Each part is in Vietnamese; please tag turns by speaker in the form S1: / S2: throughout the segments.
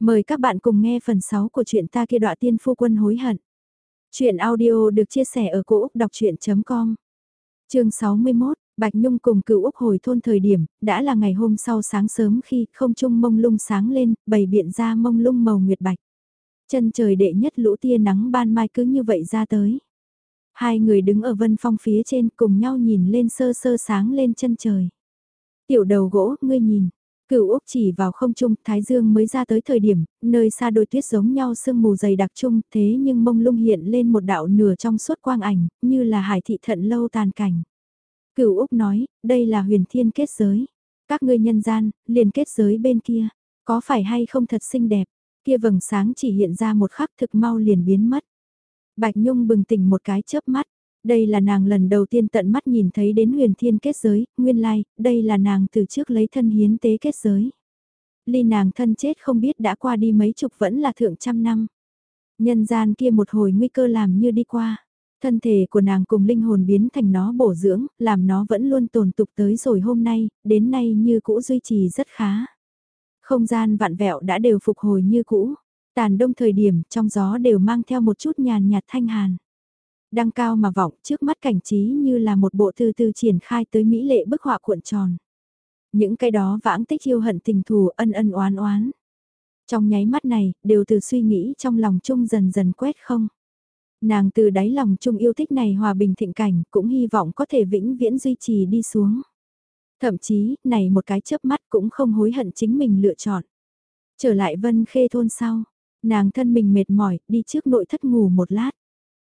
S1: Mời các bạn cùng nghe phần 6 của truyện ta kia đọa tiên phu quân hối hận. Chuyện audio được chia sẻ ở cỗ đọc chuyện.com Trường 61, Bạch Nhung cùng cựu Úc hồi thôn thời điểm, đã là ngày hôm sau sáng sớm khi không trung mông lung sáng lên, bầy biện ra mông lung màu nguyệt bạch. Chân trời đệ nhất lũ tia nắng ban mai cứ như vậy ra tới. Hai người đứng ở vân phong phía trên cùng nhau nhìn lên sơ sơ sáng lên chân trời. Tiểu đầu gỗ, ngươi nhìn, Cửu Úc chỉ vào không trung, Thái Dương mới ra tới thời điểm, nơi xa đôi tuyết giống nhau sương mù dày đặc chung, thế nhưng mông lung hiện lên một đạo nửa trong suốt quang ảnh, như là hải thị thận lâu tàn cảnh. Cửu Úc nói, đây là huyền thiên kết giới. Các ngươi nhân gian, liền kết giới bên kia, có phải hay không thật xinh đẹp, kia vầng sáng chỉ hiện ra một khắc thực mau liền biến mất. Bạch Nhung bừng tỉnh một cái chớp mắt, đây là nàng lần đầu tiên tận mắt nhìn thấy đến huyền thiên kết giới, nguyên lai, like, đây là nàng từ trước lấy thân hiến tế kết giới. Ly nàng thân chết không biết đã qua đi mấy chục vẫn là thượng trăm năm. Nhân gian kia một hồi nguy cơ làm như đi qua. Thân thể của nàng cùng linh hồn biến thành nó bổ dưỡng, làm nó vẫn luôn tồn tục tới rồi hôm nay, đến nay như cũ duy trì rất khá. Không gian vạn vẹo đã đều phục hồi như cũ. Tàn đông thời điểm trong gió đều mang theo một chút nhàn nhạt thanh hàn. Đăng cao mà vọng trước mắt cảnh trí như là một bộ từ từ triển khai tới mỹ lệ bức họa cuộn tròn. Những cái đó vãng tích yêu hận tình thù ân ân oán oán. Trong nháy mắt này, đều từ suy nghĩ trong lòng chung dần dần quét không. Nàng từ đáy lòng chung yêu thích này hòa bình thịnh cảnh cũng hy vọng có thể vĩnh viễn duy trì đi xuống. Thậm chí, này một cái chớp mắt cũng không hối hận chính mình lựa chọn. Trở lại vân khê thôn sau, nàng thân mình mệt mỏi, đi trước nội thất ngủ một lát.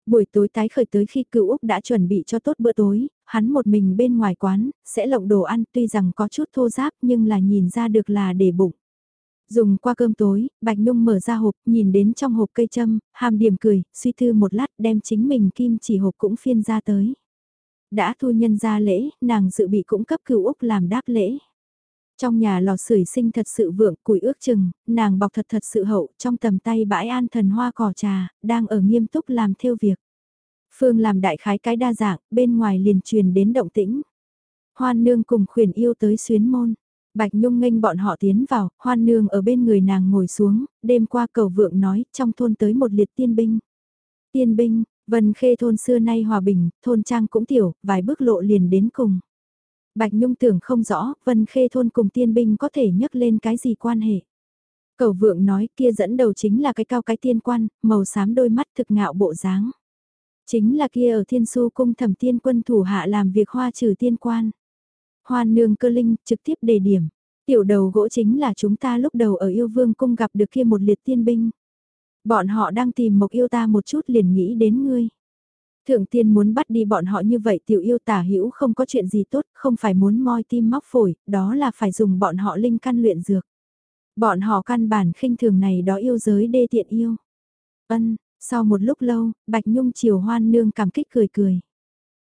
S1: Buổi tối tái khởi tới khi cựu Úc đã chuẩn bị cho tốt bữa tối, hắn một mình bên ngoài quán, sẽ lộng đồ ăn tuy rằng có chút thô giáp nhưng là nhìn ra được là để bụng. Dùng qua cơm tối, Bạch Nhung mở ra hộp, nhìn đến trong hộp cây châm, hàm điểm cười, suy tư một lát đem chính mình kim chỉ hộp cũng phiên ra tới. Đã thu nhân ra lễ, nàng dự bị cũng cấp cựu Úc làm đáp lễ. Trong nhà lò sưởi sinh thật sự vượng, củi ước chừng, nàng bọc thật thật sự hậu, trong tầm tay bãi an thần hoa cỏ trà, đang ở nghiêm túc làm theo việc. Phương làm đại khái cái đa dạng, bên ngoài liền truyền đến động tĩnh. Hoan nương cùng khuyển yêu tới xuyến môn. Bạch Nhung nghênh bọn họ tiến vào, hoan nương ở bên người nàng ngồi xuống, đêm qua cầu vượng nói, trong thôn tới một liệt tiên binh. Tiên binh, vân khê thôn xưa nay hòa bình, thôn trang cũng tiểu, vài bước lộ liền đến cùng. Bạch Nhung tưởng không rõ, Vân Khê thôn cùng tiên binh có thể nhắc lên cái gì quan hệ. Cầu vượng nói kia dẫn đầu chính là cái cao cái tiên quan, màu xám đôi mắt thực ngạo bộ dáng. Chính là kia ở thiên su cung thẩm tiên quân thủ hạ làm việc hoa trừ tiên quan. Hoan nương cơ linh trực tiếp đề điểm. Tiểu đầu gỗ chính là chúng ta lúc đầu ở yêu vương cung gặp được kia một liệt tiên binh. Bọn họ đang tìm mộc yêu ta một chút liền nghĩ đến ngươi. Thượng tiên muốn bắt đi bọn họ như vậy tiểu yêu tả hữu không có chuyện gì tốt, không phải muốn moi tim móc phổi, đó là phải dùng bọn họ linh căn luyện dược. Bọn họ căn bản khinh thường này đó yêu giới đê tiện yêu. Ân, sau một lúc lâu, Bạch Nhung chiều hoan nương cảm kích cười cười.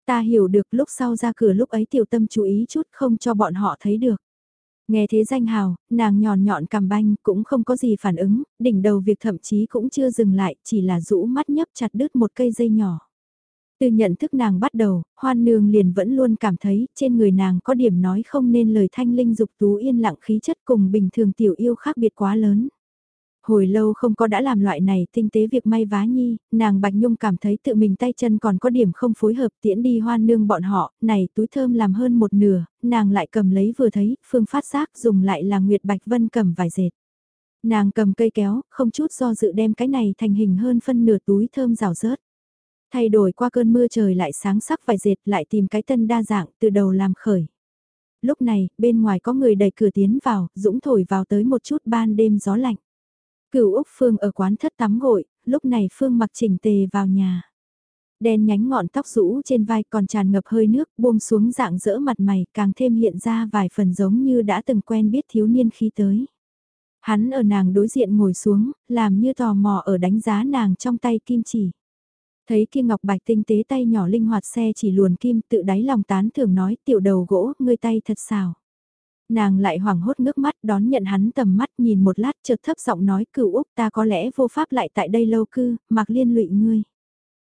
S1: Ta hiểu được lúc sau ra cửa lúc ấy tiểu tâm chú ý chút không cho bọn họ thấy được. Nghe thế danh hào, nàng nhòn nhọn cầm banh cũng không có gì phản ứng, đỉnh đầu việc thậm chí cũng chưa dừng lại, chỉ là rũ mắt nhấp chặt đứt một cây dây nhỏ. Từ nhận thức nàng bắt đầu, hoan nương liền vẫn luôn cảm thấy trên người nàng có điểm nói không nên lời thanh linh dục tú yên lặng khí chất cùng bình thường tiểu yêu khác biệt quá lớn. Hồi lâu không có đã làm loại này tinh tế việc may vá nhi, nàng Bạch Nhung cảm thấy tự mình tay chân còn có điểm không phối hợp tiễn đi hoan nương bọn họ, này túi thơm làm hơn một nửa, nàng lại cầm lấy vừa thấy, phương phát giác dùng lại là Nguyệt Bạch Vân cầm vài dệt. Nàng cầm cây kéo, không chút do dự đem cái này thành hình hơn phân nửa túi thơm rào rớt. Thay đổi qua cơn mưa trời lại sáng sắc vài dệt lại tìm cái tân đa dạng từ đầu làm khởi. Lúc này, bên ngoài có người đẩy cửa tiến vào, dũng thổi vào tới một chút ban đêm gió lạnh. Cửu Úc Phương ở quán thất tắm gội, lúc này Phương mặc chỉnh tề vào nhà. Đen nhánh ngọn tóc rũ trên vai còn tràn ngập hơi nước buông xuống dạng dỡ mặt mày càng thêm hiện ra vài phần giống như đã từng quen biết thiếu niên khi tới. Hắn ở nàng đối diện ngồi xuống, làm như tò mò ở đánh giá nàng trong tay kim chỉ. Thấy kia ngọc bạch tinh tế tay nhỏ linh hoạt xe chỉ luồn kim tự đáy lòng tán thường nói tiểu đầu gỗ, ngươi tay thật xào. Nàng lại hoảng hốt ngước mắt đón nhận hắn tầm mắt nhìn một lát chợt thấp giọng nói cửu Úc ta có lẽ vô pháp lại tại đây lâu cư, mặc liên lụy ngươi.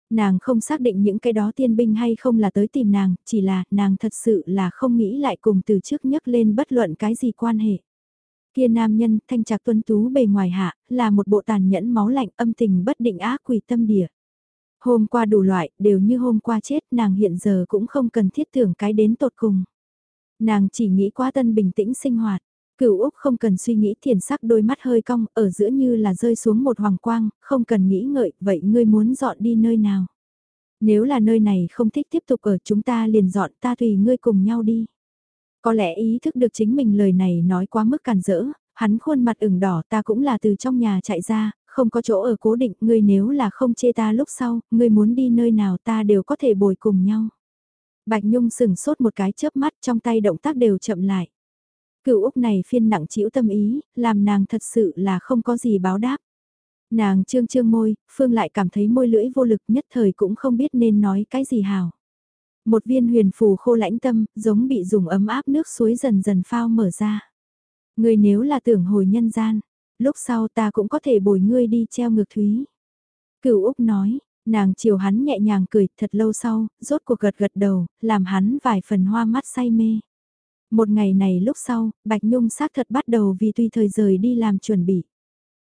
S1: Nàng không xác định những cái đó tiên binh hay không là tới tìm nàng, chỉ là nàng thật sự là không nghĩ lại cùng từ trước nhấc lên bất luận cái gì quan hệ. Kia nam nhân, thanh trạc tuấn tú bề ngoài hạ, là một bộ tàn nhẫn máu lạnh âm tình bất định ác quỷ tâm địa. Hôm qua đủ loại, đều như hôm qua chết, nàng hiện giờ cũng không cần thiết tưởng cái đến tột cùng. Nàng chỉ nghĩ quá tân bình tĩnh sinh hoạt. Cửu Úc không cần suy nghĩ thiền sắc đôi mắt hơi cong, ở giữa như là rơi xuống một hoàng quang, không cần nghĩ ngợi, vậy ngươi muốn dọn đi nơi nào? Nếu là nơi này không thích tiếp tục ở chúng ta liền dọn ta tùy ngươi cùng nhau đi. Có lẽ ý thức được chính mình lời này nói quá mức càn rỡ, hắn khuôn mặt ửng đỏ ta cũng là từ trong nhà chạy ra, không có chỗ ở cố định, ngươi nếu là không chê ta lúc sau, ngươi muốn đi nơi nào ta đều có thể bồi cùng nhau. Bạch Nhung sừng sốt một cái chớp mắt trong tay động tác đều chậm lại. Cựu Úc này phiên nặng chịu tâm ý, làm nàng thật sự là không có gì báo đáp. Nàng trương trương môi, Phương lại cảm thấy môi lưỡi vô lực nhất thời cũng không biết nên nói cái gì hào. Một viên huyền phù khô lãnh tâm, giống bị dùng ấm áp nước suối dần dần phao mở ra. Người nếu là tưởng hồi nhân gian, lúc sau ta cũng có thể bồi ngươi đi treo ngược thúy. Cửu Úc nói, nàng chiều hắn nhẹ nhàng cười thật lâu sau, rốt cuộc gật gật đầu, làm hắn vài phần hoa mắt say mê. Một ngày này lúc sau, Bạch Nhung xác thật bắt đầu vì tuy thời rời đi làm chuẩn bị.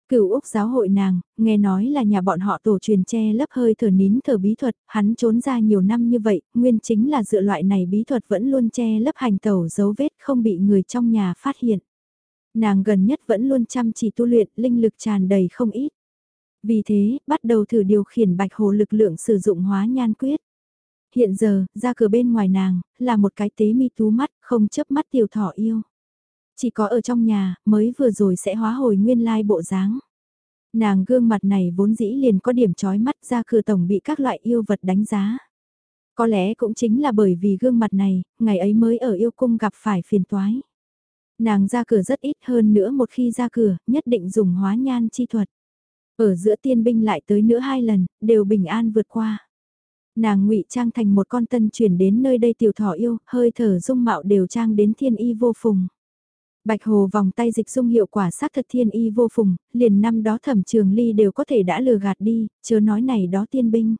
S1: Cửu Úc giáo hội nàng, nghe nói là nhà bọn họ tổ truyền che lấp hơi thở nín thở bí thuật, hắn trốn ra nhiều năm như vậy, nguyên chính là dựa loại này bí thuật vẫn luôn che lấp hành tẩu dấu vết không bị người trong nhà phát hiện. Nàng gần nhất vẫn luôn chăm chỉ tu luyện, linh lực tràn đầy không ít. Vì thế, bắt đầu thử điều khiển bạch hồ lực lượng sử dụng hóa nhan quyết. Hiện giờ, ra cửa bên ngoài nàng, là một cái tế mi tú mắt, không chớp mắt tiểu thỏ yêu. Chỉ có ở trong nhà, mới vừa rồi sẽ hóa hồi nguyên lai bộ dáng. Nàng gương mặt này vốn dĩ liền có điểm trói mắt ra cửa tổng bị các loại yêu vật đánh giá. Có lẽ cũng chính là bởi vì gương mặt này, ngày ấy mới ở yêu cung gặp phải phiền toái. Nàng ra cửa rất ít hơn nữa một khi ra cửa, nhất định dùng hóa nhan chi thuật. Ở giữa tiên binh lại tới nữa hai lần, đều bình an vượt qua. Nàng ngụy trang thành một con tân chuyển đến nơi đây tiểu thỏ yêu, hơi thở dung mạo đều trang đến thiên y vô phùng. Bạch hồ vòng tay dịch dung hiệu quả xác thật thiên y vô phùng, liền năm đó thẩm trường ly đều có thể đã lừa gạt đi, chớ nói này đó tiên binh.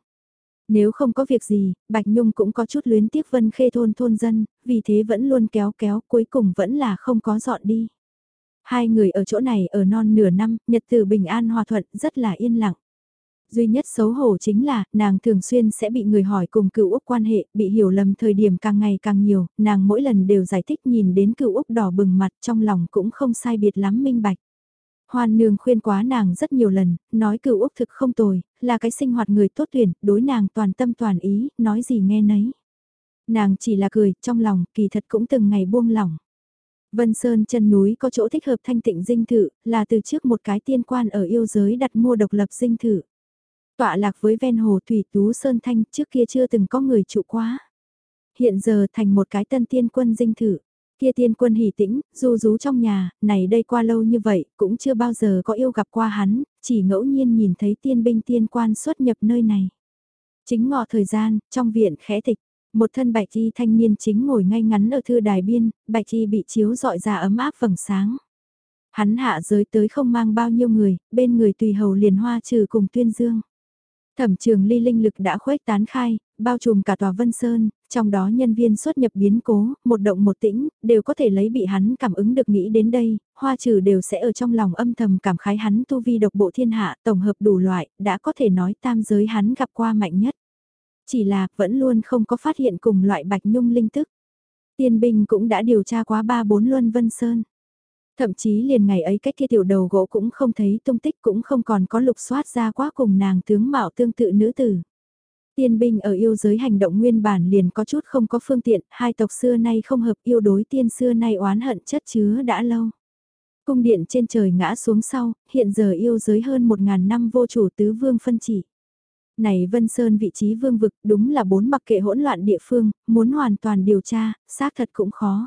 S1: Nếu không có việc gì, Bạch Nhung cũng có chút luyến tiếc vân khê thôn thôn dân, vì thế vẫn luôn kéo kéo cuối cùng vẫn là không có dọn đi. Hai người ở chỗ này ở non nửa năm, nhật từ bình an hòa thuận, rất là yên lặng. Duy nhất xấu hổ chính là, nàng thường xuyên sẽ bị người hỏi cùng cựu Úc quan hệ, bị hiểu lầm thời điểm càng ngày càng nhiều, nàng mỗi lần đều giải thích nhìn đến cựu Úc đỏ bừng mặt trong lòng cũng không sai biệt lắm minh bạch. Hoan nương khuyên quá nàng rất nhiều lần, nói cựu Úc thực không tồi, là cái sinh hoạt người tốt tuyển, đối nàng toàn tâm toàn ý, nói gì nghe nấy. Nàng chỉ là cười, trong lòng, kỳ thật cũng từng ngày buông lỏng. Vân Sơn chân núi có chỗ thích hợp thanh tịnh dinh thự, là từ trước một cái tiên quan ở yêu giới đặt mua độc lập dinh thự. Tọa lạc với ven hồ Thủy Tú Sơn Thanh trước kia chưa từng có người trụ quá. Hiện giờ thành một cái tân tiên quân dinh thự. Kia tiên quân hỉ tĩnh, du rú trong nhà, này đây qua lâu như vậy, cũng chưa bao giờ có yêu gặp qua hắn, chỉ ngẫu nhiên nhìn thấy tiên binh tiên quan xuất nhập nơi này. Chính ngọ thời gian, trong viện khẽ tịch, một thân bạch y thanh niên chính ngồi ngay ngắn ở thư đài biên, bạch y bị chiếu dọi ra ấm áp vầng sáng. Hắn hạ giới tới không mang bao nhiêu người, bên người tùy hầu liền hoa trừ cùng tuyên dương. Thẩm trường ly linh lực đã khuếch tán khai, bao trùm cả tòa Vân Sơn, trong đó nhân viên xuất nhập biến cố, một động một tĩnh, đều có thể lấy bị hắn cảm ứng được nghĩ đến đây, hoa trừ đều sẽ ở trong lòng âm thầm cảm khái hắn tu vi độc bộ thiên hạ, tổng hợp đủ loại, đã có thể nói tam giới hắn gặp qua mạnh nhất. Chỉ là, vẫn luôn không có phát hiện cùng loại bạch nhung linh tức. Tiên binh cũng đã điều tra quá ba bốn luân Vân Sơn. Thậm chí liền ngày ấy cách kia tiểu đầu gỗ cũng không thấy tung tích cũng không còn có lục soát ra quá cùng nàng tướng mạo tương tự nữ tử. Tiên binh ở yêu giới hành động nguyên bản liền có chút không có phương tiện, hai tộc xưa nay không hợp yêu đối tiên xưa nay oán hận chất chứa đã lâu. Cung điện trên trời ngã xuống sau, hiện giờ yêu giới hơn một ngàn năm vô chủ tứ vương phân chỉ. Này Vân Sơn vị trí vương vực đúng là bốn mặc kệ hỗn loạn địa phương, muốn hoàn toàn điều tra, xác thật cũng khó.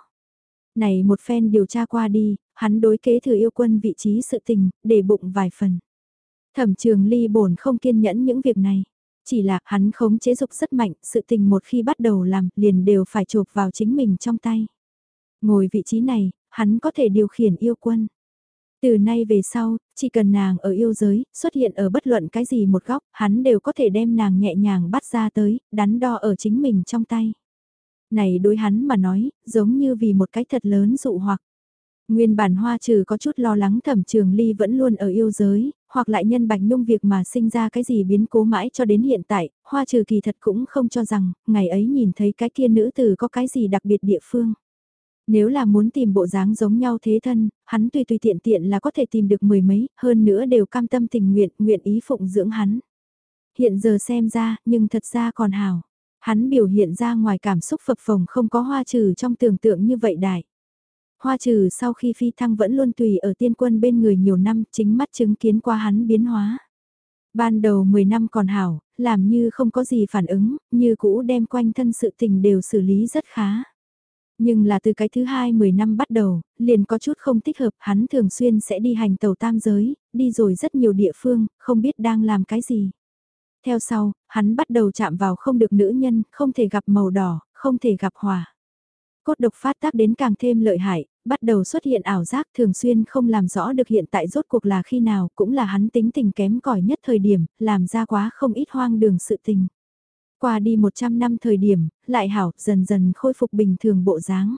S1: Này một phen điều tra qua đi, hắn đối kế thừa yêu quân vị trí sự tình, để bụng vài phần. Thẩm trường ly bổn không kiên nhẫn những việc này. Chỉ là hắn khống chế dục rất mạnh, sự tình một khi bắt đầu làm, liền đều phải chộp vào chính mình trong tay. Ngồi vị trí này, hắn có thể điều khiển yêu quân. Từ nay về sau, chỉ cần nàng ở yêu giới, xuất hiện ở bất luận cái gì một góc, hắn đều có thể đem nàng nhẹ nhàng bắt ra tới, đắn đo ở chính mình trong tay. Này đối hắn mà nói, giống như vì một cái thật lớn dụ hoặc. Nguyên bản hoa trừ có chút lo lắng thẩm trường ly vẫn luôn ở yêu giới, hoặc lại nhân bạch nhung việc mà sinh ra cái gì biến cố mãi cho đến hiện tại, hoa trừ kỳ thật cũng không cho rằng, ngày ấy nhìn thấy cái kia nữ tử có cái gì đặc biệt địa phương. Nếu là muốn tìm bộ dáng giống nhau thế thân, hắn tùy tùy tiện tiện là có thể tìm được mười mấy, hơn nữa đều cam tâm tình nguyện, nguyện ý phụng dưỡng hắn. Hiện giờ xem ra, nhưng thật ra còn hào. Hắn biểu hiện ra ngoài cảm xúc phập phồng không có hoa trừ trong tưởng tượng như vậy đại. Hoa trừ sau khi phi thăng vẫn luôn tùy ở tiên quân bên người nhiều năm chính mắt chứng kiến qua hắn biến hóa. Ban đầu 10 năm còn hảo, làm như không có gì phản ứng, như cũ đem quanh thân sự tình đều xử lý rất khá. Nhưng là từ cái thứ hai 10 năm bắt đầu, liền có chút không thích hợp, hắn thường xuyên sẽ đi hành tàu tam giới, đi rồi rất nhiều địa phương, không biết đang làm cái gì. Theo sau, hắn bắt đầu chạm vào không được nữ nhân, không thể gặp màu đỏ, không thể gặp hỏa. Cốt độc phát tác đến càng thêm lợi hại, bắt đầu xuất hiện ảo giác thường xuyên không làm rõ được hiện tại rốt cuộc là khi nào, cũng là hắn tính tình kém cỏi nhất thời điểm, làm ra quá không ít hoang đường sự tình. Qua đi 100 năm thời điểm, lại hảo, dần dần khôi phục bình thường bộ dáng.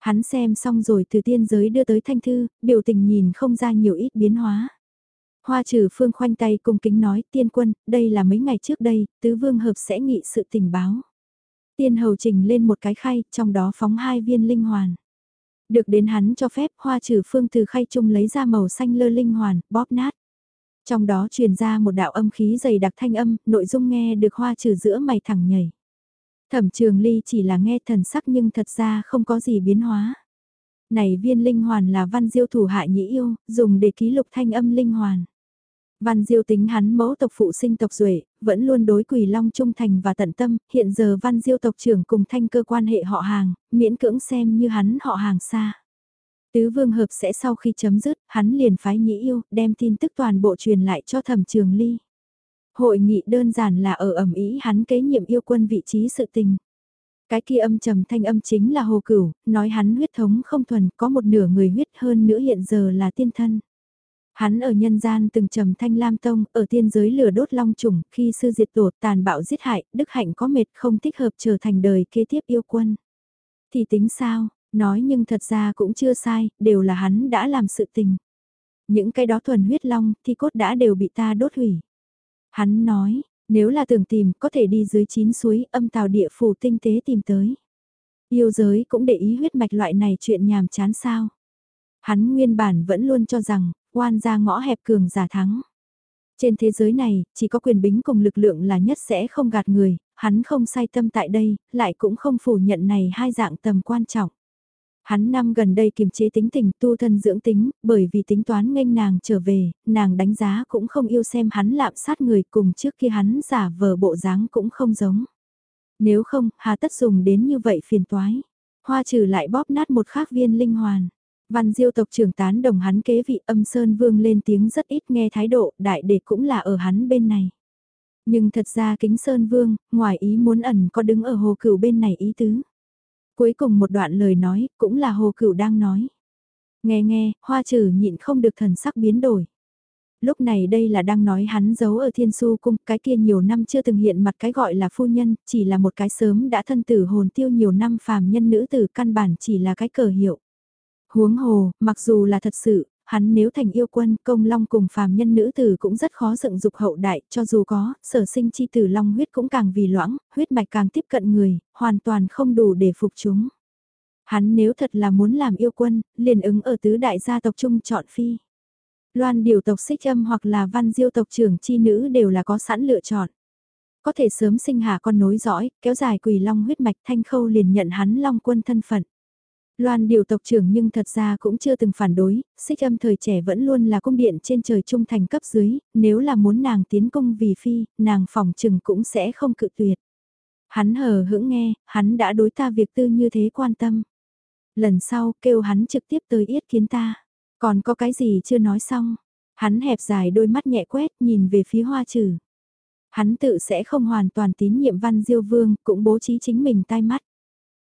S1: Hắn xem xong rồi từ tiên giới đưa tới thanh thư, biểu tình nhìn không ra nhiều ít biến hóa. Hoa trừ phương khoanh tay cung kính nói tiên quân, đây là mấy ngày trước đây, tứ vương hợp sẽ nghị sự tình báo. Tiên hầu trình lên một cái khay, trong đó phóng hai viên linh hoàn. Được đến hắn cho phép hoa trừ phương từ khay chung lấy ra màu xanh lơ linh hoàn, bóp nát. Trong đó truyền ra một đạo âm khí dày đặc thanh âm, nội dung nghe được hoa trừ giữa mày thẳng nhảy. Thẩm trường ly chỉ là nghe thần sắc nhưng thật ra không có gì biến hóa. Này viên linh hoàn là văn diêu thủ hạ nhĩ yêu, dùng để ký lục thanh âm linh hoàn. Văn Diêu tính hắn mẫu tộc phụ sinh tộc duệ vẫn luôn đối quỷ long trung thành và tận tâm, hiện giờ Văn Diêu tộc trưởng cùng thanh cơ quan hệ họ hàng, miễn cưỡng xem như hắn họ hàng xa. Tứ vương hợp sẽ sau khi chấm dứt, hắn liền phái nhĩ yêu, đem tin tức toàn bộ truyền lại cho thẩm trường ly. Hội nghị đơn giản là ở ẩm ý hắn kế nhiệm yêu quân vị trí sự tình. Cái kia âm trầm thanh âm chính là hồ cửu, nói hắn huyết thống không thuần, có một nửa người huyết hơn nữa hiện giờ là tiên thân. Hắn ở nhân gian từng trầm thanh lam tông, ở tiên giới lửa đốt long trùng, khi sư diệt tổ tàn bạo giết hại, đức hạnh có mệt không thích hợp trở thành đời kế tiếp yêu quân. Thì tính sao, nói nhưng thật ra cũng chưa sai, đều là hắn đã làm sự tình. Những cái đó thuần huyết long, thì cốt đã đều bị ta đốt hủy. Hắn nói, nếu là tưởng tìm, có thể đi dưới chín suối, âm tào địa phủ tinh tế tìm tới. Yêu giới cũng để ý huyết mạch loại này chuyện nhàm chán sao. Hắn nguyên bản vẫn luôn cho rằng, quan ra ngõ hẹp cường giả thắng. Trên thế giới này, chỉ có quyền bính cùng lực lượng là nhất sẽ không gạt người, hắn không sai tâm tại đây, lại cũng không phủ nhận này hai dạng tầm quan trọng. Hắn năm gần đây kiềm chế tính tình tu thân dưỡng tính, bởi vì tính toán nghênh nàng trở về, nàng đánh giá cũng không yêu xem hắn lạm sát người cùng trước khi hắn giả vờ bộ dáng cũng không giống. Nếu không, hà tất dùng đến như vậy phiền toái. Hoa trừ lại bóp nát một khác viên linh hoàn. Văn diêu tộc trưởng tán đồng hắn kế vị âm sơn vương lên tiếng rất ít nghe thái độ, đại đệ cũng là ở hắn bên này. Nhưng thật ra kính sơn vương, ngoài ý muốn ẩn có đứng ở hồ cửu bên này ý tứ. Cuối cùng một đoạn lời nói, cũng là hồ cửu đang nói. Nghe nghe, hoa trừ nhịn không được thần sắc biến đổi. Lúc này đây là đang nói hắn giấu ở thiên su cung, cái kia nhiều năm chưa từng hiện mặt cái gọi là phu nhân, chỉ là một cái sớm đã thân tử hồn tiêu nhiều năm phàm nhân nữ tử căn bản chỉ là cái cờ hiệu. Huống hồ, mặc dù là thật sự, hắn nếu thành yêu quân, công long cùng phàm nhân nữ tử cũng rất khó dựng dục hậu đại, cho dù có, sở sinh chi tử long huyết cũng càng vì loãng, huyết mạch càng tiếp cận người, hoàn toàn không đủ để phục chúng. Hắn nếu thật là muốn làm yêu quân, liền ứng ở tứ đại gia tộc chung chọn phi. Loan điều tộc xích âm hoặc là văn diêu tộc trưởng chi nữ đều là có sẵn lựa chọn. Có thể sớm sinh hạ con nối dõi, kéo dài quỳ long huyết mạch thanh khâu liền nhận hắn long quân thân phận. Loan điều tộc trưởng nhưng thật ra cũng chưa từng phản đối, xích âm thời trẻ vẫn luôn là cung điện trên trời trung thành cấp dưới, nếu là muốn nàng tiến cung vì phi, nàng phòng trừng cũng sẽ không cự tuyệt. Hắn hờ hững nghe, hắn đã đối ta việc tư như thế quan tâm. Lần sau kêu hắn trực tiếp tới yết kiến ta, còn có cái gì chưa nói xong. Hắn hẹp dài đôi mắt nhẹ quét nhìn về phía hoa trừ. Hắn tự sẽ không hoàn toàn tín nhiệm văn diêu vương, cũng bố trí chính mình tai mắt.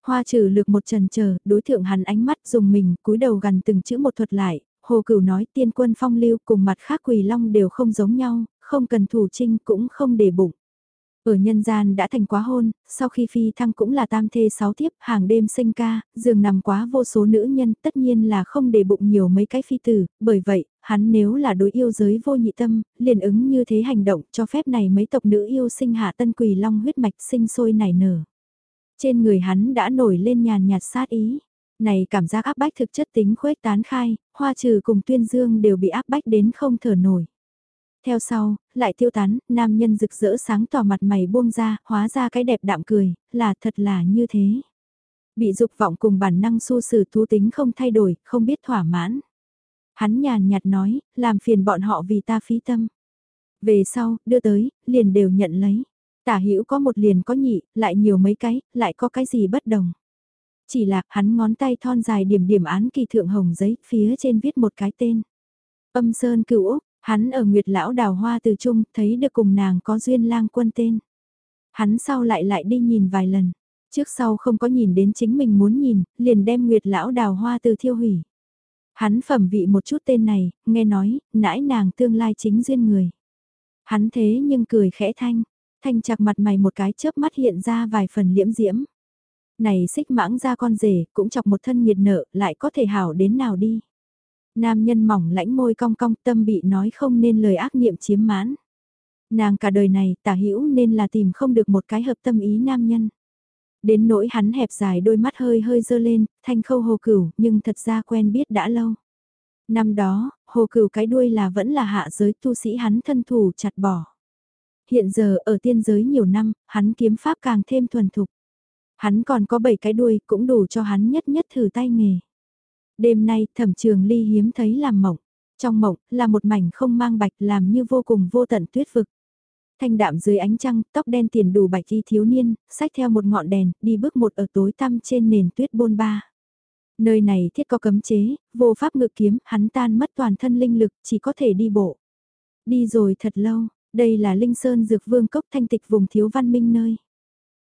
S1: Hoa trừ lược một trần chờ đối thượng hắn ánh mắt dùng mình, cúi đầu gần từng chữ một thuật lại, hồ cửu nói tiên quân phong lưu cùng mặt khác quỳ long đều không giống nhau, không cần thủ trinh cũng không để bụng. Ở nhân gian đã thành quá hôn, sau khi phi thăng cũng là tam thê sáu thiếp, hàng đêm sinh ca, giường nằm quá vô số nữ nhân, tất nhiên là không để bụng nhiều mấy cái phi tử, bởi vậy, hắn nếu là đối yêu giới vô nhị tâm, liền ứng như thế hành động cho phép này mấy tộc nữ yêu sinh hạ tân quỳ long huyết mạch sinh sôi nảy nở. Trên người hắn đã nổi lên nhàn nhạt sát ý. Này cảm giác áp bách thực chất tính khuếch tán khai, hoa trừ cùng tuyên dương đều bị áp bách đến không thở nổi. Theo sau, lại tiêu tán, nam nhân rực rỡ sáng tỏ mặt mày buông ra, hóa ra cái đẹp đạm cười, là thật là như thế. Bị dục vọng cùng bản năng su sử thú tính không thay đổi, không biết thỏa mãn. Hắn nhàn nhạt nói, làm phiền bọn họ vì ta phí tâm. Về sau, đưa tới, liền đều nhận lấy. Tả hữu có một liền có nhị, lại nhiều mấy cái, lại có cái gì bất đồng. Chỉ là hắn ngón tay thon dài điểm điểm án kỳ thượng hồng giấy, phía trên viết một cái tên. Âm Sơn cửu Úc, hắn ở Nguyệt Lão Đào Hoa từ chung, thấy được cùng nàng có duyên lang quân tên. Hắn sau lại lại đi nhìn vài lần, trước sau không có nhìn đến chính mình muốn nhìn, liền đem Nguyệt Lão Đào Hoa từ thiêu hủy. Hắn phẩm vị một chút tên này, nghe nói, nãi nàng tương lai chính duyên người. Hắn thế nhưng cười khẽ thanh, thanh chặt mặt mày một cái chớp mắt hiện ra vài phần liễm diễm. Này xích mãng ra con rể, cũng chọc một thân nhiệt nợ, lại có thể hảo đến nào đi. Nam nhân mỏng lãnh môi cong cong tâm bị nói không nên lời ác niệm chiếm mãn. Nàng cả đời này tả hữu nên là tìm không được một cái hợp tâm ý nam nhân. Đến nỗi hắn hẹp dài đôi mắt hơi hơi dơ lên, thanh khâu hồ cửu, nhưng thật ra quen biết đã lâu. Năm đó, hồ cửu cái đuôi là vẫn là hạ giới tu sĩ hắn thân thủ chặt bỏ. Hiện giờ ở tiên giới nhiều năm, hắn kiếm pháp càng thêm thuần thục. Hắn còn có 7 cái đuôi cũng đủ cho hắn nhất nhất thử tay nghề. Đêm nay thẩm trường ly hiếm thấy làm mộng. Trong mộng là một mảnh không mang bạch làm như vô cùng vô tận tuyết vực. Thanh đạm dưới ánh trăng, tóc đen tiền đủ bạch y thiếu niên, sách theo một ngọn đèn, đi bước một ở tối tăm trên nền tuyết bôn ba. Nơi này thiết có cấm chế, vô pháp ngự kiếm, hắn tan mất toàn thân linh lực, chỉ có thể đi bộ. Đi rồi thật lâu, đây là Linh Sơn Dược Vương Cốc thanh tịch vùng thiếu văn minh nơi.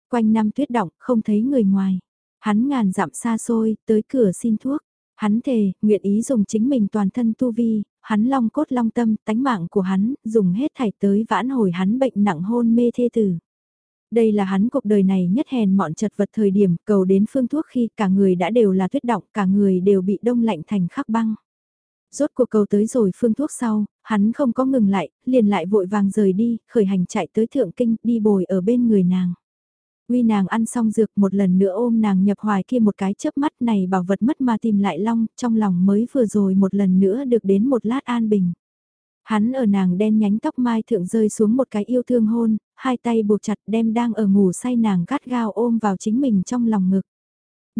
S1: Quanh năm tuyết động, không thấy người ngoài. Hắn ngàn dặm xa xôi, tới cửa xin thuốc. Hắn thề, nguyện ý dùng chính mình toàn thân tu vi, hắn long cốt long tâm, tánh mạng của hắn, dùng hết thảy tới vãn hồi hắn bệnh nặng hôn mê thê tử. Đây là hắn cuộc đời này nhất hèn mọn chật vật thời điểm cầu đến phương thuốc khi cả người đã đều là tuyết động, cả người đều bị đông lạnh thành khắc băng. Rốt cuộc cầu tới rồi phương thuốc sau, hắn không có ngừng lại, liền lại vội vàng rời đi, khởi hành chạy tới thượng kinh, đi bồi ở bên người nàng. Uy nàng ăn xong dược một lần nữa ôm nàng nhập hoài kia một cái chớp mắt này bảo vật mất mà tìm lại long, trong lòng mới vừa rồi một lần nữa được đến một lát an bình. Hắn ở nàng đen nhánh tóc mai thượng rơi xuống một cái yêu thương hôn, hai tay buộc chặt đem đang ở ngủ say nàng gắt gao ôm vào chính mình trong lòng ngực.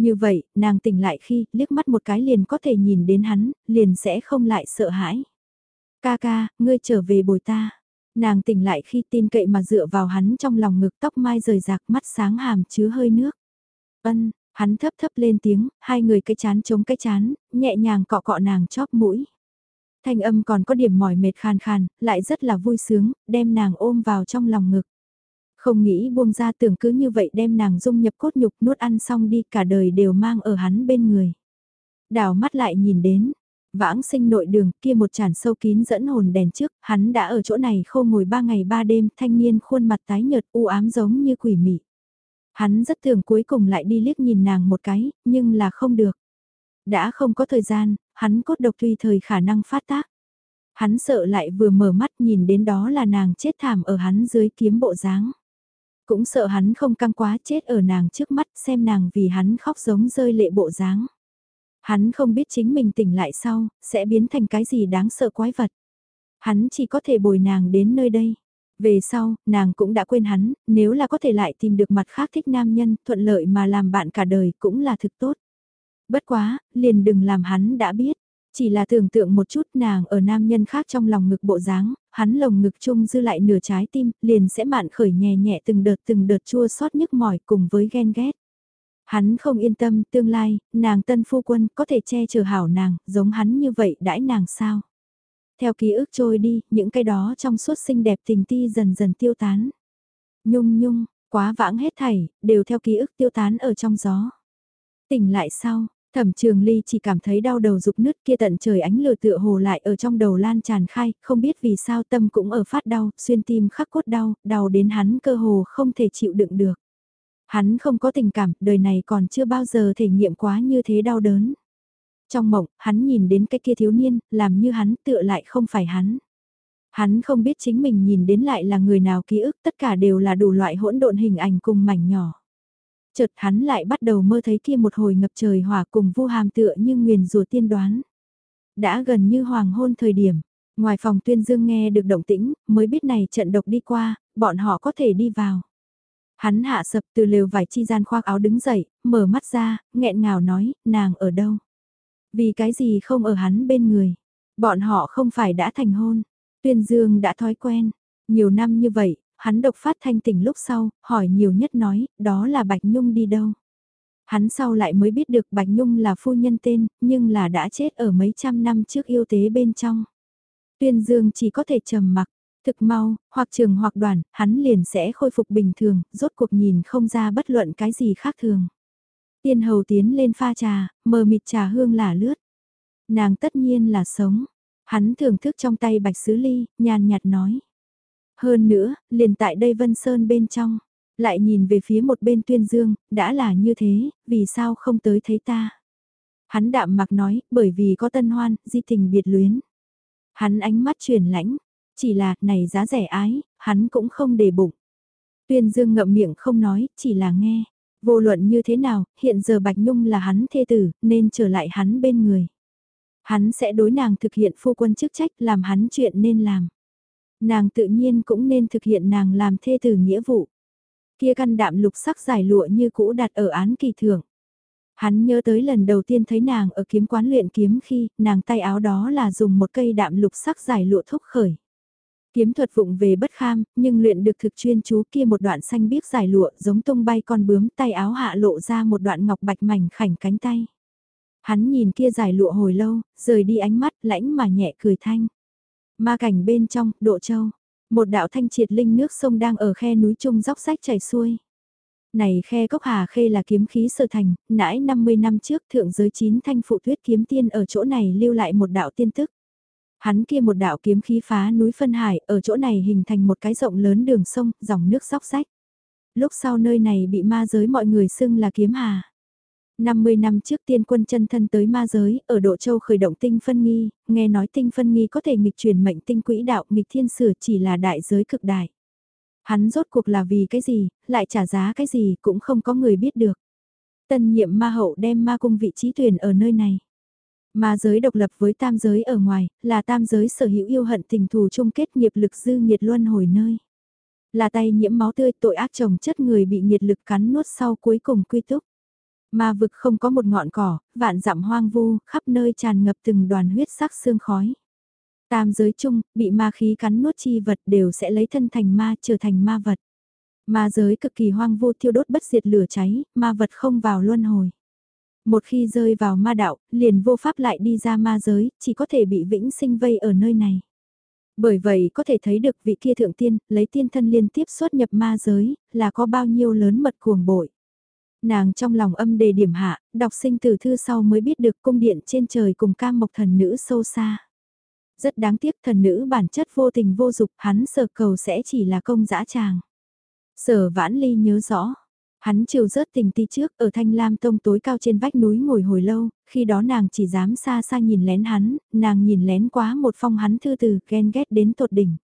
S1: Như vậy, nàng tỉnh lại khi liếc mắt một cái liền có thể nhìn đến hắn, liền sẽ không lại sợ hãi. Ca ca, ngươi trở về bồi ta. Nàng tỉnh lại khi tin cậy mà dựa vào hắn trong lòng ngực tóc mai rời rạc mắt sáng hàm chứa hơi nước. Ân, hắn thấp thấp lên tiếng, hai người cái chán chống cái chán, nhẹ nhàng cọ cọ nàng chóp mũi. Thanh âm còn có điểm mỏi mệt khàn khàn, lại rất là vui sướng, đem nàng ôm vào trong lòng ngực. Không nghĩ buông ra tưởng cứ như vậy đem nàng dung nhập cốt nhục nuốt ăn xong đi cả đời đều mang ở hắn bên người. Đào mắt lại nhìn đến, vãng sinh nội đường kia một tràn sâu kín dẫn hồn đèn trước, hắn đã ở chỗ này khô ngồi ba ngày ba đêm, thanh niên khuôn mặt tái nhợt u ám giống như quỷ mị. Hắn rất thường cuối cùng lại đi liếc nhìn nàng một cái, nhưng là không được. Đã không có thời gian, hắn cốt độc tùy thời khả năng phát tác. Hắn sợ lại vừa mở mắt nhìn đến đó là nàng chết thảm ở hắn dưới kiếm bộ dáng. Cũng sợ hắn không căng quá chết ở nàng trước mắt xem nàng vì hắn khóc giống rơi lệ bộ dáng. Hắn không biết chính mình tỉnh lại sau, sẽ biến thành cái gì đáng sợ quái vật. Hắn chỉ có thể bồi nàng đến nơi đây. Về sau, nàng cũng đã quên hắn, nếu là có thể lại tìm được mặt khác thích nam nhân, thuận lợi mà làm bạn cả đời cũng là thực tốt. Bất quá, liền đừng làm hắn đã biết. Chỉ là tưởng tượng một chút nàng ở nam nhân khác trong lòng ngực bộ dáng, hắn lồng ngực chung dư lại nửa trái tim, liền sẽ mạn khởi nhẹ nhẹ từng đợt từng đợt chua xót nhức mỏi cùng với ghen ghét. Hắn không yên tâm tương lai, nàng tân phu quân có thể che chở hảo nàng, giống hắn như vậy đãi nàng sao. Theo ký ức trôi đi, những cái đó trong suốt xinh đẹp tình ti dần dần tiêu tán. Nhung nhung, quá vãng hết thảy, đều theo ký ức tiêu tán ở trong gió. Tỉnh lại sau, Thẩm trường ly chỉ cảm thấy đau đầu rục nứt kia tận trời ánh lửa tựa hồ lại ở trong đầu lan tràn khai, không biết vì sao tâm cũng ở phát đau, xuyên tim khắc cốt đau, đau đến hắn cơ hồ không thể chịu đựng được. Hắn không có tình cảm, đời này còn chưa bao giờ thể nghiệm quá như thế đau đớn. Trong mộng, hắn nhìn đến cái kia thiếu niên, làm như hắn tựa lại không phải hắn. Hắn không biết chính mình nhìn đến lại là người nào ký ức, tất cả đều là đủ loại hỗn độn hình ảnh cùng mảnh nhỏ. Chợt hắn lại bắt đầu mơ thấy kia một hồi ngập trời hỏa cùng vu hàm tựa như nguyền rùa tiên đoán. Đã gần như hoàng hôn thời điểm, ngoài phòng tuyên dương nghe được động tĩnh, mới biết này trận độc đi qua, bọn họ có thể đi vào. Hắn hạ sập từ lều vải chi gian khoác áo đứng dậy, mở mắt ra, nghẹn ngào nói, nàng ở đâu? Vì cái gì không ở hắn bên người? Bọn họ không phải đã thành hôn. Tuyên Dương đã thói quen. Nhiều năm như vậy, hắn độc phát thanh tỉnh lúc sau, hỏi nhiều nhất nói, đó là Bạch Nhung đi đâu? Hắn sau lại mới biết được Bạch Nhung là phu nhân tên, nhưng là đã chết ở mấy trăm năm trước yêu tế bên trong. Tuyên Dương chỉ có thể trầm mặc, thực mau, hoặc trường hoặc đoàn, hắn liền sẽ khôi phục bình thường, rốt cuộc nhìn không ra bất luận cái gì khác thường. Tiên hầu tiến lên pha trà, mờ mịt trà hương lả lướt. Nàng tất nhiên là sống. Hắn thưởng thức trong tay bạch sứ ly, nhàn nhạt nói. Hơn nữa, liền tại đây Vân Sơn bên trong, lại nhìn về phía một bên tuyên dương, đã là như thế, vì sao không tới thấy ta. Hắn đạm mặc nói, bởi vì có tân hoan, di tình biệt luyến. Hắn ánh mắt truyền lãnh, chỉ là, này giá rẻ ái, hắn cũng không để bụng. Tuyên dương ngậm miệng không nói, chỉ là nghe. Vô luận như thế nào, hiện giờ Bạch Nhung là hắn thê tử, nên trở lại hắn bên người. Hắn sẽ đối nàng thực hiện phu quân chức trách làm hắn chuyện nên làm. Nàng tự nhiên cũng nên thực hiện nàng làm thê tử nghĩa vụ. Kia căn đạm lục sắc giải lụa như cũ đặt ở án kỳ thưởng. Hắn nhớ tới lần đầu tiên thấy nàng ở kiếm quán luyện kiếm khi nàng tay áo đó là dùng một cây đạm lục sắc giải lụa thúc khởi. Kiếm thuật vụng về bất kham, nhưng luyện được thực chuyên chú kia một đoạn xanh biếc dài lụa giống tung bay con bướm tay áo hạ lộ ra một đoạn ngọc bạch mảnh khảnh cánh tay. Hắn nhìn kia dài lụa hồi lâu, rời đi ánh mắt lãnh mà nhẹ cười thanh. Ma cảnh bên trong, độ châu, một đạo thanh triệt linh nước sông đang ở khe núi trung dốc sách chảy xuôi. Này khe cốc hà khê là kiếm khí sơ thành, nãi 50 năm trước thượng giới chín thanh phụ thuyết kiếm tiên ở chỗ này lưu lại một đạo tiên tức. Hắn kia một đạo kiếm khí phá núi phân hải, ở chỗ này hình thành một cái rộng lớn đường sông, dòng nước sóc sách. Lúc sau nơi này bị ma giới mọi người xưng là kiếm hà. 50 năm trước tiên quân chân thân tới ma giới, ở Độ Châu khởi động tinh phân nghi, nghe nói tinh phân nghi có thể nghịch chuyển mệnh tinh quỹ đạo nghịch thiên sửa chỉ là đại giới cực đại. Hắn rốt cuộc là vì cái gì, lại trả giá cái gì cũng không có người biết được. Tân nhiệm ma hậu đem ma cung vị trí tuyển ở nơi này. Ma giới độc lập với tam giới ở ngoài, là tam giới sở hữu yêu hận tình thù chung kết nghiệp lực dư nghiệt luân hồi nơi. Là tay nhiễm máu tươi tội ác chồng chất người bị nghiệt lực cắn nuốt sau cuối cùng quy túc. Ma vực không có một ngọn cỏ, vạn dặm hoang vu, khắp nơi tràn ngập từng đoàn huyết sắc xương khói. Tam giới chung, bị ma khí cắn nuốt chi vật đều sẽ lấy thân thành ma trở thành ma vật. Ma giới cực kỳ hoang vu thiêu đốt bất diệt lửa cháy, ma vật không vào luân hồi. Một khi rơi vào ma đạo, liền vô pháp lại đi ra ma giới, chỉ có thể bị vĩnh sinh vây ở nơi này. Bởi vậy có thể thấy được vị kia thượng tiên, lấy tiên thân liên tiếp xuất nhập ma giới, là có bao nhiêu lớn mật cuồng bội. Nàng trong lòng âm đề điểm hạ, đọc sinh từ thư sau mới biết được cung điện trên trời cùng cam mộc thần nữ sâu xa. Rất đáng tiếc thần nữ bản chất vô tình vô dục hắn sở cầu sẽ chỉ là công dã tràng. Sở vãn ly nhớ rõ, Hắn chiều rớt tình ti trước ở thanh lam tông tối cao trên vách núi ngồi hồi lâu, khi đó nàng chỉ dám xa xa nhìn lén hắn, nàng nhìn lén quá một phong hắn thư từ ghen ghét đến tột đỉnh.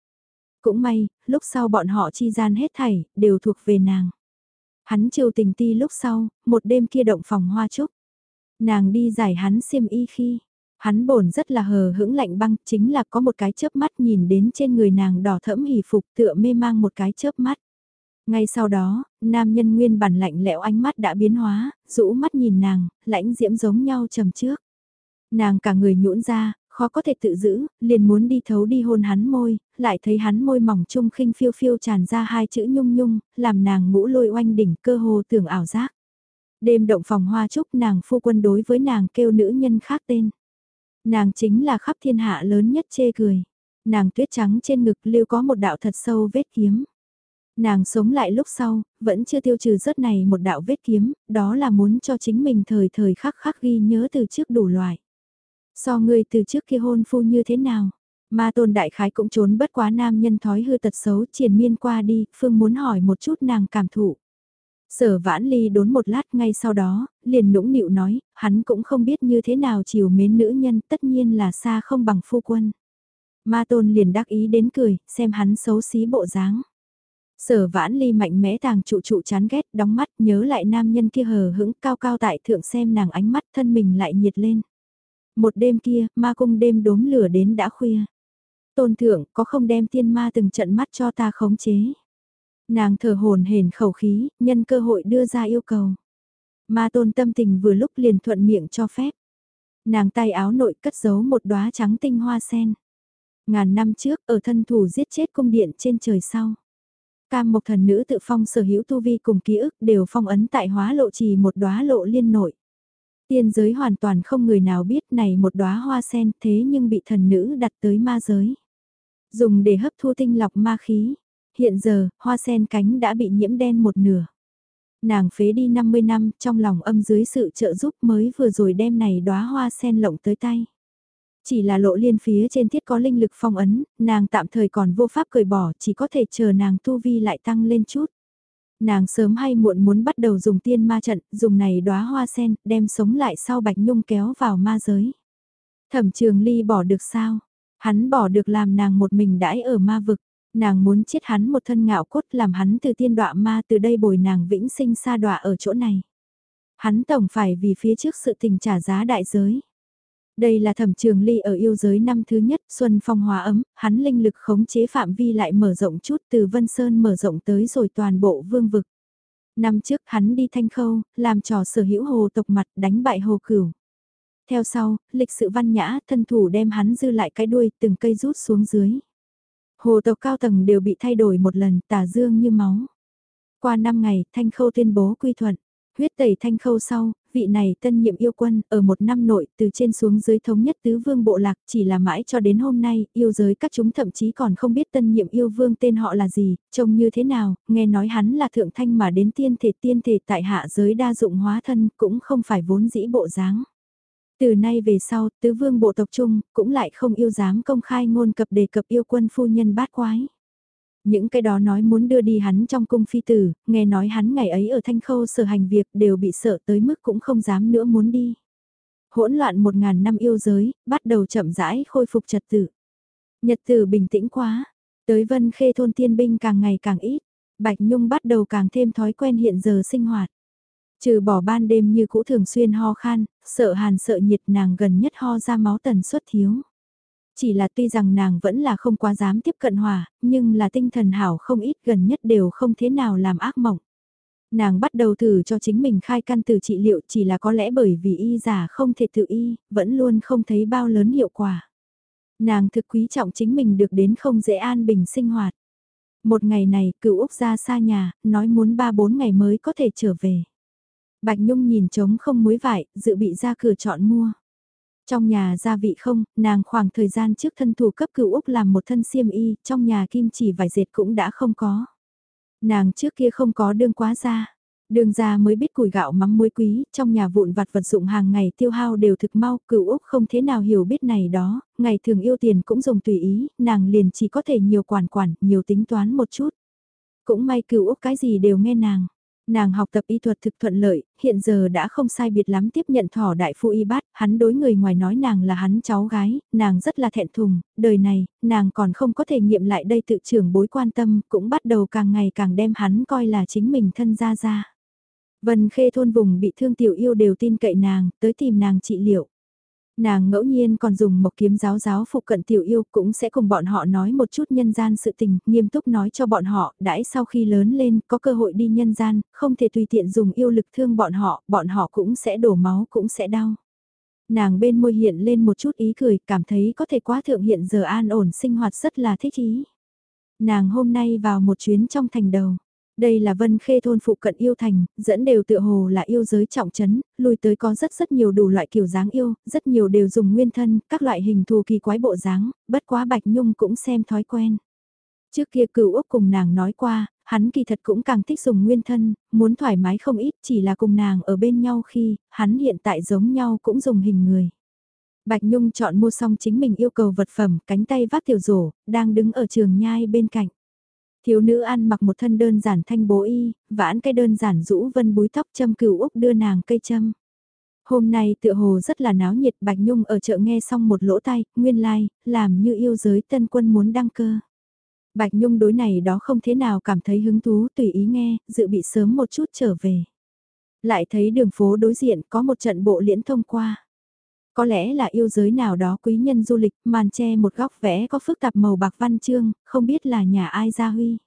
S1: Cũng may, lúc sau bọn họ chi gian hết thảy, đều thuộc về nàng. Hắn chiều tình ti lúc sau, một đêm kia động phòng hoa trúc. Nàng đi giải hắn xiêm y khi, hắn bổn rất là hờ hững lạnh băng, chính là có một cái chớp mắt nhìn đến trên người nàng đỏ thẫm hỉ phục tựa mê mang một cái chớp mắt. Ngay sau đó, nam nhân nguyên bản lạnh lẽo ánh mắt đã biến hóa, rũ mắt nhìn nàng, lãnh diễm giống nhau trầm trước. Nàng cả người nhũn ra, khó có thể tự giữ, liền muốn đi thấu đi hôn hắn môi, lại thấy hắn môi mỏng trung khinh phiêu phiêu tràn ra hai chữ nhung nhung, làm nàng ngũ lôi oanh đỉnh cơ hồ tưởng ảo giác. Đêm động phòng hoa trúc nàng phu quân đối với nàng kêu nữ nhân khác tên. Nàng chính là khắp thiên hạ lớn nhất chê cười. Nàng tuyết trắng trên ngực lưu có một đạo thật sâu vết kiếm. Nàng sống lại lúc sau, vẫn chưa tiêu trừ rớt này một đạo vết kiếm, đó là muốn cho chính mình thời thời khắc khắc ghi nhớ từ trước đủ loại. So ngươi từ trước kia hôn phu như thế nào? Ma tôn đại khái cũng trốn bất quá nam nhân thói hư tật xấu triển miên qua đi, Phương muốn hỏi một chút nàng cảm thụ. Sở vãn ly đốn một lát ngay sau đó, liền nũng nịu nói, hắn cũng không biết như thế nào chiều mến nữ nhân tất nhiên là xa không bằng phu quân. Ma tôn liền đắc ý đến cười, xem hắn xấu xí bộ dáng. Sở vãn ly mạnh mẽ tàng trụ trụ chán ghét, đóng mắt nhớ lại nam nhân kia hờ hững cao cao tại thượng xem nàng ánh mắt thân mình lại nhiệt lên. Một đêm kia, ma cung đêm đốm lửa đến đã khuya. Tôn thượng có không đem tiên ma từng trận mắt cho ta khống chế. Nàng thở hồn hển khẩu khí, nhân cơ hội đưa ra yêu cầu. Ma tôn tâm tình vừa lúc liền thuận miệng cho phép. Nàng tay áo nội cất giấu một đóa trắng tinh hoa sen. Ngàn năm trước ở thân thủ giết chết cung điện trên trời sau. Cam mộc thần nữ tự phong sở hữu tu vi cùng ký ức đều phong ấn tại hóa lộ trì một đóa lộ liên nội. Tiên giới hoàn toàn không người nào biết này một đóa hoa sen thế nhưng bị thần nữ đặt tới ma giới. Dùng để hấp thu tinh lọc ma khí. Hiện giờ, hoa sen cánh đã bị nhiễm đen một nửa. Nàng phế đi 50 năm trong lòng âm dưới sự trợ giúp mới vừa rồi đem này đóa hoa sen lộng tới tay. Chỉ là lộ liên phía trên thiết có linh lực phong ấn, nàng tạm thời còn vô pháp cởi bỏ, chỉ có thể chờ nàng tu vi lại tăng lên chút. Nàng sớm hay muộn muốn bắt đầu dùng tiên ma trận, dùng này đóa hoa sen, đem sống lại sau bạch nhung kéo vào ma giới. Thẩm trường ly bỏ được sao? Hắn bỏ được làm nàng một mình đãi ở ma vực, nàng muốn chết hắn một thân ngạo cốt làm hắn từ tiên đọa ma từ đây bồi nàng vĩnh sinh xa đọa ở chỗ này. Hắn tổng phải vì phía trước sự tình trả giá đại giới. Đây là thẩm trường ly ở yêu giới năm thứ nhất, xuân phong hòa ấm, hắn linh lực khống chế phạm vi lại mở rộng chút từ Vân Sơn mở rộng tới rồi toàn bộ vương vực. Năm trước hắn đi thanh khâu, làm trò sở hữu hồ tộc mặt đánh bại hồ cửu. Theo sau, lịch sự văn nhã, thân thủ đem hắn dư lại cái đuôi từng cây rút xuống dưới. Hồ tộc cao tầng đều bị thay đổi một lần, tà dương như máu. Qua năm ngày, Thanh Khâu tuyên bố quy thuận. Huyết tẩy Thanh Khâu sau, vị này tân nhiệm yêu quân, ở một năm nội, từ trên xuống dưới thống nhất tứ vương bộ lạc, chỉ là mãi cho đến hôm nay, yêu giới các chúng thậm chí còn không biết tân nhiệm yêu vương tên họ là gì, trông như thế nào, nghe nói hắn là thượng thanh mà đến tiên thể tiên thể tại hạ giới đa dụng hóa thân, cũng không phải vốn dĩ bộ dáng. Từ nay về sau, tứ vương bộ tộc trung, cũng lại không yêu dám công khai ngôn cập đề cập yêu quân phu nhân bát quái. Những cái đó nói muốn đưa đi hắn trong cung phi tử, nghe nói hắn ngày ấy ở thanh khâu sở hành việc đều bị sợ tới mức cũng không dám nữa muốn đi. Hỗn loạn một ngàn năm yêu giới, bắt đầu chậm rãi khôi phục trật tự. Nhật tử bình tĩnh quá, tới vân khê thôn tiên binh càng ngày càng ít, Bạch Nhung bắt đầu càng thêm thói quen hiện giờ sinh hoạt. Trừ bỏ ban đêm như cũ thường xuyên ho khan, sợ hàn sợ nhiệt nàng gần nhất ho ra máu tần suất thiếu. Chỉ là tuy rằng nàng vẫn là không quá dám tiếp cận hòa, nhưng là tinh thần hảo không ít gần nhất đều không thế nào làm ác mộng. Nàng bắt đầu thử cho chính mình khai căn từ trị liệu chỉ là có lẽ bởi vì y giả không thể tự y, vẫn luôn không thấy bao lớn hiệu quả. Nàng thực quý trọng chính mình được đến không dễ an bình sinh hoạt. Một ngày này, cựu Úc ra xa nhà, nói muốn ba bốn ngày mới có thể trở về. Bạch Nhung nhìn trống không muối vải, dự bị ra cửa chọn mua. Trong nhà gia vị không, nàng khoảng thời gian trước thân thủ cấp cựu Úc làm một thân xiêm y, trong nhà kim chỉ vải dệt cũng đã không có. Nàng trước kia không có đương quá ra. Đường ra mới biết củi gạo mắm muối quý, trong nhà vụn vặt vật dụng hàng ngày tiêu hao đều thực mau, cựu Úc không thế nào hiểu biết này đó, ngày thường yêu tiền cũng dùng tùy ý, nàng liền chỉ có thể nhiều quản quản, nhiều tính toán một chút. Cũng may cựu Úc cái gì đều nghe nàng. Nàng học tập y thuật thực thuận lợi, hiện giờ đã không sai biệt lắm tiếp nhận thỏ đại phu y bát, hắn đối người ngoài nói nàng là hắn cháu gái, nàng rất là thẹn thùng, đời này, nàng còn không có thể nghiệm lại đây tự trưởng bối quan tâm, cũng bắt đầu càng ngày càng đem hắn coi là chính mình thân ra ra Vân khê thôn vùng bị thương tiểu yêu đều tin cậy nàng, tới tìm nàng trị liệu. Nàng ngẫu nhiên còn dùng một kiếm giáo giáo phụ cận tiểu yêu cũng sẽ cùng bọn họ nói một chút nhân gian sự tình, nghiêm túc nói cho bọn họ, đãi sau khi lớn lên, có cơ hội đi nhân gian, không thể tùy tiện dùng yêu lực thương bọn họ, bọn họ cũng sẽ đổ máu cũng sẽ đau. Nàng bên môi hiện lên một chút ý cười, cảm thấy có thể quá thượng hiện giờ an ổn sinh hoạt rất là thích ý. Nàng hôm nay vào một chuyến trong thành đầu. Đây là vân khê thôn phụ cận yêu thành, dẫn đều tựa hồ là yêu giới trọng trấn, lùi tới có rất rất nhiều đủ loại kiểu dáng yêu, rất nhiều đều dùng nguyên thân, các loại hình thù kỳ quái bộ dáng, bất quá Bạch Nhung cũng xem thói quen. Trước kia cửu Úc cùng nàng nói qua, hắn kỳ thật cũng càng thích dùng nguyên thân, muốn thoải mái không ít chỉ là cùng nàng ở bên nhau khi, hắn hiện tại giống nhau cũng dùng hình người. Bạch Nhung chọn mua xong chính mình yêu cầu vật phẩm, cánh tay vác tiểu rổ, đang đứng ở trường nhai bên cạnh. Thiếu nữ ăn mặc một thân đơn giản thanh bố y, vãn cái đơn giản rũ vân búi tóc châm cửu Úc đưa nàng cây châm. Hôm nay tựa hồ rất là náo nhiệt Bạch Nhung ở chợ nghe xong một lỗ tay, nguyên lai, like, làm như yêu giới tân quân muốn đăng cơ. Bạch Nhung đối này đó không thế nào cảm thấy hứng thú tùy ý nghe, dự bị sớm một chút trở về. Lại thấy đường phố đối diện có một trận bộ liễn thông qua. Có lẽ là yêu giới nào đó quý nhân du lịch, màn che một góc vẽ có phức tạp màu bạc văn chương, không biết là nhà ai gia huy.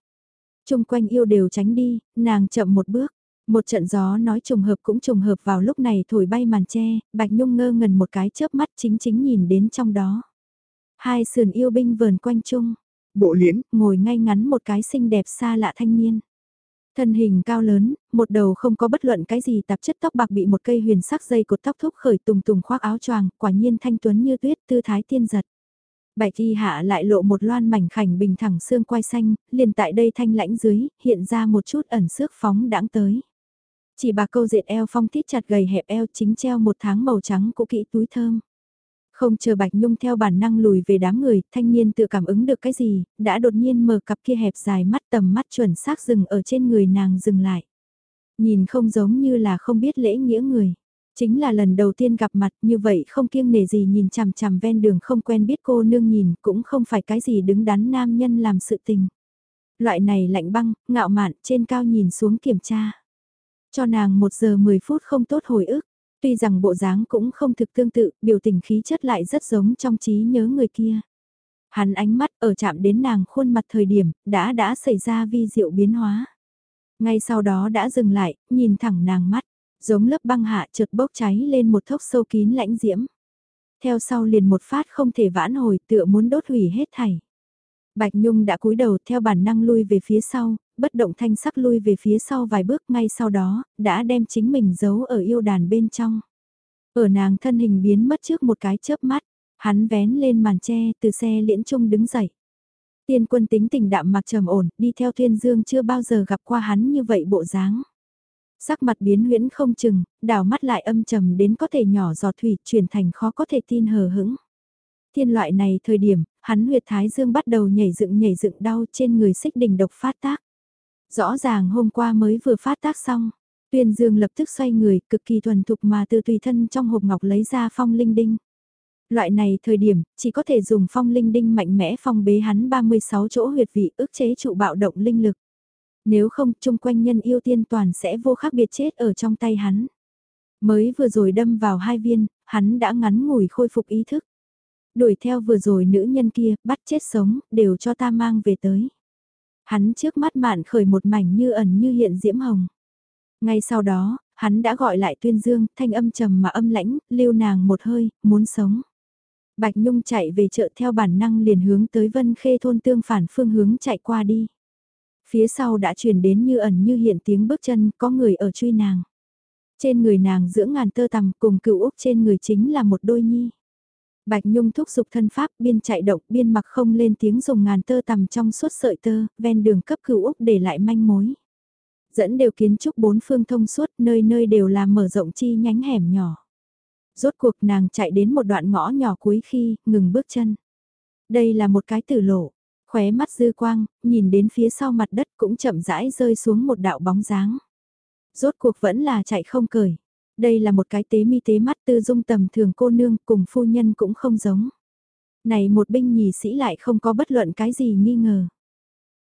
S1: Trung quanh yêu đều tránh đi, nàng chậm một bước. Một trận gió nói trùng hợp cũng trùng hợp vào lúc này thổi bay màn che, Bạch Nhung ngơ ngần một cái chớp mắt chính chính nhìn đến trong đó. Hai sườn yêu binh vờn quanh chung, bộ liễn, ngồi ngay ngắn một cái xinh đẹp xa lạ thanh niên. Thân hình cao lớn, một đầu không có bất luận cái gì tạp chất tóc bạc bị một cây huyền sắc dây cột tóc thúc khởi tùng tùng khoác áo choàng, quả nhiên thanh tuấn như tuyết tư thái tiên giật. Bạch y hạ lại lộ một loan mảnh khảnh bình thẳng xương quai xanh, liền tại đây thanh lãnh dưới, hiện ra một chút ẩn xước phóng đãng tới. Chỉ bà câu dệt eo phong tít chặt gầy hẹp eo chính treo một tháng màu trắng cũ kỹ túi thơm. Không chờ Bạch Nhung theo bản năng lùi về đám người, thanh niên tự cảm ứng được cái gì, đã đột nhiên mở cặp kia hẹp dài mắt tầm mắt chuẩn xác dừng ở trên người nàng dừng lại. Nhìn không giống như là không biết lễ nghĩa người. Chính là lần đầu tiên gặp mặt như vậy không kiêng nể gì nhìn chằm chằm ven đường không quen biết cô nương nhìn cũng không phải cái gì đứng đắn nam nhân làm sự tình. Loại này lạnh băng, ngạo mạn trên cao nhìn xuống kiểm tra. Cho nàng một giờ 10 phút không tốt hồi ức. Tuy rằng bộ dáng cũng không thực tương tự, biểu tình khí chất lại rất giống trong trí nhớ người kia. Hắn ánh mắt ở chạm đến nàng khuôn mặt thời điểm, đã đã xảy ra vi diệu biến hóa. Ngay sau đó đã dừng lại, nhìn thẳng nàng mắt, giống lớp băng hạ chợt bốc cháy lên một thốc sâu kín lãnh diễm. Theo sau liền một phát không thể vãn hồi tựa muốn đốt hủy hết thảy. Bạch Nhung đã cúi đầu theo bản năng lui về phía sau, bất động thanh sắc lui về phía sau vài bước ngay sau đó, đã đem chính mình giấu ở yêu đàn bên trong. Ở nàng thân hình biến mất trước một cái chớp mắt, hắn vén lên màn tre từ xe liễn trung đứng dậy. Tiên quân tính tình đạm mặc trầm ổn, đi theo thiên dương chưa bao giờ gặp qua hắn như vậy bộ dáng. Sắc mặt biến huyễn không chừng, đảo mắt lại âm trầm đến có thể nhỏ giọt thủy chuyển thành khó có thể tin hờ hững. Thiên loại này thời điểm, hắn huyệt thái dương bắt đầu nhảy dựng nhảy dựng đau trên người xích đỉnh độc phát tác. Rõ ràng hôm qua mới vừa phát tác xong, Tuyên Dương lập tức xoay người, cực kỳ thuần thục mà từ tùy thân trong hộp ngọc lấy ra phong linh đinh. Loại này thời điểm, chỉ có thể dùng phong linh đinh mạnh mẽ phong bế hắn 36 chỗ huyệt vị ức chế trụ bạo động linh lực. Nếu không, chung quanh nhân yêu tiên toàn sẽ vô khác biệt chết ở trong tay hắn. Mới vừa rồi đâm vào hai viên, hắn đã ngắn ngủi khôi phục ý thức. Đuổi theo vừa rồi nữ nhân kia, bắt chết sống, đều cho ta mang về tới. Hắn trước mắt mạn khởi một mảnh như ẩn như hiện diễm hồng. Ngay sau đó, hắn đã gọi lại tuyên dương, thanh âm trầm mà âm lãnh, lưu nàng một hơi, muốn sống. Bạch Nhung chạy về chợ theo bản năng liền hướng tới vân khê thôn tương phản phương hướng chạy qua đi. Phía sau đã truyền đến như ẩn như hiện tiếng bước chân, có người ở truy nàng. Trên người nàng dưỡng ngàn tơ tằm cùng cựu Úc trên người chính là một đôi nhi. Bạch Nhung thúc giục thân pháp biên chạy động biên mặc không lên tiếng dùng ngàn tơ tằm trong suốt sợi tơ, ven đường cấp cửu Úc để lại manh mối. Dẫn đều kiến trúc bốn phương thông suốt nơi nơi đều là mở rộng chi nhánh hẻm nhỏ. Rốt cuộc nàng chạy đến một đoạn ngõ nhỏ cuối khi, ngừng bước chân. Đây là một cái tử lộ, khóe mắt dư quang, nhìn đến phía sau mặt đất cũng chậm rãi rơi xuống một đạo bóng dáng. Rốt cuộc vẫn là chạy không cởi. Đây là một cái tế mi tế mắt tư dung tầm thường cô nương cùng phu nhân cũng không giống. Này một binh nhì sĩ lại không có bất luận cái gì nghi ngờ.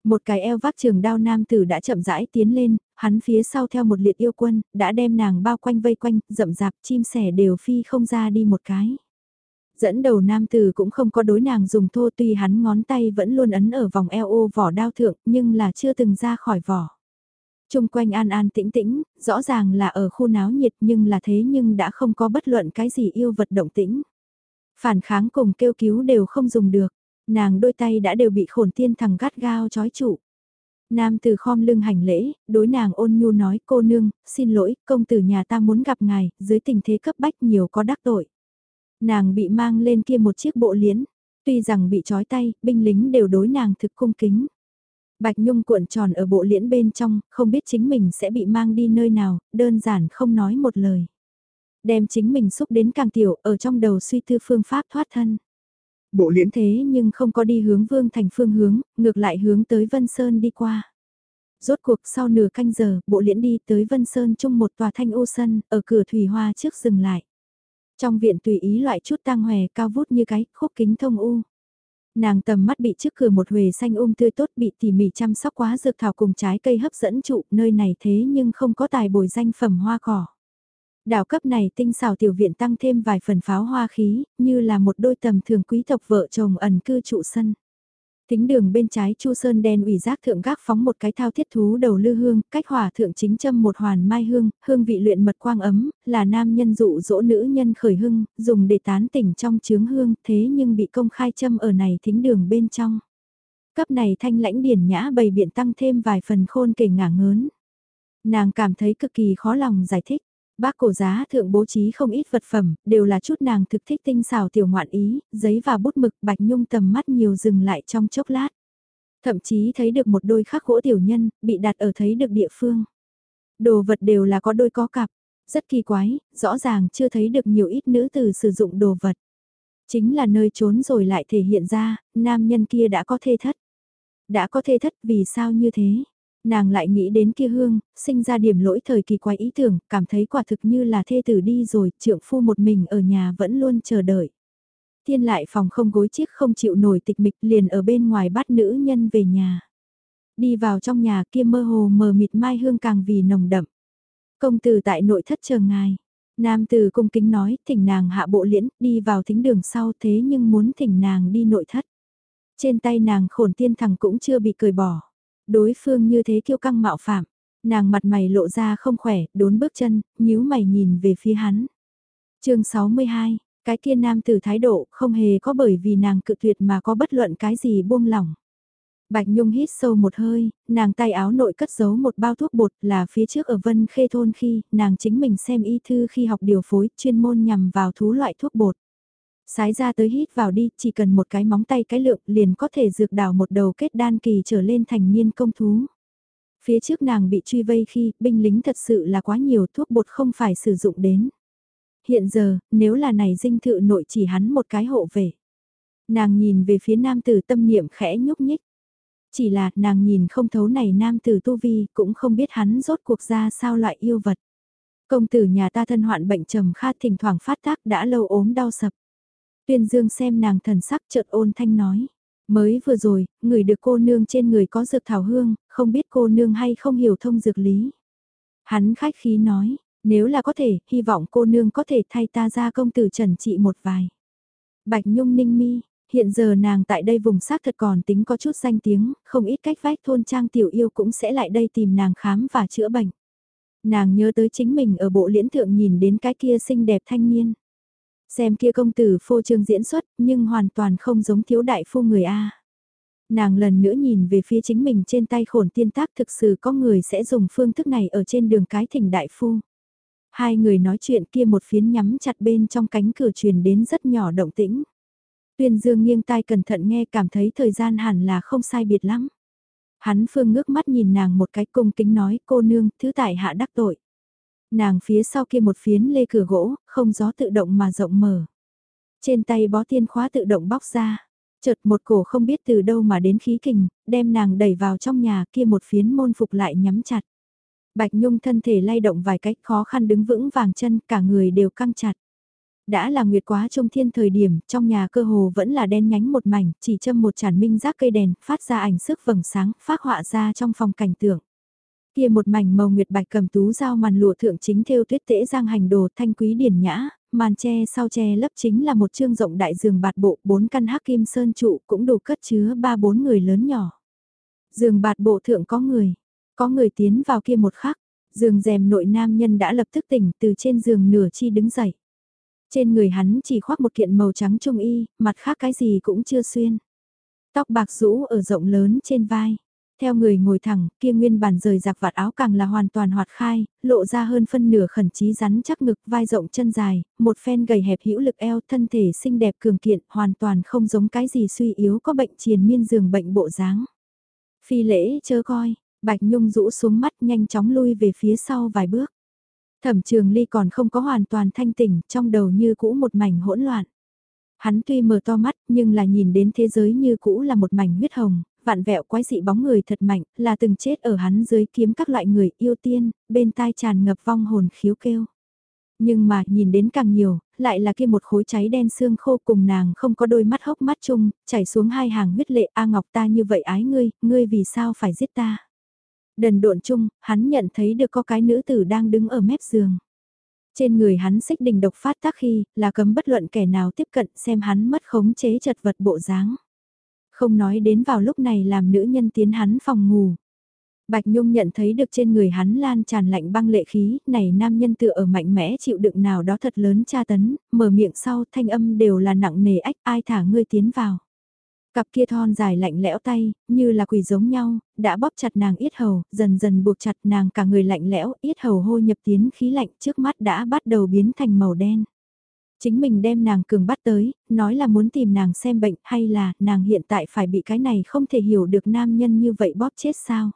S1: Một cái eo vác trường đao nam tử đã chậm rãi tiến lên, hắn phía sau theo một liệt yêu quân, đã đem nàng bao quanh vây quanh, rậm rạp chim sẻ đều phi không ra đi một cái. Dẫn đầu nam tử cũng không có đối nàng dùng thô tuy hắn ngón tay vẫn luôn ấn ở vòng eo ô vỏ đao thượng nhưng là chưa từng ra khỏi vỏ. Trung quanh an an tĩnh tĩnh, rõ ràng là ở khu náo nhiệt nhưng là thế nhưng đã không có bất luận cái gì yêu vật động tĩnh. Phản kháng cùng kêu cứu đều không dùng được, nàng đôi tay đã đều bị khổn tiên thằng gắt gao chói trụ. Nam từ khom lưng hành lễ, đối nàng ôn nhu nói cô nương, xin lỗi, công tử nhà ta muốn gặp ngài, dưới tình thế cấp bách nhiều có đắc tội. Nàng bị mang lên kia một chiếc bộ liễn, tuy rằng bị trói tay, binh lính đều đối nàng thực cung kính. Bạch Nhung cuộn tròn ở bộ liễn bên trong, không biết chính mình sẽ bị mang đi nơi nào, đơn giản không nói một lời. Đem chính mình xúc đến càng tiểu, ở trong đầu suy tư phương pháp thoát thân. Bộ liễn thế nhưng không có đi hướng vương thành phương hướng, ngược lại hướng tới Vân Sơn đi qua. Rốt cuộc sau nửa canh giờ, bộ liễn đi tới Vân Sơn chung một tòa thanh ô sân, ở cửa thủy hoa trước dừng lại. Trong viện tùy ý loại chút tang hòe cao vút như cái khúc kính thông u. Nàng tầm mắt bị trước cửa một huề xanh um tươi tốt bị tỉ mỉ chăm sóc quá dược thảo cùng trái cây hấp dẫn trụ nơi này thế nhưng không có tài bồi danh phẩm hoa cỏ. Đảo cấp này tinh xảo tiểu viện tăng thêm vài phần pháo hoa khí, như là một đôi tầm thường quý tộc vợ chồng ẩn cư trụ sân. Tính đường bên trái Chu Sơn đen ủy giác thượng gác phóng một cái thao thiết thú đầu lư hương, cách hỏa thượng chính châm một hoàn mai hương, hương vị luyện mật quang ấm, là nam nhân dụ dỗ nữ nhân khởi hưng, dùng để tán tỉnh trong chướng hương, thế nhưng bị công khai châm ở này thính đường bên trong. Cấp này thanh lãnh điển nhã bày biện tăng thêm vài phần khôn kể ngả ngớn. Nàng cảm thấy cực kỳ khó lòng giải thích. Bác cổ giá thượng bố trí không ít vật phẩm, đều là chút nàng thực thích tinh xào tiểu ngoạn ý, giấy và bút mực bạch nhung tầm mắt nhiều dừng lại trong chốc lát. Thậm chí thấy được một đôi khắc gỗ tiểu nhân, bị đặt ở thấy được địa phương. Đồ vật đều là có đôi có cặp, rất kỳ quái, rõ ràng chưa thấy được nhiều ít nữ từ sử dụng đồ vật. Chính là nơi trốn rồi lại thể hiện ra, nam nhân kia đã có thê thất. Đã có thê thất vì sao như thế? Nàng lại nghĩ đến kia hương, sinh ra điểm lỗi thời kỳ quái ý tưởng, cảm thấy quả thực như là thê tử đi rồi, trượng phu một mình ở nhà vẫn luôn chờ đợi. Thiên lại phòng không gối chiếc không chịu nổi tịch mịch liền ở bên ngoài bắt nữ nhân về nhà. Đi vào trong nhà kia mơ hồ mờ mịt mai hương càng vì nồng đậm. Công tử tại nội thất chờ ngài. Nam tử cung kính nói, thỉnh nàng hạ bộ liễn, đi vào thính đường sau thế nhưng muốn thỉnh nàng đi nội thất. Trên tay nàng khổn tiên thằng cũng chưa bị cười bỏ đối phương như thế kiêu căng mạo phạm, nàng mặt mày lộ ra không khỏe, đốn bước chân, nhíu mày nhìn về phía hắn. chương 62, cái kia nam tử thái độ không hề có bởi vì nàng cự tuyệt mà có bất luận cái gì buông lỏng. Bạch Nhung hít sâu một hơi, nàng tay áo nội cất giấu một bao thuốc bột là phía trước ở Vân Khê Thôn khi nàng chính mình xem y thư khi học điều phối chuyên môn nhằm vào thú loại thuốc bột. Sái ra tới hít vào đi, chỉ cần một cái móng tay cái lượng liền có thể dược đào một đầu kết đan kỳ trở lên thành niên công thú. Phía trước nàng bị truy vây khi binh lính thật sự là quá nhiều thuốc bột không phải sử dụng đến. Hiện giờ, nếu là này dinh thự nội chỉ hắn một cái hộ về. Nàng nhìn về phía nam tử tâm niệm khẽ nhúc nhích. Chỉ là nàng nhìn không thấu này nam tử tu vi cũng không biết hắn rốt cuộc ra sao loại yêu vật. Công tử nhà ta thân hoạn bệnh trầm kha thỉnh thoảng phát tác đã lâu ốm đau sập. Tuyên Dương xem nàng thần sắc chợt ôn thanh nói. Mới vừa rồi, người được cô nương trên người có dược thảo hương, không biết cô nương hay không hiểu thông dược lý. Hắn khách khí nói, nếu là có thể, hy vọng cô nương có thể thay ta ra công tử trần trị một vài. Bạch Nhung ninh mi, hiện giờ nàng tại đây vùng xác thật còn tính có chút danh tiếng, không ít cách vách thôn trang tiểu yêu cũng sẽ lại đây tìm nàng khám và chữa bệnh. Nàng nhớ tới chính mình ở bộ liễn thượng nhìn đến cái kia xinh đẹp thanh niên. Xem kia công tử phô trương diễn xuất, nhưng hoàn toàn không giống thiếu đại phu người A. Nàng lần nữa nhìn về phía chính mình trên tay khổn tiên tác thực sự có người sẽ dùng phương thức này ở trên đường cái thỉnh đại phu. Hai người nói chuyện kia một phiến nhắm chặt bên trong cánh cửa truyền đến rất nhỏ động tĩnh. Tuyên Dương nghiêng tai cẩn thận nghe cảm thấy thời gian hẳn là không sai biệt lắm. Hắn phương ngước mắt nhìn nàng một cái cung kính nói cô nương thứ tại hạ đắc tội. Nàng phía sau kia một phiến lê cửa gỗ, không gió tự động mà rộng mở. Trên tay bó tiên khóa tự động bóc ra. Chợt một cổ không biết từ đâu mà đến khí kình, đem nàng đẩy vào trong nhà kia một phiến môn phục lại nhắm chặt. Bạch Nhung thân thể lay động vài cách khó khăn đứng vững vàng chân, cả người đều căng chặt. Đã là nguyệt quá trung thiên thời điểm, trong nhà cơ hồ vẫn là đen nhánh một mảnh, chỉ châm một chản minh rác cây đèn, phát ra ảnh sức vầng sáng, phát họa ra trong phòng cảnh tượng. Kia một mảnh màu nguyệt bạch cầm tú giao màn lụa thượng chính theo tuyết tễ giang hành đồ thanh quý điển nhã, màn tre sau tre lấp chính là một chương rộng đại giường bạt bộ bốn căn hắc kim sơn trụ cũng đủ cất chứa ba bốn người lớn nhỏ. Giường bạt bộ thượng có người, có người tiến vào kia một khắc, giường rèm nội nam nhân đã lập tức tỉnh từ trên giường nửa chi đứng dậy. Trên người hắn chỉ khoác một kiện màu trắng trung y, mặt khác cái gì cũng chưa xuyên. Tóc bạc rũ ở rộng lớn trên vai. Theo người ngồi thẳng, kia nguyên bản rời giặc vạt áo càng là hoàn toàn hoạt khai, lộ ra hơn phân nửa khẩn trí rắn chắc ngực vai rộng chân dài, một phen gầy hẹp hữu lực eo thân thể xinh đẹp cường kiện, hoàn toàn không giống cái gì suy yếu có bệnh triền miên giường bệnh bộ dáng. Phi lễ chớ coi, Bạch Nhung rũ xuống mắt nhanh chóng lui về phía sau vài bước. Thẩm trường ly còn không có hoàn toàn thanh tỉnh, trong đầu như cũ một mảnh hỗn loạn. Hắn tuy mở to mắt nhưng là nhìn đến thế giới như cũ là một mảnh huyết hồng, vạn vẹo quái dị bóng người thật mạnh, là từng chết ở hắn dưới kiếm các loại người yêu tiên, bên tai tràn ngập vong hồn khiếu kêu. Nhưng mà nhìn đến càng nhiều, lại là kia một khối cháy đen xương khô cùng nàng không có đôi mắt hốc mắt chung, chảy xuống hai hàng huyết lệ A Ngọc ta như vậy ái ngươi, ngươi vì sao phải giết ta. Đần độn chung, hắn nhận thấy được có cái nữ tử đang đứng ở mép giường. Trên người hắn xích đình độc phát tác khi, là cấm bất luận kẻ nào tiếp cận xem hắn mất khống chế chật vật bộ dáng. Không nói đến vào lúc này làm nữ nhân tiến hắn phòng ngủ. Bạch Nhung nhận thấy được trên người hắn lan tràn lạnh băng lệ khí, này nam nhân tựa ở mạnh mẽ chịu đựng nào đó thật lớn tra tấn, mở miệng sau thanh âm đều là nặng nề ách ai thả ngươi tiến vào. Cặp kia thon dài lạnh lẽo tay, như là quỷ giống nhau, đã bóp chặt nàng yết hầu, dần dần buộc chặt nàng cả người lạnh lẽo, yết hầu hô nhập tiến khí lạnh trước mắt đã bắt đầu biến thành màu đen. Chính mình đem nàng cường bắt tới, nói là muốn tìm nàng xem bệnh hay là nàng hiện tại phải bị cái này không thể hiểu được nam nhân như vậy bóp chết sao.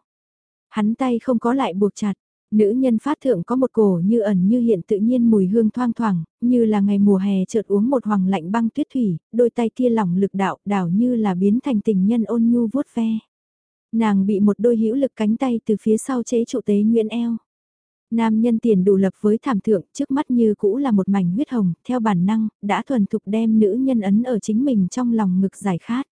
S1: Hắn tay không có lại buộc chặt, nữ nhân phát thượng có một cổ như ẩn như hiện tự nhiên mùi hương thoang thoảng, như là ngày mùa hè chợt uống một hoàng lạnh băng tuyết thủy, đôi tay kia lỏng lực đạo đảo như là biến thành tình nhân ôn nhu vuốt ve. Nàng bị một đôi hữu lực cánh tay từ phía sau chế trụ tế nguyễn eo. Nam nhân tiền đủ lập với thảm thượng, trước mắt như cũ là một mảnh huyết hồng, theo bản năng, đã thuần thục đem nữ nhân ấn ở chính mình trong lòng ngực giải khát.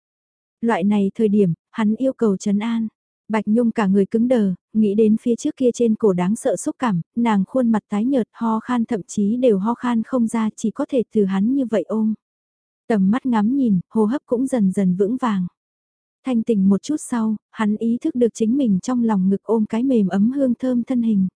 S1: Loại này thời điểm, hắn yêu cầu trấn an. Bạch Nhung cả người cứng đờ, nghĩ đến phía trước kia trên cổ đáng sợ xúc cảm, nàng khuôn mặt tái nhợt ho khan thậm chí đều ho khan không ra chỉ có thể từ hắn như vậy ôm. Tầm mắt ngắm nhìn, hô hấp cũng dần dần vững vàng. Thanh tỉnh một chút sau, hắn ý thức được chính mình trong lòng ngực ôm cái mềm ấm hương thơm thân hình.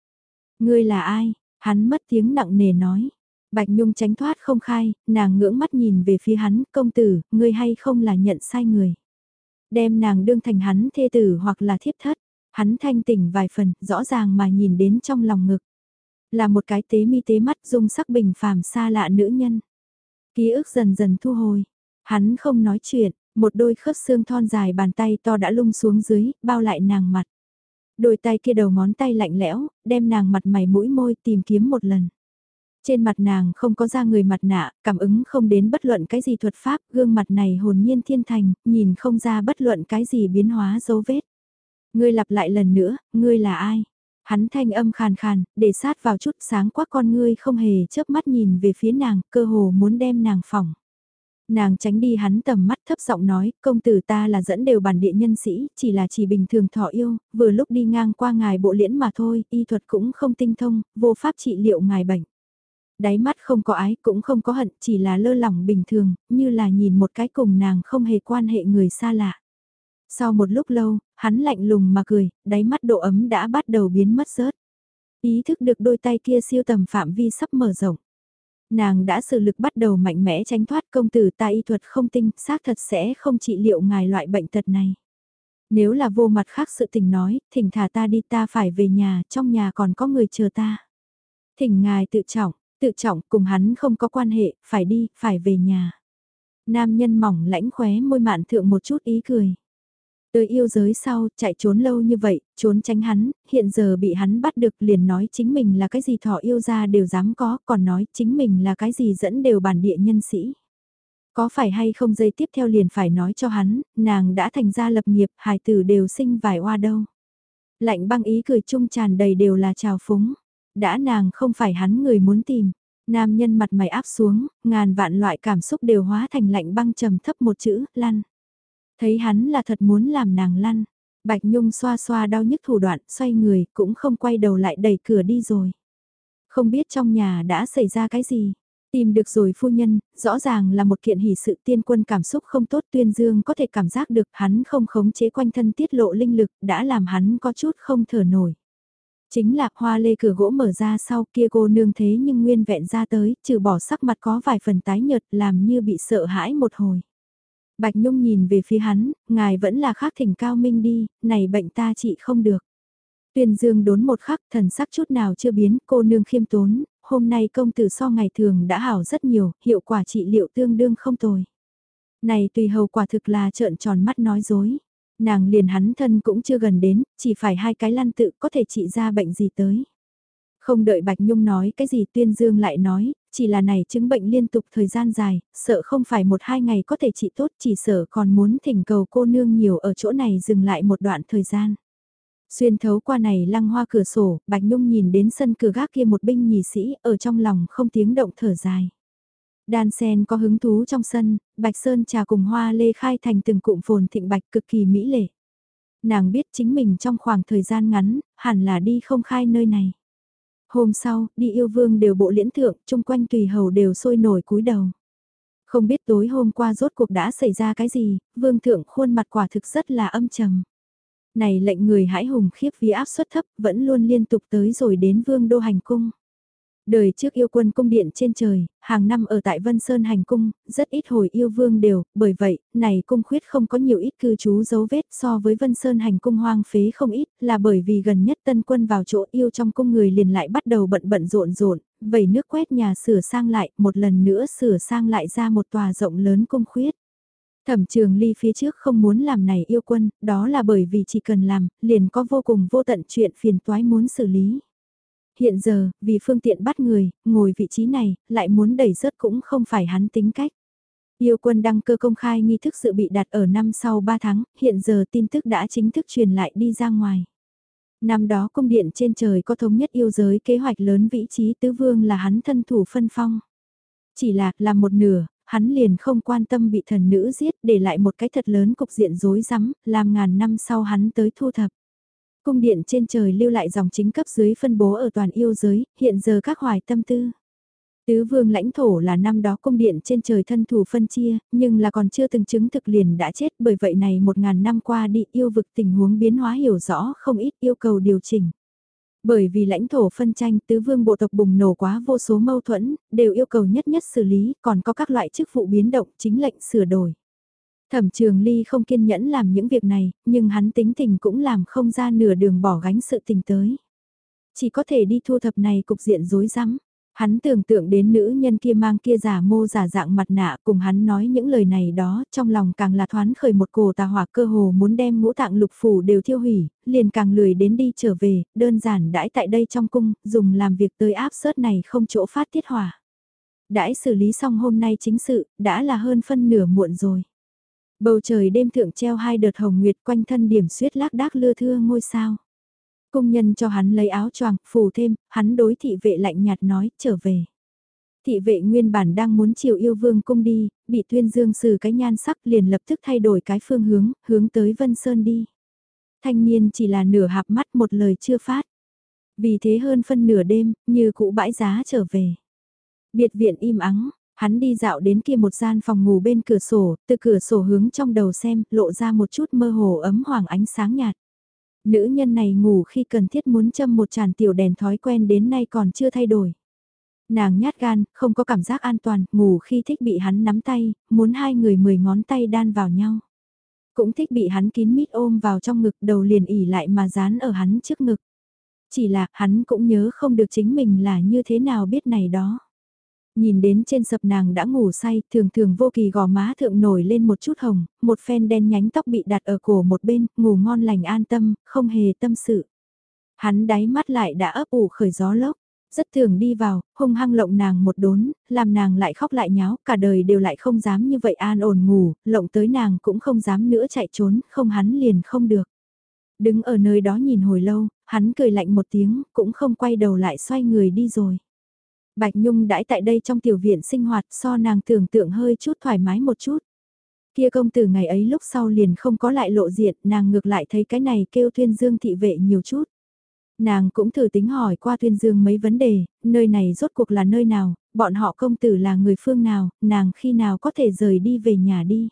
S1: Ngươi là ai? Hắn mất tiếng nặng nề nói. Bạch Nhung tránh thoát không khai, nàng ngưỡng mắt nhìn về phía hắn, công tử, ngươi hay không là nhận sai người. Đem nàng đương thành hắn thê tử hoặc là thiếp thất, hắn thanh tỉnh vài phần, rõ ràng mà nhìn đến trong lòng ngực. Là một cái tế mi tế mắt dung sắc bình phàm xa lạ nữ nhân. Ký ức dần dần thu hồi, hắn không nói chuyện, một đôi khớp xương thon dài bàn tay to đã lung xuống dưới, bao lại nàng mặt. Đôi tay kia đầu ngón tay lạnh lẽo, đem nàng mặt mày mũi môi tìm kiếm một lần. Trên mặt nàng không có ra người mặt nạ, cảm ứng không đến bất luận cái gì thuật pháp, gương mặt này hồn nhiên thiên thành, nhìn không ra bất luận cái gì biến hóa dấu vết. Ngươi lặp lại lần nữa, ngươi là ai? Hắn thanh âm khàn khàn, để sát vào chút sáng quá con ngươi không hề chớp mắt nhìn về phía nàng, cơ hồ muốn đem nàng phỏng. Nàng tránh đi hắn tầm mắt thấp giọng nói, công tử ta là dẫn đều bản địa nhân sĩ, chỉ là chỉ bình thường thọ yêu, vừa lúc đi ngang qua ngài bộ liễn mà thôi, y thuật cũng không tinh thông, vô pháp trị liệu ngài bệnh. Đáy mắt không có ái cũng không có hận, chỉ là lơ lỏng bình thường, như là nhìn một cái cùng nàng không hề quan hệ người xa lạ. Sau một lúc lâu, hắn lạnh lùng mà cười, đáy mắt độ ấm đã bắt đầu biến mất rớt. Ý thức được đôi tay kia siêu tầm phạm vi sắp mở rộng. Nàng đã sự lực bắt đầu mạnh mẽ tránh thoát công tử ta y thuật không tinh, xác thật sẽ không trị liệu ngài loại bệnh tật này. Nếu là vô mặt khác sự tình nói, thỉnh thả ta đi ta phải về nhà, trong nhà còn có người chờ ta. Thỉnh ngài tự trọng, tự trọng cùng hắn không có quan hệ, phải đi, phải về nhà. Nam nhân mỏng lãnh khóe môi mạn thượng một chút ý cười. Tới yêu giới sau, chạy trốn lâu như vậy, trốn tránh hắn, hiện giờ bị hắn bắt được liền nói chính mình là cái gì thọ yêu ra đều dám có, còn nói chính mình là cái gì dẫn đều bản địa nhân sĩ. Có phải hay không dây tiếp theo liền phải nói cho hắn, nàng đã thành ra lập nghiệp, hài tử đều sinh vài oa đâu. Lạnh băng ý cười chung tràn đầy đều là trào phúng. Đã nàng không phải hắn người muốn tìm. Nam nhân mặt mày áp xuống, ngàn vạn loại cảm xúc đều hóa thành lạnh băng trầm thấp một chữ, lăn. Thấy hắn là thật muốn làm nàng lăn. Bạch Nhung xoa xoa đau nhức thủ đoạn, xoay người, cũng không quay đầu lại đẩy cửa đi rồi. Không biết trong nhà đã xảy ra cái gì. Tìm được rồi phu nhân, rõ ràng là một kiện hỷ sự tiên quân cảm xúc không tốt tuyên dương có thể cảm giác được hắn không khống chế quanh thân tiết lộ linh lực đã làm hắn có chút không thở nổi. Chính là hoa lê cửa gỗ mở ra sau kia cô nương thế nhưng nguyên vẹn ra tới, trừ bỏ sắc mặt có vài phần tái nhợt làm như bị sợ hãi một hồi. Bạch Nhung nhìn về phía hắn, ngài vẫn là khác thỉnh cao minh đi, này bệnh ta trị không được. Tuyên dương đốn một khắc thần sắc chút nào chưa biến, cô nương khiêm tốn, hôm nay công tử so ngày thường đã hảo rất nhiều, hiệu quả trị liệu tương đương không tồi. Này tùy hầu quả thực là trợn tròn mắt nói dối. Nàng liền hắn thân cũng chưa gần đến, chỉ phải hai cái lăn tự có thể trị ra bệnh gì tới. Không đợi Bạch Nhung nói cái gì Tuyên Dương lại nói, chỉ là này chứng bệnh liên tục thời gian dài, sợ không phải một hai ngày có thể trị tốt chỉ sợ còn muốn thỉnh cầu cô nương nhiều ở chỗ này dừng lại một đoạn thời gian. Xuyên thấu qua này lăng hoa cửa sổ, Bạch Nhung nhìn đến sân cửa gác kia một binh nhì sĩ ở trong lòng không tiếng động thở dài. Đan sen có hứng thú trong sân, Bạch Sơn trà cùng hoa lê khai thành từng cụm phồn thịnh bạch cực kỳ mỹ lệ. Nàng biết chính mình trong khoảng thời gian ngắn, hẳn là đi không khai nơi này. Hôm sau, đi yêu vương đều bộ liễn thượng, chung quanh tùy hầu đều sôi nổi cúi đầu. Không biết tối hôm qua rốt cuộc đã xảy ra cái gì, vương thượng khuôn mặt quả thực rất là âm trầm. Này lệnh người hãi hùng khiếp vì áp suất thấp vẫn luôn liên tục tới rồi đến vương đô hành cung. Đời trước yêu quân cung điện trên trời, hàng năm ở tại Vân Sơn hành cung, rất ít hồi yêu vương đều, bởi vậy, này cung khuyết không có nhiều ít cư trú dấu vết so với Vân Sơn hành cung hoang phế không ít, là bởi vì gần nhất tân quân vào chỗ yêu trong cung người liền lại bắt đầu bận bận rộn rộn, vẩy nước quét nhà sửa sang lại, một lần nữa sửa sang lại ra một tòa rộng lớn cung khuyết. Thẩm trường ly phía trước không muốn làm này yêu quân, đó là bởi vì chỉ cần làm, liền có vô cùng vô tận chuyện phiền toái muốn xử lý. Hiện giờ, vì phương tiện bắt người, ngồi vị trí này, lại muốn đẩy rớt cũng không phải hắn tính cách. Yêu quân đăng cơ công khai nghi thức sự bị đặt ở năm sau 3 tháng, hiện giờ tin tức đã chính thức truyền lại đi ra ngoài. Năm đó cung điện trên trời có thống nhất yêu giới kế hoạch lớn vị trí tứ vương là hắn thân thủ phân phong. Chỉ là, làm một nửa, hắn liền không quan tâm bị thần nữ giết để lại một cái thật lớn cục diện rối rắm, làm ngàn năm sau hắn tới thu thập. Cung điện trên trời lưu lại dòng chính cấp dưới phân bố ở toàn yêu giới, hiện giờ các hoài tâm tư. Tứ vương lãnh thổ là năm đó cung điện trên trời thân thủ phân chia, nhưng là còn chưa từng chứng thực liền đã chết bởi vậy này một ngàn năm qua đi yêu vực tình huống biến hóa hiểu rõ không ít yêu cầu điều chỉnh. Bởi vì lãnh thổ phân tranh tứ vương bộ tộc bùng nổ quá vô số mâu thuẫn, đều yêu cầu nhất nhất xử lý, còn có các loại chức vụ biến động chính lệnh sửa đổi. Thẩm trường ly không kiên nhẫn làm những việc này, nhưng hắn tính tình cũng làm không ra nửa đường bỏ gánh sự tình tới. Chỉ có thể đi thu thập này cục diện rối rắm. Hắn tưởng tượng đến nữ nhân kia mang kia giả mô giả dạng mặt nạ cùng hắn nói những lời này đó, trong lòng càng là thoán khởi một cổ tà hỏa cơ hồ muốn đem ngũ tạng lục phủ đều thiêu hủy, liền càng lười đến đi trở về, đơn giản đãi tại đây trong cung, dùng làm việc tới áp sớt này không chỗ phát tiết hỏa. Đãi xử lý xong hôm nay chính sự, đã là hơn phân nửa muộn rồi. Bầu trời đêm thượng treo hai đợt hồng nguyệt quanh thân điểm suyết lác đác lưa thưa ngôi sao. Công nhân cho hắn lấy áo choàng, phủ thêm, hắn đối thị vệ lạnh nhạt nói, trở về. Thị vệ nguyên bản đang muốn chiều yêu vương cung đi, bị tuyên dương sử cái nhan sắc liền lập tức thay đổi cái phương hướng, hướng tới Vân Sơn đi. Thanh niên chỉ là nửa hạp mắt một lời chưa phát. Vì thế hơn phân nửa đêm, như cũ bãi giá trở về. Biệt viện im ắng, Hắn đi dạo đến kia một gian phòng ngủ bên cửa sổ, từ cửa sổ hướng trong đầu xem, lộ ra một chút mơ hồ ấm hoàng ánh sáng nhạt. Nữ nhân này ngủ khi cần thiết muốn châm một tràn tiểu đèn thói quen đến nay còn chưa thay đổi. Nàng nhát gan, không có cảm giác an toàn, ngủ khi thích bị hắn nắm tay, muốn hai người mười ngón tay đan vào nhau. Cũng thích bị hắn kín mít ôm vào trong ngực đầu liền ỉ lại mà dán ở hắn trước ngực. Chỉ là hắn cũng nhớ không được chính mình là như thế nào biết này đó. Nhìn đến trên sập nàng đã ngủ say, thường thường vô kỳ gò má thượng nổi lên một chút hồng, một phen đen nhánh tóc bị đặt ở cổ một bên, ngủ ngon lành an tâm, không hề tâm sự. Hắn đáy mắt lại đã ấp ủ khởi gió lốc, rất thường đi vào, hung hăng lộng nàng một đốn, làm nàng lại khóc lại nháo, cả đời đều lại không dám như vậy an ổn ngủ, lộng tới nàng cũng không dám nữa chạy trốn, không hắn liền không được. Đứng ở nơi đó nhìn hồi lâu, hắn cười lạnh một tiếng, cũng không quay đầu lại xoay người đi rồi. Bạch Nhung đãi tại đây trong tiểu viện sinh hoạt so nàng tưởng tượng hơi chút thoải mái một chút. Kia công tử ngày ấy lúc sau liền không có lại lộ diện, nàng ngược lại thấy cái này kêu Thuyên Dương thị vệ nhiều chút. Nàng cũng thử tính hỏi qua Thuyên Dương mấy vấn đề, nơi này rốt cuộc là nơi nào, bọn họ công tử là người phương nào, nàng khi nào có thể rời đi về nhà đi.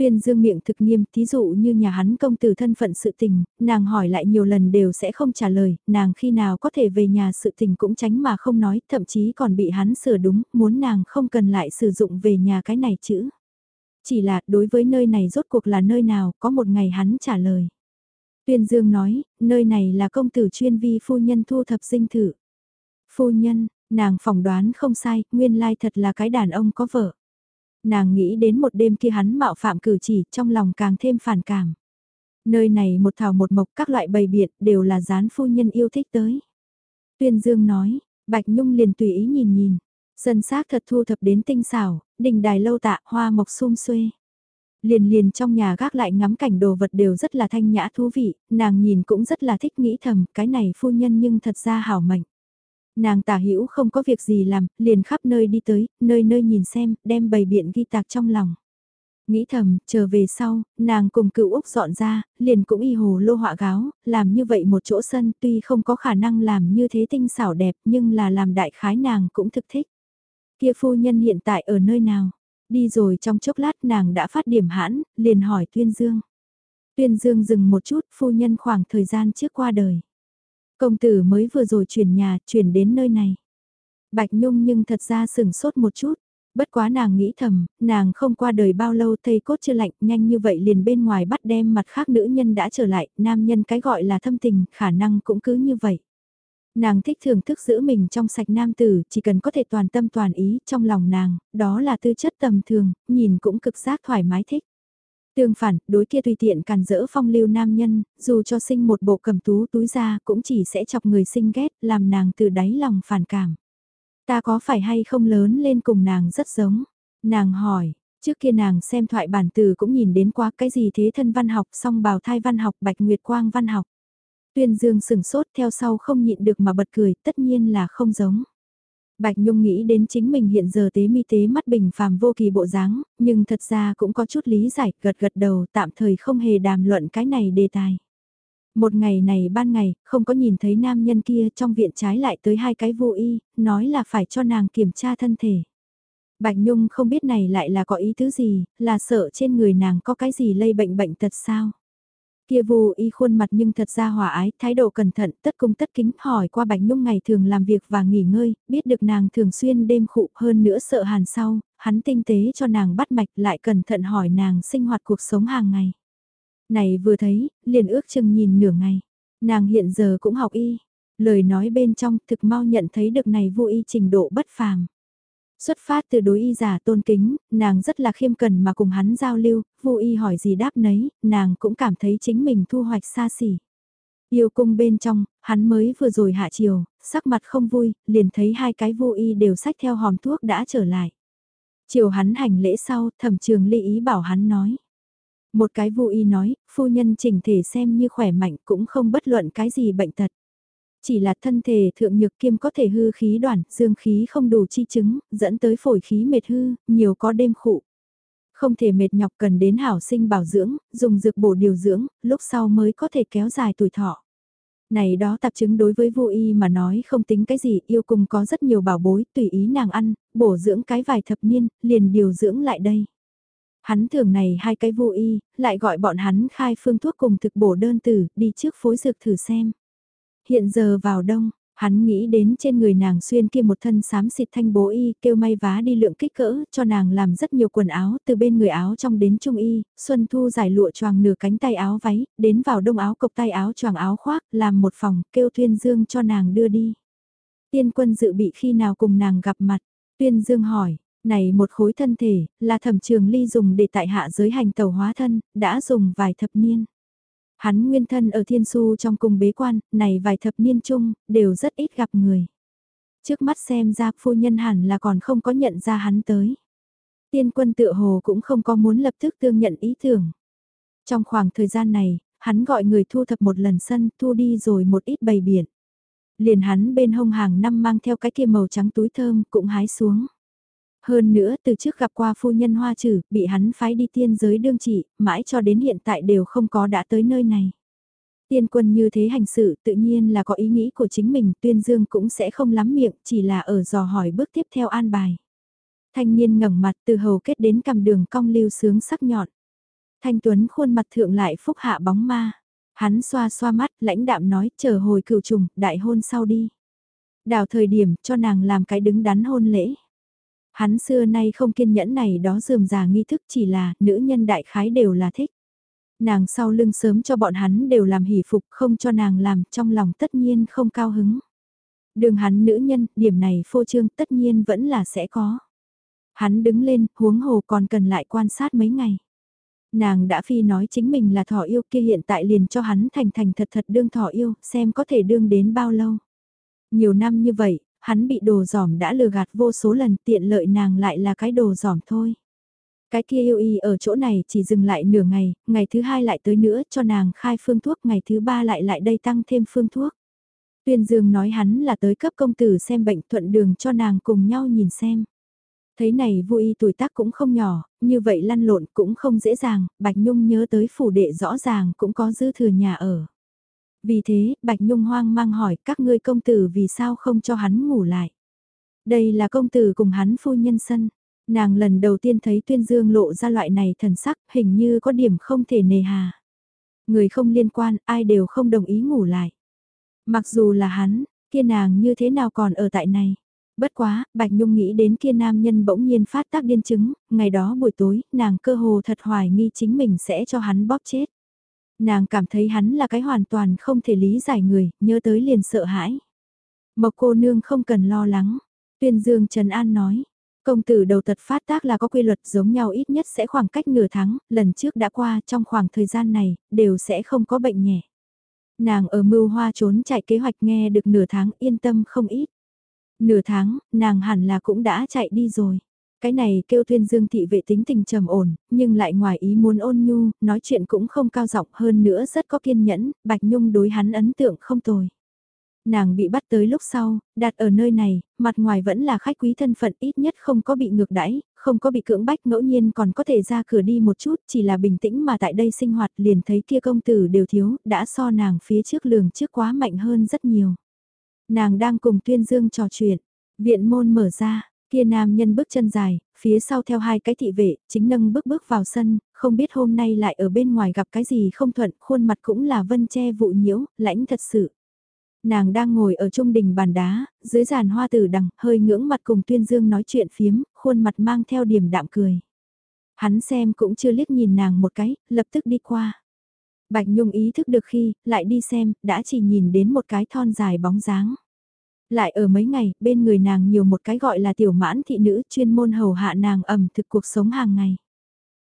S1: Tuyên dương miệng thực nghiêm, thí dụ như nhà hắn công tử thân phận sự tình, nàng hỏi lại nhiều lần đều sẽ không trả lời, nàng khi nào có thể về nhà sự tình cũng tránh mà không nói, thậm chí còn bị hắn sửa đúng, muốn nàng không cần lại sử dụng về nhà cái này chữ. Chỉ là đối với nơi này rốt cuộc là nơi nào, có một ngày hắn trả lời. Tuyên dương nói, nơi này là công tử chuyên vi phu nhân thu thập sinh thử. Phu nhân, nàng phỏng đoán không sai, nguyên lai thật là cái đàn ông có vợ. Nàng nghĩ đến một đêm kia hắn mạo phạm cử chỉ trong lòng càng thêm phản cảm. Nơi này một thảo một mộc các loại bầy biện đều là gián phu nhân yêu thích tới. Tuyên Dương nói, Bạch Nhung liền tùy ý nhìn nhìn. Dân xác thật thu thập đến tinh xảo, đình đài lâu tạ, hoa mộc sum xuê. Liền liền trong nhà gác lại ngắm cảnh đồ vật đều rất là thanh nhã thú vị, nàng nhìn cũng rất là thích nghĩ thầm, cái này phu nhân nhưng thật ra hảo mạnh. Nàng tả hữu không có việc gì làm, liền khắp nơi đi tới, nơi nơi nhìn xem, đem bầy biện ghi tạc trong lòng. Nghĩ thầm, chờ về sau, nàng cùng cựu Úc dọn ra, liền cũng y hồ lô họa gáo, làm như vậy một chỗ sân tuy không có khả năng làm như thế tinh xảo đẹp nhưng là làm đại khái nàng cũng thực thích. Kia phu nhân hiện tại ở nơi nào? Đi rồi trong chốc lát nàng đã phát điểm hãn, liền hỏi Tuyên Dương. Tuyên Dương dừng một chút, phu nhân khoảng thời gian trước qua đời. Công tử mới vừa rồi chuyển nhà, chuyển đến nơi này. Bạch Nhung nhưng thật ra sừng sốt một chút. Bất quá nàng nghĩ thầm, nàng không qua đời bao lâu thây cốt chưa lạnh, nhanh như vậy liền bên ngoài bắt đem mặt khác nữ nhân đã trở lại, nam nhân cái gọi là thâm tình, khả năng cũng cứ như vậy. Nàng thích thưởng thức giữ mình trong sạch nam tử, chỉ cần có thể toàn tâm toàn ý trong lòng nàng, đó là tư chất tầm thường, nhìn cũng cực giác thoải mái thích. Tương phản, đối kia tùy tiện càn dỡ phong lưu nam nhân, dù cho sinh một bộ cầm tú túi ra cũng chỉ sẽ chọc người sinh ghét, làm nàng từ đáy lòng phản cảm. Ta có phải hay không lớn lên cùng nàng rất giống? Nàng hỏi, trước kia nàng xem thoại bản từ cũng nhìn đến qua cái gì thế thân văn học song bào thai văn học bạch nguyệt quang văn học. Tuyên dương sừng sốt theo sau không nhịn được mà bật cười, tất nhiên là không giống. Bạch Nhung nghĩ đến chính mình hiện giờ tế mi tế mắt bình phàm vô kỳ bộ dáng, nhưng thật ra cũng có chút lý giải, gật gật đầu tạm thời không hề đàm luận cái này đề tài. Một ngày này ban ngày, không có nhìn thấy nam nhân kia trong viện trái lại tới hai cái vô y, nói là phải cho nàng kiểm tra thân thể. Bạch Nhung không biết này lại là có ý tứ gì, là sợ trên người nàng có cái gì lây bệnh bệnh tật sao. Kia vô y khuôn mặt nhưng thật ra hòa ái, thái độ cẩn thận, tất cung tất kính hỏi qua Bạch Nhung ngày thường làm việc và nghỉ ngơi, biết được nàng thường xuyên đêm khụ hơn nữa sợ hàn sau, hắn tinh tế cho nàng bắt mạch lại cẩn thận hỏi nàng sinh hoạt cuộc sống hàng ngày. Này vừa thấy, liền ước chừng nhìn nửa ngày. Nàng hiện giờ cũng học y. Lời nói bên trong thực mau nhận thấy được này vô y trình độ bất phàm. Xuất phát từ đối y giả tôn kính, nàng rất là khiêm cần mà cùng hắn giao lưu, vô y hỏi gì đáp nấy, nàng cũng cảm thấy chính mình thu hoạch xa xỉ. Yêu cung bên trong, hắn mới vừa rồi hạ chiều, sắc mặt không vui, liền thấy hai cái vô y đều sách theo hòm thuốc đã trở lại. Chiều hắn hành lễ sau, thẩm trường ly ý bảo hắn nói. Một cái vô y nói, phu nhân chỉnh thể xem như khỏe mạnh cũng không bất luận cái gì bệnh tật. Chỉ là thân thể thượng nhược kiêm có thể hư khí đoạn dương khí không đủ chi chứng, dẫn tới phổi khí mệt hư, nhiều có đêm khụ. Không thể mệt nhọc cần đến hảo sinh bảo dưỡng, dùng dược bổ điều dưỡng, lúc sau mới có thể kéo dài tuổi thọ. Này đó tạp chứng đối với vô y mà nói không tính cái gì, yêu cùng có rất nhiều bảo bối, tùy ý nàng ăn, bổ dưỡng cái vài thập niên, liền điều dưỡng lại đây. Hắn thường này hai cái vô y, lại gọi bọn hắn khai phương thuốc cùng thực bổ đơn tử, đi trước phối dược thử xem. Hiện giờ vào đông, hắn nghĩ đến trên người nàng xuyên kia một thân xám xịt thanh bố y, kêu may vá đi lượng kích cỡ, cho nàng làm rất nhiều quần áo, từ bên người áo trong đến trung y, xuân thu giải lụa choàng nửa cánh tay áo váy, đến vào đông áo cộc tay áo choàng áo khoác, làm một phòng, kêu tuyên dương cho nàng đưa đi. Tiên quân dự bị khi nào cùng nàng gặp mặt, tuyên dương hỏi, này một khối thân thể, là thẩm trường ly dùng để tại hạ giới hành tàu hóa thân, đã dùng vài thập niên. Hắn nguyên thân ở thiên su trong cung bế quan, này vài thập niên chung, đều rất ít gặp người. Trước mắt xem ra phu nhân hẳn là còn không có nhận ra hắn tới. Tiên quân tự hồ cũng không có muốn lập tức tương nhận ý tưởng. Trong khoảng thời gian này, hắn gọi người thu thập một lần sân, thu đi rồi một ít bầy biển. Liền hắn bên hông hàng năm mang theo cái kia màu trắng túi thơm cũng hái xuống. Hơn nữa từ trước gặp qua phu nhân hoa trừ, bị hắn phái đi tiên giới đương trị, mãi cho đến hiện tại đều không có đã tới nơi này. Tiên quân như thế hành sự tự nhiên là có ý nghĩ của chính mình, tuyên dương cũng sẽ không lắm miệng, chỉ là ở dò hỏi bước tiếp theo an bài. Thanh niên ngẩng mặt từ hầu kết đến cầm đường cong lưu sướng sắc nhọn. Thanh Tuấn khuôn mặt thượng lại phúc hạ bóng ma. Hắn xoa xoa mắt, lãnh đạm nói, chờ hồi cửu trùng, đại hôn sau đi. Đào thời điểm, cho nàng làm cái đứng đắn hôn lễ. Hắn xưa nay không kiên nhẫn này đó dườm già nghi thức chỉ là nữ nhân đại khái đều là thích. Nàng sau lưng sớm cho bọn hắn đều làm hỷ phục không cho nàng làm trong lòng tất nhiên không cao hứng. Đường hắn nữ nhân, điểm này phô trương tất nhiên vẫn là sẽ có. Hắn đứng lên, huống hồ còn cần lại quan sát mấy ngày. Nàng đã phi nói chính mình là thỏ yêu kia hiện tại liền cho hắn thành thành thật thật đương thỏ yêu, xem có thể đương đến bao lâu. Nhiều năm như vậy, hắn bị đồ giỏm đã lừa gạt vô số lần tiện lợi nàng lại là cái đồ giỏm thôi. Cái kia yêu y ở chỗ này chỉ dừng lại nửa ngày, ngày thứ hai lại tới nữa cho nàng khai phương thuốc, ngày thứ ba lại lại đây tăng thêm phương thuốc. Tuyên Dương nói hắn là tới cấp công tử xem bệnh thuận đường cho nàng cùng nhau nhìn xem. Thấy này vui tuổi tác cũng không nhỏ, như vậy lăn lộn cũng không dễ dàng, Bạch Nhung nhớ tới phủ đệ rõ ràng cũng có dư thừa nhà ở. Vì thế, Bạch Nhung hoang mang hỏi các ngươi công tử vì sao không cho hắn ngủ lại. Đây là công tử cùng hắn phu nhân sân. Nàng lần đầu tiên thấy tuyên dương lộ ra loại này thần sắc hình như có điểm không thể nề hà. Người không liên quan, ai đều không đồng ý ngủ lại. Mặc dù là hắn, kia nàng như thế nào còn ở tại này. Bất quá, Bạch Nhung nghĩ đến kia nam nhân bỗng nhiên phát tác điên chứng, ngày đó buổi tối, nàng cơ hồ thật hoài nghi chính mình sẽ cho hắn bóp chết. Nàng cảm thấy hắn là cái hoàn toàn không thể lý giải người, nhớ tới liền sợ hãi. Mộc cô nương không cần lo lắng. Tuyên Dương Trần An nói, công tử đầu tật phát tác là có quy luật giống nhau ít nhất sẽ khoảng cách nửa tháng, lần trước đã qua trong khoảng thời gian này, đều sẽ không có bệnh nhẹ. Nàng ở mưu hoa trốn chạy kế hoạch nghe được nửa tháng yên tâm không ít. Nửa tháng, nàng hẳn là cũng đã chạy đi rồi. Cái này kêu tuyên dương thị vệ tính tình trầm ổn, nhưng lại ngoài ý muốn ôn nhu, nói chuyện cũng không cao giọng hơn nữa rất có kiên nhẫn, Bạch Nhung đối hắn ấn tượng không tồi. Nàng bị bắt tới lúc sau, đặt ở nơi này, mặt ngoài vẫn là khách quý thân phận ít nhất không có bị ngược đãi, không có bị cưỡng bách ngẫu nhiên còn có thể ra cửa đi một chút, chỉ là bình tĩnh mà tại đây sinh hoạt liền thấy kia công tử đều thiếu, đã so nàng phía trước lường trước quá mạnh hơn rất nhiều. Nàng đang cùng tuyên dương trò chuyện, viện môn mở ra, Kia nam nhân bước chân dài, phía sau theo hai cái thị vệ, chính nâng bước bước vào sân, không biết hôm nay lại ở bên ngoài gặp cái gì không thuận, khuôn mặt cũng là vân che vụ nhiễu, lãnh thật sự. Nàng đang ngồi ở trung đình bàn đá, dưới giàn hoa tử đằng, hơi ngưỡng mặt cùng tuyên dương nói chuyện phiếm, khuôn mặt mang theo điểm đạm cười. Hắn xem cũng chưa liếc nhìn nàng một cái, lập tức đi qua. Bạch Nhung ý thức được khi, lại đi xem, đã chỉ nhìn đến một cái thon dài bóng dáng. Lại ở mấy ngày, bên người nàng nhiều một cái gọi là tiểu mãn thị nữ chuyên môn hầu hạ nàng ẩm thực cuộc sống hàng ngày.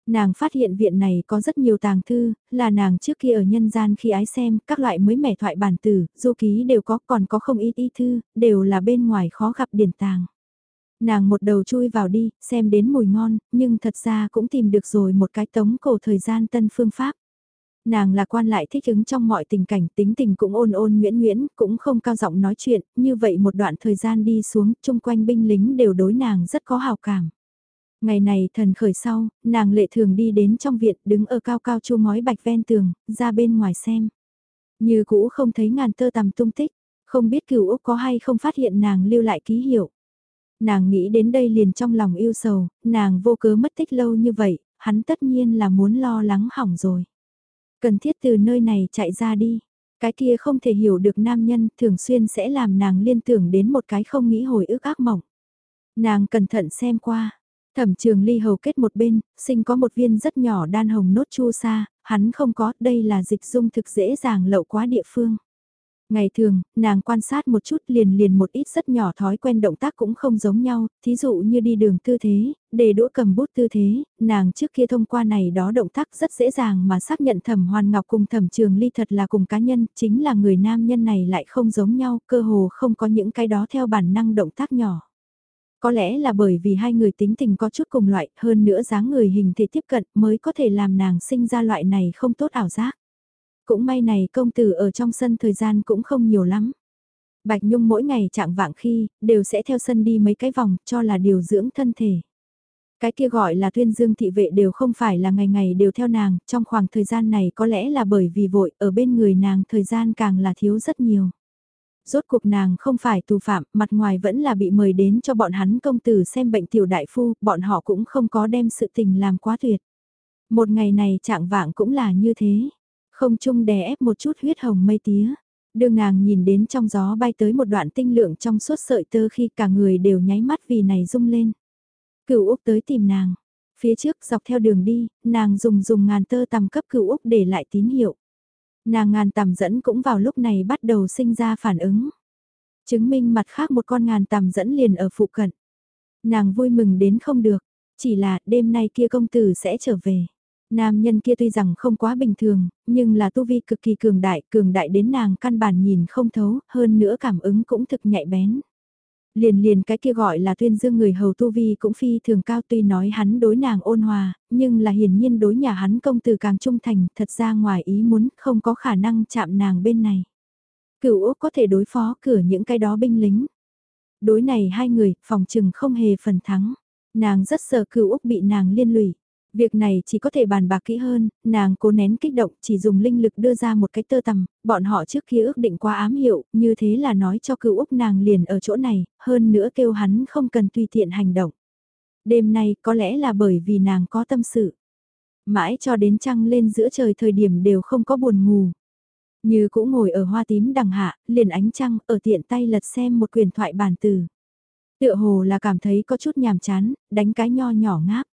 S1: Nàng phát hiện viện này có rất nhiều tàng thư, là nàng trước kia ở nhân gian khi ái xem, các loại mới mẻ thoại bản tử, du ký đều có, còn có không ít y thư, đều là bên ngoài khó gặp điển tàng. Nàng một đầu chui vào đi, xem đến mùi ngon, nhưng thật ra cũng tìm được rồi một cái tống cổ thời gian tân phương pháp. Nàng là quan lại thích ứng trong mọi tình cảnh, tính tình cũng ôn ôn nguyễn nguyễn, cũng không cao giọng nói chuyện, như vậy một đoạn thời gian đi xuống, chung quanh binh lính đều đối nàng rất có hào cảm. Ngày này thần khởi sau, nàng lệ thường đi đến trong viện, đứng ở cao cao chu ngói bạch ven tường, ra bên ngoài xem. Như cũ không thấy ngàn tơ tầm tung tích, không biết cửu Úc có hay không phát hiện nàng lưu lại ký hiệu. Nàng nghĩ đến đây liền trong lòng yêu sầu, nàng vô cớ mất tích lâu như vậy, hắn tất nhiên là muốn lo lắng hỏng rồi. Cần thiết từ nơi này chạy ra đi. Cái kia không thể hiểu được nam nhân thường xuyên sẽ làm nàng liên tưởng đến một cái không nghĩ hồi ức ác mộng. Nàng cẩn thận xem qua. Thẩm trường ly hầu kết một bên, sinh có một viên rất nhỏ đan hồng nốt chu sa, hắn không có, đây là dịch dung thực dễ dàng lậu quá địa phương. Ngày thường, nàng quan sát một chút liền liền một ít rất nhỏ thói quen động tác cũng không giống nhau, thí dụ như đi đường tư thế, để đũa cầm bút tư thế, nàng trước kia thông qua này đó động tác rất dễ dàng mà xác nhận thẩm hoàn ngọc cùng thẩm trường ly thật là cùng cá nhân, chính là người nam nhân này lại không giống nhau, cơ hồ không có những cái đó theo bản năng động tác nhỏ. Có lẽ là bởi vì hai người tính tình có chút cùng loại, hơn nữa dáng người hình thể tiếp cận mới có thể làm nàng sinh ra loại này không tốt ảo giác. Cũng may này công tử ở trong sân thời gian cũng không nhiều lắm. Bạch Nhung mỗi ngày trạng vạng khi, đều sẽ theo sân đi mấy cái vòng, cho là điều dưỡng thân thể. Cái kia gọi là tuyên dương thị vệ đều không phải là ngày ngày đều theo nàng, trong khoảng thời gian này có lẽ là bởi vì vội, ở bên người nàng thời gian càng là thiếu rất nhiều. Rốt cuộc nàng không phải tù phạm, mặt ngoài vẫn là bị mời đến cho bọn hắn công tử xem bệnh tiểu đại phu, bọn họ cũng không có đem sự tình làm quá tuyệt. Một ngày này trạng vạng cũng là như thế. Không chung đè ép một chút huyết hồng mây tía. Đường nàng nhìn đến trong gió bay tới một đoạn tinh lượng trong suốt sợi tơ khi cả người đều nháy mắt vì này rung lên. Cửu Úc tới tìm nàng. Phía trước dọc theo đường đi, nàng dùng dùng ngàn tơ tầm cấp cửu Úc để lại tín hiệu. Nàng ngàn tầm dẫn cũng vào lúc này bắt đầu sinh ra phản ứng. Chứng minh mặt khác một con ngàn tầm dẫn liền ở phụ cận. Nàng vui mừng đến không được, chỉ là đêm nay kia công tử sẽ trở về. Nam nhân kia tuy rằng không quá bình thường, nhưng là tu vi cực kỳ cường đại, cường đại đến nàng căn bản nhìn không thấu, hơn nữa cảm ứng cũng thực nhạy bén. Liền liền cái kia gọi là tuyên dương người hầu tu vi cũng phi thường cao tuy nói hắn đối nàng ôn hòa, nhưng là hiển nhiên đối nhà hắn công từ càng trung thành, thật ra ngoài ý muốn không có khả năng chạm nàng bên này. Cửu Úc có thể đối phó cửa những cái đó binh lính. Đối này hai người, phòng trừng không hề phần thắng. Nàng rất sợ cửu Úc bị nàng liên lụy. Việc này chỉ có thể bàn bạc kỹ hơn, nàng cố nén kích động chỉ dùng linh lực đưa ra một cái tơ tầm, bọn họ trước kia ước định qua ám hiệu, như thế là nói cho cựu Úc nàng liền ở chỗ này, hơn nữa kêu hắn không cần tùy tiện hành động. Đêm nay có lẽ là bởi vì nàng có tâm sự. Mãi cho đến trăng lên giữa trời thời điểm đều không có buồn ngủ. Như cũng ngồi ở hoa tím đằng hạ, liền ánh trăng, ở tiện tay lật xem một quyền thoại bản từ. Tựa hồ là cảm thấy có chút nhàm chán, đánh cái nho nhỏ ngáp.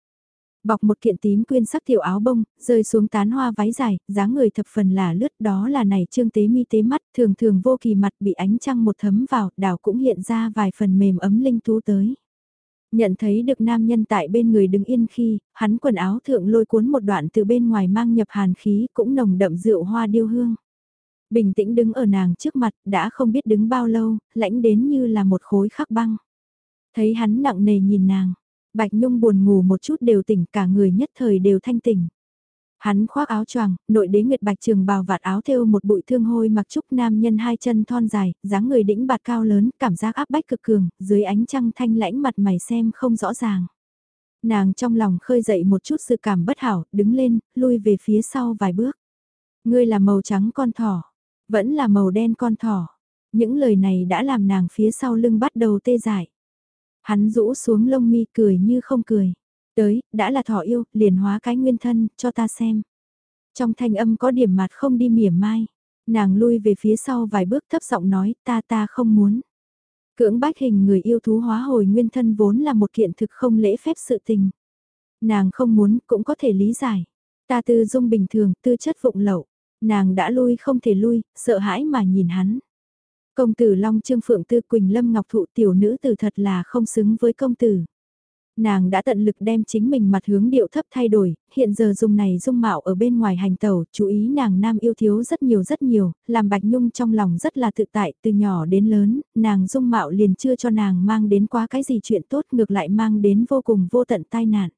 S1: Bọc một kiện tím quyên sắc tiểu áo bông, rơi xuống tán hoa váy dài, dáng người thập phần là lướt đó là này trương tế mi tế mắt, thường thường vô kỳ mặt bị ánh trăng một thấm vào, đảo cũng hiện ra vài phần mềm ấm linh tú tới. Nhận thấy được nam nhân tại bên người đứng yên khi, hắn quần áo thượng lôi cuốn một đoạn từ bên ngoài mang nhập hàn khí cũng nồng đậm rượu hoa điêu hương. Bình tĩnh đứng ở nàng trước mặt, đã không biết đứng bao lâu, lãnh đến như là một khối khắc băng. Thấy hắn nặng nề nhìn nàng, Bạch Nhung buồn ngủ một chút đều tỉnh cả người nhất thời đều thanh tỉnh. Hắn khoác áo choàng, nội đế nguyệt bạch trường bào vạt áo thêu một bụi thương hôi mặc trúc nam nhân hai chân thon dài, dáng người đĩnh bạt cao lớn, cảm giác áp bách cực cường, dưới ánh trăng thanh lãnh mặt mày xem không rõ ràng. Nàng trong lòng khơi dậy một chút sự cảm bất hảo, đứng lên, lui về phía sau vài bước. Ngươi là màu trắng con thỏ, vẫn là màu đen con thỏ. Những lời này đã làm nàng phía sau lưng bắt đầu tê dại. Hắn rũ xuống lông mi cười như không cười. Tới, đã là thỏ yêu, liền hóa cái nguyên thân, cho ta xem. Trong thanh âm có điểm mặt không đi mỉa mai. Nàng lui về phía sau vài bước thấp giọng nói, ta ta không muốn. Cưỡng bách hình người yêu thú hóa hồi nguyên thân vốn là một kiện thực không lễ phép sự tình. Nàng không muốn cũng có thể lý giải. Ta tư dung bình thường, tư chất vụng lậu. Nàng đã lui không thể lui, sợ hãi mà nhìn hắn. Công tử Long Trương Phượng Tư Quỳnh Lâm Ngọc Thụ tiểu nữ tử thật là không xứng với công tử. Nàng đã tận lực đem chính mình mặt hướng điệu thấp thay đổi, hiện giờ dùng này dung mạo ở bên ngoài hành tẩu, chú ý nàng nam yêu thiếu rất nhiều rất nhiều, làm Bạch Nhung trong lòng rất là tự tại, từ nhỏ đến lớn, nàng dung mạo liền chưa cho nàng mang đến quá cái gì chuyện tốt ngược lại mang đến vô cùng vô tận tai nạn.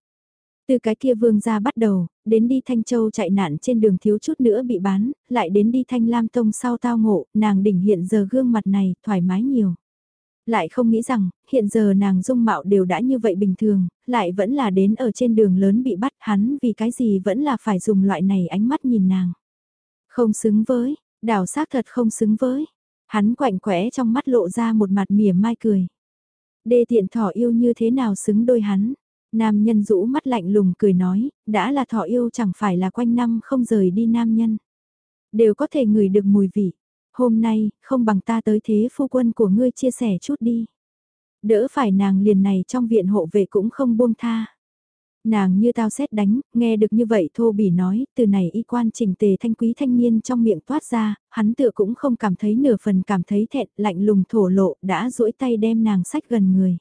S1: Từ cái kia vương ra bắt đầu, đến đi Thanh Châu chạy nạn trên đường thiếu chút nữa bị bán, lại đến đi Thanh Lam Tông sau tao ngộ, nàng đỉnh hiện giờ gương mặt này thoải mái nhiều. Lại không nghĩ rằng, hiện giờ nàng dung mạo đều đã như vậy bình thường, lại vẫn là đến ở trên đường lớn bị bắt hắn vì cái gì vẫn là phải dùng loại này ánh mắt nhìn nàng. Không xứng với, đảo xác thật không xứng với. Hắn quạnh quẽ trong mắt lộ ra một mặt mỉa mai cười. Đê tiện thỏ yêu như thế nào xứng đôi hắn. Nam nhân rũ mắt lạnh lùng cười nói, đã là thọ yêu chẳng phải là quanh năm không rời đi nam nhân. Đều có thể ngửi được mùi vị. Hôm nay, không bằng ta tới thế phu quân của ngươi chia sẻ chút đi. Đỡ phải nàng liền này trong viện hộ vệ cũng không buông tha. Nàng như tao xét đánh, nghe được như vậy thô bỉ nói, từ này y quan trình tề thanh quý thanh niên trong miệng toát ra, hắn tựa cũng không cảm thấy nửa phần cảm thấy thẹn, lạnh lùng thổ lộ, đã duỗi tay đem nàng sách gần người.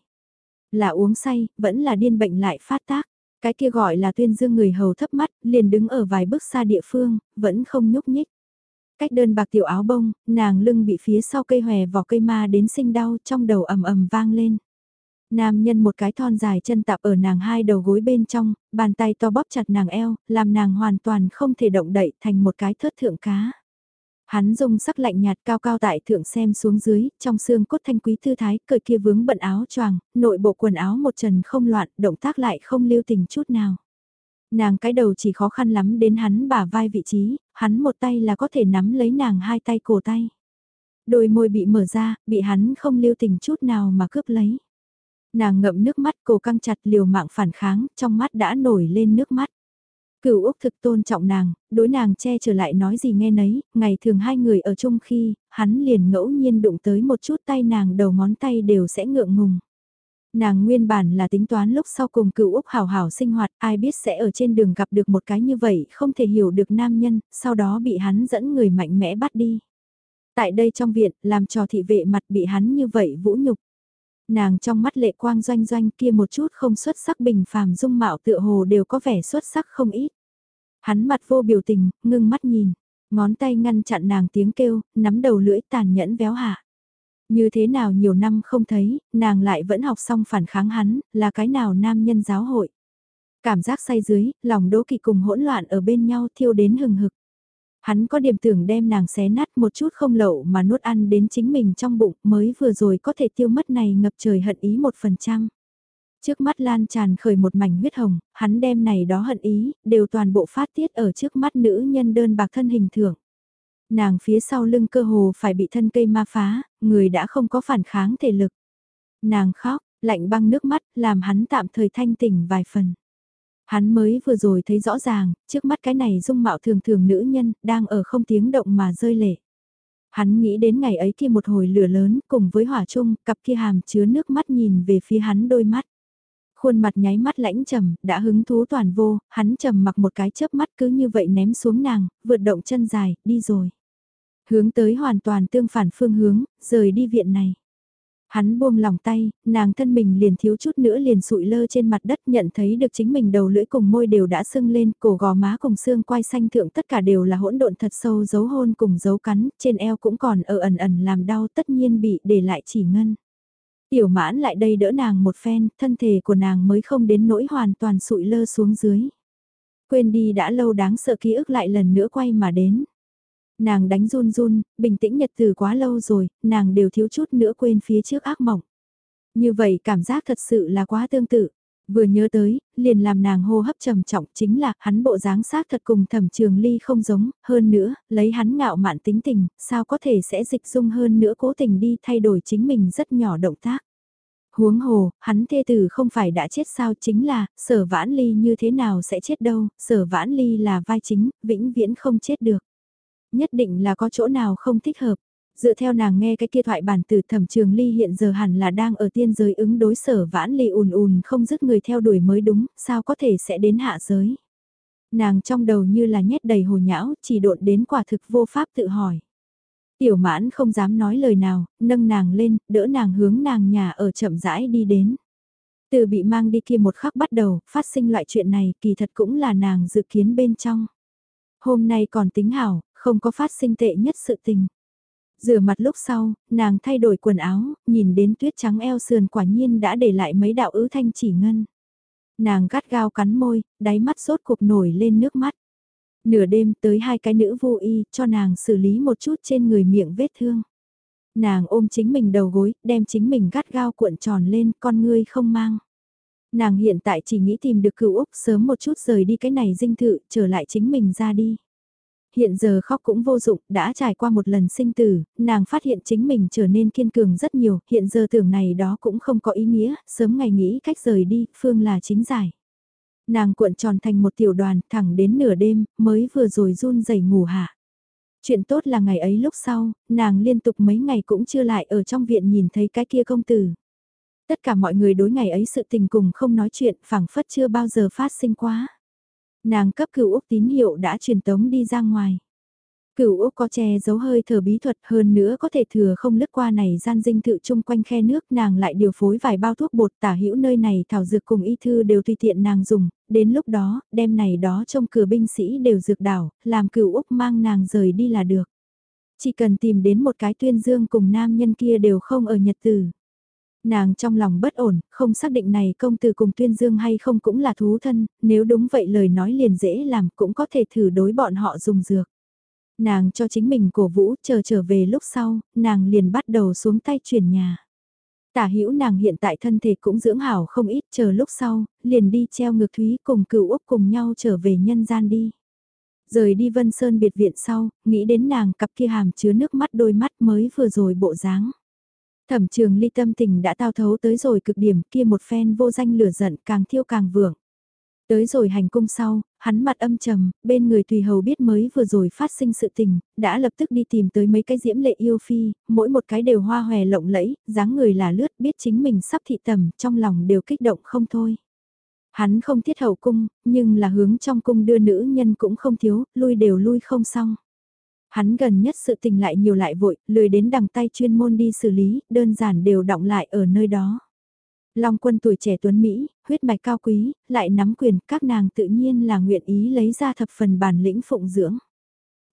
S1: Là uống say, vẫn là điên bệnh lại phát tác. Cái kia gọi là tuyên dương người hầu thấp mắt, liền đứng ở vài bước xa địa phương, vẫn không nhúc nhích. Cách đơn bạc tiểu áo bông, nàng lưng bị phía sau cây hòe vỏ cây ma đến sinh đau trong đầu ầm ầm vang lên. Nam nhân một cái thon dài chân tạp ở nàng hai đầu gối bên trong, bàn tay to bóp chặt nàng eo, làm nàng hoàn toàn không thể động đậy thành một cái thớt thượng cá. Hắn dùng sắc lạnh nhạt cao cao tại thượng xem xuống dưới, trong xương cốt thanh quý thư thái, cởi kia vướng bận áo choàng, nội bộ quần áo một trần không loạn, động tác lại không lưu tình chút nào. Nàng cái đầu chỉ khó khăn lắm đến hắn bả vai vị trí, hắn một tay là có thể nắm lấy nàng hai tay cổ tay. Đôi môi bị mở ra, bị hắn không lưu tình chút nào mà cướp lấy. Nàng ngậm nước mắt cổ căng chặt liều mạng phản kháng, trong mắt đã nổi lên nước mắt. Cửu Úc thực tôn trọng nàng, đối nàng che trở lại nói gì nghe nấy, ngày thường hai người ở chung khi, hắn liền ngẫu nhiên đụng tới một chút tay nàng đầu ngón tay đều sẽ ngượng ngùng. Nàng nguyên bản là tính toán lúc sau cùng cựu Úc hào hào sinh hoạt, ai biết sẽ ở trên đường gặp được một cái như vậy, không thể hiểu được nam nhân, sau đó bị hắn dẫn người mạnh mẽ bắt đi. Tại đây trong viện, làm trò thị vệ mặt bị hắn như vậy vũ nhục. Nàng trong mắt lệ quang doanh doanh kia một chút không xuất sắc bình phàm dung mạo tựa hồ đều có vẻ xuất sắc không ít. Hắn mặt vô biểu tình, ngưng mắt nhìn, ngón tay ngăn chặn nàng tiếng kêu, nắm đầu lưỡi tàn nhẫn véo hạ. Như thế nào nhiều năm không thấy, nàng lại vẫn học xong phản kháng hắn, là cái nào nam nhân giáo hội. Cảm giác say dưới, lòng đố kỵ cùng hỗn loạn ở bên nhau thiêu đến hừng hực. Hắn có điểm tưởng đem nàng xé nát một chút không lậu mà nuốt ăn đến chính mình trong bụng mới vừa rồi có thể tiêu mất này ngập trời hận ý một phần trăm. Trước mắt lan tràn khởi một mảnh huyết hồng, hắn đem này đó hận ý, đều toàn bộ phát tiết ở trước mắt nữ nhân đơn bạc thân hình thưởng. Nàng phía sau lưng cơ hồ phải bị thân cây ma phá, người đã không có phản kháng thể lực. Nàng khóc, lạnh băng nước mắt, làm hắn tạm thời thanh tỉnh vài phần. Hắn mới vừa rồi thấy rõ ràng, trước mắt cái này dung mạo thường thường nữ nhân, đang ở không tiếng động mà rơi lệ. Hắn nghĩ đến ngày ấy kia một hồi lửa lớn, cùng với hỏa chung, cặp kia hàm chứa nước mắt nhìn về phía hắn đôi mắt. Khuôn mặt nháy mắt lãnh trầm, đã hứng thú toàn vô, hắn trầm mặc một cái chớp mắt cứ như vậy ném xuống nàng, vượt động chân dài, đi rồi. Hướng tới hoàn toàn tương phản phương hướng, rời đi viện này. Hắn buông lòng tay, nàng thân mình liền thiếu chút nữa liền sụi lơ trên mặt đất nhận thấy được chính mình đầu lưỡi cùng môi đều đã sưng lên, cổ gò má cùng xương quai xanh thượng tất cả đều là hỗn độn thật sâu dấu hôn cùng dấu cắn, trên eo cũng còn ở ẩn ẩn làm đau tất nhiên bị để lại chỉ ngân. Tiểu mãn lại đây đỡ nàng một phen, thân thể của nàng mới không đến nỗi hoàn toàn sụi lơ xuống dưới. Quên đi đã lâu đáng sợ ký ức lại lần nữa quay mà đến. Nàng đánh run run, bình tĩnh nhật từ quá lâu rồi, nàng đều thiếu chút nữa quên phía trước ác mộng. Như vậy cảm giác thật sự là quá tương tự. Vừa nhớ tới, liền làm nàng hô hấp trầm trọng chính là hắn bộ dáng xác thật cùng thẩm trường ly không giống, hơn nữa, lấy hắn ngạo mạn tính tình, sao có thể sẽ dịch dung hơn nữa cố tình đi thay đổi chính mình rất nhỏ động tác. Huống hồ, hắn thê tử không phải đã chết sao chính là, sở vãn ly như thế nào sẽ chết đâu, sở vãn ly là vai chính, vĩnh viễn không chết được nhất định là có chỗ nào không thích hợp. Dựa theo nàng nghe cái kia thoại bản từ thẩm trường ly hiện giờ hẳn là đang ở tiên giới ứng đối sở vãn ly ùn ùn không dứt người theo đuổi mới đúng, sao có thể sẽ đến hạ giới. Nàng trong đầu như là nhét đầy hồ nhão, chỉ độn đến quả thực vô pháp tự hỏi. Tiểu mãn không dám nói lời nào, nâng nàng lên, đỡ nàng hướng nàng nhà ở chậm rãi đi đến. Từ bị mang đi kia một khắc bắt đầu, phát sinh loại chuyện này kỳ thật cũng là nàng dự kiến bên trong. Hôm nay còn tính hảo, không có phát sinh tệ nhất sự tình. Rửa mặt lúc sau, nàng thay đổi quần áo, nhìn đến tuyết trắng eo sườn quả nhiên đã để lại mấy đạo ứ thanh chỉ ngân. Nàng gắt gao cắn môi, đáy mắt sốt cuộc nổi lên nước mắt. Nửa đêm tới hai cái nữ vô y cho nàng xử lý một chút trên người miệng vết thương. Nàng ôm chính mình đầu gối, đem chính mình gắt gao cuộn tròn lên, con ngươi không mang. Nàng hiện tại chỉ nghĩ tìm được cựu Úc sớm một chút rời đi cái này dinh thự, trở lại chính mình ra đi hiện giờ khóc cũng vô dụng, đã trải qua một lần sinh tử, nàng phát hiện chính mình trở nên kiên cường rất nhiều, hiện giờ tưởng này đó cũng không có ý nghĩa, sớm ngày nghĩ cách rời đi, phương là chính giải. Nàng cuộn tròn thành một tiểu đoàn, thẳng đến nửa đêm, mới vừa rồi run rẩy ngủ hạ. Chuyện tốt là ngày ấy lúc sau, nàng liên tục mấy ngày cũng chưa lại ở trong viện nhìn thấy cái kia công tử. Tất cả mọi người đối ngày ấy sự tình cùng không nói chuyện, phảng phất chưa bao giờ phát sinh quá. Nàng cấp cửu Úc tín hiệu đã truyền tống đi ra ngoài. Cửu Úc có che giấu hơi thở bí thuật hơn nữa có thể thừa không lướt qua này gian dinh thự chung quanh khe nước nàng lại điều phối vài bao thuốc bột tả hữu nơi này thảo dược cùng y thư đều tùy tiện nàng dùng, đến lúc đó, đem này đó trong cửa binh sĩ đều dược đảo, làm cửu Úc mang nàng rời đi là được. Chỉ cần tìm đến một cái tuyên dương cùng nam nhân kia đều không ở nhật tử. Nàng trong lòng bất ổn, không xác định này công tử cùng tuyên dương hay không cũng là thú thân, nếu đúng vậy lời nói liền dễ làm cũng có thể thử đối bọn họ dùng dược. Nàng cho chính mình cổ vũ chờ trở về lúc sau, nàng liền bắt đầu xuống tay chuyển nhà. Tả hữu nàng hiện tại thân thể cũng dưỡng hảo không ít chờ lúc sau, liền đi treo ngược thúy cùng cựu Úc cùng nhau trở về nhân gian đi. Rời đi Vân Sơn biệt viện sau, nghĩ đến nàng cặp kia hàm chứa nước mắt đôi mắt mới vừa rồi bộ dáng. Thẩm trường ly tâm tình đã tao thấu tới rồi cực điểm kia một phen vô danh lửa giận càng thiêu càng vượng. Tới rồi hành cung sau, hắn mặt âm trầm, bên người tùy hầu biết mới vừa rồi phát sinh sự tình, đã lập tức đi tìm tới mấy cái diễm lệ yêu phi, mỗi một cái đều hoa hòe lộng lẫy, dáng người là lướt biết chính mình sắp thị tầm, trong lòng đều kích động không thôi. Hắn không thiết hậu cung, nhưng là hướng trong cung đưa nữ nhân cũng không thiếu, lui đều lui không xong. Hắn gần nhất sự tình lại nhiều lại vội, lười đến đằng tay chuyên môn đi xử lý, đơn giản đều động lại ở nơi đó. Long quân tuổi trẻ tuấn Mỹ, huyết mạch cao quý, lại nắm quyền, các nàng tự nhiên là nguyện ý lấy ra thập phần bản lĩnh phụng dưỡng.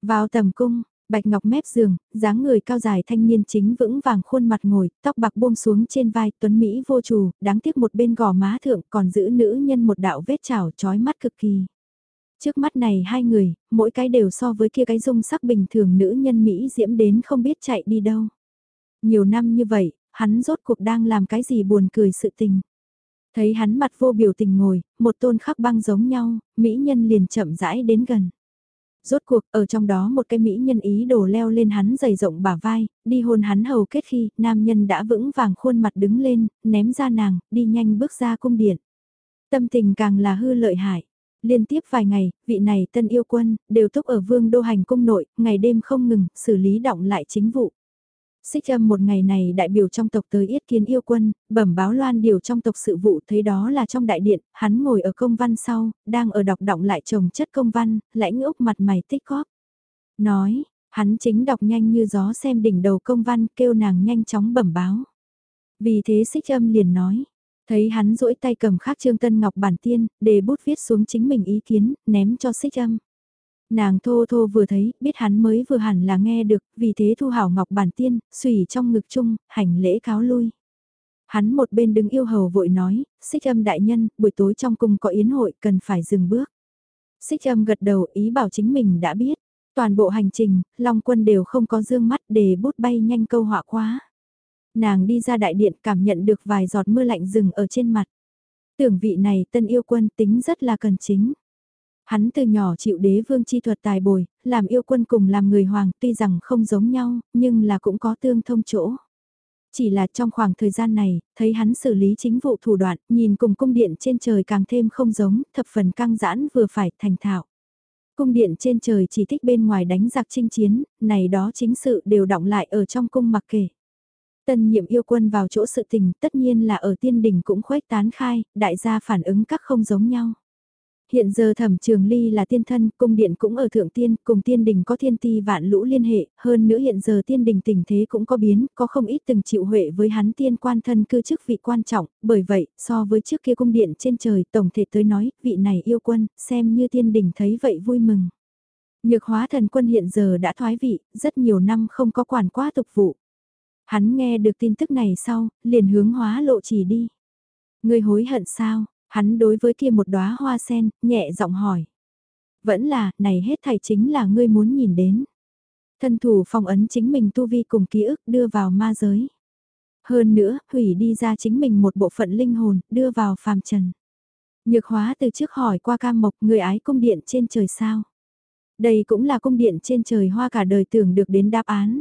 S1: Vào tầm cung, bạch ngọc mép giường, dáng người cao dài thanh niên chính vững vàng khuôn mặt ngồi, tóc bạc buông xuống trên vai, tuấn Mỹ vô trù, đáng tiếc một bên gò má thượng còn giữ nữ nhân một đạo vết trào chói mắt cực kỳ. Trước mắt này hai người, mỗi cái đều so với kia cái dung sắc bình thường nữ nhân Mỹ diễm đến không biết chạy đi đâu. Nhiều năm như vậy, hắn rốt cuộc đang làm cái gì buồn cười sự tình. Thấy hắn mặt vô biểu tình ngồi, một tôn khắc băng giống nhau, Mỹ nhân liền chậm rãi đến gần. Rốt cuộc, ở trong đó một cái Mỹ nhân ý đồ leo lên hắn dày rộng bả vai, đi hôn hắn hầu kết khi, nam nhân đã vững vàng khuôn mặt đứng lên, ném ra nàng, đi nhanh bước ra cung điện. Tâm tình càng là hư lợi hại. Liên tiếp vài ngày, vị này tân yêu quân, đều túc ở vương đô hành cung nội, ngày đêm không ngừng, xử lý động lại chính vụ. Xích âm một ngày này đại biểu trong tộc tới yết kiến yêu quân, bẩm báo loan điều trong tộc sự vụ thấy đó là trong đại điện, hắn ngồi ở công văn sau, đang ở đọc động lại chồng chất công văn, lãnh úc mặt mày tích góp. Nói, hắn chính đọc nhanh như gió xem đỉnh đầu công văn kêu nàng nhanh chóng bẩm báo. Vì thế xích âm liền nói, thấy hắn duỗi tay cầm khắc trương tân ngọc bản tiên, để bút viết xuống chính mình ý kiến, ném cho xích âm. Nàng thô thô vừa thấy, biết hắn mới vừa hẳn là nghe được, vì thế thu hảo ngọc bản tiên, xùy trong ngực chung, hành lễ cáo lui. Hắn một bên đứng yêu hầu vội nói, xích âm đại nhân, buổi tối trong cung có yến hội, cần phải dừng bước. Xích âm gật đầu ý bảo chính mình đã biết. Toàn bộ hành trình, Long quân đều không có dương mắt để bút bay nhanh câu họa quá. Nàng đi ra đại điện cảm nhận được vài giọt mưa lạnh rừng ở trên mặt. Tưởng vị này tân yêu quân tính rất là cần chính. Hắn từ nhỏ chịu đế vương chi thuật tài bồi, làm yêu quân cùng làm người hoàng tuy rằng không giống nhau, nhưng là cũng có tương thông chỗ. Chỉ là trong khoảng thời gian này, thấy hắn xử lý chính vụ thủ đoạn, nhìn cùng cung điện trên trời càng thêm không giống, thập phần căng giãn vừa phải thành thạo. Cung điện trên trời chỉ thích bên ngoài đánh giặc chinh chiến, này đó chính sự đều động lại ở trong cung mặc kể. Tân nhiệm yêu quân vào chỗ sự tình tất nhiên là ở tiên đình cũng khuếch tán khai, đại gia phản ứng các không giống nhau. Hiện giờ thẩm trường ly là tiên thân, cung điện cũng ở thượng tiên, cùng tiên đình có thiên ti vạn lũ liên hệ, hơn nữa hiện giờ tiên đình tình thế cũng có biến, có không ít từng chịu huệ với hắn tiên quan thân cư chức vị quan trọng, bởi vậy, so với trước kia cung điện trên trời, tổng thể tới nói, vị này yêu quân, xem như tiên đình thấy vậy vui mừng. Nhược hóa thần quân hiện giờ đã thoái vị, rất nhiều năm không có quản quá tục vụ. Hắn nghe được tin tức này sau, liền hướng hóa lộ chỉ đi. Người hối hận sao, Hắn đối với kia một đóa hoa sen, nhẹ giọng hỏi. Vẫn là, này hết thảy chính là ngươi muốn nhìn đến. Thân thủ phong ấn chính mình tu vi cùng ký ức đưa vào ma giới. Hơn nữa, hủy đi ra chính mình một bộ phận linh hồn, đưa vào phàm trần. Nhược hóa từ trước hỏi qua cam mộc người ái cung điện trên trời sao. Đây cũng là cung điện trên trời hoa cả đời tưởng được đến đáp án.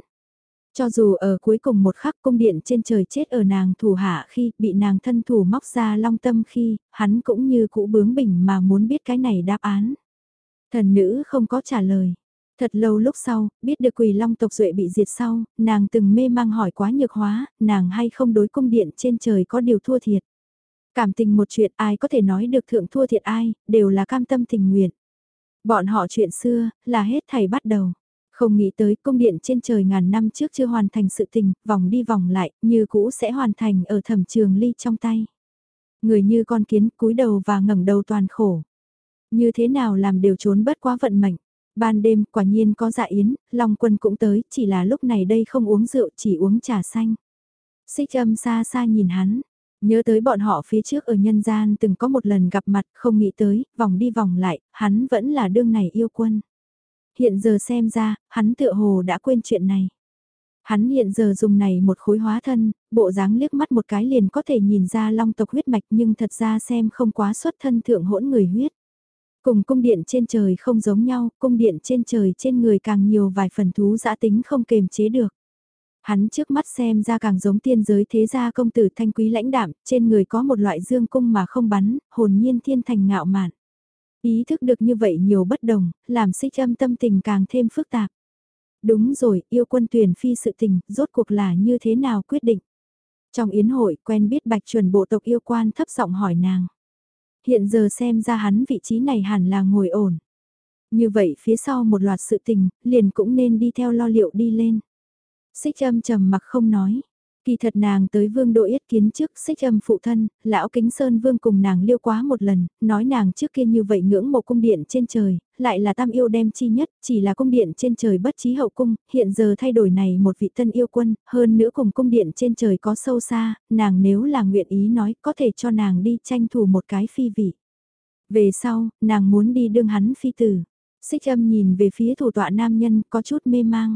S1: Cho dù ở cuối cùng một khắc cung điện trên trời chết ở nàng thủ hạ khi bị nàng thân thủ móc ra long tâm khi, hắn cũng như cũ bướng bỉnh mà muốn biết cái này đáp án. Thần nữ không có trả lời. Thật lâu lúc sau, biết được quỳ long tộc duệ bị diệt sau, nàng từng mê mang hỏi quá nhược hóa, nàng hay không đối cung điện trên trời có điều thua thiệt. Cảm tình một chuyện ai có thể nói được thượng thua thiệt ai, đều là cam tâm tình nguyện. Bọn họ chuyện xưa, là hết thầy bắt đầu. Không nghĩ tới cung điện trên trời ngàn năm trước chưa hoàn thành sự tình, vòng đi vòng lại, như cũ sẽ hoàn thành ở thẩm trường ly trong tay. Người như con kiến cúi đầu và ngẩng đầu toàn khổ. Như thế nào làm đều trốn bất quá vận mệnh. Ban đêm quả nhiên có dạ yến, Long Quân cũng tới, chỉ là lúc này đây không uống rượu chỉ uống trà xanh. Xích âm xa xa nhìn hắn, nhớ tới bọn họ phía trước ở nhân gian từng có một lần gặp mặt không nghĩ tới, vòng đi vòng lại, hắn vẫn là đương này yêu quân. Hiện giờ xem ra, hắn tựa hồ đã quên chuyện này. Hắn hiện giờ dùng này một khối hóa thân, bộ dáng liếc mắt một cái liền có thể nhìn ra long tộc huyết mạch nhưng thật ra xem không quá xuất thân thượng hỗn người huyết. Cùng cung điện trên trời không giống nhau, cung điện trên trời trên người càng nhiều vài phần thú dã tính không kềm chế được. Hắn trước mắt xem ra càng giống tiên giới thế gia công tử thanh quý lãnh đạm, trên người có một loại dương cung mà không bắn, hồn nhiên thiên thành ngạo mạn. Ý thức được như vậy nhiều bất đồng, làm xích âm tâm tình càng thêm phức tạp. Đúng rồi, yêu quân tuyển phi sự tình, rốt cuộc là như thế nào quyết định. Trong yến hội, quen biết bạch chuẩn bộ tộc yêu quan thấp giọng hỏi nàng. Hiện giờ xem ra hắn vị trí này hẳn là ngồi ổn. Như vậy phía sau một loạt sự tình, liền cũng nên đi theo lo liệu đi lên. Xích âm trầm mặc không nói. Kỳ thật nàng tới vương đội yết kiến trước xích âm phụ thân, lão kính sơn vương cùng nàng liêu quá một lần, nói nàng trước kia như vậy ngưỡng một cung điện trên trời, lại là tam yêu đem chi nhất, chỉ là cung điện trên trời bất trí hậu cung, hiện giờ thay đổi này một vị tân yêu quân, hơn nữa cùng cung điện trên trời có sâu xa, nàng nếu là nguyện ý nói có thể cho nàng đi tranh thủ một cái phi vị. Về sau, nàng muốn đi đương hắn phi tử. Xích âm nhìn về phía thủ tọa nam nhân có chút mê mang.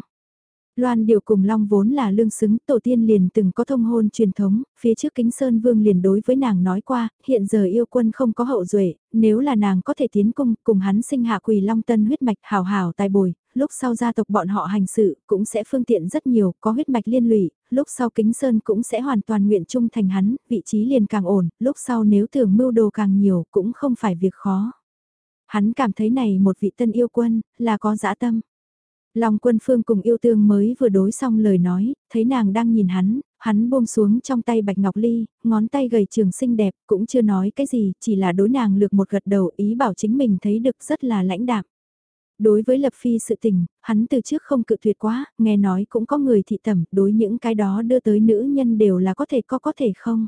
S1: Loan điều cùng Long vốn là lương xứng, tổ tiên liền từng có thông hôn truyền thống, phía trước kính Sơn Vương liền đối với nàng nói qua, hiện giờ yêu quân không có hậu duệ nếu là nàng có thể tiến cung, cùng hắn sinh hạ quỳ Long Tân huyết mạch hào hào tài bồi, lúc sau gia tộc bọn họ hành sự cũng sẽ phương tiện rất nhiều, có huyết mạch liên lụy, lúc sau kính Sơn cũng sẽ hoàn toàn nguyện trung thành hắn, vị trí liền càng ổn, lúc sau nếu tưởng mưu đồ càng nhiều cũng không phải việc khó. Hắn cảm thấy này một vị tân yêu quân, là có dã tâm. Long quân phương cùng yêu tương mới vừa đối xong lời nói, thấy nàng đang nhìn hắn, hắn buông xuống trong tay bạch ngọc ly, ngón tay gầy trường xinh đẹp, cũng chưa nói cái gì, chỉ là đối nàng lược một gật đầu ý bảo chính mình thấy được rất là lãnh đạm. Đối với lập phi sự tình, hắn từ trước không cự tuyệt quá, nghe nói cũng có người thị tẩm, đối những cái đó đưa tới nữ nhân đều là có thể có có thể không.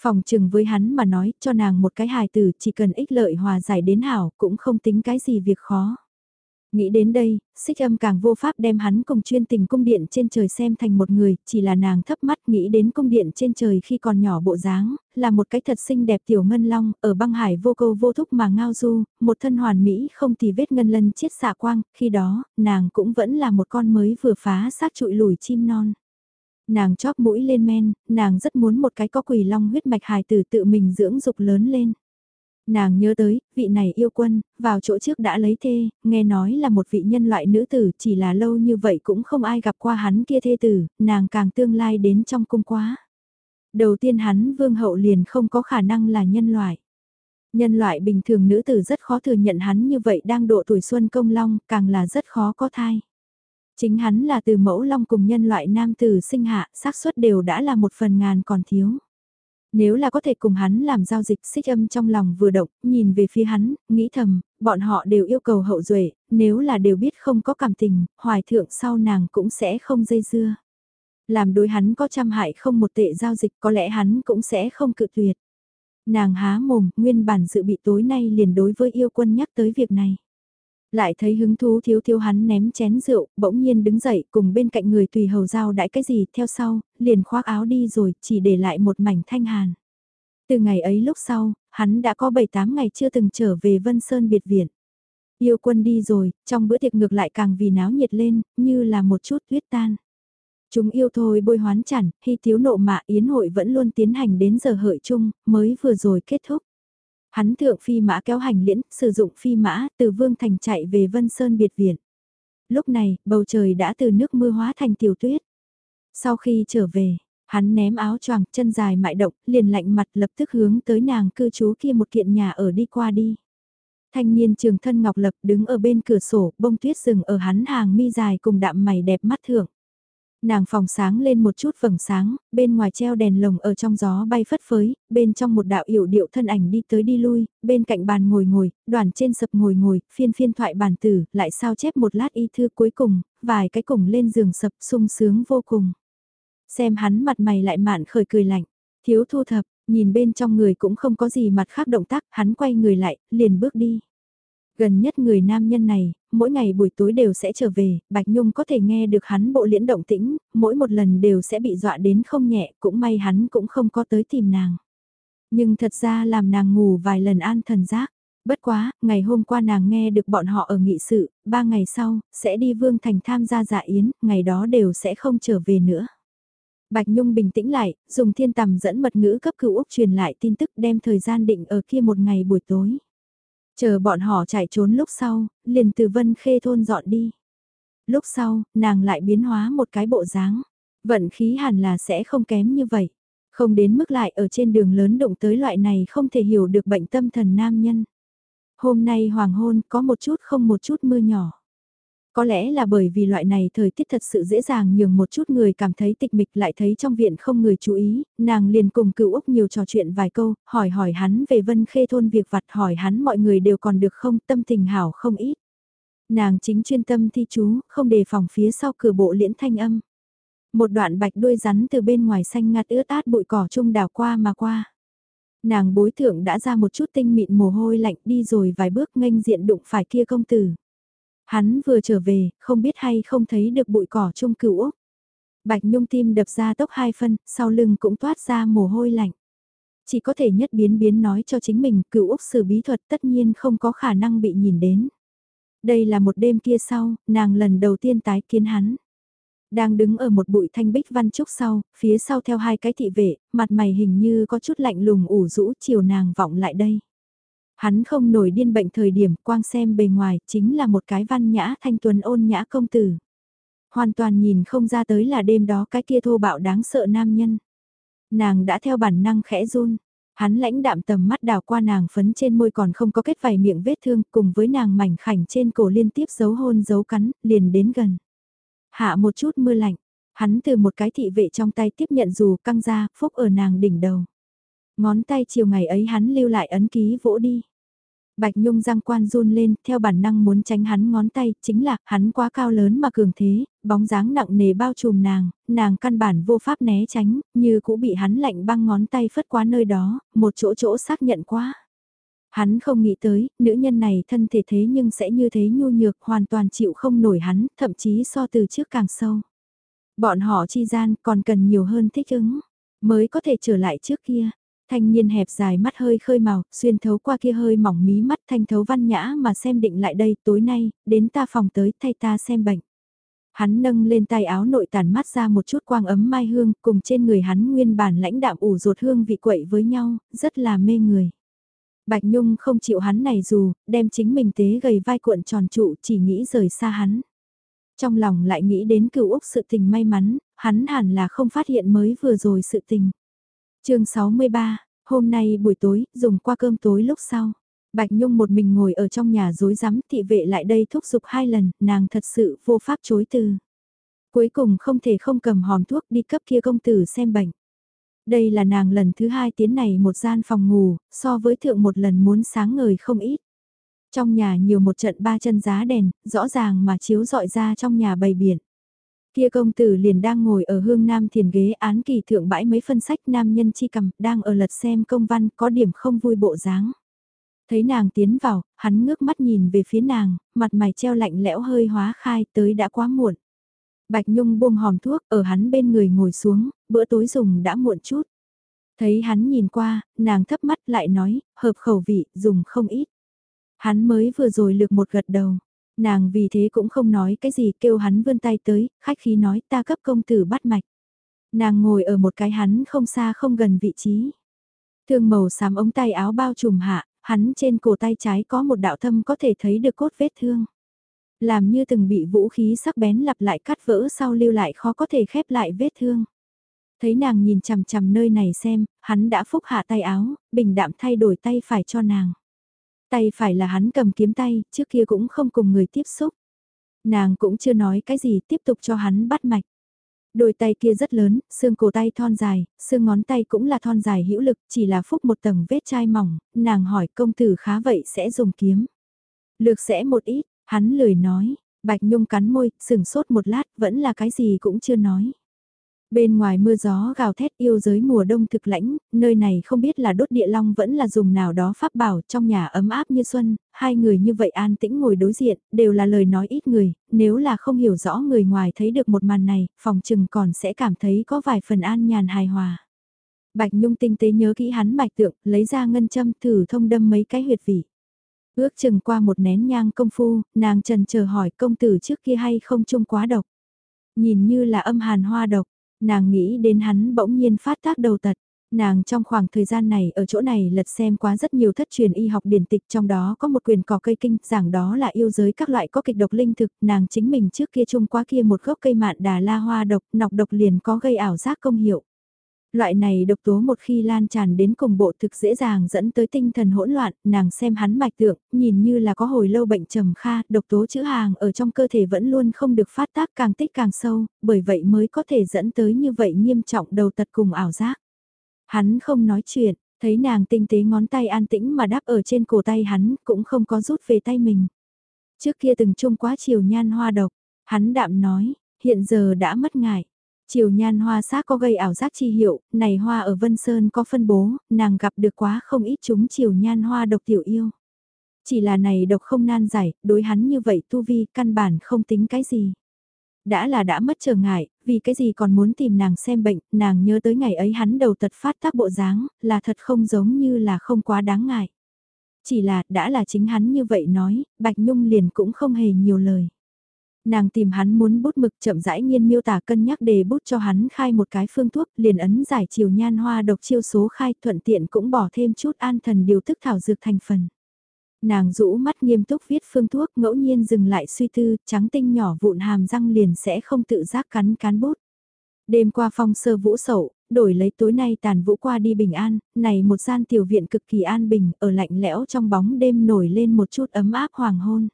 S1: Phòng trừng với hắn mà nói cho nàng một cái hài tử chỉ cần ích lợi hòa giải đến hảo cũng không tính cái gì việc khó. Nghĩ đến đây, xích âm càng vô pháp đem hắn cùng chuyên tình cung điện trên trời xem thành một người, chỉ là nàng thấp mắt nghĩ đến cung điện trên trời khi còn nhỏ bộ dáng, là một cái thật xinh đẹp tiểu ngân long, ở băng hải vô câu vô thúc mà ngao du, một thân hoàn mỹ không thì vết ngân lân chiết xạ quang, khi đó, nàng cũng vẫn là một con mới vừa phá xác trụi lùi chim non. Nàng chóp mũi lên men, nàng rất muốn một cái có quỳ long huyết mạch hài tử tự mình dưỡng dục lớn lên. Nàng nhớ tới, vị này yêu quân, vào chỗ trước đã lấy thê, nghe nói là một vị nhân loại nữ tử, chỉ là lâu như vậy cũng không ai gặp qua hắn kia thê tử, nàng càng tương lai đến trong cung quá. Đầu tiên hắn vương hậu liền không có khả năng là nhân loại. Nhân loại bình thường nữ tử rất khó thừa nhận hắn như vậy đang độ tuổi xuân công long, càng là rất khó có thai. Chính hắn là từ mẫu long cùng nhân loại nam tử sinh hạ, xác suất đều đã là một phần ngàn còn thiếu. Nếu là có thể cùng hắn làm giao dịch xích âm trong lòng vừa động, nhìn về phía hắn, nghĩ thầm, bọn họ đều yêu cầu hậu duệ nếu là đều biết không có cảm tình, hoài thượng sau nàng cũng sẽ không dây dưa. Làm đối hắn có trăm hại không một tệ giao dịch có lẽ hắn cũng sẽ không cự tuyệt. Nàng há mồm, nguyên bản dự bị tối nay liền đối với yêu quân nhắc tới việc này. Lại thấy hứng thú thiếu thiếu hắn ném chén rượu, bỗng nhiên đứng dậy cùng bên cạnh người tùy hầu giao đãi cái gì theo sau, liền khoác áo đi rồi, chỉ để lại một mảnh thanh hàn. Từ ngày ấy lúc sau, hắn đã có 7-8 ngày chưa từng trở về Vân Sơn biệt viện. Yêu quân đi rồi, trong bữa tiệc ngược lại càng vì náo nhiệt lên, như là một chút tuyết tan. Chúng yêu thôi bôi hoán chản, hy thiếu nộ mạ yến hội vẫn luôn tiến hành đến giờ hợi chung, mới vừa rồi kết thúc. Hắn thượng phi mã kéo hành liễn, sử dụng phi mã từ Vương Thành chạy về Vân Sơn biệt viện. Lúc này, bầu trời đã từ nước mưa hóa thành tiểu tuyết. Sau khi trở về, hắn ném áo choàng chân dài mại động, liền lạnh mặt lập tức hướng tới nàng cư trú kia một kiện nhà ở đi qua đi. Thanh niên trường thân ngọc lập đứng ở bên cửa sổ, bông tuyết rừng ở hắn hàng mi dài cùng đạm mày đẹp mắt thượng nàng phòng sáng lên một chút vầng sáng, bên ngoài treo đèn lồng ở trong gió bay phất phới, bên trong một đạo yểu điệu thân ảnh đi tới đi lui, bên cạnh bàn ngồi ngồi, đoàn trên sập ngồi ngồi, phiên phiên thoại bàn tử, lại sao chép một lát y thư cuối cùng, vài cái cùng lên giường sập sung sướng vô cùng. Xem hắn mặt mày lại mạn khởi cười lạnh, thiếu thu thập, nhìn bên trong người cũng không có gì mặt khác động tác, hắn quay người lại, liền bước đi. Gần nhất người nam nhân này, mỗi ngày buổi tối đều sẽ trở về, Bạch Nhung có thể nghe được hắn bộ liễn động tĩnh, mỗi một lần đều sẽ bị dọa đến không nhẹ, cũng may hắn cũng không có tới tìm nàng. Nhưng thật ra làm nàng ngủ vài lần an thần giác. Bất quá, ngày hôm qua nàng nghe được bọn họ ở nghị sự, ba ngày sau, sẽ đi Vương Thành tham gia dạ yến, ngày đó đều sẽ không trở về nữa. Bạch Nhung bình tĩnh lại, dùng thiên tầm dẫn mật ngữ cấp cựu Úc truyền lại tin tức đem thời gian định ở kia một ngày buổi tối. Chờ bọn họ chạy trốn lúc sau, liền từ vân khê thôn dọn đi. Lúc sau, nàng lại biến hóa một cái bộ dáng. Vận khí hẳn là sẽ không kém như vậy. Không đến mức lại ở trên đường lớn đụng tới loại này không thể hiểu được bệnh tâm thần nam nhân. Hôm nay hoàng hôn có một chút không một chút mưa nhỏ. Có lẽ là bởi vì loại này thời tiết thật sự dễ dàng nhường một chút người cảm thấy tịch mịch lại thấy trong viện không người chú ý, nàng liền cùng cựu Úc nhiều trò chuyện vài câu, hỏi hỏi hắn về vân khê thôn việc vặt hỏi hắn mọi người đều còn được không, tâm tình hảo không ít. Nàng chính chuyên tâm thi chú, không đề phòng phía sau cửa bộ liễn thanh âm. Một đoạn bạch đuôi rắn từ bên ngoài xanh ngắt ướt át bụi cỏ trung đào qua mà qua. Nàng bối thượng đã ra một chút tinh mịn mồ hôi lạnh đi rồi vài bước nghênh diện đụng phải kia công tử. Hắn vừa trở về, không biết hay không thấy được bụi cỏ chung cửu Úc. Bạch Nhung tim đập ra tốc hai phân, sau lưng cũng toát ra mồ hôi lạnh. Chỉ có thể nhất biến biến nói cho chính mình cửu Úc xử bí thuật tất nhiên không có khả năng bị nhìn đến. Đây là một đêm kia sau, nàng lần đầu tiên tái kiến hắn. Đang đứng ở một bụi thanh bích văn trúc sau, phía sau theo hai cái thị vệ, mặt mày hình như có chút lạnh lùng ủ rũ chiều nàng vọng lại đây. Hắn không nổi điên bệnh thời điểm quang xem bề ngoài chính là một cái văn nhã thanh tuấn ôn nhã công tử. Hoàn toàn nhìn không ra tới là đêm đó cái kia thô bạo đáng sợ nam nhân. Nàng đã theo bản năng khẽ run, Hắn lãnh đạm tầm mắt đào qua nàng phấn trên môi còn không có kết vài miệng vết thương cùng với nàng mảnh khảnh trên cổ liên tiếp dấu hôn dấu cắn, liền đến gần. Hạ một chút mưa lạnh, hắn từ một cái thị vệ trong tay tiếp nhận dù căng ra, phúc ở nàng đỉnh đầu. Ngón tay chiều ngày ấy hắn lưu lại ấn ký vỗ đi. Bạch Nhung răng quan run lên, theo bản năng muốn tránh hắn ngón tay, chính là, hắn quá cao lớn mà cường thế, bóng dáng nặng nề bao trùm nàng, nàng căn bản vô pháp né tránh, như cũng bị hắn lạnh băng ngón tay phất qua nơi đó, một chỗ chỗ xác nhận quá. Hắn không nghĩ tới, nữ nhân này thân thể thế nhưng sẽ như thế nhu nhược, hoàn toàn chịu không nổi hắn, thậm chí so từ trước càng sâu. Bọn họ chi gian còn cần nhiều hơn thích ứng, mới có thể trở lại trước kia. Thanh niên hẹp dài mắt hơi khơi màu, xuyên thấu qua kia hơi mỏng mí mắt thanh thấu văn nhã mà xem định lại đây tối nay, đến ta phòng tới thay ta xem bệnh. Hắn nâng lên tay áo nội tàn mắt ra một chút quang ấm mai hương cùng trên người hắn nguyên bản lãnh đạm ủ ruột hương vị quậy với nhau, rất là mê người. Bạch Nhung không chịu hắn này dù, đem chính mình tế gầy vai cuộn tròn trụ chỉ nghĩ rời xa hắn. Trong lòng lại nghĩ đến cựu Úc sự tình may mắn, hắn hẳn là không phát hiện mới vừa rồi sự tình chương 63, hôm nay buổi tối, dùng qua cơm tối lúc sau. Bạch Nhung một mình ngồi ở trong nhà dối rắm thị vệ lại đây thúc giục hai lần, nàng thật sự vô pháp chối từ. Cuối cùng không thể không cầm hòm thuốc đi cấp kia công tử xem bệnh. Đây là nàng lần thứ hai tiến này một gian phòng ngủ, so với thượng một lần muốn sáng ngời không ít. Trong nhà nhiều một trận ba chân giá đèn, rõ ràng mà chiếu dọi ra trong nhà bầy biển. Kia công tử liền đang ngồi ở hương nam thiền ghế án kỳ thượng bãi mấy phân sách nam nhân chi cầm, đang ở lật xem công văn có điểm không vui bộ dáng. Thấy nàng tiến vào, hắn ngước mắt nhìn về phía nàng, mặt mày treo lạnh lẽo hơi hóa khai tới đã quá muộn. Bạch Nhung buông hòm thuốc ở hắn bên người ngồi xuống, bữa tối dùng đã muộn chút. Thấy hắn nhìn qua, nàng thấp mắt lại nói, hợp khẩu vị, dùng không ít. Hắn mới vừa rồi lược một gật đầu, Nàng vì thế cũng không nói cái gì kêu hắn vươn tay tới, khách khí nói ta cấp công tử bắt mạch. Nàng ngồi ở một cái hắn không xa không gần vị trí. Thương màu xám ống tay áo bao trùm hạ, hắn trên cổ tay trái có một đạo thâm có thể thấy được cốt vết thương. Làm như từng bị vũ khí sắc bén lặp lại cắt vỡ sau lưu lại khó có thể khép lại vết thương. Thấy nàng nhìn chằm chằm nơi này xem, hắn đã phúc hạ tay áo, bình đạm thay đổi tay phải cho nàng. Tay phải là hắn cầm kiếm tay, trước kia cũng không cùng người tiếp xúc. Nàng cũng chưa nói cái gì tiếp tục cho hắn bắt mạch. Đôi tay kia rất lớn, xương cổ tay thon dài, xương ngón tay cũng là thon dài hữu lực, chỉ là phúc một tầng vết chai mỏng, nàng hỏi công tử khá vậy sẽ dùng kiếm. Lược sẽ một ít, hắn lười nói, Bạch Nhung cắn môi, sừng sốt một lát, vẫn là cái gì cũng chưa nói. Bên ngoài mưa gió gào thét yêu giới mùa đông thực lãnh, nơi này không biết là đốt địa long vẫn là dùng nào đó pháp bảo trong nhà ấm áp như xuân, hai người như vậy an tĩnh ngồi đối diện, đều là lời nói ít người, nếu là không hiểu rõ người ngoài thấy được một màn này, phòng trừng còn sẽ cảm thấy có vài phần an nhàn hài hòa. Bạch Nhung tinh tế nhớ kỹ hắn bạch tượng, lấy ra ngân châm thử thông đâm mấy cái huyệt vị. Ước chừng qua một nén nhang công phu, nàng trần chờ hỏi công tử trước kia hay không chung quá độc. Nhìn như là âm hàn hoa độc, Nàng nghĩ đến hắn bỗng nhiên phát tác đầu tật. Nàng trong khoảng thời gian này ở chỗ này lật xem quá rất nhiều thất truyền y học điển tịch, trong đó có một quyền cỏ cây kinh, giảng đó là yêu giới các loại có kịch độc linh thực, nàng chính mình trước kia chung quá kia một gốc cây mạn đà la hoa độc, nọc độc liền có gây ảo giác công hiệu. Loại này độc tố một khi lan tràn đến cùng bộ thực dễ dàng dẫn tới tinh thần hỗn loạn, nàng xem hắn mạch tượng, nhìn như là có hồi lâu bệnh trầm kha, độc tố chữ hàng ở trong cơ thể vẫn luôn không được phát tác càng tích càng sâu, bởi vậy mới có thể dẫn tới như vậy nghiêm trọng đầu tật cùng ảo giác. Hắn không nói chuyện, thấy nàng tinh tế ngón tay an tĩnh mà đáp ở trên cổ tay hắn, cũng không có rút về tay mình. Trước kia từng chung quá chiều nhan hoa độc, hắn đạm nói, hiện giờ đã mất ngại. Chiều nhan hoa xác có gây ảo giác chi hiệu, này hoa ở Vân Sơn có phân bố, nàng gặp được quá không ít chúng chiều nhan hoa độc tiểu yêu. Chỉ là này độc không nan giải, đối hắn như vậy tu vi căn bản không tính cái gì. Đã là đã mất trở ngại, vì cái gì còn muốn tìm nàng xem bệnh, nàng nhớ tới ngày ấy hắn đầu tật phát tác bộ dáng, là thật không giống như là không quá đáng ngại. Chỉ là, đã là chính hắn như vậy nói, Bạch Nhung liền cũng không hề nhiều lời. Nàng tìm hắn muốn bút mực chậm rãi nghiên miêu tả cân nhắc đề bút cho hắn khai một cái phương thuốc liền ấn giải chiều nhan hoa độc chiêu số khai thuận tiện cũng bỏ thêm chút an thần điều tức thảo dược thành phần. Nàng rũ mắt nghiêm túc viết phương thuốc ngẫu nhiên dừng lại suy tư trắng tinh nhỏ vụn hàm răng liền sẽ không tự giác cắn cán bút. Đêm qua phong sơ vũ sậu, đổi lấy tối nay tàn vũ qua đi bình an, này một gian tiểu viện cực kỳ an bình, ở lạnh lẽo trong bóng đêm nổi lên một chút ấm áp hoàng hôn.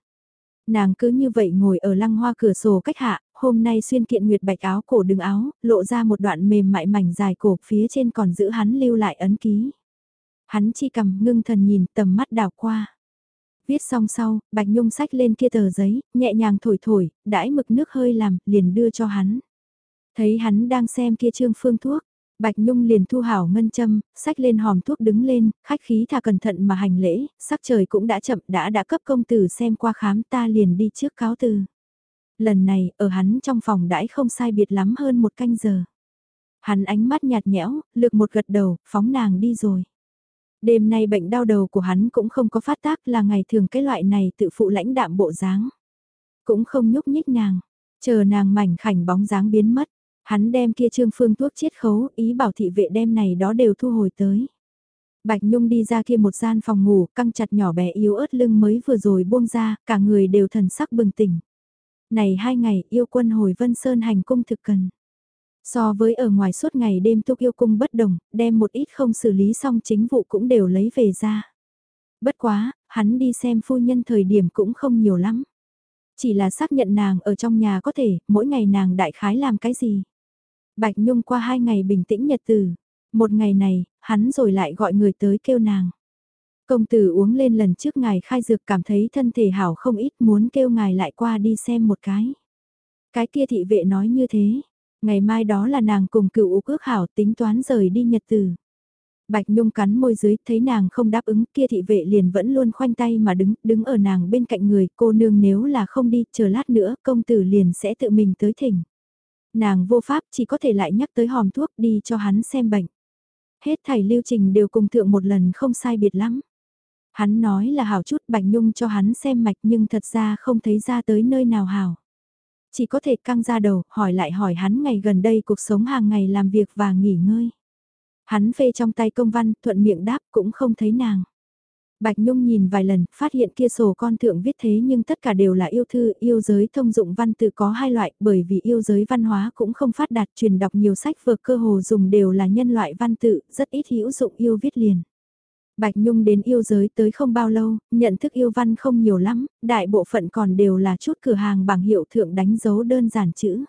S1: Nàng cứ như vậy ngồi ở lăng hoa cửa sổ cách hạ, hôm nay xuyên kiện nguyệt bạch áo cổ đường áo, lộ ra một đoạn mềm mại mảnh dài cổ phía trên còn giữ hắn lưu lại ấn ký. Hắn chi cầm ngưng thần nhìn tầm mắt đảo qua. Viết xong sau, Bạch Nhung sách lên kia tờ giấy, nhẹ nhàng thổi thổi, đãi mực nước hơi làm, liền đưa cho hắn. Thấy hắn đang xem kia trương phương thuốc, Bạch Nhung liền thu hảo ngân châm, sách lên hòm thuốc đứng lên, khách khí thà cẩn thận mà hành lễ, sắc trời cũng đã chậm đã đã cấp công tử xem qua khám ta liền đi trước cáo từ. Lần này, ở hắn trong phòng đãi không sai biệt lắm hơn một canh giờ. Hắn ánh mắt nhạt nhẽo, lược một gật đầu, phóng nàng đi rồi. Đêm nay bệnh đau đầu của hắn cũng không có phát tác là ngày thường cái loại này tự phụ lãnh đạm bộ dáng. Cũng không nhúc nhích nàng, chờ nàng mảnh khảnh bóng dáng biến mất Hắn đem kia trương phương thuốc chiết khấu, ý bảo thị vệ đem này đó đều thu hồi tới. Bạch Nhung đi ra kia một gian phòng ngủ, căng chặt nhỏ bé yếu ớt lưng mới vừa rồi buông ra, cả người đều thần sắc bừng tỉnh. Này hai ngày yêu quân hồi Vân Sơn hành cung thực cần. So với ở ngoài suốt ngày đêm túc yêu cung bất đồng, đem một ít không xử lý xong chính vụ cũng đều lấy về ra. Bất quá, hắn đi xem phu nhân thời điểm cũng không nhiều lắm. Chỉ là xác nhận nàng ở trong nhà có thể, mỗi ngày nàng đại khái làm cái gì. Bạch Nhung qua hai ngày bình tĩnh nhật từ. Một ngày này, hắn rồi lại gọi người tới kêu nàng. Công tử uống lên lần trước ngài khai dược cảm thấy thân thể hảo không ít muốn kêu ngài lại qua đi xem một cái. Cái kia thị vệ nói như thế. Ngày mai đó là nàng cùng cựu úc cước hảo tính toán rời đi nhật từ. Bạch Nhung cắn môi dưới, thấy nàng không đáp ứng, kia thị vệ liền vẫn luôn khoanh tay mà đứng, đứng ở nàng bên cạnh người, cô nương nếu là không đi, chờ lát nữa, công tử liền sẽ tự mình tới thỉnh. Nàng vô pháp chỉ có thể lại nhắc tới hòm thuốc đi cho hắn xem bệnh. Hết thảy lưu trình đều cùng thượng một lần không sai biệt lắm. Hắn nói là hảo chút Bạch Nhung cho hắn xem mạch nhưng thật ra không thấy ra tới nơi nào hảo. Chỉ có thể căng ra đầu, hỏi lại hỏi hắn ngày gần đây cuộc sống hàng ngày làm việc và nghỉ ngơi. Hắn phê trong tay công văn, thuận miệng đáp cũng không thấy nàng. Bạch Nhung nhìn vài lần, phát hiện kia sổ con thượng viết thế nhưng tất cả đều là yêu thư, yêu giới thông dụng văn tự có hai loại, bởi vì yêu giới văn hóa cũng không phát đạt truyền đọc nhiều sách vừa cơ hồ dùng đều là nhân loại văn tự, rất ít hữu dụng yêu viết liền. Bạch Nhung đến yêu giới tới không bao lâu, nhận thức yêu văn không nhiều lắm, đại bộ phận còn đều là chút cửa hàng bằng hiệu thượng đánh dấu đơn giản chữ.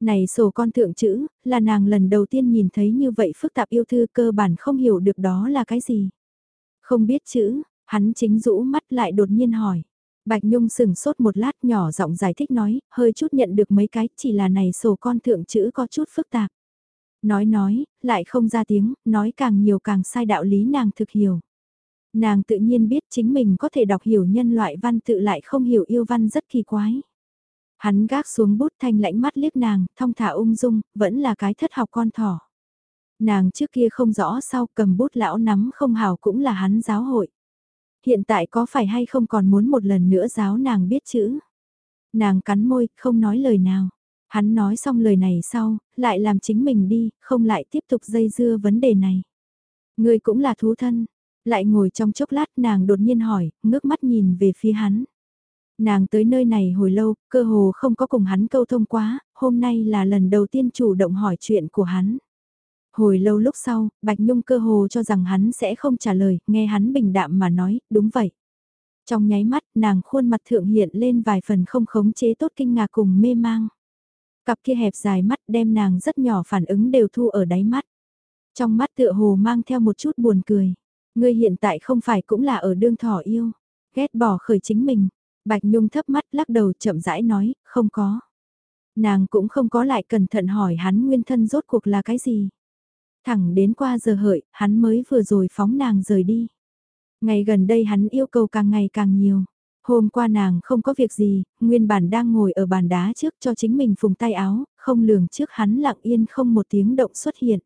S1: Này sổ con thượng chữ, là nàng lần đầu tiên nhìn thấy như vậy phức tạp yêu thư cơ bản không hiểu được đó là cái gì. Không biết chữ, hắn chính rũ mắt lại đột nhiên hỏi. Bạch Nhung sừng sốt một lát nhỏ giọng giải thích nói, hơi chút nhận được mấy cái, chỉ là này sổ con thượng chữ có chút phức tạp. Nói nói, lại không ra tiếng, nói càng nhiều càng sai đạo lý nàng thực hiểu. Nàng tự nhiên biết chính mình có thể đọc hiểu nhân loại văn tự lại không hiểu yêu văn rất kỳ quái. Hắn gác xuống bút thanh lãnh mắt liếc nàng, thong thả ung dung, vẫn là cái thất học con thỏ. Nàng trước kia không rõ sau cầm bút lão nắm không hào cũng là hắn giáo hội. Hiện tại có phải hay không còn muốn một lần nữa giáo nàng biết chữ. Nàng cắn môi, không nói lời nào. Hắn nói xong lời này sau, lại làm chính mình đi, không lại tiếp tục dây dưa vấn đề này. Người cũng là thú thân. Lại ngồi trong chốc lát nàng đột nhiên hỏi, ngước mắt nhìn về phía hắn. Nàng tới nơi này hồi lâu, cơ hồ không có cùng hắn câu thông quá, hôm nay là lần đầu tiên chủ động hỏi chuyện của hắn. Hồi lâu lúc sau, Bạch Nhung cơ hồ cho rằng hắn sẽ không trả lời, nghe hắn bình đạm mà nói, đúng vậy. Trong nháy mắt, nàng khuôn mặt thượng hiện lên vài phần không khống chế tốt kinh ngạc cùng mê mang. Cặp kia hẹp dài mắt đem nàng rất nhỏ phản ứng đều thu ở đáy mắt. Trong mắt tựa hồ mang theo một chút buồn cười. Ngươi hiện tại không phải cũng là ở đương thỏ yêu. Ghét bỏ khởi chính mình. Bạch Nhung thấp mắt lắc đầu chậm rãi nói, không có. Nàng cũng không có lại cẩn thận hỏi hắn nguyên thân rốt cuộc là cái gì. Thẳng đến qua giờ hợi, hắn mới vừa rồi phóng nàng rời đi. Ngày gần đây hắn yêu cầu càng ngày càng nhiều. Hôm qua nàng không có việc gì, nguyên bản đang ngồi ở bàn đá trước cho chính mình phùng tay áo, không lường trước hắn lặng yên không một tiếng động xuất hiện.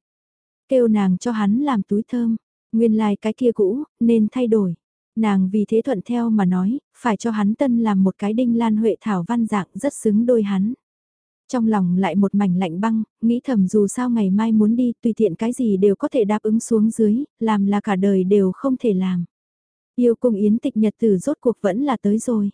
S1: Kêu nàng cho hắn làm túi thơm, nguyên lai like cái kia cũ, nên thay đổi. Nàng vì thế thuận theo mà nói, phải cho hắn tân làm một cái đinh lan huệ thảo văn dạng rất xứng đôi hắn. Trong lòng lại một mảnh lạnh băng, nghĩ thầm dù sao ngày mai muốn đi tùy tiện cái gì đều có thể đáp ứng xuống dưới, làm là cả đời đều không thể làm. Yêu cung yến tịch nhật tử rốt cuộc vẫn là tới rồi.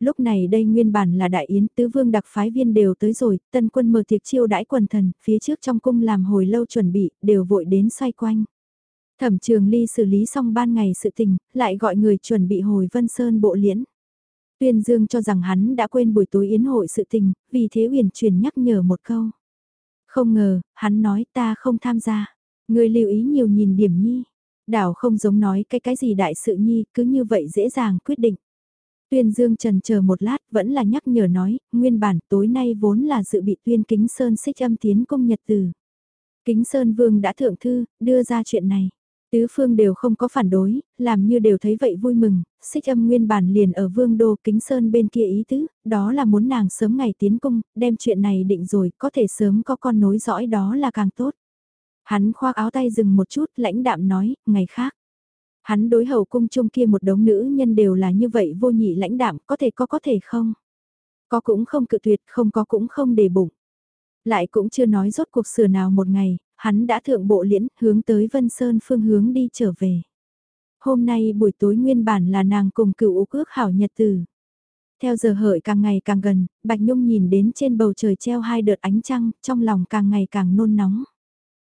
S1: Lúc này đây nguyên bản là đại yến tứ vương đặc phái viên đều tới rồi, tân quân mở tiệc chiêu đãi quần thần, phía trước trong cung làm hồi lâu chuẩn bị, đều vội đến xoay quanh. Thẩm trường ly xử lý xong ban ngày sự tình, lại gọi người chuẩn bị hồi Vân Sơn bộ liễn. Tuyên Dương cho rằng hắn đã quên buổi tối yến hội sự tình, vì thế Uyển truyền nhắc nhở một câu. Không ngờ, hắn nói ta không tham gia. Người lưu ý nhiều nhìn điểm nhi. Đảo không giống nói cái cái gì đại sự nhi, cứ như vậy dễ dàng quyết định. Tuyên Dương trần chờ một lát vẫn là nhắc nhở nói, nguyên bản tối nay vốn là dự bị tuyên kính Sơn xích âm tiến công nhật từ. Kính Sơn Vương đã thượng thư, đưa ra chuyện này. Tứ phương đều không có phản đối, làm như đều thấy vậy vui mừng, xích âm nguyên bản liền ở vương đô kính sơn bên kia ý tứ, đó là muốn nàng sớm ngày tiến cung, đem chuyện này định rồi, có thể sớm có con nối dõi đó là càng tốt. Hắn khoác áo tay dừng một chút, lãnh đạm nói, ngày khác. Hắn đối hậu cung chung kia một đống nữ nhân đều là như vậy vô nhị lãnh đạm, có thể có có thể không. Có cũng không cự tuyệt, không có cũng không để bụng. Lại cũng chưa nói rốt cuộc sửa nào một ngày, hắn đã thượng bộ liễn hướng tới Vân Sơn phương hướng đi trở về. Hôm nay buổi tối nguyên bản là nàng cùng cựu úc ước hảo nhật tử. Theo giờ hợi càng ngày càng gần, Bạch Nhung nhìn đến trên bầu trời treo hai đợt ánh trăng, trong lòng càng ngày càng nôn nóng.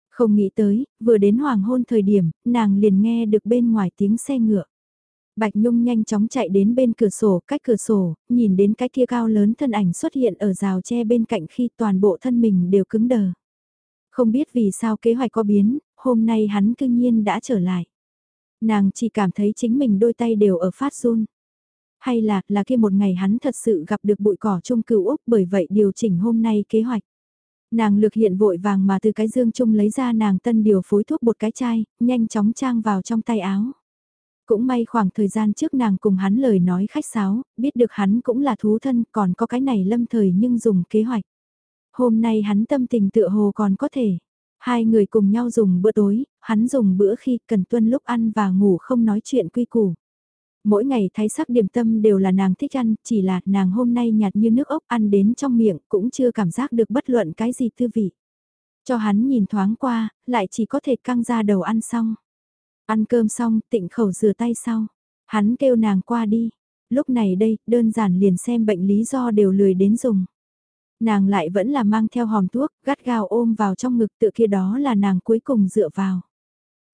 S1: Không nghĩ tới, vừa đến hoàng hôn thời điểm, nàng liền nghe được bên ngoài tiếng xe ngựa. Bạch Nhung nhanh chóng chạy đến bên cửa sổ, cách cửa sổ, nhìn đến cái kia cao lớn thân ảnh xuất hiện ở rào tre bên cạnh khi toàn bộ thân mình đều cứng đờ. Không biết vì sao kế hoạch có biến, hôm nay hắn cương nhiên đã trở lại. Nàng chỉ cảm thấy chính mình đôi tay đều ở phát run. Hay là, là kia một ngày hắn thật sự gặp được bụi cỏ trung cửu Úc bởi vậy điều chỉnh hôm nay kế hoạch. Nàng lược hiện vội vàng mà từ cái dương chung lấy ra nàng tân điều phối thuốc bột cái chai, nhanh chóng trang vào trong tay áo. Cũng may khoảng thời gian trước nàng cùng hắn lời nói khách sáo, biết được hắn cũng là thú thân còn có cái này lâm thời nhưng dùng kế hoạch. Hôm nay hắn tâm tình tựa hồ còn có thể. Hai người cùng nhau dùng bữa tối, hắn dùng bữa khi cần tuân lúc ăn và ngủ không nói chuyện quy củ. Mỗi ngày thái sắc điểm tâm đều là nàng thích ăn, chỉ là nàng hôm nay nhạt như nước ốc ăn đến trong miệng cũng chưa cảm giác được bất luận cái gì tư vị. Cho hắn nhìn thoáng qua, lại chỉ có thể căng ra đầu ăn xong. Ăn cơm xong, tịnh khẩu rửa tay sau. Hắn kêu nàng qua đi. Lúc này đây, đơn giản liền xem bệnh lý do đều lười đến dùng. Nàng lại vẫn là mang theo hòm thuốc, gắt gao ôm vào trong ngực tự kia đó là nàng cuối cùng dựa vào.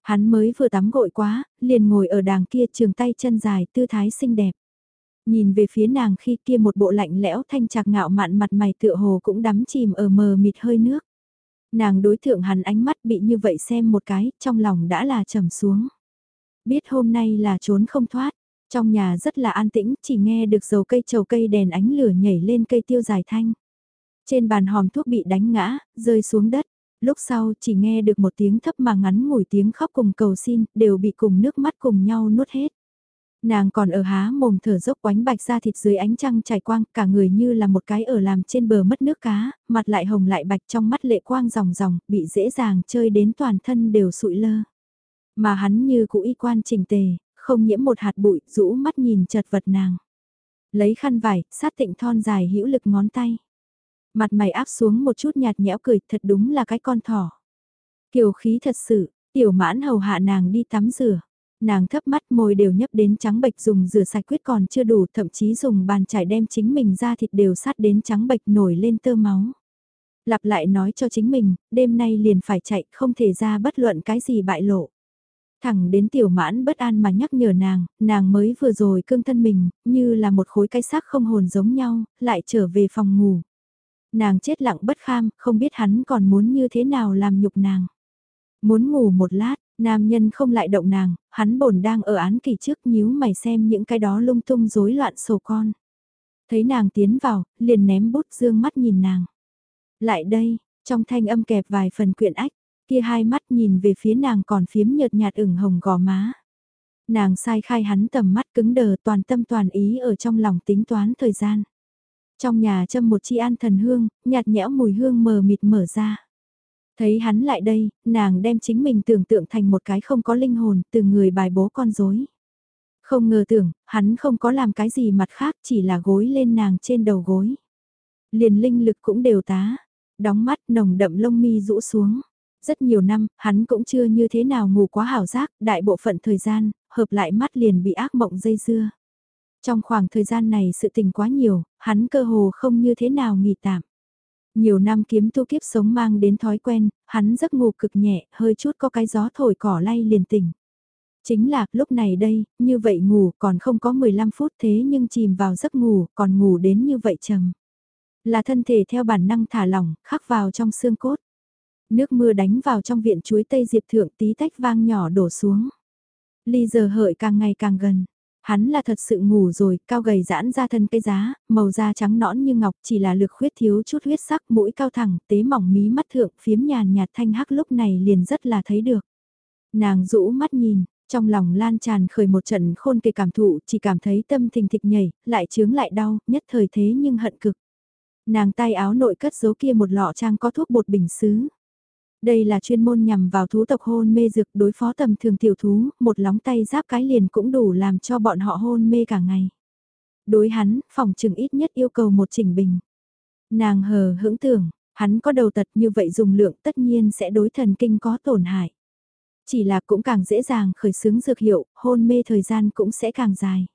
S1: Hắn mới vừa tắm gội quá, liền ngồi ở đàng kia trường tay chân dài tư thái xinh đẹp. Nhìn về phía nàng khi kia một bộ lạnh lẽo thanh trạc ngạo mạn mặt mày tựa hồ cũng đắm chìm ở mờ mịt hơi nước. Nàng đối thượng hắn ánh mắt bị như vậy xem một cái, trong lòng đã là trầm xuống. Biết hôm nay là trốn không thoát, trong nhà rất là an tĩnh, chỉ nghe được dầu cây trầu cây đèn ánh lửa nhảy lên cây tiêu dài thanh. Trên bàn hòm thuốc bị đánh ngã, rơi xuống đất. Lúc sau chỉ nghe được một tiếng thấp mà ngắn ngủi tiếng khóc cùng cầu xin, đều bị cùng nước mắt cùng nhau nuốt hết. Nàng còn ở há mồm thở dốc quánh bạch ra thịt dưới ánh trăng trải quang, cả người như là một cái ở làm trên bờ mất nước cá, mặt lại hồng lại bạch trong mắt lệ quang ròng ròng, bị dễ dàng chơi đến toàn thân đều sụi lơ. Mà hắn như cụ y quan chỉnh tề, không nhiễm một hạt bụi, rũ mắt nhìn chật vật nàng. Lấy khăn vải, sát tịnh thon dài hữu lực ngón tay. Mặt mày áp xuống một chút nhạt nhẽo cười, thật đúng là cái con thỏ. Kiều khí thật sự, tiểu mãn hầu hạ nàng đi tắm rửa. Nàng thấp mắt môi đều nhấp đến trắng bệch dùng rửa sạch quyết còn chưa đủ, thậm chí dùng bàn chải đem chính mình ra thịt đều sát đến trắng bệch nổi lên tơ máu. Lặp lại nói cho chính mình, đêm nay liền phải chạy, không thể ra bất luận cái gì bại lộ. Thẳng đến tiểu mãn bất an mà nhắc nhở nàng, nàng mới vừa rồi cương thân mình, như là một khối cái xác không hồn giống nhau, lại trở về phòng ngủ. Nàng chết lặng bất kham, không biết hắn còn muốn như thế nào làm nhục nàng. Muốn ngủ một lát, nam nhân không lại động nàng, hắn bổn đang ở án kỳ trước nhíu mày xem những cái đó lung tung rối loạn sổ con. Thấy nàng tiến vào, liền ném bút dương mắt nhìn nàng. Lại đây, trong thanh âm kẹp vài phần quyện ách, kia hai mắt nhìn về phía nàng còn phiếm nhợt nhạt ửng hồng gò má. Nàng sai khai hắn tầm mắt cứng đờ toàn tâm toàn ý ở trong lòng tính toán thời gian. Trong nhà châm một chi an thần hương, nhạt nhẽo mùi hương mờ mịt mở ra. Thấy hắn lại đây, nàng đem chính mình tưởng tượng thành một cái không có linh hồn từ người bài bố con dối Không ngờ tưởng, hắn không có làm cái gì mặt khác chỉ là gối lên nàng trên đầu gối. Liền linh lực cũng đều tá, đóng mắt nồng đậm lông mi rũ xuống. Rất nhiều năm, hắn cũng chưa như thế nào ngủ quá hảo giác, đại bộ phận thời gian, hợp lại mắt liền bị ác mộng dây dưa. Trong khoảng thời gian này sự tình quá nhiều, hắn cơ hồ không như thế nào nghỉ tạm. Nhiều năm kiếm tu kiếp sống mang đến thói quen, hắn giấc ngủ cực nhẹ, hơi chút có cái gió thổi cỏ lay liền tỉnh. Chính là, lúc này đây, như vậy ngủ còn không có 15 phút thế nhưng chìm vào giấc ngủ, còn ngủ đến như vậy trầm. Là thân thể theo bản năng thả lỏng, khắc vào trong xương cốt. Nước mưa đánh vào trong viện chuối tây diệp thượng tí tách vang nhỏ đổ xuống. Ly giờ hợi càng ngày càng gần. Hắn là thật sự ngủ rồi, cao gầy giãn ra thân cây giá, màu da trắng nõn như ngọc chỉ là lực khuyết thiếu chút huyết sắc mũi cao thẳng, tế mỏng mí mắt thượng phiếm nhàn nhạt thanh hắc lúc này liền rất là thấy được. Nàng rũ mắt nhìn, trong lòng lan tràn khởi một trận khôn kề cảm thụ, chỉ cảm thấy tâm thình thịch nhảy, lại chướng lại đau, nhất thời thế nhưng hận cực. Nàng tay áo nội cất giấu kia một lọ trang có thuốc bột bình xứ. Đây là chuyên môn nhằm vào thú tộc hôn mê dược đối phó tầm thường tiểu thú, một lóng tay giáp cái liền cũng đủ làm cho bọn họ hôn mê cả ngày. Đối hắn, phòng trừng ít nhất yêu cầu một chỉnh bình. Nàng hờ hững tưởng, hắn có đầu tật như vậy dùng lượng tất nhiên sẽ đối thần kinh có tổn hại. Chỉ là cũng càng dễ dàng khởi xướng dược hiệu, hôn mê thời gian cũng sẽ càng dài.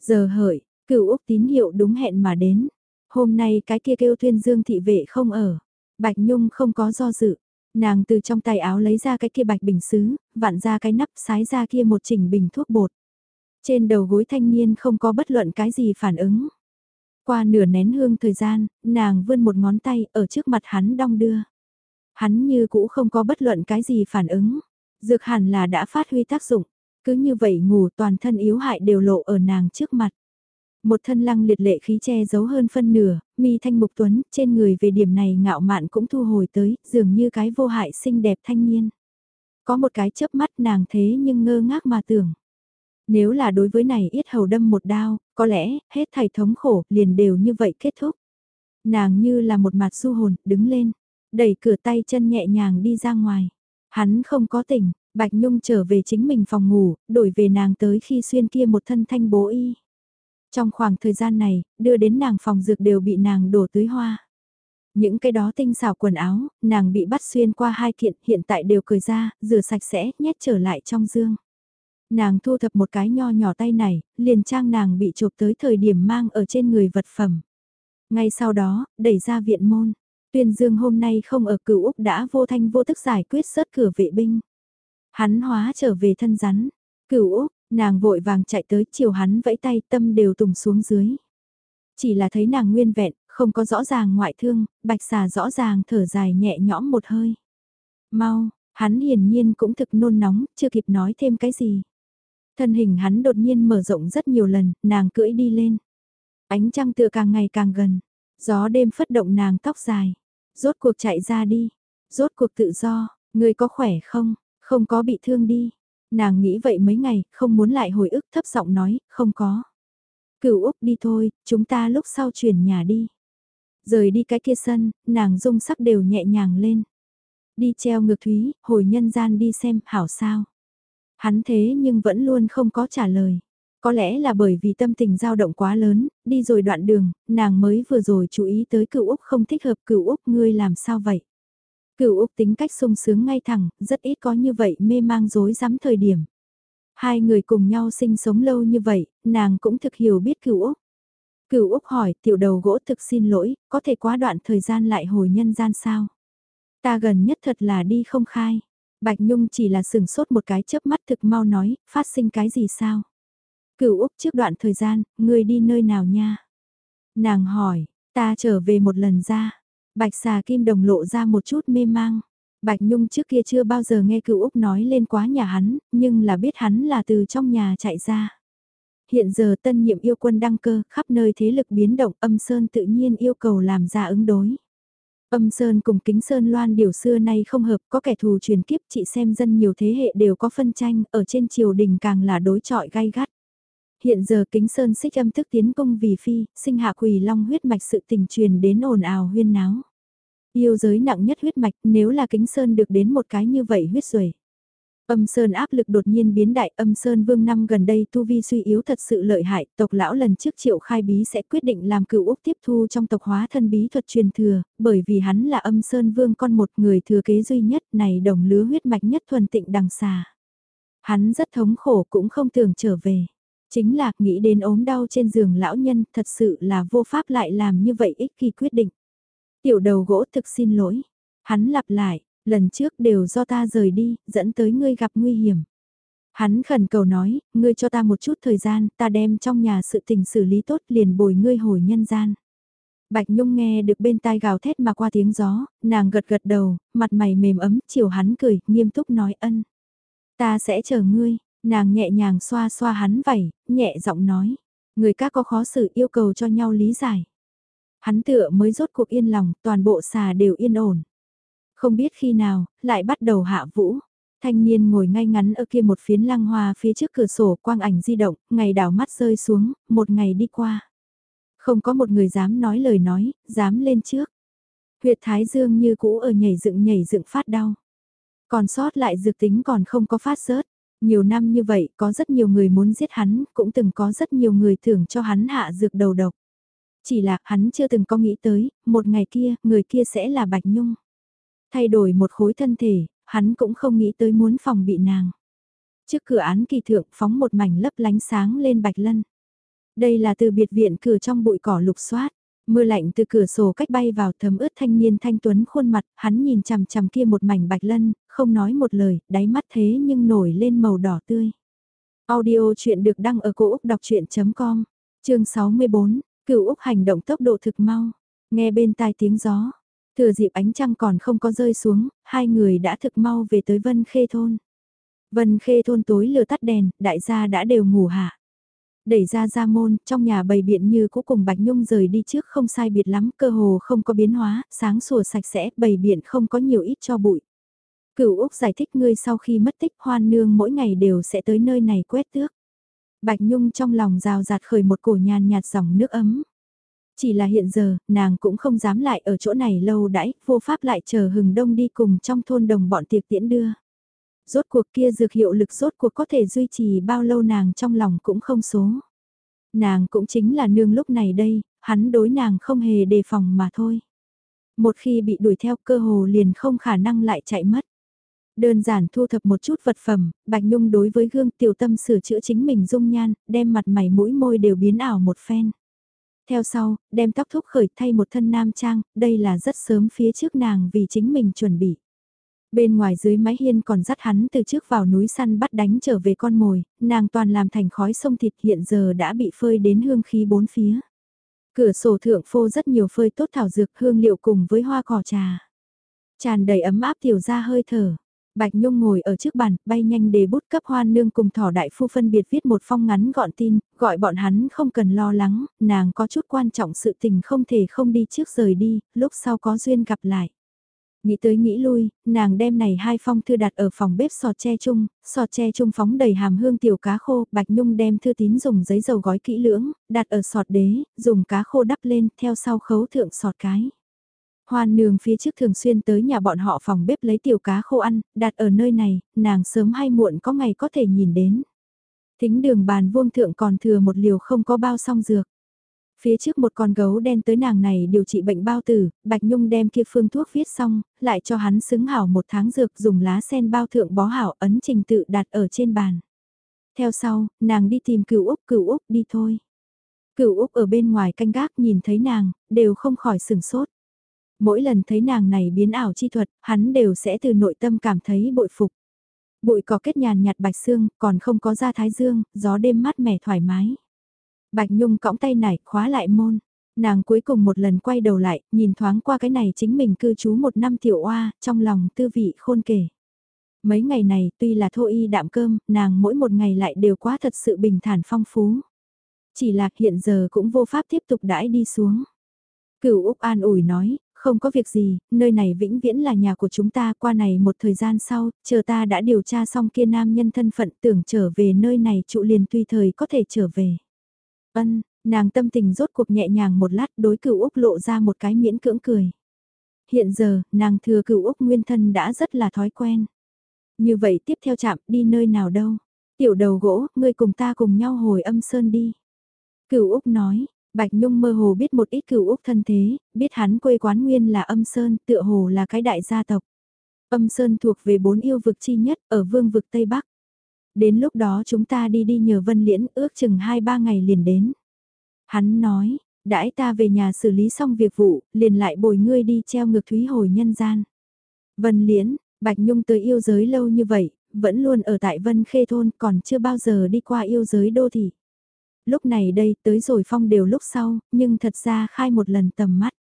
S1: Giờ hợi, cửu Úc tín hiệu đúng hẹn mà đến. Hôm nay cái kia kêu thuyên dương thị vệ không ở. Bạch Nhung không có do dự. Nàng từ trong tay áo lấy ra cái kia bạch bình xứ, vặn ra cái nắp sái ra kia một chỉnh bình thuốc bột. Trên đầu gối thanh niên không có bất luận cái gì phản ứng. Qua nửa nén hương thời gian, nàng vươn một ngón tay ở trước mặt hắn đong đưa. Hắn như cũ không có bất luận cái gì phản ứng. Dược hẳn là đã phát huy tác dụng. Cứ như vậy ngủ toàn thân yếu hại đều lộ ở nàng trước mặt. Một thân lăng liệt lệ khí che giấu hơn phân nửa, mi thanh mục tuấn, trên người về điểm này ngạo mạn cũng thu hồi tới, dường như cái vô hại xinh đẹp thanh niên. Có một cái chớp mắt nàng thế nhưng ngơ ngác mà tưởng. Nếu là đối với này yết hầu đâm một đao, có lẽ, hết thảy thống khổ, liền đều như vậy kết thúc. Nàng như là một mặt du hồn, đứng lên, đẩy cửa tay chân nhẹ nhàng đi ra ngoài. Hắn không có tỉnh, Bạch Nhung trở về chính mình phòng ngủ, đổi về nàng tới khi xuyên kia một thân thanh bố y. Trong khoảng thời gian này, đưa đến nàng phòng dược đều bị nàng đổ tưới hoa. Những cái đó tinh xảo quần áo, nàng bị bắt xuyên qua hai kiện, hiện tại đều cởi ra, rửa sạch sẽ, nhét trở lại trong dương. Nàng thu thập một cái nho nhỏ tay này, liền trang nàng bị chụp tới thời điểm mang ở trên người vật phẩm. Ngay sau đó, đẩy ra viện môn. Tuyên Dương hôm nay không ở cửu Úc đã vô thanh vô tức giải quyết sớt cửa vệ binh. Hắn hóa trở về thân rắn. Cửu Úc, Nàng vội vàng chạy tới chiều hắn vẫy tay tâm đều tùng xuống dưới. Chỉ là thấy nàng nguyên vẹn, không có rõ ràng ngoại thương, bạch xà rõ ràng thở dài nhẹ nhõm một hơi. Mau, hắn hiển nhiên cũng thực nôn nóng, chưa kịp nói thêm cái gì. Thân hình hắn đột nhiên mở rộng rất nhiều lần, nàng cưỡi đi lên. Ánh trăng tựa càng ngày càng gần, gió đêm phất động nàng tóc dài. Rốt cuộc chạy ra đi, rốt cuộc tự do, người có khỏe không, không có bị thương đi. Nàng nghĩ vậy mấy ngày, không muốn lại hồi ức thấp giọng nói, không có. Cửu Úc đi thôi, chúng ta lúc sau chuyển nhà đi. Rời đi cái kia sân, nàng dung sắc đều nhẹ nhàng lên. Đi treo ngược thúy, hồi nhân gian đi xem, hảo sao. Hắn thế nhưng vẫn luôn không có trả lời. Có lẽ là bởi vì tâm tình dao động quá lớn, đi rồi đoạn đường, nàng mới vừa rồi chú ý tới cựu Úc không thích hợp cựu Úc ngươi làm sao vậy. Cửu Úc tính cách sung sướng ngay thẳng, rất ít có như vậy mê mang dối rắm thời điểm. Hai người cùng nhau sinh sống lâu như vậy, nàng cũng thực hiểu biết Cửu Úc. Cửu Úc hỏi, tiểu đầu gỗ thực xin lỗi, có thể quá đoạn thời gian lại hồi nhân gian sao? Ta gần nhất thật là đi không khai. Bạch Nhung chỉ là sừng sốt một cái chớp mắt thực mau nói, phát sinh cái gì sao? Cửu Úc trước đoạn thời gian, ngươi đi nơi nào nha? Nàng hỏi, ta trở về một lần ra. Bạch xà kim đồng lộ ra một chút mê mang. Bạch Nhung trước kia chưa bao giờ nghe cựu Úc nói lên quá nhà hắn, nhưng là biết hắn là từ trong nhà chạy ra. Hiện giờ tân nhiệm yêu quân đăng cơ, khắp nơi thế lực biến động âm sơn tự nhiên yêu cầu làm ra ứng đối. Âm Sơn cùng Kính Sơn Loan điều xưa nay không hợp, có kẻ thù truyền kiếp chị xem dân nhiều thế hệ đều có phân tranh, ở trên triều đình càng là đối trọi gay gắt. Hiện giờ Kính Sơn xích âm thức tiến công vì phi, sinh hạ quỳ long huyết mạch sự tình truyền đến ồn ào huyên náo. Yêu giới nặng nhất huyết mạch nếu là Kính Sơn được đến một cái như vậy huyết rồi. Âm Sơn áp lực đột nhiên biến đại, âm Sơn vương năm gần đây tu vi suy yếu thật sự lợi hại, tộc lão lần trước triệu khai bí sẽ quyết định làm cựu Úc tiếp thu trong tộc hóa thân bí thuật truyền thừa, bởi vì hắn là âm Sơn vương con một người thừa kế duy nhất này đồng lứa huyết mạch nhất thuần tịnh đằng xà. Hắn rất thống khổ cũng không tưởng trở về. Chính là nghĩ đến ốm đau trên giường lão nhân thật sự là vô pháp lại làm như vậy ích khi quyết định. Tiểu đầu gỗ thực xin lỗi. Hắn lặp lại, lần trước đều do ta rời đi, dẫn tới ngươi gặp nguy hiểm. Hắn khẩn cầu nói, ngươi cho ta một chút thời gian, ta đem trong nhà sự tình xử lý tốt liền bồi ngươi hồi nhân gian. Bạch Nhung nghe được bên tai gào thét mà qua tiếng gió, nàng gật gật đầu, mặt mày mềm ấm, chiều hắn cười, nghiêm túc nói ân. Ta sẽ chờ ngươi, nàng nhẹ nhàng xoa xoa hắn vẩy, nhẹ giọng nói. Người các có khó xử yêu cầu cho nhau lý giải. Hắn tựa mới rốt cuộc yên lòng, toàn bộ xà đều yên ổn. Không biết khi nào, lại bắt đầu hạ vũ. Thanh niên ngồi ngay ngắn ở kia một phiến lăng hoa phía trước cửa sổ quang ảnh di động, ngày đảo mắt rơi xuống, một ngày đi qua. Không có một người dám nói lời nói, dám lên trước. Huyệt thái dương như cũ ở nhảy dựng nhảy dựng phát đau. Còn sót lại dược tính còn không có phát rớt. Nhiều năm như vậy có rất nhiều người muốn giết hắn, cũng từng có rất nhiều người thưởng cho hắn hạ dược đầu độc. Chỉ là hắn chưa từng có nghĩ tới, một ngày kia, người kia sẽ là Bạch Nhung. Thay đổi một khối thân thể, hắn cũng không nghĩ tới muốn phòng bị nàng. Trước cửa án kỳ thượng phóng một mảnh lấp lánh sáng lên Bạch Lân. Đây là từ biệt viện cửa trong bụi cỏ lục xoát. Mưa lạnh từ cửa sổ cách bay vào thấm ướt thanh niên thanh tuấn khuôn mặt, hắn nhìn chằm chằm kia một mảnh bạch lân, không nói một lời, đáy mắt thế nhưng nổi lên màu đỏ tươi. Audio chuyện được đăng ở cổ Úc đọc chuyện.com, chương 64, cựu Úc hành động tốc độ thực mau, nghe bên tai tiếng gió. Thừa dịp ánh trăng còn không có rơi xuống, hai người đã thực mau về tới Vân Khê Thôn. Vân Khê Thôn tối lừa tắt đèn, đại gia đã đều ngủ hạ. Đẩy ra ra môn, trong nhà bầy biện như cũ cùng Bạch Nhung rời đi trước không sai biệt lắm, cơ hồ không có biến hóa, sáng sủa sạch sẽ, bầy biện không có nhiều ít cho bụi. Cửu Úc giải thích ngươi sau khi mất tích hoan nương mỗi ngày đều sẽ tới nơi này quét tước. Bạch Nhung trong lòng rào rạt khởi một cổ nhàn nhạt dòng nước ấm. Chỉ là hiện giờ, nàng cũng không dám lại ở chỗ này lâu đãi, vô pháp lại chờ hừng đông đi cùng trong thôn đồng bọn tiệc tiễn đưa. Rốt cuộc kia dược hiệu lực rốt cuộc có thể duy trì bao lâu nàng trong lòng cũng không số. Nàng cũng chính là nương lúc này đây, hắn đối nàng không hề đề phòng mà thôi. Một khi bị đuổi theo cơ hồ liền không khả năng lại chạy mất. Đơn giản thu thập một chút vật phẩm, Bạch Nhung đối với gương tiểu tâm sửa chữa chính mình dung nhan, đem mặt mày mũi môi đều biến ảo một phen. Theo sau, đem tóc thúc khởi thay một thân nam trang, đây là rất sớm phía trước nàng vì chính mình chuẩn bị. Bên ngoài dưới mái hiên còn dắt hắn từ trước vào núi săn bắt đánh trở về con mồi, nàng toàn làm thành khói sông thịt hiện giờ đã bị phơi đến hương khí bốn phía. Cửa sổ thượng phô rất nhiều phơi tốt thảo dược hương liệu cùng với hoa cỏ trà. Tràn đầy ấm áp tiểu ra hơi thở. Bạch Nhung ngồi ở trước bàn, bay nhanh đề bút cấp hoan nương cùng thỏ đại phu phân biệt viết một phong ngắn gọn tin, gọi bọn hắn không cần lo lắng, nàng có chút quan trọng sự tình không thể không đi trước rời đi, lúc sau có duyên gặp lại. Nghĩ tới nghĩ lui, nàng đem này hai phong thư đặt ở phòng bếp sọt tre chung, sọt tre chung phóng đầy hàm hương tiểu cá khô, Bạch Nhung đem thư tín dùng giấy dầu gói kỹ lưỡng, đặt ở sọt đế, dùng cá khô đắp lên, theo sau khấu thượng sọt cái. Hoan nương phía trước thường xuyên tới nhà bọn họ phòng bếp lấy tiểu cá khô ăn, đặt ở nơi này, nàng sớm hay muộn có ngày có thể nhìn đến. Thính đường bàn vuông thượng còn thừa một liều không có bao song dược. Phía trước một con gấu đen tới nàng này điều trị bệnh bao tử, Bạch Nhung đem kia phương thuốc viết xong, lại cho hắn xứng hảo một tháng dược dùng lá sen bao thượng bó hảo ấn trình tự đặt ở trên bàn. Theo sau, nàng đi tìm cửu Úc, cửu Úc đi thôi. Cửu Úc ở bên ngoài canh gác nhìn thấy nàng, đều không khỏi sừng sốt. Mỗi lần thấy nàng này biến ảo chi thuật, hắn đều sẽ từ nội tâm cảm thấy bội phục. Bụi có kết nhàn nhạt bạch xương, còn không có ra thái dương, gió đêm mát mẻ thoải mái. Bạch Nhung cõng tay nải, khóa lại môn. Nàng cuối cùng một lần quay đầu lại, nhìn thoáng qua cái này chính mình cư trú một năm tiểu oa, trong lòng tư vị khôn kể. Mấy ngày này, tuy là thô y đạm cơm, nàng mỗi một ngày lại đều quá thật sự bình thản phong phú. Chỉ là hiện giờ cũng vô pháp tiếp tục đãi đi xuống. Cửu Úc an ủi nói, Không có việc gì, nơi này vĩnh viễn là nhà của chúng ta qua này một thời gian sau, chờ ta đã điều tra xong kia nam nhân thân phận tưởng trở về nơi này trụ liền tùy thời có thể trở về. Ân, nàng tâm tình rốt cuộc nhẹ nhàng một lát đối cửu Úc lộ ra một cái miễn cưỡng cười. Hiện giờ, nàng thừa cửu Úc nguyên thân đã rất là thói quen. Như vậy tiếp theo chạm đi nơi nào đâu. Tiểu đầu gỗ, ngươi cùng ta cùng nhau hồi âm sơn đi. Cửu Úc nói, Bạch Nhung mơ hồ biết một ít cửu Úc thân thế, biết hắn quê quán nguyên là âm sơn, tựa hồ là cái đại gia tộc. Âm sơn thuộc về bốn yêu vực chi nhất, ở vương vực Tây Bắc. Đến lúc đó chúng ta đi đi nhờ Vân Liễn ước chừng 2-3 ngày liền đến. Hắn nói, đãi ta về nhà xử lý xong việc vụ, liền lại bồi ngươi đi treo ngược thúy hồi nhân gian. Vân Liễn, Bạch Nhung tới yêu giới lâu như vậy, vẫn luôn ở tại Vân Khê Thôn còn chưa bao giờ đi qua yêu giới đô thị. Lúc này đây tới rồi phong đều lúc sau, nhưng thật ra khai một lần tầm mắt.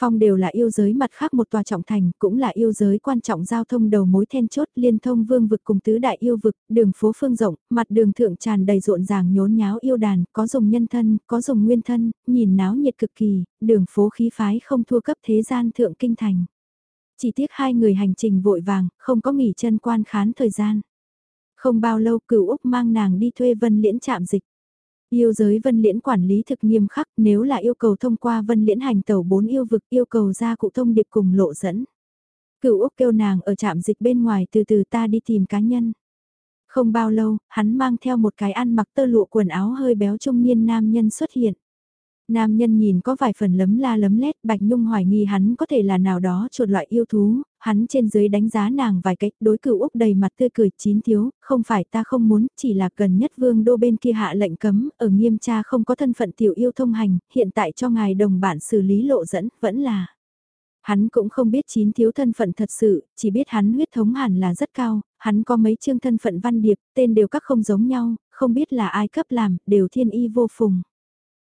S1: Phong đều là yêu giới mặt khác một tòa trọng thành, cũng là yêu giới quan trọng giao thông đầu mối then chốt liên thông vương vực cùng tứ đại yêu vực, đường phố phương rộng, mặt đường thượng tràn đầy rộn ràng nhốn nháo yêu đàn, có dùng nhân thân, có dùng nguyên thân, nhìn náo nhiệt cực kỳ, đường phố khí phái không thua cấp thế gian thượng kinh thành. Chỉ tiếc hai người hành trình vội vàng, không có nghỉ chân quan khán thời gian. Không bao lâu cửu Úc mang nàng đi thuê vân liễn chạm dịch. Yêu giới vân liễn quản lý thực nghiêm khắc nếu là yêu cầu thông qua vân liễn hành tàu bốn yêu vực yêu cầu ra cụ thông điệp cùng lộ dẫn. cựu Úc kêu nàng ở trạm dịch bên ngoài từ từ ta đi tìm cá nhân. Không bao lâu, hắn mang theo một cái ăn mặc tơ lụa quần áo hơi béo trung niên nam nhân xuất hiện. Nam nhân nhìn có vài phần lấm la lấm lét, Bạch Nhung hoài nghi hắn có thể là nào đó chuột loại yêu thú, hắn trên dưới đánh giá nàng vài cách, đối cửu Úc đầy mặt tươi cười chín thiếu, không phải ta không muốn, chỉ là gần nhất vương đô bên kia hạ lệnh cấm, ở nghiêm cha không có thân phận tiểu yêu thông hành, hiện tại cho ngài đồng bản xử lý lộ dẫn, vẫn là. Hắn cũng không biết chín thiếu thân phận thật sự, chỉ biết hắn huyết thống hẳn là rất cao, hắn có mấy chương thân phận văn điệp, tên đều các không giống nhau, không biết là ai cấp làm, đều thiên y vô phùng.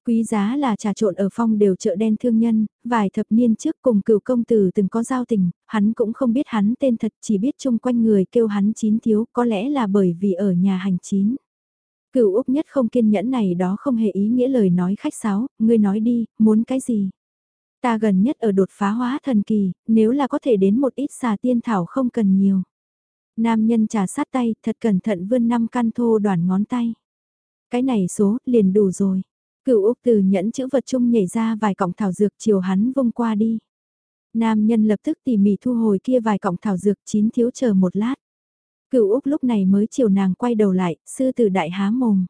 S1: Quý giá là trà trộn ở phong đều chợ đen thương nhân, vài thập niên trước cùng cựu công tử từng có giao tình, hắn cũng không biết hắn tên thật chỉ biết chung quanh người kêu hắn chín thiếu có lẽ là bởi vì ở nhà hành chín. Cựu Úc nhất không kiên nhẫn này đó không hề ý nghĩa lời nói khách sáo, ngươi nói đi, muốn cái gì? Ta gần nhất ở đột phá hóa thần kỳ, nếu là có thể đến một ít xà tiên thảo không cần nhiều. Nam nhân trà sát tay, thật cẩn thận vươn năm căn thô đoàn ngón tay. Cái này số, liền đủ rồi. Cựu Úc từ nhẫn chữ vật chung nhảy ra vài cọng thảo dược chiều hắn vung qua đi. Nam nhân lập tức tỉ mỉ thu hồi kia vài cọng thảo dược chín thiếu chờ một lát. Cựu Úc lúc này mới chiều nàng quay đầu lại, sư tử đại há mồm.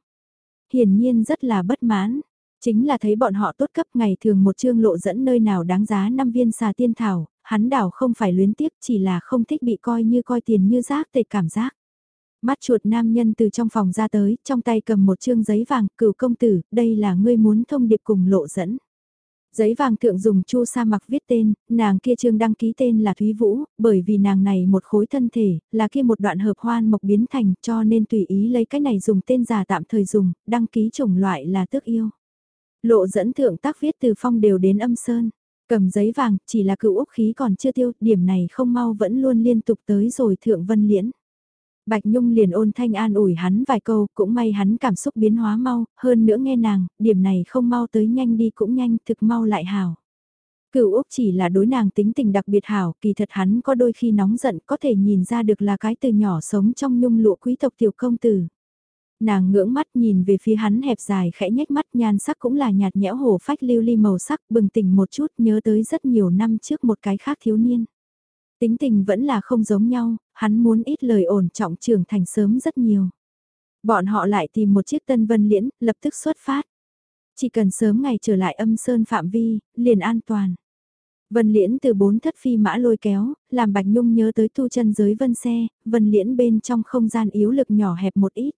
S1: Hiển nhiên rất là bất mãn, chính là thấy bọn họ tốt cấp ngày thường một chương lộ dẫn nơi nào đáng giá 5 viên xà tiên thảo, hắn đảo không phải luyến tiếc chỉ là không thích bị coi như coi tiền như rác tệ cảm giác. Mắt chuột nam nhân từ trong phòng ra tới, trong tay cầm một chương giấy vàng, cửu công tử, đây là ngươi muốn thông điệp cùng lộ dẫn. Giấy vàng thượng dùng chu sa mặc viết tên, nàng kia trương đăng ký tên là Thúy Vũ, bởi vì nàng này một khối thân thể, là kia một đoạn hợp hoan mộc biến thành cho nên tùy ý lấy cái này dùng tên giả tạm thời dùng, đăng ký chủng loại là tước yêu. Lộ dẫn thượng tác viết từ phong đều đến âm sơn, cầm giấy vàng, chỉ là cựu úc khí còn chưa tiêu, điểm này không mau vẫn luôn liên tục tới rồi thượng vân liễn. Bạch Nhung liền ôn thanh an ủi hắn vài câu, cũng may hắn cảm xúc biến hóa mau, hơn nữa nghe nàng, điểm này không mau tới nhanh đi cũng nhanh, thực mau lại hảo Cửu Úc chỉ là đối nàng tính tình đặc biệt hảo, kỳ thật hắn có đôi khi nóng giận có thể nhìn ra được là cái từ nhỏ sống trong nhung lụa quý tộc tiểu công tử. Nàng ngưỡng mắt nhìn về phía hắn hẹp dài khẽ nhếch mắt nhan sắc cũng là nhạt nhẽo hổ phách lưu ly màu sắc bừng tỉnh một chút nhớ tới rất nhiều năm trước một cái khác thiếu niên. Tính tình vẫn là không giống nhau, hắn muốn ít lời ổn trọng trưởng thành sớm rất nhiều. Bọn họ lại tìm một chiếc tân vân liễn, lập tức xuất phát. Chỉ cần sớm ngày trở lại âm sơn phạm vi, liền an toàn. Vân liễn từ bốn thất phi mã lôi kéo, làm Bạch Nhung nhớ tới thu chân giới vân xe, vân liễn bên trong không gian yếu lực nhỏ hẹp một ít.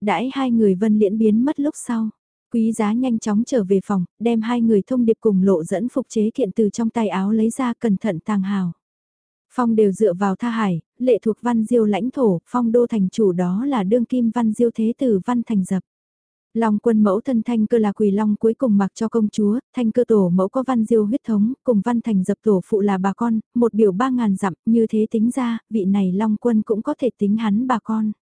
S1: Đãi hai người vân liễn biến mất lúc sau. Quý giá nhanh chóng trở về phòng, đem hai người thông điệp cùng lộ dẫn phục chế kiện từ trong tay áo lấy ra cẩn thận tàng hào. Phong đều dựa vào tha hải, lệ thuộc văn diêu lãnh thổ, phong đô thành chủ đó là đương kim văn diêu thế tử văn thành dập. Long quân mẫu thân thanh cơ là quỳ long cuối cùng mặc cho công chúa, thanh cơ tổ mẫu có văn diêu huyết thống, cùng văn thành dập tổ phụ là bà con, một biểu ba ngàn dặm, như thế tính ra, vị này long quân cũng có thể tính hắn bà con.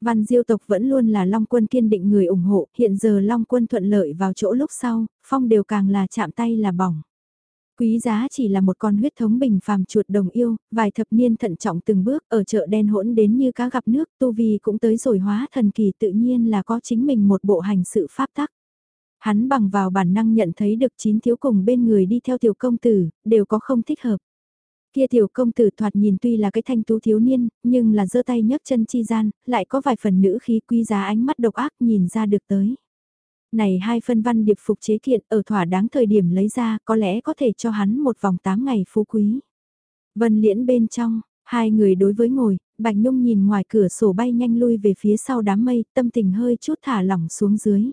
S1: Văn diêu tộc vẫn luôn là long quân kiên định người ủng hộ, hiện giờ long quân thuận lợi vào chỗ lúc sau, phong đều càng là chạm tay là bỏng. Quý giá chỉ là một con huyết thống bình phàm chuột đồng yêu, vài thập niên thận trọng từng bước ở chợ đen hỗn đến như cá gặp nước, tu vi cũng tới rồi hóa thần kỳ tự nhiên là có chính mình một bộ hành sự pháp tắc. Hắn bằng vào bản năng nhận thấy được chín thiếu cùng bên người đi theo tiểu công tử, đều có không thích hợp. Kia tiểu công tử thoạt nhìn tuy là cái thanh tú thiếu niên, nhưng là giơ tay nhấc chân chi gian, lại có vài phần nữ khí quý giá ánh mắt độc ác nhìn ra được tới. Này hai phân văn điệp phục chế kiện ở thỏa đáng thời điểm lấy ra có lẽ có thể cho hắn một vòng 8 ngày phú quý. Vân liễn bên trong, hai người đối với ngồi, Bạch Nhung nhìn ngoài cửa sổ bay nhanh lui về phía sau đám mây, tâm tình hơi chút thả lỏng xuống dưới.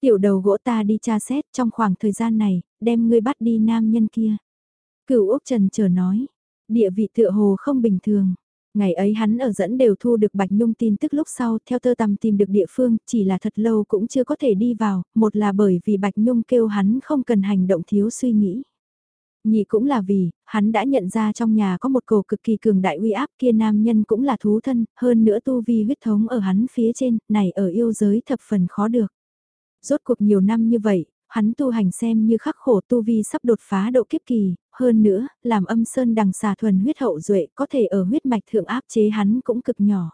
S1: Tiểu đầu gỗ ta đi tra xét trong khoảng thời gian này, đem ngươi bắt đi nam nhân kia. Cửu Úc Trần chờ nói, địa vị tựa hồ không bình thường. Ngày ấy hắn ở dẫn đều thu được Bạch Nhung tin tức lúc sau theo tơ tầm tìm được địa phương, chỉ là thật lâu cũng chưa có thể đi vào, một là bởi vì Bạch Nhung kêu hắn không cần hành động thiếu suy nghĩ. Nhị cũng là vì, hắn đã nhận ra trong nhà có một cổ cực kỳ cường đại uy áp kia nam nhân cũng là thú thân, hơn nữa tu vi huyết thống ở hắn phía trên, này ở yêu giới thập phần khó được. Rốt cuộc nhiều năm như vậy, hắn tu hành xem như khắc khổ tu vi sắp đột phá độ kiếp kỳ, hơn nữa, làm âm sơn đằng xà thuần huyết hậu duệ có thể ở huyết mạch thượng áp chế hắn cũng cực nhỏ.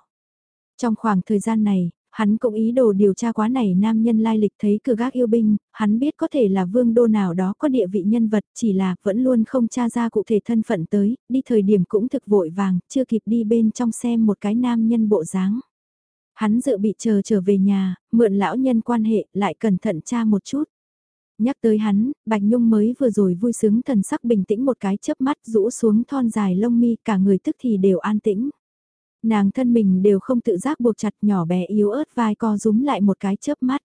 S1: Trong khoảng thời gian này, hắn cũng ý đồ điều tra quá này nam nhân lai lịch thấy cửa gác yêu binh, hắn biết có thể là vương đô nào đó có địa vị nhân vật chỉ là vẫn luôn không tra ra cụ thể thân phận tới, đi thời điểm cũng thực vội vàng, chưa kịp đi bên trong xem một cái nam nhân bộ dáng. Hắn dự bị chờ trở về nhà, mượn lão nhân quan hệ lại cẩn thận tra một chút. Nhắc tới hắn, Bạch Nhung mới vừa rồi vui sướng thần sắc bình tĩnh một cái chớp mắt rũ xuống thon dài lông mi cả người tức thì đều an tĩnh. Nàng thân mình đều không tự giác buộc chặt nhỏ bé yếu ớt vai co rúm lại một cái chớp mắt.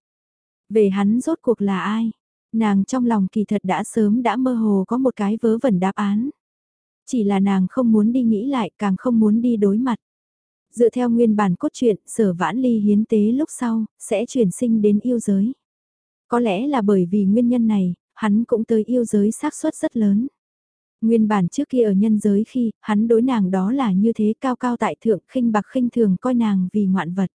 S1: Về hắn rốt cuộc là ai? Nàng trong lòng kỳ thật đã sớm đã mơ hồ có một cái vớ vẩn đáp án. Chỉ là nàng không muốn đi nghĩ lại càng không muốn đi đối mặt. Dựa theo nguyên bản cốt truyện, sở vãn ly hiến tế lúc sau, sẽ chuyển sinh đến yêu giới. Có lẽ là bởi vì nguyên nhân này, hắn cũng tới yêu giới xác suất rất lớn. Nguyên bản trước kia ở nhân giới khi, hắn đối nàng đó là như thế cao cao tại thượng khinh bạc khinh thường coi nàng vì ngoạn vật.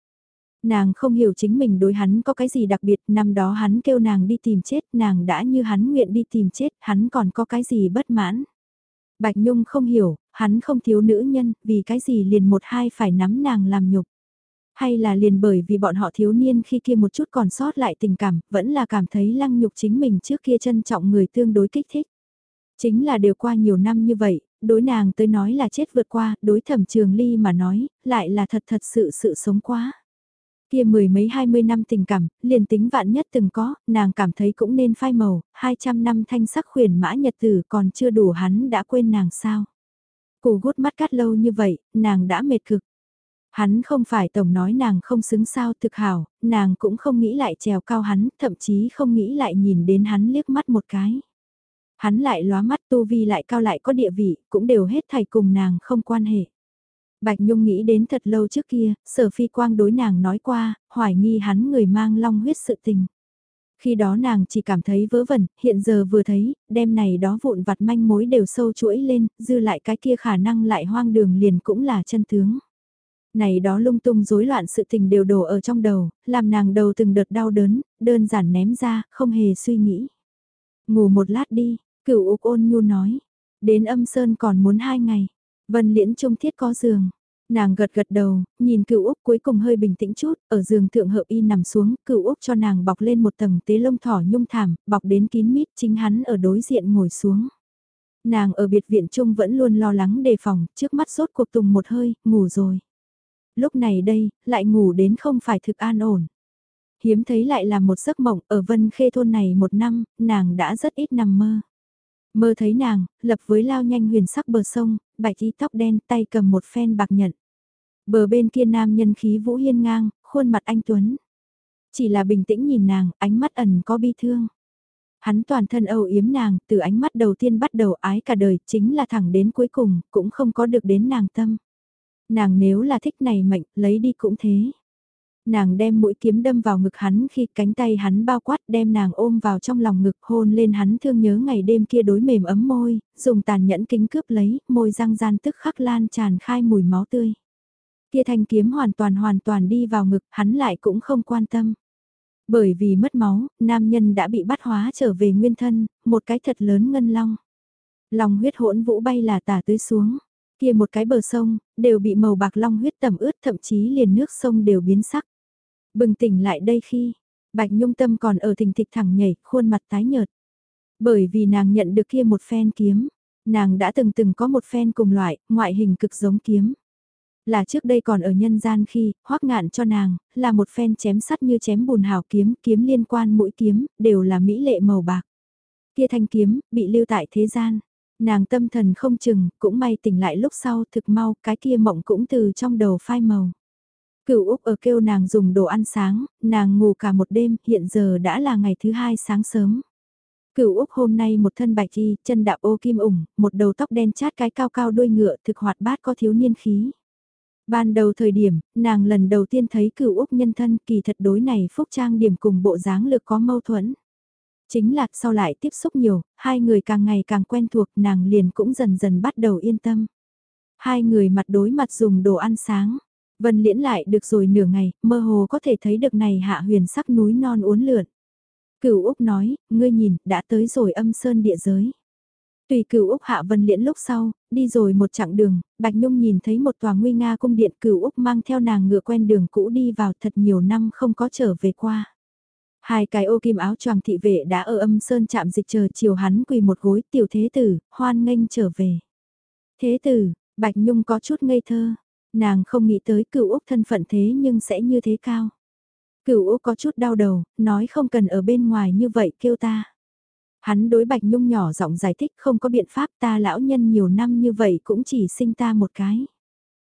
S1: Nàng không hiểu chính mình đối hắn có cái gì đặc biệt, năm đó hắn kêu nàng đi tìm chết, nàng đã như hắn nguyện đi tìm chết, hắn còn có cái gì bất mãn. Bạch Nhung không hiểu, hắn không thiếu nữ nhân, vì cái gì liền một hai phải nắm nàng làm nhục. Hay là liền bởi vì bọn họ thiếu niên khi kia một chút còn sót lại tình cảm, vẫn là cảm thấy lăng nhục chính mình trước kia trân trọng người tương đối kích thích. Chính là đều qua nhiều năm như vậy, đối nàng tới nói là chết vượt qua, đối thẩm trường ly mà nói, lại là thật thật sự sự sống quá. Kia mười mấy hai mươi năm tình cảm, liền tính vạn nhất từng có, nàng cảm thấy cũng nên phai màu, hai trăm năm thanh sắc khuyển mã nhật tử còn chưa đủ hắn đã quên nàng sao. Củ gút mắt cắt lâu như vậy, nàng đã mệt cực. Hắn không phải tổng nói nàng không xứng sao thực hảo, nàng cũng không nghĩ lại trèo cao hắn, thậm chí không nghĩ lại nhìn đến hắn liếc mắt một cái. Hắn lại lóa mắt tu vi lại cao lại có địa vị, cũng đều hết thầy cùng nàng không quan hệ. Bạch Nhung nghĩ đến thật lâu trước kia, sở phi quang đối nàng nói qua, hoài nghi hắn người mang long huyết sự tình. Khi đó nàng chỉ cảm thấy vớ vẩn, hiện giờ vừa thấy, đêm này đó vụn vặt manh mối đều sâu chuỗi lên, dư lại cái kia khả năng lại hoang đường liền cũng là chân tướng. Này đó lung tung rối loạn sự tình đều đổ ở trong đầu, làm nàng đầu từng đợt đau đớn, đơn giản ném ra, không hề suy nghĩ. Ngủ một lát đi, cửu Úc ôn nhu nói. Đến âm sơn còn muốn hai ngày. Vân liễn trung thiết có giường. Nàng gật gật đầu, nhìn cựu Úc cuối cùng hơi bình tĩnh chút, ở giường thượng hợp y nằm xuống, cựu Úc cho nàng bọc lên một tầng tế lông thỏ nhung thảm, bọc đến kín mít chính hắn ở đối diện ngồi xuống. Nàng ở biệt viện trung vẫn luôn lo lắng đề phòng, trước mắt sốt cuộc tùng một hơi, ngủ rồi. Lúc này đây, lại ngủ đến không phải thực an ổn. Hiếm thấy lại là một giấc mộng ở vân khê thôn này một năm, nàng đã rất ít nằm mơ. Mơ thấy nàng, lập với lao nhanh huyền sắc bờ sông, bạch y tóc đen tay cầm một phen bạc nhận. Bờ bên kia nam nhân khí vũ hiên ngang, khuôn mặt anh Tuấn. Chỉ là bình tĩnh nhìn nàng, ánh mắt ẩn có bi thương. Hắn toàn thân âu yếm nàng, từ ánh mắt đầu tiên bắt đầu ái cả đời, chính là thẳng đến cuối cùng, cũng không có được đến nàng tâm. Nàng nếu là thích này mệnh, lấy đi cũng thế. Nàng đem mũi kiếm đâm vào ngực hắn khi cánh tay hắn bao quát đem nàng ôm vào trong lòng ngực hôn lên hắn thương nhớ ngày đêm kia đối mềm ấm môi, dùng tàn nhẫn kính cướp lấy, môi răng gian tức khắc lan tràn khai mùi máu tươi. Kia thanh kiếm hoàn toàn hoàn toàn đi vào ngực, hắn lại cũng không quan tâm. Bởi vì mất máu, nam nhân đã bị bắt hóa trở về nguyên thân, một cái thật lớn ngân long. lòng huyết hỗn vũ bay là tả tới xuống. Kia một cái bờ sông, đều bị màu bạc long huyết tẩm ướt thậm chí liền nước sông đều biến sắc. Bừng tỉnh lại đây khi, Bạch Nhung Tâm còn ở thình thịch thẳng nhảy, khuôn mặt tái nhợt. Bởi vì nàng nhận được kia một phen kiếm, nàng đã từng từng có một phen cùng loại, ngoại hình cực giống kiếm. Là trước đây còn ở nhân gian khi, hoắc ngạn cho nàng, là một phen chém sắt như chém bùn hào kiếm, kiếm liên quan mũi kiếm, đều là mỹ lệ màu bạc. Kia thanh kiếm, bị lưu tại thế gian. Nàng tâm thần không chừng, cũng may tỉnh lại lúc sau thực mau, cái kia mộng cũng từ trong đầu phai màu. Cửu Úc ở kêu nàng dùng đồ ăn sáng, nàng ngủ cả một đêm, hiện giờ đã là ngày thứ hai sáng sớm. Cửu Úc hôm nay một thân bạch y, chân đạp ô kim ủng, một đầu tóc đen chát cái cao cao đuôi ngựa thực hoạt bát có thiếu niên khí. Ban đầu thời điểm, nàng lần đầu tiên thấy cửu Úc nhân thân kỳ thật đối này phúc trang điểm cùng bộ dáng lực có mâu thuẫn. Chính là sau lại tiếp xúc nhiều, hai người càng ngày càng quen thuộc nàng liền cũng dần dần bắt đầu yên tâm. Hai người mặt đối mặt dùng đồ ăn sáng. Vân liễn lại được rồi nửa ngày, mơ hồ có thể thấy được này hạ huyền sắc núi non uốn lượn. Cửu Úc nói, ngươi nhìn, đã tới rồi âm sơn địa giới. Tùy cửu Úc hạ vân liễn lúc sau, đi rồi một chặng đường, Bạch Nhung nhìn thấy một tòa nguy nga cung điện cửu Úc mang theo nàng ngựa quen đường cũ đi vào thật nhiều năm không có trở về qua. Hai cái ô kim áo choàng thị vệ đã ở âm sơn chạm dịch chờ chiều hắn quỳ một gối tiểu thế tử, hoan nghênh trở về. Thế tử, Bạch Nhung có chút ngây thơ, nàng không nghĩ tới cựu Úc thân phận thế nhưng sẽ như thế cao. Cửu Úc có chút đau đầu, nói không cần ở bên ngoài như vậy kêu ta. Hắn đối Bạch Nhung nhỏ giọng giải thích không có biện pháp ta lão nhân nhiều năm như vậy cũng chỉ sinh ta một cái.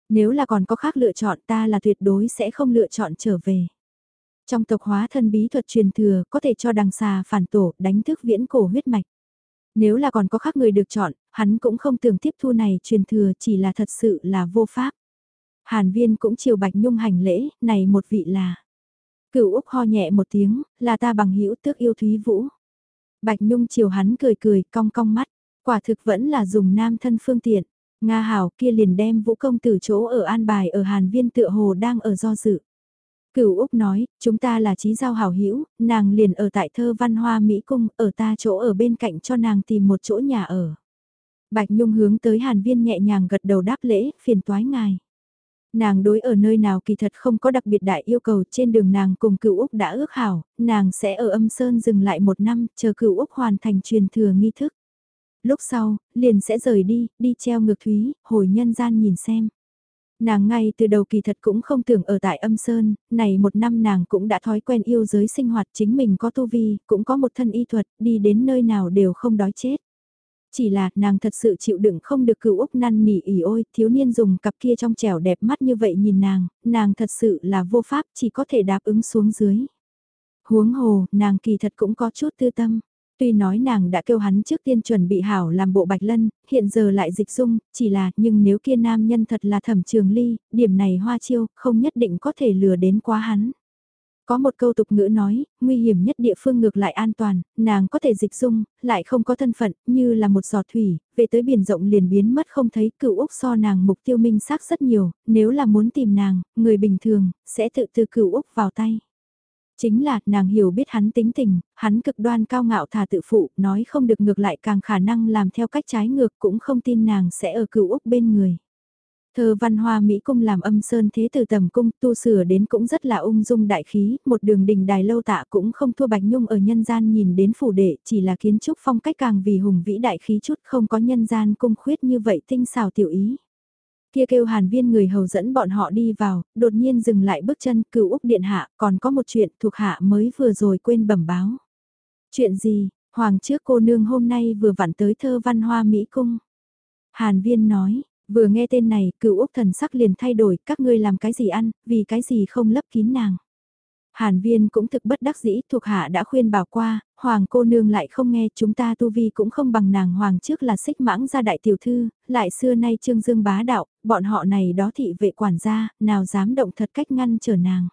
S1: Nếu là còn có khác lựa chọn ta là tuyệt đối sẽ không lựa chọn trở về. Trong tộc hóa thân bí thuật truyền thừa có thể cho đằng xà phản tổ đánh thức viễn cổ huyết mạch. Nếu là còn có khác người được chọn, hắn cũng không tưởng tiếp thu này truyền thừa chỉ là thật sự là vô pháp. Hàn viên cũng chiều Bạch Nhung hành lễ, này một vị là. Cửu Úc ho nhẹ một tiếng, là ta bằng hữu tước yêu Thúy Vũ. Bạch Nhung chiều hắn cười cười, cong cong mắt, quả thực vẫn là dùng nam thân phương tiện. Nga hảo kia liền đem vũ công từ chỗ ở an bài ở Hàn Viên tựa hồ đang ở do dự. Cửu Úc nói, chúng ta là trí giao hảo hữu nàng liền ở tại thơ văn hoa Mỹ Cung, ở ta chỗ ở bên cạnh cho nàng tìm một chỗ nhà ở. Bạch Nhung hướng tới Hàn Viên nhẹ nhàng gật đầu đáp lễ, phiền toái ngài. Nàng đối ở nơi nào kỳ thật không có đặc biệt đại yêu cầu trên đường nàng cùng cựu Úc đã ước hảo, nàng sẽ ở âm sơn dừng lại một năm, chờ cựu Úc hoàn thành truyền thừa nghi thức. Lúc sau, liền sẽ rời đi, đi treo ngược thúy, hồi nhân gian nhìn xem. Nàng ngay từ đầu kỳ thật cũng không tưởng ở tại âm sơn, này một năm nàng cũng đã thói quen yêu giới sinh hoạt chính mình có tu vi, cũng có một thân y thuật, đi đến nơi nào đều không đói chết. Chỉ là nàng thật sự chịu đựng không được cựu Úc năn nỉ ỉ ôi, thiếu niên dùng cặp kia trong trẻo đẹp mắt như vậy nhìn nàng, nàng thật sự là vô pháp chỉ có thể đáp ứng xuống dưới. Huống hồ, nàng kỳ thật cũng có chút tư tâm. Tuy nói nàng đã kêu hắn trước tiên chuẩn bị hảo làm bộ bạch lân, hiện giờ lại dịch dung, chỉ là nhưng nếu kia nam nhân thật là thẩm trường ly, điểm này hoa chiêu, không nhất định có thể lừa đến quá hắn. Có một câu tục ngữ nói, nguy hiểm nhất địa phương ngược lại an toàn, nàng có thể dịch dung, lại không có thân phận, như là một giọt thủy, về tới biển rộng liền biến mất không thấy cựu Úc so nàng mục tiêu minh xác rất nhiều, nếu là muốn tìm nàng, người bình thường, sẽ tự từ cựu Úc vào tay. Chính là, nàng hiểu biết hắn tính tình, hắn cực đoan cao ngạo thà tự phụ, nói không được ngược lại càng khả năng làm theo cách trái ngược cũng không tin nàng sẽ ở cựu Úc bên người. Thơ văn hoa Mỹ cung làm âm sơn thế từ tầm cung tu sửa đến cũng rất là ung dung đại khí, một đường đình đài lâu tạ cũng không thua Bạch Nhung ở nhân gian nhìn đến phủ đệ, chỉ là kiến trúc phong cách càng vì hùng vĩ đại khí chút không có nhân gian cung khuyết như vậy tinh xào tiểu ý. Kia kêu hàn viên người hầu dẫn bọn họ đi vào, đột nhiên dừng lại bước chân cựu Úc Điện Hạ, còn có một chuyện thuộc hạ mới vừa rồi quên bẩm báo. Chuyện gì, Hoàng trước cô nương hôm nay vừa vặn tới thơ văn hoa Mỹ cung. Hàn viên nói, Vừa nghe tên này, cựu Úc thần sắc liền thay đổi, các ngươi làm cái gì ăn, vì cái gì không lấp kín nàng. Hàn viên cũng thực bất đắc dĩ, thuộc hạ đã khuyên bảo qua, hoàng cô nương lại không nghe, chúng ta tu vi cũng không bằng nàng hoàng trước là xích mãng ra đại tiểu thư, lại xưa nay trương dương bá đạo, bọn họ này đó thị vệ quản gia, nào dám động thật cách ngăn trở nàng.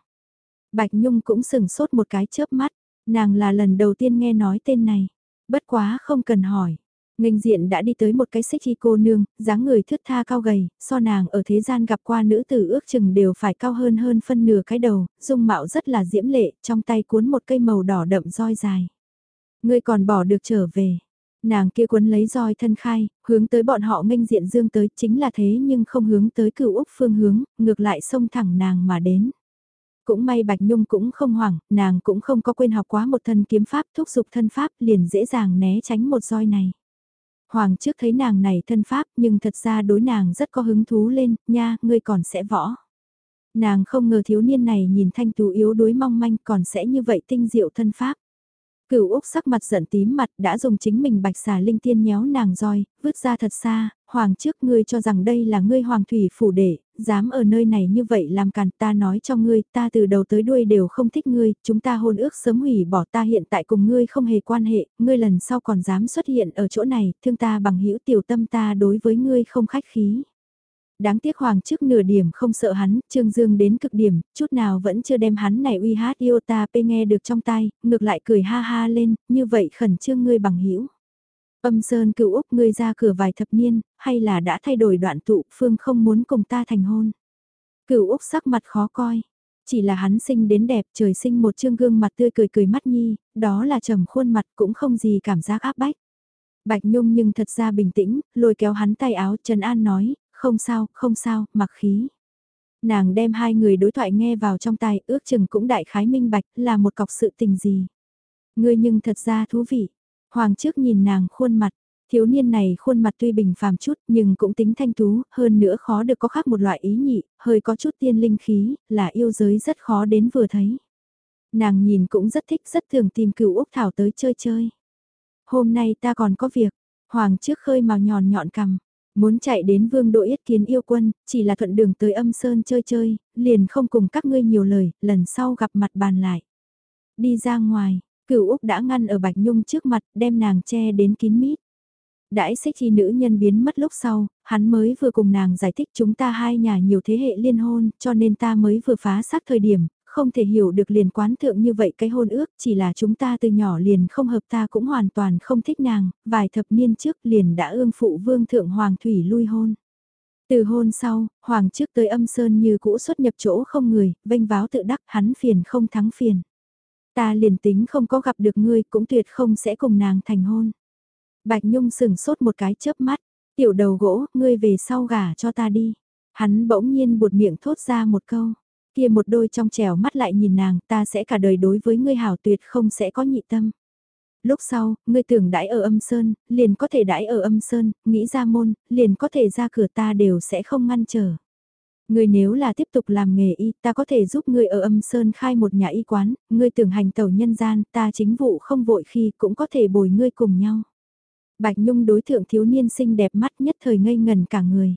S1: Bạch Nhung cũng sừng sốt một cái chớp mắt, nàng là lần đầu tiên nghe nói tên này, bất quá không cần hỏi. Nghênh diện đã đi tới một cái xích y cô nương, dáng người thướt tha cao gầy, so nàng ở thế gian gặp qua nữ tử ước chừng đều phải cao hơn hơn phân nửa cái đầu, dung mạo rất là diễm lệ, trong tay cuốn một cây màu đỏ đậm roi dài. Ngươi còn bỏ được trở về. Nàng kia cuốn lấy roi thân khai, hướng tới bọn họ nghênh diện dương tới chính là thế nhưng không hướng tới cửu Úc phương hướng, ngược lại xông thẳng nàng mà đến. Cũng may Bạch Nhung cũng không hoảng, nàng cũng không có quên học quá một thân kiếm pháp thúc giục thân pháp liền dễ dàng né tránh một roi này. Hoàng trước thấy nàng này thân pháp nhưng thật ra đối nàng rất có hứng thú lên, nha, ngươi còn sẽ võ. Nàng không ngờ thiếu niên này nhìn thanh tú yếu đuối mong manh còn sẽ như vậy tinh diệu thân pháp. Cửu Úc sắc mặt giận tím mặt đã dùng chính mình bạch xà linh tiên nhéo nàng roi, vứt ra thật xa, hoàng trước ngươi cho rằng đây là ngươi hoàng thủy phủ đệ, dám ở nơi này như vậy làm càn ta nói cho ngươi, ta từ đầu tới đuôi đều không thích ngươi, chúng ta hôn ước sớm hủy bỏ ta hiện tại cùng ngươi không hề quan hệ, ngươi lần sau còn dám xuất hiện ở chỗ này, thương ta bằng hữu tiểu tâm ta đối với ngươi không khách khí. Đáng tiếc Hoàng trước nửa điểm không sợ hắn, Trương Dương đến cực điểm, chút nào vẫn chưa đem hắn này uy hát yêu ta pê nghe được trong tai, ngược lại cười ha ha lên, như vậy khẩn trương ngươi bằng hữu Âm Sơn cựu Úc ngươi ra cửa vài thập niên, hay là đã thay đổi đoạn tụ, Phương không muốn cùng ta thành hôn. Cựu Úc sắc mặt khó coi. Chỉ là hắn sinh đến đẹp, trời sinh một trương gương mặt tươi cười cười mắt nhi, đó là trầm khuôn mặt cũng không gì cảm giác áp bách. Bạch Nhung nhưng thật ra bình tĩnh, lôi kéo hắn tay áo Trần An nói, không sao, không sao, mặc khí. Nàng đem hai người đối thoại nghe vào trong tai, ước chừng cũng đại khái minh bạch, là một cọc sự tình gì. Ngươi nhưng thật ra thú vị. Hoàng trước nhìn nàng khuôn mặt, thiếu niên này khuôn mặt tuy bình phàm chút nhưng cũng tính thanh tú, hơn nữa khó được có khác một loại ý nhị, hơi có chút tiên linh khí, là yêu giới rất khó đến vừa thấy. Nàng nhìn cũng rất thích, rất thường tìm cửu Úc Thảo tới chơi chơi. Hôm nay ta còn có việc, Hoàng trước khơi màu nhòn nhọn cằm, Muốn chạy đến vương đội yết kiến yêu quân, chỉ là thuận đường tới âm sơn chơi chơi, liền không cùng các ngươi nhiều lời, lần sau gặp mặt bàn lại. Đi ra ngoài, cửu Úc đã ngăn ở Bạch Nhung trước mặt, đem nàng che đến kín mít. Đãi xích chi nữ nhân biến mất lúc sau, hắn mới vừa cùng nàng giải thích chúng ta hai nhà nhiều thế hệ liên hôn, cho nên ta mới vừa phá xác thời điểm, không thể hiểu được liền quán thượng như vậy cái hôn ước, chỉ là chúng ta từ nhỏ liền không hợp ta cũng hoàn toàn không thích nàng, vài thập niên trước liền đã ương phụ vương thượng hoàng thủy lui hôn. Từ hôn sau, hoàng trước tới âm sơn như cũ xuất nhập chỗ không người, vênh váo tự đắc hắn phiền không thắng phiền. Ta liền tính không có gặp được ngươi cũng tuyệt không sẽ cùng nàng thành hôn. Bạch Nhung sừng sốt một cái chớp mắt, tiểu đầu gỗ, ngươi về sau gả cho ta đi. Hắn bỗng nhiên buột miệng thốt ra một câu. Kia một đôi trong trèo mắt lại nhìn nàng, ta sẽ cả đời đối với ngươi hảo tuyệt không sẽ có nhị tâm. Lúc sau, ngươi tưởng đãi ở âm sơn, liền có thể đãi ở âm sơn, nghĩ ra môn, liền có thể ra cửa ta đều sẽ không ngăn trở. Ngươi nếu là tiếp tục làm nghề y, ta có thể giúp ngươi ở âm sơn khai một nhà y quán, ngươi tưởng hành tẩu nhân gian, ta chính vụ không vội khi cũng có thể bồi ngươi cùng nhau. Bạch Nhung đối thượng thiếu niên xinh đẹp mắt nhất thời ngây ngần cả người.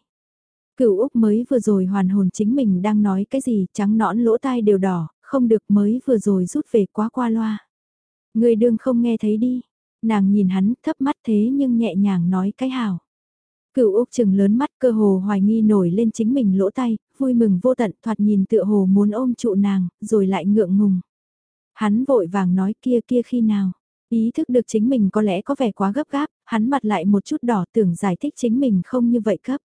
S1: Cửu Úc mới vừa rồi hoàn hồn chính mình đang nói cái gì trắng nõn lỗ tai đều đỏ, không được mới vừa rồi rút về quá qua loa. Người đương không nghe thấy đi, nàng nhìn hắn thấp mắt thế nhưng nhẹ nhàng nói cái hào. Cửu Úc chừng lớn mắt cơ hồ hoài nghi nổi lên chính mình lỗ tay, vui mừng vô tận thoạt nhìn tựa hồ muốn ôm trụ nàng, rồi lại ngượng ngùng. Hắn vội vàng nói kia kia khi nào, ý thức được chính mình có lẽ có vẻ quá gấp gáp, hắn mặt lại một chút đỏ tưởng giải thích chính mình không như vậy cấp.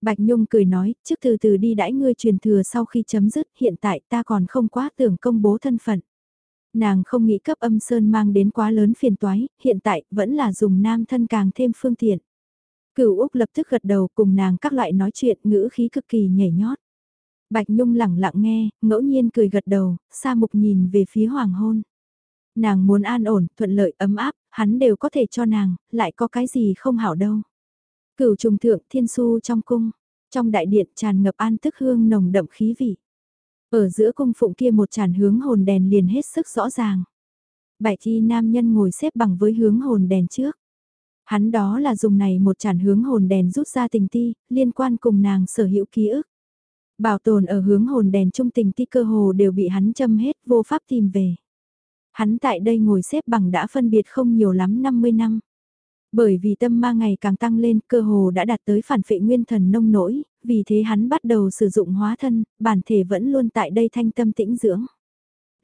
S1: Bạch Nhung cười nói, trước từ từ đi đãi ngươi truyền thừa sau khi chấm dứt, hiện tại ta còn không quá tưởng công bố thân phận. Nàng không nghĩ cấp âm sơn mang đến quá lớn phiền toái, hiện tại vẫn là dùng nam thân càng thêm phương tiện. Cửu Úc lập tức gật đầu cùng nàng các loại nói chuyện ngữ khí cực kỳ nhảy nhót. Bạch Nhung lẳng lặng nghe, ngẫu nhiên cười gật đầu, sa mục nhìn về phía hoàng hôn. Nàng muốn an ổn, thuận lợi, ấm áp, hắn đều có thể cho nàng, lại có cái gì không hảo đâu. Cửu trùng thượng thiên su trong cung, trong đại điện tràn ngập an tức hương nồng đậm khí vị. Ở giữa cung phụng kia một tràn hướng hồn đèn liền hết sức rõ ràng. Bạch thi nam nhân ngồi xếp bằng với hướng hồn đèn trước. Hắn đó là dùng này một tràn hướng hồn đèn rút ra tình ti, liên quan cùng nàng sở hữu ký ức. Bảo tồn ở hướng hồn đèn trung tình ti cơ hồ đều bị hắn châm hết vô pháp tìm về. Hắn tại đây ngồi xếp bằng đã phân biệt không nhiều lắm 50 năm. Bởi vì tâm ma ngày càng tăng lên, cơ hồ đã đạt tới phản phệ nguyên thần nông nỗi, vì thế hắn bắt đầu sử dụng hóa thân, bản thể vẫn luôn tại đây thanh tâm tĩnh dưỡng.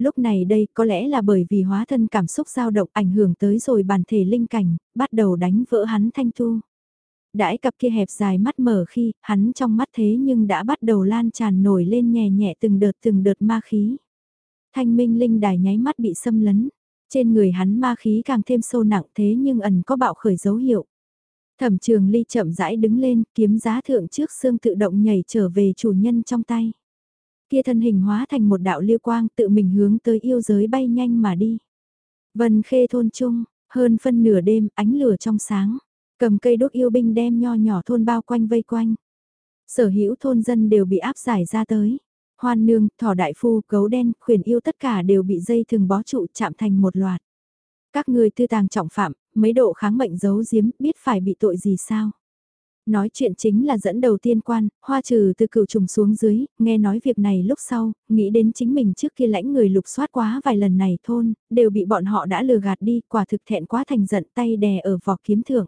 S1: Lúc này đây có lẽ là bởi vì hóa thân cảm xúc dao động ảnh hưởng tới rồi bản thể linh cảnh, bắt đầu đánh vỡ hắn thanh tu. Đãi cặp kia hẹp dài mắt mở khi, hắn trong mắt thế nhưng đã bắt đầu lan tràn nổi lên nhẹ nhẹ từng đợt từng đợt ma khí. Thanh minh linh đài nháy mắt bị xâm lấn, Trên người hắn ma khí càng thêm sâu nặng thế nhưng ẩn có bạo khởi dấu hiệu. Thẩm trường ly chậm rãi đứng lên, kiếm giá thượng trước xương tự động nhảy trở về chủ nhân trong tay. Kia thân hình hóa thành một đạo lưu quang tự mình hướng tới yêu giới bay nhanh mà đi. Vân khê thôn trung, hơn phân nửa đêm ánh lửa trong sáng, cầm cây đốt yêu binh đem nho nhỏ thôn bao quanh vây quanh. Sở hữu thôn dân đều bị áp giải ra tới. Hoan nương, thỏ đại phu, gấu đen, khuyển yêu tất cả đều bị dây thường bó trụ chạm thành một loạt. Các người tư tàng trọng phạm, mấy độ kháng mệnh giấu giếm, biết phải bị tội gì sao? Nói chuyện chính là dẫn đầu tiên quan, hoa trừ từ cửu trùng xuống dưới, nghe nói việc này lúc sau, nghĩ đến chính mình trước kia lãnh người lục soát quá vài lần này thôn, đều bị bọn họ đã lừa gạt đi, quả thực thẹn quá thành giận tay đè ở vỏ kiếm thượng.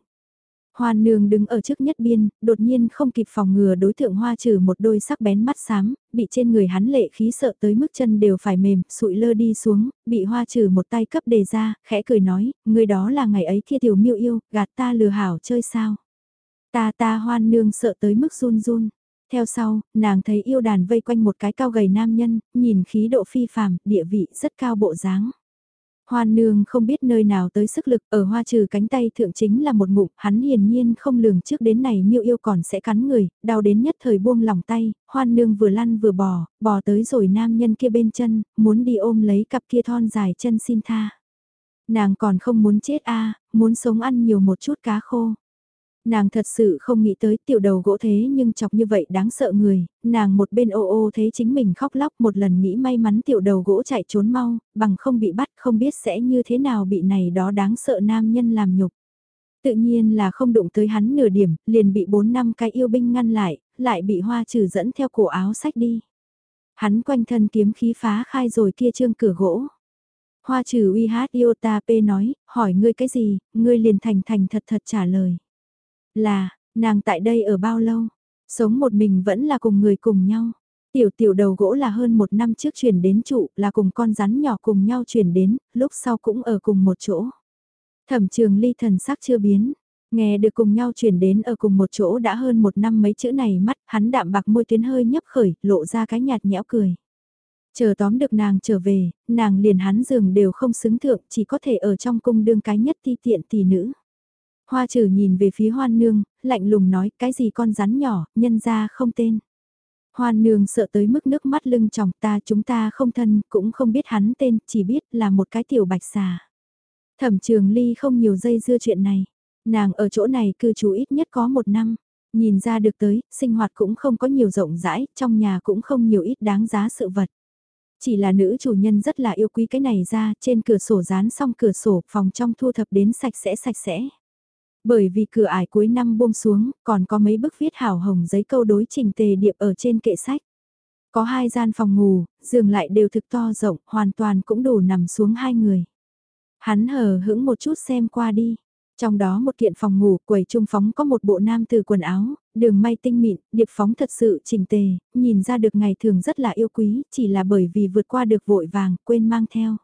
S1: Hoan nương đứng ở trước nhất biên, đột nhiên không kịp phòng ngừa đối tượng hoa trừ một đôi sắc bén mắt xám, bị trên người hắn lệ khí sợ tới mức chân đều phải mềm, sụi lơ đi xuống, bị hoa trừ một tay cấp đề ra, khẽ cười nói, người đó là ngày ấy kia tiểu miêu yêu, gạt ta lừa hảo chơi sao. Ta ta hoan nương sợ tới mức run run. Theo sau, nàng thấy yêu đàn vây quanh một cái cao gầy nam nhân, nhìn khí độ phi phàm, địa vị rất cao bộ dáng. Hoan nương không biết nơi nào tới sức lực ở hoa trừ cánh tay thượng chính là một ngụm, hắn hiển nhiên không lường trước đến này miêu yêu còn sẽ cắn người, đau đến nhất thời buông lỏng tay, hoan nương vừa lăn vừa bò, bò tới rồi nam nhân kia bên chân, muốn đi ôm lấy cặp kia thon dài chân xin tha. Nàng còn không muốn chết a à, muốn sống ăn nhiều một chút cá khô. Nàng thật sự không nghĩ tới tiểu đầu gỗ thế nhưng chọc như vậy đáng sợ người, nàng một bên ô ô thấy chính mình khóc lóc một lần nghĩ may mắn tiểu đầu gỗ chạy trốn mau, bằng không bị bắt không biết sẽ như thế nào bị này đó đáng sợ nam nhân làm nhục. Tự nhiên là không đụng tới hắn nửa điểm, liền bị bốn năm cái yêu binh ngăn lại, lại bị hoa trừ dẫn theo cổ áo sách đi. Hắn quanh thân kiếm khí phá khai rồi kia trương cửa gỗ. Hoa trừ uy hát Iota P nói, hỏi ngươi cái gì, ngươi liền thành thành thật thật trả lời. Là, nàng tại đây ở bao lâu? Sống một mình vẫn là cùng người cùng nhau. Tiểu tiểu đầu gỗ là hơn một năm trước chuyển đến trụ, là cùng con rắn nhỏ cùng nhau chuyển đến, lúc sau cũng ở cùng một chỗ. Thẩm trường ly thần sắc chưa biến, nghe được cùng nhau chuyển đến ở cùng một chỗ đã hơn một năm mấy chữ này mắt, hắn đạm bạc môi tuyến hơi nhấp khởi, lộ ra cái nhạt nhẽo cười. Chờ tóm được nàng trở về, nàng liền hắn giường đều không xứng thượng, chỉ có thể ở trong cung đương cái nhất ti tiện tỷ nữ. Hoa trừ nhìn về phía hoan nương, lạnh lùng nói cái gì con rắn nhỏ, nhân ra không tên. Hoan nương sợ tới mức nước mắt lưng tròng ta chúng ta không thân, cũng không biết hắn tên, chỉ biết là một cái tiểu bạch xà. Thẩm trường ly không nhiều dây dưa chuyện này. Nàng ở chỗ này cư trú ít nhất có một năm. Nhìn ra được tới, sinh hoạt cũng không có nhiều rộng rãi, trong nhà cũng không nhiều ít đáng giá sự vật. Chỉ là nữ chủ nhân rất là yêu quý cái này ra, trên cửa sổ dán xong cửa sổ, phòng trong thu thập đến sạch sẽ sạch sẽ. Bởi vì cửa ải cuối năm buông xuống, còn có mấy bức viết hảo hồng giấy câu đối trình tề điệp ở trên kệ sách. Có hai gian phòng ngủ, giường lại đều thực to rộng, hoàn toàn cũng đủ nằm xuống hai người. Hắn hờ hững một chút xem qua đi. Trong đó một kiện phòng ngủ, quầy trung phóng có một bộ nam từ quần áo, đường may tinh mịn, điệp phóng thật sự chỉnh tề, nhìn ra được ngày thường rất là yêu quý, chỉ là bởi vì vượt qua được vội vàng, quên mang theo.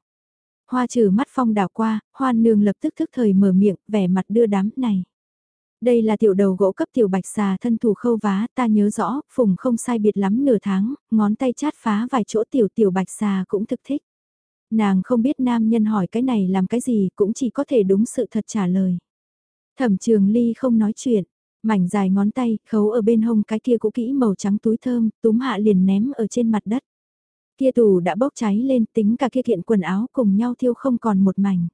S1: Hoa trừ mắt phong đảo qua, hoan nương lập tức thức thời mở miệng, vẻ mặt đưa đám này. Đây là tiểu đầu gỗ cấp tiểu bạch xà thân thủ khâu vá, ta nhớ rõ, phùng không sai biệt lắm nửa tháng, ngón tay chát phá vài chỗ tiểu tiểu bạch xà cũng thực thích. Nàng không biết nam nhân hỏi cái này làm cái gì cũng chỉ có thể đúng sự thật trả lời. Thẩm trường ly không nói chuyện, mảnh dài ngón tay, khấu ở bên hông cái kia cũ kỹ màu trắng túi thơm, túm hạ liền ném ở trên mặt đất. Kia tủ đã bốc cháy lên tính cả kia kiện quần áo cùng nhau thiêu không còn một mảnh.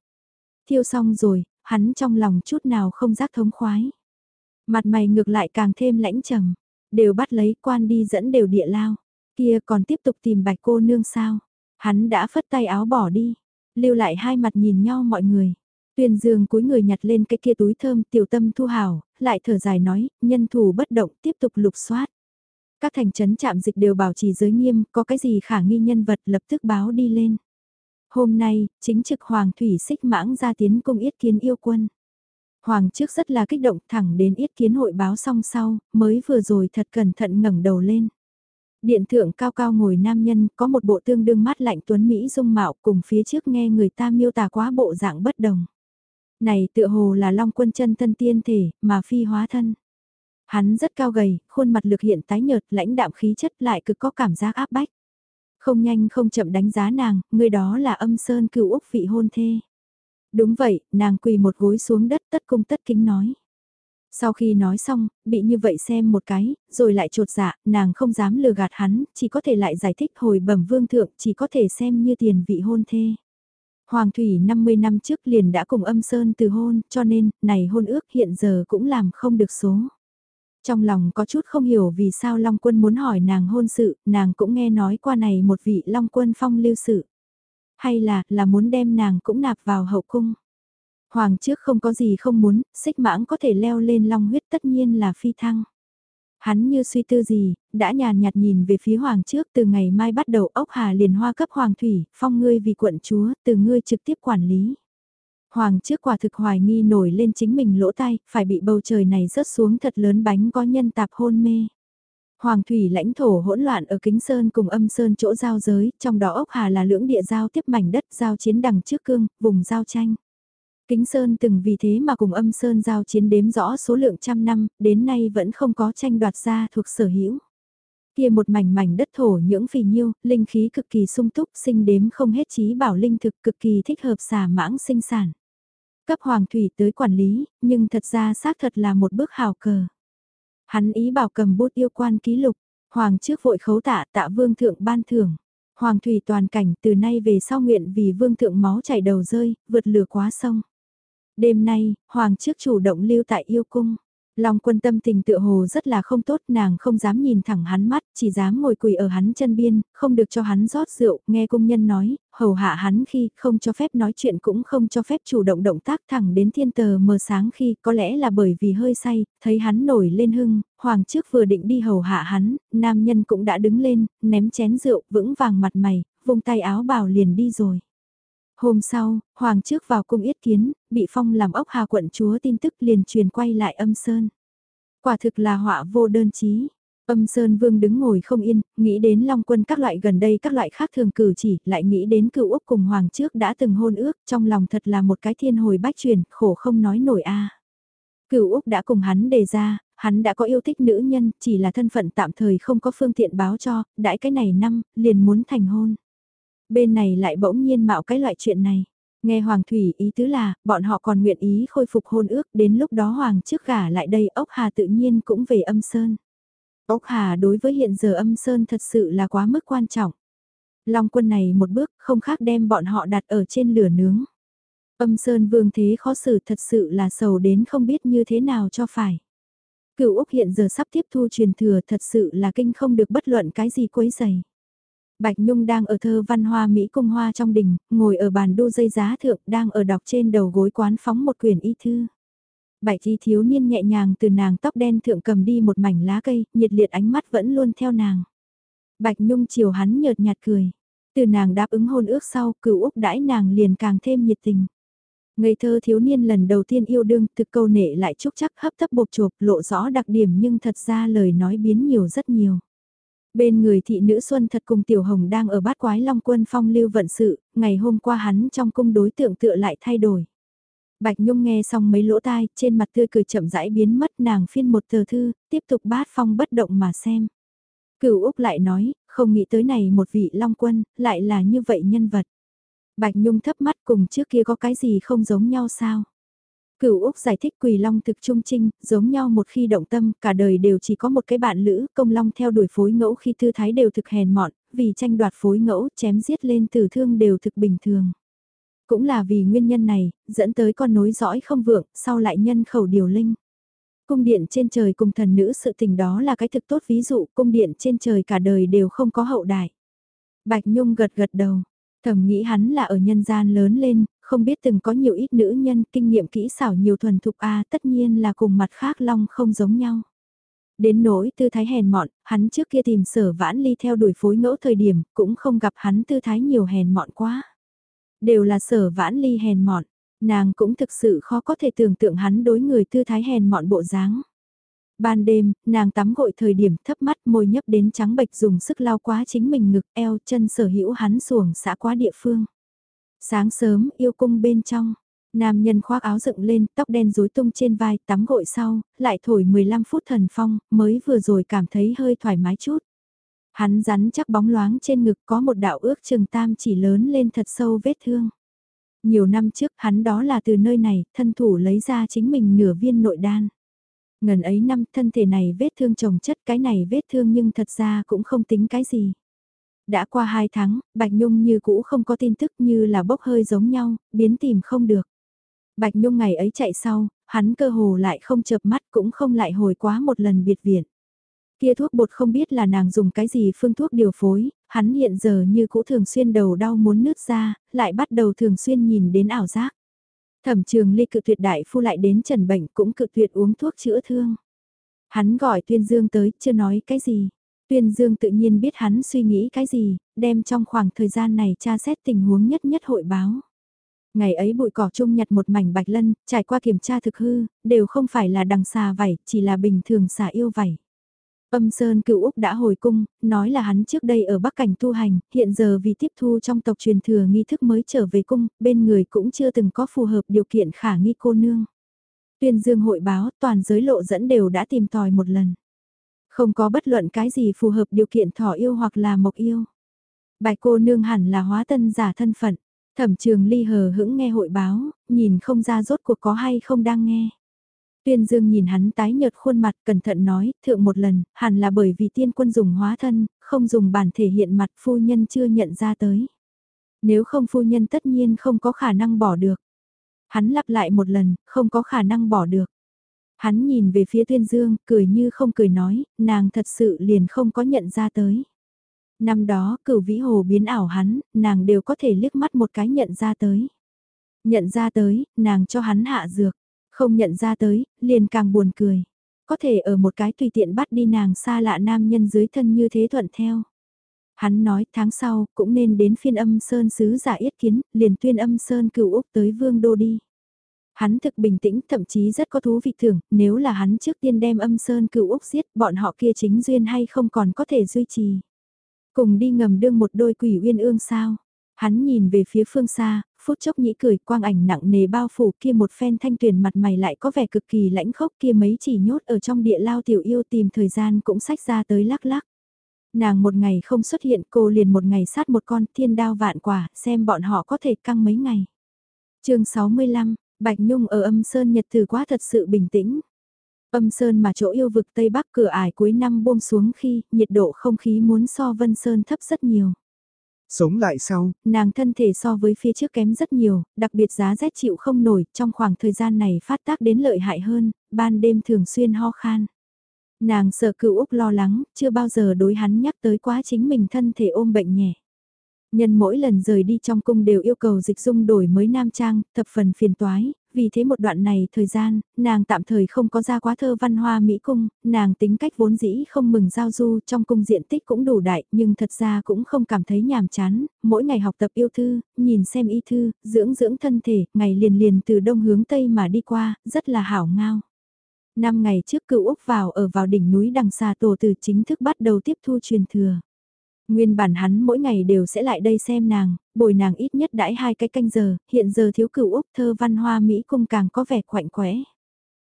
S1: Thiêu xong rồi, hắn trong lòng chút nào không giác thống khoái. Mặt mày ngược lại càng thêm lãnh trầm, đều bắt lấy quan đi dẫn đều địa lao. Kia còn tiếp tục tìm bạch cô nương sao. Hắn đã phất tay áo bỏ đi, lưu lại hai mặt nhìn nhau mọi người. Tuyền dương cúi người nhặt lên cái kia túi thơm tiểu tâm thu hào, lại thở dài nói, nhân thủ bất động tiếp tục lục soát. Các thành trấn chạm dịch đều bảo trì giới nghiêm, có cái gì khả nghi nhân vật lập tức báo đi lên. Hôm nay, chính trực Hoàng Thủy xích mãng ra tiến cung yết kiến yêu quân. Hoàng trước rất là kích động thẳng đến yết kiến hội báo xong sau, mới vừa rồi thật cẩn thận ngẩng đầu lên. Điện thượng cao cao ngồi nam nhân có một bộ tương đương mát lạnh tuấn Mỹ dung mạo cùng phía trước nghe người ta miêu tả quá bộ dạng bất đồng. Này tựa hồ là long quân chân thân tiên thể, mà phi hóa thân. Hắn rất cao gầy, khuôn mặt lực hiện tái nhợt, lãnh đạm khí chất lại cực có cảm giác áp bách. Không nhanh không chậm đánh giá nàng, người đó là âm sơn cựu Úc vị hôn thê. Đúng vậy, nàng quỳ một gối xuống đất tất cung tất kính nói. Sau khi nói xong, bị như vậy xem một cái, rồi lại trột dạ, nàng không dám lừa gạt hắn, chỉ có thể lại giải thích hồi bẩm vương thượng, chỉ có thể xem như tiền vị hôn thê. Hoàng Thủy 50 năm trước liền đã cùng âm sơn từ hôn, cho nên, này hôn ước hiện giờ cũng làm không được số. Trong lòng có chút không hiểu vì sao Long Quân muốn hỏi nàng hôn sự, nàng cũng nghe nói qua này một vị Long Quân phong lưu sự. Hay là, là muốn đem nàng cũng nạp vào hậu cung. Hoàng trước không có gì không muốn, xích mãng có thể leo lên long huyết tất nhiên là phi thăng. Hắn như suy tư gì, đã nhàn nhạt nhìn về phía hoàng trước từ ngày mai bắt đầu ốc hà liền hoa cấp hoàng thủy, phong ngươi vì quận chúa, từ ngươi trực tiếp quản lý. Hoàng trước quả thực hoài nghi nổi lên chính mình lỗ tai, phải bị bầu trời này rớt xuống thật lớn bánh có nhân tạp hôn mê. Hoàng thủy lãnh thổ hỗn loạn ở Kính Sơn cùng âm Sơn chỗ giao giới, trong đó ốc hà là lưỡng địa giao tiếp mảnh đất giao chiến đằng trước cương, vùng giao tranh. Kính Sơn từng vì thế mà cùng âm Sơn giao chiến đếm rõ số lượng trăm năm, đến nay vẫn không có tranh đoạt ra thuộc sở hữu. Kia một mảnh mảnh đất thổ nhưỡng phì nhiêu, linh khí cực kỳ sung túc, sinh đếm không hết trí bảo linh thực cực kỳ thích hợp xả mãng sinh sản. Cấp hoàng thủy tới quản lý, nhưng thật ra xác thật là một bước hào cờ. Hắn ý bảo cầm bút yêu quan ký lục, hoàng trước vội khấu tạ tạ vương thượng ban thưởng. Hoàng thủy toàn cảnh từ nay về sau nguyện vì vương thượng máu chảy đầu rơi, vượt lửa quá sông. Đêm nay, Hoàng trước chủ động lưu tại yêu cung. Long quân tâm tình tựa hồ rất là không tốt nàng không dám nhìn thẳng hắn mắt, chỉ dám ngồi quỳ ở hắn chân biên, không được cho hắn rót rượu, nghe công nhân nói, hầu hạ hắn khi không cho phép nói chuyện cũng không cho phép chủ động động tác thẳng đến thiên tờ mờ sáng khi có lẽ là bởi vì hơi say, thấy hắn nổi lên hưng, hoàng trước vừa định đi hầu hạ hắn, nam nhân cũng đã đứng lên, ném chén rượu, vững vàng mặt mày, vung tay áo bào liền đi rồi. Hôm sau, Hoàng trước vào cung yết kiến, bị phong làm ốc hà quận chúa tin tức liền truyền quay lại âm sơn. Quả thực là họa vô đơn chí. Âm Sơn Vương đứng ngồi không yên, nghĩ đến Long Quân các loại gần đây các loại khác thường cử chỉ, lại nghĩ đến cựu Úc cùng Hoàng trước đã từng hôn ước, trong lòng thật là một cái thiên hồi bách truyền, khổ không nói nổi a. À. Cựu Úc đã cùng hắn đề ra, hắn đã có yêu thích nữ nhân, chỉ là thân phận tạm thời không có phương tiện báo cho, đãi cái này năm, liền muốn thành hôn. Bên này lại bỗng nhiên mạo cái loại chuyện này. Nghe Hoàng Thủy ý tứ là, bọn họ còn nguyện ý khôi phục hôn ước, đến lúc đó Hoàng trước gả lại đây ốc hà tự nhiên cũng về âm sơn. Ốc hà đối với hiện giờ âm sơn thật sự là quá mức quan trọng. Long quân này một bước không khác đem bọn họ đặt ở trên lửa nướng. Âm sơn vương thế khó xử thật sự là sầu đến không biết như thế nào cho phải. Cựu Úc hiện giờ sắp tiếp thu truyền thừa thật sự là kinh không được bất luận cái gì quấy dày. Bạch Nhung đang ở thơ văn hoa Mỹ cung hoa trong đình, ngồi ở bàn đu dây giá thượng đang ở đọc trên đầu gối quán phóng một quyển y thư. Bạch thi thiếu niên nhẹ nhàng từ nàng tóc đen thượng cầm đi một mảnh lá cây, nhiệt liệt ánh mắt vẫn luôn theo nàng. Bạch Nhung chiều hắn nhợt nhạt cười. Từ nàng đáp ứng hôn ước sau, cửu Úc đãi nàng liền càng thêm nhiệt tình. Ngây thơ thiếu niên lần đầu tiên yêu đương, thực câu nệ lại chúc chắc hấp tấp bột chộp lộ rõ đặc điểm nhưng thật ra lời nói biến nhiều rất nhiều. Bên người thị nữ Xuân thật cùng Tiểu Hồng đang ở bát quái Long Quân phong lưu vận sự, ngày hôm qua hắn trong cung đối tượng tựa lại thay đổi. Bạch Nhung nghe xong mấy lỗ tai, trên mặt tươi cười chậm rãi biến mất nàng phiên một tờ thư, tiếp tục bát phong bất động mà xem. Cửu Úc lại nói, không nghĩ tới này một vị Long Quân, lại là như vậy nhân vật. Bạch Nhung thấp mắt cùng trước kia có cái gì không giống nhau sao? Cửu Úc giải thích Quỳ Long thực trung trinh, giống nhau một khi động tâm, cả đời đều chỉ có một cái bạn lữ, công long theo đuổi phối ngẫu khi thư thái đều thực hèn mọn, vì tranh đoạt phối ngẫu, chém giết lên tử thương đều thực bình thường. Cũng là vì nguyên nhân này, dẫn tới con nối dõi không vượng, sau lại nhân khẩu điều linh. Cung điện trên trời cùng thần nữ sự tình đó là cái thực tốt ví dụ, cung điện trên trời cả đời đều không có hậu đại. Bạch Nhung gật gật đầu, thầm nghĩ hắn là ở nhân gian lớn lên, không biết từng có nhiều ít nữ nhân kinh nghiệm kỹ xảo nhiều thuần thục a tất nhiên là cùng mặt khác long không giống nhau. Đến nỗi tư thái hèn mọn, hắn trước kia tìm sở vãn ly theo đuổi phối ngẫu thời điểm, cũng không gặp hắn tư thái nhiều hèn mọn quá. Đều là sở vãn ly hèn mọn, nàng cũng thực sự khó có thể tưởng tượng hắn đối người tư thái hèn mọn bộ dáng. Ban đêm, nàng tắm gội thời điểm thấp mắt môi nhấp đến trắng bệch dùng sức lao quá chính mình ngực eo chân sở hữu hắn xuồng xã quá địa phương. Sáng sớm, yêu cung bên trong, nam nhân khoác áo dựng lên, tóc đen rối tung trên vai, tắm gội sau, lại thổi 15 phút thần phong, mới vừa rồi cảm thấy hơi thoải mái chút. Hắn rắn chắc bóng loáng trên ngực có một đạo ước chừng tam chỉ lớn lên thật sâu vết thương. Nhiều năm trước hắn đó là từ nơi này, thân thủ lấy ra chính mình nửa viên nội đan. Ngần ấy năm thân thể này vết thương trồng chất cái này vết thương nhưng thật ra cũng không tính cái gì. Đã qua hai tháng, Bạch Nhung như cũ không có tin tức như là bốc hơi giống nhau, biến tìm không được. Bạch Nhung ngày ấy chạy sau, hắn cơ hồ lại không chợp mắt cũng không lại hồi quá một lần biệt viện. Kia thuốc bột không biết là nàng dùng cái gì phương thuốc điều phối, hắn hiện giờ như cũ thường xuyên đầu đau muốn nứt ra, lại bắt đầu thường xuyên nhìn đến ảo giác. Thẩm trường ly cự tuyệt đại phu lại đến trần bệnh cũng cự tuyệt uống thuốc chữa thương. Hắn gọi Tuyên Dương tới, chưa nói cái gì. Tuyên Dương tự nhiên biết hắn suy nghĩ cái gì, đem trong khoảng thời gian này tra xét tình huống nhất nhất hội báo. Ngày ấy bụi cỏ chung nhặt một mảnh bạch lân, trải qua kiểm tra thực hư, đều không phải là đằng xà vảy, chỉ là bình thường xà yêu vảy. Âm Sơn cựu Úc đã hồi cung, nói là hắn trước đây ở Bắc Cảnh tu hành, hiện giờ vì tiếp thu trong tộc truyền thừa nghi thức mới trở về cung, bên người cũng chưa từng có phù hợp điều kiện khả nghi cô nương. Tuyên dương hội báo, toàn giới lộ dẫn đều đã tìm tòi một lần. Không có bất luận cái gì phù hợp điều kiện thỏ yêu hoặc là mộc yêu. Bài cô nương hẳn là hóa tân giả thân phận. Thẩm trường ly hờ hững nghe hội báo, nhìn không ra rốt cuộc có hay không đang nghe. Tuyên Dương nhìn hắn tái nhợt khuôn mặt cẩn thận nói, thượng một lần, hẳn là bởi vì tiên quân dùng hóa thân, không dùng bản thể hiện mặt phu nhân chưa nhận ra tới. Nếu không phu nhân tất nhiên không có khả năng bỏ được. Hắn lặp lại một lần, không có khả năng bỏ được. Hắn nhìn về phía Tuyên Dương, cười như không cười nói, nàng thật sự liền không có nhận ra tới. Năm đó, cửu vĩ hồ biến ảo hắn, nàng đều có thể liếc mắt một cái nhận ra tới. Nhận ra tới, nàng cho hắn hạ dược không nhận ra tới, liền càng buồn cười. Có thể ở một cái tùy tiện bắt đi nàng xa lạ nam nhân dưới thân như thế thuận theo. Hắn nói tháng sau cũng nên đến phiên âm sơn sứ giả yết kiến, liền tuyên âm sơn cửu Úc tới vương đô đi. Hắn thực bình tĩnh thậm chí rất có thú vị thường nếu là hắn trước tiên đem âm sơn cựu Úc giết bọn họ kia chính duyên hay không còn có thể duy trì. Cùng đi ngầm đương một đôi quỷ uyên ương sao. Hắn nhìn về phía phương xa, phút chốc nhĩ cười quang ảnh nặng nề bao phủ kia một phen thanh tuyển mặt mày lại có vẻ cực kỳ lãnh khốc kia mấy chỉ nhốt ở trong địa lao tiểu yêu tìm thời gian cũng sách ra tới lắc lắc. Nàng một ngày không xuất hiện cô liền một ngày sát một con thiên đao vạn quả xem bọn họ có thể căng mấy ngày. chương 65, Bạch Nhung ở âm sơn nhật từ quá thật sự bình tĩnh. Âm sơn mà chỗ yêu vực Tây Bắc cửa ải cuối năm buông xuống khi nhiệt độ không khí muốn so Vân Sơn thấp rất nhiều.
S2: Sống lại sau,
S1: nàng thân thể so với phía trước kém rất nhiều, đặc biệt giá rét chịu không nổi, trong khoảng thời gian này phát tác đến lợi hại hơn, ban đêm thường xuyên ho khan. Nàng sợ cựu Úc lo lắng, chưa bao giờ đối hắn nhắc tới quá chính mình thân thể ôm bệnh nhẹ. Nhân mỗi lần rời đi trong cung đều yêu cầu dịch dung đổi mới nam trang, thập phần phiền toái, vì thế một đoạn này thời gian, nàng tạm thời không có ra quá thơ văn hoa Mỹ cung, nàng tính cách vốn dĩ không mừng giao du trong cung diện tích cũng đủ đại, nhưng thật ra cũng không cảm thấy nhàm chán, mỗi ngày học tập yêu thư, nhìn xem y thư, dưỡng dưỡng thân thể, ngày liền liền từ đông hướng tây mà đi qua, rất là hảo ngao. Năm ngày trước cựu Úc vào ở vào đỉnh núi đằng xa tổ từ chính thức bắt đầu tiếp thu truyền thừa. Nguyên bản hắn mỗi ngày đều sẽ lại đây xem nàng, bồi nàng ít nhất đãi hai cái canh giờ, hiện giờ thiếu cửu Úc thơ văn hoa Mỹ cung càng có vẻ quạnh quẽ.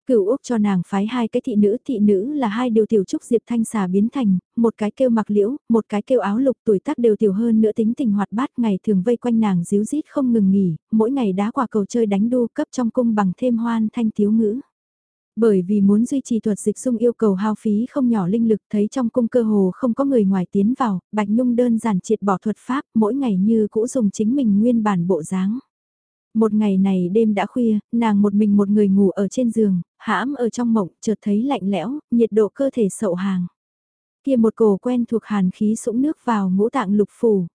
S1: Cửu Úc cho nàng phái hai cái thị nữ, thị nữ là hai điều tiểu trúc diệp thanh xà biến thành, một cái kêu mặc liễu, một cái kêu áo lục tuổi tác đều tiểu hơn nữa tính tình hoạt bát ngày thường vây quanh nàng díu dít không ngừng nghỉ, mỗi ngày đá quả cầu chơi đánh đu cấp trong cung bằng thêm hoan thanh thiếu ngữ. Bởi vì muốn duy trì thuật dịch dung yêu cầu hao phí không nhỏ linh lực thấy trong cung cơ hồ không có người ngoài tiến vào, Bạch Nhung đơn giản triệt bỏ thuật pháp mỗi ngày như cũ dùng chính mình nguyên bản bộ dáng. Một ngày này đêm đã khuya, nàng một mình một người ngủ ở trên giường, hãm ở trong mộng, chợt thấy lạnh lẽo, nhiệt độ cơ thể sậu hàng. Kia một cổ quen thuộc hàn khí sũng nước vào ngũ tạng lục phủ,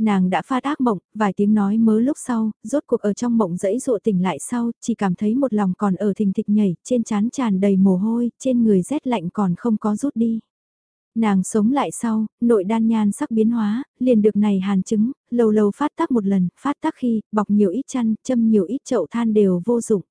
S1: nàng đã phát ác mộng, vài tiếng nói mớ lúc sau, rốt cuộc ở trong mộng dẫy dụa tỉnh lại sau, chỉ cảm thấy một lòng còn ở thình thịch nhảy, trên trán tràn đầy mồ hôi, trên người rét lạnh còn không có rút đi. Nàng sống lại sau, nội đan nhan sắc biến hóa, liền được này hàn chứng, lâu lâu phát tác một lần, phát tác khi, bọc nhiều ít chăn, châm nhiều ít chậu than đều vô dụng.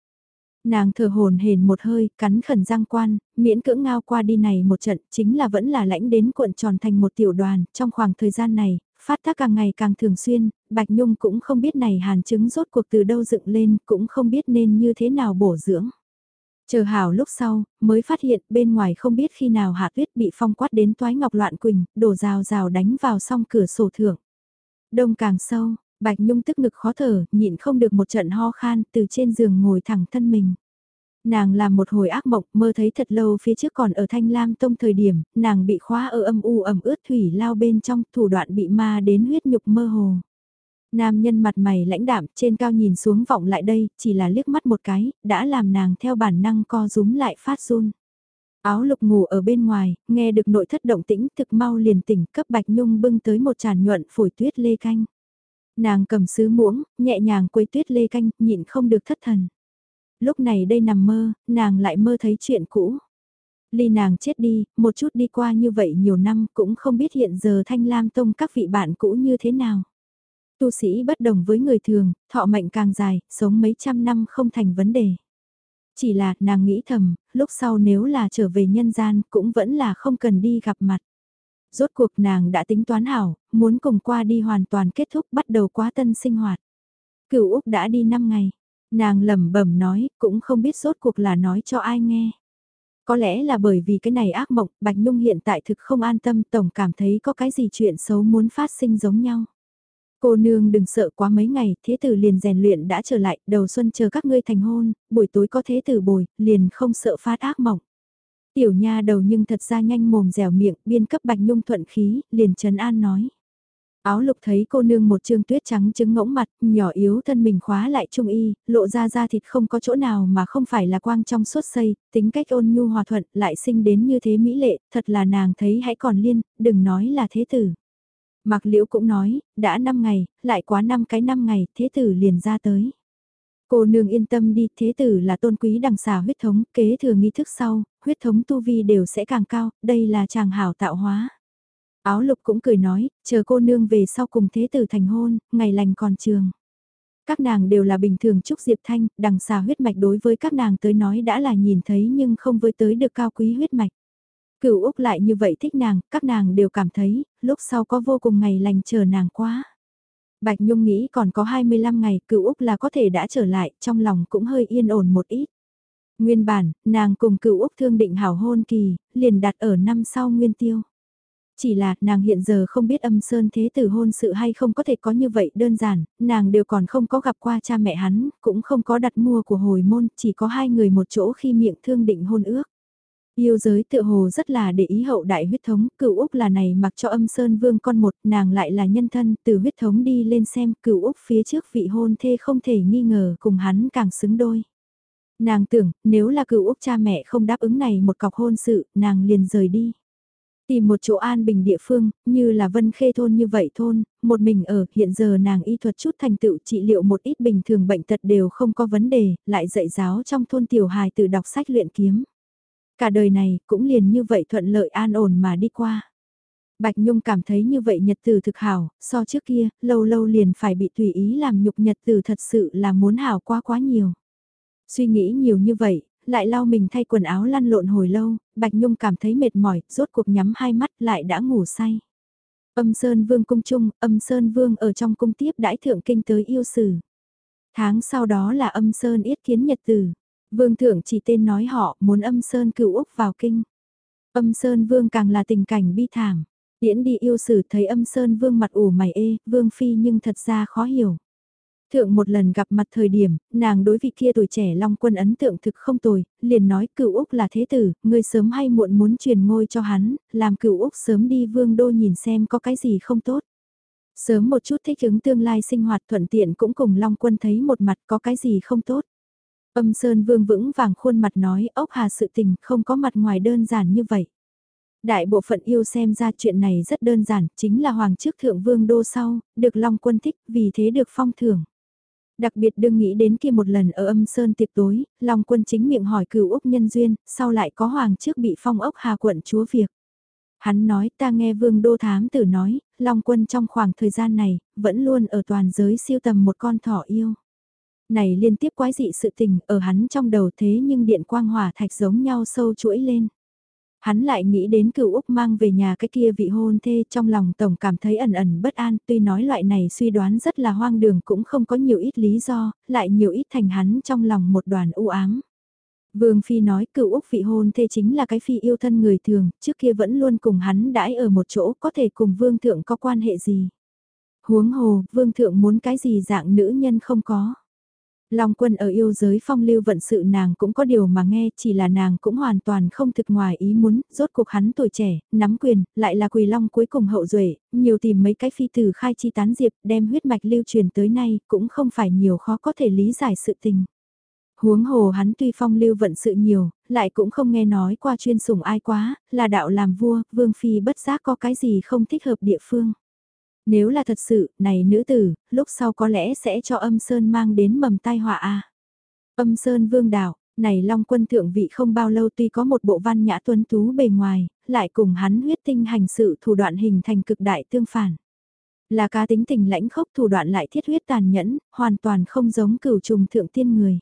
S1: Nàng thở hồn hển một hơi, cắn khẩn răng quan, miễn cưỡng ngao qua đi này một trận, chính là vẫn là lãnh đến cuộn tròn thành một tiểu đoàn, trong khoảng thời gian này, phát tác càng ngày càng thường xuyên, Bạch Nhung cũng không biết này hàn chứng rốt cuộc từ đâu dựng lên, cũng không biết nên như thế nào bổ dưỡng. Chờ hảo lúc sau, mới phát hiện bên ngoài không biết khi nào hạ tuyết bị phong quát đến toái ngọc loạn quỳnh, đổ rào rào đánh vào song cửa sổ thượng. Đông càng sâu, Bạch Nhung tức ngực khó thở, nhịn không được một trận ho khan từ trên giường ngồi thẳng thân mình. Nàng làm một hồi ác mộng mơ thấy thật lâu phía trước còn ở thanh lam tông thời điểm, nàng bị khóa ở âm u ẩm ướt thủy lao bên trong thủ đoạn bị ma đến huyết nhục mơ hồ. Nam nhân mặt mày lãnh đạm trên cao nhìn xuống vọng lại đây, chỉ là liếc mắt một cái, đã làm nàng theo bản năng co rúm lại phát run. Áo lục ngủ ở bên ngoài, nghe được nội thất động tĩnh thực mau liền tỉnh cấp bạch nhung bưng tới một tràn nhuận phổi tuyết lê canh. Nàng cầm sứ muỗng, nhẹ nhàng quấy tuyết lê canh, nhịn không được thất thần. Lúc này đây nằm mơ, nàng lại mơ thấy chuyện cũ. Ly nàng chết đi, một chút đi qua như vậy nhiều năm cũng không biết hiện giờ thanh lam tông các vị bạn cũ như thế nào. Tu sĩ bất đồng với người thường, thọ mệnh càng dài, sống mấy trăm năm không thành vấn đề. Chỉ là nàng nghĩ thầm, lúc sau nếu là trở về nhân gian cũng vẫn là không cần đi gặp mặt. Rốt cuộc nàng đã tính toán hảo, muốn cùng qua đi hoàn toàn kết thúc bắt đầu quá tân sinh hoạt. Cửu Úc đã đi 5 ngày, nàng lẩm bẩm nói, cũng không biết rốt cuộc là nói cho ai nghe. Có lẽ là bởi vì cái này ác mộng, Bạch Nhung hiện tại thực không an tâm, tổng cảm thấy có cái gì chuyện xấu muốn phát sinh giống nhau. Cô nương đừng sợ quá mấy ngày, thế tử liền rèn luyện đã trở lại, đầu xuân chờ các ngươi thành hôn, buổi tối có thế tử bồi, liền không sợ phát ác mộng. Tiểu nha đầu nhưng thật ra nhanh mồm dẻo miệng, biên cấp bạch nhung thuận khí, liền trấn an nói. Áo lục thấy cô nương một trương tuyết trắng trứng ngỗng mặt, nhỏ yếu thân mình khóa lại trung y, lộ ra da thịt không có chỗ nào mà không phải là quang trong suốt xây, tính cách ôn nhu hòa thuận, lại sinh đến như thế mỹ lệ, thật là nàng thấy hãy còn liên, đừng nói là thế tử. Mạc Liễu cũng nói, đã 5 ngày, lại quá 5 cái 5 ngày, thế tử liền ra tới. Cô nương yên tâm đi, thế tử là tôn quý đằng xà huyết thống, kế thừa nghi thức sau, huyết thống tu vi đều sẽ càng cao, đây là chàng hảo tạo hóa. Áo lục cũng cười nói, chờ cô nương về sau cùng thế tử thành hôn, ngày lành còn trường. Các nàng đều là bình thường chúc Diệp Thanh, đằng xà huyết mạch đối với các nàng tới nói đã là nhìn thấy nhưng không với tới được cao quý huyết mạch. Cửu Úc lại như vậy thích nàng, các nàng đều cảm thấy, lúc sau có vô cùng ngày lành chờ nàng quá. Bạch Nhung nghĩ còn có 25 ngày cựu Úc là có thể đã trở lại, trong lòng cũng hơi yên ổn một ít. Nguyên bản, nàng cùng cựu Úc thương định hảo hôn kỳ, liền đặt ở năm sau nguyên tiêu. Chỉ là nàng hiện giờ không biết âm sơn thế tử hôn sự hay không có thể có như vậy đơn giản, nàng đều còn không có gặp qua cha mẹ hắn, cũng không có đặt mua của hồi môn, chỉ có hai người một chỗ khi miệng thương định hôn ước. Yêu giới tự hồ rất là để ý hậu đại huyết thống, cửu Úc là này mặc cho âm sơn vương con một, nàng lại là nhân thân, từ huyết thống đi lên xem cửu Úc phía trước vị hôn thê không thể nghi ngờ cùng hắn càng xứng đôi. Nàng tưởng, nếu là cửu Úc cha mẹ không đáp ứng này một cọc hôn sự, nàng liền rời đi. Tìm một chỗ an bình địa phương, như là vân khê thôn như vậy thôn, một mình ở, hiện giờ nàng y thuật chút thành tựu trị liệu một ít bình thường bệnh tật đều không có vấn đề, lại dạy giáo trong thôn tiểu hài tự đọc sách luyện kiếm. Cả đời này cũng liền như vậy thuận lợi an ổn mà đi qua. Bạch Nhung cảm thấy như vậy nhật từ thực hảo, so trước kia, lâu lâu liền phải bị tùy ý làm nhục nhật từ thật sự là muốn hảo quá quá nhiều. Suy nghĩ nhiều như vậy, lại lau mình thay quần áo lăn lộn hồi lâu, Bạch Nhung cảm thấy mệt mỏi, rốt cuộc nhắm hai mắt lại đã ngủ say. Âm Sơn Vương cung trung, âm Sơn Vương ở trong cung tiếp đãi thượng kinh tới yêu sử. Tháng sau đó là âm Sơn yết kiến nhật tử. Vương thượng chỉ tên nói họ muốn âm Sơn cựu Úc vào kinh. Âm Sơn Vương càng là tình cảnh bi thảm. Điễn đi yêu sử thấy âm Sơn Vương mặt ủ mày ê, Vương Phi nhưng thật ra khó hiểu. Thượng một lần gặp mặt thời điểm, nàng đối vị kia tuổi trẻ Long Quân ấn tượng thực không tồi, liền nói cựu Úc là thế tử, ngươi sớm hay muộn muốn truyền ngôi cho hắn, làm cựu Úc sớm đi vương đô nhìn xem có cái gì không tốt. Sớm một chút thích ứng tương lai sinh hoạt thuận tiện cũng cùng Long Quân thấy một mặt có cái gì không tốt. Âm Sơn Vương vững vàng khuôn mặt nói ốc hà sự tình không có mặt ngoài đơn giản như vậy. Đại bộ phận yêu xem ra chuyện này rất đơn giản, chính là Hoàng trước Thượng Vương Đô sau, được Long Quân thích, vì thế được phong thưởng. Đặc biệt đừng nghĩ đến kia một lần ở âm Sơn tiệc tối, Long Quân chính miệng hỏi cửu Úc nhân duyên, sau lại có Hoàng trước bị phong ốc hà quận chúa việc. Hắn nói ta nghe Vương Đô Thám tử nói, Long Quân trong khoảng thời gian này, vẫn luôn ở toàn giới siêu tầm một con thỏ yêu. Này liên tiếp quái dị sự tình ở hắn trong đầu thế nhưng điện quang hỏa thạch giống nhau sâu chuỗi lên. Hắn lại nghĩ đến cựu Úc mang về nhà cái kia vị hôn thê trong lòng tổng cảm thấy ẩn ẩn bất an tuy nói loại này suy đoán rất là hoang đường cũng không có nhiều ít lý do, lại nhiều ít thành hắn trong lòng một đoàn u ám. Vương Phi nói cựu Úc vị hôn thê chính là cái Phi yêu thân người thường, trước kia vẫn luôn cùng hắn đãi ở một chỗ có thể cùng Vương Thượng có quan hệ gì. Huống hồ, vương thượng muốn cái gì dạng nữ nhân không có. Long quân ở yêu giới phong lưu vận sự nàng cũng có điều mà nghe chỉ là nàng cũng hoàn toàn không thực ngoài ý muốn, rốt cuộc hắn tuổi trẻ, nắm quyền, lại là quỳ long cuối cùng hậu duệ nhiều tìm mấy cái phi tử khai chi tán diệp đem huyết mạch lưu truyền tới nay cũng không phải nhiều khó có thể lý giải sự tình. Huống hồ hắn tuy phong lưu vận sự nhiều, lại cũng không nghe nói qua chuyên sủng ai quá, là đạo làm vua, vương phi bất giác có cái gì không thích hợp địa phương. Nếu là thật sự, này nữ tử, lúc sau có lẽ sẽ cho âm sơn mang đến mầm tai họa a. Âm sơn vương đạo, này long quân thượng vị không bao lâu tuy có một bộ văn nhã tuấn tú bề ngoài, lại cùng hắn huyết tinh hành sự thủ đoạn hình thành cực đại tương phản. Là cá tính tình lãnh khốc thủ đoạn lại thiết huyết tàn nhẫn, hoàn toàn không giống cửu trùng thượng tiên người.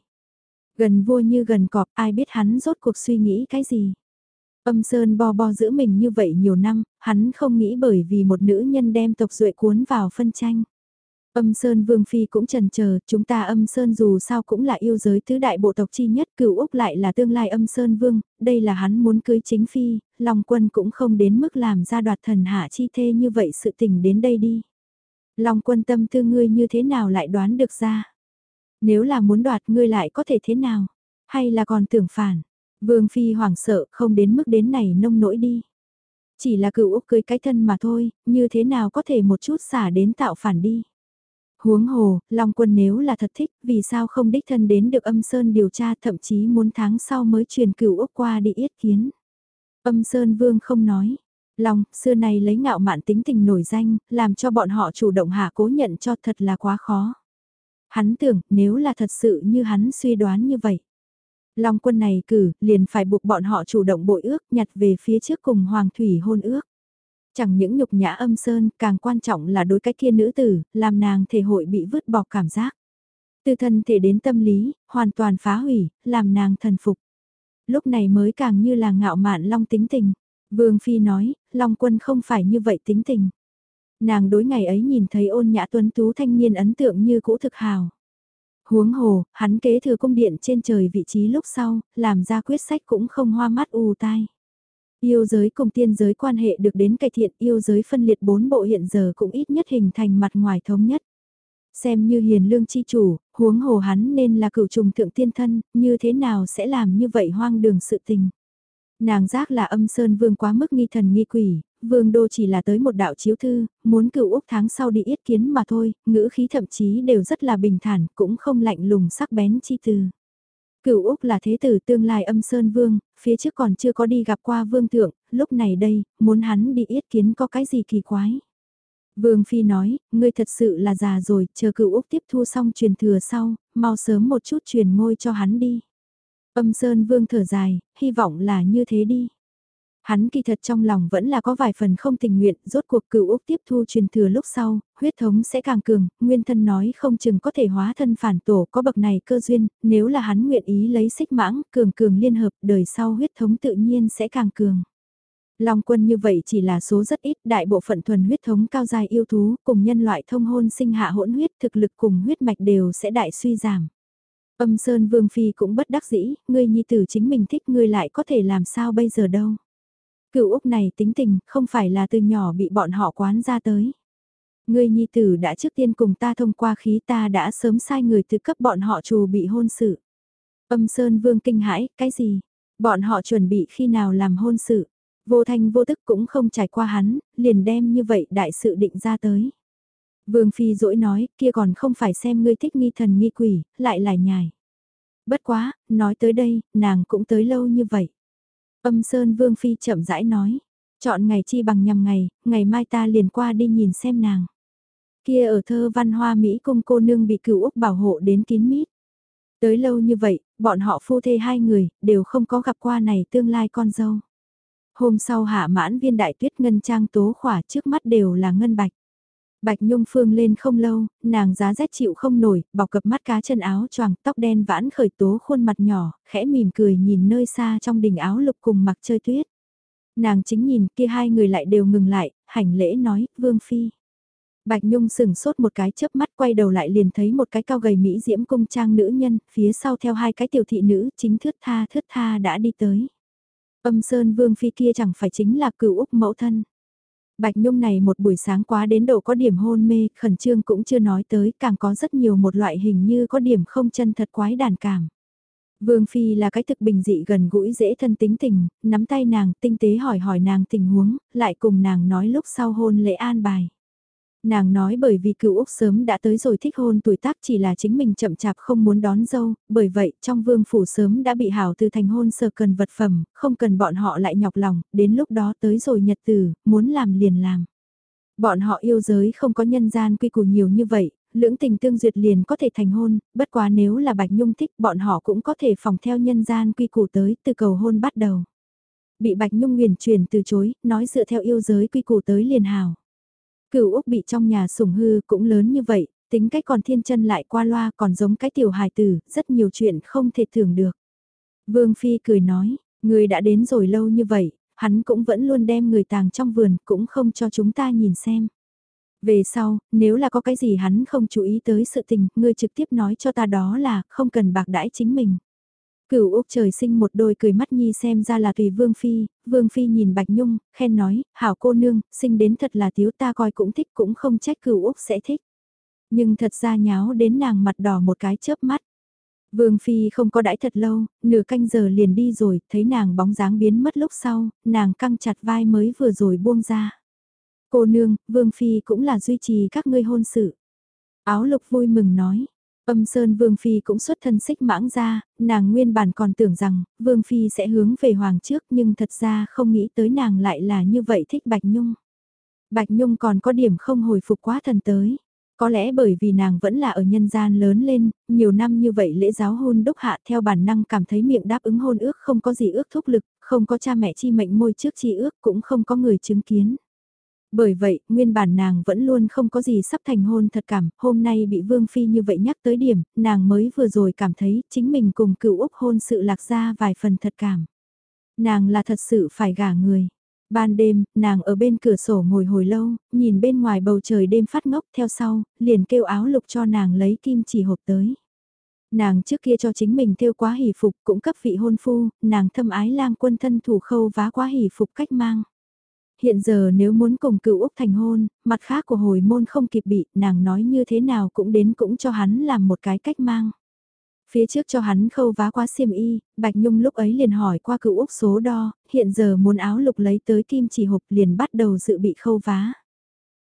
S1: Gần vua như gần cọp ai biết hắn rốt cuộc suy nghĩ cái gì. Âm Sơn bo bo giữ mình như vậy nhiều năm, hắn không nghĩ bởi vì một nữ nhân đem tộc duệ cuốn vào phân tranh. Âm Sơn Vương Phi cũng trần chờ chúng ta âm Sơn dù sao cũng là yêu giới tứ đại bộ tộc chi nhất, cửu Úc lại là tương lai âm Sơn Vương, đây là hắn muốn cưới chính Phi, Long Quân cũng không đến mức làm ra đoạt thần hạ chi thê như vậy sự tình đến đây đi. Long Quân tâm tư ngươi như thế nào lại đoán được ra? Nếu là muốn đoạt ngươi lại có thể thế nào? Hay là còn tưởng phản? Vương Phi hoảng sợ không đến mức đến này nông nỗi đi. Chỉ là cựu Úc cưới cái thân mà thôi, như thế nào có thể một chút xả đến tạo phản đi. Huống hồ, Long Quân nếu là thật thích, vì sao không đích thân đến được âm Sơn điều tra thậm chí muốn tháng sau mới truyền cựu Úc qua đi yết kiến. Âm Sơn Vương không nói. Long, xưa này lấy ngạo mạn tính tình nổi danh, làm cho bọn họ chủ động hạ cố nhận cho thật là quá khó. Hắn tưởng, nếu là thật sự như hắn suy đoán như vậy. Long quân này cử, liền phải buộc bọn họ chủ động bội ước nhặt về phía trước cùng Hoàng Thủy hôn ước. Chẳng những nhục nhã âm sơn, càng quan trọng là đối cách kia nữ tử, làm nàng thể hội bị vứt bỏ cảm giác. Từ thân thể đến tâm lý, hoàn toàn phá hủy, làm nàng thần phục. Lúc này mới càng như là ngạo mạn Long tính tình. Vương Phi nói, Long quân không phải như vậy tính tình. Nàng đối ngày ấy nhìn thấy ôn nhã tuấn tú thanh niên ấn tượng như cũ thực hào. Huống hồ, hắn kế thừa cung điện trên trời vị trí lúc sau, làm ra quyết sách cũng không hoa mắt ù tai. Yêu giới cùng tiên giới quan hệ được đến cải thiện yêu giới phân liệt bốn bộ hiện giờ cũng ít nhất hình thành mặt ngoài thống nhất. Xem như hiền lương chi chủ, huống hồ hắn nên là cửu trùng thượng tiên thân, như thế nào sẽ làm như vậy hoang đường sự tình. Nàng giác là âm sơn vương quá mức nghi thần nghi quỷ, vương đô chỉ là tới một đạo chiếu thư, muốn cựu Úc tháng sau đi yết kiến mà thôi, ngữ khí thậm chí đều rất là bình thản, cũng không lạnh lùng sắc bén chi từ. Cựu Úc là thế tử tương lai âm Sơn Vương, phía trước còn chưa có đi gặp qua Vương Thượng, lúc này đây, muốn hắn đi yết kiến có cái gì kỳ quái. Vương Phi nói, ngươi thật sự là già rồi, chờ cựu Úc tiếp thu xong truyền thừa sau, mau sớm một chút truyền ngôi cho hắn đi. Âm Sơn Vương thở dài, hy vọng là như thế đi. Hắn kỳ thật trong lòng vẫn là có vài phần không tình nguyện, rốt cuộc cựu Úc tiếp thu truyền thừa lúc sau, huyết thống sẽ càng cường, nguyên thân nói không chừng có thể hóa thân phản tổ có bậc này cơ duyên, nếu là hắn nguyện ý lấy xích mãng, cường cường liên hợp, đời sau huyết thống tự nhiên sẽ càng cường. Long quân như vậy chỉ là số rất ít, đại bộ phận thuần huyết thống cao dài yêu thú, cùng nhân loại thông hôn sinh hạ hỗn huyết thực lực cùng huyết mạch đều sẽ đại suy giảm. Âm Sơn Vương Phi cũng bất đắc dĩ, ngươi nhi tử chính mình thích ngươi lại có thể làm sao bây giờ đâu. Cựu Úc này tính tình, không phải là từ nhỏ bị bọn họ quán ra tới. Ngươi nhi tử đã trước tiên cùng ta thông qua khí ta đã sớm sai người từ cấp bọn họ trù bị hôn sự. Âm Sơn Vương kinh hãi, cái gì? Bọn họ chuẩn bị khi nào làm hôn sự? Vô thanh vô tức cũng không trải qua hắn, liền đem như vậy đại sự định ra tới. Vương Phi dỗi nói, kia còn không phải xem ngươi thích nghi thần nghi quỷ, lại lại nhài. Bất quá, nói tới đây, nàng cũng tới lâu như vậy. Âm Sơn Vương Phi chậm rãi nói, chọn ngày chi bằng nhằm ngày, ngày mai ta liền qua đi nhìn xem nàng. Kia ở thơ văn hoa Mỹ cung cô nương bị cửu Úc bảo hộ đến kín mít. Tới lâu như vậy, bọn họ phu thê hai người, đều không có gặp qua này tương lai con dâu. Hôm sau hạ mãn viên đại tuyết ngân trang tố khỏa trước mắt đều là ngân bạch. Bạch Nhung Phương lên không lâu, nàng giá rét chịu không nổi, bọc cập mắt cá chân áo choàng tóc đen vãn khởi tố khuôn mặt nhỏ, khẽ mỉm cười nhìn nơi xa trong đỉnh áo lục cùng mặc chơi tuyết. Nàng chính nhìn kia hai người lại đều ngừng lại, hành lễ nói, Vương Phi. Bạch Nhung sừng sốt một cái chớp mắt quay đầu lại liền thấy một cái cao gầy mỹ diễm cung trang nữ nhân, phía sau theo hai cái tiểu thị nữ chính thước tha thước tha đã đi tới. Âm Sơn Vương Phi kia chẳng phải chính là cửu Úc mẫu thân. Bạch Nhung này một buổi sáng quá đến độ có điểm hôn mê, khẩn trương cũng chưa nói tới, càng có rất nhiều một loại hình như có điểm không chân thật quái đàn cảm. Vương Phi là cái thực bình dị gần gũi dễ thân tính tình, nắm tay nàng, tinh tế hỏi hỏi nàng tình huống, lại cùng nàng nói lúc sau hôn lễ an bài. Nàng nói bởi vì cựu Úc sớm đã tới rồi thích hôn tuổi tác chỉ là chính mình chậm chạp không muốn đón dâu, bởi vậy trong vương phủ sớm đã bị hảo từ thành hôn sờ cần vật phẩm, không cần bọn họ lại nhọc lòng, đến lúc đó tới rồi nhật tử, muốn làm liền làm. Bọn họ yêu giới không có nhân gian quy củ nhiều như vậy, lưỡng tình tương duyệt liền có thể thành hôn, bất quá nếu là Bạch Nhung thích bọn họ cũng có thể phòng theo nhân gian quy củ tới từ cầu hôn bắt đầu. Bị Bạch Nhung nguyền truyền từ chối, nói dựa theo yêu giới quy củ tới liền hào. Cửu Úc bị trong nhà sủng hư cũng lớn như vậy, tính cách còn thiên chân lại qua loa còn giống cái tiểu hài tử, rất nhiều chuyện không thể tưởng được. Vương Phi cười nói, người đã đến rồi lâu như vậy, hắn cũng vẫn luôn đem người tàng trong vườn, cũng không cho chúng ta nhìn xem. Về sau, nếu là có cái gì hắn không chú ý tới sự tình, ngươi trực tiếp nói cho ta đó là không cần bạc đãi chính mình. Cửu Úc trời sinh một đôi cười mắt nhi xem ra là tùy Vương Phi, Vương Phi nhìn Bạch Nhung, khen nói, hảo cô nương, sinh đến thật là thiếu ta coi cũng thích cũng không trách Cửu Úc sẽ thích. Nhưng thật ra nháo đến nàng mặt đỏ một cái chớp mắt. Vương Phi không có đãi thật lâu, nửa canh giờ liền đi rồi, thấy nàng bóng dáng biến mất lúc sau, nàng căng chặt vai mới vừa rồi buông ra. Cô nương, Vương Phi cũng là duy trì các ngươi hôn sự. Áo lục vui mừng nói. Âm Sơn Vương Phi cũng xuất thân xích mãng ra, nàng nguyên bản còn tưởng rằng Vương Phi sẽ hướng về Hoàng trước nhưng thật ra không nghĩ tới nàng lại là như vậy thích Bạch Nhung. Bạch Nhung còn có điểm không hồi phục quá thần tới. Có lẽ bởi vì nàng vẫn là ở nhân gian lớn lên, nhiều năm như vậy lễ giáo hôn đúc hạ theo bản năng cảm thấy miệng đáp ứng hôn ước không có gì ước thúc lực, không có cha mẹ chi mệnh môi trước chi ước cũng không có người chứng kiến. Bởi vậy, nguyên bản nàng vẫn luôn không có gì sắp thành hôn thật cảm, hôm nay bị Vương Phi như vậy nhắc tới điểm, nàng mới vừa rồi cảm thấy chính mình cùng cựu Úc hôn sự lạc ra vài phần thật cảm. Nàng là thật sự phải gả người. Ban đêm, nàng ở bên cửa sổ ngồi hồi lâu, nhìn bên ngoài bầu trời đêm phát ngốc theo sau, liền kêu áo lục cho nàng lấy kim chỉ hộp tới. Nàng trước kia cho chính mình thêu quá hỷ phục cũng cấp vị hôn phu, nàng thâm ái lang quân thân thủ khâu vá quá hỷ phục cách mang hiện giờ nếu muốn cùng cựu Úc thành hôn, mặt khác của hồi môn không kịp bị, nàng nói như thế nào cũng đến cũng cho hắn làm một cái cách mang. Phía trước cho hắn khâu vá qua xiêm y, Bạch Nhung lúc ấy liền hỏi qua cựu Úc số đo, hiện giờ muốn áo lục lấy tới kim chỉ hộp liền bắt đầu dự bị khâu vá.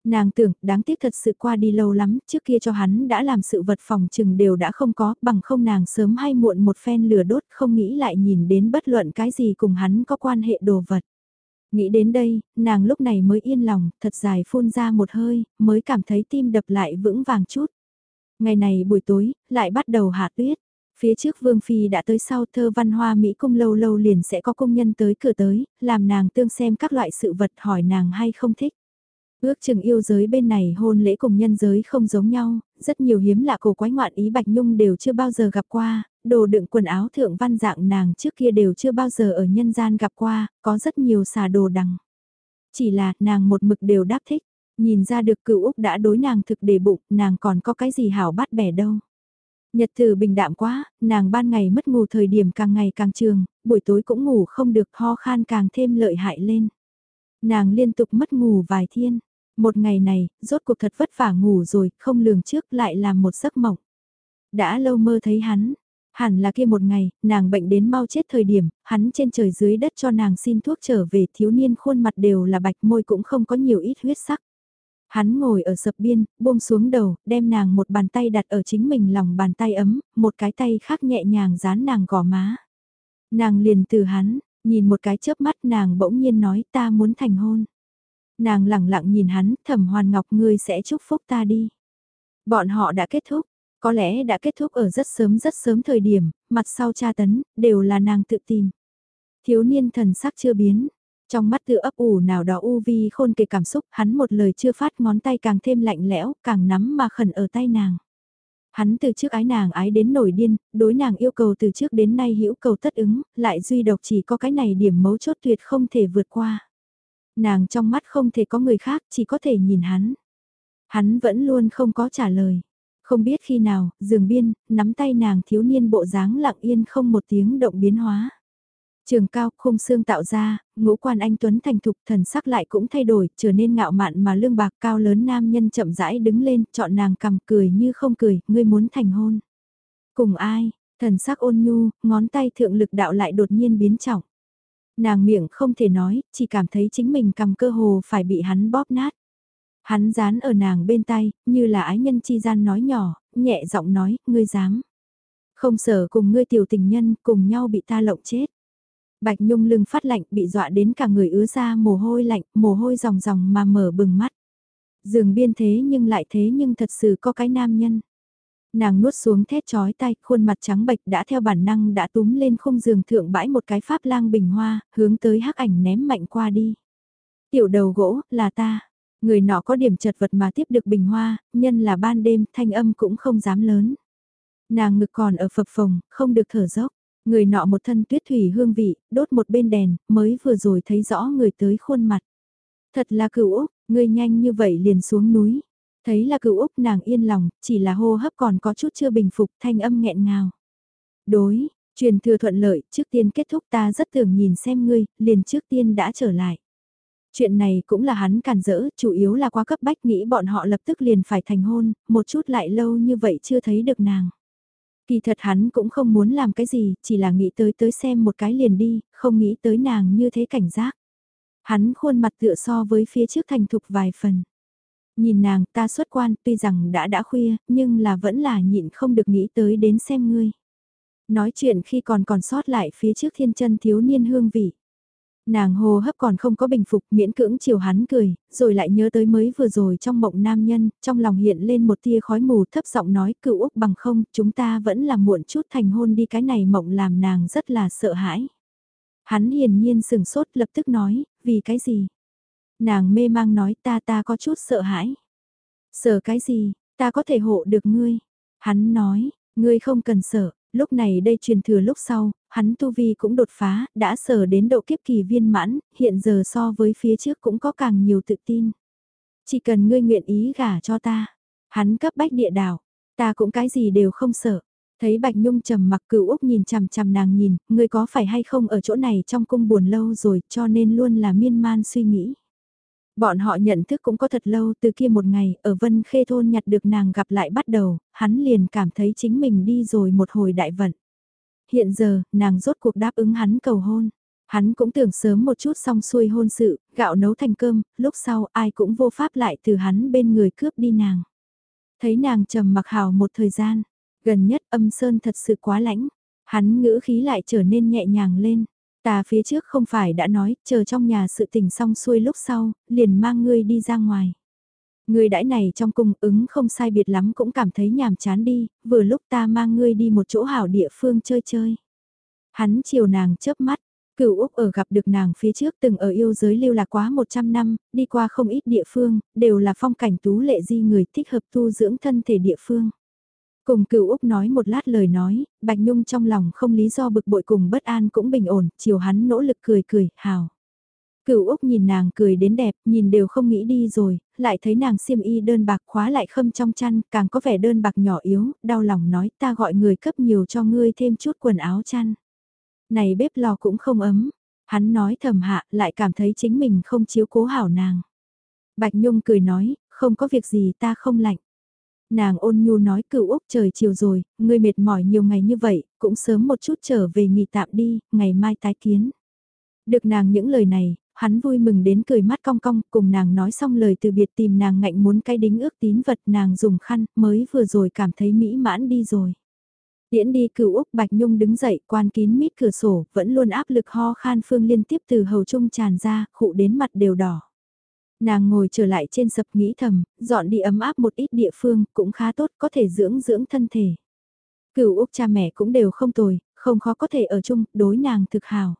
S1: Nàng tưởng, đáng tiếc thật sự qua đi lâu lắm, trước kia cho hắn đã làm sự vật phòng chừng đều đã không có, bằng không nàng sớm hay muộn một phen lửa đốt không nghĩ lại nhìn đến bất luận cái gì cùng hắn có quan hệ đồ vật. Nghĩ đến đây, nàng lúc này mới yên lòng, thật dài phun ra một hơi, mới cảm thấy tim đập lại vững vàng chút. Ngày này buổi tối, lại bắt đầu hạ tuyết. Phía trước Vương Phi đã tới sau thơ văn hoa Mỹ cung lâu lâu liền sẽ có công nhân tới cửa tới, làm nàng tương xem các loại sự vật hỏi nàng hay không thích. Ước chừng yêu giới bên này hôn lễ cùng nhân giới không giống nhau, rất nhiều hiếm lạ cổ quái ngoạn ý Bạch Nhung đều chưa bao giờ gặp qua, đồ đựng quần áo thượng văn dạng nàng trước kia đều chưa bao giờ ở nhân gian gặp qua, có rất nhiều xà đồ đằng. Chỉ là nàng một mực đều đáp thích, nhìn ra được cựu Úc đã đối nàng thực đề bụng, nàng còn có cái gì hảo bắt bẻ đâu. Nhật thử bình đạm quá, nàng ban ngày mất ngủ thời điểm càng ngày càng trường, buổi tối cũng ngủ không được ho khan càng thêm lợi hại lên. Nàng liên tục mất ngủ vài thiên, một ngày này, rốt cuộc thật vất vả ngủ rồi, không lường trước lại làm một giấc mộng. Đã lâu mơ thấy hắn, hẳn là kia một ngày, nàng bệnh đến mau chết thời điểm, hắn trên trời dưới đất cho nàng xin thuốc trở về thiếu niên khuôn mặt đều là bạch môi cũng không có nhiều ít huyết sắc. Hắn ngồi ở sập biên, buông xuống đầu, đem nàng một bàn tay đặt ở chính mình lòng bàn tay ấm, một cái tay khác nhẹ nhàng dán nàng gò má. Nàng liền từ hắn, nhìn một cái chớp mắt nàng bỗng nhiên nói ta muốn thành hôn. Nàng lẳng lặng nhìn hắn, thẩm hoàn ngọc ngươi sẽ chúc phúc ta đi. Bọn họ đã kết thúc, có lẽ đã kết thúc ở rất sớm rất sớm thời điểm, mặt sau tra tấn, đều là nàng tự tìm. Thiếu niên thần sắc chưa biến, trong mắt tự ấp ủ nào đó u vi khôn kề cảm xúc, hắn một lời chưa phát ngón tay càng thêm lạnh lẽo, càng nắm mà khẩn ở tay nàng. Hắn từ trước ái nàng ái đến nổi điên, đối nàng yêu cầu từ trước đến nay hữu cầu tất ứng, lại duy độc chỉ có cái này điểm mấu chốt tuyệt không thể vượt qua. Nàng trong mắt không thể có người khác, chỉ có thể nhìn hắn. Hắn vẫn luôn không có trả lời. Không biết khi nào, giường biên, nắm tay nàng thiếu niên bộ dáng lặng yên không một tiếng động biến hóa. Trường cao, khung xương tạo ra, ngũ quan anh Tuấn thành thục thần sắc lại cũng thay đổi, trở nên ngạo mạn mà lương bạc cao lớn nam nhân chậm rãi đứng lên, chọn nàng cầm cười như không cười, ngươi muốn thành hôn. Cùng ai, thần sắc ôn nhu, ngón tay thượng lực đạo lại đột nhiên biến trọng. Nàng miệng không thể nói, chỉ cảm thấy chính mình cầm cơ hồ phải bị hắn bóp nát. Hắn dán ở nàng bên tay, như là ái nhân chi gian nói nhỏ, nhẹ giọng nói, ngươi dám. Không sợ cùng ngươi tiểu tình nhân cùng nhau bị ta lộng chết. Bạch Nhung lưng phát lạnh bị dọa đến cả người ứa ra mồ hôi lạnh, mồ hôi ròng ròng mà mở bừng mắt. Dường biên thế nhưng lại thế nhưng thật sự có cái nam nhân. Nàng nuốt xuống thét chói tay, khuôn mặt trắng bệch đã theo bản năng đã túm lên khung giường thượng bãi một cái pháp lang bình hoa, hướng tới hắc ảnh ném mạnh qua đi. Tiểu đầu gỗ, là ta. Người nọ có điểm chật vật mà tiếp được bình hoa, nhân là ban đêm, thanh âm cũng không dám lớn. Nàng ngực còn ở phập phồng, không được thở dốc. Người nọ một thân tuyết thủy hương vị, đốt một bên đèn, mới vừa rồi thấy rõ người tới khuôn mặt. Thật là cựu Úc, người nhanh như vậy liền xuống núi. Thấy là cựu Úc nàng yên lòng, chỉ là hô hấp còn có chút chưa bình phục thanh âm nghẹn ngào. Đối, truyền thừa thuận lợi, trước tiên kết thúc ta rất thường nhìn xem ngươi, liền trước tiên đã trở lại. Chuyện này cũng là hắn cản rỡ, chủ yếu là quá cấp bách nghĩ bọn họ lập tức liền phải thành hôn, một chút lại lâu như vậy chưa thấy được nàng. Kỳ thật hắn cũng không muốn làm cái gì, chỉ là nghĩ tới tới xem một cái liền đi, không nghĩ tới nàng như thế cảnh giác. Hắn khuôn mặt tựa so với phía trước thành thục vài phần. Nhìn nàng ta xuất quan tuy rằng đã đã khuya, nhưng là vẫn là nhịn không được nghĩ tới đến xem ngươi. Nói chuyện khi còn còn sót lại phía trước thiên chân thiếu niên hương vị. Nàng hô hấp còn không có bình phục miễn cưỡng chiều hắn cười, rồi lại nhớ tới mới vừa rồi trong mộng nam nhân, trong lòng hiện lên một tia khói mù thấp giọng nói cựu Úc bằng không, chúng ta vẫn là muộn chút thành hôn đi cái này mộng làm nàng rất là sợ hãi. Hắn hiển nhiên sừng sốt lập tức nói, vì cái gì? Nàng mê mang nói ta ta có chút sợ hãi. Sợ cái gì, ta có thể hộ được ngươi. Hắn nói, ngươi không cần sợ, lúc này đây truyền thừa lúc sau, hắn tu vi cũng đột phá, đã sở đến độ kiếp kỳ viên mãn, hiện giờ so với phía trước cũng có càng nhiều tự tin. Chỉ cần ngươi nguyện ý gả cho ta, hắn cấp bách địa đảo, ta cũng cái gì đều không sợ. Thấy Bạch Nhung trầm mặc cửu Úc nhìn chằm chằm nàng nhìn, ngươi có phải hay không ở chỗ này trong cung buồn lâu rồi cho nên luôn là miên man suy nghĩ. Bọn họ nhận thức cũng có thật lâu từ kia một ngày ở Vân Khê Thôn nhặt được nàng gặp lại bắt đầu, hắn liền cảm thấy chính mình đi rồi một hồi đại vận. Hiện giờ, nàng rốt cuộc đáp ứng hắn cầu hôn. Hắn cũng tưởng sớm một chút xong xuôi hôn sự, gạo nấu thành cơm, lúc sau ai cũng vô pháp lại từ hắn bên người cướp đi nàng. Thấy nàng trầm mặc hào một thời gian, gần nhất âm sơn thật sự quá lãnh, hắn ngữ khí lại trở nên nhẹ nhàng lên. Ta phía trước không phải đã nói, chờ trong nhà sự tình xong xuôi lúc sau, liền mang ngươi đi ra ngoài. Ngươi đãi này trong cung ứng không sai biệt lắm cũng cảm thấy nhàm chán đi, vừa lúc ta mang ngươi đi một chỗ hảo địa phương chơi chơi. Hắn chiều nàng chớp mắt, cửu Úc ở gặp được nàng phía trước từng ở yêu giới lưu lạc quá 100 năm, đi qua không ít địa phương, đều là phong cảnh tú lệ di người thích hợp tu dưỡng thân thể địa phương. Cùng cựu Úc nói một lát lời nói, Bạch Nhung trong lòng không lý do bực bội cùng bất an cũng bình ổn, chiều hắn nỗ lực cười cười, hào. Cựu Úc nhìn nàng cười đến đẹp, nhìn đều không nghĩ đi rồi, lại thấy nàng xiêm y đơn bạc khóa lại khâm trong chăn, càng có vẻ đơn bạc nhỏ yếu, đau lòng nói ta gọi người cấp nhiều cho ngươi thêm chút quần áo chăn. Này bếp lò cũng không ấm, hắn nói thầm hạ lại cảm thấy chính mình không chiếu cố hảo nàng. Bạch Nhung cười nói, không có việc gì ta không lạnh. Nàng ôn nhu nói cựu Úc trời chiều rồi, ngươi mệt mỏi nhiều ngày như vậy, cũng sớm một chút trở về nghỉ tạm đi, ngày mai tái kiến. Được nàng những lời này, hắn vui mừng đến cười mắt cong cong, cùng nàng nói xong lời từ biệt tìm nàng ngạnh muốn cái đính ước tín vật nàng dùng khăn, mới vừa rồi cảm thấy mỹ mãn đi rồi. Tiễn đi cựu Úc Bạch Nhung đứng dậy quan kín mít cửa sổ, vẫn luôn áp lực ho khan phương liên tiếp từ hầu trung tràn ra, khụ đến mặt đều đỏ. Nàng ngồi trở lại trên sập nghĩ thầm, dọn đi ấm áp một ít địa phương cũng khá tốt có thể dưỡng dưỡng thân thể. Cửu Úc cha mẹ cũng đều không tồi, không khó có thể ở chung, đối nàng thực hào.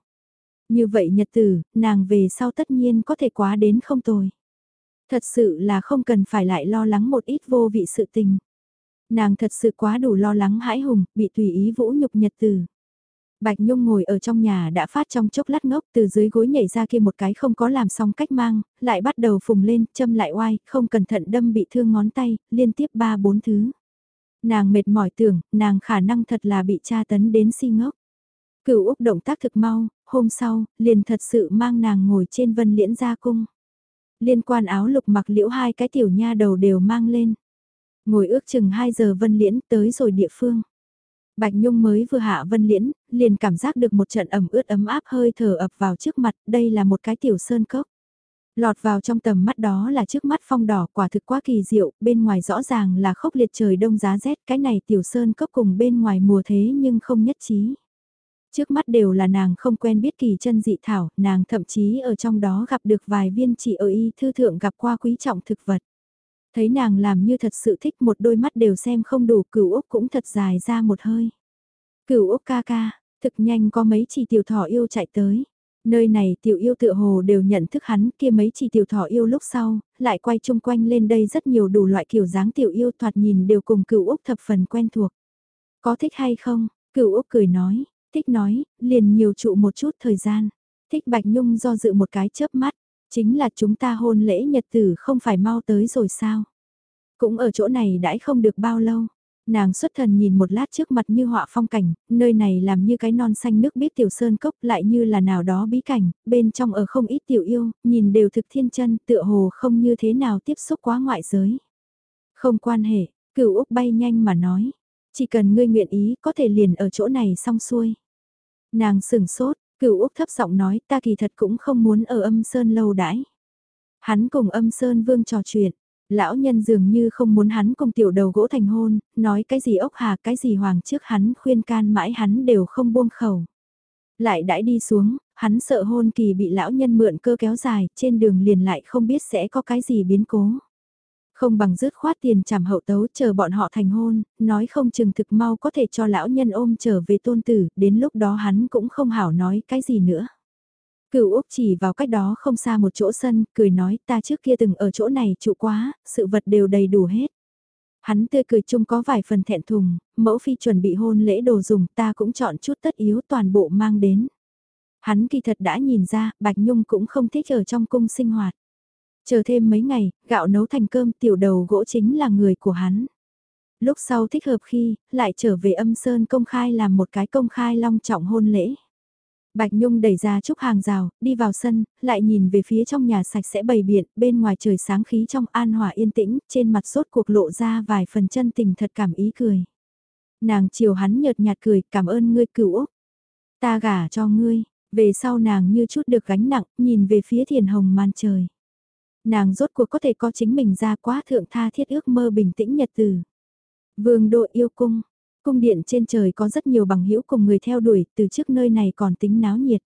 S1: Như vậy nhật tử, nàng về sau tất nhiên có thể quá đến không tồi. Thật sự là không cần phải lại lo lắng một ít vô vị sự tình. Nàng thật sự quá đủ lo lắng hãi hùng, bị tùy ý vũ nhục nhật tử. Bạch Nhung ngồi ở trong nhà đã phát trong chốc lát ngốc từ dưới gối nhảy ra kia một cái không có làm xong cách mang, lại bắt đầu phùng lên, châm lại oai, không cẩn thận đâm bị thương ngón tay, liên tiếp ba bốn thứ. Nàng mệt mỏi tưởng, nàng khả năng thật là bị tra tấn đến si ngốc. Cửu Úc động tác thực mau, hôm sau, liền thật sự mang nàng ngồi trên vân liễn ra cung. Liên quan áo lục mặc liễu hai cái tiểu nha đầu đều mang lên. Ngồi ước chừng 2 giờ vân liễn tới rồi địa phương. Bạch Nhung mới vừa hạ vân liễn, liền cảm giác được một trận ẩm ướt ấm áp hơi thở ập vào trước mặt, đây là một cái tiểu sơn cốc. Lọt vào trong tầm mắt đó là trước mắt phong đỏ quả thực quá kỳ diệu, bên ngoài rõ ràng là khốc liệt trời đông giá rét, cái này tiểu sơn cốc cùng bên ngoài mùa thế nhưng không nhất trí. Trước mắt đều là nàng không quen biết kỳ chân dị thảo, nàng thậm chí ở trong đó gặp được vài viên chỉ ở y thư thượng gặp qua quý trọng thực vật. Thấy nàng làm như thật sự thích một đôi mắt đều xem không đủ cửu Úc cũng thật dài ra một hơi. Cửu Úc ca ca, thực nhanh có mấy chỉ tiểu thỏ yêu chạy tới. Nơi này tiểu yêu tự hồ đều nhận thức hắn kia mấy chỉ tiểu thỏ yêu lúc sau, lại quay chung quanh lên đây rất nhiều đủ loại kiểu dáng tiểu yêu thoạt nhìn đều cùng cửu Úc thập phần quen thuộc. Có thích hay không? Cửu Úc cười nói, thích nói, liền nhiều trụ một chút thời gian. Thích Bạch Nhung do dự một cái chớp mắt, chính là chúng ta hôn lễ nhật tử không phải mau tới rồi sao? Cũng ở chỗ này đãi không được bao lâu. Nàng xuất thần nhìn một lát trước mặt như họa phong cảnh, nơi này làm như cái non xanh nước biết tiểu sơn cốc lại như là nào đó bí cảnh, bên trong ở không ít tiểu yêu, nhìn đều thực thiên chân tựa hồ không như thế nào tiếp xúc quá ngoại giới. Không quan hệ, cửu Úc bay nhanh mà nói, chỉ cần ngươi nguyện ý có thể liền ở chỗ này xong xuôi. Nàng sửng sốt, cửu Úc thấp giọng nói ta kỳ thật cũng không muốn ở âm sơn lâu đãi. Hắn cùng âm sơn vương trò chuyện, lão nhân dường như không muốn hắn cùng tiểu đầu gỗ thành hôn, nói cái gì ốc hà cái gì hoàng trước hắn khuyên can mãi hắn đều không buông khẩu. Lại đãi đi xuống, hắn sợ hôn kỳ bị lão nhân mượn cơ kéo dài, trên đường liền lại không biết sẽ có cái gì biến cố. Không bằng dứt khoát tiền chảm hậu tấu chờ bọn họ thành hôn, nói không chừng thực mau có thể cho lão nhân ôm trở về tôn tử, đến lúc đó hắn cũng không hảo nói cái gì nữa. Cửu Úc chỉ vào cách đó không xa một chỗ sân, cười nói ta trước kia từng ở chỗ này trụ quá, sự vật đều đầy đủ hết. Hắn tươi cười chung có vài phần thẹn thùng, mẫu phi chuẩn bị hôn lễ đồ dùng ta cũng chọn chút tất yếu toàn bộ mang đến. Hắn kỳ thật đã nhìn ra, Bạch Nhung cũng không thích ở trong cung sinh hoạt. Chờ thêm mấy ngày, gạo nấu thành cơm tiểu đầu gỗ chính là người của hắn. Lúc sau thích hợp khi, lại trở về âm sơn công khai làm một cái công khai long trọng hôn lễ. Bạch Nhung đẩy ra chúc hàng rào, đi vào sân, lại nhìn về phía trong nhà sạch sẽ bày biện, bên ngoài trời sáng khí trong an hòa yên tĩnh, trên mặt sốt cuộc lộ ra vài phần chân tình thật cảm ý cười. Nàng chiều hắn nhợt nhạt cười, cảm ơn ngươi cửu Úc. Ta gả cho ngươi, về sau nàng như chút được gánh nặng, nhìn về phía thiền hồng man trời. Nàng rốt cuộc có thể có chính mình ra quá thượng tha thiết ước mơ bình tĩnh nhật từ. Vương độ yêu cung, cung điện trên trời có rất nhiều bằng hữu cùng người theo đuổi, từ trước nơi này còn tính náo nhiệt.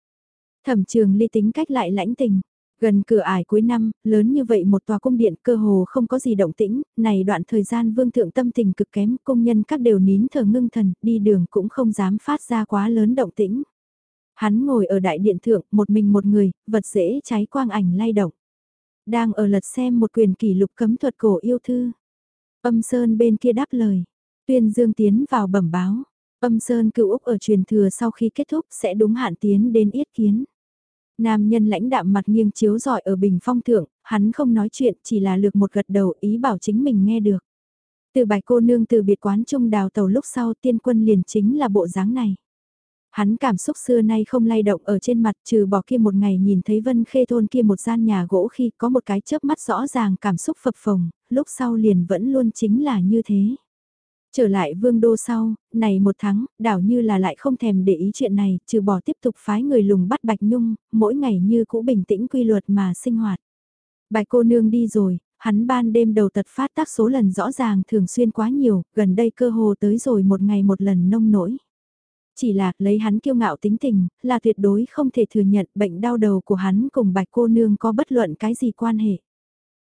S1: Thẩm trường ly tính cách lại lãnh tình. Gần cửa ải cuối năm, lớn như vậy một tòa cung điện cơ hồ không có gì động tĩnh, này đoạn thời gian vương thượng tâm tình cực kém, công nhân các đều nín thở ngưng thần, đi đường cũng không dám phát ra quá lớn động tĩnh. Hắn ngồi ở đại điện thượng, một mình một người, vật dễ cháy quang ảnh lay động. Đang ở lật xem một quyền kỷ lục cấm thuật cổ yêu thư. Âm Sơn bên kia đáp lời. Tuyên Dương tiến vào bẩm báo. Âm Sơn cựu Úc ở truyền thừa sau khi kết thúc sẽ đúng hạn tiến đến yết kiến. Nam nhân lãnh đạm mặt nghiêng chiếu giỏi ở bình phong thượng, hắn không nói chuyện chỉ là lược một gật đầu ý bảo chính mình nghe được. Từ bài cô nương từ biệt quán trung đào tàu lúc sau tiên quân liền chính là bộ dáng này. Hắn cảm xúc xưa nay không lay động ở trên mặt trừ bỏ kia một ngày nhìn thấy vân khê thôn kia một gian nhà gỗ khi có một cái chớp mắt rõ ràng cảm xúc phập phồng, lúc sau liền vẫn luôn chính là như thế. Trở lại vương đô sau, này một tháng, đảo như là lại không thèm để ý chuyện này, trừ bỏ tiếp tục phái người lùng bắt Bạch Nhung, mỗi ngày như cũ bình tĩnh quy luật mà sinh hoạt. Bạch cô nương đi rồi, hắn ban đêm đầu tật phát tác số lần rõ ràng thường xuyên quá nhiều, gần đây cơ hồ tới rồi một ngày một lần nông nổi. Chỉ là lấy hắn kiêu ngạo tính tình, là tuyệt đối không thể thừa nhận bệnh đau đầu của hắn cùng bạch cô nương có bất luận cái gì quan hệ.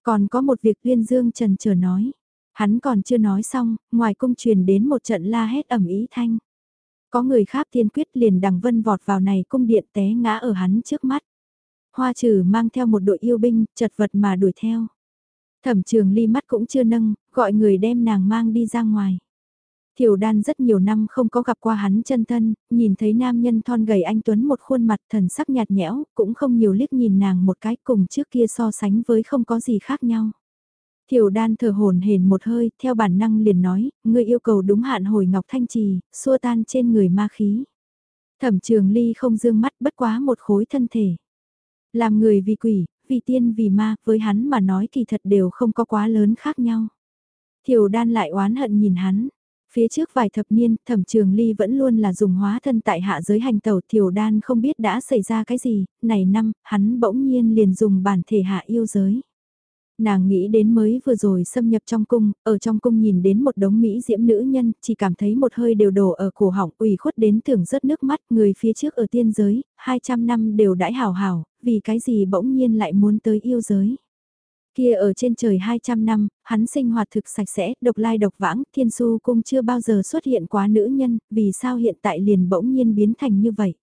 S1: Còn có một việc Uyên dương trần chờ nói. Hắn còn chưa nói xong, ngoài cung truyền đến một trận la hét ẩm ý thanh. Có người khác tiên quyết liền đằng vân vọt vào này cung điện té ngã ở hắn trước mắt. Hoa trừ mang theo một đội yêu binh, chật vật mà đuổi theo. Thẩm trường ly mắt cũng chưa nâng, gọi người đem nàng mang đi ra ngoài. Thiều đan rất nhiều năm không có gặp qua hắn chân thân, nhìn thấy nam nhân thon gầy anh Tuấn một khuôn mặt thần sắc nhạt nhẽo, cũng không nhiều liếc nhìn nàng một cái cùng trước kia so sánh với không có gì khác nhau. Thiều đan thở hồn hển một hơi, theo bản năng liền nói, ngươi yêu cầu đúng hạn hồi ngọc thanh trì, xua tan trên người ma khí. Thẩm trường ly không dương mắt bất quá một khối thân thể. Làm người vì quỷ, vì tiên vì ma, với hắn mà nói kỳ thật đều không có quá lớn khác nhau. Thiều đan lại oán hận nhìn hắn. Phía trước vài thập niên, thẩm trường ly vẫn luôn là dùng hóa thân tại hạ giới hành tẩu thiểu đan không biết đã xảy ra cái gì, này năm, hắn bỗng nhiên liền dùng bản thể hạ yêu giới. Nàng nghĩ đến mới vừa rồi xâm nhập trong cung, ở trong cung nhìn đến một đống mỹ diễm nữ nhân, chỉ cảm thấy một hơi đều đổ ở cổ họng ủy khuất đến tưởng rớt nước mắt, người phía trước ở tiên giới, 200 năm đều đãi hào hào, vì cái gì bỗng nhiên lại muốn tới yêu giới. Kia ở trên trời 200 năm, hắn sinh hoạt thực sạch sẽ, độc lai độc vãng, thiên su cung chưa bao giờ xuất hiện quá nữ nhân, vì sao hiện tại liền bỗng nhiên biến thành như vậy.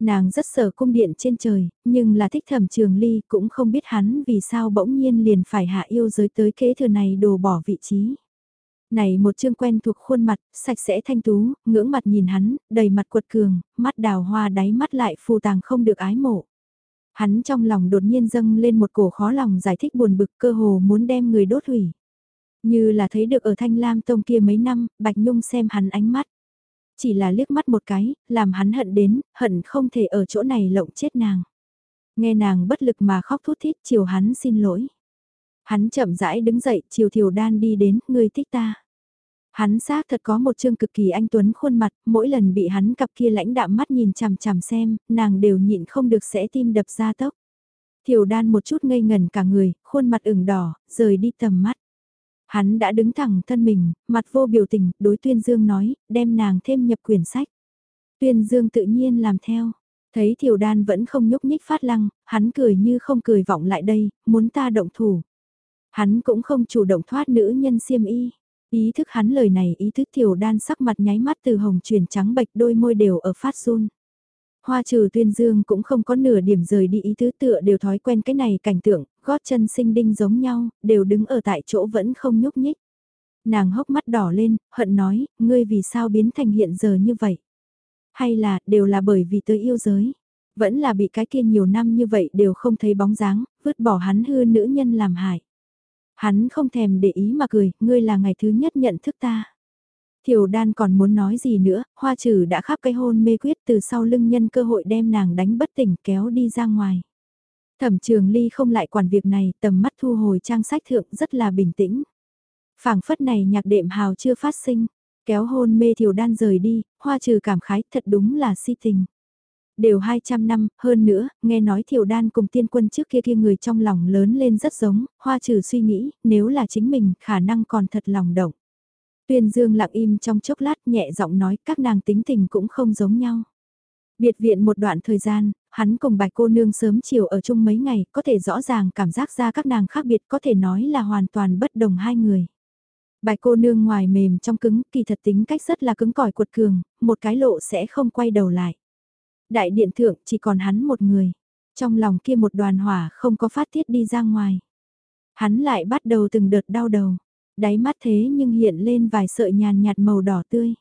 S1: Nàng rất sợ cung điện trên trời, nhưng là thích thẩm trường ly cũng không biết hắn vì sao bỗng nhiên liền phải hạ yêu giới tới kế thừa này đồ bỏ vị trí. Này một chương quen thuộc khuôn mặt, sạch sẽ thanh tú, ngưỡng mặt nhìn hắn, đầy mặt quật cường, mắt đào hoa đáy mắt lại phù tàng không được ái mộ. Hắn trong lòng đột nhiên dâng lên một cổ khó lòng giải thích buồn bực cơ hồ muốn đem người đốt hủy. Như là thấy được ở Thanh Lam Tông kia mấy năm, Bạch Nhung xem hắn ánh mắt. Chỉ là liếc mắt một cái, làm hắn hận đến, hận không thể ở chỗ này lộng chết nàng. Nghe nàng bất lực mà khóc thút thít chiều hắn xin lỗi. Hắn chậm rãi đứng dậy chiều thiều đan đi đến, người thích ta. Hắn xác thật có một chương cực kỳ anh tuấn khuôn mặt, mỗi lần bị hắn cặp kia lãnh đạm mắt nhìn chằm chằm xem, nàng đều nhịn không được sẽ tim đập ra tốc. Thiểu đan một chút ngây ngần cả người, khuôn mặt ửng đỏ, rời đi tầm mắt. Hắn đã đứng thẳng thân mình, mặt vô biểu tình, đối Tuyên Dương nói, đem nàng thêm nhập quyển sách. Tuyên Dương tự nhiên làm theo. Thấy thiểu Đan vẫn không nhúc nhích phát lăng, hắn cười như không cười vọng lại đây, muốn ta động thủ. Hắn cũng không chủ động thoát nữ nhân xiêm y. Ý thức hắn lời này ý thức tiểu Đan sắc mặt nháy mắt từ hồng chuyển trắng bạch đôi môi đều ở phát run. Hoa trừ tuyên dương cũng không có nửa điểm rời đi ý tứ tựa đều thói quen cái này cảnh tượng, gót chân sinh đinh giống nhau, đều đứng ở tại chỗ vẫn không nhúc nhích. Nàng hốc mắt đỏ lên, hận nói, ngươi vì sao biến thành hiện giờ như vậy? Hay là, đều là bởi vì tôi yêu giới? Vẫn là bị cái kia nhiều năm như vậy đều không thấy bóng dáng, vứt bỏ hắn hư nữ nhân làm hại. Hắn không thèm để ý mà cười, ngươi là ngày thứ nhất nhận thức ta. Thiểu đan còn muốn nói gì nữa, hoa trừ đã khắp cái hôn mê quyết từ sau lưng nhân cơ hội đem nàng đánh bất tỉnh kéo đi ra ngoài. Thẩm trường ly không lại quản việc này, tầm mắt thu hồi trang sách thượng rất là bình tĩnh. phảng phất này nhạc đệm hào chưa phát sinh, kéo hôn mê thiểu đan rời đi, hoa trừ cảm khái thật đúng là si tình. Đều 200 năm, hơn nữa, nghe nói thiểu đan cùng tiên quân trước kia kia người trong lòng lớn lên rất giống, hoa trừ suy nghĩ, nếu là chính mình, khả năng còn thật lòng động. Tuyên Dương lặng im trong chốc lát nhẹ giọng nói các nàng tính tình cũng không giống nhau. Biệt viện một đoạn thời gian, hắn cùng bạch cô nương sớm chiều ở chung mấy ngày, có thể rõ ràng cảm giác ra các nàng khác biệt có thể nói là hoàn toàn bất đồng hai người. Bạch cô nương ngoài mềm trong cứng, kỳ thật tính cách rất là cứng cỏi cuột cường, một cái lộ sẽ không quay đầu lại. Đại điện thượng chỉ còn hắn một người, trong lòng kia một đoàn hỏa không có phát tiết đi ra ngoài. Hắn lại bắt đầu từng đợt đau đầu, đáy mắt thế nhưng hiện lên vài sợi nhàn nhạt màu đỏ tươi.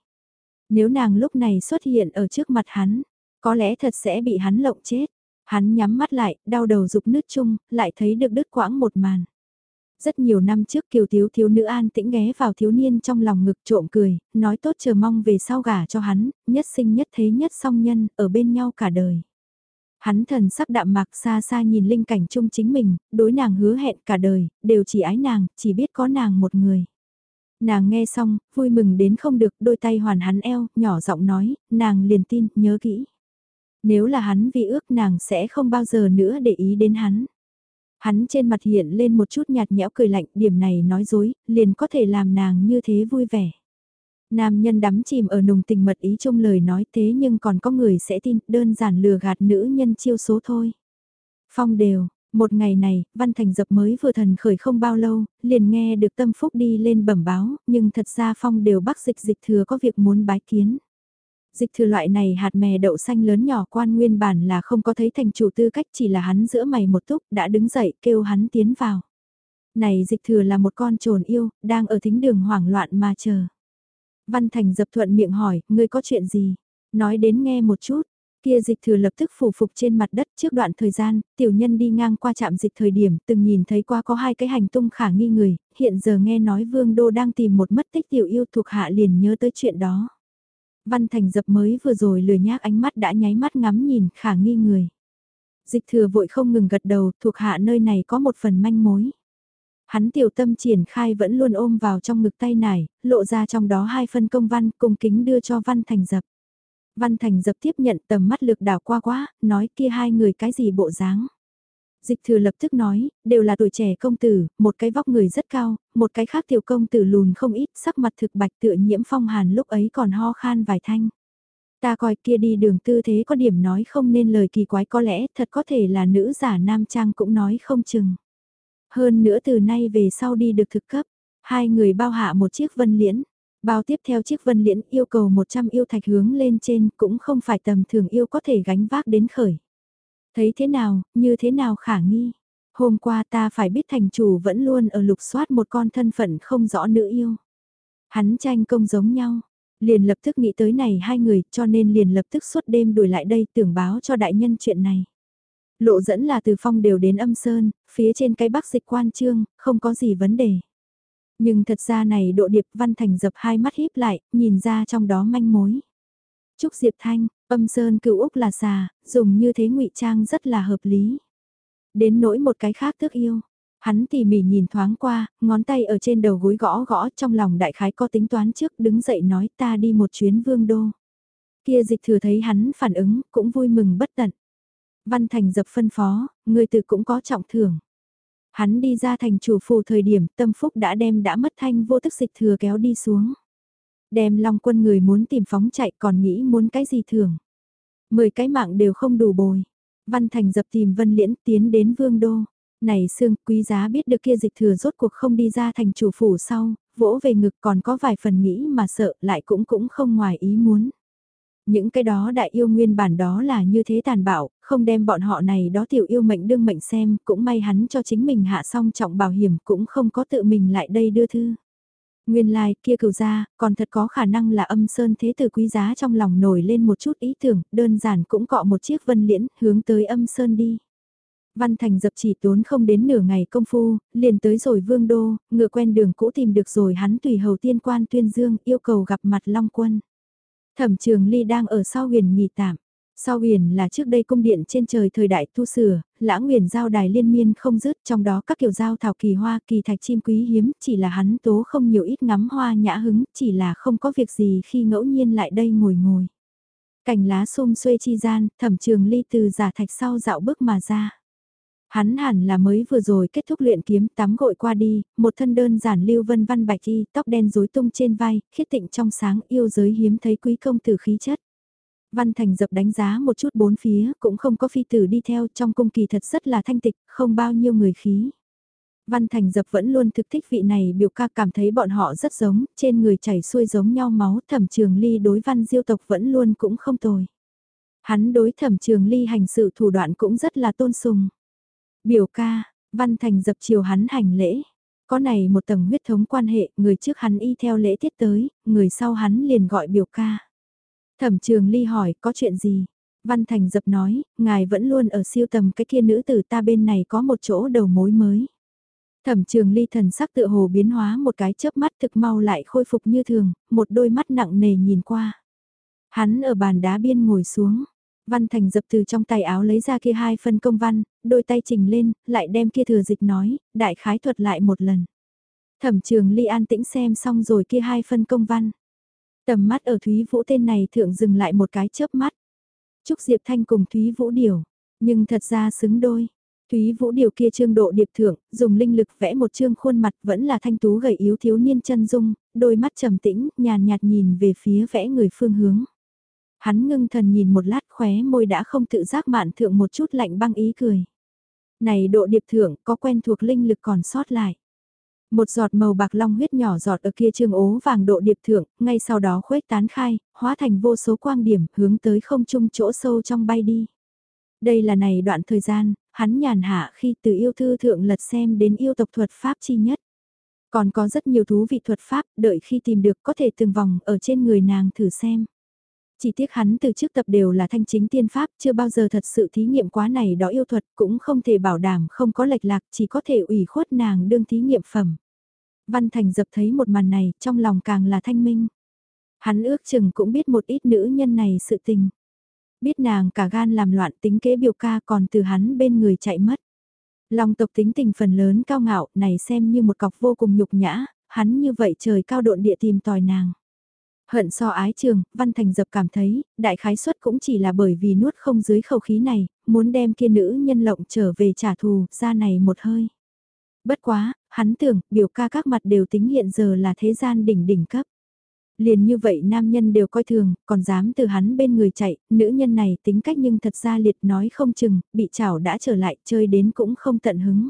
S1: Nếu nàng lúc này xuất hiện ở trước mặt hắn, có lẽ thật sẽ bị hắn lộng chết. Hắn nhắm mắt lại, đau đầu dục nước chung, lại thấy được đứt quãng một màn. Rất nhiều năm trước kiều thiếu thiếu nữ an tĩnh ghé vào thiếu niên trong lòng ngực trộm cười, nói tốt chờ mong về sau gả cho hắn, nhất sinh nhất thế nhất song nhân, ở bên nhau cả đời. Hắn thần sắc đạm mạc xa xa nhìn linh cảnh chung chính mình, đối nàng hứa hẹn cả đời, đều chỉ ái nàng, chỉ biết có nàng một người. Nàng nghe xong, vui mừng đến không được, đôi tay hoàn hắn eo, nhỏ giọng nói, nàng liền tin, nhớ kỹ. Nếu là hắn vì ước nàng sẽ không bao giờ nữa để ý đến hắn. Hắn trên mặt hiện lên một chút nhạt nhẽo cười lạnh, điểm này nói dối, liền có thể làm nàng như thế vui vẻ. Nam nhân đắm chìm ở nồng tình mật ý trong lời nói thế nhưng còn có người sẽ tin, đơn giản lừa gạt nữ nhân chiêu số thôi. Phong đều, một ngày này, Văn Thành dập mới vừa thần khởi không bao lâu, liền nghe được tâm phúc đi lên bẩm báo, nhưng thật ra Phong đều bác dịch dịch thừa có việc muốn bái kiến. Dịch thừa loại này hạt mè đậu xanh lớn nhỏ quan nguyên bản là không có thấy thành chủ tư cách chỉ là hắn giữa mày một túc đã đứng dậy kêu hắn tiến vào. Này dịch thừa là một con trồn yêu, đang ở thính đường hoảng loạn mà chờ. Văn Thành dập thuận miệng hỏi, ngươi có chuyện gì? Nói đến nghe một chút. Kia dịch thừa lập tức phủ phục trên mặt đất trước đoạn thời gian, tiểu nhân đi ngang qua trạm dịch thời điểm từng nhìn thấy qua có hai cái hành tung khả nghi người, hiện giờ nghe nói vương đô đang tìm một mất tích tiểu yêu thuộc hạ liền nhớ tới chuyện đó. Văn Thành dập mới vừa rồi lười nhác ánh mắt đã nháy mắt ngắm nhìn khả nghi người. Dịch thừa vội không ngừng gật đầu, thuộc hạ nơi này có một phần manh mối. Hắn tiểu tâm triển khai vẫn luôn ôm vào trong ngực tay nải, lộ ra trong đó hai phân công văn cung kính đưa cho Văn Thành dập. Văn Thành dập tiếp nhận tầm mắt lực đảo qua quá, nói kia hai người cái gì bộ dáng. Dịch thừa lập tức nói, đều là tuổi trẻ công tử, một cái vóc người rất cao, một cái khác tiểu công tử lùn không ít, sắc mặt thực bạch tựa nhiễm phong hàn lúc ấy còn ho khan vài thanh. Ta coi kia đi đường tư thế có điểm nói không nên lời kỳ quái có lẽ thật có thể là nữ giả nam trang cũng nói không chừng. Hơn nữa từ nay về sau đi được thực cấp, hai người bao hạ một chiếc vân liễn. Bao tiếp theo chiếc vân liễn yêu cầu 100 yêu thạch hướng lên trên cũng không phải tầm thường yêu có thể gánh vác đến khởi. Thấy thế nào, như thế nào khả nghi. Hôm qua ta phải biết thành chủ vẫn luôn ở lục soát một con thân phận không rõ nữ yêu. Hắn tranh công giống nhau, liền lập tức nghĩ tới này hai người cho nên liền lập tức suốt đêm đuổi lại đây tưởng báo cho đại nhân chuyện này. Lộ dẫn là từ phong đều đến âm sơn, phía trên cái bắc dịch quan trương, không có gì vấn đề. Nhưng thật ra này độ điệp văn thành dập hai mắt híp lại, nhìn ra trong đó manh mối. Trúc Diệp Thanh, âm sơn cựu Úc là xà, dùng như thế ngụy trang rất là hợp lý. Đến nỗi một cái khác tước yêu. Hắn tỉ mỉ nhìn thoáng qua, ngón tay ở trên đầu gối gõ gõ trong lòng đại khái có tính toán trước đứng dậy nói ta đi một chuyến vương đô. Kia dịch thừa thấy hắn phản ứng, cũng vui mừng bất tận. Văn Thành dập phân phó, người từ cũng có trọng thưởng. Hắn đi ra thành chủ phù thời điểm tâm phúc đã đem đã mất thanh vô tức dịch thừa kéo đi xuống. Đem long quân người muốn tìm phóng chạy còn nghĩ muốn cái gì thường. Mười cái mạng đều không đủ bồi. Văn Thành dập tìm Vân Liễn tiến đến Vương Đô. Này xương quý giá biết được kia dịch thừa rốt cuộc không đi ra thành chủ phủ sau, vỗ về ngực còn có vài phần nghĩ mà sợ lại cũng cũng không ngoài ý muốn. Những cái đó đại yêu nguyên bản đó là như thế tàn bạo, không đem bọn họ này đó tiểu yêu mệnh đương mệnh xem, cũng may hắn cho chính mình hạ xong trọng bảo hiểm cũng không có tự mình lại đây đưa thư. Nguyên lai like, kia cửu ra, còn thật có khả năng là âm sơn thế tử quý giá trong lòng nổi lên một chút ý tưởng, đơn giản cũng cọ một chiếc vân liễn, hướng tới âm sơn đi. Văn Thành dập chỉ tốn không đến nửa ngày công phu, liền tới rồi vương đô, ngựa quen đường cũ tìm được rồi hắn tùy hầu tiên quan tuyên dương yêu cầu gặp mặt Long Quân. Thẩm trường ly đang ở sau huyền nghỉ tạm. Sau huyền là trước đây cung điện trên trời thời đại tu sửa, lãng huyền giao đài liên miên không dứt trong đó các kiểu giao thảo kỳ hoa kỳ thạch chim quý hiếm chỉ là hắn tố không nhiều ít ngắm hoa nhã hứng chỉ là không có việc gì khi ngẫu nhiên lại đây ngồi ngồi. Cành lá xôm xuê chi gian, thẩm trường ly từ giả thạch sau dạo bước mà ra. Hắn hẳn là mới vừa rồi kết thúc luyện kiếm tắm gội qua đi, một thân đơn giản lưu vân văn bạch y, tóc đen rối tung trên vai, khiết tịnh trong sáng yêu giới hiếm thấy quý công tử khí chất. Văn Thành dập đánh giá một chút bốn phía, cũng không có phi tử đi theo trong cung kỳ thật rất là thanh tịch, không bao nhiêu người khí. Văn Thành dập vẫn luôn thực thích vị này biểu ca cảm thấy bọn họ rất giống, trên người chảy xuôi giống nhau máu, thẩm trường ly đối văn diêu tộc vẫn luôn cũng không tồi. Hắn đối thẩm trường ly hành sự thủ đoạn cũng rất là tôn sùng. Biểu ca, Văn Thành dập chiều hắn hành lễ. Có này một tầng huyết thống quan hệ, người trước hắn y theo lễ tiết tới, người sau hắn liền gọi biểu ca. Thẩm trường ly hỏi có chuyện gì? Văn Thành dập nói, ngài vẫn luôn ở siêu tầm cái kia nữ tử ta bên này có một chỗ đầu mối mới. Thẩm trường ly thần sắc tự hồ biến hóa một cái chớp mắt thực mau lại khôi phục như thường, một đôi mắt nặng nề nhìn qua. Hắn ở bàn đá biên ngồi xuống, Văn Thành dập từ trong tay áo lấy ra kia hai phân công văn, đôi tay trình lên, lại đem kia thừa dịch nói, đại khái thuật lại một lần. Thẩm trường ly an tĩnh xem xong rồi kia hai phân công văn. Tầm mắt ở Thúy Vũ tên này thượng dừng lại một cái chớp mắt. Trúc Diệp Thanh cùng Thúy Vũ Điều, nhưng thật ra xứng đôi. Thúy Vũ Điều kia trương độ điệp thượng, dùng linh lực vẽ một trương khuôn mặt vẫn là thanh tú gầy yếu thiếu niên chân dung, đôi mắt trầm tĩnh, nhàn nhạt nhìn về phía vẽ người phương hướng. Hắn ngưng thần nhìn một lát khóe môi đã không tự giác mạn thượng một chút lạnh băng ý cười. Này độ điệp thượng có quen thuộc linh lực còn sót lại. Một giọt màu bạc long huyết nhỏ giọt ở kia trương ố vàng độ điệp thượng, ngay sau đó khuếch tán khai, hóa thành vô số quang điểm hướng tới không trung chỗ sâu trong bay đi. Đây là này đoạn thời gian, hắn nhàn hạ khi từ yêu thư thượng lật xem đến yêu tộc thuật pháp chi nhất. Còn có rất nhiều thú vị thuật pháp, đợi khi tìm được có thể từng vòng ở trên người nàng thử xem. Chỉ tiếc hắn từ trước tập đều là thanh chính tiên pháp, chưa bao giờ thật sự thí nghiệm quá này đó yêu thuật, cũng không thể bảo đảm không có lệch lạc, chỉ có thể ủy khuất nàng đương thí nghiệm phẩm. Văn Thành dập thấy một màn này, trong lòng càng là thanh minh. Hắn ước chừng cũng biết một ít nữ nhân này sự tình. Biết nàng cả gan làm loạn tính kế biểu ca còn từ hắn bên người chạy mất. Long tộc tính tình phần lớn cao ngạo này xem như một cọc vô cùng nhục nhã, hắn như vậy trời cao độn địa tìm tòi nàng. Hận so ái trường, Văn Thành dập cảm thấy, đại khái suất cũng chỉ là bởi vì nuốt không dưới khẩu khí này, muốn đem kia nữ nhân lộng trở về trả thù, ra này một hơi. Bất quá, hắn tưởng, biểu ca các mặt đều tính hiện giờ là thế gian đỉnh đỉnh cấp. Liền như vậy nam nhân đều coi thường, còn dám từ hắn bên người chạy, nữ nhân này tính cách nhưng thật ra liệt nói không chừng, bị chảo đã trở lại, chơi đến cũng không tận hứng.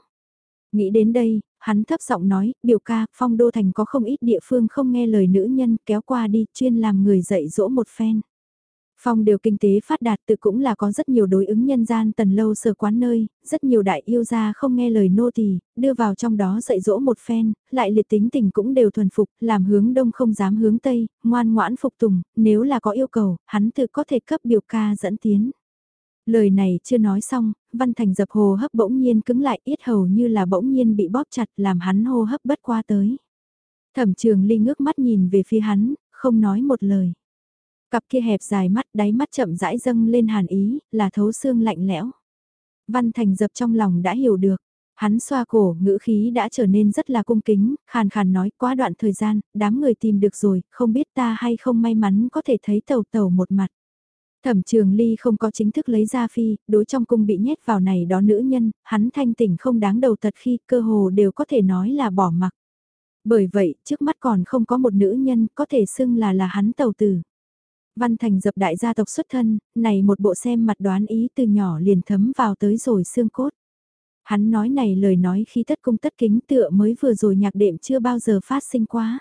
S1: Nghĩ đến đây, hắn thấp giọng nói, biểu ca, phong đô thành có không ít địa phương không nghe lời nữ nhân kéo qua đi, chuyên làm người dạy dỗ một phen. Phong đều kinh tế phát đạt tự cũng là có rất nhiều đối ứng nhân gian tần lâu sở quán nơi, rất nhiều đại yêu gia không nghe lời nô tỳ đưa vào trong đó dạy dỗ một phen, lại liệt tính tình cũng đều thuần phục, làm hướng đông không dám hướng tây, ngoan ngoãn phục tùng, nếu là có yêu cầu, hắn tự có thể cấp biểu ca dẫn tiến. Lời này chưa nói xong, Văn Thành dập hồ hấp bỗng nhiên cứng lại ít hầu như là bỗng nhiên bị bóp chặt làm hắn hô hấp bất qua tới. Thẩm trường ly ngước mắt nhìn về phía hắn, không nói một lời. Cặp kia hẹp dài mắt đáy mắt chậm rãi dâng lên hàn ý, là thấu xương lạnh lẽo. Văn Thành dập trong lòng đã hiểu được. Hắn xoa cổ, ngữ khí đã trở nên rất là cung kính, khàn khàn nói quá đoạn thời gian, đám người tìm được rồi, không biết ta hay không may mắn có thể thấy tàu tàu một mặt. Thẩm trường ly không có chính thức lấy ra phi, đối trong cung bị nhét vào này đó nữ nhân, hắn thanh tỉnh không đáng đầu tật khi cơ hồ đều có thể nói là bỏ mặc. Bởi vậy, trước mắt còn không có một nữ nhân có thể xưng là là hắn tàu tử. Văn Thành dập đại gia tộc xuất thân, này một bộ xem mặt đoán ý từ nhỏ liền thấm vào tới rồi xương cốt. Hắn nói này lời nói khi tất cung tất kính tựa mới vừa rồi nhạc đệm chưa bao giờ phát sinh quá.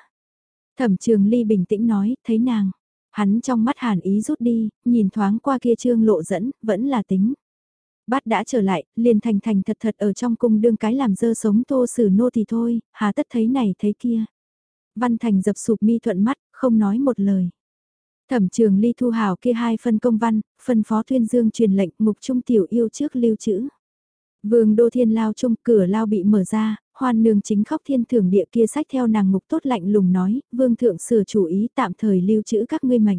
S1: Thẩm trường ly bình tĩnh nói, thấy nàng. Hắn trong mắt hàn ý rút đi, nhìn thoáng qua kia trương lộ dẫn, vẫn là tính. Bát đã trở lại, liền thành thành thật thật ở trong cung đương cái làm dơ sống tô xử nô thì thôi, hà tất thấy này thấy kia. Văn thành dập sụp mi thuận mắt, không nói một lời. Thẩm trường ly thu hào kia hai phân công văn, phân phó tuyên dương truyền lệnh mục trung tiểu yêu trước lưu trữ. Vương đô thiên lao trung cửa lao bị mở ra, hoan nương chính khóc thiên thưởng địa kia sách theo nàng ngục tốt lạnh lùng nói, vương thượng sửa chủ ý tạm thời lưu trữ các ngươi mệnh.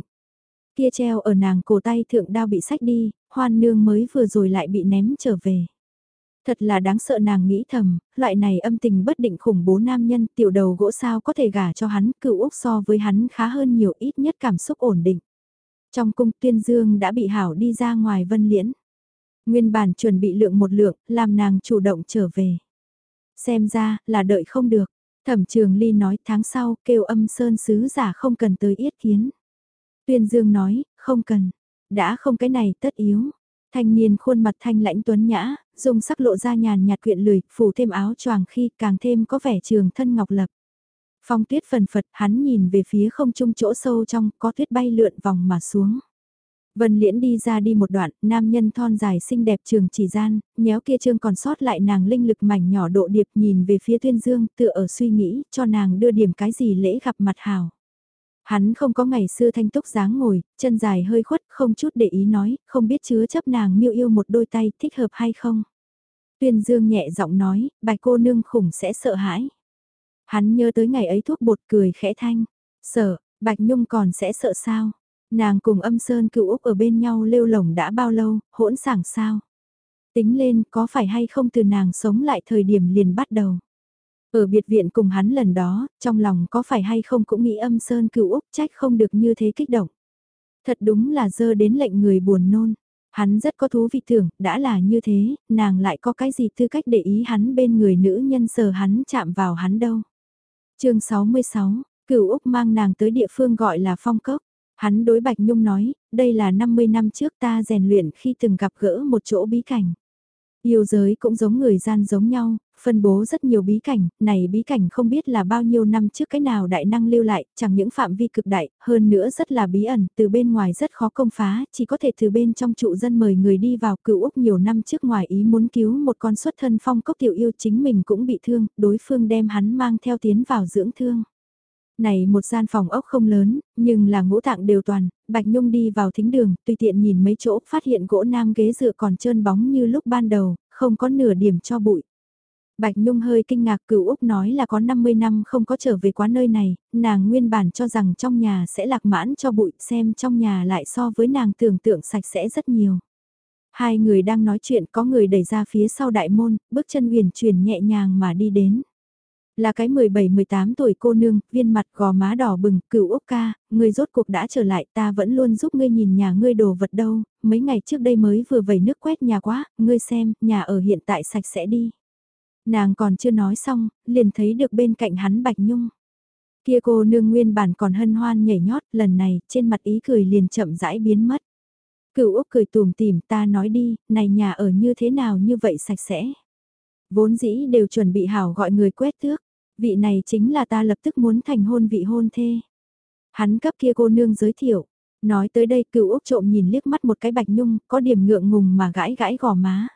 S1: Kia treo ở nàng cổ tay thượng đao bị sách đi, hoan nương mới vừa rồi lại bị ném trở về. Thật là đáng sợ nàng nghĩ thầm, loại này âm tình bất định khủng bố nam nhân tiểu đầu gỗ sao có thể gả cho hắn, cựu Úc so với hắn khá hơn nhiều ít nhất cảm xúc ổn định. Trong cung tuyên dương đã bị hảo đi ra ngoài vân liễn. Nguyên bản chuẩn bị lượng một lượng, làm nàng chủ động trở về. Xem ra, là đợi không được. Thẩm trường ly nói tháng sau kêu âm sơn sứ giả không cần tới yết kiến. Tuyên dương nói, không cần. Đã không cái này tất yếu. Thanh niên khuôn mặt thanh lãnh tuấn nhã, dùng sắc lộ ra nhàn nhạt quyện lười, phủ thêm áo choàng khi càng thêm có vẻ trường thân ngọc lập. Phong tuyết phần phật hắn nhìn về phía không trung chỗ sâu trong có tuyết bay lượn vòng mà xuống. Vân Liễn đi ra đi một đoạn, nam nhân thon dài xinh đẹp trường chỉ gian, nhéo kia trương còn sót lại nàng linh lực mảnh nhỏ độ điệp nhìn về phía tuyên dương tựa ở suy nghĩ cho nàng đưa điểm cái gì lễ gặp mặt hào. Hắn không có ngày xưa thanh túc dáng ngồi, chân dài hơi khuất, không chút để ý nói, không biết chứa chấp nàng miêu yêu một đôi tay thích hợp hay không. Tuyên dương nhẹ giọng nói, bạch cô nương khủng sẽ sợ hãi. Hắn nhớ tới ngày ấy thuốc bột cười khẽ thanh, sợ, bạch nhung còn sẽ sợ sao. Nàng cùng âm sơn cựu Úc ở bên nhau lêu lồng đã bao lâu, hỗn sảng sao. Tính lên có phải hay không từ nàng sống lại thời điểm liền bắt đầu. Ở biệt viện cùng hắn lần đó, trong lòng có phải hay không cũng nghĩ âm sơn cựu Úc trách không được như thế kích động. Thật đúng là dơ đến lệnh người buồn nôn. Hắn rất có thú vị tưởng, đã là như thế, nàng lại có cái gì tư cách để ý hắn bên người nữ nhân sờ hắn chạm vào hắn đâu. chương 66, cửu Úc mang nàng tới địa phương gọi là phong cốc. Hắn đối Bạch Nhung nói, đây là 50 năm trước ta rèn luyện khi từng gặp gỡ một chỗ bí cảnh. Yêu giới cũng giống người gian giống nhau, phân bố rất nhiều bí cảnh, này bí cảnh không biết là bao nhiêu năm trước cái nào đại năng lưu lại, chẳng những phạm vi cực đại, hơn nữa rất là bí ẩn, từ bên ngoài rất khó công phá, chỉ có thể từ bên trong trụ dân mời người đi vào cựu Úc nhiều năm trước ngoài ý muốn cứu một con xuất thân phong cốc tiểu yêu chính mình cũng bị thương, đối phương đem hắn mang theo tiến vào dưỡng thương. Này một gian phòng ốc không lớn, nhưng là ngũ tạng đều toàn, Bạch Nhung đi vào thính đường, tùy tiện nhìn mấy chỗ, phát hiện gỗ nam ghế dựa còn trơn bóng như lúc ban đầu, không có nửa điểm cho bụi. Bạch Nhung hơi kinh ngạc cửu Úc nói là có 50 năm không có trở về quá nơi này, nàng nguyên bản cho rằng trong nhà sẽ lạc mãn cho bụi xem trong nhà lại so với nàng tưởng tượng sạch sẽ rất nhiều. Hai người đang nói chuyện có người đẩy ra phía sau đại môn, bước chân huyền chuyển nhẹ nhàng mà đi đến. Là cái 17-18 tuổi cô nương, viên mặt gò má đỏ bừng, cửu Úc ca, người rốt cuộc đã trở lại ta vẫn luôn giúp ngươi nhìn nhà ngươi đồ vật đâu, mấy ngày trước đây mới vừa vẩy nước quét nhà quá, ngươi xem, nhà ở hiện tại sạch sẽ đi. Nàng còn chưa nói xong, liền thấy được bên cạnh hắn Bạch Nhung. Kia cô nương nguyên bản còn hân hoan nhảy nhót, lần này, trên mặt ý cười liền chậm rãi biến mất. Cựu Úc cười tùm tìm ta nói đi, này nhà ở như thế nào như vậy sạch sẽ. Vốn dĩ đều chuẩn bị hảo gọi người quét thước vị này chính là ta lập tức muốn thành hôn vị hôn thê. Hắn cấp kia cô nương giới thiệu, nói tới đây cựu Úc trộm nhìn liếc mắt một cái bạch nhung, có điểm ngượng ngùng mà gãi gãi gò má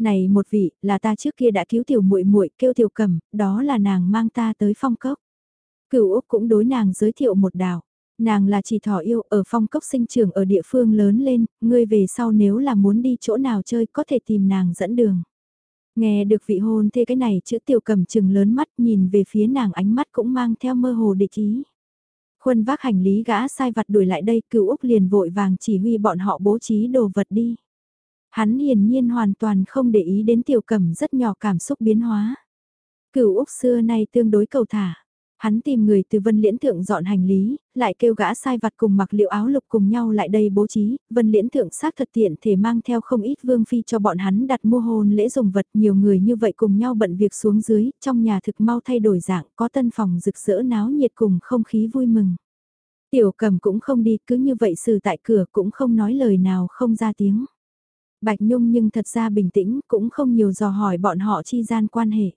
S1: này một vị, là ta trước kia đã cứu tiểu muội muội kêu tiểu cầm, đó là nàng mang ta tới phong cốc. Cửu Úc cũng đối nàng giới thiệu một đạo. Nàng là chỉ thỏ yêu ở phong cốc sinh trưởng ở địa phương lớn lên, ngươi về sau nếu là muốn đi chỗ nào chơi có thể tìm nàng dẫn đường. Nghe được vị hôn thê cái này chữ tiểu cầm chừng lớn mắt nhìn về phía nàng ánh mắt cũng mang theo mơ hồ địch ý. Khuân vác hành lý gã sai vặt đuổi lại đây cựu Úc liền vội vàng chỉ huy bọn họ bố trí đồ vật đi. Hắn hiển nhiên hoàn toàn không để ý đến tiểu cẩm rất nhỏ cảm xúc biến hóa. Cửu Úc xưa nay tương đối cầu thả. Hắn tìm người từ Vân Liễn Thượng dọn hành lý, lại kêu gã sai vặt cùng mặc liệu áo lục cùng nhau lại đây bố trí, Vân Liễn Thượng xác thật tiện thể mang theo không ít vương phi cho bọn hắn đặt mua hôn lễ dùng vật nhiều người như vậy cùng nhau bận việc xuống dưới, trong nhà thực mau thay đổi dạng, có tân phòng rực rỡ náo nhiệt cùng không khí vui mừng. Tiểu cầm cũng không đi, cứ như vậy xử tại cửa cũng không nói lời nào không ra tiếng. Bạch Nhung nhưng thật ra bình tĩnh cũng không nhiều dò hỏi bọn họ chi gian quan hệ.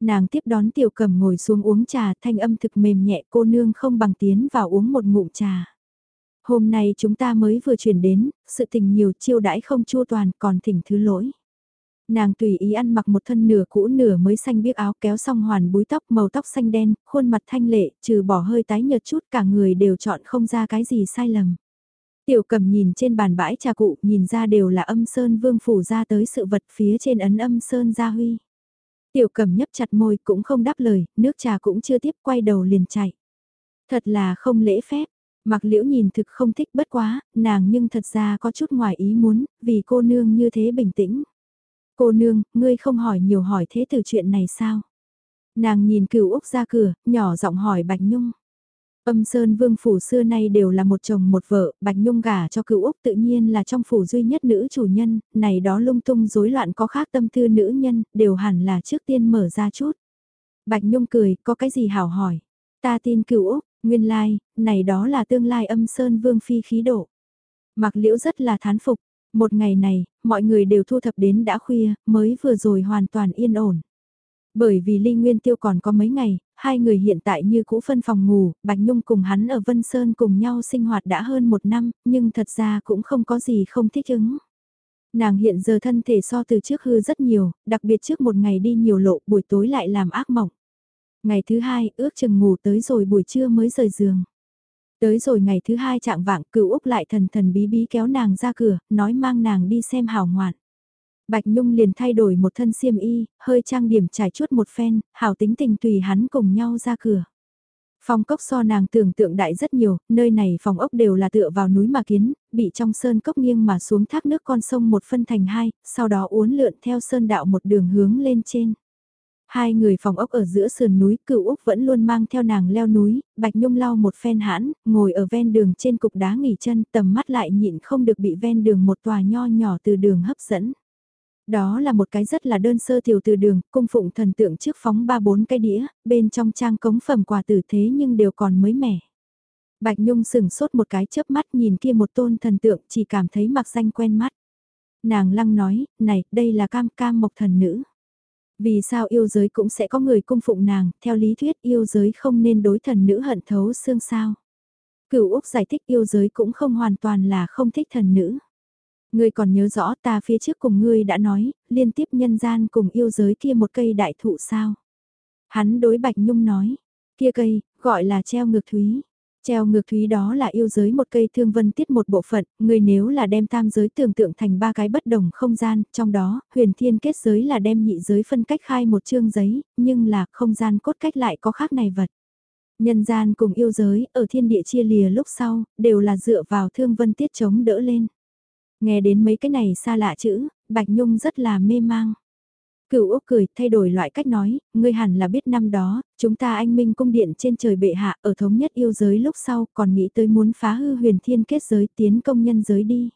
S1: Nàng tiếp đón tiểu cầm ngồi xuống uống trà thanh âm thực mềm nhẹ cô nương không bằng tiến vào uống một ngụm trà. Hôm nay chúng ta mới vừa chuyển đến, sự tình nhiều chiêu đãi không chua toàn còn thỉnh thứ lỗi. Nàng tùy ý ăn mặc một thân nửa cũ nửa mới xanh biếc áo kéo xong hoàn búi tóc màu tóc xanh đen, khuôn mặt thanh lệ, trừ bỏ hơi tái nhợt chút cả người đều chọn không ra cái gì sai lầm. Tiểu cầm nhìn trên bàn bãi trà cụ, nhìn ra đều là âm sơn vương phủ ra tới sự vật phía trên ấn âm sơn gia huy. Tiểu cầm nhấp chặt môi cũng không đáp lời, nước trà cũng chưa tiếp quay đầu liền chạy. Thật là không lễ phép, mặc liễu nhìn thực không thích bất quá, nàng nhưng thật ra có chút ngoài ý muốn, vì cô nương như thế bình tĩnh. Cô nương, ngươi không hỏi nhiều hỏi thế từ chuyện này sao? Nàng nhìn cửu Úc ra cửa, nhỏ giọng hỏi Bạch Nhung. Âm Sơn Vương phủ xưa nay đều là một chồng một vợ, Bạch Nhung gả cho cựu Úc tự nhiên là trong phủ duy nhất nữ chủ nhân, này đó lung tung rối loạn có khác tâm tư nữ nhân, đều hẳn là trước tiên mở ra chút. Bạch Nhung cười, có cái gì hảo hỏi? Ta tin cựu Úc, nguyên lai, này đó là tương lai âm Sơn Vương phi khí độ. Mặc liễu rất là thán phục, một ngày này, mọi người đều thu thập đến đã khuya, mới vừa rồi hoàn toàn yên ổn. Bởi vì Ly Nguyên Tiêu còn có mấy ngày, hai người hiện tại như cũ phân phòng ngủ, Bạch Nhung cùng hắn ở Vân Sơn cùng nhau sinh hoạt đã hơn một năm, nhưng thật ra cũng không có gì không thích ứng. Nàng hiện giờ thân thể so từ trước hư rất nhiều, đặc biệt trước một ngày đi nhiều lộ buổi tối lại làm ác mộng. Ngày thứ hai ước chừng ngủ tới rồi buổi trưa mới rời giường. Tới rồi ngày thứ hai trạng vạng cựu Úc lại thần thần bí bí kéo nàng ra cửa, nói mang nàng đi xem hào ngoạn. Bạch Nhung liền thay đổi một thân xiêm y, hơi trang điểm trải chuốt một phen, hảo tính tình tùy hắn cùng nhau ra cửa. Phong cốc so nàng tưởng tượng đại rất nhiều, nơi này phòng ốc đều là tựa vào núi mà kiến, bị trong sơn cốc nghiêng mà xuống thác nước con sông một phân thành hai, sau đó uốn lượn theo sơn đạo một đường hướng lên trên. Hai người phòng ốc ở giữa sườn núi, cựu Úc vẫn luôn mang theo nàng leo núi, Bạch Nhung lau một phen hãn, ngồi ở ven đường trên cục đá nghỉ chân, tầm mắt lại nhịn không được bị ven đường một tòa nho nhỏ từ đường hấp dẫn. Đó là một cái rất là đơn sơ tiểu từ đường, cung phụng thần tượng trước phóng ba bốn cái đĩa, bên trong trang cống phẩm quà tử thế nhưng đều còn mới mẻ. Bạch Nhung sừng sốt một cái chớp mắt nhìn kia một tôn thần tượng chỉ cảm thấy mặc danh quen mắt. Nàng lăng nói, này, đây là cam cam mộc thần nữ. Vì sao yêu giới cũng sẽ có người cung phụng nàng, theo lý thuyết yêu giới không nên đối thần nữ hận thấu xương sao. Cửu Úc giải thích yêu giới cũng không hoàn toàn là không thích thần nữ. Ngươi còn nhớ rõ ta phía trước cùng ngươi đã nói, liên tiếp nhân gian cùng yêu giới kia một cây đại thụ sao. Hắn đối Bạch Nhung nói, kia cây, gọi là treo ngược thúy. Treo ngược thúy đó là yêu giới một cây thương vân tiết một bộ phận, người nếu là đem tam giới tưởng tượng thành ba cái bất đồng không gian, trong đó, huyền thiên kết giới là đem nhị giới phân cách khai một chương giấy, nhưng là không gian cốt cách lại có khác này vật. Nhân gian cùng yêu giới, ở thiên địa chia lìa lúc sau, đều là dựa vào thương vân tiết chống đỡ lên. Nghe đến mấy cái này xa lạ chữ, Bạch Nhung rất là mê mang. Cửu Úc cười, thay đổi loại cách nói, ngươi hẳn là biết năm đó, chúng ta anh minh cung điện trên trời bệ hạ ở thống nhất yêu giới lúc sau còn nghĩ tới muốn phá hư huyền thiên kết giới tiến công nhân giới đi.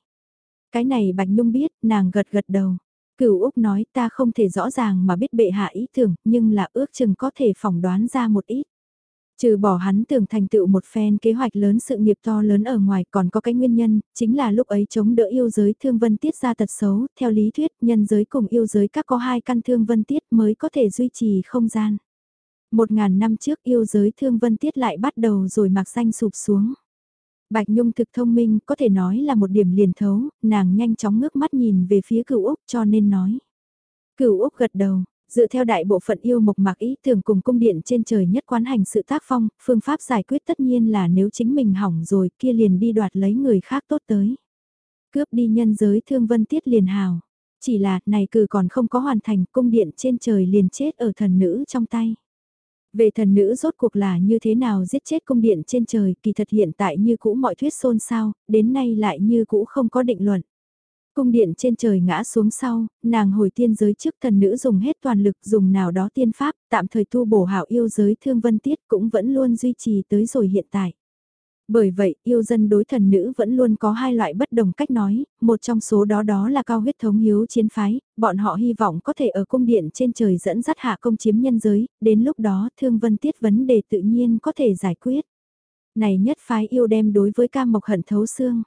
S1: Cái này Bạch Nhung biết, nàng gật gật đầu. Cửu Úc nói ta không thể rõ ràng mà biết bệ hạ ý tưởng, nhưng là ước chừng có thể phỏng đoán ra một ít. Trừ bỏ hắn tưởng thành tựu một phen kế hoạch lớn sự nghiệp to lớn ở ngoài còn có cái nguyên nhân, chính là lúc ấy chống đỡ yêu giới thương vân tiết ra tật xấu, theo lý thuyết nhân giới cùng yêu giới các có hai căn thương vân tiết mới có thể duy trì không gian. Một ngàn năm trước yêu giới thương vân tiết lại bắt đầu rồi mặc xanh sụp xuống. Bạch Nhung thực thông minh có thể nói là một điểm liền thấu, nàng nhanh chóng ngước mắt nhìn về phía cửu Úc cho nên nói. Cửu Úc gật đầu, Dựa theo đại bộ phận yêu mộc mạc ý tưởng cùng cung điện trên trời nhất quán hành sự tác phong, phương pháp giải quyết tất nhiên là nếu chính mình hỏng rồi kia liền đi đoạt lấy người khác tốt tới. Cướp đi nhân giới thương vân tiết liền hào. Chỉ là này cử còn không có hoàn thành cung điện trên trời liền chết ở thần nữ trong tay. Về thần nữ rốt cuộc là như thế nào giết chết cung điện trên trời kỳ thật hiện tại như cũ mọi thuyết xôn xao, đến nay lại như cũ không có định luận. Cung điện trên trời ngã xuống sau, nàng hồi tiên giới trước thần nữ dùng hết toàn lực dùng nào đó tiên pháp, tạm thời tu bổ hảo yêu giới thương vân tiết cũng vẫn luôn duy trì tới rồi hiện tại. Bởi vậy, yêu dân đối thần nữ vẫn luôn có hai loại bất đồng cách nói, một trong số đó đó là cao huyết thống hiếu chiến phái, bọn họ hy vọng có thể ở cung điện trên trời dẫn dắt hạ công chiếm nhân giới, đến lúc đó thương vân tiết vấn đề tự nhiên có thể giải quyết. Này nhất phái yêu đem đối với ca mộc hận thấu xương.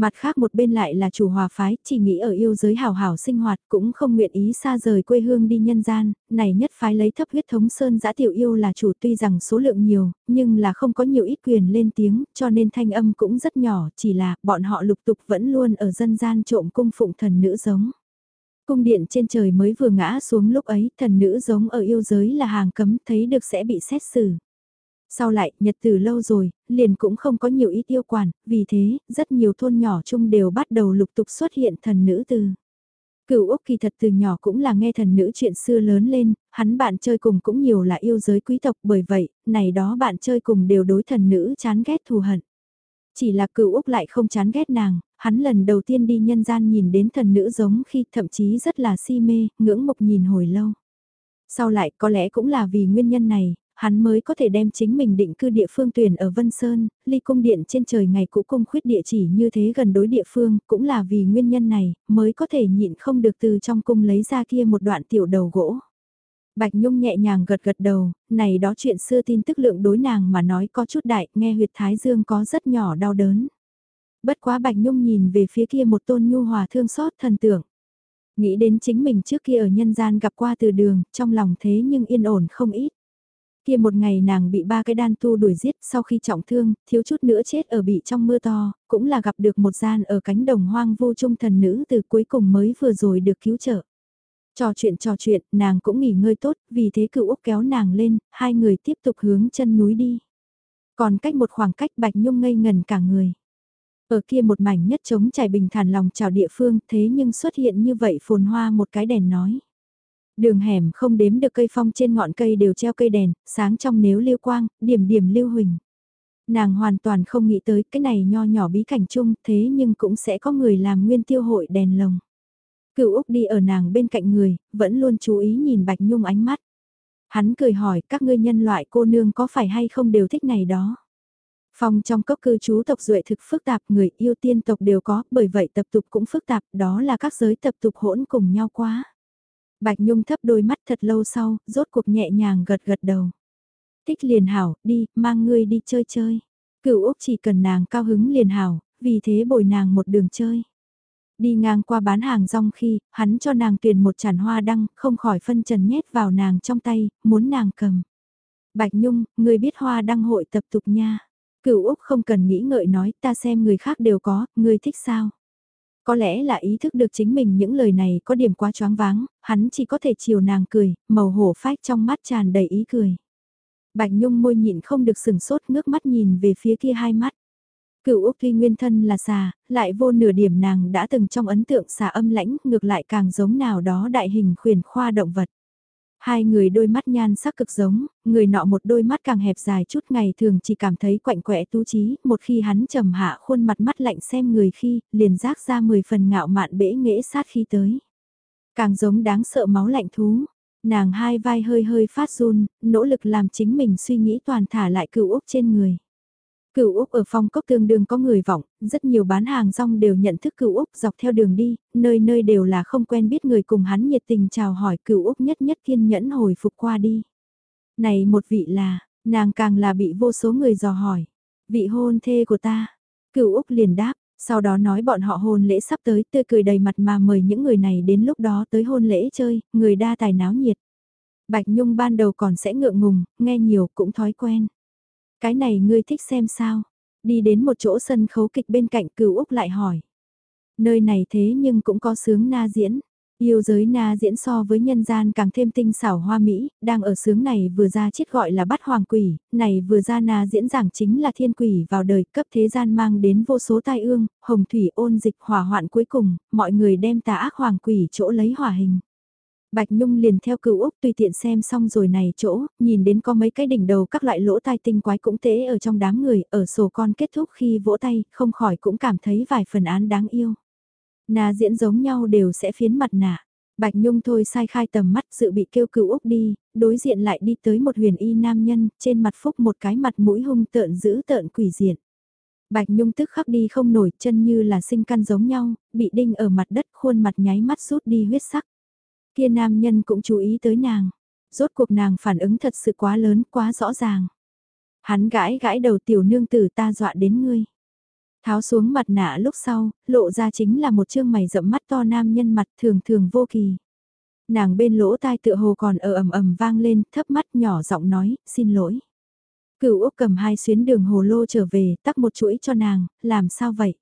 S1: Mặt khác một bên lại là chủ hòa phái, chỉ nghĩ ở yêu giới hào hảo sinh hoạt, cũng không nguyện ý xa rời quê hương đi nhân gian, này nhất phái lấy thấp huyết thống sơn giã tiểu yêu là chủ tuy rằng số lượng nhiều, nhưng là không có nhiều ít quyền lên tiếng, cho nên thanh âm cũng rất nhỏ, chỉ là bọn họ lục tục vẫn luôn ở dân gian trộm cung phụng thần nữ giống. Cung điện trên trời mới vừa ngã xuống lúc ấy, thần nữ giống ở yêu giới là hàng cấm thấy được sẽ bị xét xử. Sau lại, nhật từ lâu rồi, liền cũng không có nhiều ít yêu quản, vì thế, rất nhiều thôn nhỏ chung đều bắt đầu lục tục xuất hiện thần nữ từ. Cửu Úc kỳ thật từ nhỏ cũng là nghe thần nữ chuyện xưa lớn lên, hắn bạn chơi cùng cũng nhiều là yêu giới quý tộc bởi vậy, này đó bạn chơi cùng đều đối thần nữ chán ghét thù hận. Chỉ là cửu Úc lại không chán ghét nàng, hắn lần đầu tiên đi nhân gian nhìn đến thần nữ giống khi thậm chí rất là si mê, ngưỡng mục nhìn hồi lâu. Sau lại có lẽ cũng là vì nguyên nhân này, hắn mới có thể đem chính mình định cư địa phương tuyển ở Vân Sơn, ly cung điện trên trời ngày cũ cung khuyết địa chỉ như thế gần đối địa phương, cũng là vì nguyên nhân này, mới có thể nhịn không được từ trong cung lấy ra kia một đoạn tiểu đầu gỗ. Bạch Nhung nhẹ nhàng gật gật đầu, này đó chuyện xưa tin tức lượng đối nàng mà nói có chút đại, nghe huyệt thái dương có rất nhỏ đau đớn. Bất quá Bạch Nhung nhìn về phía kia một tôn nhu hòa thương xót thần tượng Nghĩ đến chính mình trước kia ở nhân gian gặp qua từ đường, trong lòng thế nhưng yên ổn không ít. Kia một ngày nàng bị ba cái đan tu đuổi giết sau khi trọng thương, thiếu chút nữa chết ở bị trong mưa to, cũng là gặp được một gian ở cánh đồng hoang vô trung thần nữ từ cuối cùng mới vừa rồi được cứu trợ. Trò chuyện trò chuyện, nàng cũng nghỉ ngơi tốt, vì thế cựu Úc kéo nàng lên, hai người tiếp tục hướng chân núi đi. Còn cách một khoảng cách Bạch Nhung ngây ngần cả người. Ở kia một mảnh nhất trống trải bình thản lòng chào địa phương thế nhưng xuất hiện như vậy phồn hoa một cái đèn nói. Đường hẻm không đếm được cây phong trên ngọn cây đều treo cây đèn, sáng trong nếu lưu quang, điểm điểm lưu huỳnh. Nàng hoàn toàn không nghĩ tới cái này nho nhỏ bí cảnh chung thế nhưng cũng sẽ có người làm nguyên tiêu hội đèn lồng. Cựu Úc đi ở nàng bên cạnh người, vẫn luôn chú ý nhìn Bạch Nhung ánh mắt. Hắn cười hỏi các ngươi nhân loại cô nương có phải hay không đều thích này đó. Phong trong cấp cư trú tộc duệ thực phức tạp người yêu tiên tộc đều có, bởi vậy tập tục cũng phức tạp, đó là các giới tập tục hỗn cùng nhau quá. Bạch Nhung thấp đôi mắt thật lâu sau, rốt cuộc nhẹ nhàng gật gật đầu. Thích liền hảo, đi, mang ngươi đi chơi chơi. Cửu Úc chỉ cần nàng cao hứng liền hảo, vì thế bồi nàng một đường chơi. Đi ngang qua bán hàng rong khi, hắn cho nàng tuyển một chản hoa đăng, không khỏi phân trần nhét vào nàng trong tay, muốn nàng cầm. Bạch Nhung, ngươi biết hoa đăng hội tập tục nha. Cửu Úc không cần nghĩ ngợi nói, ta xem người khác đều có, ngươi thích sao? Có lẽ là ý thức được chính mình những lời này có điểm quá choáng váng, hắn chỉ có thể chiều nàng cười, màu hổ phách trong mắt tràn đầy ý cười. Bạch Nhung môi nhịn không được sừng sốt ngước mắt nhìn về phía kia hai mắt. Cựu Úc ly nguyên thân là xà, lại vô nửa điểm nàng đã từng trong ấn tượng xà âm lãnh ngược lại càng giống nào đó đại hình khuyển khoa động vật. Hai người đôi mắt nhan sắc cực giống, người nọ một đôi mắt càng hẹp dài chút ngày thường chỉ cảm thấy quạnh quẽ tú trí, một khi hắn trầm hạ khuôn mặt mắt lạnh xem người khi, liền rác ra mười phần ngạo mạn bể nghễ sát khi tới. Càng giống đáng sợ máu lạnh thú, nàng hai vai hơi hơi phát run, nỗ lực làm chính mình suy nghĩ toàn thả lại cựu Úc trên người. Cửu Úc ở phong cốc tương đương có người vọng, rất nhiều bán hàng rong đều nhận thức Cửu Úc dọc theo đường đi, nơi nơi đều là không quen biết người cùng hắn nhiệt tình chào hỏi Cửu Úc nhất nhất kiên nhẫn hồi phục qua đi. Này một vị là, nàng càng là bị vô số người dò hỏi, vị hôn thê của ta. Cửu Úc liền đáp, sau đó nói bọn họ hôn lễ sắp tới tươi cười đầy mặt mà mời những người này đến lúc đó tới hôn lễ chơi, người đa tài náo nhiệt. Bạch Nhung ban đầu còn sẽ ngượng ngùng, nghe nhiều cũng thói quen. Cái này ngươi thích xem sao? Đi đến một chỗ sân khấu kịch bên cạnh cửu Úc lại hỏi. Nơi này thế nhưng cũng có sướng na diễn. Yêu giới na diễn so với nhân gian càng thêm tinh xảo hoa mỹ, đang ở sướng này vừa ra chết gọi là bắt hoàng quỷ, này vừa ra na diễn giảng chính là thiên quỷ vào đời cấp thế gian mang đến vô số tai ương, hồng thủy ôn dịch hỏa hoạn cuối cùng, mọi người đem tà ác hoàng quỷ chỗ lấy hỏa hình. Bạch Nhung liền theo cựu Úc tùy tiện xem xong rồi này chỗ, nhìn đến có mấy cái đỉnh đầu các loại lỗ tai tinh quái cũng tế ở trong đám người, ở sổ con kết thúc khi vỗ tay, không khỏi cũng cảm thấy vài phần án đáng yêu. Nà diễn giống nhau đều sẽ phiến mặt nạ. Bạch Nhung thôi sai khai tầm mắt dự bị kêu cựu Úc đi, đối diện lại đi tới một huyền y nam nhân, trên mặt phúc một cái mặt mũi hung tợn giữ tợn quỷ diện. Bạch Nhung tức khắc đi không nổi chân như là sinh căn giống nhau, bị đinh ở mặt đất khuôn mặt nháy mắt rút đi huyết sắc. Kia nam nhân cũng chú ý tới nàng. Rốt cuộc nàng phản ứng thật sự quá lớn, quá rõ ràng. Hắn gãi gãi đầu tiểu nương tử ta dọa đến ngươi. Tháo xuống mặt nạ lúc sau, lộ ra chính là một chương mày rậm mắt to nam nhân mặt thường thường vô kỳ. Nàng bên lỗ tai tựa hồ còn ở ầm ầm vang lên, thấp mắt nhỏ giọng nói, xin lỗi. Cửu Úc cầm hai xuyến đường hồ lô trở về, tắc một chuỗi cho nàng, làm sao vậy?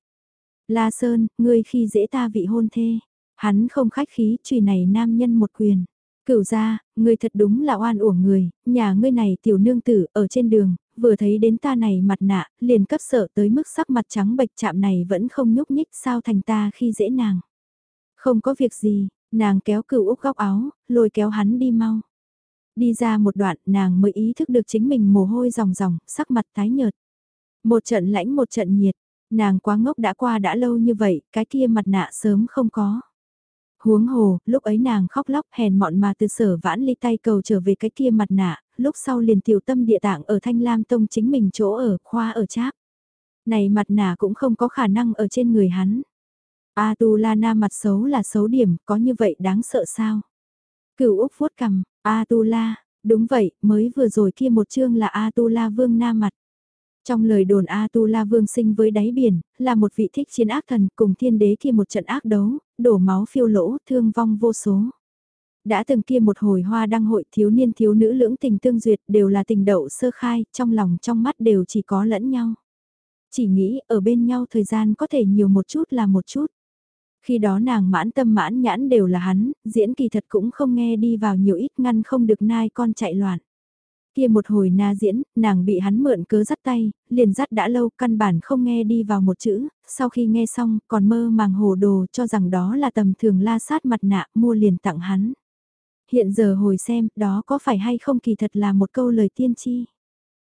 S1: La Sơn, ngươi khi dễ ta vị hôn thê. Hắn không khách khí, chùy này nam nhân một quyền. Cửu ra, người thật đúng là oan uổng người, nhà ngươi này tiểu nương tử ở trên đường, vừa thấy đến ta này mặt nạ, liền cấp sợ tới mức sắc mặt trắng bệch chạm này vẫn không nhúc nhích sao thành ta khi dễ nàng. Không có việc gì, nàng kéo cửu úc góc áo, lôi kéo hắn đi mau. Đi ra một đoạn nàng mới ý thức được chính mình mồ hôi ròng ròng, sắc mặt tái nhợt. Một trận lãnh một trận nhiệt, nàng quá ngốc đã qua đã lâu như vậy, cái kia mặt nạ sớm không có. Huống hồ, lúc ấy nàng khóc lóc hèn mọn mà từ sở vãn ly tay cầu trở về cái kia mặt nạ, lúc sau liền tiểu tâm địa tạng ở Thanh Lam Tông chính mình chỗ ở, khoa ở cháp. Này mặt nạ cũng không có khả năng ở trên người hắn. A tu la na mặt xấu là xấu điểm, có như vậy đáng sợ sao? Cửu Úc vuốt cầm, A tu la, đúng vậy, mới vừa rồi kia một chương là A tu la vương na mặt. Trong lời đồn A Tu La Vương sinh với đáy biển, là một vị thích chiến ác thần cùng thiên đế kia một trận ác đấu, đổ máu phiêu lỗ, thương vong vô số. Đã từng kia một hồi hoa đăng hội thiếu niên thiếu nữ lưỡng tình tương duyệt đều là tình đậu sơ khai, trong lòng trong mắt đều chỉ có lẫn nhau. Chỉ nghĩ ở bên nhau thời gian có thể nhiều một chút là một chút. Khi đó nàng mãn tâm mãn nhãn đều là hắn, diễn kỳ thật cũng không nghe đi vào nhiều ít ngăn không được nai con chạy loạn. Kia một hồi na diễn, nàng bị hắn mượn cớ dắt tay, liền dắt đã lâu căn bản không nghe đi vào một chữ, sau khi nghe xong còn mơ màng hồ đồ cho rằng đó là tầm thường la sát mặt nạ mua liền tặng hắn. Hiện giờ hồi xem đó có phải hay không kỳ thật là một câu lời tiên tri.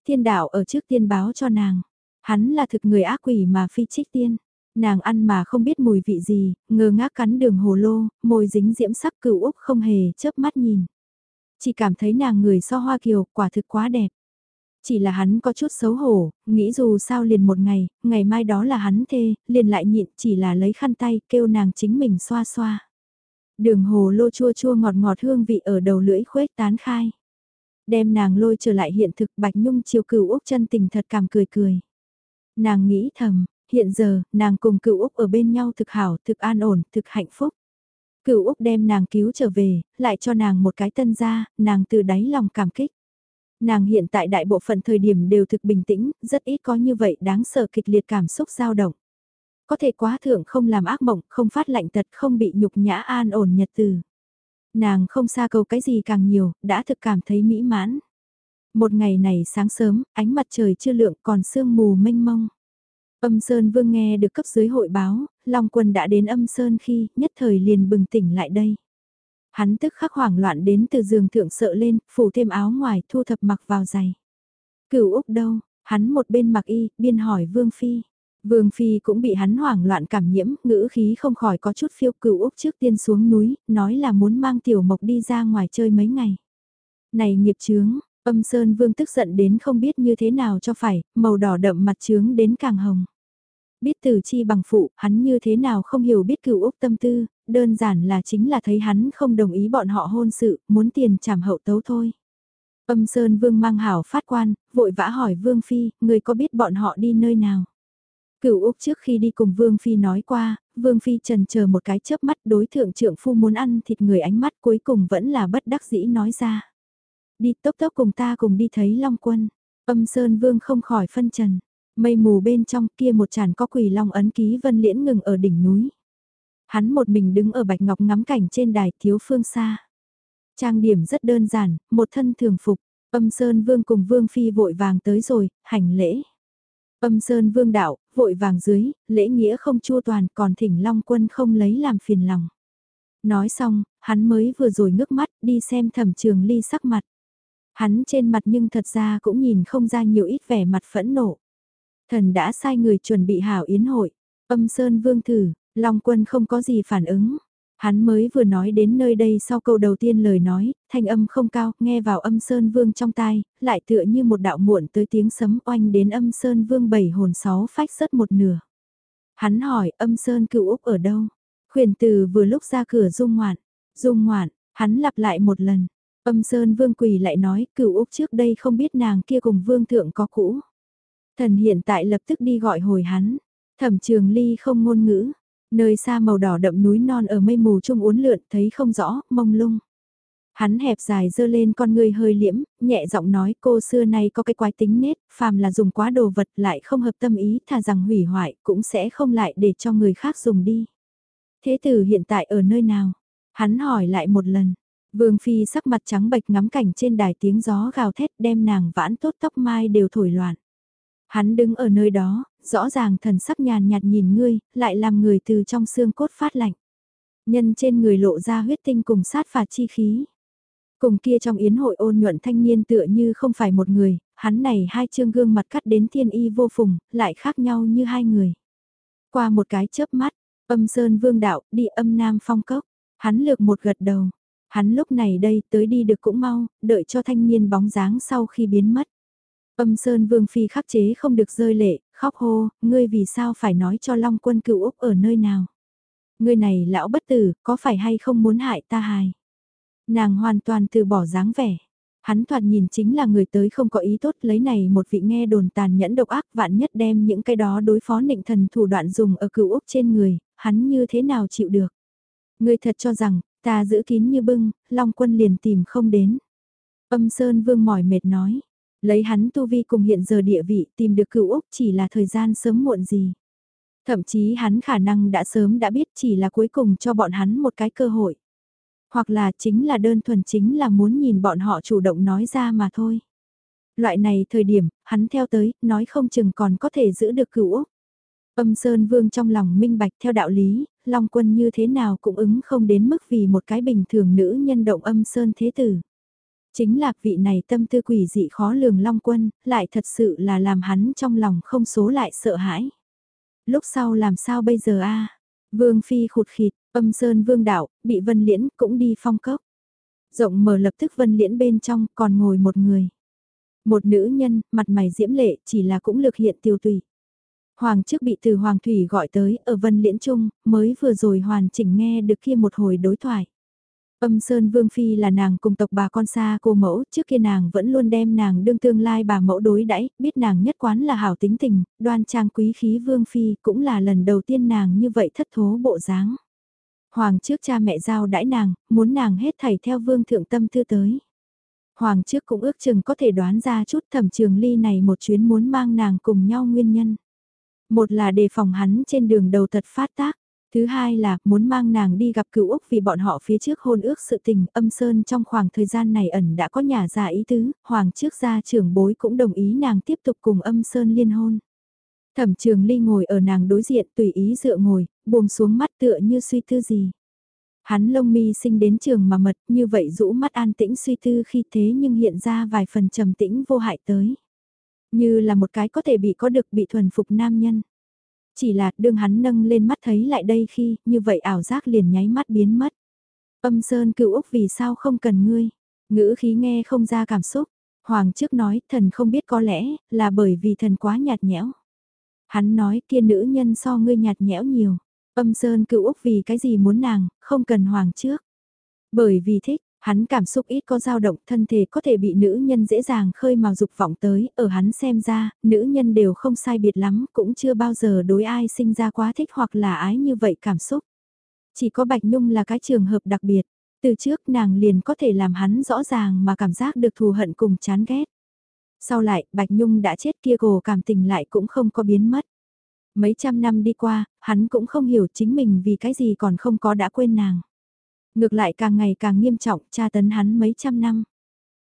S1: Thiên đạo ở trước tiên báo cho nàng, hắn là thực người ác quỷ mà phi trích tiên nàng ăn mà không biết mùi vị gì, ngơ ngác cắn đường hồ lô, môi dính diễm sắc cửu Úc không hề chớp mắt nhìn. Chỉ cảm thấy nàng người so hoa kiều quả thực quá đẹp. Chỉ là hắn có chút xấu hổ, nghĩ dù sao liền một ngày, ngày mai đó là hắn thê, liền lại nhịn chỉ là lấy khăn tay kêu nàng chính mình xoa xoa. Đường hồ lô chua chua ngọt ngọt hương vị ở đầu lưỡi khuếch tán khai. Đem nàng lôi trở lại hiện thực Bạch Nhung chiều cửu Úc chân tình thật cảm cười cười. Nàng nghĩ thầm, hiện giờ, nàng cùng cựu Úc ở bên nhau thực hảo, thực an ổn, thực hạnh phúc. Cửu Úc đem nàng cứu trở về, lại cho nàng một cái tân gia, nàng từ đáy lòng cảm kích. Nàng hiện tại đại bộ phận thời điểm đều thực bình tĩnh, rất ít có như vậy đáng sợ kịch liệt cảm xúc dao động. Có thể quá thượng không làm ác mộng, không phát lạnh tật, không bị nhục nhã an ổn nhật từ. Nàng không xa cầu cái gì càng nhiều, đã thực cảm thấy mỹ mãn. Một ngày này sáng sớm, ánh mặt trời chưa lượng còn sương mù mênh mông. Âm Sơn Vương nghe được cấp dưới hội báo, Long Quân đã đến âm Sơn khi nhất thời liền bừng tỉnh lại đây. Hắn tức khắc hoảng loạn đến từ giường thượng sợ lên, phủ thêm áo ngoài thu thập mặc vào giày. Cửu Úc đâu, hắn một bên mặc y, biên hỏi Vương Phi. Vương Phi cũng bị hắn hoảng loạn cảm nhiễm, ngữ khí không khỏi có chút phiêu cửu Úc trước tiên xuống núi, nói là muốn mang tiểu mộc đi ra ngoài chơi mấy ngày. Này nghiệp chướng, âm Sơn Vương tức giận đến không biết như thế nào cho phải, màu đỏ đậm mặt trướng đến càng hồng. Biết từ chi bằng phụ, hắn như thế nào không hiểu biết cửu Úc tâm tư, đơn giản là chính là thấy hắn không đồng ý bọn họ hôn sự, muốn tiền trảm hậu tấu thôi. Âm Sơn Vương mang hảo phát quan, vội vã hỏi Vương Phi, người có biết bọn họ đi nơi nào? Cửu Úc trước khi đi cùng Vương Phi nói qua, Vương Phi trần chờ một cái chớp mắt đối thượng trượng phu muốn ăn thịt người ánh mắt cuối cùng vẫn là bất đắc dĩ nói ra. Đi tốc tốc cùng ta cùng đi thấy Long Quân. Âm Sơn Vương không khỏi phân trần. Mây mù bên trong kia một tràn có quỳ long ấn ký vân liễn ngừng ở đỉnh núi. Hắn một mình đứng ở bạch ngọc ngắm cảnh trên đài thiếu phương xa. Trang điểm rất đơn giản, một thân thường phục, âm sơn vương cùng vương phi vội vàng tới rồi, hành lễ. Âm sơn vương đạo, vội vàng dưới, lễ nghĩa không chua toàn còn thỉnh long quân không lấy làm phiền lòng. Nói xong, hắn mới vừa rồi ngước mắt đi xem thẩm trường ly sắc mặt. Hắn trên mặt nhưng thật ra cũng nhìn không ra nhiều ít vẻ mặt phẫn nộ. Thần đã sai người chuẩn bị hảo yến hội. Âm Sơn Vương thử, Long Quân không có gì phản ứng. Hắn mới vừa nói đến nơi đây sau câu đầu tiên lời nói, thanh âm không cao, nghe vào âm Sơn Vương trong tai, lại tựa như một đạo muộn tới tiếng sấm oanh đến âm Sơn Vương bảy hồn sáu phách rớt một nửa. Hắn hỏi âm Sơn cựu Úc ở đâu? Khuyển từ vừa lúc ra cửa dung ngoạn. Dung ngoạn, hắn lặp lại một lần. Âm Sơn Vương quỳ lại nói cựu Úc trước đây không biết nàng kia cùng Vương Thượng có cũ. Thần hiện tại lập tức đi gọi hồi hắn. Thẩm trường ly không ngôn ngữ. Nơi xa màu đỏ đậm núi non ở mây mù trung uốn lượn thấy không rõ, mông lung. Hắn hẹp dài dơ lên con người hơi liễm, nhẹ giọng nói cô xưa nay có cái quái tính nết, phàm là dùng quá đồ vật lại không hợp tâm ý thà rằng hủy hoại cũng sẽ không lại để cho người khác dùng đi. Thế tử hiện tại ở nơi nào? Hắn hỏi lại một lần. Vương Phi sắc mặt trắng bệch ngắm cảnh trên đài tiếng gió gào thét đem nàng vãn tốt tóc mai đều thổi loạn. Hắn đứng ở nơi đó, rõ ràng thần sắc nhàn nhạt nhìn ngươi, lại làm người từ trong xương cốt phát lạnh. Nhân trên người lộ ra huyết tinh cùng sát phạt chi khí. Cùng kia trong yến hội ôn nhuận thanh niên tựa như không phải một người, hắn này hai chương gương mặt cắt đến thiên y vô phùng, lại khác nhau như hai người. Qua một cái chớp mắt, âm sơn vương đạo, đi âm nam phong cốc, hắn lược một gật đầu. Hắn lúc này đây tới đi được cũng mau, đợi cho thanh niên bóng dáng sau khi biến mất. Âm Sơn Vương Phi khắc chế không được rơi lệ, khóc hô, ngươi vì sao phải nói cho Long quân cựu Úc ở nơi nào? Ngươi này lão bất tử, có phải hay không muốn hại ta hài? Nàng hoàn toàn từ bỏ dáng vẻ. Hắn thoạt nhìn chính là người tới không có ý tốt lấy này một vị nghe đồn tàn nhẫn độc ác vạn nhất đem những cái đó đối phó nịnh thần thủ đoạn dùng ở cựu Úc trên người, hắn như thế nào chịu được? Ngươi thật cho rằng, ta giữ kín như bưng, Long quân liền tìm không đến. Âm Sơn Vương mỏi mệt nói, Lấy hắn tu vi cùng hiện giờ địa vị tìm được cựu Úc chỉ là thời gian sớm muộn gì. Thậm chí hắn khả năng đã sớm đã biết chỉ là cuối cùng cho bọn hắn một cái cơ hội. Hoặc là chính là đơn thuần chính là muốn nhìn bọn họ chủ động nói ra mà thôi. Loại này thời điểm, hắn theo tới, nói không chừng còn có thể giữ được cựu Úc. Âm Sơn Vương trong lòng minh bạch theo đạo lý, Long Quân như thế nào cũng ứng không đến mức vì một cái bình thường nữ nhân động âm Sơn Thế Tử. Chính lạc vị này tâm tư quỷ dị khó lường long quân, lại thật sự là làm hắn trong lòng không số lại sợ hãi. Lúc sau làm sao bây giờ a Vương Phi khụt khịt, âm sơn vương đạo, bị vân liễn cũng đi phong cốc. Rộng mở lập tức vân liễn bên trong còn ngồi một người. Một nữ nhân, mặt mày diễm lệ, chỉ là cũng lực hiện tiêu tùy. Hoàng trước bị từ Hoàng Thủy gọi tới ở Vân Liễn Trung, mới vừa rồi hoàn chỉnh nghe được kia một hồi đối thoại. Âm Sơn Vương Phi là nàng cùng tộc bà con xa cô mẫu, trước kia nàng vẫn luôn đem nàng đương tương lai bà mẫu đối đãi biết nàng nhất quán là hảo tính tình, đoan trang quý khí Vương Phi cũng là lần đầu tiên nàng như vậy thất thố bộ dáng. Hoàng trước cha mẹ giao đãi nàng, muốn nàng hết thảy theo Vương Thượng Tâm thư tới. Hoàng trước cũng ước chừng có thể đoán ra chút thẩm trường ly này một chuyến muốn mang nàng cùng nhau nguyên nhân. Một là đề phòng hắn trên đường đầu thật phát tác, Thứ hai là muốn mang nàng đi gặp cựu Úc vì bọn họ phía trước hôn ước sự tình âm sơn trong khoảng thời gian này ẩn đã có nhà già ý tứ, hoàng trước gia trưởng bối cũng đồng ý nàng tiếp tục cùng âm sơn liên hôn. Thẩm trường ly ngồi ở nàng đối diện tùy ý dựa ngồi, buông xuống mắt tựa như suy tư gì. Hắn lông mi sinh đến trường mà mật như vậy rũ mắt an tĩnh suy tư khi thế nhưng hiện ra vài phần trầm tĩnh vô hại tới. Như là một cái có thể bị có được bị thuần phục nam nhân. Chỉ là đương hắn nâng lên mắt thấy lại đây khi như vậy ảo giác liền nháy mắt biến mất. Âm sơn cựu Úc vì sao không cần ngươi. Ngữ khí nghe không ra cảm xúc. Hoàng trước nói thần không biết có lẽ là bởi vì thần quá nhạt nhẽo. Hắn nói kia nữ nhân so ngươi nhạt nhẽo nhiều. Âm Sơn cựu Úc vì cái gì muốn nàng, không cần hoàng trước. Bởi vì thích, hắn cảm xúc ít có dao động, thân thể có thể bị nữ nhân dễ dàng khơi mào dục vọng tới, ở hắn xem ra, nữ nhân đều không sai biệt lắm, cũng chưa bao giờ đối ai sinh ra quá thích hoặc là ái như vậy cảm xúc. Chỉ có Bạch Nhung là cái trường hợp đặc biệt, từ trước nàng liền có thể làm hắn rõ ràng mà cảm giác được thù hận cùng chán ghét. Sau lại, Bạch Nhung đã chết kia gồ cảm tình lại cũng không có biến mất. Mấy trăm năm đi qua, hắn cũng không hiểu chính mình vì cái gì còn không có đã quên nàng. Ngược lại càng ngày càng nghiêm trọng tra tấn hắn mấy trăm năm.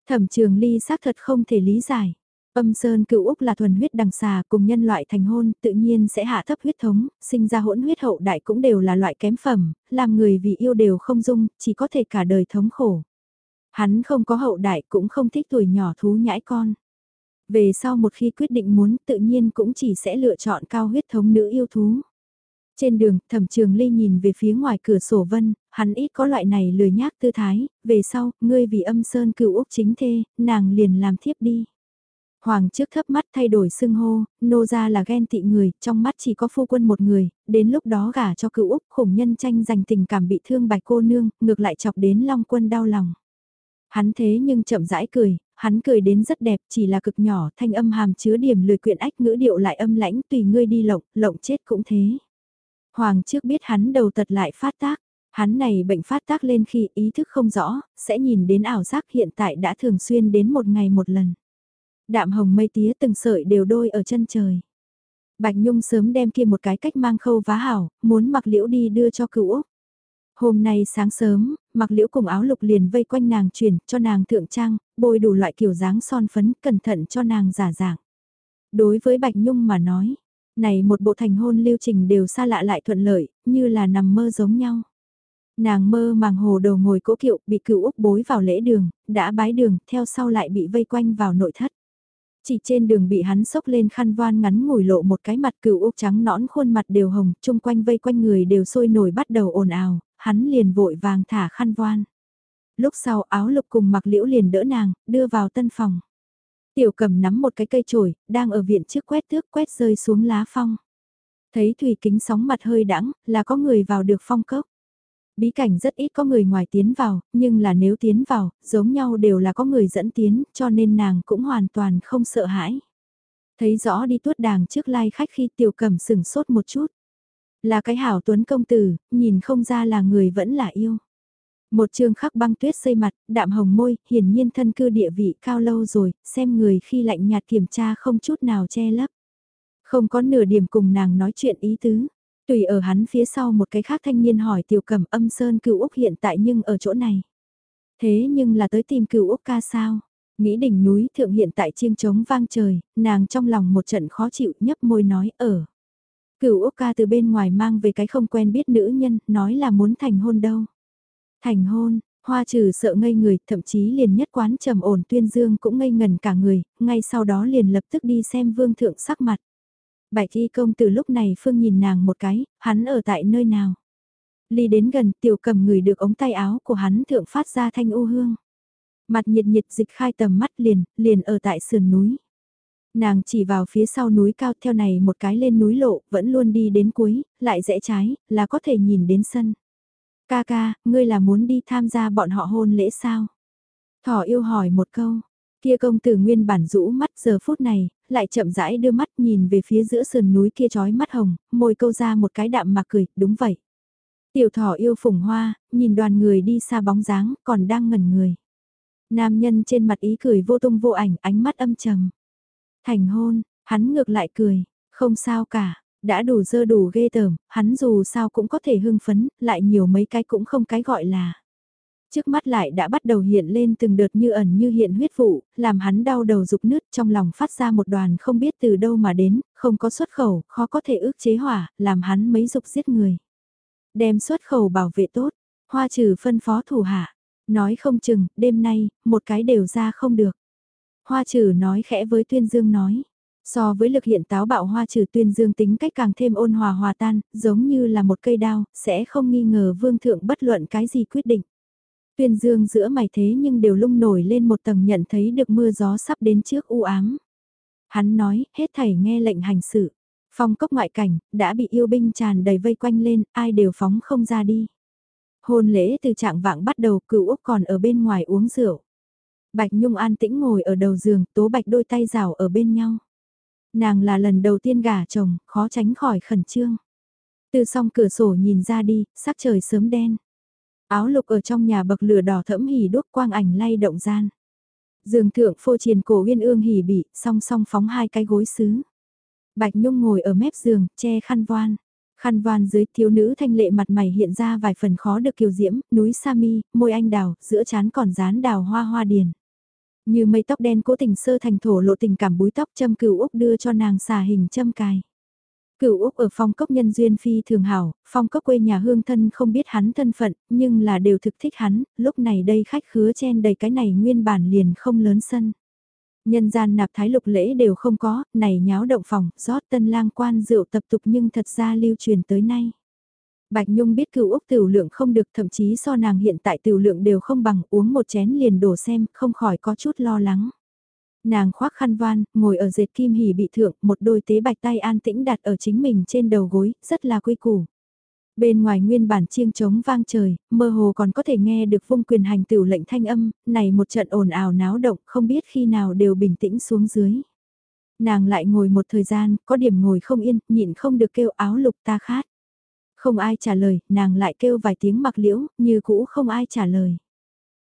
S1: Thẩm trường ly xác thật không thể lý giải. Âm Sơn cựu Úc là thuần huyết đằng xà cùng nhân loại thành hôn tự nhiên sẽ hạ thấp huyết thống, sinh ra hỗn huyết hậu đại cũng đều là loại kém phẩm, làm người vì yêu đều không dung, chỉ có thể cả đời thống khổ. Hắn không có hậu đại cũng không thích tuổi nhỏ thú nhãi con. Về sau một khi quyết định muốn tự nhiên cũng chỉ sẽ lựa chọn cao huyết thống nữ yêu thú. Trên đường, thẩm trường ly nhìn về phía ngoài cửa sổ vân, hắn ít có loại này lười nhác tư thái, về sau, ngươi vì âm sơn cựu Úc chính thê, nàng liền làm thiếp đi. Hoàng trước thấp mắt thay đổi xưng hô, nô ra là ghen tị người, trong mắt chỉ có phu quân một người, đến lúc đó gả cho cựu Úc khủng nhân tranh giành tình cảm bị thương bạch cô nương, ngược lại chọc đến long quân đau lòng. Hắn thế nhưng chậm rãi cười, hắn cười đến rất đẹp chỉ là cực nhỏ thanh âm hàm chứa điểm lười quyện ách ngữ điệu lại âm lãnh tùy ngươi đi lộng, lộng chết cũng thế. Hoàng trước biết hắn đầu tật lại phát tác, hắn này bệnh phát tác lên khi ý thức không rõ, sẽ nhìn đến ảo giác hiện tại đã thường xuyên đến một ngày một lần. Đạm hồng mây tía từng sợi đều đôi ở chân trời. Bạch Nhung sớm đem kia một cái cách mang khâu vá hảo, muốn mặc liễu đi đưa cho cựu Úc. Hôm nay sáng sớm, mặc liễu cùng áo lục liền vây quanh nàng chuyển, cho nàng thượng trang, bôi đủ loại kiểu dáng son phấn, cẩn thận cho nàng giả dạng. Đối với Bạch Nhung mà nói, này một bộ thành hôn lưu trình đều xa lạ lại thuận lợi, như là nằm mơ giống nhau. Nàng mơ màng hồ đầu ngồi cỗ kiệu, bị cựu Úc bối vào lễ đường, đã bái đường, theo sau lại bị vây quanh vào nội thất. Chỉ trên đường bị hắn sốc lên khăn voan ngắn ngồi lộ một cái mặt cựu Úc trắng nõn khuôn mặt đều hồng, chung quanh vây quanh người đều sôi nổi bắt đầu ồn ào, hắn liền vội vàng thả khăn voan. Lúc sau áo lục cùng mặc liễu liền đỡ nàng, đưa vào tân phòng. Tiểu cầm nắm một cái cây chổi đang ở viện trước quét tước quét rơi xuống lá phong. Thấy thủy kính sóng mặt hơi đắng, là có người vào được phong cốc. Bí cảnh rất ít có người ngoài tiến vào, nhưng là nếu tiến vào, giống nhau đều là có người dẫn tiến, cho nên nàng cũng hoàn toàn không sợ hãi. Thấy rõ đi tuốt đàng trước lai khách khi tiểu cầm sừng sốt một chút. Là cái hảo tuấn công tử, nhìn không ra là người vẫn là yêu. Một trương khắc băng tuyết xây mặt, đạm hồng môi, hiển nhiên thân cư địa vị cao lâu rồi, xem người khi lạnh nhạt kiểm tra không chút nào che lấp. Không có nửa điểm cùng nàng nói chuyện ý tứ. Tùy ở hắn phía sau một cái khác thanh niên hỏi tiểu cẩm âm sơn cựu Úc hiện tại nhưng ở chỗ này. Thế nhưng là tới tìm cựu Úc ca sao? Nghĩ đỉnh núi thượng hiện tại chiêng trống vang trời, nàng trong lòng một trận khó chịu nhấp môi nói ở. Cửu Úc ca từ bên ngoài mang về cái không quen biết nữ nhân, nói là muốn thành hôn đâu. Thành hôn, hoa trừ sợ ngây người, thậm chí liền nhất quán trầm ổn tuyên dương cũng ngây ngần cả người, ngay sau đó liền lập tức đi xem vương thượng sắc mặt. Bạch thi công từ lúc này phương nhìn nàng một cái, hắn ở tại nơi nào. Ly đến gần tiểu cầm người được ống tay áo của hắn thượng phát ra thanh u hương. Mặt nhiệt nhiệt dịch khai tầm mắt liền, liền ở tại sườn núi. Nàng chỉ vào phía sau núi cao theo này một cái lên núi lộ, vẫn luôn đi đến cuối, lại rẽ trái, là có thể nhìn đến sân. Ca ca, ngươi là muốn đi tham gia bọn họ hôn lễ sao? Thỏ yêu hỏi một câu, kia công tử nguyên bản rũ mắt giờ phút này, lại chậm rãi đưa mắt nhìn về phía giữa sườn núi kia trói mắt hồng, môi câu ra một cái đạm mà cười, đúng vậy. Tiểu thỏ yêu phùng hoa, nhìn đoàn người đi xa bóng dáng, còn đang ngẩn người. Nam nhân trên mặt ý cười vô tung vô ảnh, ánh mắt âm trầm. Thành hôn, hắn ngược lại cười, không sao cả, đã đủ dơ đủ ghê tởm, hắn dù sao cũng có thể hưng phấn, lại nhiều mấy cái cũng không cái gọi là. Trước mắt lại đã bắt đầu hiện lên từng đợt như ẩn như hiện huyết vụ, làm hắn đau đầu rục nứt trong lòng phát ra một đoàn không biết từ đâu mà đến, không có xuất khẩu, khó có thể ước chế hỏa, làm hắn mấy dục giết người. Đem xuất khẩu bảo vệ tốt, hoa trừ phân phó thủ hạ, nói không chừng, đêm nay, một cái đều ra không được. Hoa trừ nói khẽ với Tuyên Dương nói, So với lực hiện táo bạo hoa trừ tuyên dương tính cách càng thêm ôn hòa hòa tan, giống như là một cây đao, sẽ không nghi ngờ vương thượng bất luận cái gì quyết định. Tuyên dương giữa mày thế nhưng đều lung nổi lên một tầng nhận thấy được mưa gió sắp đến trước u ám. Hắn nói, hết thảy nghe lệnh hành sự. Phong cốc ngoại cảnh, đã bị yêu binh tràn đầy vây quanh lên, ai đều phóng không ra đi. Hôn lễ từ trạng vạng bắt đầu cựu Úc còn ở bên ngoài uống rượu. Bạch Nhung an tĩnh ngồi ở đầu giường, tố bạch đôi tay rào ở bên nhau. Nàng là lần đầu tiên gả chồng, khó tránh khỏi khẩn trương. Từ song cửa sổ nhìn ra đi, sắc trời sớm đen. Áo lục ở trong nhà bậc lửa đỏ thẫm hỉ đốt quang ảnh lay động gian. Giường thượng phô triền cổ uyên ương hỉ bị, song song phóng hai cái gối xứ. Bạch Nhung ngồi ở mép giường, che khăn voan. Khăn voan dưới thiếu nữ thanh lệ mặt mày hiện ra vài phần khó được kiều diễm, núi sa mi, môi anh đào, giữa chán còn dán đào hoa hoa điền. Như mây tóc đen cố tình sơ thành thổ lộ tình cảm búi tóc châm cửu Úc đưa cho nàng xà hình châm cài. Cửu Úc ở phong cốc nhân duyên phi thường hảo, phong cốc quê nhà hương thân không biết hắn thân phận, nhưng là đều thực thích hắn, lúc này đây khách khứa chen đầy cái này nguyên bản liền không lớn sân. Nhân gian nạp thái lục lễ đều không có, này nháo động phòng, rót tân lang quan rượu tập tục nhưng thật ra lưu truyền tới nay. Bạch Nhung biết cửu Úc tiểu lượng không được thậm chí so nàng hiện tại tiểu lượng đều không bằng uống một chén liền đổ xem, không khỏi có chút lo lắng. Nàng khoác khăn van, ngồi ở dệt kim hỉ bị thượng, một đôi tế bạch tay an tĩnh đặt ở chính mình trên đầu gối, rất là quy củ. Bên ngoài nguyên bản chiêng trống vang trời, mơ hồ còn có thể nghe được vung quyền hành tiểu lệnh thanh âm, này một trận ồn ào náo động không biết khi nào đều bình tĩnh xuống dưới. Nàng lại ngồi một thời gian, có điểm ngồi không yên, nhịn không được kêu áo lục ta khát. Không ai trả lời, nàng lại kêu vài tiếng mặc liễu, như cũ không ai trả lời.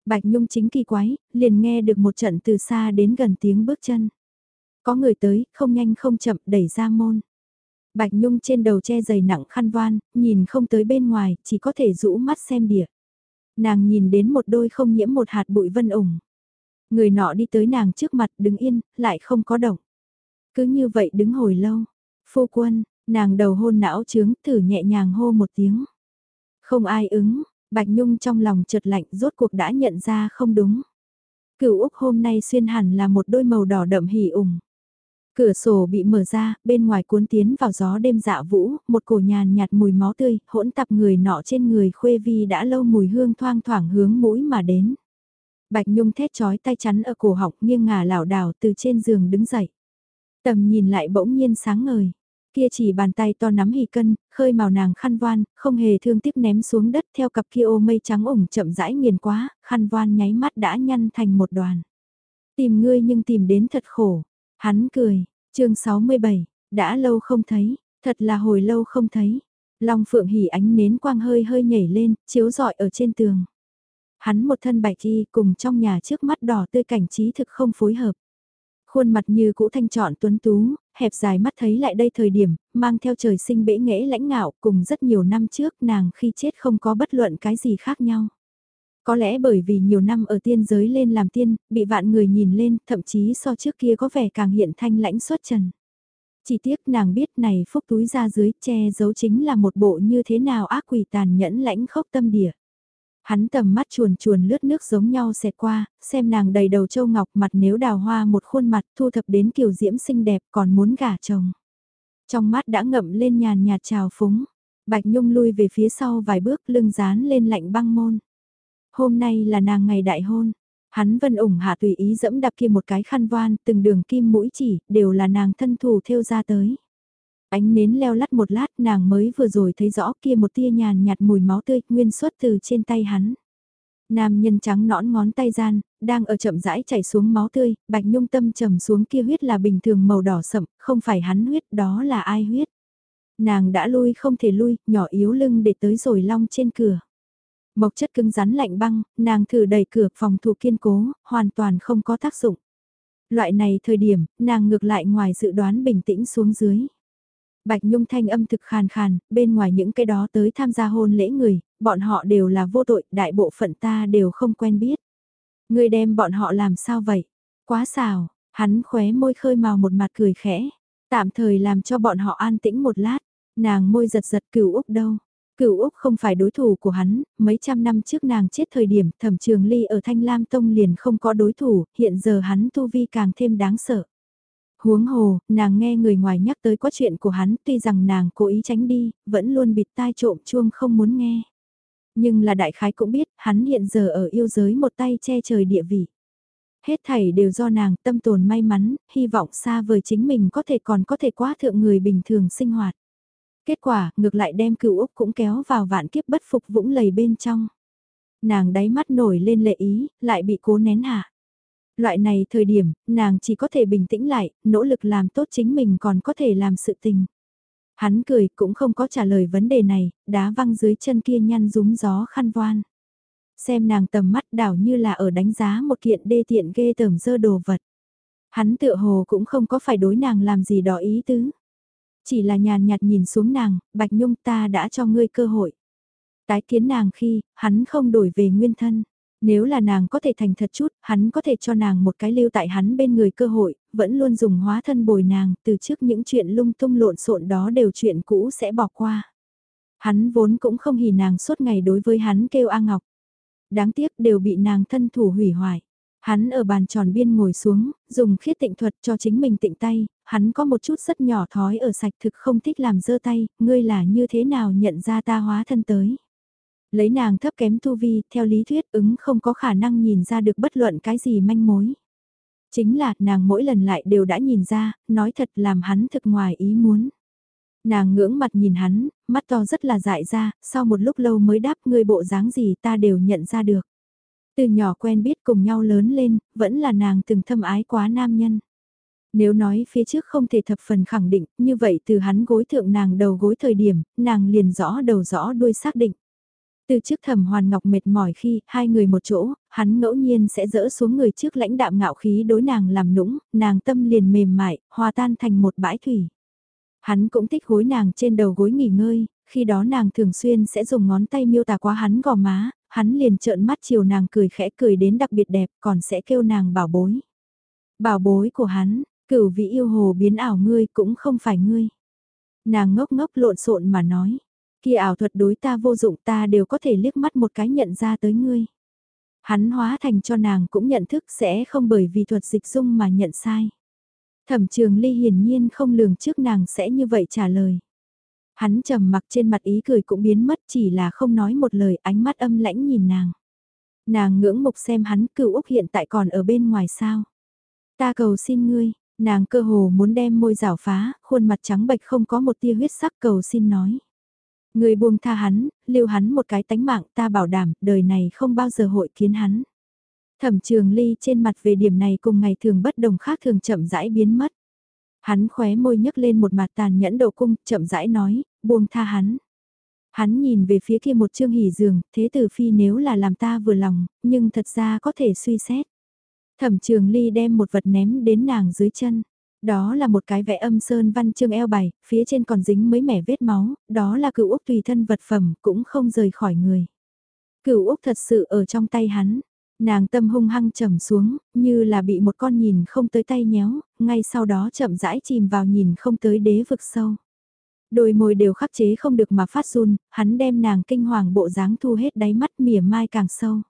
S1: Bạch Nhung chính kỳ quái, liền nghe được một trận từ xa đến gần tiếng bước chân. Có người tới, không nhanh không chậm đẩy ra môn. Bạch Nhung trên đầu che dày nặng khăn voan, nhìn không tới bên ngoài, chỉ có thể rũ mắt xem địa. Nàng nhìn đến một đôi không nhiễm một hạt bụi vân ủng. Người nọ đi tới nàng trước mặt đứng yên, lại không có động. Cứ như vậy đứng hồi lâu. Phu quân, Nàng đầu hôn não trướng thử nhẹ nhàng hô một tiếng. Không ai ứng, Bạch Nhung trong lòng chợt lạnh rốt cuộc đã nhận ra không đúng. Cửu Úc hôm nay xuyên hẳn là một đôi màu đỏ đậm hỉ ủng. Cửa sổ bị mở ra, bên ngoài cuốn tiến vào gió đêm dạ vũ, một cổ nhàn nhạt mùi máu tươi, hỗn tạp người nọ trên người khuê vi đã lâu mùi hương thoang thoảng hướng mũi mà đến. Bạch Nhung thét chói tay chắn ở cổ họng nghiêng ngả lảo đảo từ trên giường đứng dậy. Tầm nhìn lại bỗng nhiên sáng ngời. Kia chỉ bàn tay to nắm hì cân, khơi màu nàng khăn voan, không hề thương tiếc ném xuống đất theo cặp kia ô mây trắng ủng chậm rãi nghiền quá, khăn voan nháy mắt đã nhăn thành một đoàn. Tìm ngươi nhưng tìm đến thật khổ. Hắn cười, chương 67, đã lâu không thấy, thật là hồi lâu không thấy. Long phượng hỉ ánh nến quang hơi hơi nhảy lên, chiếu rọi ở trên tường. Hắn một thân bạch y cùng trong nhà trước mắt đỏ tươi cảnh trí thực không phối hợp. Khuôn mặt như cũ thanh trọn tuấn tú, hẹp dài mắt thấy lại đây thời điểm, mang theo trời sinh bể nghẽ lãnh ngạo cùng rất nhiều năm trước nàng khi chết không có bất luận cái gì khác nhau. Có lẽ bởi vì nhiều năm ở tiên giới lên làm tiên, bị vạn người nhìn lên, thậm chí so trước kia có vẻ càng hiện thanh lãnh xuất trần. Chỉ tiếc nàng biết này phúc túi ra dưới che giấu chính là một bộ như thế nào ác quỷ tàn nhẫn lãnh khốc tâm địa. Hắn tầm mắt chuồn chuồn lướt nước giống nhau xẹt qua, xem nàng đầy đầu châu ngọc mặt nếu đào hoa một khuôn mặt thu thập đến kiều diễm xinh đẹp còn muốn gả chồng. Trong mắt đã ngậm lên nhàn nhạt trào phúng, Bạch Nhung lui về phía sau vài bước lưng dán lên lạnh băng môn. Hôm nay là nàng ngày đại hôn, hắn vân ủng hạ tùy ý dẫm đạp kia một cái khăn voan, từng đường kim mũi chỉ, đều là nàng thân thủ theo ra tới. Ánh nến leo lắt một lát nàng mới vừa rồi thấy rõ kia một tia nhàn nhạt mùi máu tươi nguyên xuất từ trên tay hắn. Nam nhân trắng nõn ngón tay gian, đang ở chậm rãi chảy xuống máu tươi, bạch nhung tâm trầm xuống kia huyết là bình thường màu đỏ sậm, không phải hắn huyết đó là ai huyết. Nàng đã lui không thể lui, nhỏ yếu lưng để tới rồi long trên cửa. Mộc chất cứng rắn lạnh băng, nàng thử đẩy cửa phòng thủ kiên cố, hoàn toàn không có tác dụng. Loại này thời điểm, nàng ngược lại ngoài dự đoán bình tĩnh xuống dưới. Bạch Nhung thanh âm thực khàn khàn, bên ngoài những cái đó tới tham gia hôn lễ người, bọn họ đều là vô tội, đại bộ phận ta đều không quen biết. Ngươi đem bọn họ làm sao vậy? Quá xào, hắn khóe môi khơi màu một mặt cười khẽ, tạm thời làm cho bọn họ an tĩnh một lát, nàng môi giật giật cửu Úc đâu. Cửu Úc không phải đối thủ của hắn, mấy trăm năm trước nàng chết thời điểm thẩm trường ly ở Thanh Lam Tông liền không có đối thủ, hiện giờ hắn tu vi càng thêm đáng sợ. Huống hồ, nàng nghe người ngoài nhắc tới có chuyện của hắn tuy rằng nàng cố ý tránh đi, vẫn luôn bịt tai trộm chuông không muốn nghe. Nhưng là đại khái cũng biết, hắn hiện giờ ở yêu giới một tay che trời địa vị. Hết thảy đều do nàng tâm tồn may mắn, hy vọng xa vời chính mình có thể còn có thể quá thượng người bình thường sinh hoạt. Kết quả, ngược lại đem cựu Úc cũng kéo vào vạn kiếp bất phục vũng lầy bên trong. Nàng đáy mắt nổi lên lệ ý, lại bị cố nén hạ. Loại này thời điểm, nàng chỉ có thể bình tĩnh lại, nỗ lực làm tốt chính mình còn có thể làm sự tình. Hắn cười cũng không có trả lời vấn đề này, đá văng dưới chân kia nhăn rúng gió khăn voan. Xem nàng tầm mắt đảo như là ở đánh giá một kiện đê tiện ghê tởm dơ đồ vật. Hắn tựa hồ cũng không có phải đối nàng làm gì đó ý tứ. Chỉ là nhàn nhạt nhìn xuống nàng, Bạch Nhung ta đã cho ngươi cơ hội. Tái kiến nàng khi, hắn không đổi về nguyên thân. Nếu là nàng có thể thành thật chút, hắn có thể cho nàng một cái lưu tại hắn bên người cơ hội, vẫn luôn dùng hóa thân bồi nàng, từ trước những chuyện lung tung lộn xộn đó đều chuyện cũ sẽ bỏ qua. Hắn vốn cũng không hỉ nàng suốt ngày đối với hắn kêu A Ngọc. Đáng tiếc đều bị nàng thân thủ hủy hoại. Hắn ở bàn tròn biên ngồi xuống, dùng khiết tịnh thuật cho chính mình tịnh tay, hắn có một chút rất nhỏ thói ở sạch thực không thích làm dơ tay, ngươi là như thế nào nhận ra ta hóa thân tới. Lấy nàng thấp kém tu vi, theo lý thuyết ứng không có khả năng nhìn ra được bất luận cái gì manh mối. Chính là, nàng mỗi lần lại đều đã nhìn ra, nói thật làm hắn thực ngoài ý muốn. Nàng ngưỡng mặt nhìn hắn, mắt to rất là dại ra, sau một lúc lâu mới đáp ngươi bộ dáng gì ta đều nhận ra được. Từ nhỏ quen biết cùng nhau lớn lên, vẫn là nàng từng thâm ái quá nam nhân. Nếu nói phía trước không thể thập phần khẳng định, như vậy từ hắn gối thượng nàng đầu gối thời điểm, nàng liền rõ đầu rõ đuôi xác định. Từ trước thẩm hoàn ngọc mệt mỏi khi hai người một chỗ, hắn ngẫu nhiên sẽ dỡ xuống người trước lãnh đạm ngạo khí đối nàng làm nũng, nàng tâm liền mềm mại, hòa tan thành một bãi thủy. Hắn cũng thích gối nàng trên đầu gối nghỉ ngơi, khi đó nàng thường xuyên sẽ dùng ngón tay miêu tả qua hắn gò má, hắn liền trợn mắt chiều nàng cười khẽ cười đến đặc biệt đẹp còn sẽ kêu nàng bảo bối. Bảo bối của hắn, cửu vị yêu hồ biến ảo ngươi cũng không phải ngươi. Nàng ngốc ngốc lộn xộn mà nói Kia ảo thuật đối ta vô dụng ta đều có thể liếc mắt một cái nhận ra tới ngươi. Hắn hóa thành cho nàng cũng nhận thức sẽ không bởi vì thuật dịch dung mà nhận sai. Thẩm trường ly hiển nhiên không lường trước nàng sẽ như vậy trả lời. Hắn trầm mặc trên mặt ý cười cũng biến mất chỉ là không nói một lời ánh mắt âm lãnh nhìn nàng. Nàng ngưỡng mục xem hắn cựu Úc hiện tại còn ở bên ngoài sao. Ta cầu xin ngươi, nàng cơ hồ muốn đem môi rảo phá, khuôn mặt trắng bệch không có một tia huyết sắc cầu xin nói. Người buông tha hắn, lưu hắn một cái tánh mạng ta bảo đảm, đời này không bao giờ hội kiến hắn. Thẩm trường ly trên mặt về điểm này cùng ngày thường bất đồng khác thường chậm rãi biến mất. Hắn khóe môi nhấc lên một mặt tàn nhẫn độ cung, chậm rãi nói, buông tha hắn. Hắn nhìn về phía kia một chương hỉ giường, thế tử phi nếu là làm ta vừa lòng, nhưng thật ra có thể suy xét. Thẩm trường ly đem một vật ném đến nàng dưới chân. Đó là một cái vẽ âm sơn văn chương eo bài, phía trên còn dính mấy mẻ vết máu, đó là cựu Úc tùy thân vật phẩm, cũng không rời khỏi người. Cựu Úc thật sự ở trong tay hắn, nàng tâm hung hăng trầm xuống, như là bị một con nhìn không tới tay nhéo, ngay sau đó chậm rãi chìm vào nhìn không tới đế vực sâu. Đôi môi đều khắc chế không được mà phát run, hắn đem nàng kinh hoàng bộ dáng thu hết đáy mắt mỉa mai càng sâu.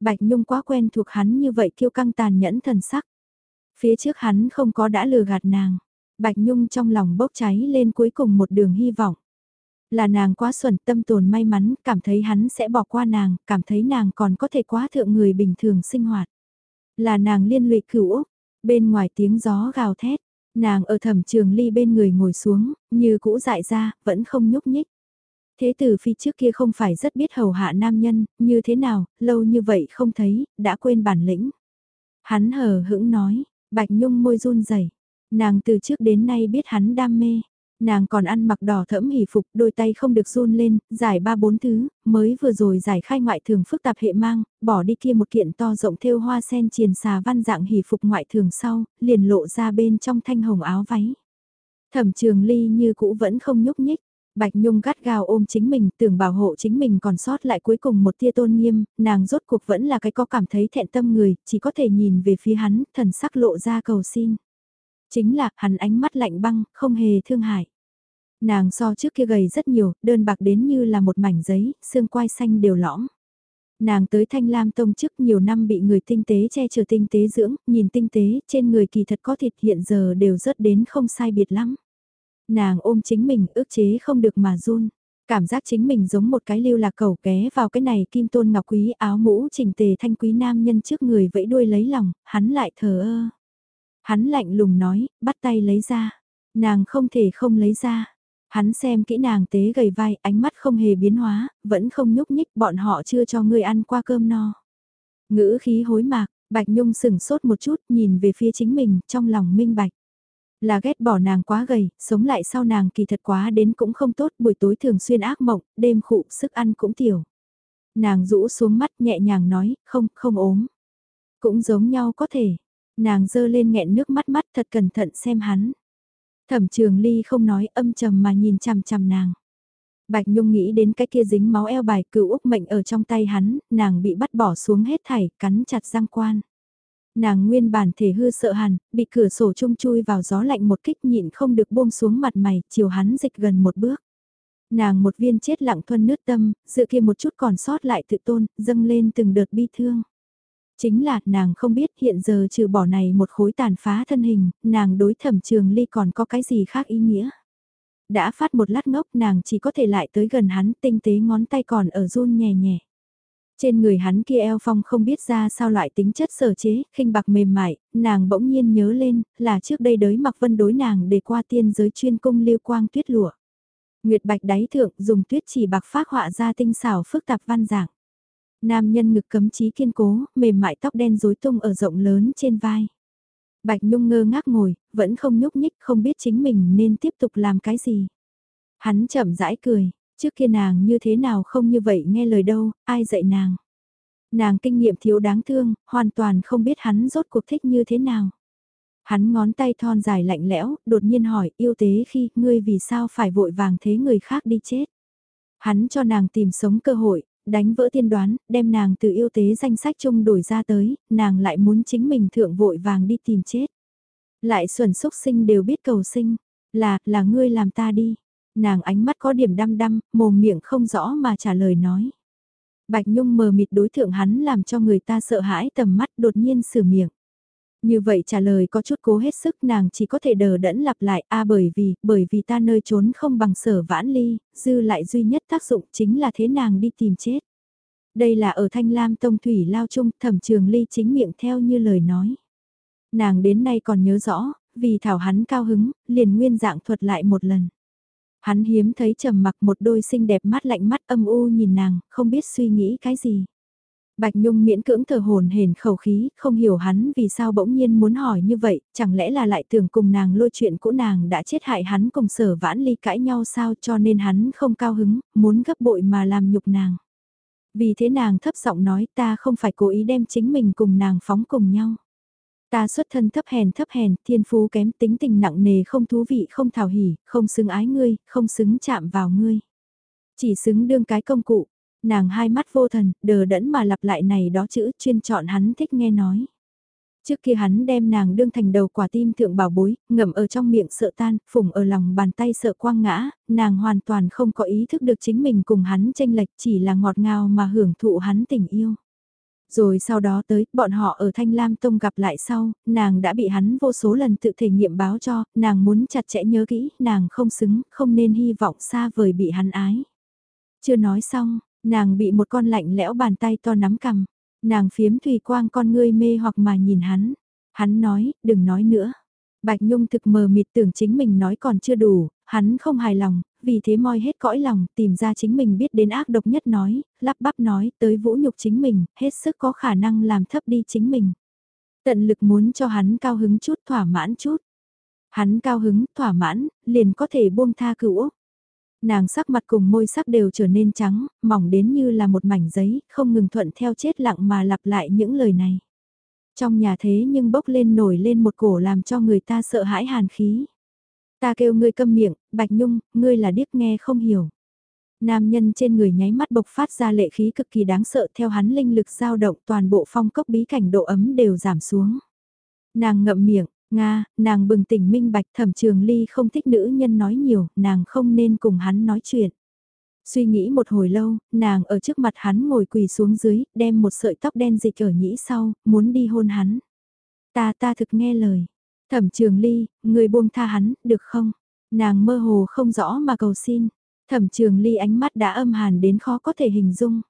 S1: Bạch Nhung quá quen thuộc hắn như vậy kiêu căng tàn nhẫn thần sắc. Phía trước hắn không có đã lừa gạt nàng. Bạch Nhung trong lòng bốc cháy lên cuối cùng một đường hy vọng. Là nàng quá xuẩn tâm tồn may mắn, cảm thấy hắn sẽ bỏ qua nàng, cảm thấy nàng còn có thể quá thượng người bình thường sinh hoạt. Là nàng liên lụy cửu Úc, bên ngoài tiếng gió gào thét, nàng ở thẩm trường ly bên người ngồi xuống, như cũ dại ra, vẫn không nhúc nhích. Thế tử phi trước kia không phải rất biết hầu hạ nam nhân, như thế nào, lâu như vậy không thấy, đã quên bản lĩnh. Hắn hờ hững nói, Bạch Nhung môi run rẩy, nàng từ trước đến nay biết hắn đam mê. Nàng còn ăn mặc đỏ thẫm hỉ phục, đôi tay không được run lên, giải ba bốn thứ, mới vừa rồi giải khai ngoại thường phức tạp hệ mang, bỏ đi kia một kiện to rộng thêu hoa sen triền xà văn dạng hỉ phục ngoại thường sau, liền lộ ra bên trong thanh hồng áo váy. Thẩm trường ly như cũ vẫn không nhúc nhích. Bạch Nhung gắt gao ôm chính mình, tưởng bảo hộ chính mình còn sót lại cuối cùng một tia tôn nghiêm, nàng rốt cuộc vẫn là cái có cảm thấy thẹn tâm người, chỉ có thể nhìn về phía hắn, thần sắc lộ ra cầu xin. Chính là, hắn ánh mắt lạnh băng, không hề thương hại. Nàng so trước kia gầy rất nhiều, đơn bạc đến như là một mảnh giấy, xương quai xanh đều lõm. Nàng tới Thanh Lam Tông trước nhiều năm bị người tinh tế che chở tinh tế dưỡng, nhìn tinh tế, trên người kỳ thật có thịt hiện giờ đều rớt đến không sai biệt lắm. Nàng ôm chính mình ước chế không được mà run. Cảm giác chính mình giống một cái lưu lạc cầu ké vào cái này kim tôn ngọc quý áo mũ trình tề thanh quý nam nhân trước người vẫy đuôi lấy lòng, hắn lại thờ ơ. Hắn lạnh lùng nói, bắt tay lấy ra. Nàng không thể không lấy ra. Hắn xem kỹ nàng tế gầy vai, ánh mắt không hề biến hóa, vẫn không nhúc nhích, bọn họ chưa cho người ăn qua cơm no. Ngữ khí hối mạc, Bạch Nhung sừng sốt một chút, nhìn về phía chính mình, trong lòng minh bạch. Là ghét bỏ nàng quá gầy, sống lại sau nàng kỳ thật quá đến cũng không tốt, buổi tối thường xuyên ác mộng, đêm khụ, sức ăn cũng tiểu. Nàng rũ xuống mắt nhẹ nhàng nói, không, không ốm. Cũng giống nhau có thể. Nàng dơ lên nghẹn nước mắt mắt thật cẩn thận xem hắn. Thẩm trường ly không nói âm trầm mà nhìn chằm chằm nàng. Bạch Nhung nghĩ đến cái kia dính máu eo bài cựu Úc mệnh ở trong tay hắn, nàng bị bắt bỏ xuống hết thảy, cắn chặt răng quan. Nàng nguyên bản thể hư sợ hàn, bị cửa sổ chung chui vào gió lạnh một kích nhịn không được buông xuống mặt mày, chiều hắn dịch gần một bước. Nàng một viên chết lặng thuân nước tâm, dự kia một chút còn sót lại tự tôn, dâng lên từng đợt bi thương. Chính là nàng không biết hiện giờ trừ bỏ này một khối tàn phá thân hình, nàng đối thẩm trường ly còn có cái gì khác ý nghĩa. Đã phát một lát ngốc nàng chỉ có thể lại tới gần hắn tinh tế ngón tay còn ở run nhẹ nhẹ. Trên người hắn kia eo phong không biết ra sao loại tính chất sở chế, khinh bạc mềm mại, nàng bỗng nhiên nhớ lên, là trước đây đới mặc vân đối nàng để qua tiên giới chuyên cung lưu quang tuyết lụa. Nguyệt bạch đáy thượng dùng tuyết chỉ bạc phát họa ra tinh xảo phức tạp văn dạng. Nam nhân ngực cấm chí kiên cố, mềm mại tóc đen rối tung ở rộng lớn trên vai. Bạch Nhung ngơ ngác ngồi, vẫn không nhúc nhích, không biết chính mình nên tiếp tục làm cái gì. Hắn chậm rãi cười, trước kia nàng như thế nào không như vậy nghe lời đâu, ai dạy nàng. Nàng kinh nghiệm thiếu đáng thương, hoàn toàn không biết hắn rốt cuộc thích như thế nào. Hắn ngón tay thon dài lạnh lẽo, đột nhiên hỏi yêu tế khi ngươi vì sao phải vội vàng thế người khác đi chết. Hắn cho nàng tìm sống cơ hội, đánh vỡ tiên đoán, đem nàng từ yêu tế danh sách chung đổi ra tới, nàng lại muốn chính mình thượng vội vàng đi tìm chết. Lại xuẩn xúc sinh đều biết cầu sinh, là, là ngươi làm ta đi. Nàng ánh mắt có điểm đăm đăm, mồm miệng không rõ mà trả lời nói. Bạch Nhung mờ mịt đối thượng hắn làm cho người ta sợ hãi tầm mắt đột nhiên sửa miệng. Như vậy trả lời có chút cố hết sức nàng chỉ có thể đờ đẫn lặp lại a bởi vì, bởi vì ta nơi trốn không bằng sở vãn ly, dư lại duy nhất tác dụng chính là thế nàng đi tìm chết. Đây là ở Thanh Lam Tông Thủy Lao Trung thẩm trường ly chính miệng theo như lời nói. Nàng đến nay còn nhớ rõ, vì thảo hắn cao hứng, liền nguyên dạng thuật lại một lần. Hắn hiếm thấy trầm mặc một đôi xinh đẹp mắt lạnh mắt âm u nhìn nàng, không biết suy nghĩ cái gì. Bạch Nhung miễn cưỡng thở hồn hển khẩu khí, không hiểu hắn vì sao bỗng nhiên muốn hỏi như vậy, chẳng lẽ là lại tưởng cùng nàng lôi chuyện cũ nàng đã chết hại hắn cùng sở vãn ly cãi nhau sao cho nên hắn không cao hứng, muốn gấp bội mà làm nhục nàng. Vì thế nàng thấp giọng nói ta không phải cố ý đem chính mình cùng nàng phóng cùng nhau. Ta xuất thân thấp hèn thấp hèn, thiên phú kém tính tình nặng nề không thú vị không thảo hỉ, không xứng ái ngươi, không xứng chạm vào ngươi. Chỉ xứng đương cái công cụ, nàng hai mắt vô thần, đờ đẫn mà lặp lại này đó chữ chuyên chọn hắn thích nghe nói. Trước kia hắn đem nàng đương thành đầu quả tim thượng bảo bối, ngậm ở trong miệng sợ tan, phủng ở lòng bàn tay sợ quang ngã, nàng hoàn toàn không có ý thức được chính mình cùng hắn tranh lệch chỉ là ngọt ngào mà hưởng thụ hắn tình yêu. Rồi sau đó tới, bọn họ ở Thanh Lam Tông gặp lại sau, nàng đã bị hắn vô số lần tự thể nghiệm báo cho, nàng muốn chặt chẽ nhớ kỹ, nàng không xứng, không nên hy vọng xa vời bị hắn ái. Chưa nói xong, nàng bị một con lạnh lẽo bàn tay to nắm cầm, nàng phiếm thùy quang con ngươi mê hoặc mà nhìn hắn. Hắn nói, đừng nói nữa. Bạch Nhung thực mờ mịt tưởng chính mình nói còn chưa đủ, hắn không hài lòng, vì thế moi hết cõi lòng, tìm ra chính mình biết đến ác độc nhất nói, lắp bắp nói tới vũ nhục chính mình, hết sức có khả năng làm thấp đi chính mình. Tận lực muốn cho hắn cao hứng chút thỏa mãn chút. Hắn cao hứng, thỏa mãn, liền có thể buông tha cửu Nàng sắc mặt cùng môi sắc đều trở nên trắng, mỏng đến như là một mảnh giấy, không ngừng thuận theo chết lặng mà lặp lại những lời này. Trong nhà thế nhưng bốc lên nổi lên một cổ làm cho người ta sợ hãi hàn khí. Ta kêu ngươi câm miệng, Bạch Nhung, ngươi là điếc nghe không hiểu. Nam nhân trên người nháy mắt bộc phát ra lệ khí cực kỳ đáng sợ theo hắn linh lực dao động toàn bộ phong cốc bí cảnh độ ấm đều giảm xuống. Nàng ngậm miệng, Nga, nàng bừng tỉnh minh bạch thẩm trường ly không thích nữ nhân nói nhiều, nàng không nên cùng hắn nói chuyện. Suy nghĩ một hồi lâu, nàng ở trước mặt hắn ngồi quỳ xuống dưới, đem một sợi tóc đen dịch ở nhĩ sau, muốn đi hôn hắn. Ta ta thực nghe lời. Thẩm trường ly, người buông tha hắn, được không? Nàng mơ hồ không rõ mà cầu xin. Thẩm trường ly ánh mắt đã âm hàn đến khó có thể hình dung.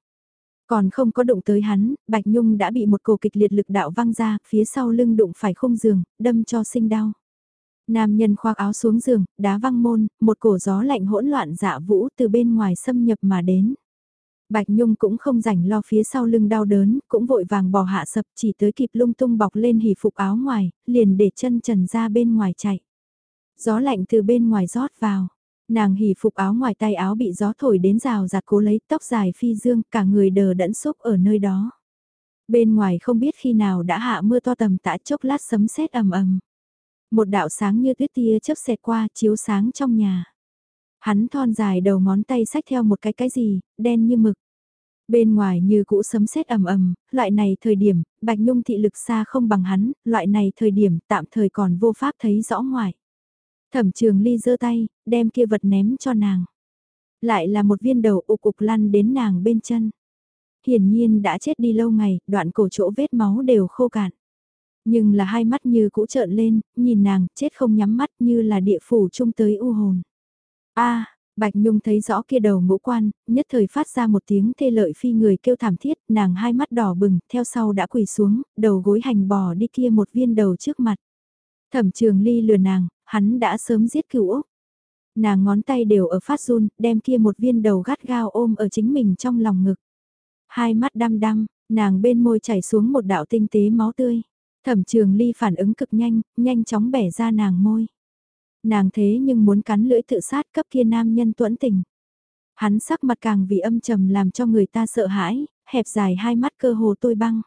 S1: Còn không có động tới hắn, Bạch Nhung đã bị một cổ kịch liệt lực đạo văng ra, phía sau lưng đụng phải khung giường, đâm cho sinh đau. Nam nhân khoác áo xuống giường, đá văng môn, một cổ gió lạnh hỗn loạn dạ vũ từ bên ngoài xâm nhập mà đến. Bạch Nhung cũng không rảnh lo phía sau lưng đau đớn, cũng vội vàng bỏ hạ sập chỉ tới kịp lung tung bọc lên hỉ phục áo ngoài, liền để chân trần ra bên ngoài chạy. Gió lạnh từ bên ngoài rót vào, nàng hỉ phục áo ngoài tay áo bị gió thổi đến rào giặt cố lấy tóc dài phi dương, cả người đờ đẫn xúc ở nơi đó. Bên ngoài không biết khi nào đã hạ mưa to tầm tã chốc lát sấm sét ầm ầm. Một đạo sáng như tuyết tia chớp xẹt qua chiếu sáng trong nhà. Hắn thon dài đầu ngón tay xách theo một cái cái gì, đen như mực. Bên ngoài như cũ sấm sét ầm ầm, loại này thời điểm, Bạch Nhung thị lực xa không bằng hắn, loại này thời điểm tạm thời còn vô pháp thấy rõ ngoài. Thẩm trường ly giơ tay, đem kia vật ném cho nàng. Lại là một viên đầu ục ục lăn đến nàng bên chân. Hiển nhiên đã chết đi lâu ngày, đoạn cổ chỗ vết máu đều khô cạn. Nhưng là hai mắt như cũ trợn lên, nhìn nàng, chết không nhắm mắt như là địa phủ chung tới u hồn a Bạch Nhung thấy rõ kia đầu ngũ quan, nhất thời phát ra một tiếng thê lợi phi người kêu thảm thiết, nàng hai mắt đỏ bừng, theo sau đã quỳ xuống, đầu gối hành bò đi kia một viên đầu trước mặt. Thẩm trường ly lừa nàng, hắn đã sớm giết cửu Úc. Nàng ngón tay đều ở phát run, đem kia một viên đầu gắt gao ôm ở chính mình trong lòng ngực. Hai mắt đăm đăm, nàng bên môi chảy xuống một đạo tinh tế máu tươi. Thẩm trường ly phản ứng cực nhanh, nhanh chóng bẻ ra nàng môi. Nàng thế nhưng muốn cắn lưỡi tự sát cấp kia nam nhân tuẫn tình. Hắn sắc mặt càng vì âm trầm làm cho người ta sợ hãi, hẹp dài hai mắt cơ hồ tôi băng.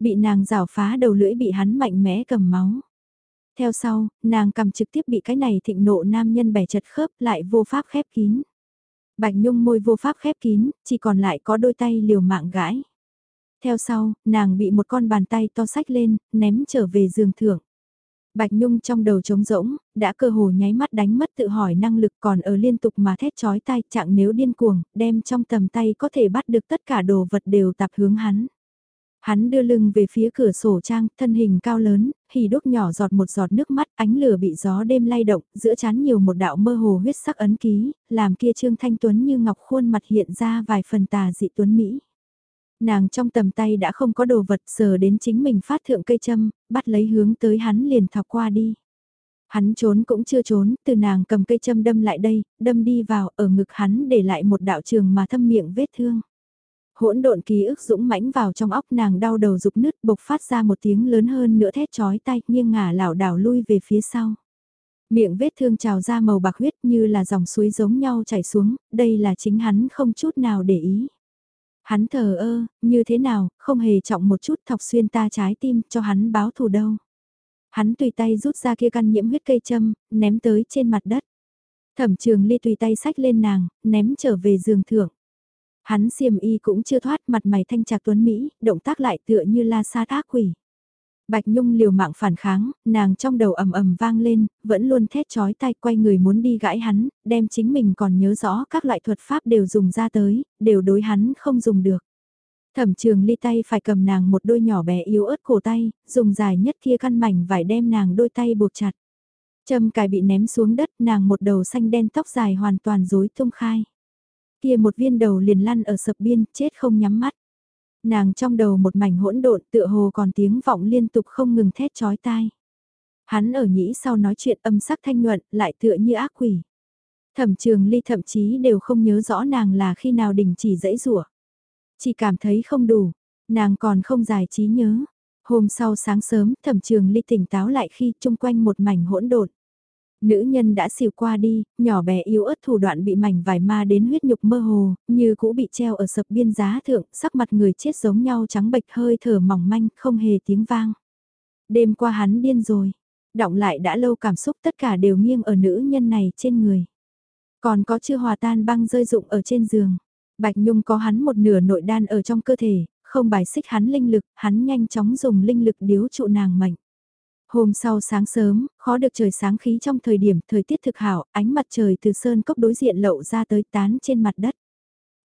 S1: Bị nàng rảo phá đầu lưỡi bị hắn mạnh mẽ cầm máu. Theo sau, nàng cầm trực tiếp bị cái này thịnh nộ nam nhân bẻ chật khớp lại vô pháp khép kín. Bạch Nhung môi vô pháp khép kín, chỉ còn lại có đôi tay liều mạng gãi. Theo sau, nàng bị một con bàn tay to sách lên, ném trở về giường thưởng. Bạch Nhung trong đầu trống rỗng, đã cơ hồ nháy mắt đánh mất tự hỏi năng lực còn ở liên tục mà thét chói tai chẳng nếu điên cuồng, đem trong tầm tay có thể bắt được tất cả đồ vật đều tạp hướng hắn. Hắn đưa lưng về phía cửa sổ trang, thân hình cao lớn, hỉ đúc nhỏ giọt một giọt nước mắt, ánh lửa bị gió đêm lay động, giữa chán nhiều một đạo mơ hồ huyết sắc ấn ký, làm kia Trương Thanh Tuấn như ngọc khuôn mặt hiện ra vài phần tà dị tuấn Mỹ. Nàng trong tầm tay đã không có đồ vật sờ đến chính mình phát thượng cây châm, bắt lấy hướng tới hắn liền thọc qua đi. Hắn trốn cũng chưa trốn, từ nàng cầm cây châm đâm lại đây, đâm đi vào, ở ngực hắn để lại một đạo trường mà thâm miệng vết thương hỗn độn ký ức dũng mãnh vào trong óc nàng đau đầu rục nứt bộc phát ra một tiếng lớn hơn nữa thét chói tay nghiêng ngả lảo đảo lui về phía sau. Miệng vết thương trào ra màu bạc huyết như là dòng suối giống nhau chảy xuống, đây là chính hắn không chút nào để ý. Hắn thờ ơ, như thế nào, không hề trọng một chút thọc xuyên ta trái tim cho hắn báo thù đâu. Hắn tùy tay rút ra kia căn nhiễm huyết cây châm, ném tới trên mặt đất. Thẩm trường ly tùy tay sách lên nàng, ném trở về giường thượng. Hắn xiêm y cũng chưa thoát mặt mày thanh trạc tuấn Mỹ, động tác lại tựa như la sát ác quỷ. Bạch Nhung liều mạng phản kháng, nàng trong đầu ầm ầm vang lên, vẫn luôn thét chói tai quay người muốn đi gãi hắn, đem chính mình còn nhớ rõ các loại thuật pháp đều dùng ra tới, đều đối hắn không dùng được. Thẩm trường ly tay phải cầm nàng một đôi nhỏ bé yếu ớt cổ tay, dùng dài nhất kia khăn mảnh vải đem nàng đôi tay buộc chặt. Châm cài bị ném xuống đất nàng một đầu xanh đen tóc dài hoàn toàn rối tung khai kia một viên đầu liền lăn ở sập biên, chết không nhắm mắt. Nàng trong đầu một mảnh hỗn độn tựa hồ còn tiếng vọng liên tục không ngừng thét chói tai. Hắn ở nhĩ sau nói chuyện âm sắc thanh nhuận, lại tựa như ác quỷ. Thẩm trường ly thậm chí đều không nhớ rõ nàng là khi nào đình chỉ dãy rủa Chỉ cảm thấy không đủ, nàng còn không giải trí nhớ. Hôm sau sáng sớm, thẩm trường ly tỉnh táo lại khi chung quanh một mảnh hỗn độn. Nữ nhân đã xìu qua đi, nhỏ bé yếu ớt thủ đoạn bị mảnh vải ma đến huyết nhục mơ hồ, như cũ bị treo ở sập biên giá thượng, sắc mặt người chết giống nhau trắng bệch hơi thở mỏng manh, không hề tiếng vang. Đêm qua hắn điên rồi. Động lại đã lâu cảm xúc tất cả đều nghiêng ở nữ nhân này trên người. Còn có chưa hòa tan băng rơi rụng ở trên giường. Bạch Nhung có hắn một nửa nội đan ở trong cơ thể, không bài xích hắn linh lực, hắn nhanh chóng dùng linh lực điếu trụ nàng mạnh Hôm sau sáng sớm, khó được trời sáng khí trong thời điểm thời tiết thực hảo, ánh mặt trời từ sơn cốc đối diện lậu ra tới tán trên mặt đất.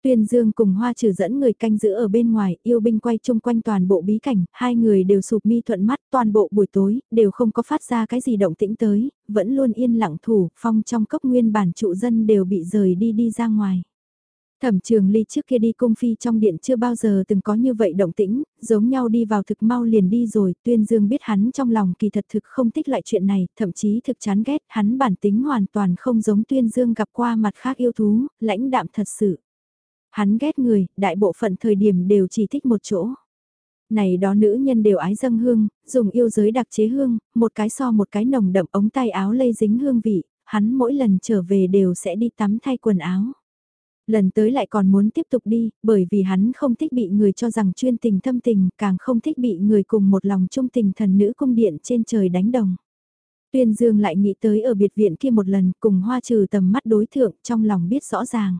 S1: Tuyên Dương cùng Hoa trừ dẫn người canh giữ ở bên ngoài, yêu binh quay chung quanh toàn bộ bí cảnh, hai người đều sụp mi thuận mắt toàn bộ buổi tối, đều không có phát ra cái gì động tĩnh tới, vẫn luôn yên lặng thủ, phong trong cốc nguyên bản trụ dân đều bị rời đi đi ra ngoài. Thẩm trường ly trước kia đi cung phi trong điện chưa bao giờ từng có như vậy động tĩnh, giống nhau đi vào thực mau liền đi rồi, tuyên dương biết hắn trong lòng kỳ thật thực không thích lại chuyện này, thậm chí thực chán ghét, hắn bản tính hoàn toàn không giống tuyên dương gặp qua mặt khác yêu thú, lãnh đạm thật sự. Hắn ghét người, đại bộ phận thời điểm đều chỉ thích một chỗ. Này đó nữ nhân đều ái dâng hương, dùng yêu giới đặc chế hương, một cái so một cái nồng đậm ống tay áo lây dính hương vị, hắn mỗi lần trở về đều sẽ đi tắm thay quần áo lần tới lại còn muốn tiếp tục đi, bởi vì hắn không thích bị người cho rằng chuyên tình thâm tình, càng không thích bị người cùng một lòng trung tình thần nữ cung điện trên trời đánh đồng. Tuyên Dương lại nghĩ tới ở biệt viện kia một lần cùng hoa trừ tầm mắt đối thượng trong lòng biết rõ ràng.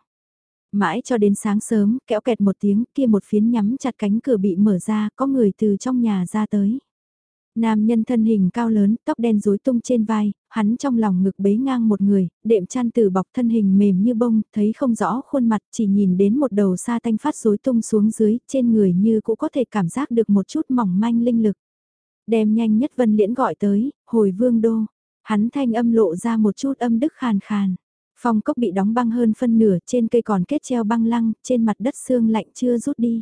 S1: Mãi cho đến sáng sớm, kéo kẹt một tiếng kia một phiến nhắm chặt cánh cửa bị mở ra, có người từ trong nhà ra tới. Nam nhân thân hình cao lớn, tóc đen rối tung trên vai, hắn trong lòng ngực bế ngang một người, đệm chăn từ bọc thân hình mềm như bông, thấy không rõ khuôn mặt, chỉ nhìn đến một đầu sa tanh phát rối tung xuống dưới, trên người như cũng có thể cảm giác được một chút mỏng manh linh lực. Đem nhanh nhất vân liễn gọi tới, hồi vương đô, hắn thanh âm lộ ra một chút âm đức khàn khàn. Phong cốc bị đóng băng hơn phân nửa, trên cây còn kết treo băng lăng, trên mặt đất xương lạnh chưa rút đi.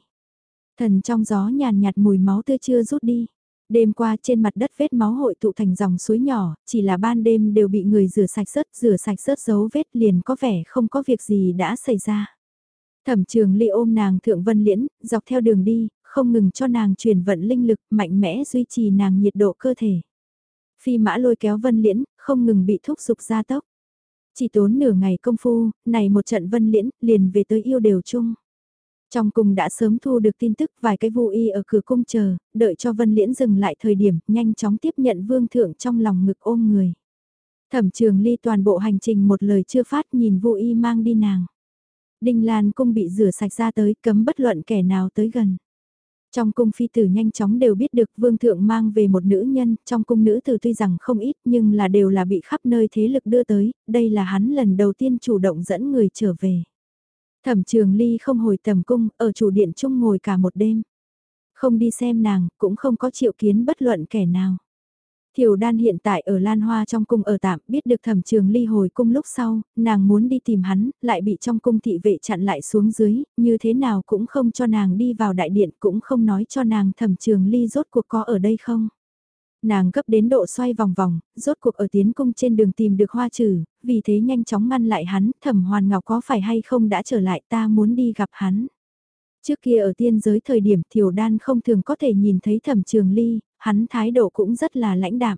S1: Thần trong gió nhàn nhạt mùi máu tươi chưa rút đi Đêm qua trên mặt đất vết máu hội tụ thành dòng suối nhỏ, chỉ là ban đêm đều bị người rửa sạch rớt, rửa sạch rớt dấu vết liền có vẻ không có việc gì đã xảy ra. Thẩm trường ly ôm nàng thượng vân liễn, dọc theo đường đi, không ngừng cho nàng truyền vận linh lực mạnh mẽ duy trì nàng nhiệt độ cơ thể. Phi mã lôi kéo vân liễn, không ngừng bị thúc giục ra tốc. Chỉ tốn nửa ngày công phu, này một trận vân liễn, liền về tới yêu đều chung. Trong cung đã sớm thu được tin tức vài cái vu y ở cửa cung chờ, đợi cho Vân Liễn dừng lại thời điểm, nhanh chóng tiếp nhận vương thượng trong lòng ngực ôm người. Thẩm trường ly toàn bộ hành trình một lời chưa phát nhìn vu y mang đi nàng. Đinh Lan cung bị rửa sạch ra tới cấm bất luận kẻ nào tới gần. Trong cung phi tử nhanh chóng đều biết được vương thượng mang về một nữ nhân, trong cung nữ tử tuy rằng không ít nhưng là đều là bị khắp nơi thế lực đưa tới, đây là hắn lần đầu tiên chủ động dẫn người trở về. Thẩm trường ly không hồi tầm cung, ở chủ điện chung ngồi cả một đêm. Không đi xem nàng, cũng không có triệu kiến bất luận kẻ nào. Thiểu đan hiện tại ở Lan Hoa trong cung ở tạm, biết được thẩm trường ly hồi cung lúc sau, nàng muốn đi tìm hắn, lại bị trong cung thị vệ chặn lại xuống dưới, như thế nào cũng không cho nàng đi vào đại điện, cũng không nói cho nàng thẩm trường ly rốt cuộc có ở đây không nàng gấp đến độ xoay vòng vòng, rốt cuộc ở tiến cung trên đường tìm được hoa trừ, vì thế nhanh chóng ngăn lại hắn, thẩm hoàn ngọc có phải hay không đã trở lại ta muốn đi gặp hắn. Trước kia ở tiên giới thời điểm thiểu đan không thường có thể nhìn thấy thẩm trường ly, hắn thái độ cũng rất là lãnh đạm.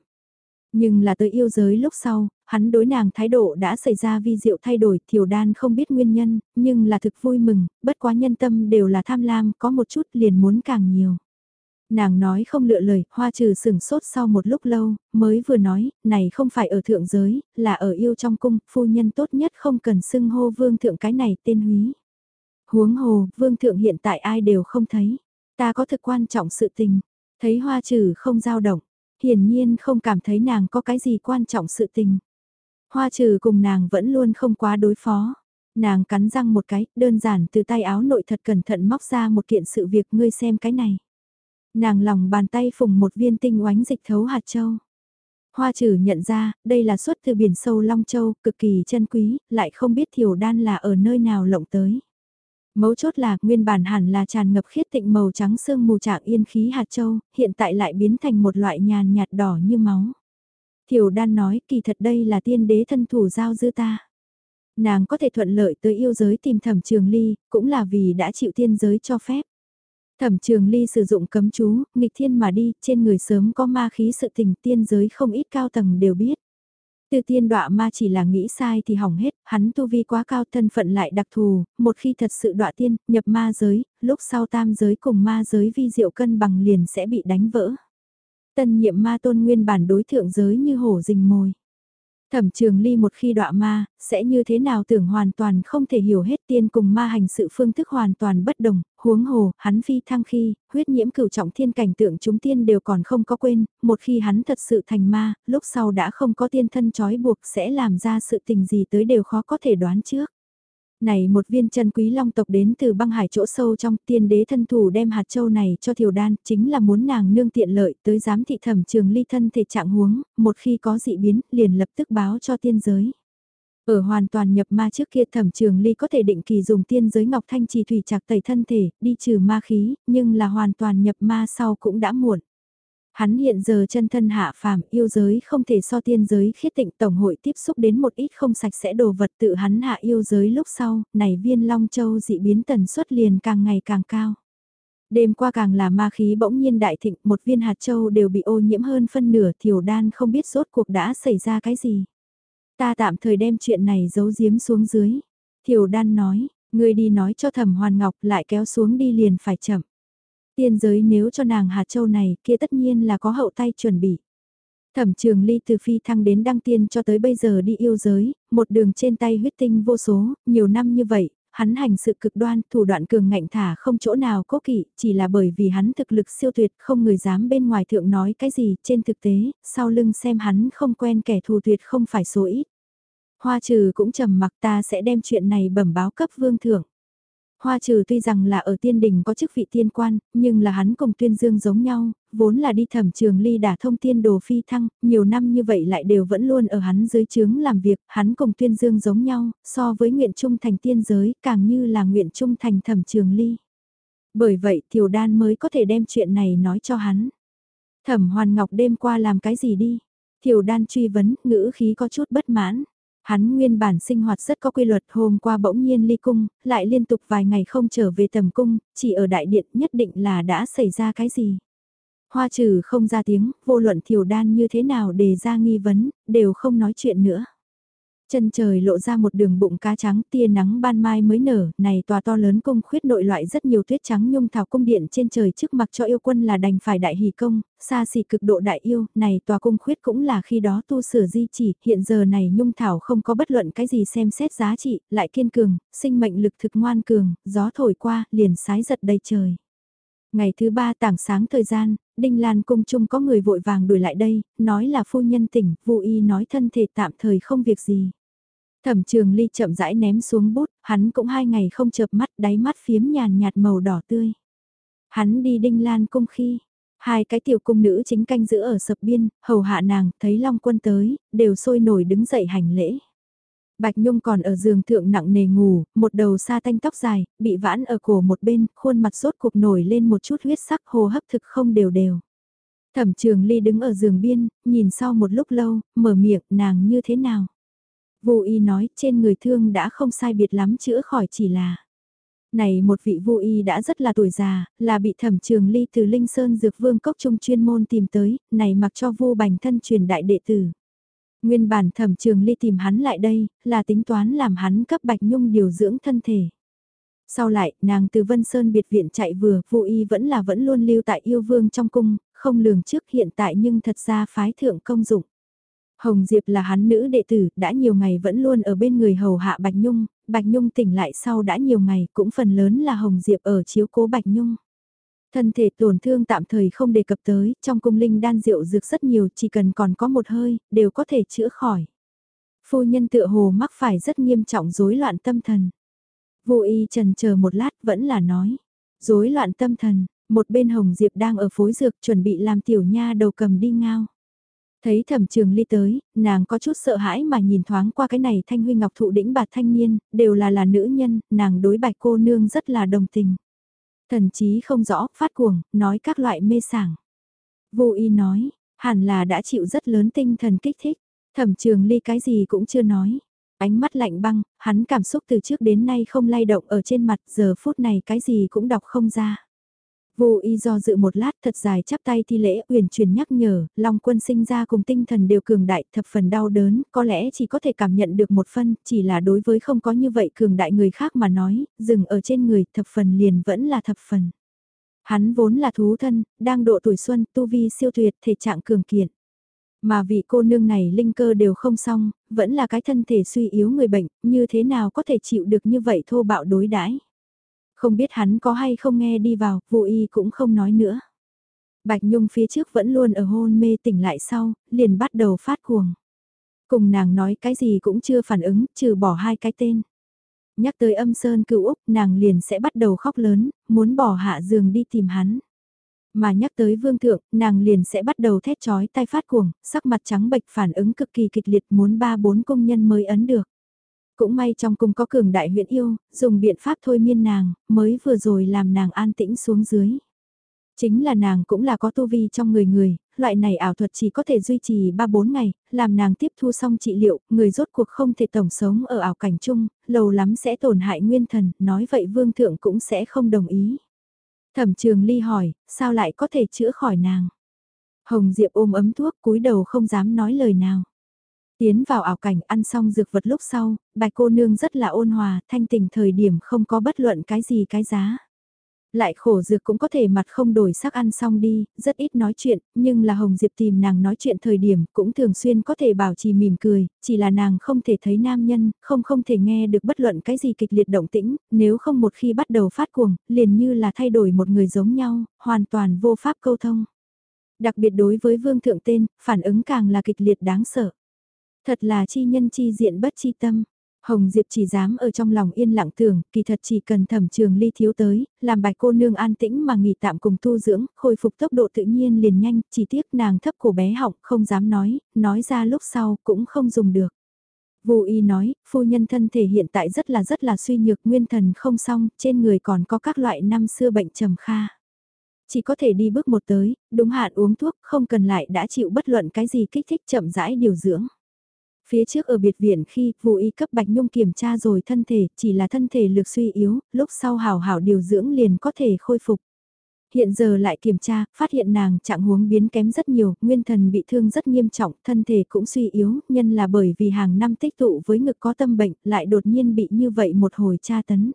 S1: Nhưng là tới yêu giới lúc sau, hắn đối nàng thái độ đã xảy ra vi diệu thay đổi, thiểu đan không biết nguyên nhân, nhưng là thực vui mừng, bất quá nhân tâm đều là tham lam, có một chút liền muốn càng nhiều. Nàng nói không lựa lời, hoa trừ sừng sốt sau một lúc lâu, mới vừa nói, này không phải ở thượng giới, là ở yêu trong cung, phu nhân tốt nhất không cần xưng hô vương thượng cái này tên húy. Huống hồ, vương thượng hiện tại ai đều không thấy. Ta có thực quan trọng sự tình, thấy hoa trừ không dao động, hiển nhiên không cảm thấy nàng có cái gì quan trọng sự tình. Hoa trừ cùng nàng vẫn luôn không quá đối phó. Nàng cắn răng một cái, đơn giản từ tay áo nội thật cẩn thận móc ra một kiện sự việc ngươi xem cái này. Nàng lòng bàn tay phùng một viên tinh oánh dịch thấu hạt châu. Hoa trừ nhận ra, đây là xuất từ biển sâu Long Châu, cực kỳ chân quý, lại không biết thiểu đan là ở nơi nào lộng tới. Mấu chốt là, nguyên bản hẳn là tràn ngập khiết tịnh màu trắng sương mù trạng yên khí hạt châu, hiện tại lại biến thành một loại nhàn nhạt đỏ như máu. Thiểu đan nói, kỳ thật đây là tiên đế thân thủ giao dư ta. Nàng có thể thuận lợi tới yêu giới tìm thẩm trường ly, cũng là vì đã chịu tiên giới cho phép. Thẩm trường ly sử dụng cấm chú, nghịch thiên mà đi, trên người sớm có ma khí sự tình tiên giới không ít cao tầng đều biết. Từ tiên đọa ma chỉ là nghĩ sai thì hỏng hết, hắn tu vi quá cao thân phận lại đặc thù, một khi thật sự đọa tiên, nhập ma giới, lúc sau tam giới cùng ma giới vi diệu cân bằng liền sẽ bị đánh vỡ. Tân nhiệm ma tôn nguyên bản đối thượng giới như hổ rình mồi. Thẩm trường ly một khi đọa ma, sẽ như thế nào tưởng hoàn toàn không thể hiểu hết tiên cùng ma hành sự phương thức hoàn toàn bất đồng, huống hồ, hắn phi thăng khi, huyết nhiễm cửu trọng thiên cảnh tượng chúng tiên đều còn không có quên, một khi hắn thật sự thành ma, lúc sau đã không có tiên thân trói buộc sẽ làm ra sự tình gì tới đều khó có thể đoán trước. Này một viên chân quý long tộc đến từ băng hải chỗ sâu trong tiên đế thân thủ đem hạt châu này cho thiểu đan, chính là muốn nàng nương tiện lợi tới giám thị thẩm trường ly thân thể trạng huống, một khi có dị biến, liền lập tức báo cho tiên giới. Ở hoàn toàn nhập ma trước kia thẩm trường ly có thể định kỳ dùng tiên giới ngọc thanh trì thủy chạc tẩy thân thể, đi trừ ma khí, nhưng là hoàn toàn nhập ma sau cũng đã muộn. Hắn hiện giờ chân thân hạ phàm yêu giới không thể so tiên giới khiết tịnh tổng hội tiếp xúc đến một ít không sạch sẽ đồ vật tự hắn hạ yêu giới lúc sau, này viên long châu dị biến tần suất liền càng ngày càng cao. Đêm qua càng là ma khí bỗng nhiên đại thịnh, một viên hạt châu đều bị ô nhiễm hơn phân nửa thiểu đan không biết rốt cuộc đã xảy ra cái gì. Ta tạm thời đem chuyện này giấu giếm xuống dưới. Thiểu đan nói, người đi nói cho thẩm hoàn ngọc lại kéo xuống đi liền phải chậm. Tiên giới nếu cho nàng hạt châu này kia tất nhiên là có hậu tay chuẩn bị. Thẩm trường ly từ phi thăng đến đăng tiên cho tới bây giờ đi yêu giới, một đường trên tay huyết tinh vô số, nhiều năm như vậy, hắn hành sự cực đoan, thủ đoạn cường ngạnh thả không chỗ nào cố kỵ, chỉ là bởi vì hắn thực lực siêu tuyệt, không người dám bên ngoài thượng nói cái gì, trên thực tế, sau lưng xem hắn không quen kẻ thù tuyệt không phải số ít. Hoa trừ cũng trầm mặc ta sẽ đem chuyện này bẩm báo cấp vương thượng. Hoa trừ tuy rằng là ở tiên đình có chức vị tiên quan, nhưng là hắn cùng tuyên dương giống nhau, vốn là đi thẩm trường ly đả thông tiên đồ phi thăng, nhiều năm như vậy lại đều vẫn luôn ở hắn dưới chướng làm việc, hắn cùng tuyên dương giống nhau, so với nguyện trung thành tiên giới, càng như là nguyện trung thành thẩm trường ly. Bởi vậy tiểu đan mới có thể đem chuyện này nói cho hắn. Thẩm hoàn ngọc đêm qua làm cái gì đi? Tiểu đan truy vấn, ngữ khí có chút bất mãn. Hắn nguyên bản sinh hoạt rất có quy luật hôm qua bỗng nhiên ly cung, lại liên tục vài ngày không trở về tầm cung, chỉ ở đại điện nhất định là đã xảy ra cái gì. Hoa trừ không ra tiếng, vô luận thiểu đan như thế nào đề ra nghi vấn, đều không nói chuyện nữa. Chân trời lộ ra một đường bụng cá trắng tia nắng ban mai mới nở, này tòa to lớn cung khuyết nội loại rất nhiều tuyết trắng nhung thảo cung điện trên trời trước mặt cho yêu quân là đành phải đại hỷ công, xa xỉ cực độ đại yêu, này tòa cung khuyết cũng là khi đó tu sửa di chỉ, hiện giờ này nhung thảo không có bất luận cái gì xem xét giá trị, lại kiên cường, sinh mệnh lực thực ngoan cường, gió thổi qua, liền sái giật đầy trời. Ngày thứ ba tảng sáng thời gian, Đinh Lan cung chung có người vội vàng đuổi lại đây, nói là phu nhân tỉnh, Vu y nói thân thể tạm thời không việc gì. Thẩm trường ly chậm rãi ném xuống bút, hắn cũng hai ngày không chợp mắt, đáy mắt phiếm nhàn nhạt màu đỏ tươi. Hắn đi Đinh Lan cung khi, hai cái tiểu cung nữ chính canh giữ ở sập biên, hầu hạ nàng, thấy Long quân tới, đều sôi nổi đứng dậy hành lễ. Bạch Nhung còn ở giường thượng nặng nề ngủ, một đầu sa tanh tóc dài, bị vãn ở cổ một bên, khuôn mặt sốt cục nổi lên một chút huyết sắc hồ hấp thực không đều đều. Thẩm trường ly đứng ở giường biên, nhìn sau một lúc lâu, mở miệng nàng như thế nào. Vô y nói trên người thương đã không sai biệt lắm chữa khỏi chỉ là. Này một vị vô y đã rất là tuổi già, là bị thẩm trường ly từ Linh Sơn Dược Vương Cốc Trung chuyên môn tìm tới, này mặc cho vô bành thân truyền đại đệ tử. Nguyên bản thẩm trường ly tìm hắn lại đây, là tính toán làm hắn cấp Bạch Nhung điều dưỡng thân thể. Sau lại, nàng từ Vân Sơn biệt viện chạy vừa, vô y vẫn là vẫn luôn lưu tại yêu vương trong cung, không lường trước hiện tại nhưng thật ra phái thượng công dụng. Hồng Diệp là hắn nữ đệ tử, đã nhiều ngày vẫn luôn ở bên người hầu hạ Bạch Nhung, Bạch Nhung tỉnh lại sau đã nhiều ngày, cũng phần lớn là Hồng Diệp ở chiếu cố Bạch Nhung. Thân thể tổn thương tạm thời không đề cập tới, trong cung linh đan rượu dược rất nhiều, chỉ cần còn có một hơi, đều có thể chữa khỏi. Phu nhân tựa hồ mắc phải rất nghiêm trọng rối loạn tâm thần. Vô y trần chờ một lát vẫn là nói. Rối loạn tâm thần, một bên Hồng Diệp đang ở phối dược chuẩn bị làm tiểu nha đầu cầm đi ngao. Thấy thẩm trường ly tới, nàng có chút sợ hãi mà nhìn thoáng qua cái này thanh huy ngọc thụ đĩnh bạt thanh niên, đều là là nữ nhân, nàng đối bạch cô nương rất là đồng tình. Thần chí không rõ, phát cuồng, nói các loại mê sảng. Vô y nói, hẳn là đã chịu rất lớn tinh thần kích thích, thẩm trường ly cái gì cũng chưa nói. Ánh mắt lạnh băng, hắn cảm xúc từ trước đến nay không lay động ở trên mặt, giờ phút này cái gì cũng đọc không ra. Vô y do dự một lát thật dài chắp tay thi lễ uyển chuyển nhắc nhở, Long quân sinh ra cùng tinh thần đều cường đại thập phần đau đớn, có lẽ chỉ có thể cảm nhận được một phân, chỉ là đối với không có như vậy cường đại người khác mà nói, dừng ở trên người thập phần liền vẫn là thập phần. Hắn vốn là thú thân, đang độ tuổi xuân, tu vi siêu tuyệt, thể trạng cường kiện. Mà vị cô nương này linh cơ đều không xong, vẫn là cái thân thể suy yếu người bệnh, như thế nào có thể chịu được như vậy thô bạo đối đãi không biết hắn có hay không nghe đi vào, vô y cũng không nói nữa. Bạch Nhung phía trước vẫn luôn ở hôn mê tỉnh lại sau, liền bắt đầu phát cuồng. Cùng nàng nói cái gì cũng chưa phản ứng, trừ bỏ hai cái tên. Nhắc tới âm sơn cựu Úc, nàng liền sẽ bắt đầu khóc lớn, muốn bỏ hạ giường đi tìm hắn. Mà nhắc tới vương thượng, nàng liền sẽ bắt đầu thét chói tai phát cuồng, sắc mặt trắng bệch phản ứng cực kỳ kịch liệt muốn ba bốn công nhân mới ấn được. Cũng may trong cung có cường đại huyện yêu, dùng biện pháp thôi miên nàng, mới vừa rồi làm nàng an tĩnh xuống dưới. Chính là nàng cũng là có tu vi trong người người, loại này ảo thuật chỉ có thể duy trì 3-4 ngày, làm nàng tiếp thu xong trị liệu, người rốt cuộc không thể tổng sống ở ảo cảnh chung, lâu lắm sẽ tổn hại nguyên thần, nói vậy vương thượng cũng sẽ không đồng ý. Thẩm trường ly hỏi, sao lại có thể chữa khỏi nàng? Hồng Diệp ôm ấm thuốc cúi đầu không dám nói lời nào. Tiến vào ảo cảnh ăn xong dược vật lúc sau, bạch cô nương rất là ôn hòa, thanh tình thời điểm không có bất luận cái gì cái giá. Lại khổ dược cũng có thể mặt không đổi sắc ăn xong đi, rất ít nói chuyện, nhưng là Hồng Diệp tìm nàng nói chuyện thời điểm cũng thường xuyên có thể bảo trì mỉm cười, chỉ là nàng không thể thấy nam nhân, không không thể nghe được bất luận cái gì kịch liệt động tĩnh, nếu không một khi bắt đầu phát cuồng, liền như là thay đổi một người giống nhau, hoàn toàn vô pháp câu thông. Đặc biệt đối với vương thượng tên, phản ứng càng là kịch liệt đáng sợ. Thật là chi nhân chi diện bất chi tâm. Hồng Diệp chỉ dám ở trong lòng yên lặng tưởng, kỳ thật chỉ cần thẩm trường ly thiếu tới, làm bạch cô nương an tĩnh mà nghỉ tạm cùng tu dưỡng, khôi phục tốc độ tự nhiên liền nhanh, chỉ tiếc nàng thấp cổ bé họng, không dám nói, nói ra lúc sau cũng không dùng được. Vô y nói, phu nhân thân thể hiện tại rất là rất là suy nhược nguyên thần không xong, trên người còn có các loại năm xưa bệnh trầm kha. Chỉ có thể đi bước một tới, đúng hạn uống thuốc, không cần lại đã chịu bất luận cái gì kích thích chậm rãi điều dưỡng. Phía trước ở biệt viện khi vụ y cấp Bạch Nhung kiểm tra rồi thân thể, chỉ là thân thể lực suy yếu, lúc sau hảo hảo điều dưỡng liền có thể khôi phục. Hiện giờ lại kiểm tra, phát hiện nàng trạng huống biến kém rất nhiều, nguyên thần bị thương rất nghiêm trọng, thân thể cũng suy yếu, nhân là bởi vì hàng năm tích tụ với ngực có tâm bệnh, lại đột nhiên bị như vậy một hồi tra tấn.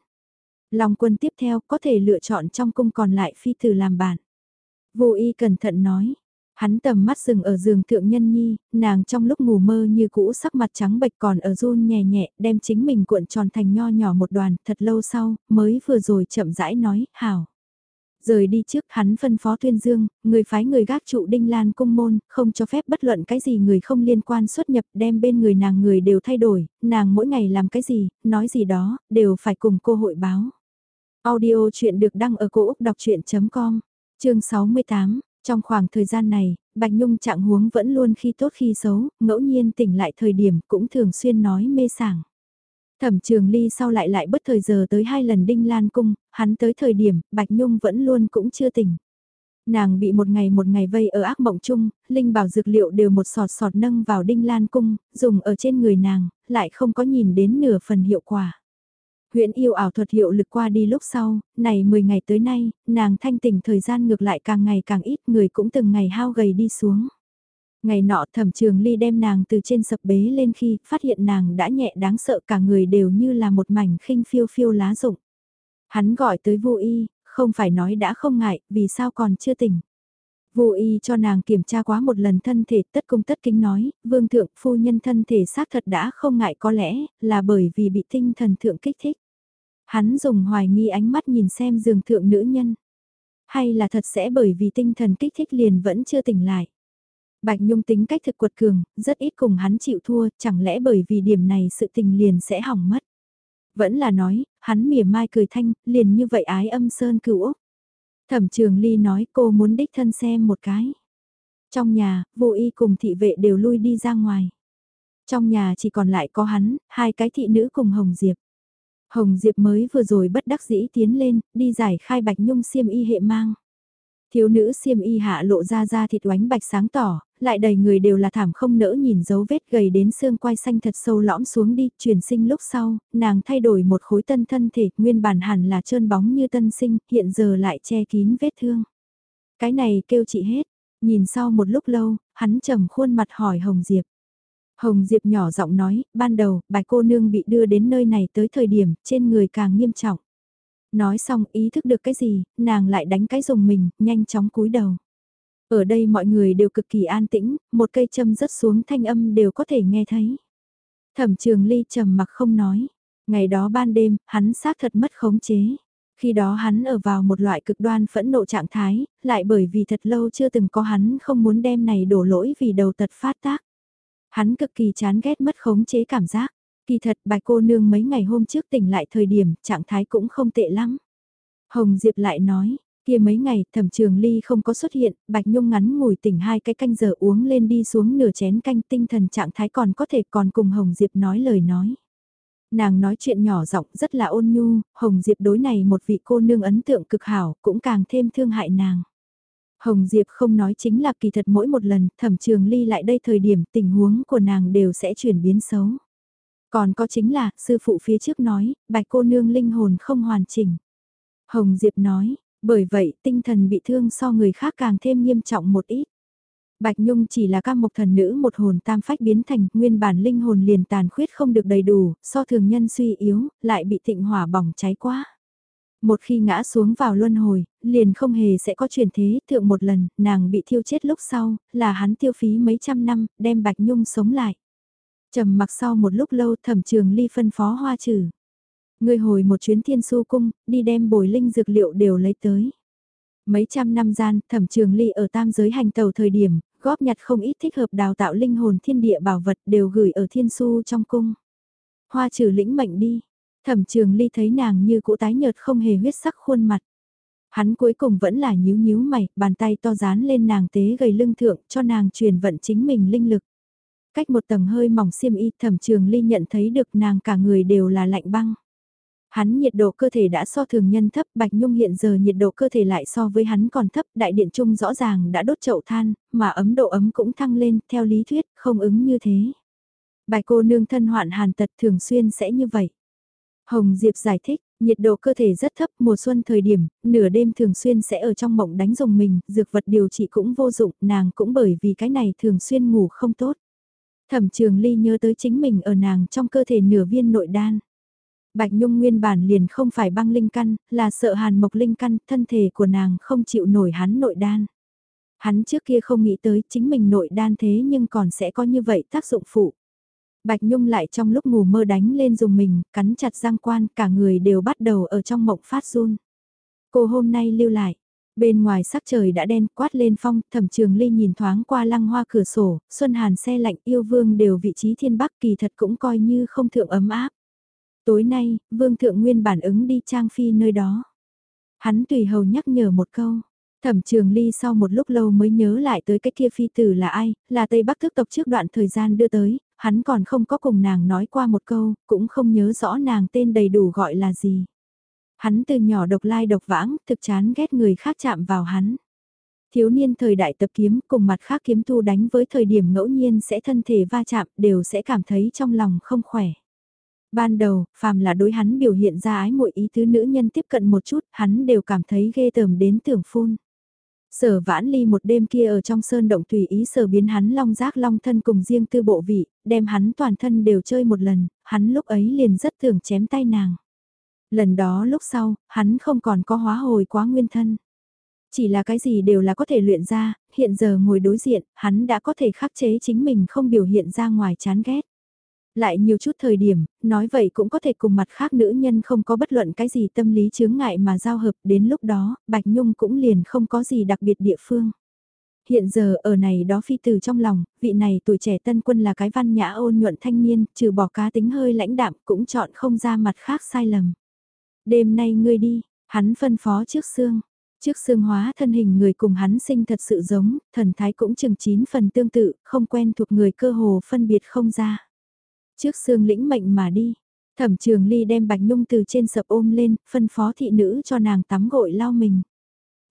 S1: Long quân tiếp theo có thể lựa chọn trong cung còn lại phi tử làm bạn Vô y cẩn thận nói, Hắn tầm mắt dừng ở giường thượng nhân nhi, nàng trong lúc ngủ mơ như cũ sắc mặt trắng bệch còn ở run nhẹ nhẹ, đem chính mình cuộn tròn thành nho nhỏ một đoàn, thật lâu sau, mới vừa rồi chậm rãi nói, hảo. Rời đi trước hắn phân phó tuyên dương, người phái người gác trụ đinh lan cung môn, không cho phép bất luận cái gì người không liên quan xuất nhập đem bên người nàng người đều thay đổi, nàng mỗi ngày làm cái gì, nói gì đó, đều phải cùng cô hội báo. Audio chuyện được đăng ở cổ Úc đọc chuyện.com, chương 68, trong khoảng thời gian này, Bạch Nhung trạng huống vẫn luôn khi tốt khi xấu, ngẫu nhiên tỉnh lại thời điểm cũng thường xuyên nói mê sảng. Thẩm trường ly sau lại lại bất thời giờ tới hai lần đinh lan cung, hắn tới thời điểm, Bạch Nhung vẫn luôn cũng chưa tỉnh. Nàng bị một ngày một ngày vây ở ác mộng chung, Linh bảo dược liệu đều một sọt sọt nâng vào đinh lan cung, dùng ở trên người nàng, lại không có nhìn đến nửa phần hiệu quả. Huyện yêu ảo thuật hiệu lực qua đi lúc sau, này 10 ngày tới nay, nàng thanh tỉnh thời gian ngược lại càng ngày càng ít người cũng từng ngày hao gầy đi xuống. Ngày nọ thẩm trường ly đem nàng từ trên sập bế lên khi phát hiện nàng đã nhẹ đáng sợ cả người đều như là một mảnh khinh phiêu phiêu lá rụng. Hắn gọi tới vô y, không phải nói đã không ngại, vì sao còn chưa tỉnh. Vô y cho nàng kiểm tra quá một lần thân thể tất công tất kính nói, vương thượng phu nhân thân thể xác thật đã không ngại có lẽ là bởi vì bị tinh thần thượng kích thích. Hắn dùng hoài nghi ánh mắt nhìn xem giường thượng nữ nhân. Hay là thật sẽ bởi vì tinh thần kích thích liền vẫn chưa tỉnh lại. Bạch Nhung tính cách thực quật cường, rất ít cùng hắn chịu thua, chẳng lẽ bởi vì điểm này sự tình liền sẽ hỏng mất. Vẫn là nói, hắn mỉa mai cười thanh, liền như vậy ái âm sơn cửu Úc. Thẩm trường ly nói cô muốn đích thân xem một cái. Trong nhà, vô y cùng thị vệ đều lui đi ra ngoài. Trong nhà chỉ còn lại có hắn, hai cái thị nữ cùng Hồng Diệp. Hồng Diệp mới vừa rồi bất đắc dĩ tiến lên, đi giải khai bạch nhung xiêm y hệ mang. Thiếu nữ xiêm y hạ lộ ra ra thịt oánh bạch sáng tỏ, lại đầy người đều là thảm không nỡ nhìn dấu vết gầy đến xương quai xanh thật sâu lõm xuống đi, chuyển sinh lúc sau, nàng thay đổi một khối tân thân thể, nguyên bản hẳn là trơn bóng như tân sinh, hiện giờ lại che kín vết thương. Cái này kêu chị hết, nhìn sau một lúc lâu, hắn trầm khuôn mặt hỏi Hồng Diệp. Hồng Diệp nhỏ giọng nói, ban đầu, bạch cô nương bị đưa đến nơi này tới thời điểm, trên người càng nghiêm trọng. Nói xong ý thức được cái gì, nàng lại đánh cái dùng mình, nhanh chóng cúi đầu. Ở đây mọi người đều cực kỳ an tĩnh, một cây châm rớt xuống thanh âm đều có thể nghe thấy. Thẩm trường ly trầm mặc không nói. Ngày đó ban đêm, hắn xác thật mất khống chế. Khi đó hắn ở vào một loại cực đoan phẫn nộ trạng thái, lại bởi vì thật lâu chưa từng có hắn không muốn đem này đổ lỗi vì đầu tật phát tác. Hắn cực kỳ chán ghét mất khống chế cảm giác. Kỳ thật bạch cô nương mấy ngày hôm trước tỉnh lại thời điểm, trạng thái cũng không tệ lắm. Hồng Diệp lại nói, kia mấy ngày thẩm trường ly không có xuất hiện, bạch nhung ngắn ngủi tỉnh hai cái canh giờ uống lên đi xuống nửa chén canh tinh thần trạng thái còn có thể còn cùng Hồng Diệp nói lời nói. Nàng nói chuyện nhỏ giọng rất là ôn nhu, Hồng Diệp đối này một vị cô nương ấn tượng cực hảo, cũng càng thêm thương hại nàng. Hồng Diệp không nói chính là kỳ thật mỗi một lần thẩm trường ly lại đây thời điểm tình huống của nàng đều sẽ chuyển biến xấu. Còn có chính là, sư phụ phía trước nói, bạch cô nương linh hồn không hoàn chỉnh. Hồng Diệp nói, bởi vậy tinh thần bị thương so người khác càng thêm nghiêm trọng một ít. Bạch Nhung chỉ là các mộc thần nữ một hồn tam phách biến thành nguyên bản linh hồn liền tàn khuyết không được đầy đủ, so thường nhân suy yếu, lại bị thịnh hỏa bỏng cháy quá. Một khi ngã xuống vào luân hồi, liền không hề sẽ có chuyển thế, thượng một lần, nàng bị thiêu chết lúc sau, là hắn tiêu phí mấy trăm năm, đem Bạch Nhung sống lại. trầm mặc sau một lúc lâu thẩm trường ly phân phó hoa trừ. Người hồi một chuyến thiên su cung, đi đem bồi linh dược liệu đều lấy tới. Mấy trăm năm gian, thẩm trường ly ở tam giới hành tàu thời điểm, góp nhặt không ít thích hợp đào tạo linh hồn thiên địa bảo vật đều gửi ở thiên su trong cung. Hoa trừ lĩnh mệnh đi, thẩm trường ly thấy nàng như cũ tái nhợt không hề huyết sắc khuôn mặt. Hắn cuối cùng vẫn là nhíu nhíu mày, bàn tay to dán lên nàng tế gầy lưng thượng cho nàng truyền vận chính mình linh lực. Cách một tầng hơi mỏng xiêm y thẩm trường ly nhận thấy được nàng cả người đều là lạnh băng. Hắn nhiệt độ cơ thể đã so thường nhân thấp, Bạch Nhung hiện giờ nhiệt độ cơ thể lại so với hắn còn thấp, đại điện trung rõ ràng đã đốt chậu than, mà ấm độ ấm cũng thăng lên, theo lý thuyết, không ứng như thế. Bài cô nương thân hoạn hàn tật thường xuyên sẽ như vậy. Hồng Diệp giải thích, nhiệt độ cơ thể rất thấp, mùa xuân thời điểm, nửa đêm thường xuyên sẽ ở trong mộng đánh rồng mình, dược vật điều trị cũng vô dụng, nàng cũng bởi vì cái này thường xuyên ngủ không tốt. Thẩm trường ly nhớ tới chính mình ở nàng trong cơ thể nửa viên nội đan. Bạch Nhung nguyên bản liền không phải băng linh căn, là sợ hàn mộc linh căn, thân thể của nàng không chịu nổi hắn nội đan. Hắn trước kia không nghĩ tới chính mình nội đan thế nhưng còn sẽ có như vậy tác dụng phụ. Bạch Nhung lại trong lúc ngủ mơ đánh lên dùng mình, cắn chặt răng quan, cả người đều bắt đầu ở trong mộng phát run. Cô hôm nay lưu lại, bên ngoài sắc trời đã đen quát lên phong, thẩm trường ly nhìn thoáng qua lăng hoa cửa sổ, xuân hàn xe lạnh yêu vương đều vị trí thiên bắc kỳ thật cũng coi như không thượng ấm áp. Tối nay, Vương Thượng Nguyên bản ứng đi Trang Phi nơi đó. Hắn tùy hầu nhắc nhở một câu. Thẩm trường ly sau một lúc lâu mới nhớ lại tới cái kia phi tử là ai, là Tây Bắc thức tộc trước đoạn thời gian đưa tới, hắn còn không có cùng nàng nói qua một câu, cũng không nhớ rõ nàng tên đầy đủ gọi là gì. Hắn từ nhỏ độc lai độc vãng, thực chán ghét người khác chạm vào hắn. Thiếu niên thời đại tập kiếm cùng mặt khác kiếm tu đánh với thời điểm ngẫu nhiên sẽ thân thể va chạm đều sẽ cảm thấy trong lòng không khỏe. Ban đầu, phàm là đối hắn biểu hiện ra ái muội ý tứ nữ nhân tiếp cận một chút, hắn đều cảm thấy ghê tởm đến tưởng phun. Sở vãn ly một đêm kia ở trong sơn động tùy ý sở biến hắn long giác long thân cùng riêng tư bộ vị, đem hắn toàn thân đều chơi một lần, hắn lúc ấy liền rất tưởng chém tay nàng. Lần đó lúc sau, hắn không còn có hóa hồi quá nguyên thân. Chỉ là cái gì đều là có thể luyện ra, hiện giờ ngồi đối diện, hắn đã có thể khắc chế chính mình không biểu hiện ra ngoài chán ghét. Lại nhiều chút thời điểm, nói vậy cũng có thể cùng mặt khác nữ nhân không có bất luận cái gì tâm lý chướng ngại mà giao hợp đến lúc đó, Bạch Nhung cũng liền không có gì đặc biệt địa phương. Hiện giờ ở này đó phi từ trong lòng, vị này tuổi trẻ tân quân là cái văn nhã ôn nhuận thanh niên, trừ bỏ cá tính hơi lãnh đạm cũng chọn không ra mặt khác sai lầm. Đêm nay ngươi đi, hắn phân phó trước xương. Trước xương hóa thân hình người cùng hắn sinh thật sự giống, thần thái cũng chừng chín phần tương tự, không quen thuộc người cơ hồ phân biệt không ra. Trước xương lĩnh mệnh mà đi, thẩm trường ly đem Bạch Nhung từ trên sập ôm lên, phân phó thị nữ cho nàng tắm gội lau mình.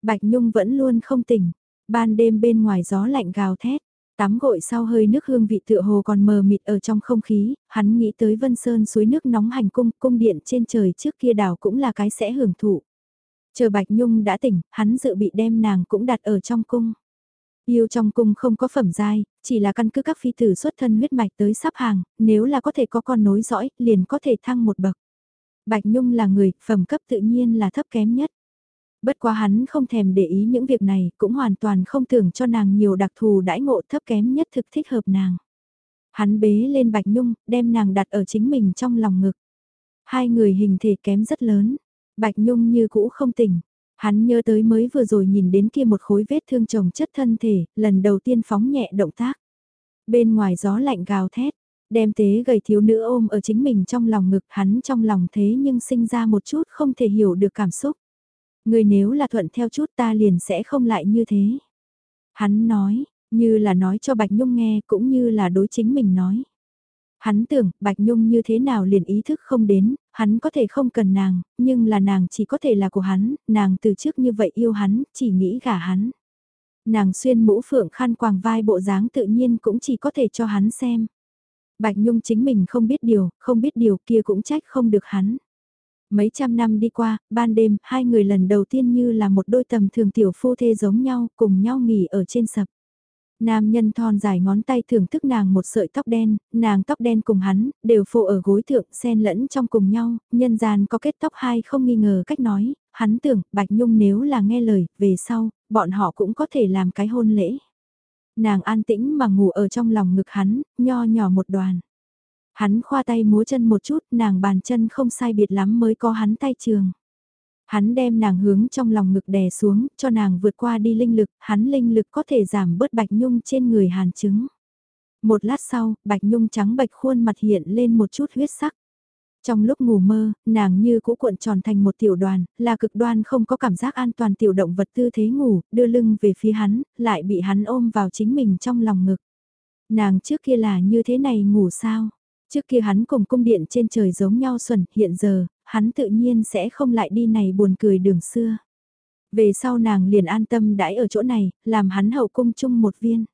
S1: Bạch Nhung vẫn luôn không tỉnh, ban đêm bên ngoài gió lạnh gào thét, tắm gội sau hơi nước hương vị tựa hồ còn mờ mịt ở trong không khí, hắn nghĩ tới Vân Sơn suối nước nóng hành cung, cung điện trên trời trước kia đảo cũng là cái sẽ hưởng thụ. Chờ Bạch Nhung đã tỉnh, hắn dự bị đem nàng cũng đặt ở trong cung. Yêu trong cung không có phẩm giai, chỉ là căn cứ các phi tử xuất thân huyết mạch tới sắp hàng, nếu là có thể có con nối dõi, liền có thể thăng một bậc. Bạch Nhung là người, phẩm cấp tự nhiên là thấp kém nhất. Bất quá hắn không thèm để ý những việc này, cũng hoàn toàn không tưởng cho nàng nhiều đặc thù đãi ngộ thấp kém nhất thực thích hợp nàng. Hắn bế lên Bạch Nhung, đem nàng đặt ở chính mình trong lòng ngực. Hai người hình thể kém rất lớn, Bạch Nhung như cũ không tỉnh. Hắn nhớ tới mới vừa rồi nhìn đến kia một khối vết thương chồng chất thân thể, lần đầu tiên phóng nhẹ động tác. Bên ngoài gió lạnh gào thét, đem tế gầy thiếu nữ ôm ở chính mình trong lòng ngực hắn trong lòng thế nhưng sinh ra một chút không thể hiểu được cảm xúc. Người nếu là thuận theo chút ta liền sẽ không lại như thế. Hắn nói, như là nói cho Bạch Nhung nghe cũng như là đối chính mình nói. Hắn tưởng Bạch Nhung như thế nào liền ý thức không đến, hắn có thể không cần nàng, nhưng là nàng chỉ có thể là của hắn, nàng từ trước như vậy yêu hắn, chỉ nghĩ gả hắn. Nàng xuyên mũ phượng khăn quàng vai bộ dáng tự nhiên cũng chỉ có thể cho hắn xem. Bạch Nhung chính mình không biết điều, không biết điều kia cũng trách không được hắn. Mấy trăm năm đi qua, ban đêm, hai người lần đầu tiên như là một đôi tầm thường tiểu phu thê giống nhau, cùng nhau nghỉ ở trên sập. Nam nhân thon dài ngón tay thưởng thức nàng một sợi tóc đen, nàng tóc đen cùng hắn, đều phô ở gối thượng xen lẫn trong cùng nhau, nhân gian có kết tóc hai không nghi ngờ cách nói, hắn tưởng Bạch Nhung nếu là nghe lời, về sau, bọn họ cũng có thể làm cái hôn lễ. Nàng an tĩnh mà ngủ ở trong lòng ngực hắn, nho nhỏ một đoàn. Hắn khoa tay múa chân một chút, nàng bàn chân không sai biệt lắm mới có hắn tay trường. Hắn đem nàng hướng trong lòng ngực đè xuống, cho nàng vượt qua đi linh lực, hắn linh lực có thể giảm bớt bạch nhung trên người hàn chứng. Một lát sau, bạch nhung trắng bạch khuôn mặt hiện lên một chút huyết sắc. Trong lúc ngủ mơ, nàng như cũ cuộn tròn thành một tiểu đoàn, là cực đoan không có cảm giác an toàn tiểu động vật tư thế ngủ, đưa lưng về phía hắn, lại bị hắn ôm vào chính mình trong lòng ngực. Nàng trước kia là như thế này ngủ sao? Trước kia hắn cùng cung điện trên trời giống nhau xuẩn, hiện giờ, hắn tự nhiên sẽ không lại đi này buồn cười đường xưa. Về sau nàng liền an tâm đãi ở chỗ này, làm hắn hậu cung chung một viên.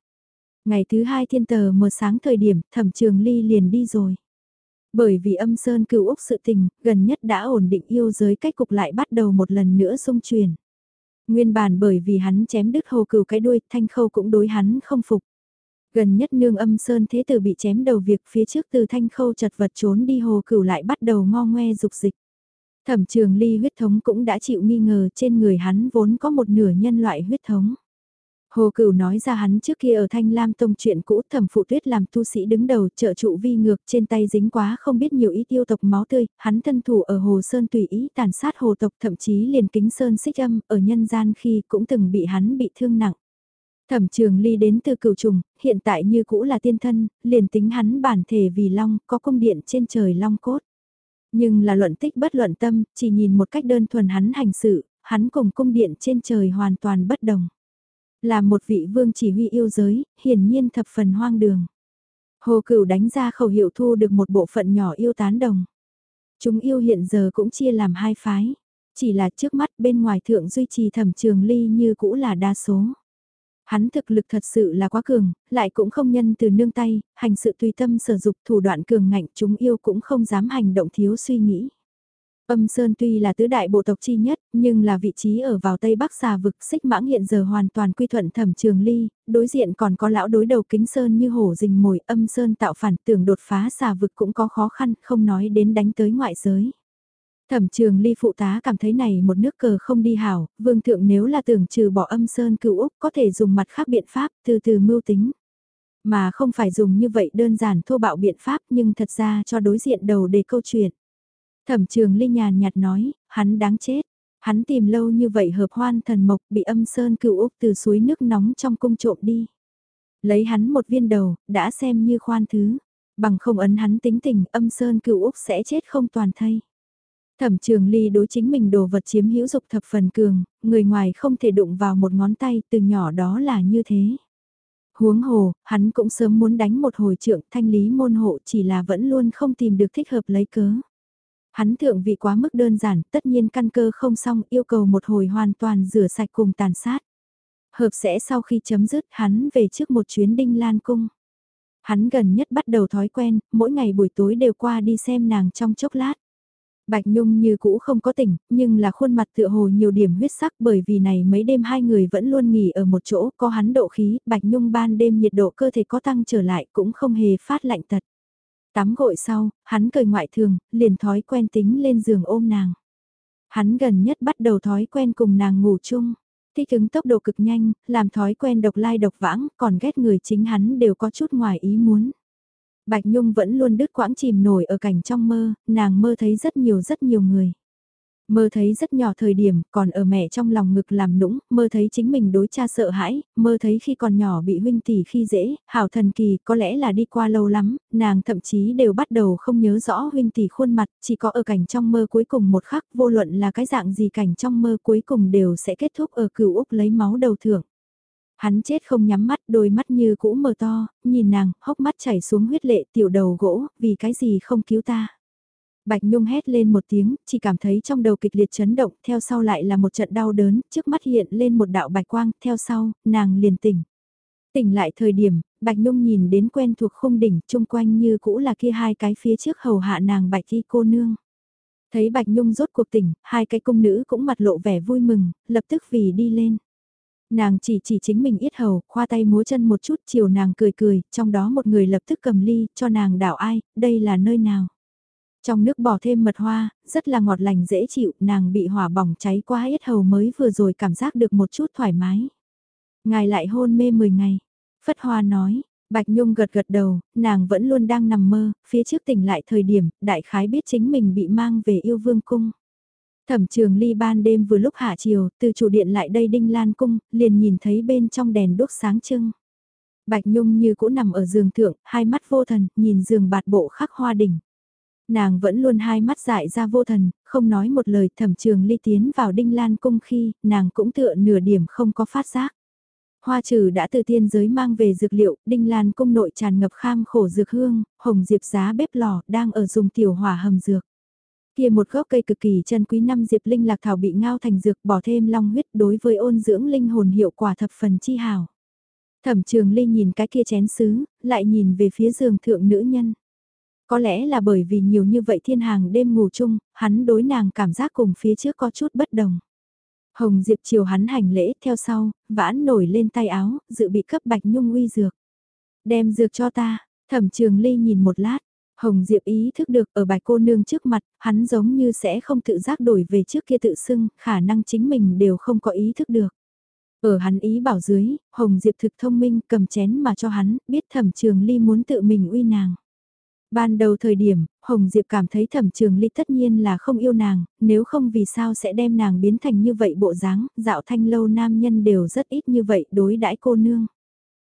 S1: Ngày thứ hai thiên tờ mờ sáng thời điểm, thẩm trường ly liền đi rồi. Bởi vì âm sơn cựu Úc sự tình, gần nhất đã ổn định yêu giới cách cục lại bắt đầu một lần nữa xung truyền. Nguyên bản bởi vì hắn chém đứt hồ cửu cái đuôi, thanh khâu cũng đối hắn không phục. Gần nhất nương âm sơn thế tử bị chém đầu việc phía trước từ thanh khâu chật vật trốn đi hồ cửu lại bắt đầu ngo ngoe dục dịch. Thẩm trường ly huyết thống cũng đã chịu nghi ngờ trên người hắn vốn có một nửa nhân loại huyết thống. Hồ Cửu nói ra hắn trước kia ở Thanh Lam Tông chuyện cũ thẩm phụ tuyết làm tu sĩ đứng đầu trợ trụ vi ngược trên tay dính quá không biết nhiều ý tiêu tộc máu tươi, hắn thân thủ ở Hồ Sơn tùy ý tàn sát hồ tộc thậm chí liền kính Sơn xích âm ở nhân gian khi cũng từng bị hắn bị thương nặng. Thẩm trường ly đến từ cửu trùng, hiện tại như cũ là tiên thân, liền tính hắn bản thể vì long, có cung điện trên trời long cốt. Nhưng là luận tích bất luận tâm, chỉ nhìn một cách đơn thuần hắn hành sự, hắn cùng cung điện trên trời hoàn toàn bất đồng. Là một vị vương chỉ huy yêu giới, hiển nhiên thập phần hoang đường. Hồ Cửu đánh ra khẩu hiệu thu được một bộ phận nhỏ yêu tán đồng. Chúng yêu hiện giờ cũng chia làm hai phái. Chỉ là trước mắt bên ngoài thượng duy trì thẩm trường ly như cũ là đa số. Hắn thực lực thật sự là quá cường, lại cũng không nhân từ nương tay, hành sự tùy tâm sở dục thủ đoạn cường ngạnh chúng yêu cũng không dám hành động thiếu suy nghĩ. Âm Sơn tuy là tứ đại bộ tộc chi nhất, nhưng là vị trí ở vào Tây Bắc xà vực xích mãng hiện giờ hoàn toàn quy thuận thẩm trường ly, đối diện còn có lão đối đầu kính Sơn như hổ rình mồi âm Sơn tạo phản tưởng đột phá xà vực cũng có khó khăn, không nói đến đánh tới ngoại giới. Thẩm trường ly phụ tá cảm thấy này một nước cờ không đi hảo, vương thượng nếu là tưởng trừ bỏ âm Sơn cựu Úc có thể dùng mặt khác biện pháp từ từ mưu tính. Mà không phải dùng như vậy đơn giản thô bạo biện pháp nhưng thật ra cho đối diện đầu đề câu chuyện. Thẩm trường ly nhàn nhạt nói, hắn đáng chết. Hắn tìm lâu như vậy hợp hoan thần mộc bị âm sơn cựu Úc từ suối nước nóng trong cung trộm đi. Lấy hắn một viên đầu, đã xem như khoan thứ. Bằng không ấn hắn tính tình âm sơn cựu Úc sẽ chết không toàn thây. Thẩm trường ly đối chính mình đồ vật chiếm hữu dục thập phần cường, người ngoài không thể đụng vào một ngón tay từ nhỏ đó là như thế. Huống hồ, hắn cũng sớm muốn đánh một hồi trượng thanh lý môn hộ chỉ là vẫn luôn không tìm được thích hợp lấy cớ. Hắn thượng vị quá mức đơn giản, tất nhiên căn cơ không xong yêu cầu một hồi hoàn toàn rửa sạch cùng tàn sát. Hợp sẽ sau khi chấm dứt hắn về trước một chuyến đinh lan cung. Hắn gần nhất bắt đầu thói quen, mỗi ngày buổi tối đều qua đi xem nàng trong chốc lát. Bạch Nhung như cũ không có tỉnh, nhưng là khuôn mặt tựa hồ nhiều điểm huyết sắc bởi vì này mấy đêm hai người vẫn luôn nghỉ ở một chỗ, có hắn độ khí, Bạch Nhung ban đêm nhiệt độ cơ thể có tăng trở lại cũng không hề phát lạnh tật. Tắm gội sau, hắn cười ngoại thường, liền thói quen tính lên giường ôm nàng. Hắn gần nhất bắt đầu thói quen cùng nàng ngủ chung. Thích ứng tốc độ cực nhanh, làm thói quen độc lai độc vãng, còn ghét người chính hắn đều có chút ngoài ý muốn. Bạch Nhung vẫn luôn đứt quãng chìm nổi ở cảnh trong mơ, nàng mơ thấy rất nhiều rất nhiều người. Mơ thấy rất nhỏ thời điểm, còn ở mẹ trong lòng ngực làm nũng, mơ thấy chính mình đối cha sợ hãi, mơ thấy khi còn nhỏ bị huynh tỷ khi dễ, hảo thần kỳ, có lẽ là đi qua lâu lắm, nàng thậm chí đều bắt đầu không nhớ rõ huynh tỷ khuôn mặt, chỉ có ở cảnh trong mơ cuối cùng một khắc, vô luận là cái dạng gì cảnh trong mơ cuối cùng đều sẽ kết thúc ở cửu Úc lấy máu đầu thưởng. Hắn chết không nhắm mắt, đôi mắt như cũ mờ to, nhìn nàng, hốc mắt chảy xuống huyết lệ tiểu đầu gỗ, vì cái gì không cứu ta. Bạch Nhung hét lên một tiếng, chỉ cảm thấy trong đầu kịch liệt chấn động, theo sau lại là một trận đau đớn, trước mắt hiện lên một đạo bạch quang, theo sau, nàng liền tỉnh. Tỉnh lại thời điểm, Bạch Nhung nhìn đến quen thuộc khung đỉnh, chung quanh như cũ là kia hai cái phía trước hầu hạ nàng Bạch Thi cô nương. Thấy Bạch Nhung rốt cuộc tỉnh, hai cái cung nữ cũng mặt lộ vẻ vui mừng, lập tức vì đi lên. Nàng chỉ chỉ chính mình yết hầu, khoa tay múa chân một chút chiều nàng cười cười, trong đó một người lập tức cầm ly, cho nàng đảo ai, đây là nơi nào. Trong nước bỏ thêm mật hoa, rất là ngọt lành dễ chịu, nàng bị hỏa bỏng cháy qua yết hầu mới vừa rồi cảm giác được một chút thoải mái. Ngài lại hôn mê 10 ngày. Phất Hoa nói, Bạch Nhung gật gật đầu, nàng vẫn luôn đang nằm mơ, phía trước tỉnh lại thời điểm, đại khái biết chính mình bị mang về yêu vương cung. Thẩm trường ly ban đêm vừa lúc hạ chiều, từ chủ điện lại đây đinh lan cung, liền nhìn thấy bên trong đèn đốt sáng trưng. Bạch Nhung như cũ nằm ở giường thượng, hai mắt vô thần, nhìn giường bạt bộ khắc hoa đỉnh. Nàng vẫn luôn hai mắt dại ra vô thần, không nói một lời thẩm trường ly tiến vào đinh lan cung khi, nàng cũng tựa nửa điểm không có phát giác. Hoa trừ đã từ tiên giới mang về dược liệu, đinh lan cung nội tràn ngập kham khổ dược hương, hồng diệp giá bếp lò, đang ở dùng tiểu hỏa hầm dược. Kia một gốc cây cực kỳ chân quý năm diệp linh lạc thảo bị ngao thành dược bỏ thêm long huyết đối với ôn dưỡng linh hồn hiệu quả thập phần chi hào. Thẩm trường ly nhìn cái kia chén sứ, lại nhìn về phía giường thượng nữ nhân. Có lẽ là bởi vì nhiều như vậy thiên hàng đêm ngủ chung, hắn đối nàng cảm giác cùng phía trước có chút bất đồng. Hồng Diệp chiều hắn hành lễ theo sau, vãn nổi lên tay áo, dự bị cấp bạch nhung uy dược. Đem dược cho ta, thẩm trường ly nhìn một lát, Hồng Diệp ý thức được ở bài cô nương trước mặt, hắn giống như sẽ không tự giác đổi về trước kia tự xưng, khả năng chính mình đều không có ý thức được. Ở hắn ý bảo dưới, Hồng Diệp thực thông minh cầm chén mà cho hắn, biết thẩm trường ly muốn tự mình uy nàng. Ban đầu thời điểm, Hồng Diệp cảm thấy thẩm trường ly tất nhiên là không yêu nàng, nếu không vì sao sẽ đem nàng biến thành như vậy bộ dáng, dạo thanh lâu nam nhân đều rất ít như vậy đối đãi cô nương.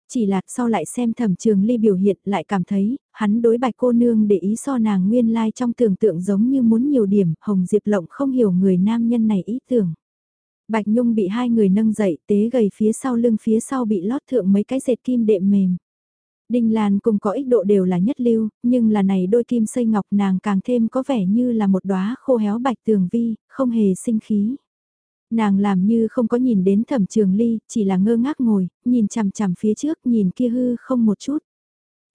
S1: Chỉ là sau lại xem thẩm trường ly biểu hiện lại cảm thấy, hắn đối bạch cô nương để ý so nàng nguyên lai like trong tưởng tượng giống như muốn nhiều điểm, Hồng Diệp Lộng không hiểu người nam nhân này ý tưởng. Bạch Nhung bị hai người nâng dậy tế gầy phía sau lưng phía sau bị lót thượng mấy cái dệt kim đệm mềm. Đinh Lan cùng có ích độ đều là nhất lưu, nhưng là này đôi kim xây ngọc nàng càng thêm có vẻ như là một đóa khô héo bạch tường vi, không hề sinh khí. Nàng làm như không có nhìn đến thẩm trường ly, chỉ là ngơ ngác ngồi, nhìn chằm chằm phía trước, nhìn kia hư không một chút.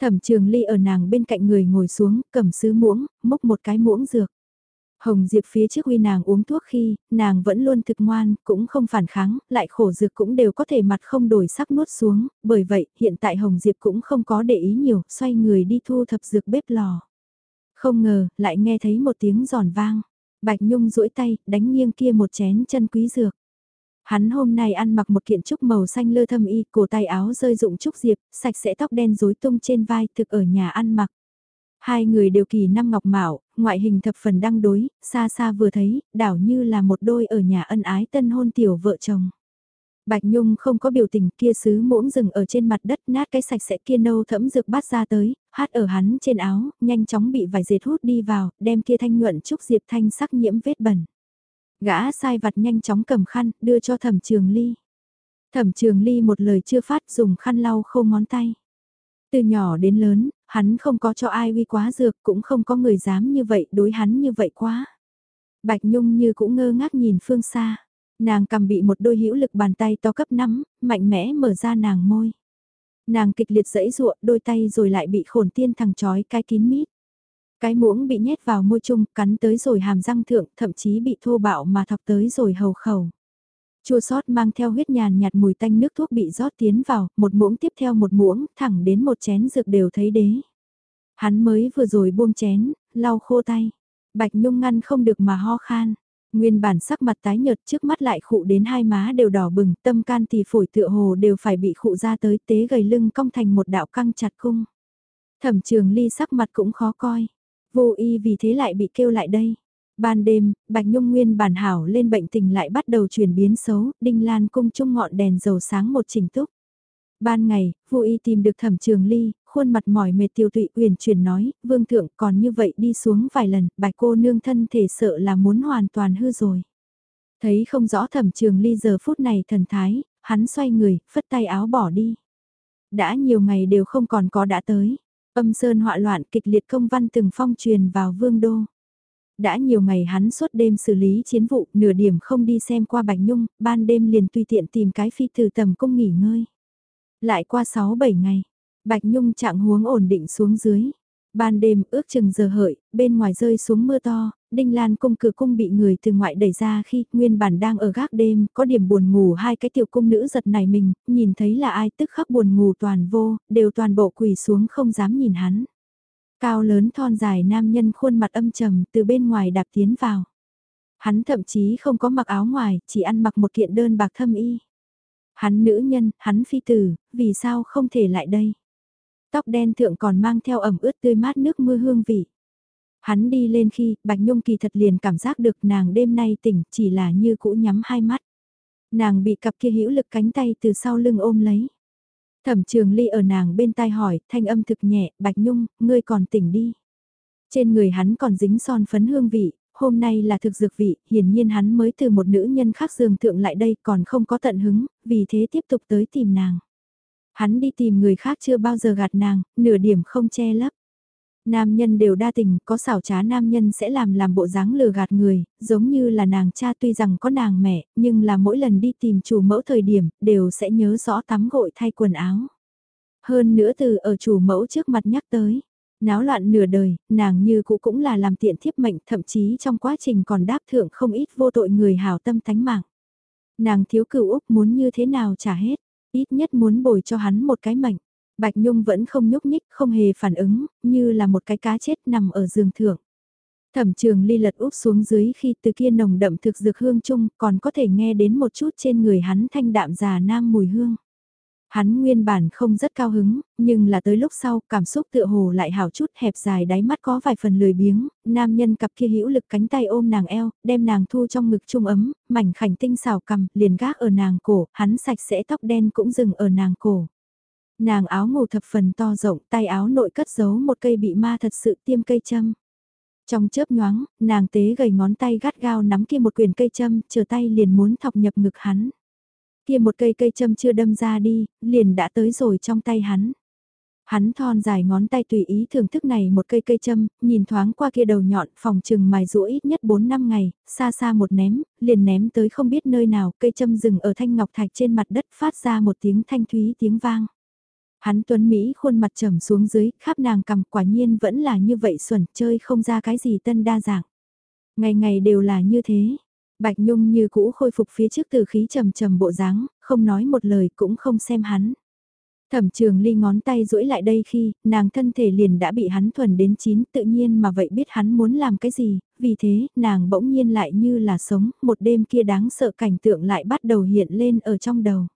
S1: Thẩm trường ly ở nàng bên cạnh người ngồi xuống, cầm sứ muỗng, múc một cái muỗng dược. Hồng Diệp phía trước uy nàng uống thuốc khi, nàng vẫn luôn thực ngoan, cũng không phản kháng, lại khổ dược cũng đều có thể mặt không đổi sắc nuốt xuống, bởi vậy hiện tại Hồng Diệp cũng không có để ý nhiều, xoay người đi thu thập dược bếp lò. Không ngờ, lại nghe thấy một tiếng giòn vang. Bạch Nhung duỗi tay, đánh nghiêng kia một chén chân quý dược. Hắn hôm nay ăn mặc một kiện trúc màu xanh lơ thâm y, cổ tay áo rơi dụng trúc diệp, sạch sẽ tóc đen rối tung trên vai, thực ở nhà ăn mặc. Hai người đều kỳ năm ngọc mạo, ngoại hình thập phần đăng đối, xa xa vừa thấy, đảo như là một đôi ở nhà ân ái tân hôn tiểu vợ chồng. Bạch Nhung không có biểu tình kia sứ muỗng rừng ở trên mặt đất nát cái sạch sẽ kia nâu thẫm rực bát ra tới, hát ở hắn trên áo, nhanh chóng bị vải dệt hút đi vào, đem kia thanh nhuận trúc diệp thanh sắc nhiễm vết bẩn. Gã sai vặt nhanh chóng cầm khăn, đưa cho thẩm trường ly. Thẩm trường ly một lời chưa phát dùng khăn lau khô ngón tay. Từ nhỏ đến lớn, hắn không có cho ai uy quá dược, cũng không có người dám như vậy đối hắn như vậy quá. Bạch Nhung như cũng ngơ ngác nhìn phương xa, nàng cầm bị một đôi hữu lực bàn tay to cấp nắm, mạnh mẽ mở ra nàng môi. Nàng kịch liệt dẫy ruộng đôi tay rồi lại bị khổn tiên thằng chói cái kín mít. Cái muỗng bị nhét vào môi chung, cắn tới rồi hàm răng thượng, thậm chí bị thô bạo mà thọc tới rồi hầu khẩu. Chua sót mang theo huyết nhàn nhạt mùi tanh nước thuốc bị rót tiến vào, một muỗng tiếp theo một muỗng, thẳng đến một chén dược đều thấy đế. Hắn mới vừa rồi buông chén, lau khô tay. Bạch Nhung ngăn không được mà ho khan. Nguyên bản sắc mặt tái nhợt trước mắt lại khụ đến hai má đều đỏ bừng, tâm can thì phổi tựa hồ đều phải bị khụ ra tới tế gầy lưng cong thành một đạo căng chặt cung. Thẩm trường ly sắc mặt cũng khó coi. Vô y vì thế lại bị kêu lại đây. Ban đêm, Bạch Nhung nguyên bản hảo lên bệnh tình lại bắt đầu chuyển biến xấu, đinh lan cung chung ngọn đèn dầu sáng một trình túc. Ban ngày, vô y tìm được thẩm trường ly, khuôn mặt mỏi mệt tiêu tụy uyển chuyển nói, vương thượng còn như vậy đi xuống vài lần, bạch cô nương thân thể sợ là muốn hoàn toàn hư rồi. Thấy không rõ thẩm trường ly giờ phút này thần thái, hắn xoay người, phất tay áo bỏ đi. Đã nhiều ngày đều không còn có đã tới. Âm sơn họa loạn kịch liệt công văn từng phong truyền vào vương đô. Đã nhiều ngày hắn suốt đêm xử lý chiến vụ, nửa điểm không đi xem qua Bạch Nhung, ban đêm liền tùy tiện tìm cái phi từ tầm cung nghỉ ngơi. Lại qua 6-7 ngày, Bạch Nhung trạng huống ổn định xuống dưới. Ban đêm ước chừng giờ hợi, bên ngoài rơi xuống mưa to, Đinh Lan cung cửa cung bị người từ ngoại đẩy ra khi nguyên bản đang ở gác đêm, có điểm buồn ngủ hai cái tiểu cung nữ giật này mình, nhìn thấy là ai tức khắc buồn ngủ toàn vô, đều toàn bộ quỳ xuống không dám nhìn hắn. Cao lớn thon dài nam nhân khuôn mặt âm trầm từ bên ngoài đạp tiến vào. Hắn thậm chí không có mặc áo ngoài, chỉ ăn mặc một kiện đơn bạc thâm y. Hắn nữ nhân, hắn phi tử, vì sao không thể lại đây? Tóc đen thượng còn mang theo ẩm ướt tươi mát nước mưa hương vị. Hắn đi lên khi, Bạch Nhung kỳ thật liền cảm giác được nàng đêm nay tỉnh chỉ là như cũ nhắm hai mắt. Nàng bị cặp kia hữu lực cánh tay từ sau lưng ôm lấy. Thẩm trường ly ở nàng bên tai hỏi, thanh âm thực nhẹ, Bạch Nhung, ngươi còn tỉnh đi. Trên người hắn còn dính son phấn hương vị, hôm nay là thực dược vị, hiển nhiên hắn mới từ một nữ nhân khác giường thượng lại đây còn không có tận hứng, vì thế tiếp tục tới tìm nàng. Hắn đi tìm người khác chưa bao giờ gạt nàng, nửa điểm không che lấp. Nam nhân đều đa tình, có xảo trá nam nhân sẽ làm làm bộ dáng lừa gạt người, giống như là nàng cha tuy rằng có nàng mẹ, nhưng là mỗi lần đi tìm chủ mẫu thời điểm, đều sẽ nhớ rõ tắm gội thay quần áo. Hơn nữa từ ở chủ mẫu trước mặt nhắc tới, náo loạn nửa đời, nàng như cũ cũng là làm tiện thiếp mệnh, thậm chí trong quá trình còn đáp thượng không ít vô tội người hảo tâm tánh mạng. Nàng thiếu cửu Úc muốn như thế nào trả hết, ít nhất muốn bồi cho hắn một cái mệnh. Bạch Nhung vẫn không nhúc nhích, không hề phản ứng, như là một cái cá chết nằm ở giường thượng. Thẩm trường ly lật úp xuống dưới khi từ kia nồng đậm thực dược hương chung còn có thể nghe đến một chút trên người hắn thanh đạm già nam mùi hương. Hắn nguyên bản không rất cao hứng, nhưng là tới lúc sau cảm xúc tựa hồ lại hảo chút hẹp dài đáy mắt có vài phần lười biếng, nam nhân cặp kia hữu lực cánh tay ôm nàng eo, đem nàng thu trong ngực trung ấm, mảnh khảnh tinh xào cầm, liền gác ở nàng cổ, hắn sạch sẽ tóc đen cũng dừng ở nàng cổ. Nàng áo ngủ thập phần to rộng, tay áo nội cất giấu một cây bị ma thật sự tiêm cây châm. Trong chớp nhoáng, nàng tế gầy ngón tay gắt gao nắm kia một quyền cây châm, chờ tay liền muốn thọc nhập ngực hắn. Kia một cây cây châm chưa đâm ra đi, liền đã tới rồi trong tay hắn. Hắn thon dài ngón tay tùy ý thưởng thức này một cây cây châm, nhìn thoáng qua kia đầu nhọn phòng trừng mài rũa ít nhất 4 năm ngày, xa xa một ném, liền ném tới không biết nơi nào, cây châm rừng ở thanh ngọc thạch trên mặt đất phát ra một tiếng thanh thúy tiếng vang. Hắn tuấn Mỹ khuôn mặt trầm xuống dưới, khắp nàng cầm quả nhiên vẫn là như vậy xuẩn, chơi không ra cái gì tân đa dạng. Ngày ngày đều là như thế. Bạch Nhung như cũ khôi phục phía trước từ khí trầm trầm bộ dáng, không nói một lời cũng không xem hắn. Thẩm trường ly ngón tay duỗi lại đây khi, nàng thân thể liền đã bị hắn thuần đến chín tự nhiên mà vậy biết hắn muốn làm cái gì, vì thế, nàng bỗng nhiên lại như là sống, một đêm kia đáng sợ cảnh tượng lại bắt đầu hiện lên ở trong đầu.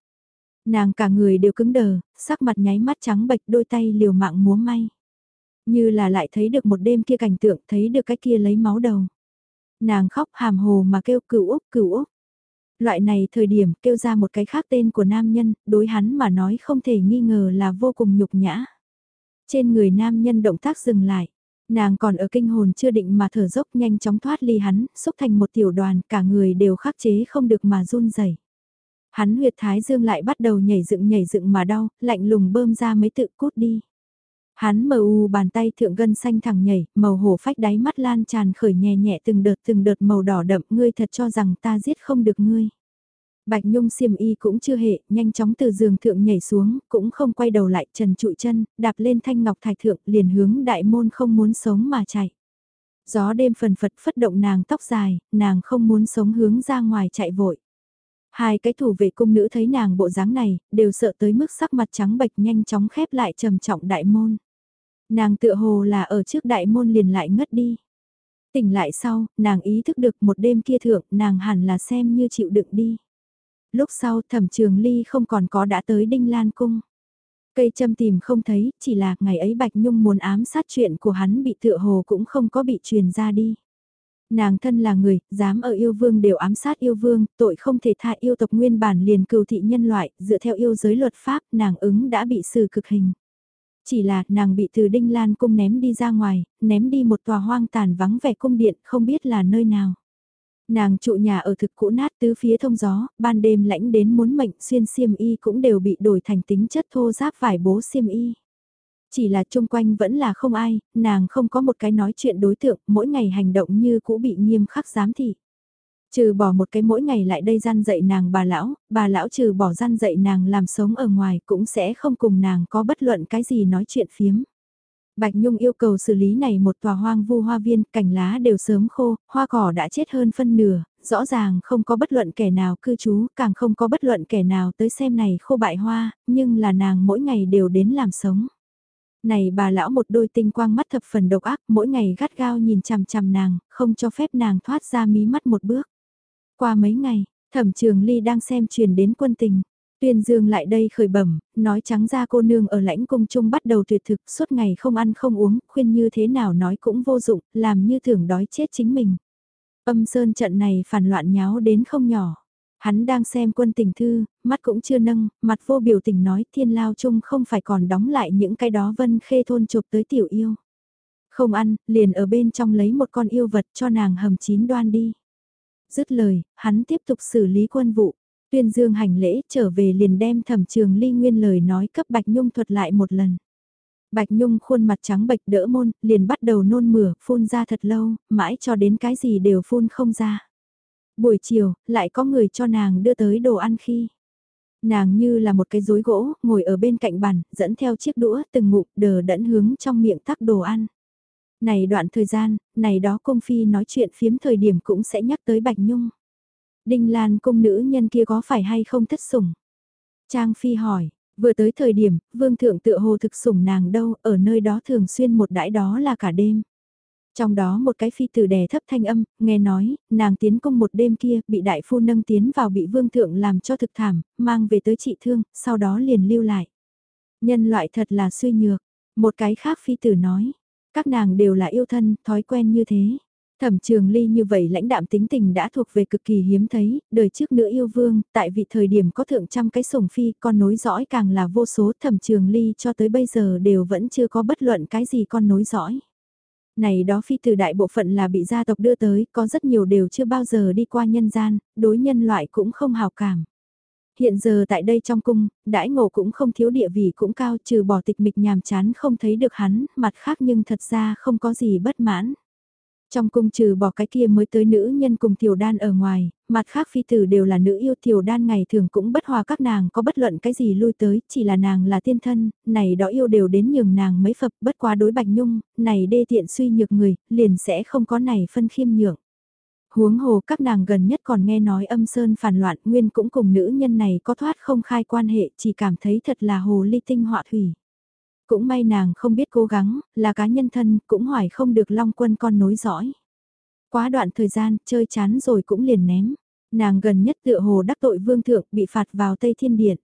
S1: Nàng cả người đều cứng đờ, sắc mặt nháy mắt trắng bệch đôi tay liều mạng múa may. Như là lại thấy được một đêm kia cảnh tượng, thấy được cái kia lấy máu đầu. Nàng khóc hàm hồ mà kêu cửu Úc cửu Úc. Loại này thời điểm kêu ra một cái khác tên của nam nhân, đối hắn mà nói không thể nghi ngờ là vô cùng nhục nhã. Trên người nam nhân động tác dừng lại. Nàng còn ở kinh hồn chưa định mà thở dốc nhanh chóng thoát ly hắn, xúc thành một tiểu đoàn, cả người đều khắc chế không được mà run rẩy. Hắn huyệt thái dương lại bắt đầu nhảy dựng nhảy dựng mà đau, lạnh lùng bơm ra mấy tự cút đi. Hắn mờ u bàn tay thượng gân xanh thẳng nhảy, màu hổ phách đáy mắt lan tràn khởi nhẹ nhẹ từng đợt từng đợt màu đỏ đậm, ngươi thật cho rằng ta giết không được ngươi. Bạch Nhung xiêm y cũng chưa hệ, nhanh chóng từ giường thượng nhảy xuống, cũng không quay đầu lại, trần trụi chân, đạp lên thanh ngọc thạch thượng, liền hướng đại môn không muốn sống mà chạy. Gió đêm phần phật phất động nàng tóc dài, nàng không muốn sống hướng ra ngoài chạy vội. Hai cái thủ vệ cung nữ thấy nàng bộ dáng này, đều sợ tới mức sắc mặt trắng bệch nhanh chóng khép lại trầm trọng đại môn. Nàng tựa hồ là ở trước đại môn liền lại ngất đi. Tỉnh lại sau, nàng ý thức được một đêm kia thượng, nàng hẳn là xem như chịu đựng đi. Lúc sau thẩm trường ly không còn có đã tới Đinh Lan Cung. Cây châm tìm không thấy, chỉ là ngày ấy Bạch Nhung muốn ám sát chuyện của hắn bị tựa hồ cũng không có bị truyền ra đi. Nàng thân là người, dám ở yêu vương đều ám sát yêu vương, tội không thể tha yêu tộc nguyên bản liền cừu thị nhân loại, dựa theo yêu giới luật pháp, nàng ứng đã bị xử cực hình. Chỉ là nàng bị từ Đinh Lan cung ném đi ra ngoài, ném đi một tòa hoang tàn vắng vẻ cung điện không biết là nơi nào. Nàng trụ nhà ở thực cũ nát tứ phía thông gió, ban đêm lãnh đến muốn mệnh xuyên xiêm y cũng đều bị đổi thành tính chất thô giáp vải bố xiêm y. Chỉ là chung quanh vẫn là không ai, nàng không có một cái nói chuyện đối tượng, mỗi ngày hành động như cũ bị nghiêm khắc giám thị. Trừ bỏ một cái mỗi ngày lại đây gian dạy nàng bà lão, bà lão trừ bỏ gian dạy nàng làm sống ở ngoài cũng sẽ không cùng nàng có bất luận cái gì nói chuyện phiếm. Bạch Nhung yêu cầu xử lý này một tòa hoang vu hoa viên, cành lá đều sớm khô, hoa cỏ đã chết hơn phân nửa, rõ ràng không có bất luận kẻ nào cư trú, càng không có bất luận kẻ nào tới xem này khô bại hoa, nhưng là nàng mỗi ngày đều đến làm sống. Này bà lão một đôi tinh quang mắt thập phần độc ác, mỗi ngày gắt gao nhìn chằm chằm nàng, không cho phép nàng thoát ra mí mắt một bước. Qua mấy ngày, thẩm trường ly đang xem truyền đến quân tình. Tuyên Dương lại đây khởi bẩm, nói trắng ra cô nương ở lãnh cung trung bắt đầu tuyệt thực suốt ngày không ăn không uống, khuyên như thế nào nói cũng vô dụng, làm như thường đói chết chính mình. Âm sơn trận này phản loạn nháo đến không nhỏ. Hắn đang xem quân tình thư, mắt cũng chưa nâng, mặt vô biểu tình nói thiên lao chung không phải còn đóng lại những cái đó vân khê thôn chụp tới tiểu yêu. Không ăn, liền ở bên trong lấy một con yêu vật cho nàng hầm chín đoan đi. Dứt lời, hắn tiếp tục xử lý quân vụ. Tuyên dương hành lễ trở về liền đem thẩm trường ly nguyên lời nói cấp Bạch Nhung thuật lại một lần. Bạch Nhung khuôn mặt trắng bệch đỡ môn, liền bắt đầu nôn mửa, phun ra thật lâu, mãi cho đến cái gì đều phun không ra. Buổi chiều, lại có người cho nàng đưa tới đồ ăn khi. Nàng như là một cái rối gỗ, ngồi ở bên cạnh bàn, dẫn theo chiếc đũa từng ngụm đờ đẫn hướng trong miệng tắc đồ ăn. Này đoạn thời gian, này đó công phi nói chuyện phiếm thời điểm cũng sẽ nhắc tới Bạch Nhung. Đinh Lan cung nữ nhân kia có phải hay không thất sủng? Trang Phi hỏi, vừa tới thời điểm, vương thượng tựa hồ thực sủng nàng đâu, ở nơi đó thường xuyên một đãi đó là cả đêm. Trong đó một cái phi tử đè thấp thanh âm, nghe nói, nàng tiến công một đêm kia, bị đại phu nâng tiến vào bị vương thượng làm cho thực thảm, mang về tới trị thương, sau đó liền lưu lại. Nhân loại thật là suy nhược, một cái khác phi tử nói, các nàng đều là yêu thân, thói quen như thế. Thẩm trường ly như vậy lãnh đạm tính tình đã thuộc về cực kỳ hiếm thấy, đời trước nữ yêu vương, tại vị thời điểm có thượng trăm cái sủng phi, con nối dõi càng là vô số thẩm trường ly cho tới bây giờ đều vẫn chưa có bất luận cái gì con nối dõi. Này đó phi từ đại bộ phận là bị gia tộc đưa tới, có rất nhiều đều chưa bao giờ đi qua nhân gian, đối nhân loại cũng không hào cảm. Hiện giờ tại đây trong cung, đãi ngộ cũng không thiếu địa vị cũng cao trừ bỏ tịch mịch nhàm chán không thấy được hắn, mặt khác nhưng thật ra không có gì bất mãn. Trong cung trừ bỏ cái kia mới tới nữ nhân cùng tiểu đan ở ngoài, mặt khác phi tử đều là nữ yêu tiểu đan ngày thường cũng bất hòa các nàng có bất luận cái gì lui tới, chỉ là nàng là tiên thân, này đó yêu đều đến nhường nàng mấy phập bất quá đối bạch nhung, này đê tiện suy nhược người, liền sẽ không có này phân khiêm nhượng. Huống hồ các nàng gần nhất còn nghe nói âm sơn phản loạn nguyên cũng cùng nữ nhân này có thoát không khai quan hệ chỉ cảm thấy thật là hồ ly tinh họa thủy. Cũng may nàng không biết cố gắng, là cá nhân thân, cũng hỏi không được long quân con nối dõi. Quá đoạn thời gian, chơi chán rồi cũng liền ném. Nàng gần nhất tựa hồ đắc tội vương thượng bị phạt vào Tây Thiên Điện.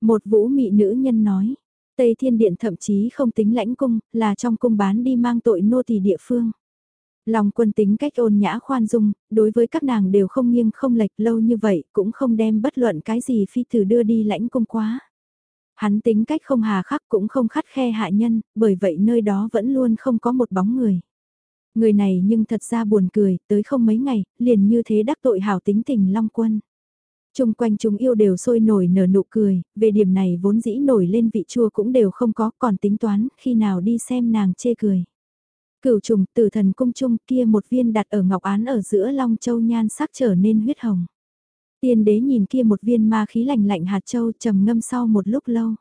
S1: Một vũ mị nữ nhân nói, Tây Thiên Điện thậm chí không tính lãnh cung, là trong cung bán đi mang tội nô tỳ địa phương. Long quân tính cách ôn nhã khoan dung, đối với các nàng đều không nghiêng không lệch lâu như vậy, cũng không đem bất luận cái gì phi tử đưa đi lãnh cung quá. Hắn tính cách không hà khắc cũng không khắt khe hạ nhân, bởi vậy nơi đó vẫn luôn không có một bóng người. Người này nhưng thật ra buồn cười, tới không mấy ngày, liền như thế đắc tội hảo tính tình Long Quân. Trung quanh chúng yêu đều sôi nổi nở nụ cười, về điểm này vốn dĩ nổi lên vị chua cũng đều không có, còn tính toán khi nào đi xem nàng chê cười. Cửu trùng tử thần cung trung kia một viên đặt ở ngọc án ở giữa Long Châu nhan sắc trở nên huyết hồng. Tiên đế nhìn kia một viên ma khí lạnh lạnh hạt châu trầm ngâm sau một lúc lâu.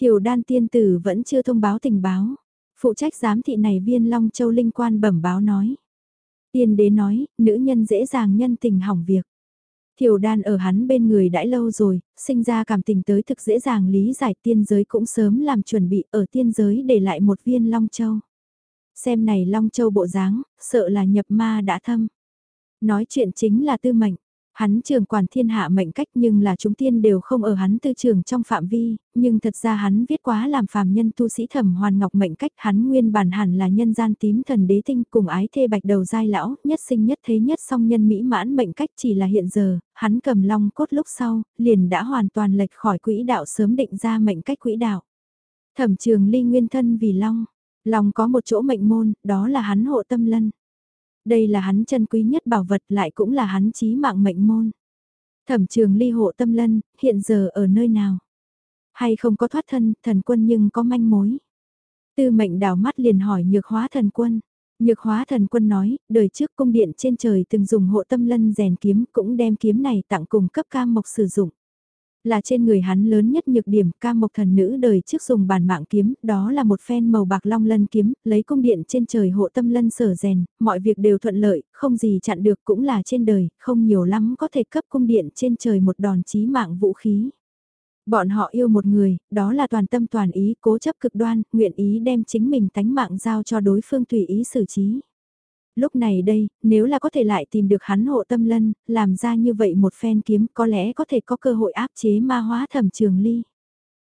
S1: Thiểu đan tiên tử vẫn chưa thông báo tình báo. Phụ trách giám thị này viên Long Châu linh quan bẩm báo nói. Tiên đế nói, nữ nhân dễ dàng nhân tình hỏng việc. Thiều đan ở hắn bên người đãi lâu rồi, sinh ra cảm tình tới thực dễ dàng lý giải tiên giới cũng sớm làm chuẩn bị ở tiên giới để lại một viên Long Châu. Xem này Long Châu bộ dáng, sợ là nhập ma đã thâm. Nói chuyện chính là tư mệnh, Hắn trường quản thiên hạ mệnh cách nhưng là chúng tiên đều không ở hắn tư trường trong phạm vi, nhưng thật ra hắn viết quá làm phàm nhân tu sĩ thẩm hoàn ngọc mệnh cách hắn nguyên bản hẳn là nhân gian tím thần đế tinh cùng ái thê bạch đầu giai lão, nhất sinh nhất thế nhất song nhân mỹ mãn mệnh cách chỉ là hiện giờ, hắn cầm long cốt lúc sau, liền đã hoàn toàn lệch khỏi quỹ đạo sớm định ra mệnh cách quỹ đạo. Thẩm trường ly nguyên thân vì long, lòng có một chỗ mệnh môn, đó là hắn hộ tâm lân. Đây là hắn chân quý nhất bảo vật lại cũng là hắn chí mạng mệnh môn. Thẩm trường ly hộ tâm lân, hiện giờ ở nơi nào? Hay không có thoát thân, thần quân nhưng có manh mối. Tư mệnh đào mắt liền hỏi nhược hóa thần quân. Nhược hóa thần quân nói, đời trước cung điện trên trời từng dùng hộ tâm lân rèn kiếm cũng đem kiếm này tặng cùng cấp cam mộc sử dụng. Là trên người hắn lớn nhất nhược điểm ca mộc thần nữ đời trước dùng bản mạng kiếm, đó là một phen màu bạc long lân kiếm, lấy cung điện trên trời hộ tâm lân sở rèn, mọi việc đều thuận lợi, không gì chặn được cũng là trên đời, không nhiều lắm có thể cấp cung điện trên trời một đòn chí mạng vũ khí. Bọn họ yêu một người, đó là toàn tâm toàn ý, cố chấp cực đoan, nguyện ý đem chính mình tánh mạng giao cho đối phương tùy ý xử trí. Lúc này đây, nếu là có thể lại tìm được hắn hộ tâm lân, làm ra như vậy một phen kiếm có lẽ có thể có cơ hội áp chế ma hóa thẩm trường ly.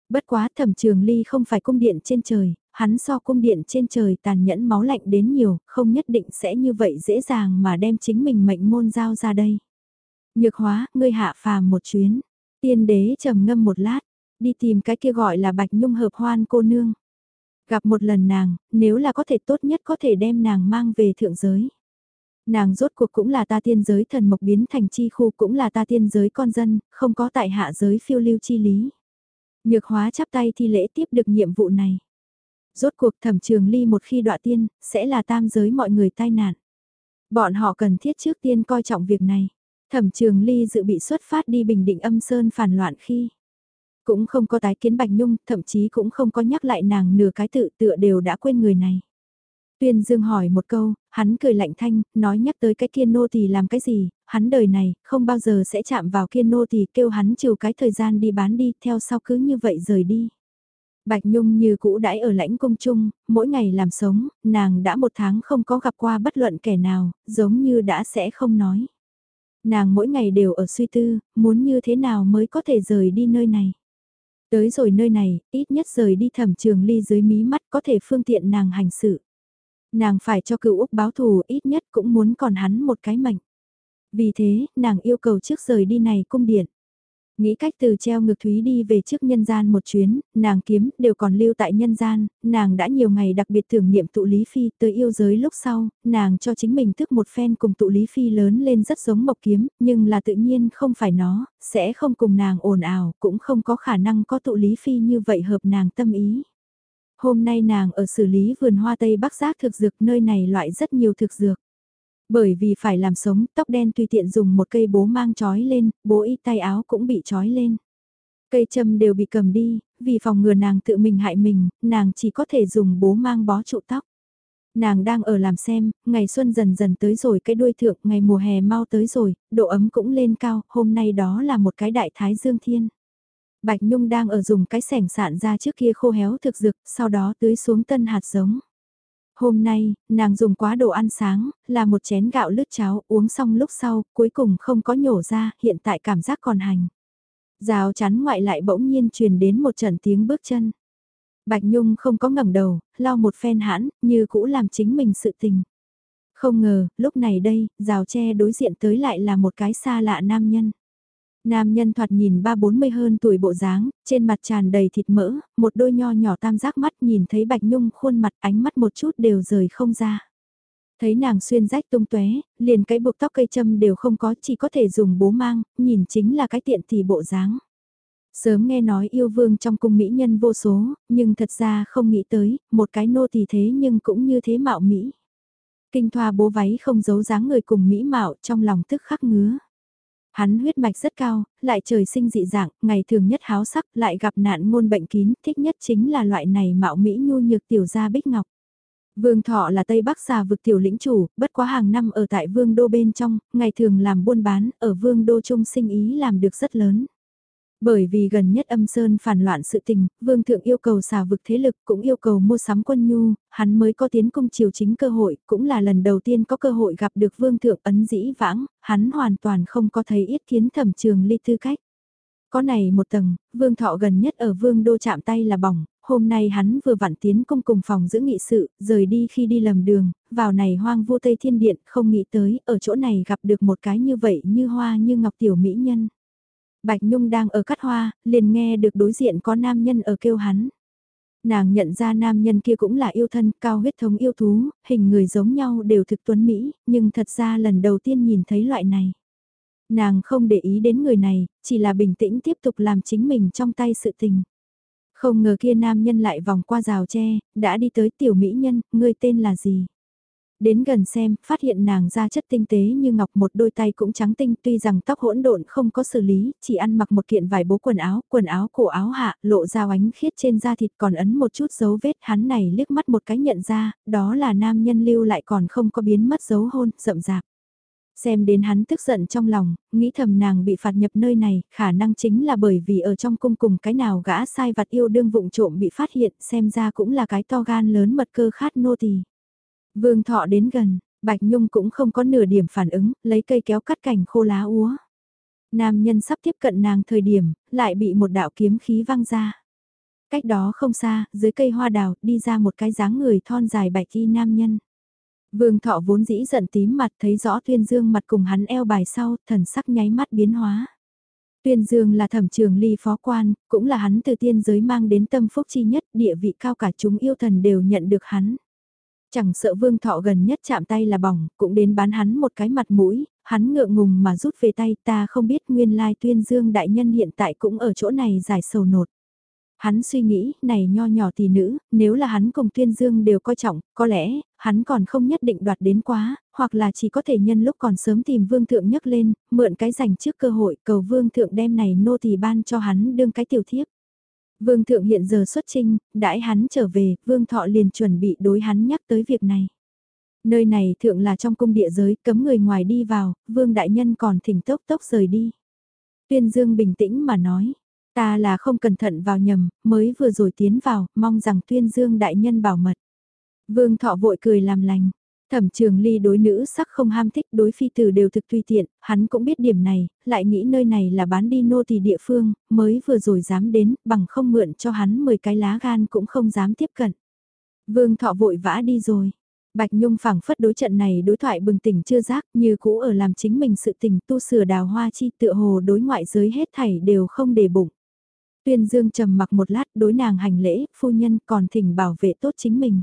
S1: Bất quá thẩm trường ly không phải cung điện trên trời, hắn so cung điện trên trời tàn nhẫn máu lạnh đến nhiều, không nhất định sẽ như vậy dễ dàng mà đem chính mình mệnh môn giao ra đây. Nhược hóa, ngươi hạ phàm một chuyến, tiên đế trầm ngâm một lát, đi tìm cái kia gọi là bạch nhung hợp hoan cô nương. Gặp một lần nàng, nếu là có thể tốt nhất có thể đem nàng mang về thượng giới. Nàng rốt cuộc cũng là ta tiên giới thần mộc biến thành chi khu cũng là ta tiên giới con dân, không có tại hạ giới phiêu lưu chi lý. Nhược hóa chắp tay thi lễ tiếp được nhiệm vụ này. Rốt cuộc thẩm trường ly một khi đọa tiên, sẽ là tam giới mọi người tai nạn. Bọn họ cần thiết trước tiên coi trọng việc này. Thẩm trường ly dự bị xuất phát đi bình định âm sơn phản loạn khi. Cũng không có tái kiến Bạch Nhung, thậm chí cũng không có nhắc lại nàng nửa cái tự tựa đều đã quên người này. Tuyên Dương hỏi một câu, hắn cười lạnh thanh, nói nhắc tới cái kia nô thì làm cái gì, hắn đời này, không bao giờ sẽ chạm vào kia nô thì kêu hắn chiều cái thời gian đi bán đi, theo sau cứ như vậy rời đi. Bạch Nhung như cũ đãi ở lãnh cung chung, mỗi ngày làm sống, nàng đã một tháng không có gặp qua bất luận kẻ nào, giống như đã sẽ không nói. Nàng mỗi ngày đều ở suy tư, muốn như thế nào mới có thể rời đi nơi này. Tới rồi nơi này, ít nhất rời đi thẩm trường ly dưới mí mắt có thể phương tiện nàng hành sự. Nàng phải cho cựu Úc báo thù ít nhất cũng muốn còn hắn một cái mệnh. Vì thế, nàng yêu cầu trước rời đi này cung điện. Nghĩ cách từ treo ngược Thúy đi về trước nhân gian một chuyến, nàng kiếm đều còn lưu tại nhân gian, nàng đã nhiều ngày đặc biệt thưởng niệm tụ Lý Phi tới yêu giới lúc sau, nàng cho chính mình thức một phen cùng tụ Lý Phi lớn lên rất giống mộc kiếm, nhưng là tự nhiên không phải nó, sẽ không cùng nàng ồn ào, cũng không có khả năng có tụ Lý Phi như vậy hợp nàng tâm ý. Hôm nay nàng ở xử lý vườn hoa Tây Bắc Giác thực dược nơi này loại rất nhiều thực dược. Bởi vì phải làm sống, tóc đen tùy tiện dùng một cây bố mang trói lên, bố y tay áo cũng bị trói lên. Cây châm đều bị cầm đi, vì phòng ngừa nàng tự mình hại mình, nàng chỉ có thể dùng bố mang bó trụ tóc. Nàng đang ở làm xem, ngày xuân dần dần tới rồi cái đuôi thượng, ngày mùa hè mau tới rồi, độ ấm cũng lên cao, hôm nay đó là một cái đại thái dương thiên. Bạch Nhung đang ở dùng cái sẻng sạn ra trước kia khô héo thực dực, sau đó tưới xuống tân hạt giống. Hôm nay, nàng dùng quá đồ ăn sáng, là một chén gạo lứt cháo, uống xong lúc sau, cuối cùng không có nhổ ra, hiện tại cảm giác còn hành. Rào chắn ngoại lại bỗng nhiên truyền đến một trận tiếng bước chân. Bạch Nhung không có ngẩng đầu, lau một phen hãn, như cũ làm chính mình sự tình. Không ngờ, lúc này đây, rào tre đối diện tới lại là một cái xa lạ nam nhân. Nam nhân thoạt nhìn ba bốn mươi hơn tuổi bộ dáng, trên mặt tràn đầy thịt mỡ, một đôi nho nhỏ tam giác mắt nhìn thấy Bạch Nhung khuôn mặt ánh mắt một chút đều rời không ra. Thấy nàng xuyên rách tung tóe, liền cái buộc tóc cây châm đều không có, chỉ có thể dùng bố mang, nhìn chính là cái tiện thì bộ dáng. Sớm nghe nói yêu vương trong cung mỹ nhân vô số, nhưng thật ra không nghĩ tới, một cái nô tỳ thế nhưng cũng như thế mạo mỹ. Kinh thoa bố váy không giấu dáng người cùng mỹ mạo trong lòng tức khắc ngứa. Hắn huyết mạch rất cao, lại trời sinh dị dạng, ngày thường nhất háo sắc, lại gặp nạn ngôn bệnh kín, thích nhất chính là loại này mạo mỹ nhu nhược tiểu gia bích ngọc. Vương Thọ là Tây Bắc xà vực tiểu lĩnh chủ, bất quá hàng năm ở tại Vương Đô bên trong, ngày thường làm buôn bán, ở Vương Đô Trung sinh ý làm được rất lớn. Bởi vì gần nhất âm sơn phản loạn sự tình, vương thượng yêu cầu xà vực thế lực cũng yêu cầu mua sắm quân nhu, hắn mới có tiến công triều chính cơ hội, cũng là lần đầu tiên có cơ hội gặp được vương thượng ấn dĩ vãng, hắn hoàn toàn không có thấy ít kiến thẩm trường ly tư cách. Có này một tầng, vương thọ gần nhất ở vương đô chạm tay là bỏng, hôm nay hắn vừa vặn tiến công cùng phòng giữ nghị sự, rời đi khi đi lầm đường, vào này hoang vô tây thiên điện, không nghĩ tới, ở chỗ này gặp được một cái như vậy như hoa như ngọc tiểu mỹ nhân. Bạch Nhung đang ở cắt hoa, liền nghe được đối diện có nam nhân ở kêu hắn. Nàng nhận ra nam nhân kia cũng là yêu thân, cao huyết thống yêu thú, hình người giống nhau đều thực tuấn Mỹ, nhưng thật ra lần đầu tiên nhìn thấy loại này. Nàng không để ý đến người này, chỉ là bình tĩnh tiếp tục làm chính mình trong tay sự tình. Không ngờ kia nam nhân lại vòng qua rào tre, đã đi tới tiểu mỹ nhân, ngươi tên là gì? Đến gần xem, phát hiện nàng da chất tinh tế như ngọc một đôi tay cũng trắng tinh tuy rằng tóc hỗn độn không có xử lý, chỉ ăn mặc một kiện vải bố quần áo, quần áo cổ áo hạ, lộ ra oánh khiết trên da thịt còn ấn một chút dấu vết hắn này liếc mắt một cái nhận ra, đó là nam nhân lưu lại còn không có biến mất dấu hôn, rậm rạp. Xem đến hắn tức giận trong lòng, nghĩ thầm nàng bị phạt nhập nơi này, khả năng chính là bởi vì ở trong cung cùng cái nào gã sai vặt yêu đương vụng trộm bị phát hiện, xem ra cũng là cái to gan lớn mật cơ khát nô tỳ. Vương thọ đến gần, Bạch Nhung cũng không có nửa điểm phản ứng, lấy cây kéo cắt cảnh khô lá úa. Nam nhân sắp tiếp cận nàng thời điểm, lại bị một đạo kiếm khí văng ra. Cách đó không xa, dưới cây hoa đào, đi ra một cái dáng người thon dài bạch y nam nhân. Vương thọ vốn dĩ giận tím mặt thấy rõ tuyên dương mặt cùng hắn eo bài sau, thần sắc nháy mắt biến hóa. Tuyên Dương là thẩm trường ly phó quan, cũng là hắn từ tiên giới mang đến tâm phúc chi nhất, địa vị cao cả chúng yêu thần đều nhận được hắn. Chẳng sợ vương thọ gần nhất chạm tay là bỏng, cũng đến bán hắn một cái mặt mũi, hắn ngượng ngùng mà rút về tay ta không biết nguyên lai tuyên dương đại nhân hiện tại cũng ở chỗ này giải sầu nột. Hắn suy nghĩ, này nho nhỏ tỷ nữ, nếu là hắn cùng tuyên dương đều coi trọng, có lẽ, hắn còn không nhất định đoạt đến quá, hoặc là chỉ có thể nhân lúc còn sớm tìm vương thượng nhấc lên, mượn cái dành trước cơ hội cầu vương thượng đem này nô tỳ ban cho hắn đương cái tiểu thiếp. Vương thượng hiện giờ xuất trinh, đãi hắn trở về, vương thọ liền chuẩn bị đối hắn nhắc tới việc này. Nơi này thượng là trong cung địa giới, cấm người ngoài đi vào, vương đại nhân còn thỉnh tốc tốc rời đi. Tuyên Dương bình tĩnh mà nói, ta là không cẩn thận vào nhầm, mới vừa rồi tiến vào, mong rằng Tuyên Dương đại nhân bảo mật. Vương thọ vội cười làm lành, Thẩm trường ly đối nữ sắc không ham thích đối phi tử đều thực tùy tiện, hắn cũng biết điểm này, lại nghĩ nơi này là bán đi nô tỳ địa phương, mới vừa rồi dám đến, bằng không mượn cho hắn 10 cái lá gan cũng không dám tiếp cận. Vương thọ vội vã đi rồi. Bạch Nhung phảng phất đối trận này đối thoại bừng tỉnh chưa giác như cũ ở làm chính mình sự tình tu sửa đào hoa chi tựa hồ đối ngoại giới hết thảy đều không để bụng. Tuyên Dương trầm mặc một lát đối nàng hành lễ, phu nhân còn thỉnh bảo vệ tốt chính mình.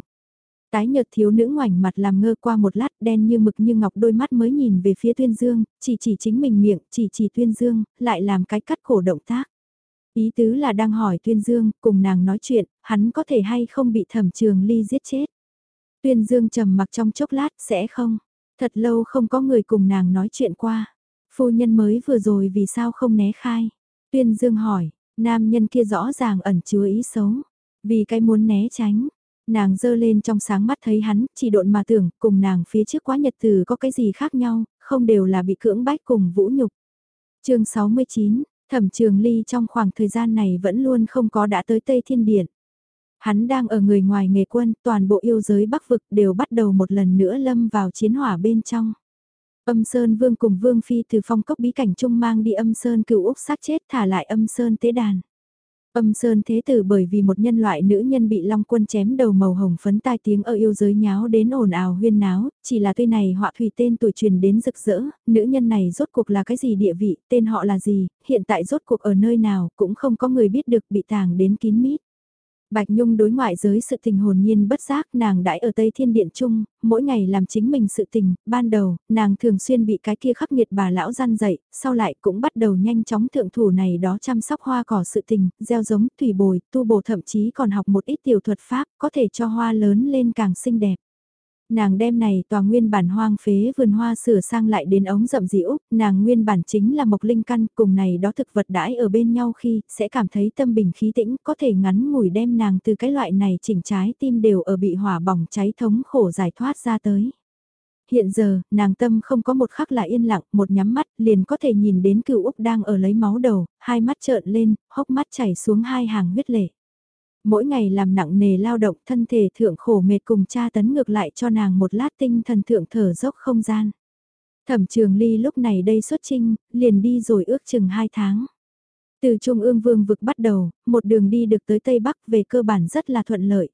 S1: Tái nhợt thiếu nữ ngoảnh mặt làm ngơ qua một lát đen như mực như ngọc đôi mắt mới nhìn về phía tuyên dương, chỉ chỉ chính mình miệng, chỉ chỉ tuyên dương, lại làm cái cắt cổ động tác. Ý tứ là đang hỏi tuyên dương, cùng nàng nói chuyện, hắn có thể hay không bị thẩm trường ly giết chết. Tuyên dương trầm mặc trong chốc lát, sẽ không. Thật lâu không có người cùng nàng nói chuyện qua. Phu nhân mới vừa rồi vì sao không né khai. Tuyên dương hỏi, nam nhân kia rõ ràng ẩn chứa ý xấu. Vì cái muốn né tránh, Nàng dơ lên trong sáng mắt thấy hắn, chỉ độn mà tưởng, cùng nàng phía trước quá nhật từ có cái gì khác nhau, không đều là bị cưỡng bách cùng vũ nhục. chương 69, Thẩm Trường Ly trong khoảng thời gian này vẫn luôn không có đã tới Tây Thiên Điện. Hắn đang ở người ngoài nghề quân, toàn bộ yêu giới Bắc Vực đều bắt đầu một lần nữa lâm vào chiến hỏa bên trong. Âm Sơn Vương cùng Vương Phi từ phong cốc bí cảnh trung mang đi âm Sơn cựu Úc sát chết thả lại âm Sơn tế đàn. Âm Sơn Thế Tử bởi vì một nhân loại nữ nhân bị Long Quân chém đầu màu hồng phấn tai tiếng ở yêu giới nháo đến ồn ào huyên náo, chỉ là tuy này họa thủy tên tuổi truyền đến rực rỡ, nữ nhân này rốt cuộc là cái gì địa vị, tên họ là gì, hiện tại rốt cuộc ở nơi nào cũng không có người biết được bị tàng đến kín mít. Bạch Nhung đối ngoại giới sự tình hồn nhiên bất giác nàng đãi ở Tây Thiên Điện Trung, mỗi ngày làm chính mình sự tình, ban đầu, nàng thường xuyên bị cái kia khắc nghiệt bà lão gian dậy, sau lại cũng bắt đầu nhanh chóng thượng thủ này đó chăm sóc hoa cỏ sự tình, gieo giống, thủy bồi, tu bổ thậm chí còn học một ít tiểu thuật pháp, có thể cho hoa lớn lên càng xinh đẹp. Nàng đem này tòa nguyên bản hoang phế vườn hoa sửa sang lại đến ống rậm rĩ Úc, nàng nguyên bản chính là mộc linh căn, cùng này đó thực vật đãi ở bên nhau khi, sẽ cảm thấy tâm bình khí tĩnh, có thể ngắn ngủi đem nàng từ cái loại này chỉnh trái tim đều ở bị hỏa bỏng cháy thống khổ giải thoát ra tới. Hiện giờ, nàng tâm không có một khắc là yên lặng, một nhắm mắt, liền có thể nhìn đến cựu Úc đang ở lấy máu đầu, hai mắt trợn lên, hốc mắt chảy xuống hai hàng huyết lệ mỗi ngày làm nặng nề lao động thân thể thượng khổ mệt cùng cha tấn ngược lại cho nàng một lát tinh thần thượng thở dốc không gian. Thẩm trường ly lúc này đây xuất trinh, liền đi rồi ước chừng hai tháng. Từ Trung ương vương vực bắt đầu, một đường đi được tới Tây Bắc về cơ bản rất là thuận lợi.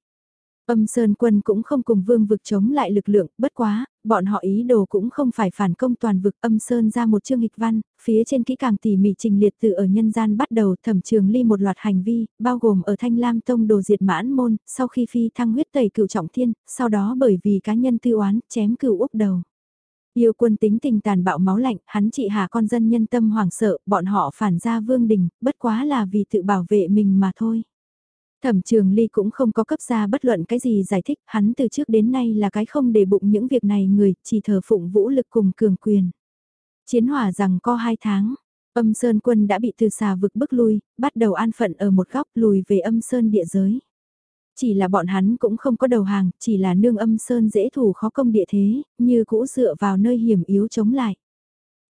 S1: Âm Sơn quân cũng không cùng vương vực chống lại lực lượng, bất quá, bọn họ ý đồ cũng không phải phản công toàn vực âm Sơn ra một chương hịch văn, phía trên kỹ càng tỉ mỉ trình liệt từ ở nhân gian bắt đầu thẩm trường ly một loạt hành vi, bao gồm ở Thanh Lam Tông đồ diệt mãn môn, sau khi phi thăng huyết tẩy cựu trọng thiên, sau đó bởi vì cá nhân tư oán, chém cựu úc đầu. Yêu quân tính tình tàn bạo máu lạnh, hắn trị hạ con dân nhân tâm hoảng sợ, bọn họ phản ra vương đình, bất quá là vì tự bảo vệ mình mà thôi. Thẩm trường ly cũng không có cấp ra bất luận cái gì giải thích, hắn từ trước đến nay là cái không để bụng những việc này người, chỉ thờ phụng vũ lực cùng cường quyền. Chiến hỏa rằng có hai tháng, âm sơn quân đã bị từ xà vực bức lui, bắt đầu an phận ở một góc lùi về âm sơn địa giới. Chỉ là bọn hắn cũng không có đầu hàng, chỉ là nương âm sơn dễ thủ khó công địa thế, như cũ dựa vào nơi hiểm yếu chống lại.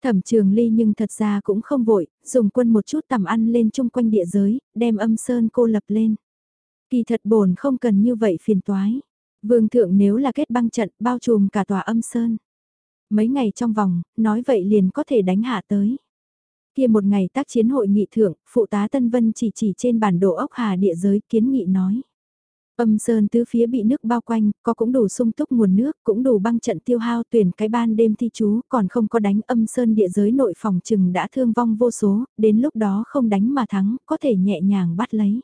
S1: Thẩm trường ly nhưng thật ra cũng không vội, dùng quân một chút tầm ăn lên chung quanh địa giới, đem âm sơn cô lập lên. Kỳ thật bổn không cần như vậy phiền toái. Vương thượng nếu là kết băng trận bao trùm cả tòa âm sơn. Mấy ngày trong vòng, nói vậy liền có thể đánh hạ tới. Kia một ngày tác chiến hội nghị thượng, phụ tá Tân Vân chỉ chỉ trên bản đồ ốc hà địa giới kiến nghị nói. Âm sơn tứ phía bị nước bao quanh, có cũng đủ sung túc nguồn nước, cũng đủ băng trận tiêu hao tuyển cái ban đêm thi chú, còn không có đánh âm sơn địa giới nội phòng chừng đã thương vong vô số, đến lúc đó không đánh mà thắng, có thể nhẹ nhàng bắt lấy.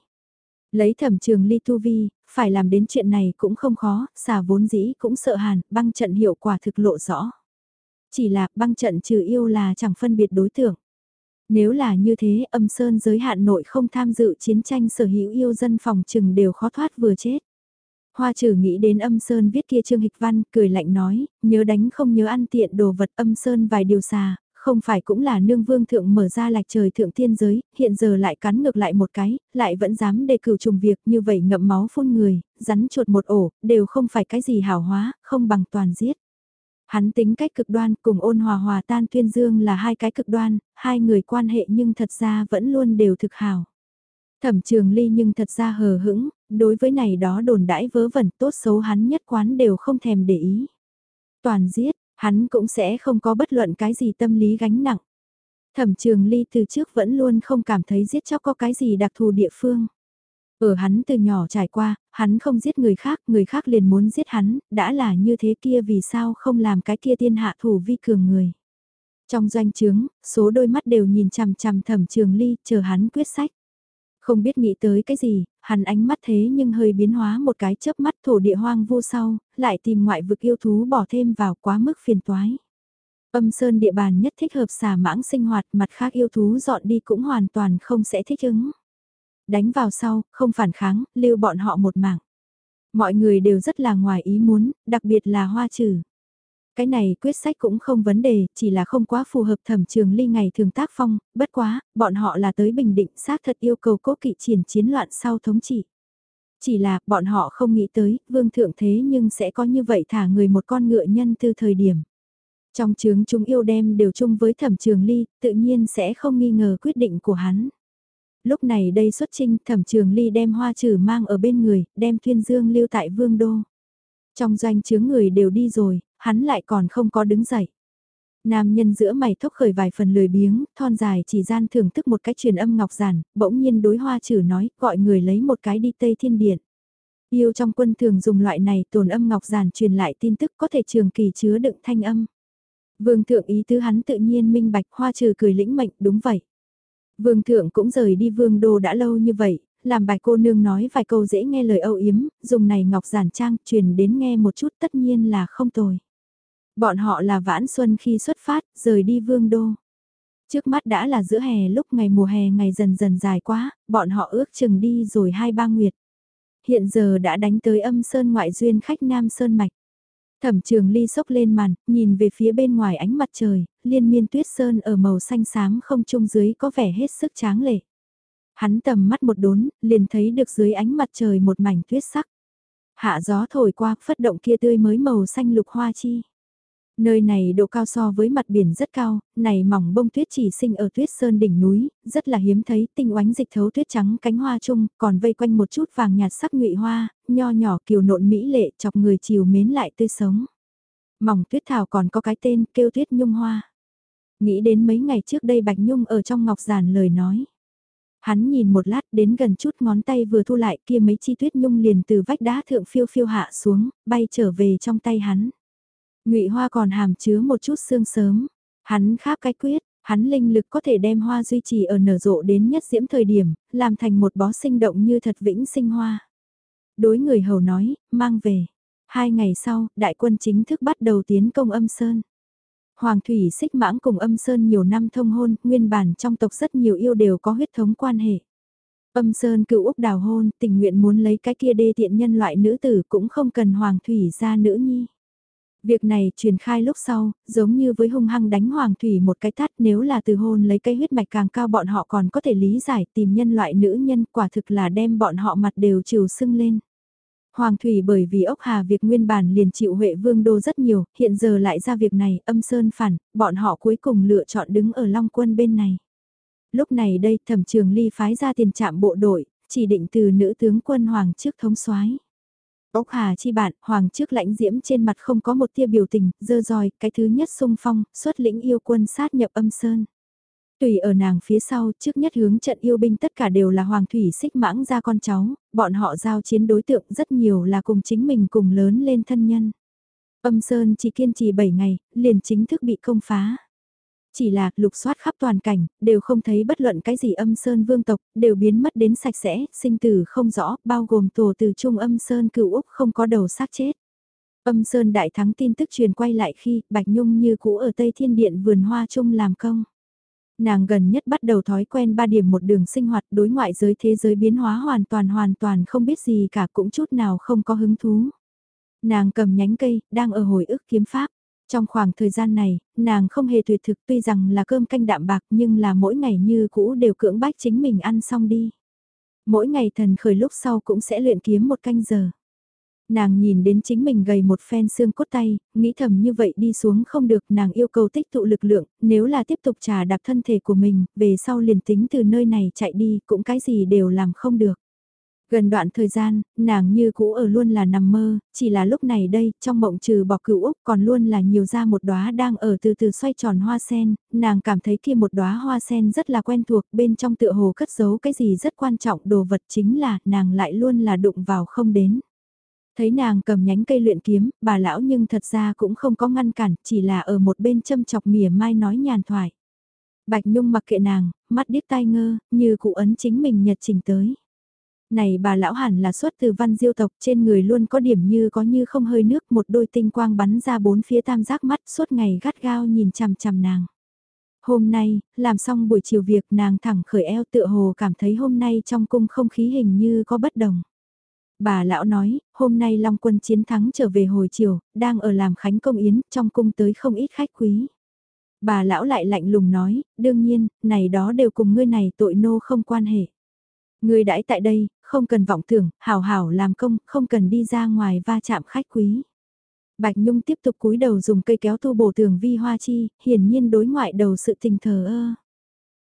S1: Lấy thẩm trường ly tu vi, phải làm đến chuyện này cũng không khó, xà vốn dĩ cũng sợ hàn, băng trận hiệu quả thực lộ rõ. Chỉ là băng trận trừ yêu là chẳng phân biệt đối tượng. Nếu là như thế âm sơn giới hạn nội không tham dự chiến tranh sở hữu yêu dân phòng trừng đều khó thoát vừa chết. Hoa trừ nghĩ đến âm sơn viết kia trương hịch văn, cười lạnh nói, nhớ đánh không nhớ ăn tiện đồ vật âm sơn vài điều xà, không phải cũng là nương vương thượng mở ra lạch trời thượng thiên giới, hiện giờ lại cắn ngược lại một cái, lại vẫn dám đề cử trùng việc như vậy ngậm máu phun người, rắn chuột một ổ, đều không phải cái gì hảo hóa, không bằng toàn giết. Hắn tính cách cực đoan cùng ôn hòa hòa tan tuyên dương là hai cái cực đoan, hai người quan hệ nhưng thật ra vẫn luôn đều thực hảo. Thẩm trường ly nhưng thật ra hờ hững, đối với này đó đồn đãi vớ vẩn tốt xấu hắn nhất quán đều không thèm để ý. Toàn giết, hắn cũng sẽ không có bất luận cái gì tâm lý gánh nặng. Thẩm trường ly từ trước vẫn luôn không cảm thấy giết chóc có cái gì đặc thù địa phương. Ở hắn từ nhỏ trải qua, hắn không giết người khác, người khác liền muốn giết hắn, đã là như thế kia vì sao không làm cái kia tiên hạ thủ vi cường người. Trong doanh trướng, số đôi mắt đều nhìn chằm chằm thẩm trường ly, chờ hắn quyết sách. Không biết nghĩ tới cái gì, hắn ánh mắt thế nhưng hơi biến hóa một cái chớp mắt thổ địa hoang vô sau, lại tìm ngoại vực yêu thú bỏ thêm vào quá mức phiền toái. Âm sơn địa bàn nhất thích hợp xà mãng sinh hoạt mặt khác yêu thú dọn đi cũng hoàn toàn không sẽ thích ứng. Đánh vào sau, không phản kháng, lưu bọn họ một mạng. Mọi người đều rất là ngoài ý muốn, đặc biệt là hoa trừ. Cái này quyết sách cũng không vấn đề, chỉ là không quá phù hợp thẩm trường ly ngày thường tác phong, bất quá, bọn họ là tới Bình Định xác thật yêu cầu cố kỵ triển chiến loạn sau thống trị. Chỉ là, bọn họ không nghĩ tới, vương thượng thế nhưng sẽ có như vậy thả người một con ngựa nhân từ thời điểm. Trong chướng chúng yêu đem đều chung với thẩm trường ly, tự nhiên sẽ không nghi ngờ quyết định của hắn. Lúc này đây xuất trinh thẩm trường ly đem hoa trừ mang ở bên người, đem thiên dương lưu tại vương đô. Trong doanh chướng người đều đi rồi, hắn lại còn không có đứng dậy. Nam nhân giữa mày thốc khởi vài phần lười biếng, thon dài chỉ gian thưởng thức một cái truyền âm ngọc giản, bỗng nhiên đối hoa trừ nói, gọi người lấy một cái đi Tây Thiên Điện. Yêu trong quân thường dùng loại này tồn âm ngọc giản truyền lại tin tức có thể trường kỳ chứa đựng thanh âm. Vương thượng ý tứ hắn tự nhiên minh bạch hoa trừ cười lĩnh mệnh đúng vậy. Vương thượng cũng rời đi vương đô đã lâu như vậy, làm bài cô nương nói vài câu dễ nghe lời âu yếm, dùng này ngọc giản trang truyền đến nghe một chút tất nhiên là không tồi. Bọn họ là vãn xuân khi xuất phát, rời đi vương đô. Trước mắt đã là giữa hè lúc ngày mùa hè ngày dần dần dài quá, bọn họ ước chừng đi rồi hai ba nguyệt. Hiện giờ đã đánh tới âm sơn ngoại duyên khách Nam Sơn Mạch. Thẩm trường ly sốc lên màn, nhìn về phía bên ngoài ánh mặt trời, liên miên tuyết sơn ở màu xanh xám không trung dưới có vẻ hết sức tráng lệ. Hắn tầm mắt một đốn, liền thấy được dưới ánh mặt trời một mảnh tuyết sắc. Hạ gió thổi qua, phất động kia tươi mới màu xanh lục hoa chi. Nơi này độ cao so với mặt biển rất cao, này mỏng bông tuyết chỉ sinh ở tuyết sơn đỉnh núi, rất là hiếm thấy, tinh oánh dịch thấu tuyết trắng cánh hoa chung, còn vây quanh một chút vàng nhạt sắc nhụy hoa, nho nhỏ kiều nộn mỹ lệ chọc người chiều mến lại tươi sống. Mỏng tuyết thảo còn có cái tên kêu tuyết nhung hoa. Nghĩ đến mấy ngày trước đây Bạch Nhung ở trong ngọc giản lời nói. Hắn nhìn một lát đến gần chút ngón tay vừa thu lại kia mấy chi tuyết nhung liền từ vách đá thượng phiêu phiêu hạ xuống, bay trở về trong tay hắn. Ngụy hoa còn hàm chứa một chút xương sớm. Hắn kháp cái quyết, hắn linh lực có thể đem hoa duy trì ở nở rộ đến nhất diễm thời điểm, làm thành một bó sinh động như thật vĩnh sinh hoa. Đối người hầu nói, mang về. Hai ngày sau, đại quân chính thức bắt đầu tiến công âm sơn. Hoàng thủy xích mãng cùng âm sơn nhiều năm thông hôn, nguyên bản trong tộc rất nhiều yêu đều có huyết thống quan hệ. Âm sơn cựu Úc đào hôn, tình nguyện muốn lấy cái kia đê tiện nhân loại nữ tử cũng không cần hoàng thủy ra nữ nhi. Việc này truyền khai lúc sau, giống như với hung hăng đánh Hoàng Thủy một cái tát nếu là từ hôn lấy cây huyết mạch càng cao bọn họ còn có thể lý giải tìm nhân loại nữ nhân quả thực là đem bọn họ mặt đều chiều sưng lên. Hoàng Thủy bởi vì ốc hà việc nguyên bản liền chịu Huệ Vương Đô rất nhiều, hiện giờ lại ra việc này âm sơn phản, bọn họ cuối cùng lựa chọn đứng ở Long Quân bên này. Lúc này đây thẩm trường ly phái ra tiền trạm bộ đội, chỉ định từ nữ tướng quân Hoàng trước thống soái Ốc Hà chi bạn, hoàng trước lãnh diễm trên mặt không có một tia biểu tình, dơ dòi, cái thứ nhất sung phong, xuất lĩnh yêu quân sát nhập âm sơn. Tùy ở nàng phía sau, trước nhất hướng trận yêu binh tất cả đều là hoàng thủy xích mãng ra con cháu, bọn họ giao chiến đối tượng rất nhiều là cùng chính mình cùng lớn lên thân nhân. Âm sơn chỉ kiên trì 7 ngày, liền chính thức bị công phá. Chỉ là lục soát khắp toàn cảnh, đều không thấy bất luận cái gì âm sơn vương tộc, đều biến mất đến sạch sẽ, sinh tử không rõ, bao gồm tổ từ trung âm sơn cựu Úc không có đầu xác chết. Âm sơn đại thắng tin tức truyền quay lại khi Bạch Nhung như cũ ở Tây Thiên Điện vườn hoa trung làm công. Nàng gần nhất bắt đầu thói quen ba điểm một đường sinh hoạt đối ngoại giới thế giới biến hóa hoàn toàn hoàn toàn không biết gì cả cũng chút nào không có hứng thú. Nàng cầm nhánh cây, đang ở hồi ức kiếm pháp. Trong khoảng thời gian này, nàng không hề tuyệt thực tuy rằng là cơm canh đạm bạc nhưng là mỗi ngày như cũ đều cưỡng bách chính mình ăn xong đi. Mỗi ngày thần khởi lúc sau cũng sẽ luyện kiếm một canh giờ. Nàng nhìn đến chính mình gầy một phen xương cốt tay, nghĩ thầm như vậy đi xuống không được nàng yêu cầu tích tụ lực lượng, nếu là tiếp tục trà đạp thân thể của mình, về sau liền tính từ nơi này chạy đi cũng cái gì đều làm không được. Gần đoạn thời gian, nàng như cũ ở luôn là nằm mơ, chỉ là lúc này đây, trong mộng trừ bỏ cửu Úc còn luôn là nhiều ra một đóa đang ở từ từ xoay tròn hoa sen, nàng cảm thấy kia một đóa hoa sen rất là quen thuộc, bên trong tựa hồ cất giấu cái gì rất quan trọng đồ vật chính là nàng lại luôn là đụng vào không đến. Thấy nàng cầm nhánh cây luyện kiếm, bà lão nhưng thật ra cũng không có ngăn cản, chỉ là ở một bên châm chọc mỉa mai nói nhàn thoại. Bạch Nhung mặc kệ nàng, mắt điếc tai ngơ, như cụ ấn chính mình nhật trình tới. Này bà lão hẳn là xuất từ văn diêu tộc trên người luôn có điểm như có như không hơi nước một đôi tinh quang bắn ra bốn phía tam giác mắt suốt ngày gắt gao nhìn chằm chằm nàng. Hôm nay, làm xong buổi chiều việc nàng thẳng khởi eo tựa hồ cảm thấy hôm nay trong cung không khí hình như có bất đồng. Bà lão nói, hôm nay Long quân chiến thắng trở về hồi chiều, đang ở làm khánh công yến, trong cung tới không ít khách quý. Bà lão lại lạnh lùng nói, đương nhiên, này đó đều cùng ngươi này tội nô không quan hệ. Ngươi đãi tại đây, không cần vọng tưởng, hảo hảo làm công, không cần đi ra ngoài va chạm khách quý. Bạch Nhung tiếp tục cúi đầu dùng cây kéo tu bổ tường vi hoa chi, hiển nhiên đối ngoại đầu sự tình thờ ơ.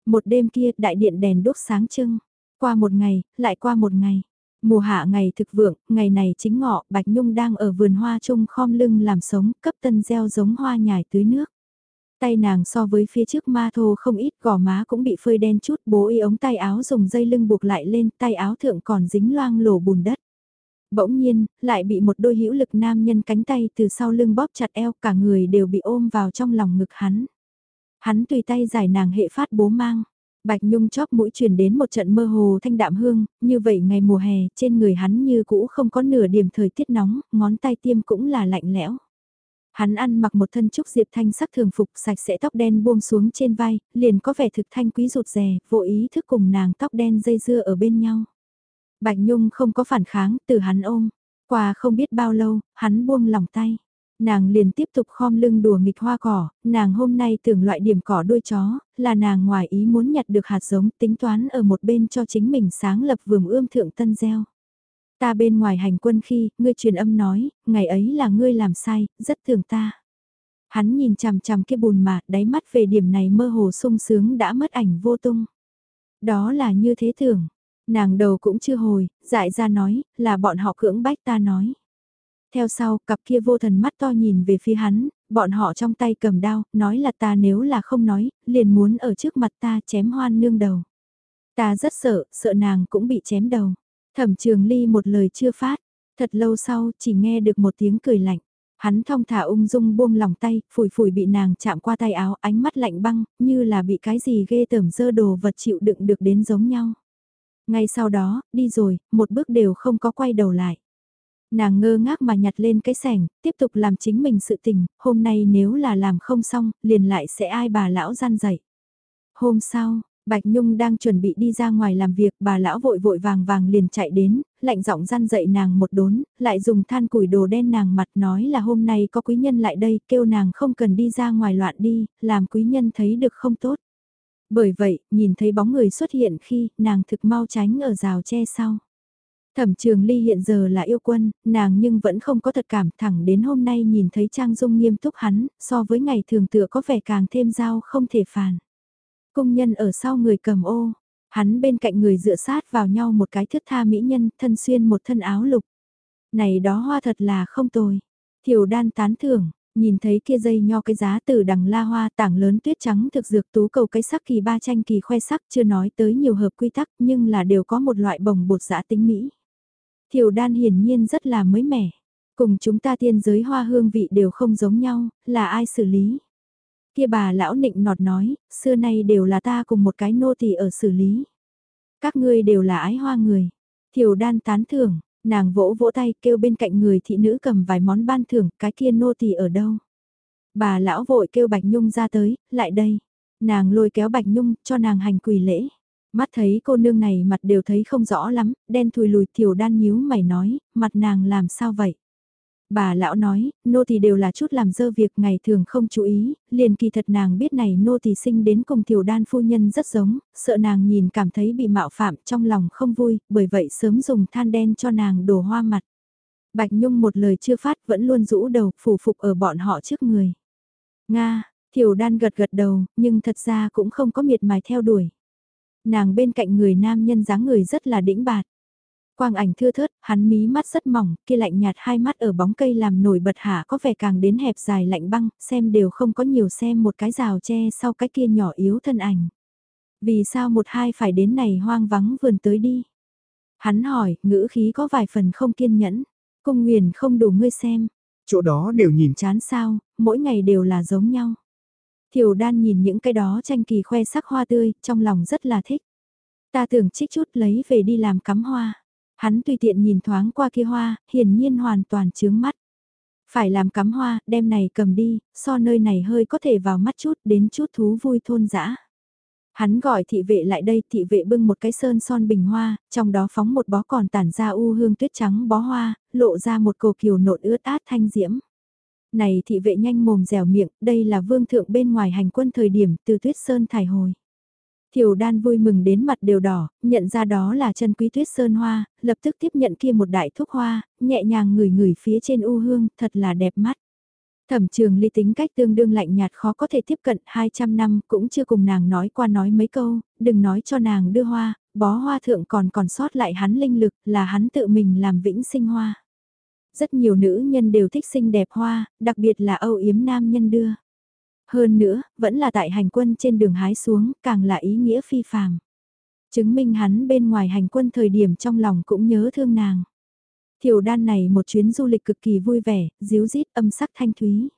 S1: Một đêm kia, đại điện đèn đốt sáng trưng. Qua một ngày, lại qua một ngày. Mùa hạ ngày thực vượng, ngày này chính ngọ, Bạch Nhung đang ở vườn hoa chung khom lưng làm sống, cấp tân gieo giống hoa nhài tưới nước. Tay nàng so với phía trước ma thô không ít gò má cũng bị phơi đen chút bố y ống tay áo dùng dây lưng buộc lại lên tay áo thượng còn dính loang lổ bùn đất. Bỗng nhiên, lại bị một đôi hữu lực nam nhân cánh tay từ sau lưng bóp chặt eo cả người đều bị ôm vào trong lòng ngực hắn. Hắn tùy tay giải nàng hệ phát bố mang. Bạch Nhung chóp mũi truyền đến một trận mơ hồ thanh đạm hương, như vậy ngày mùa hè, trên người hắn như cũ không có nửa điểm thời tiết nóng, ngón tay tiêm cũng là lạnh lẽo. Hắn ăn mặc một thân trúc diệp thanh sắc thường phục sạch sẽ tóc đen buông xuống trên vai, liền có vẻ thực thanh quý rụt rè, vô ý thức cùng nàng tóc đen dây dưa ở bên nhau. Bạch Nhung không có phản kháng, từ hắn ôm. Qua không biết bao lâu, hắn buông lòng tay. Nàng liền tiếp tục khom lưng đùa nghịch hoa cỏ, nàng hôm nay tưởng loại điểm cỏ đuôi chó, là nàng ngoài ý muốn nhặt được hạt giống tính toán ở một bên cho chính mình sáng lập vườn ươm thượng tân gieo. Ta bên ngoài hành quân khi, ngươi truyền âm nói, ngày ấy là ngươi làm sai, rất thường ta. Hắn nhìn chằm chằm kia bùn mà, đáy mắt về điểm này mơ hồ sung sướng đã mất ảnh vô tung. Đó là như thế thường Nàng đầu cũng chưa hồi, dại ra nói, là bọn họ cưỡng bách ta nói. Theo sau, cặp kia vô thần mắt to nhìn về phía hắn, bọn họ trong tay cầm đao, nói là ta nếu là không nói, liền muốn ở trước mặt ta chém hoan nương đầu. Ta rất sợ, sợ nàng cũng bị chém đầu. Thẩm trường ly một lời chưa phát, thật lâu sau chỉ nghe được một tiếng cười lạnh. Hắn thong thả ung dung buông lòng tay, phủi phủi bị nàng chạm qua tay áo, ánh mắt lạnh băng, như là bị cái gì ghê tởm dơ đồ vật chịu đựng được đến giống nhau. Ngay sau đó, đi rồi, một bước đều không có quay đầu lại. Nàng ngơ ngác mà nhặt lên cái sẻng, tiếp tục làm chính mình sự tình, hôm nay nếu là làm không xong, liền lại sẽ ai bà lão gian dậy. Hôm sau, Bạch Nhung đang chuẩn bị đi ra ngoài làm việc, bà lão vội vội vàng vàng liền chạy đến, lạnh giọng gian dậy nàng một đốn, lại dùng than củi đồ đen nàng mặt nói là hôm nay có quý nhân lại đây, kêu nàng không cần đi ra ngoài loạn đi, làm quý nhân thấy được không tốt. Bởi vậy, nhìn thấy bóng người xuất hiện khi nàng thực mau tránh ở rào tre sau. Thẩm trường ly hiện giờ là yêu quân, nàng nhưng vẫn không có thật cảm thẳng đến hôm nay nhìn thấy Trang Dung nghiêm túc hắn, so với ngày thường tựa có vẻ càng thêm dao không thể phản. Công nhân ở sau người cầm ô, hắn bên cạnh người dựa sát vào nhau một cái thước tha mỹ nhân thân xuyên một thân áo lục. Này đó hoa thật là không tồi. Thiểu đan tán thưởng, nhìn thấy kia dây nho cái giá từ đằng la hoa tảng lớn tuyết trắng thực dược tú cầu cái sắc kỳ ba tranh kỳ khoe sắc chưa nói tới nhiều hợp quy tắc nhưng là đều có một loại bồng bột giã tính mỹ. Thiểu đan hiển nhiên rất là mới mẻ. Cùng chúng ta tiên giới hoa hương vị đều không giống nhau, là ai xử lý? Kia bà lão nịnh nọt nói, xưa nay đều là ta cùng một cái nô tỳ ở xử lý. Các ngươi đều là ái hoa người. Thiều đan tán thưởng, nàng vỗ vỗ tay kêu bên cạnh người thị nữ cầm vài món ban thưởng, cái kia nô tỳ ở đâu. Bà lão vội kêu Bạch Nhung ra tới, lại đây. Nàng lôi kéo Bạch Nhung, cho nàng hành quỳ lễ. Mắt thấy cô nương này mặt đều thấy không rõ lắm, đen thùi lùi tiểu đan nhíu mày nói, mặt nàng làm sao vậy? Bà lão nói, nô tỳ đều là chút làm dơ việc ngày thường không chú ý, liền kỳ thật nàng biết này nô tỳ sinh đến cùng tiểu đan phu nhân rất giống, sợ nàng nhìn cảm thấy bị mạo phạm trong lòng không vui, bởi vậy sớm dùng than đen cho nàng đổ hoa mặt. Bạch Nhung một lời chưa phát vẫn luôn rũ đầu phủ phục ở bọn họ trước người. Nga, tiểu đan gật gật đầu, nhưng thật ra cũng không có miệt mài theo đuổi. Nàng bên cạnh người nam nhân dáng người rất là đĩnh bạt. Quang ảnh thưa thớt, hắn mí mắt rất mỏng, kia lạnh nhạt hai mắt ở bóng cây làm nổi bật hạ có vẻ càng đến hẹp dài lạnh băng, xem đều không có nhiều xem một cái rào tre sau cái kia nhỏ yếu thân ảnh. Vì sao một hai phải đến này hoang vắng vườn tới đi? Hắn hỏi, ngữ khí có vài phần không kiên nhẫn. Cung nguyền không đủ ngươi xem.
S2: Chỗ đó đều nhìn
S1: chán sao, mỗi ngày đều là giống nhau. Thiểu đan nhìn những cái đó tranh kỳ khoe sắc hoa tươi, trong lòng rất là thích. Ta tưởng trích chút lấy về đi làm cắm hoa. Hắn tùy tiện nhìn thoáng qua kia hoa, hiển nhiên hoàn toàn chướng mắt. Phải làm cắm hoa, đem này cầm đi, so nơi này hơi có thể vào mắt chút đến chút thú vui thôn dã. Hắn gọi thị vệ lại đây, thị vệ bưng một cái sơn son bình hoa, trong đó phóng một bó còn tản ra u hương tuyết trắng bó hoa, lộ ra một cổ kiều nộn ướt át thanh diễm. Này thị vệ nhanh mồm dẻo miệng, đây là vương thượng bên ngoài hành quân thời điểm từ tuyết sơn thải hồi. Tiểu đan vui mừng đến mặt đều đỏ, nhận ra đó là chân quý tuyết sơn hoa, lập tức tiếp nhận kia một đại thuốc hoa, nhẹ nhàng ngửi ngửi phía trên u hương, thật là đẹp mắt. Thẩm trường ly tính cách tương đương lạnh nhạt khó có thể tiếp cận 200 năm cũng chưa cùng nàng nói qua nói mấy câu, đừng nói cho nàng đưa hoa, bó hoa thượng còn còn sót lại hắn linh lực là hắn tự mình làm vĩnh sinh hoa. Rất nhiều nữ nhân đều thích xinh đẹp hoa, đặc biệt là âu yếm nam nhân đưa. Hơn nữa, vẫn là tại hành quân trên đường hái xuống, càng là ý nghĩa phi phàm. Chứng minh hắn bên ngoài hành quân thời điểm trong lòng cũng nhớ thương nàng. Thiểu đan này một chuyến du lịch cực kỳ vui vẻ, díu dít âm sắc thanh thúy.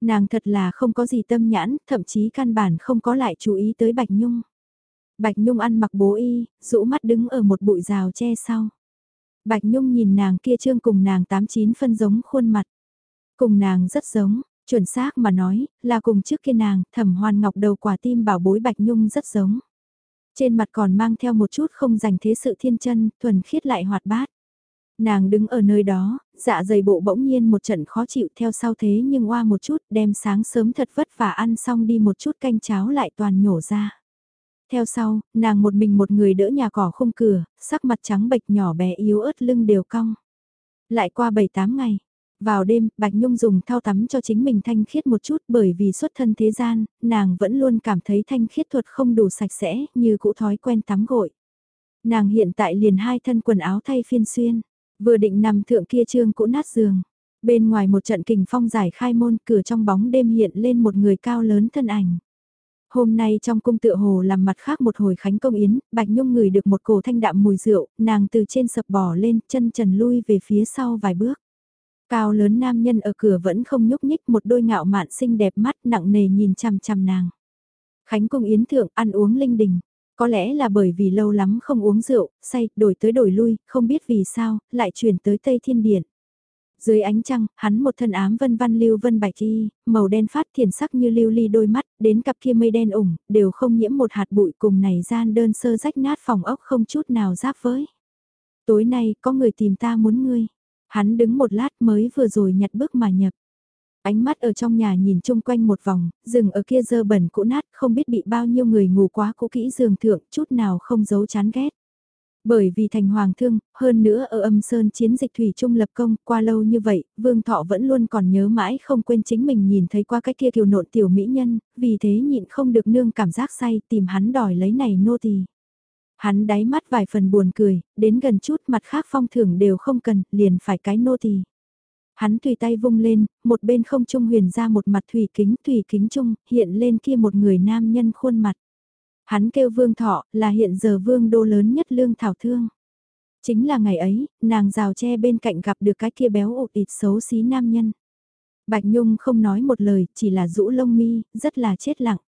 S1: Nàng thật là không có gì tâm nhãn, thậm chí căn bản không có lại chú ý tới Bạch Nhung. Bạch Nhung ăn mặc bố y, rũ mắt đứng ở một bụi rào che sau. Bạch Nhung nhìn nàng kia trương cùng nàng tám chín phân giống khuôn mặt. Cùng nàng rất giống, Chuẩn xác mà nói, là cùng trước kia nàng, thẩm hoan ngọc đầu quả tim bảo bối Bạch Nhung rất giống. Trên mặt còn mang theo một chút không dành thế sự thiên chân, thuần khiết lại hoạt bát. Nàng đứng ở nơi đó, dạ dày bộ bỗng nhiên một trận khó chịu theo sau thế nhưng oa một chút đem sáng sớm thật vất vả ăn xong đi một chút canh cháo lại toàn nhổ ra. Theo sau, nàng một mình một người đỡ nhà cỏ khung cửa, sắc mặt trắng bệch nhỏ bé yếu ớt lưng đều cong. Lại qua 7-8 ngày, vào đêm, Bạch Nhung dùng thao tắm cho chính mình thanh khiết một chút bởi vì xuất thân thế gian, nàng vẫn luôn cảm thấy thanh khiết thuật không đủ sạch sẽ như cũ thói quen tắm gội. Nàng hiện tại liền hai thân quần áo thay phiên xuyên, vừa định nằm thượng kia trương cũ nát giường. Bên ngoài một trận kình phong giải khai môn cửa trong bóng đêm hiện lên một người cao lớn thân ảnh. Hôm nay trong cung tựa hồ làm mặt khác một hồi khánh công yến, Bạch Nhung ngửi được một cổ thanh đạm mùi rượu, nàng từ trên sập bò lên, chân trần lui về phía sau vài bước. Cao lớn nam nhân ở cửa vẫn không nhúc nhích một đôi ngạo mạn xinh đẹp mắt nặng nề nhìn chằm chằm nàng. Khánh cung yến thượng ăn uống linh đình. Có lẽ là bởi vì lâu lắm không uống rượu, say, đổi tới đổi lui, không biết vì sao, lại chuyển tới Tây Thiên Điện. Dưới ánh trăng, hắn một thân ám vân văn lưu vân bạch y, màu đen phát thiền sắc như lưu ly đôi mắt, đến cặp kia mây đen ủng, đều không nhiễm một hạt bụi cùng này gian đơn sơ rách nát phòng ốc không chút nào giáp với. Tối nay, có người tìm ta muốn ngươi. Hắn đứng một lát mới vừa rồi nhặt bước mà nhập. Ánh mắt ở trong nhà nhìn chung quanh một vòng, rừng ở kia dơ bẩn cũ nát, không biết bị bao nhiêu người ngủ quá cũ kỹ giường thượng, chút nào không giấu chán ghét. Bởi vì thành hoàng thương, hơn nữa ở âm sơn chiến dịch thủy trung lập công, qua lâu như vậy, vương thọ vẫn luôn còn nhớ mãi không quên chính mình nhìn thấy qua cái kia kiều nộn tiểu mỹ nhân, vì thế nhịn không được nương cảm giác say tìm hắn đòi lấy này nô tỳ. Hắn đáy mắt vài phần buồn cười, đến gần chút mặt khác phong thưởng đều không cần, liền phải cái nô tỳ. Hắn tùy tay vung lên, một bên không trung huyền ra một mặt thủy kính thủy kính trung, hiện lên kia một người nam nhân khuôn mặt. Hắn kêu vương thọ, là hiện giờ vương đô lớn nhất lương thảo thương. Chính là ngày ấy, nàng rào tre bên cạnh gặp được cái kia béo ụt ịt xấu xí nam nhân. Bạch Nhung không nói một lời, chỉ là rũ lông mi, rất là chết lặng.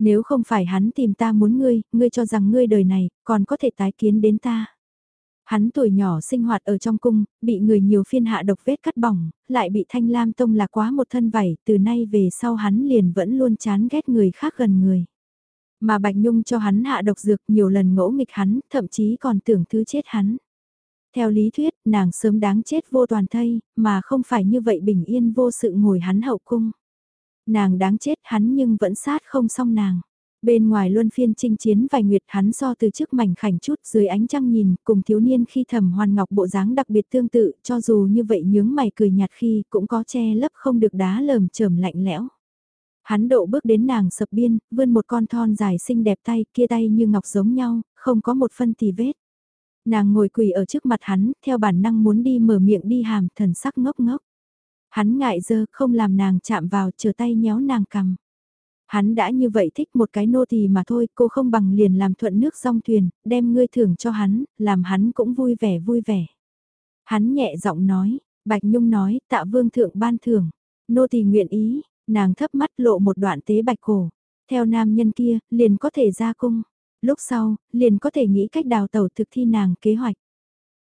S1: Nếu không phải hắn tìm ta muốn ngươi, ngươi cho rằng ngươi đời này, còn có thể tái kiến đến ta. Hắn tuổi nhỏ sinh hoạt ở trong cung, bị người nhiều phiên hạ độc vết cắt bỏng, lại bị thanh lam tông là quá một thân vảy, từ nay về sau hắn liền vẫn luôn chán ghét người khác gần người. Mà Bạch Nhung cho hắn hạ độc dược nhiều lần ngỗ nghịch hắn, thậm chí còn tưởng thứ chết hắn. Theo lý thuyết, nàng sớm đáng chết vô toàn thây, mà không phải như vậy bình yên vô sự ngồi hắn hậu cung. Nàng đáng chết hắn nhưng vẫn sát không xong nàng. Bên ngoài luân phiên chinh chiến vài nguyệt hắn so từ trước mảnh khảnh chút dưới ánh trăng nhìn cùng thiếu niên khi thầm hoàn ngọc bộ dáng đặc biệt tương tự cho dù như vậy nhướng mày cười nhạt khi cũng có che lấp không được đá lờm chởm lạnh lẽo. Hắn độ bước đến nàng sập biên, vươn một con thon dài xinh đẹp tay, kia tay như ngọc giống nhau, không có một phân tì vết. Nàng ngồi quỳ ở trước mặt hắn, theo bản năng muốn đi mở miệng đi hàm, thần sắc ngốc ngốc. Hắn ngại dơ, không làm nàng chạm vào, chờ tay nhéo nàng cầm. Hắn đã như vậy thích một cái nô tỳ mà thôi, cô không bằng liền làm thuận nước song thuyền, đem ngươi thưởng cho hắn, làm hắn cũng vui vẻ vui vẻ. Hắn nhẹ giọng nói, Bạch Nhung nói, tạ vương thượng ban thưởng, nô tỳ nguyện ý, nàng thấp mắt lộ một đoạn tế bạch cổ. Theo nam nhân kia, liền có thể ra cung. Lúc sau, liền có thể nghĩ cách đào tẩu thực thi nàng kế hoạch.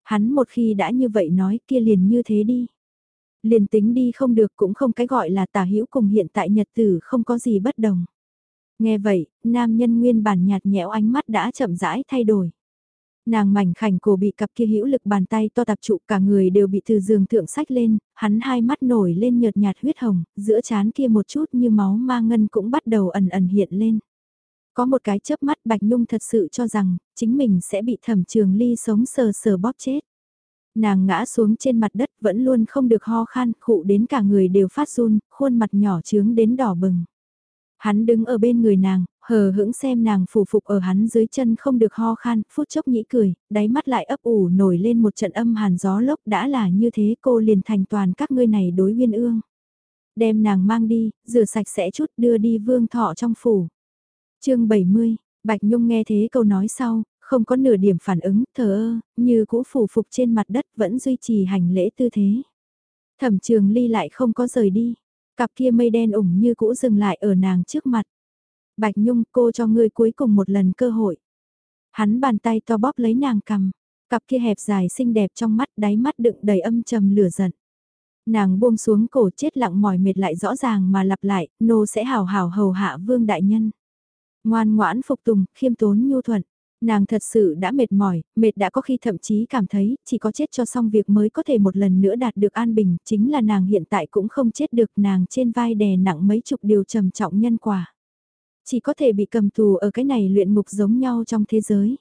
S1: Hắn một khi đã như vậy nói kia liền như thế đi. Liền tính đi không được cũng không cái gọi là tả hữu cùng hiện tại nhật tử không có gì bất đồng. Nghe vậy, nam nhân nguyên bản nhạt nhẽo ánh mắt đã chậm rãi thay đổi. Nàng mảnh khảnh cổ bị cặp kia hữu lực bàn tay to tập trụ cả người đều bị từ giường thượng sách lên, hắn hai mắt nổi lên nhợt nhạt huyết hồng, giữa chán kia một chút như máu ma ngân cũng bắt đầu ẩn ẩn hiện lên. Có một cái chớp mắt Bạch Nhung thật sự cho rằng, chính mình sẽ bị thẩm trường ly sống sờ sờ bóp chết. Nàng ngã xuống trên mặt đất vẫn luôn không được ho khan, khụ đến cả người đều phát run, khuôn mặt nhỏ trướng đến đỏ bừng. Hắn đứng ở bên người nàng, hờ hững xem nàng phủ phục ở hắn dưới chân không được ho khan, phút chốc nhĩ cười, đáy mắt lại ấp ủ nổi lên một trận âm hàn gió lốc đã là như thế cô liền thành toàn các ngươi này đối viên ương. Đem nàng mang đi, rửa sạch sẽ chút đưa đi vương thọ trong phủ. chương 70, Bạch Nhung nghe thế câu nói sau, không có nửa điểm phản ứng, thờ ơ, như cũ phủ phục trên mặt đất vẫn duy trì hành lễ tư thế. Thẩm trường ly lại không có rời đi, cặp kia mây đen ủng như cũ dừng lại ở nàng trước mặt. Bạch Nhung cô cho ngươi cuối cùng một lần cơ hội. Hắn bàn tay to bóp lấy nàng cầm, cặp kia hẹp dài xinh đẹp trong mắt đáy mắt đựng đầy âm trầm lửa giận. Nàng buông xuống cổ chết lặng mỏi mệt lại rõ ràng mà lặp lại, nô sẽ hào hào hầu hạ vương đại nhân. Ngoan ngoãn phục tùng, khiêm tốn nhu thuận, Nàng thật sự đã mệt mỏi, mệt đã có khi thậm chí cảm thấy chỉ có chết cho xong việc mới có thể một lần nữa đạt được an bình, chính là nàng hiện tại cũng không chết được nàng trên vai đè nặng mấy chục điều trầm trọng nhân quả. Chỉ có thể bị cầm tù ở cái này luyện ngục giống nhau trong thế giới.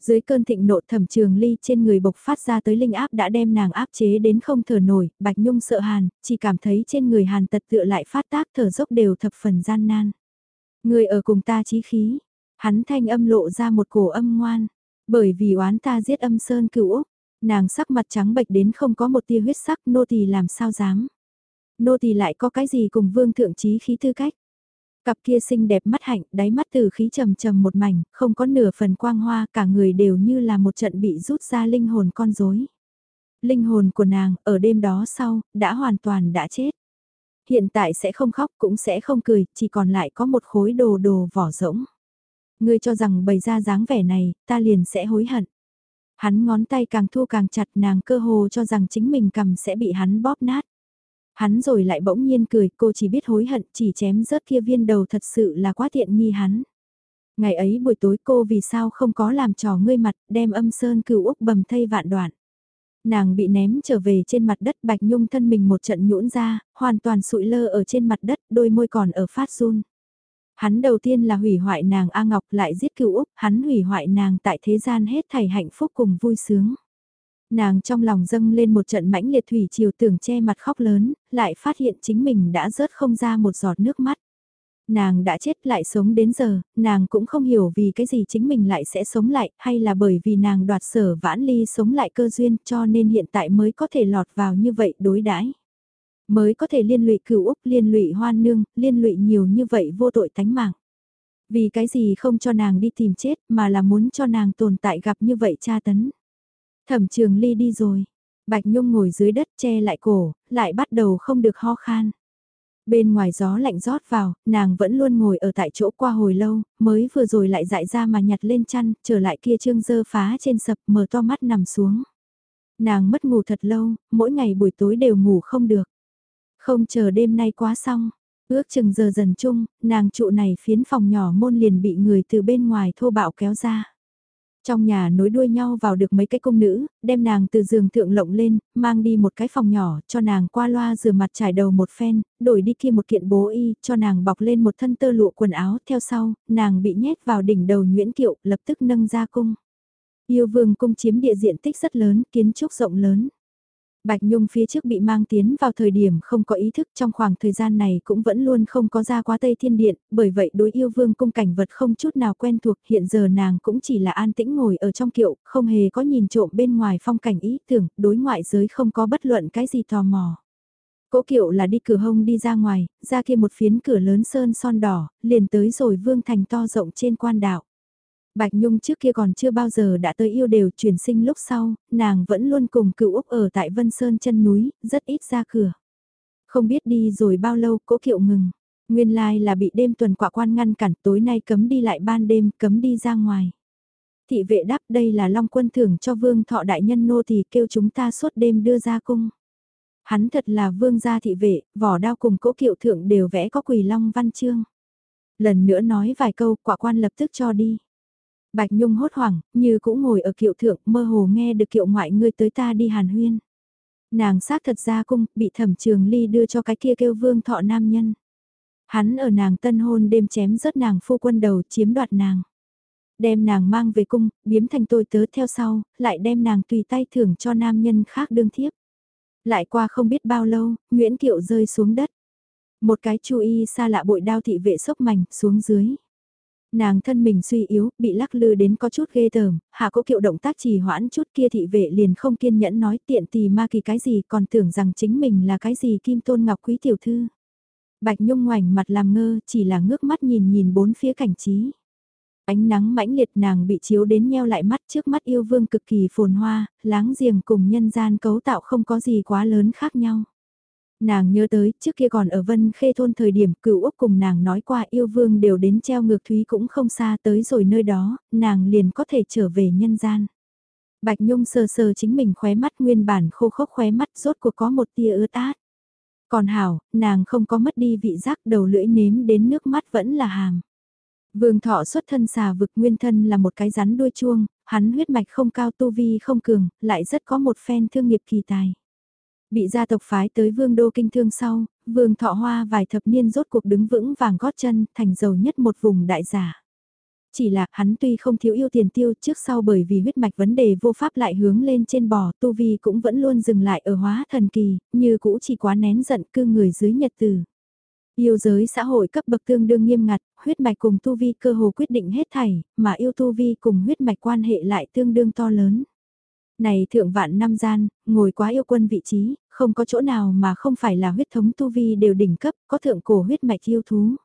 S1: Dưới cơn thịnh nộ thẩm trường ly trên người bộc phát ra tới linh áp đã đem nàng áp chế đến không thở nổi, bạch nhung sợ hàn, chỉ cảm thấy trên người hàn tật tựa lại phát tác thở dốc đều thập phần gian nan. Người ở cùng ta chí khí, hắn thanh âm lộ ra một cổ âm ngoan, bởi vì oán ta giết âm sơn cửu Úc, nàng sắc mặt trắng bệch đến không có một tia huyết sắc nô tỳ làm sao dám. Nô tỳ lại có cái gì cùng vương thượng trí khí tư cách. Cặp kia xinh đẹp mắt hạnh, đáy mắt từ khí trầm trầm một mảnh, không có nửa phần quang hoa, cả người đều như là một trận bị rút ra linh hồn con rối. Linh hồn của nàng, ở đêm đó sau, đã hoàn toàn đã chết. Hiện tại sẽ không khóc cũng sẽ không cười, chỉ còn lại có một khối đồ đồ vỏ rỗng. Ngươi cho rằng bày ra dáng vẻ này, ta liền sẽ hối hận. Hắn ngón tay càng thu càng chặt nàng cơ hồ cho rằng chính mình cầm sẽ bị hắn bóp nát. Hắn rồi lại bỗng nhiên cười, cô chỉ biết hối hận, chỉ chém rớt kia viên đầu thật sự là quá tiện nghi hắn. Ngày ấy buổi tối cô vì sao không có làm trò ngươi mặt, đem âm sơn cửu Úc bầm thây vạn đoạn. Nàng bị ném trở về trên mặt đất Bạch Nhung thân mình một trận nhũn ra, hoàn toàn sụi lơ ở trên mặt đất, đôi môi còn ở phát run. Hắn đầu tiên là hủy hoại nàng A Ngọc lại giết cựu Úc, hắn hủy hoại nàng tại thế gian hết thảy hạnh phúc cùng vui sướng. Nàng trong lòng dâng lên một trận mãnh liệt thủy chiều tưởng che mặt khóc lớn, lại phát hiện chính mình đã rớt không ra một giọt nước mắt. Nàng đã chết lại sống đến giờ, nàng cũng không hiểu vì cái gì chính mình lại sẽ sống lại, hay là bởi vì nàng đoạt sở vãn ly sống lại cơ duyên cho nên hiện tại mới có thể lọt vào như vậy đối đãi Mới có thể liên lụy cửu Úc, liên lụy hoan nương, liên lụy nhiều như vậy vô tội tánh mạng. Vì cái gì không cho nàng đi tìm chết mà là muốn cho nàng tồn tại gặp như vậy cha tấn. Thẩm trường ly đi rồi. Bạch Nhung ngồi dưới đất che lại cổ, lại bắt đầu không được ho khan. Bên ngoài gió lạnh rót vào, nàng vẫn luôn ngồi ở tại chỗ qua hồi lâu, mới vừa rồi lại dại ra mà nhặt lên chăn, trở lại kia trương dơ phá trên sập mở to mắt nằm xuống. Nàng mất ngủ thật lâu, mỗi ngày buổi tối đều ngủ không được. Không chờ đêm nay quá xong, ước chừng giờ dần chung, nàng trụ này phiến phòng nhỏ môn liền bị người từ bên ngoài thô bạo kéo ra. Trong nhà nối đuôi nhau vào được mấy cái cung nữ, đem nàng từ giường thượng lộng lên, mang đi một cái phòng nhỏ, cho nàng qua loa rửa mặt trải đầu một phen, đổi đi kia một kiện bố y, cho nàng bọc lên một thân tơ lụa quần áo, theo sau, nàng bị nhét vào đỉnh đầu Nguyễn Kiệu, lập tức nâng ra cung. Yêu vương cung chiếm địa diện tích rất lớn, kiến trúc rộng lớn. Bạch Nhung phía trước bị mang tiến vào thời điểm không có ý thức trong khoảng thời gian này cũng vẫn luôn không có ra quá Tây Thiên Điện, bởi vậy đối yêu vương cung cảnh vật không chút nào quen thuộc hiện giờ nàng cũng chỉ là an tĩnh ngồi ở trong kiệu, không hề có nhìn trộm bên ngoài phong cảnh ý tưởng, đối ngoại giới không có bất luận cái gì tò mò. Cỗ kiệu là đi cửa hông đi ra ngoài, ra kia một phiến cửa lớn sơn son đỏ, liền tới rồi vương thành to rộng trên quan đạo. Bạch Nhung trước kia còn chưa bao giờ đã tới yêu đều chuyển sinh lúc sau, nàng vẫn luôn cùng cựu Úc ở tại Vân Sơn chân núi, rất ít ra cửa. Không biết đi rồi bao lâu cố kiệu ngừng. Nguyên lai là bị đêm tuần quả quan ngăn cản tối nay cấm đi lại ban đêm, cấm đi ra ngoài. Thị vệ đáp đây là Long quân thưởng cho vương thọ đại nhân nô thì kêu chúng ta suốt đêm đưa ra cung. Hắn thật là vương gia thị vệ, vỏ đao cùng cỗ kiệu thượng đều vẽ có quỳ long văn chương. Lần nữa nói vài câu quả quan lập tức cho đi. Bạch Nhung hốt hoảng, như cũng ngồi ở kiệu thượng, mơ hồ nghe được kiệu ngoại ngươi tới ta đi hàn huyên. Nàng xác thật ra cung, bị thẩm trường ly đưa cho cái kia kêu vương thọ nam nhân. Hắn ở nàng tân hôn đêm chém rớt nàng phu quân đầu chiếm đoạt nàng. Đem nàng mang về cung, biếm thành tôi tớ theo sau, lại đem nàng tùy tay thưởng cho nam nhân khác đương thiếp. Lại qua không biết bao lâu, Nguyễn Kiệu rơi xuống đất. Một cái chu y xa lạ bội đao thị vệ sốc mảnh xuống dưới. Nàng thân mình suy yếu, bị lắc lư đến có chút ghê tởm, hạ cố kiệu động tác trì hoãn chút kia thị vệ liền không kiên nhẫn nói tiện tì ma kỳ cái gì còn tưởng rằng chính mình là cái gì kim tôn ngọc quý tiểu thư. Bạch Nhung ngoảnh mặt làm ngơ, chỉ là ngước mắt nhìn nhìn bốn phía cảnh trí. Ánh nắng mãnh liệt nàng bị chiếu đến nheo lại mắt trước mắt yêu vương cực kỳ phồn hoa, láng giềng cùng nhân gian cấu tạo không có gì quá lớn khác nhau. Nàng nhớ tới, trước kia còn ở Vân Khê Thôn thời điểm cựu Úc cùng nàng nói qua yêu vương đều đến treo ngược Thúy cũng không xa tới rồi nơi đó, nàng liền có thể trở về nhân gian. Bạch Nhung sờ sờ chính mình khóe mắt nguyên bản khô khốc khóe mắt rốt cuộc có một tia ướt át. Còn hảo, nàng không có mất đi vị giác đầu lưỡi nếm đến nước mắt vẫn là hàm. Vương thọ xuất thân xà vực nguyên thân là một cái rắn đuôi chuông, hắn huyết mạch không cao tu vi không cường, lại rất có một phen thương nghiệp kỳ tài. Bị gia tộc phái tới vương đô kinh thương sau, vương thọ hoa vài thập niên rốt cuộc đứng vững vàng gót chân, thành giàu nhất một vùng đại giả. Chỉ là hắn tuy không thiếu yêu tiền tiêu trước sau bởi vì huyết mạch vấn đề vô pháp lại hướng lên trên bò, tu vi cũng vẫn luôn dừng lại ở hóa thần kỳ, như cũ chỉ quá nén giận cư người dưới nhật tử. Yêu giới xã hội cấp bậc tương đương nghiêm ngặt, huyết mạch cùng tu vi cơ hồ quyết định hết thảy, mà yêu tu vi cùng huyết mạch quan hệ lại tương đương to lớn. Này thượng vạn năm gian, ngồi quá yêu quân vị trí, không có chỗ nào mà không phải là huyết thống tu vi đều đỉnh cấp, có thượng cổ huyết mạch yêu thú.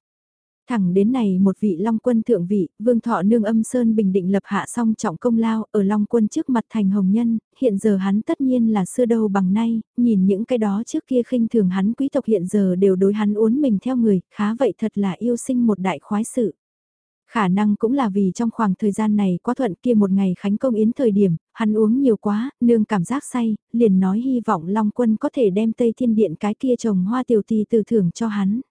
S1: Thẳng đến này một vị Long quân thượng vị, Vương Thọ nương âm sơn bình định lập hạ song trọng công lao ở Long quân trước mặt thành hồng nhân, hiện giờ hắn tất nhiên là xưa đâu bằng nay, nhìn những cái đó trước kia khinh thường hắn quý tộc hiện giờ đều đối hắn uốn mình theo người, khá vậy thật là yêu sinh một đại khoái sự. Khả năng cũng là vì trong khoảng thời gian này quá thuận kia một ngày khánh công yến thời điểm, hắn uống nhiều quá, nương cảm giác say, liền nói hy vọng Long quân có thể đem Tây Thiên Điện cái kia trồng hoa tiểu tì từ thưởng cho hắn.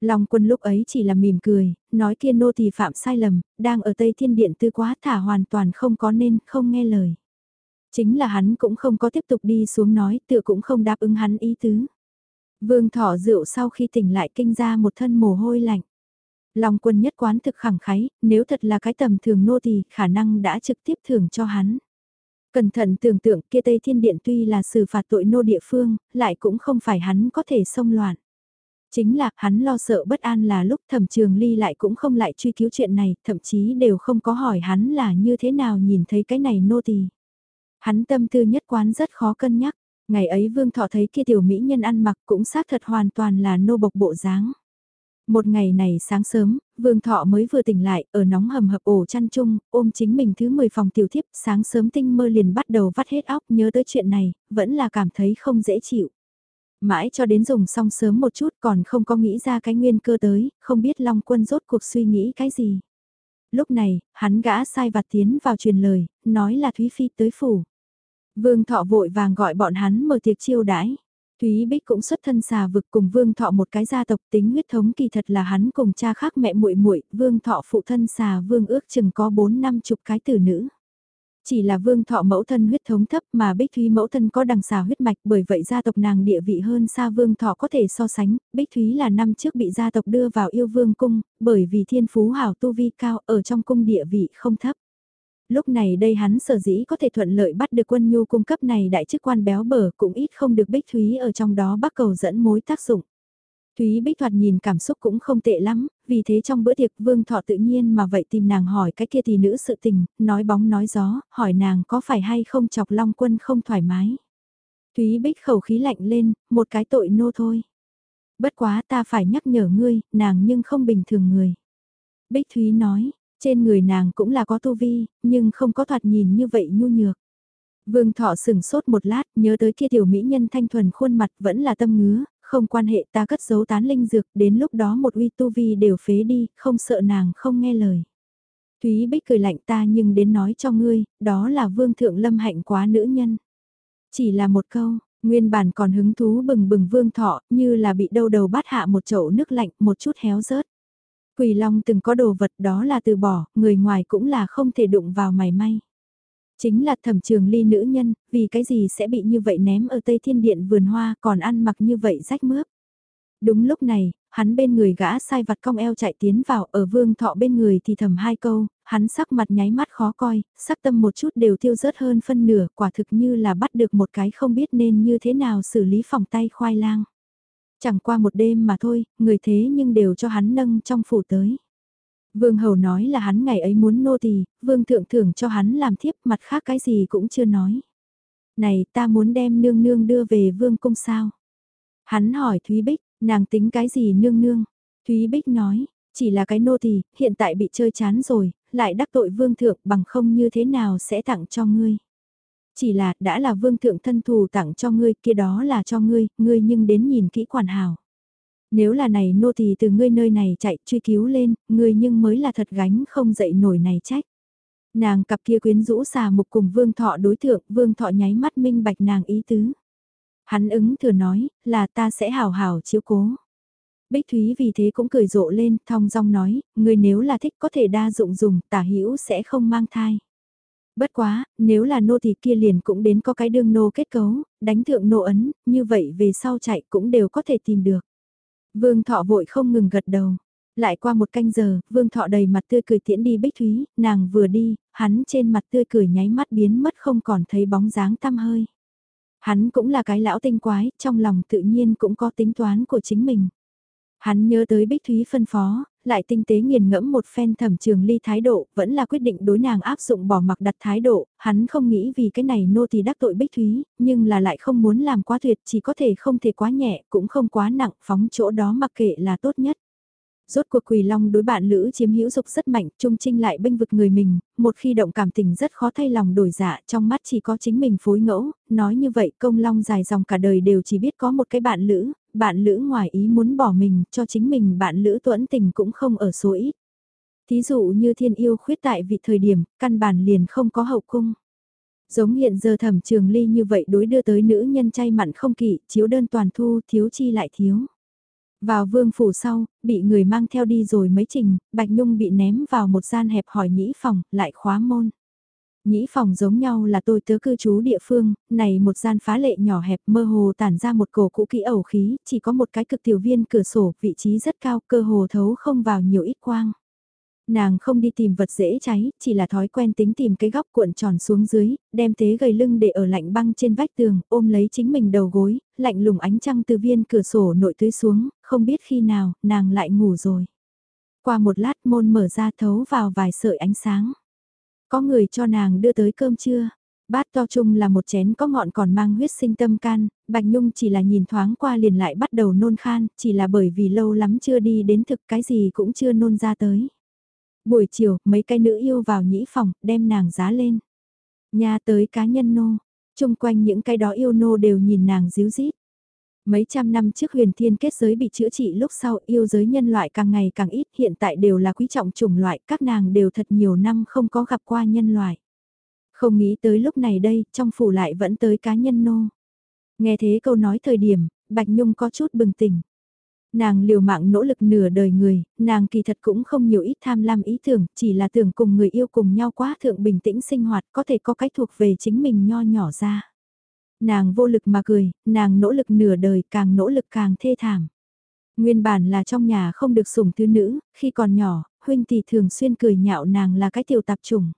S1: Long quân lúc ấy chỉ là mỉm cười, nói kia nô tì phạm sai lầm, đang ở Tây Thiên Điện tư quá thả hoàn toàn không có nên, không nghe lời. Chính là hắn cũng không có tiếp tục đi xuống nói, tựa cũng không đáp ứng hắn ý tứ. Vương thỏ rượu sau khi tỉnh lại kinh ra một thân mồ hôi lạnh. Long quân nhất quán thực khẳng khái, nếu thật là cái tầm thường nô tỳ khả năng đã trực tiếp thưởng cho hắn. Cẩn thận tưởng tượng kia Tây Thiên Điện tuy là xử phạt tội nô địa phương, lại cũng không phải hắn có thể xông loạn. Chính là hắn lo sợ bất an là lúc thẩm trường ly lại cũng không lại truy cứu chuyện này, thậm chí đều không có hỏi hắn là như thế nào nhìn thấy cái này nô tỳ. Hắn tâm tư nhất quán rất khó cân nhắc, ngày ấy vương thọ thấy kia tiểu mỹ nhân ăn mặc cũng xác thật hoàn toàn là nô bộc bộ dáng. Một ngày này sáng sớm, Vương Thọ mới vừa tỉnh lại, ở nóng hầm hập ổ chăn chung, ôm chính mình thứ 10 phòng tiểu thiếp, sáng sớm tinh mơ liền bắt đầu vắt hết óc nhớ tới chuyện này, vẫn là cảm thấy không dễ chịu. Mãi cho đến dùng xong sớm một chút còn không có nghĩ ra cái nguyên cơ tới, không biết Long Quân rốt cuộc suy nghĩ cái gì. Lúc này, hắn gã sai vặt tiến vào truyền lời, nói là Thúy Phi tới phủ. Vương Thọ vội vàng gọi bọn hắn mở tiệc chiêu đãi. Thúy Bích cũng xuất thân xà vực cùng Vương Thọ một cái gia tộc tính huyết thống kỳ thật là hắn cùng cha khác mẹ muội muội, Vương Thọ phụ thân xà Vương ước chừng có 4 năm chục cái tử nữ. Chỉ là vương thọ mẫu thân huyết thống thấp mà Bích Thúy mẫu thân có đằng xà huyết mạch bởi vậy gia tộc nàng địa vị hơn xa vương thọ có thể so sánh. Bích Thúy là năm trước bị gia tộc đưa vào yêu vương cung, bởi vì thiên phú hảo tu vi cao ở trong cung địa vị không thấp. Lúc này đây hắn sở dĩ có thể thuận lợi bắt được quân nhu cung cấp này đại chức quan béo bở cũng ít không được Bích Thúy ở trong đó bắt cầu dẫn mối tác dụng. Thúy Bích Thoạt nhìn cảm xúc cũng không tệ lắm, vì thế trong bữa tiệc Vương Thọ tự nhiên mà vậy tìm nàng hỏi cái kia thì nữ sự tình, nói bóng nói gió, hỏi nàng có phải hay không chọc Long Quân không thoải mái. Thúy Bích khẩu khí lạnh lên, một cái tội nô thôi. Bất quá ta phải nhắc nhở ngươi, nàng nhưng không bình thường người. Bích Thúy nói, trên người nàng cũng là có tu vi, nhưng không có thoạt nhìn như vậy nhu nhược. Vương Thọ sừng sốt một lát, nhớ tới kia tiểu mỹ nhân thanh thuần khuôn mặt vẫn là tâm ngứa, không quan hệ ta cất giấu tán linh dược, đến lúc đó một uy tu vi đều phế đi, không sợ nàng không nghe lời. Thúy Bích cười lạnh ta nhưng đến nói cho ngươi, đó là vương thượng lâm hạnh quá nữ nhân. Chỉ là một câu, nguyên bản còn hứng thú bừng bừng vương thọ, như là bị đâu đầu bắt hạ một chậu nước lạnh, một chút héo rớt. Quỳ Long từng có đồ vật đó là từ bỏ, người ngoài cũng là không thể đụng vào mày may. Chính là thẩm trường ly nữ nhân, vì cái gì sẽ bị như vậy ném ở Tây Thiên Điện vườn hoa còn ăn mặc như vậy rách mướp. Đúng lúc này, hắn bên người gã sai vặt cong eo chạy tiến vào ở vương thọ bên người thì thầm hai câu, hắn sắc mặt nháy mắt khó coi, sắc tâm một chút đều tiêu rớt hơn phân nửa, quả thực như là bắt được một cái không biết nên như thế nào xử lý phòng tay khoai lang. Chẳng qua một đêm mà thôi, người thế nhưng đều cho hắn nâng trong phủ tới. Vương Hầu nói là hắn ngày ấy muốn nô tỳ, Vương Thượng thưởng cho hắn làm thiếp mặt khác cái gì cũng chưa nói. Này ta muốn đem nương nương đưa về Vương Cung sao? Hắn hỏi Thúy Bích, nàng tính cái gì nương nương? Thúy Bích nói, chỉ là cái nô tỳ, hiện tại bị chơi chán rồi, lại đắc tội Vương Thượng bằng không như thế nào sẽ tặng cho ngươi. Chỉ là đã là Vương Thượng thân thù tặng cho ngươi kia đó là cho ngươi, ngươi nhưng đến nhìn kỹ quản hảo. Nếu là này nô tỳ từ ngươi nơi này chạy truy cứu lên, ngươi nhưng mới là thật gánh không dậy nổi này trách. Nàng cặp kia quyến rũ xà mục cùng vương thọ đối tượng, vương thọ nháy mắt minh bạch nàng ý tứ. Hắn ứng thừa nói, là ta sẽ hào hào chiếu cố. Bích Thúy vì thế cũng cười rộ lên, thong dong nói, người nếu là thích có thể đa dụng dùng, tả hữu sẽ không mang thai. Bất quá, nếu là nô thì kia liền cũng đến có cái đương nô kết cấu, đánh thượng nô ấn, như vậy về sau chạy cũng đều có thể tìm được. Vương thọ vội không ngừng gật đầu. Lại qua một canh giờ, vương thọ đầy mặt tươi cười tiễn đi Bích Thúy, nàng vừa đi, hắn trên mặt tươi cười nháy mắt biến mất không còn thấy bóng dáng tăm hơi. Hắn cũng là cái lão tinh quái, trong lòng tự nhiên cũng có tính toán của chính mình. Hắn nhớ tới Bích Thúy phân phó, lại tinh tế nghiền ngẫm một phen thẩm trường ly thái độ, vẫn là quyết định đối nàng áp dụng bỏ mặc đặt thái độ, hắn không nghĩ vì cái này nô thì đắc tội Bích Thúy, nhưng là lại không muốn làm quá tuyệt, chỉ có thể không thể quá nhẹ, cũng không quá nặng, phóng chỗ đó mặc kệ là tốt nhất. Rốt cuộc quỳ long đối bạn lữ chiếm hữu dục rất mạnh, trung trinh lại bênh vực người mình, một khi động cảm tình rất khó thay lòng đổi dạ, trong mắt chỉ có chính mình phối ngẫu, nói như vậy công long dài dòng cả đời đều chỉ biết có một cái bạn lữ, bạn lữ ngoài ý muốn bỏ mình, cho chính mình bạn lữ tuẫn tình cũng không ở số ít. Thí dụ như thiên yêu khuyết tại vị thời điểm, căn bản liền không có hậu cung. Giống hiện giờ thẩm trường ly như vậy đối đưa tới nữ nhân chay mặn không kỵ, chiếu đơn toàn thu, thiếu chi lại thiếu. Vào vương phủ sau, bị người mang theo đi rồi mấy trình, Bạch Nhung bị ném vào một gian hẹp hỏi nhĩ phòng, lại khóa môn. Nhĩ phòng giống nhau là tôi tớ cư trú địa phương, này một gian phá lệ nhỏ hẹp mơ hồ tản ra một cổ cũ kỹ ẩu khí, chỉ có một cái cực tiểu viên cửa sổ, vị trí rất cao, cơ hồ thấu không vào nhiều ít quang. Nàng không đi tìm vật dễ cháy, chỉ là thói quen tính tìm cái góc cuộn tròn xuống dưới, đem tế gầy lưng để ở lạnh băng trên vách tường, ôm lấy chính mình đầu gối, lạnh lùng ánh trăng từ viên cửa sổ nội tưới xuống, không biết khi nào, nàng lại ngủ rồi. Qua một lát môn mở ra thấu vào vài sợi ánh sáng. Có người cho nàng đưa tới cơm trưa. Bát to chung là một chén có ngọn còn mang huyết sinh tâm can, Bạch Nhung chỉ là nhìn thoáng qua liền lại bắt đầu nôn khan, chỉ là bởi vì lâu lắm chưa đi đến thực cái gì cũng chưa nôn ra tới. Buổi chiều, mấy cái nữ yêu vào nhĩ phòng, đem nàng giá lên. Nhà tới cá nhân nô, chung quanh những cái đó yêu nô đều nhìn nàng díu dít. Mấy trăm năm trước huyền thiên kết giới bị chữa trị lúc sau yêu giới nhân loại càng ngày càng ít hiện tại đều là quý trọng chủng loại các nàng đều thật nhiều năm không có gặp qua nhân loại. Không nghĩ tới lúc này đây trong phủ lại vẫn tới cá nhân nô. Nghe thế câu nói thời điểm, Bạch Nhung có chút bừng tỉnh. Nàng liều mạng nỗ lực nửa đời người, nàng kỳ thật cũng không nhiều ít tham lam ý tưởng, chỉ là tưởng cùng người yêu cùng nhau quá thượng bình tĩnh sinh hoạt có thể có cách thuộc về chính mình nho nhỏ ra. Nàng vô lực mà cười, nàng nỗ lực nửa đời càng nỗ lực càng thê thảm. Nguyên bản là trong nhà không được sủng thứ nữ, khi còn nhỏ, huynh tỷ thường xuyên cười nhạo nàng là cái tiểu tạp trùng.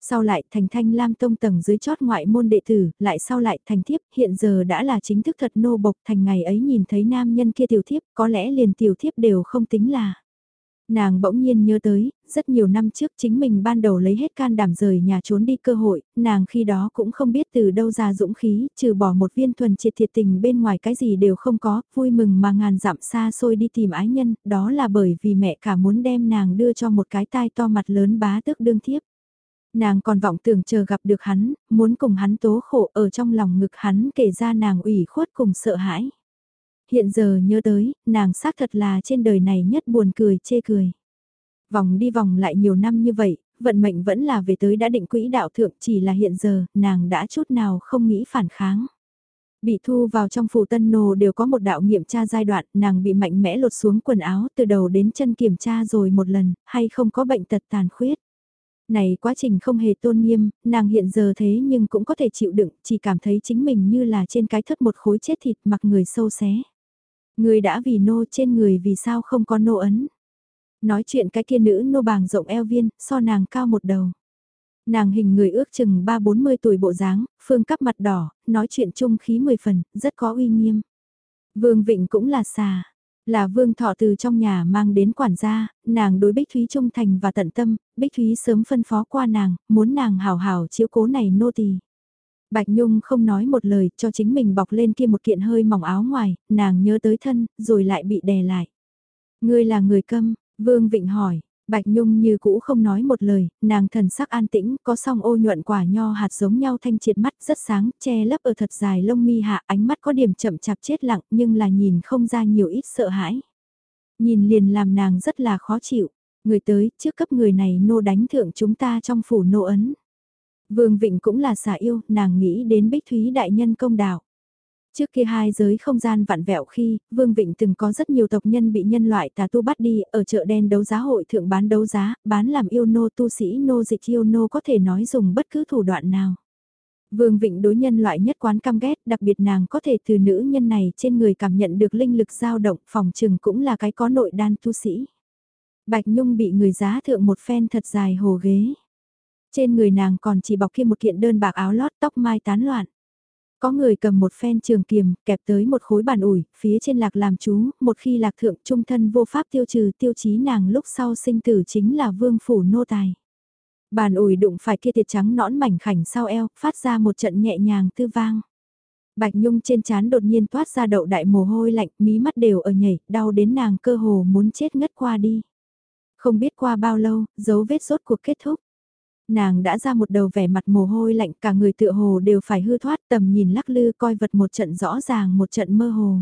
S1: Sau lại thành thanh lam tông tầng dưới chót ngoại môn đệ tử, lại sau lại thành thiếp, hiện giờ đã là chính thức thật nô bộc thành ngày ấy nhìn thấy nam nhân kia tiểu thiếp, có lẽ liền tiểu thiếp đều không tính là. Nàng bỗng nhiên nhớ tới, rất nhiều năm trước chính mình ban đầu lấy hết can đảm rời nhà trốn đi cơ hội, nàng khi đó cũng không biết từ đâu ra dũng khí, trừ bỏ một viên thuần triệt thiệt tình bên ngoài cái gì đều không có, vui mừng mà ngàn dặm xa xôi đi tìm ái nhân, đó là bởi vì mẹ cả muốn đem nàng đưa cho một cái tai to mặt lớn bá tước đương thiếp. Nàng còn vọng tưởng chờ gặp được hắn, muốn cùng hắn tố khổ ở trong lòng ngực hắn kể ra nàng ủy khuất cùng sợ hãi. Hiện giờ nhớ tới, nàng xác thật là trên đời này nhất buồn cười chê cười. Vòng đi vòng lại nhiều năm như vậy, vận mệnh vẫn là về tới đã định quỹ đạo thượng chỉ là hiện giờ, nàng đã chút nào không nghĩ phản kháng. Bị thu vào trong phủ tân nô đều có một đạo nghiệm tra giai đoạn, nàng bị mạnh mẽ lột xuống quần áo từ đầu đến chân kiểm tra rồi một lần, hay không có bệnh tật tàn khuyết. Này quá trình không hề tôn nghiêm, nàng hiện giờ thế nhưng cũng có thể chịu đựng, chỉ cảm thấy chính mình như là trên cái thất một khối chết thịt mặc người sâu xé. Người đã vì nô trên người vì sao không có nô ấn. Nói chuyện cái kia nữ nô bàng rộng eo viên, so nàng cao một đầu. Nàng hình người ước chừng 3-40 tuổi bộ dáng, phương cắp mặt đỏ, nói chuyện trung khí 10 phần, rất có uy nghiêm. Vương Vịnh cũng là xà, là Vương Thọ từ trong nhà mang đến quản gia, nàng đối Bích Thúy trung thành và tận tâm, Bích Thúy sớm phân phó qua nàng, muốn nàng hào hào chiếu cố này nô tỳ. Bạch Nhung không nói một lời cho chính mình bọc lên kia một kiện hơi mỏng áo ngoài, nàng nhớ tới thân, rồi lại bị đè lại. Ngươi là người câm, Vương Vịnh hỏi, Bạch Nhung như cũ không nói một lời, nàng thần sắc an tĩnh, có song ô nhuận quả nho hạt giống nhau thanh triệt mắt rất sáng, che lấp ở thật dài lông mi hạ, ánh mắt có điểm chậm chạp chết lặng nhưng là nhìn không ra nhiều ít sợ hãi. Nhìn liền làm nàng rất là khó chịu, người tới, trước cấp người này nô đánh thượng chúng ta trong phủ nô ấn. Vương Vịnh cũng là xả yêu, nàng nghĩ đến Bích Thúy đại nhân công đạo. Trước kia hai giới không gian vạn vẹo khi, Vương Vịnh từng có rất nhiều tộc nhân bị nhân loại tà tu bắt đi, ở chợ đen đấu giá hội thượng bán đấu giá, bán làm yêu nô tu sĩ nô dịch yêu nô có thể nói dùng bất cứ thủ đoạn nào. Vương Vịnh đối nhân loại nhất quán căm ghét, đặc biệt nàng có thể từ nữ nhân này trên người cảm nhận được linh lực dao động, phòng trừng cũng là cái có nội đan tu sĩ. Bạch Nhung bị người giá thượng một phen thật dài hồ ghế. Trên người nàng còn chỉ bọc kia một kiện đơn bạc áo lót tóc mai tán loạn. Có người cầm một phen trường kiềm, kẹp tới một khối bàn ủi, phía trên lạc làm chú, một khi lạc thượng trung thân vô pháp tiêu trừ tiêu chí nàng lúc sau sinh tử chính là vương phủ nô tài. Bàn ủi đụng phải kia tiệt trắng nõn mảnh khảnh sau eo, phát ra một trận nhẹ nhàng tư vang. Bạch Nhung trên trán đột nhiên toát ra đậu đại mồ hôi lạnh, mí mắt đều ở nhảy, đau đến nàng cơ hồ muốn chết ngất qua đi. Không biết qua bao lâu, dấu vết rốt cuộc kết thúc nàng đã ra một đầu vẻ mặt mồ hôi lạnh cả người tựa hồ đều phải hư thoát tầm nhìn lắc lư coi vật một trận rõ ràng một trận mơ hồ.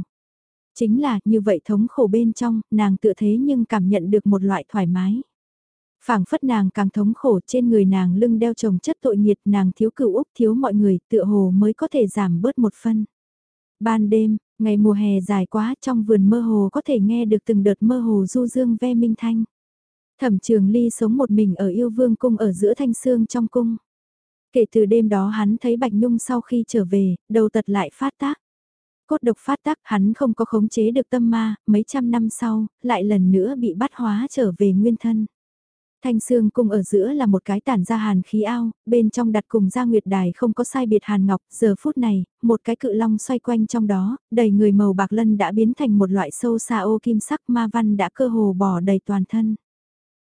S1: Chính là như vậy thống khổ bên trong, nàng tựa thế nhưng cảm nhận được một loại thoải mái. phảng phất nàng càng thống khổ trên người nàng lưng đeo chồng chất tội nghiệt nàng thiếu cửu úc thiếu mọi người tựa hồ mới có thể giảm bớt một phân. Ban đêm, ngày mùa hè dài quá trong vườn mơ hồ có thể nghe được từng đợt mơ hồ du dương ve minh thanh. Thẩm trường ly sống một mình ở yêu vương cung ở giữa thanh xương trong cung. Kể từ đêm đó hắn thấy Bạch Nhung sau khi trở về, đầu tật lại phát tác. Cốt độc phát tác hắn không có khống chế được tâm ma, mấy trăm năm sau, lại lần nữa bị bắt hóa trở về nguyên thân. Thanh xương cung ở giữa là một cái tản ra hàn khí ao, bên trong đặt cùng ra nguyệt đài không có sai biệt hàn ngọc, giờ phút này, một cái cự long xoay quanh trong đó, đầy người màu bạc lân đã biến thành một loại sâu xa ô kim sắc ma văn đã cơ hồ bỏ đầy toàn thân.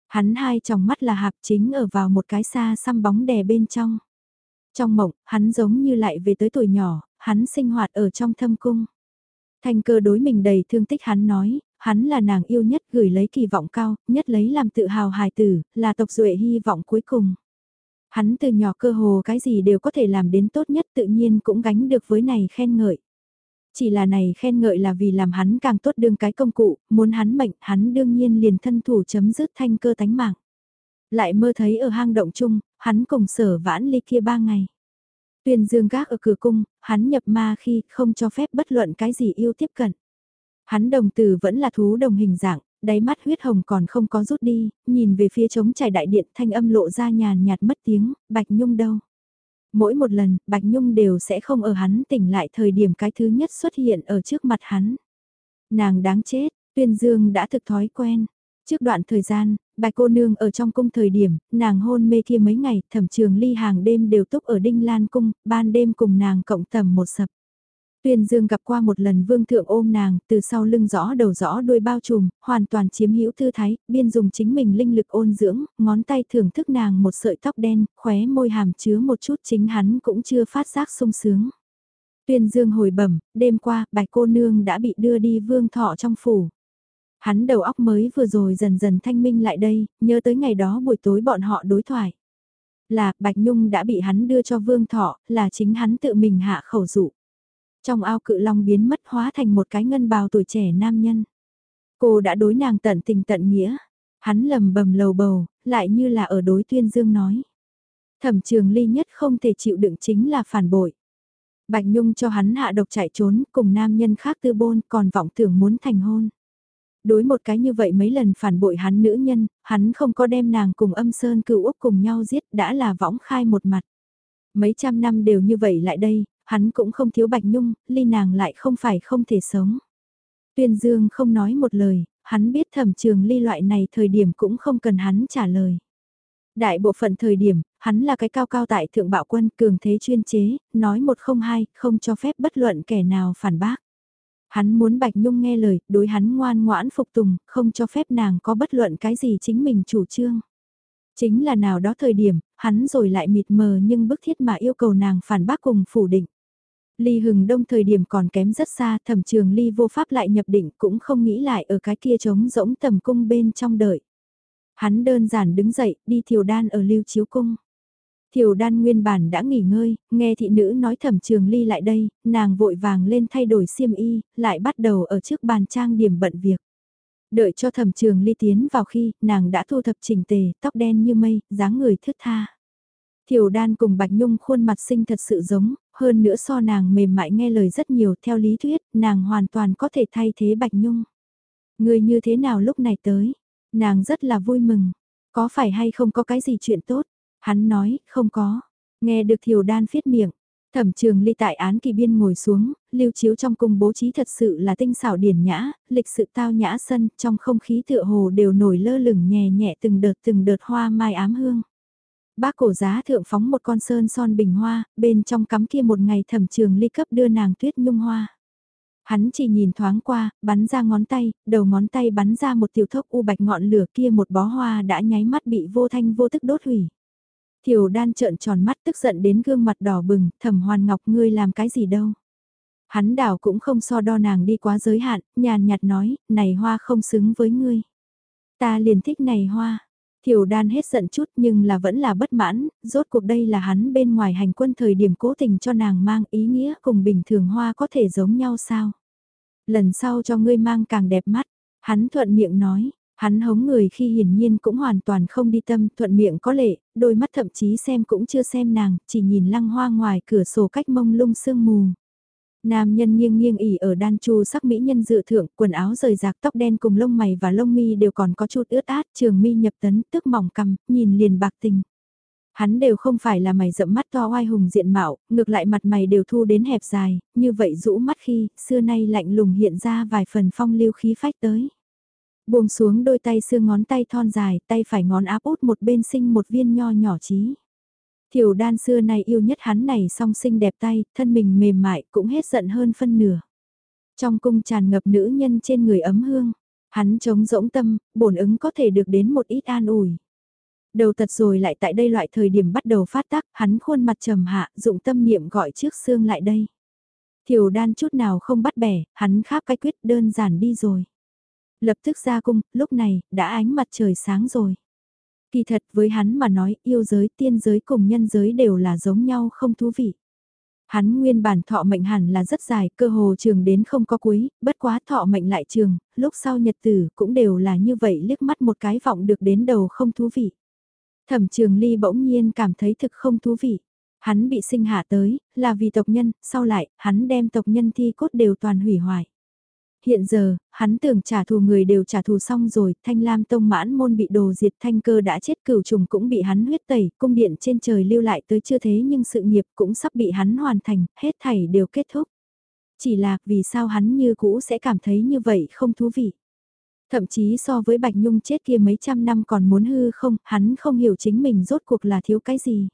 S1: Hắn hai tròng mắt là hạp chính ở vào một cái xa xăm bóng đè bên trong. Trong mộng, hắn giống như lại về tới tuổi nhỏ, hắn sinh hoạt ở trong thâm cung. Thanh cơ đối mình đầy thương tích hắn nói, hắn là nàng yêu nhất gửi lấy kỳ vọng cao, nhất lấy làm tự hào hài tử, là tộc duệ hy vọng cuối cùng. Hắn từ nhỏ cơ hồ cái gì đều có thể làm đến tốt nhất tự nhiên cũng gánh được với này khen ngợi. Chỉ là này khen ngợi là vì làm hắn càng tốt đương cái công cụ, muốn hắn mệnh, hắn đương nhiên liền thân thủ chấm dứt thanh cơ tánh mạng. Lại mơ thấy ở hang động chung, hắn cùng sở vãn ly kia ba ngày. Tuyền dương gác ở cửa cung, hắn nhập ma khi không cho phép bất luận cái gì yêu tiếp cận. Hắn đồng tử vẫn là thú đồng hình dạng, đáy mắt huyết hồng còn không có rút đi, nhìn về phía trống trải đại điện thanh âm lộ ra nhàn nhạt mất tiếng, bạch nhung đâu. Mỗi một lần, Bạch Nhung đều sẽ không ở hắn tỉnh lại thời điểm cái thứ nhất xuất hiện ở trước mặt hắn. Nàng đáng chết, Tuyên Dương đã thực thói quen. Trước đoạn thời gian, bạch cô nương ở trong cung thời điểm, nàng hôn mê kia mấy ngày, thẩm trường ly hàng đêm đều túc ở Đinh Lan Cung, ban đêm cùng nàng cộng tầm một sập. Tuyên Dương gặp qua một lần vương thượng ôm nàng, từ sau lưng rõ đầu rõ đuôi bao trùm, hoàn toàn chiếm hữu thư thái, biên dùng chính mình linh lực ôn dưỡng, ngón tay thưởng thức nàng một sợi tóc đen, khóe môi hàm chứa một chút chính hắn cũng chưa phát giác sung sướng. Tuyên Dương hồi bẩm, đêm qua, bạch cô nương đã bị đưa đi vương thọ trong phủ. Hắn đầu óc mới vừa rồi dần dần thanh minh lại đây, nhớ tới ngày đó buổi tối bọn họ đối thoại. Là, Bạch Nhung đã bị hắn đưa cho vương thọ, là chính hắn tự mình hạ khẩu dụ. Trong ao cự long biến mất hóa thành một cái ngân bào tuổi trẻ nam nhân. Cô đã đối nàng tận tình tận nghĩa. Hắn lầm bầm lầu bầu, lại như là ở đối tuyên dương nói. Thẩm trường ly nhất không thể chịu đựng chính là phản bội. Bạch Nhung cho hắn hạ độc chạy trốn cùng nam nhân khác tư bôn còn vọng tưởng muốn thành hôn. Đối một cái như vậy mấy lần phản bội hắn nữ nhân, hắn không có đem nàng cùng âm sơn cựu Úc cùng nhau giết đã là võng khai một mặt. Mấy trăm năm đều như vậy lại đây, hắn cũng không thiếu Bạch Nhung, ly nàng lại không phải không thể sống. Tuyên Dương không nói một lời, hắn biết thẩm trường ly loại này thời điểm cũng không cần hắn trả lời. Đại bộ phận thời điểm, hắn là cái cao cao tại thượng bạo quân cường thế chuyên chế, nói một không hai, không cho phép bất luận kẻ nào phản bác. Hắn muốn Bạch Nhung nghe lời, đối hắn ngoan ngoãn phục tùng, không cho phép nàng có bất luận cái gì chính mình chủ trương. Chính là nào đó thời điểm, hắn rồi lại mịt mờ nhưng bức thiết mà yêu cầu nàng phản bác cùng phủ định. Ly hừng đông thời điểm còn kém rất xa, thẩm trường ly vô pháp lại nhập định cũng không nghĩ lại ở cái kia trống rỗng tầm cung bên trong đợi. Hắn đơn giản đứng dậy, đi thiều đan ở lưu chiếu cung. Thiều đan nguyên bản đã nghỉ ngơi, nghe thị nữ nói thẩm trường ly lại đây, nàng vội vàng lên thay đổi xiêm y, lại bắt đầu ở trước bàn trang điểm bận việc. Đợi cho thẩm trường ly tiến vào khi, nàng đã thu thập chỉnh tề, tóc đen như mây, dáng người thướt tha. Thiều đan cùng Bạch Nhung khuôn mặt xinh thật sự giống, hơn nữa so nàng mềm mại nghe lời rất nhiều theo lý thuyết, nàng hoàn toàn có thể thay thế Bạch Nhung. Người như thế nào lúc này tới? Nàng rất là vui mừng. Có phải hay không có cái gì chuyện tốt? Hắn nói, không có. Nghe được thiều đan phiết miệng. Thẩm trường ly tại án kỳ biên ngồi xuống, lưu chiếu trong cung bố trí thật sự là tinh xảo điển nhã, lịch sự tao nhã sân, trong không khí tựa hồ đều nổi lơ lửng nhẹ nhẹ từng đợt từng đợt hoa mai ám hương. Bác cổ giá thượng phóng một con sơn son bình hoa, bên trong cắm kia một ngày thẩm trường ly cấp đưa nàng tuyết nhung hoa. Hắn chỉ nhìn thoáng qua, bắn ra ngón tay, đầu ngón tay bắn ra một tiểu thốc u bạch ngọn lửa kia một bó hoa đã nháy mắt bị vô thanh vô tức đốt hủy. Tiểu đan trợn tròn mắt tức giận đến gương mặt đỏ bừng, thẩm hoàn ngọc ngươi làm cái gì đâu. Hắn đảo cũng không so đo nàng đi quá giới hạn, nhàn nhạt nói, này hoa không xứng với ngươi. Ta liền thích này hoa thiểu đan hết giận chút nhưng là vẫn là bất mãn, rốt cuộc đây là hắn bên ngoài hành quân thời điểm cố tình cho nàng mang ý nghĩa cùng bình thường hoa có thể giống nhau sao. Lần sau cho ngươi mang càng đẹp mắt, hắn thuận miệng nói, hắn hống người khi hiển nhiên cũng hoàn toàn không đi tâm thuận miệng có lệ, đôi mắt thậm chí xem cũng chưa xem nàng, chỉ nhìn lăng hoa ngoài cửa sổ cách mông lung sương mù. Nam nhân nghiêng nghiêng ỉ ở đan chu sắc mỹ nhân dự thượng, quần áo rời rạc tóc đen cùng lông mày và lông mi đều còn có chút ướt át, trường mi nhập tấn, tức mỏng cằm, nhìn liền bạc tình. Hắn đều không phải là mày rậm mắt to oai hùng diện mạo, ngược lại mặt mày đều thu đến hẹp dài, như vậy rũ mắt khi, xưa nay lạnh lùng hiện ra vài phần phong lưu khí phách tới. Buông xuống đôi tay xương ngón tay thon dài, tay phải ngón áp út một bên sinh một viên nho nhỏ chí. Tiểu đan xưa này yêu nhất hắn này song sinh đẹp tay, thân mình mềm mại cũng hết giận hơn phân nửa. Trong cung tràn ngập nữ nhân trên người ấm hương, hắn chống rỗng tâm, bổn ứng có thể được đến một ít an ủi. Đầu tật rồi lại tại đây loại thời điểm bắt đầu phát tác, hắn khuôn mặt trầm hạ, dụng tâm niệm gọi trước xương lại đây. Tiểu đan chút nào không bắt bẻ, hắn kháp cái quyết đơn giản đi rồi. Lập tức ra cung, lúc này, đã ánh mặt trời sáng rồi. Kỳ thật với hắn mà nói yêu giới tiên giới cùng nhân giới đều là giống nhau không thú vị. Hắn nguyên bản thọ mệnh hẳn là rất dài, cơ hồ trường đến không có cuối, bất quá thọ mệnh lại trường, lúc sau nhật tử cũng đều là như vậy liếc mắt một cái vọng được đến đầu không thú vị. Thẩm trường ly bỗng nhiên cảm thấy thực không thú vị. Hắn bị sinh hạ tới, là vì tộc nhân, sau lại, hắn đem tộc nhân thi cốt đều toàn hủy hoại. Hiện giờ, hắn tưởng trả thù người đều trả thù xong rồi, thanh lam tông mãn môn bị đồ diệt thanh cơ đã chết cửu trùng cũng bị hắn huyết tẩy, cung điện trên trời lưu lại tới chưa thế nhưng sự nghiệp cũng sắp bị hắn hoàn thành, hết thảy đều kết thúc. Chỉ là vì sao hắn như cũ sẽ cảm thấy như vậy không thú vị. Thậm chí so với Bạch Nhung chết kia mấy trăm năm còn muốn hư không, hắn không hiểu chính mình rốt cuộc là thiếu cái gì.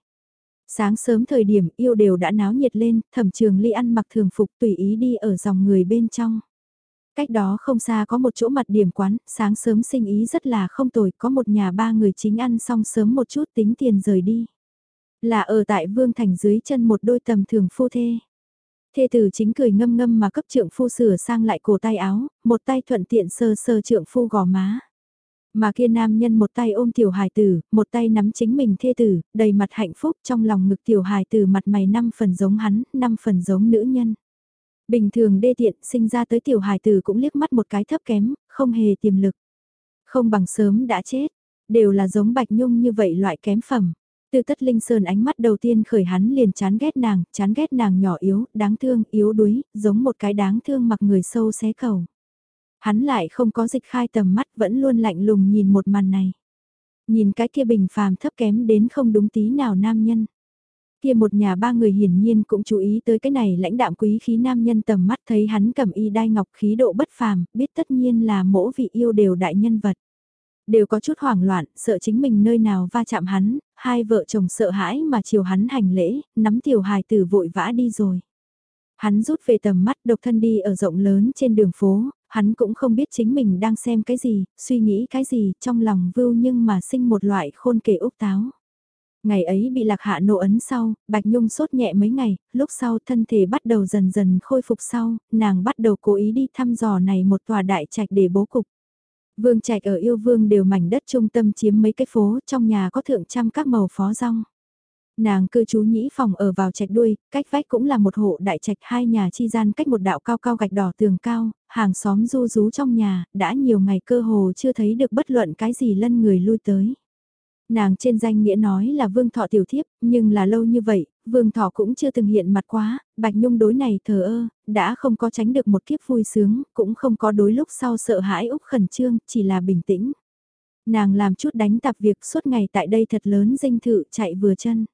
S1: Sáng sớm thời điểm yêu đều đã náo nhiệt lên, thẩm trường ly ăn mặc thường phục tùy ý đi ở dòng người bên trong. Cách đó không xa có một chỗ mặt điểm quán, sáng sớm sinh ý rất là không tồi, có một nhà ba người chính ăn xong sớm một chút tính tiền rời đi. Là ở tại Vương Thành dưới chân một đôi tầm thường phu thê. Thê tử chính cười ngâm ngâm mà cấp trượng phu sửa sang lại cổ tay áo, một tay thuận tiện sơ sơ trượng phu gò má. Mà kia nam nhân một tay ôm tiểu hài tử, một tay nắm chính mình thê tử, đầy mặt hạnh phúc trong lòng ngực tiểu hài tử mặt mày năm phần giống hắn, năm phần giống nữ nhân. Bình thường đê tiện sinh ra tới tiểu hài tử cũng liếc mắt một cái thấp kém, không hề tiềm lực. Không bằng sớm đã chết, đều là giống Bạch Nhung như vậy loại kém phẩm. Từ tất linh sơn ánh mắt đầu tiên khởi hắn liền chán ghét nàng, chán ghét nàng nhỏ yếu, đáng thương, yếu đuối, giống một cái đáng thương mặc người sâu xé cầu. Hắn lại không có dịch khai tầm mắt vẫn luôn lạnh lùng nhìn một màn này. Nhìn cái kia bình phàm thấp kém đến không đúng tí nào nam nhân kia một nhà ba người hiển nhiên cũng chú ý tới cái này lãnh đạm quý khí nam nhân tầm mắt thấy hắn cầm y đai ngọc khí độ bất phàm, biết tất nhiên là mỗi vị yêu đều đại nhân vật. Đều có chút hoảng loạn, sợ chính mình nơi nào va chạm hắn, hai vợ chồng sợ hãi mà chiều hắn hành lễ, nắm tiểu hài tử vội vã đi rồi. Hắn rút về tầm mắt độc thân đi ở rộng lớn trên đường phố, hắn cũng không biết chính mình đang xem cái gì, suy nghĩ cái gì, trong lòng vưu nhưng mà sinh một loại khôn kể úc táo. Ngày ấy bị lạc hạ nộ ấn sau, Bạch Nhung sốt nhẹ mấy ngày, lúc sau thân thể bắt đầu dần dần khôi phục sau, nàng bắt đầu cố ý đi thăm dò này một tòa đại trạch để bố cục. Vương trạch ở yêu vương đều mảnh đất trung tâm chiếm mấy cái phố, trong nhà có thượng trăm các màu phó rong. Nàng cư trú nhĩ phòng ở vào trạch đuôi, cách vách cũng là một hộ đại trạch hai nhà chi gian cách một đạo cao cao gạch đỏ tường cao, hàng xóm du rú trong nhà, đã nhiều ngày cơ hồ chưa thấy được bất luận cái gì lân người lui tới. Nàng trên danh nghĩa nói là vương thọ tiểu thiếp, nhưng là lâu như vậy, Vương Thọ cũng chưa từng hiện mặt quá, Bạch Nhung đối này thờ ơ, đã không có tránh được một kiếp vui sướng, cũng không có đối lúc sau sợ hãi Úc khẩn trương, chỉ là bình tĩnh. Nàng làm chút đánh tạp việc suốt ngày tại đây thật lớn dinh thự chạy vừa chân.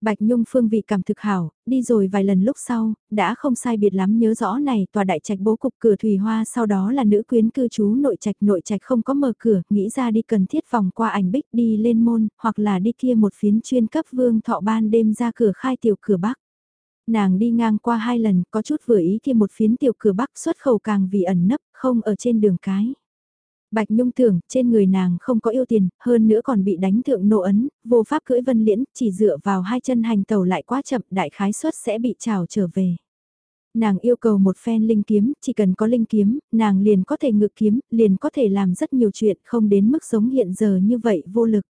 S1: Bạch Nhung phương vị cảm thực hảo, đi rồi vài lần lúc sau, đã không sai biệt lắm nhớ rõ này tòa đại trạch bố cục cửa thủy hoa sau đó là nữ quyến cư trú nội trạch nội trạch không có mở cửa, nghĩ ra đi cần thiết vòng qua ảnh bích đi lên môn, hoặc là đi kia một phiến chuyên cấp vương thọ ban đêm ra cửa khai tiểu cửa bắc. Nàng đi ngang qua hai lần, có chút vừa ý kia một phiến tiểu cửa bắc xuất khẩu càng vì ẩn nấp, không ở trên đường cái. Bạch Nhung tưởng, trên người nàng không có yêu tiền, hơn nữa còn bị đánh thượng nộ ấn, vô pháp cưỡi vân liễn, chỉ dựa vào hai chân hành tàu lại quá chậm, đại khái suất sẽ bị trào trở về. Nàng yêu cầu một phen linh kiếm, chỉ cần có linh kiếm, nàng liền có thể ngự kiếm, liền có thể làm rất nhiều chuyện, không đến mức sống hiện giờ như vậy vô lực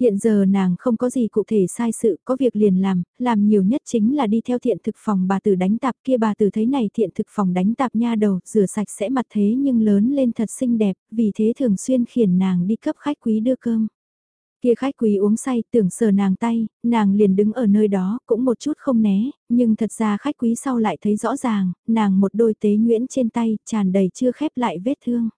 S1: hiện giờ nàng không có gì cụ thể sai sự, có việc liền làm, làm nhiều nhất chính là đi theo thiện thực phòng bà tử đánh tạp kia bà tử thấy này thiện thực phòng đánh tạp nha đầu, rửa sạch sẽ mặt thế nhưng lớn lên thật xinh đẹp, vì thế thường xuyên khiển nàng đi cấp khách quý đưa cơm. Kia khách quý uống say tưởng sờ nàng tay, nàng liền đứng ở nơi đó cũng một chút không né, nhưng thật ra khách quý sau lại thấy rõ ràng, nàng một đôi tế nhuyễn trên tay, tràn đầy chưa khép lại vết thương.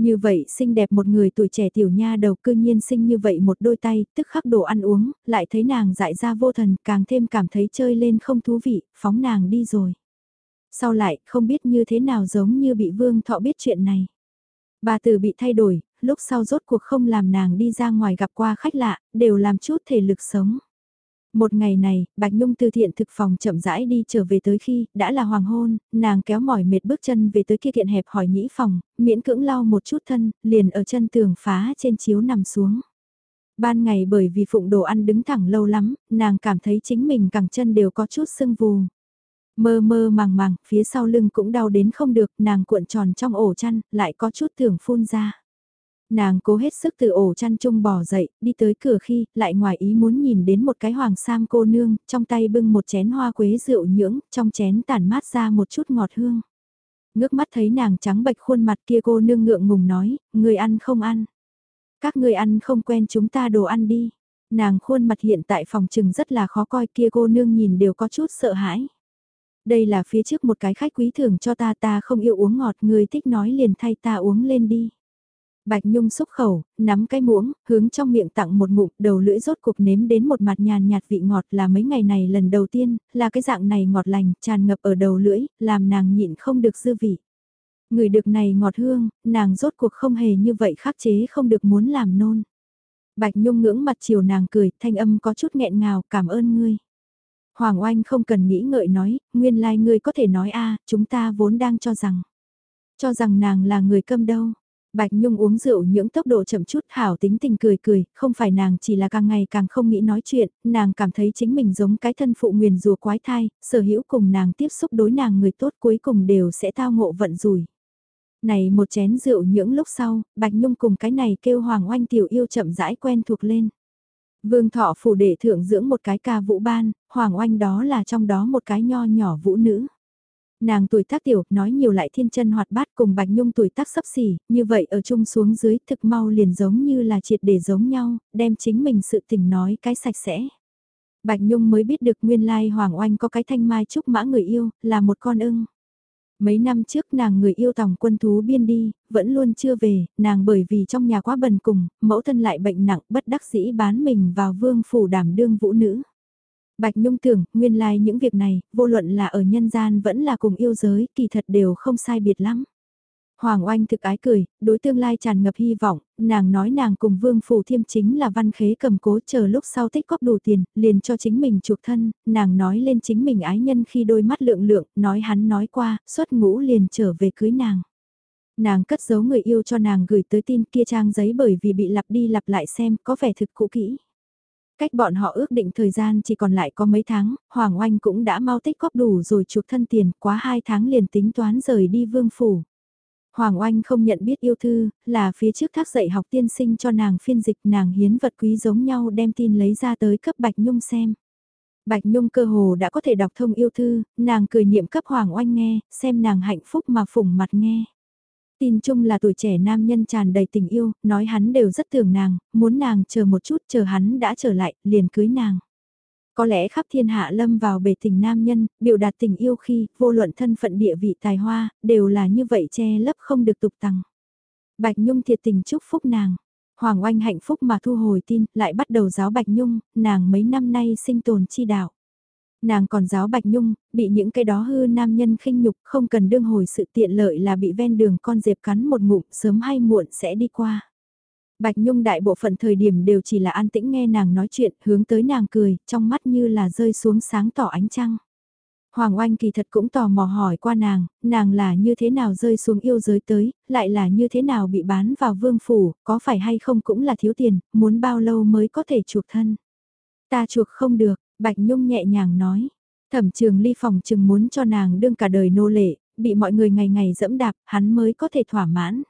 S1: Như vậy xinh đẹp một người tuổi trẻ tiểu nha đầu cư nhiên sinh như vậy một đôi tay, tức khắc đồ ăn uống, lại thấy nàng dại ra vô thần, càng thêm cảm thấy chơi lên không thú vị, phóng nàng đi rồi. Sau lại, không biết như thế nào giống như bị vương thọ biết chuyện này. Bà từ bị thay đổi, lúc sau rốt cuộc không làm nàng đi ra ngoài gặp qua khách lạ, đều làm chút thể lực sống. Một ngày này, Bạch Nhung từ thiện thực phòng chậm rãi đi trở về tới khi, đã là hoàng hôn, nàng kéo mỏi mệt bước chân về tới kia thiện hẹp hỏi nhĩ phòng, miễn cưỡng lau một chút thân, liền ở chân tường phá trên chiếu nằm xuống. Ban ngày bởi vì phụng đồ ăn đứng thẳng lâu lắm, nàng cảm thấy chính mình cẳng chân đều có chút sưng vù. Mơ mơ màng màng, phía sau lưng cũng đau đến không được, nàng cuộn tròn trong ổ chăn, lại có chút tưởng phun ra. Nàng cố hết sức từ ổ chăn chung bò dậy, đi tới cửa khi, lại ngoài ý muốn nhìn đến một cái hoàng sam cô nương, trong tay bưng một chén hoa quế rượu nhưỡng, trong chén tản mát ra một chút ngọt hương. Ngước mắt thấy nàng trắng bệch khuôn mặt kia cô nương ngượng ngùng nói, người ăn không ăn. Các người ăn không quen chúng ta đồ ăn đi. Nàng khuôn mặt hiện tại phòng trừng rất là khó coi kia cô nương nhìn đều có chút sợ hãi. Đây là phía trước một cái khách quý thường cho ta ta không yêu uống ngọt người thích nói liền thay ta uống lên đi. Bạch Nhung xúc khẩu, nắm cái muỗng, hướng trong miệng tặng một ngụm, đầu lưỡi rốt cục nếm đến một mặt nhàn nhạt vị ngọt là mấy ngày này lần đầu tiên, là cái dạng này ngọt lành, tràn ngập ở đầu lưỡi, làm nàng nhịn không được dư vị. Người được này ngọt hương, nàng rốt cuộc không hề như vậy khắc chế không được muốn làm nôn. Bạch Nhung ngưỡng mặt chiều nàng cười, thanh âm có chút nghẹn ngào, cảm ơn ngươi. Hoàng Oanh không cần nghĩ ngợi nói, nguyên lai like ngươi có thể nói a chúng ta vốn đang cho rằng. Cho rằng nàng là người câm đâu. Bạch Nhung uống rượu những tốc độ chậm chút hảo tính tình cười cười, không phải nàng chỉ là càng ngày càng không nghĩ nói chuyện, nàng cảm thấy chính mình giống cái thân phụ nguyền rùa quái thai, sở hữu cùng nàng tiếp xúc đối nàng người tốt cuối cùng đều sẽ tao ngộ vận rủi. Này một chén rượu những lúc sau, Bạch Nhung cùng cái này kêu Hoàng Oanh tiểu yêu chậm rãi quen thuộc lên. Vương thọ phủ đệ thượng dưỡng một cái ca vũ ban, Hoàng Oanh đó là trong đó một cái nho nhỏ vũ nữ. Nàng tuổi tác tiểu, nói nhiều lại thiên chân hoạt bát cùng Bạch Nhung tuổi tác sấp xỉ, như vậy ở chung xuống dưới thực mau liền giống như là triệt để giống nhau, đem chính mình sự tình nói cái sạch sẽ. Bạch Nhung mới biết được nguyên lai Hoàng Oanh có cái thanh mai trúc mã người yêu, là một con ưng. Mấy năm trước nàng người yêu tòng quân thú biên đi, vẫn luôn chưa về, nàng bởi vì trong nhà quá bần cùng, mẫu thân lại bệnh nặng bất đắc dĩ bán mình vào vương phủ đảm đương vũ nữ. Bạch Nhung tưởng, nguyên lai like những việc này, vô luận là ở nhân gian vẫn là cùng yêu giới, kỳ thật đều không sai biệt lắm. Hoàng Oanh thực ái cười, đối tương lai tràn ngập hy vọng, nàng nói nàng cùng Vương Phủ Thiêm chính là văn khế cầm cố chờ lúc sau tích góp đủ tiền, liền cho chính mình chuộc thân, nàng nói lên chính mình ái nhân khi đôi mắt lượng lượng, nói hắn nói qua, xuất ngũ liền trở về cưới nàng. Nàng cất giấu người yêu cho nàng gửi tới tin kia trang giấy bởi vì bị lặp đi lặp lại xem có vẻ thực cũ kỹ. Cách bọn họ ước định thời gian chỉ còn lại có mấy tháng, Hoàng Oanh cũng đã mau tích góp đủ rồi chuộc thân tiền, quá hai tháng liền tính toán rời đi vương phủ. Hoàng Oanh không nhận biết yêu thư, là phía trước thác dạy học tiên sinh cho nàng phiên dịch nàng hiến vật quý giống nhau đem tin lấy ra tới cấp Bạch Nhung xem. Bạch Nhung cơ hồ đã có thể đọc thông yêu thư, nàng cười niệm cấp Hoàng Oanh nghe, xem nàng hạnh phúc mà phủng mặt nghe. Tin chung là tuổi trẻ nam nhân tràn đầy tình yêu, nói hắn đều rất tưởng nàng, muốn nàng chờ một chút chờ hắn đã trở lại, liền cưới nàng. Có lẽ khắp thiên hạ lâm vào bể tình nam nhân, biểu đạt tình yêu khi, vô luận thân phận địa vị tài hoa, đều là như vậy che lấp không được tục tăng. Bạch Nhung thiệt tình chúc phúc nàng. Hoàng Oanh hạnh phúc mà thu hồi tin, lại bắt đầu giáo Bạch Nhung, nàng mấy năm nay sinh tồn chi đạo. Nàng còn giáo Bạch Nhung, bị những cái đó hư nam nhân khinh nhục, không cần đương hồi sự tiện lợi là bị ven đường con dẹp cắn một ngụm, sớm hay muộn sẽ đi qua. Bạch Nhung đại bộ phận thời điểm đều chỉ là an tĩnh nghe nàng nói chuyện, hướng tới nàng cười, trong mắt như là rơi xuống sáng tỏ ánh trăng. Hoàng Oanh kỳ thật cũng tò mò hỏi qua nàng, nàng là như thế nào rơi xuống yêu giới tới, lại là như thế nào bị bán vào vương phủ, có phải hay không cũng là thiếu tiền, muốn bao lâu mới có thể chuộc thân. Ta chuộc không được, Bạch Nhung nhẹ nhàng nói. Thẩm trường ly phòng chừng muốn cho nàng đương cả đời nô lệ, bị mọi người ngày ngày dẫm đạp, hắn mới có thể thỏa mãn.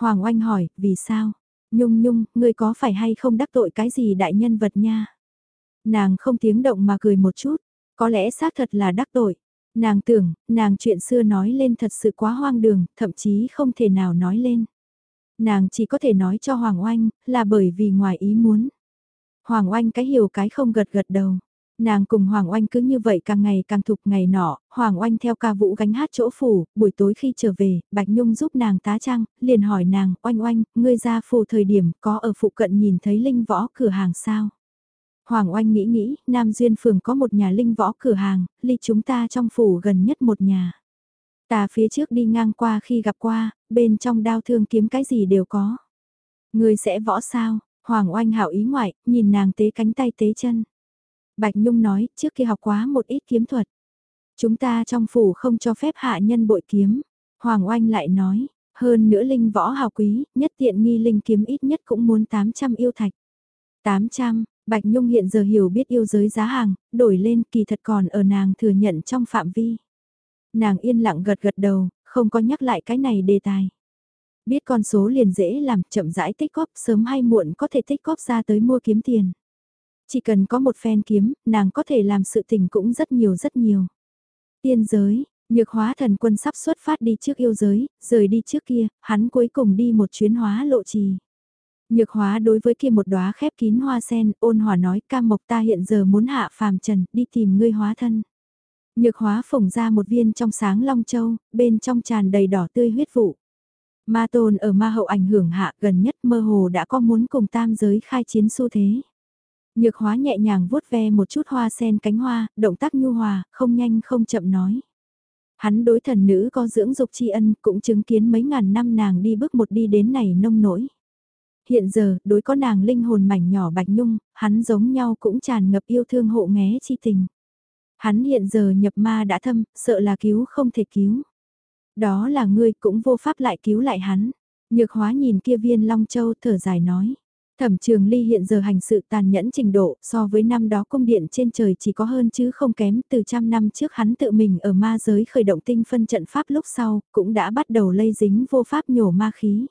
S1: Hoàng Oanh hỏi, vì sao? Nhung nhung, ngươi có phải hay không đắc tội cái gì đại nhân vật nha? Nàng không tiếng động mà cười một chút, có lẽ xác thật là đắc tội. Nàng tưởng, nàng chuyện xưa nói lên thật sự quá hoang đường, thậm chí không thể nào nói lên. Nàng chỉ có thể nói cho Hoàng Oanh, là bởi vì ngoài ý muốn. Hoàng Oanh cái hiểu cái không gật gật đầu. Nàng cùng Hoàng Oanh cứ như vậy càng ngày càng thục ngày nọ, Hoàng Oanh theo ca vũ gánh hát chỗ phủ, buổi tối khi trở về, Bạch Nhung giúp nàng tá trang, liền hỏi nàng, Oanh Oanh, ngươi ra phủ thời điểm có ở phụ cận nhìn thấy linh võ cửa hàng sao? Hoàng Oanh nghĩ nghĩ, Nam Duyên Phường có một nhà linh võ cửa hàng, ly chúng ta trong phủ gần nhất một nhà. Ta phía trước đi ngang qua khi gặp qua, bên trong đao thương kiếm cái gì đều có. Ngươi sẽ võ sao? Hoàng Oanh hảo ý ngoại, nhìn nàng tế cánh tay tế chân. Bạch Nhung nói, trước khi học quá một ít kiếm thuật. Chúng ta trong phủ không cho phép hạ nhân bội kiếm. Hoàng Oanh lại nói, hơn nữa linh võ hào quý, nhất tiện nghi linh kiếm ít nhất cũng muốn 800 yêu thạch. 800, Bạch Nhung hiện giờ hiểu biết yêu giới giá hàng, đổi lên kỳ thật còn ở nàng thừa nhận trong phạm vi. Nàng yên lặng gật gật đầu, không có nhắc lại cái này đề tài. Biết con số liền dễ làm, chậm rãi tích góp, sớm hay muộn có thể tích góp ra tới mua kiếm tiền. Chỉ cần có một phen kiếm, nàng có thể làm sự tình cũng rất nhiều rất nhiều. Tiên giới, nhược hóa thần quân sắp xuất phát đi trước yêu giới, rời đi trước kia, hắn cuối cùng đi một chuyến hóa lộ trì. Nhược hóa đối với kia một đóa khép kín hoa sen, ôn hòa nói cam mộc ta hiện giờ muốn hạ phàm trần, đi tìm ngươi hóa thân. Nhược hóa phồng ra một viên trong sáng long châu, bên trong tràn đầy đỏ tươi huyết vụ. Ma tôn ở ma hậu ảnh hưởng hạ gần nhất mơ hồ đã có muốn cùng tam giới khai chiến xu thế. Nhược hóa nhẹ nhàng vuốt ve một chút hoa sen cánh hoa, động tác nhu hòa, không nhanh không chậm nói. Hắn đối thần nữ có dưỡng dục tri ân cũng chứng kiến mấy ngàn năm nàng đi bước một đi đến này nông nổi. Hiện giờ, đối có nàng linh hồn mảnh nhỏ bạch nhung, hắn giống nhau cũng tràn ngập yêu thương hộ nghé chi tình. Hắn hiện giờ nhập ma đã thâm, sợ là cứu không thể cứu. Đó là ngươi cũng vô pháp lại cứu lại hắn. Nhược hóa nhìn kia viên Long Châu thở dài nói. Thẩm trường ly hiện giờ hành sự tàn nhẫn trình độ so với năm đó cung điện trên trời chỉ có hơn chứ không kém từ trăm năm trước hắn tự mình ở ma giới khởi động tinh phân trận pháp lúc sau cũng đã bắt đầu lây dính vô pháp nhổ ma khí.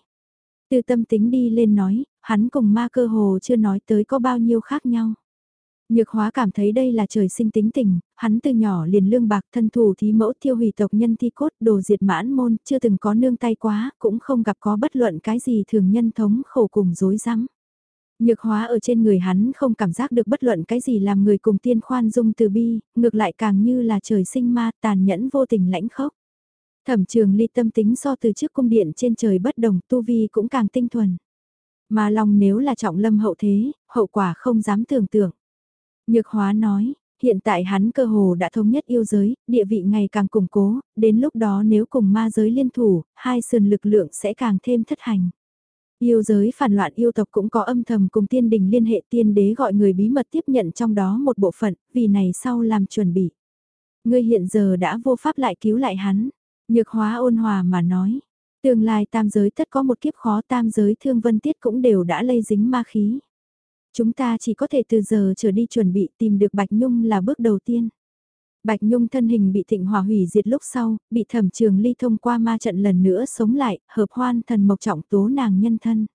S1: Từ tâm tính đi lên nói, hắn cùng ma cơ hồ chưa nói tới có bao nhiêu khác nhau. Nhược hóa cảm thấy đây là trời sinh tính tình, hắn từ nhỏ liền lương bạc thân thủ thí mẫu tiêu hủy tộc nhân thi cốt đồ diệt mãn môn, chưa từng có nương tay quá, cũng không gặp có bất luận cái gì thường nhân thống khổ cùng dối rắm Nhược hóa ở trên người hắn không cảm giác được bất luận cái gì làm người cùng tiên khoan dung từ bi, ngược lại càng như là trời sinh ma tàn nhẫn vô tình lãnh khốc. Thẩm trường ly tâm tính so từ trước cung điện trên trời bất đồng tu vi cũng càng tinh thuần. Mà lòng nếu là trọng lâm hậu thế, hậu quả không dám tưởng tượng. Nhược hóa nói, hiện tại hắn cơ hồ đã thống nhất yêu giới, địa vị ngày càng củng cố, đến lúc đó nếu cùng ma giới liên thủ, hai sườn lực lượng sẽ càng thêm thất hành. Yêu giới phản loạn yêu tộc cũng có âm thầm cùng tiên đình liên hệ tiên đế gọi người bí mật tiếp nhận trong đó một bộ phận, vì này sau làm chuẩn bị. Ngươi hiện giờ đã vô pháp lại cứu lại hắn, nhược hóa ôn hòa mà nói. Tương lai tam giới tất có một kiếp khó tam giới thương vân tiết cũng đều đã lây dính ma khí. Chúng ta chỉ có thể từ giờ trở đi chuẩn bị tìm được Bạch Nhung là bước đầu tiên. Bạch Nhung thân hình bị thịnh hỏa hủy diệt lúc sau, bị thẩm trường ly thông qua ma trận lần nữa sống lại, hợp hoan thần mộc trọng tố nàng nhân thân.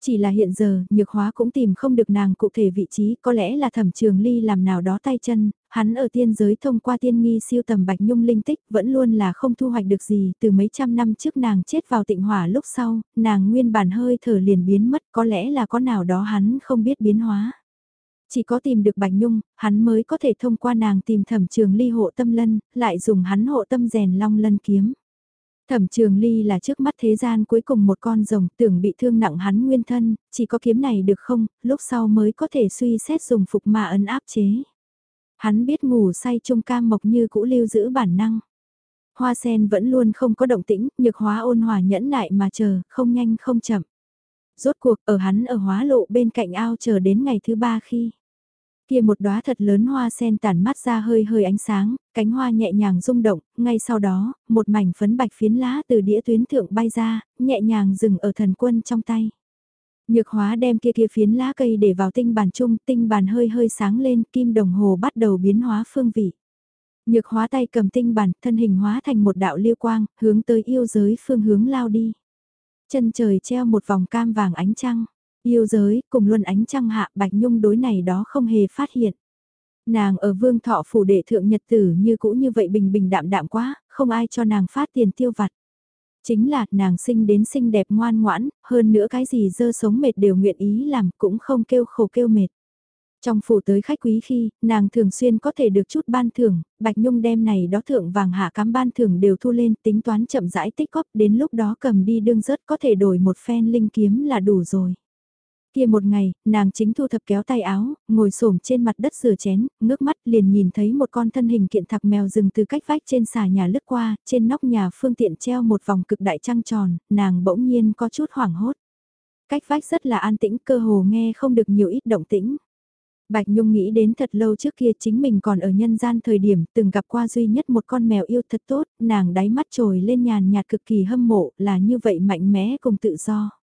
S1: Chỉ là hiện giờ, nhược hóa cũng tìm không được nàng cụ thể vị trí, có lẽ là thẩm trường ly làm nào đó tay chân, hắn ở tiên giới thông qua tiên nghi siêu tầm bạch nhung linh tích vẫn luôn là không thu hoạch được gì, từ mấy trăm năm trước nàng chết vào tịnh hỏa lúc sau, nàng nguyên bản hơi thở liền biến mất, có lẽ là có nào đó hắn không biết biến hóa. Chỉ có tìm được Bạch Nhung, hắn mới có thể thông qua nàng tìm thẩm trường ly hộ tâm lân, lại dùng hắn hộ tâm rèn long lân kiếm. Thẩm trường ly là trước mắt thế gian cuối cùng một con rồng tưởng bị thương nặng hắn nguyên thân, chỉ có kiếm này được không, lúc sau mới có thể suy xét dùng phục mà ấn áp chế. Hắn biết ngủ say chung cam mộc như cũ lưu giữ bản năng. Hoa sen vẫn luôn không có động tĩnh, nhược hóa ôn hòa nhẫn nại mà chờ, không nhanh không chậm. Rốt cuộc ở hắn ở hóa lộ bên cạnh ao chờ đến ngày thứ ba khi. Kia một đóa thật lớn hoa sen tản mắt ra hơi hơi ánh sáng, cánh hoa nhẹ nhàng rung động, ngay sau đó, một mảnh phấn bạch phiến lá từ đĩa tuyến thượng bay ra, nhẹ nhàng dừng ở thần quân trong tay. Nhược hóa đem kia kia phiến lá cây để vào tinh bàn chung, tinh bàn hơi hơi sáng lên, kim đồng hồ bắt đầu biến hóa phương vị. Nhược hóa tay cầm tinh bàn, thân hình hóa thành một đạo liêu quang, hướng tới yêu giới phương hướng lao đi. Chân trời treo một vòng cam vàng ánh trăng. Yêu giới, cùng luân ánh trăng hạ Bạch Nhung đối này đó không hề phát hiện. Nàng ở vương thọ phủ đệ thượng nhật tử như cũ như vậy bình bình đạm đạm quá, không ai cho nàng phát tiền tiêu vặt. Chính là nàng sinh đến xinh đẹp ngoan ngoãn, hơn nữa cái gì dơ sống mệt đều nguyện ý làm cũng không kêu khổ kêu mệt. Trong phủ tới khách quý khi, nàng thường xuyên có thể được chút ban thưởng, Bạch Nhung đem này đó thượng vàng hạ cám ban thưởng đều thu lên tính toán chậm rãi tích góp đến lúc đó cầm đi đương rớt có thể đổi một phen linh kiếm là đủ rồi. Kia một ngày, nàng chính thu thập kéo tay áo, ngồi xổm trên mặt đất rửa chén, ngước mắt liền nhìn thấy một con thân hình kiện thạc mèo rừng từ cách vách trên xà nhà lướt qua, trên nóc nhà phương tiện treo một vòng cực đại trăng tròn, nàng bỗng nhiên có chút hoảng hốt. Cách vách rất là an tĩnh, cơ hồ nghe không được nhiều ít động tĩnh. Bạch Nhung nghĩ đến thật lâu trước kia chính mình còn ở nhân gian thời điểm từng gặp qua duy nhất một con mèo yêu thật tốt, nàng đáy mắt trồi lên nhàn nhạt cực kỳ hâm mộ là như vậy mạnh mẽ cùng tự do.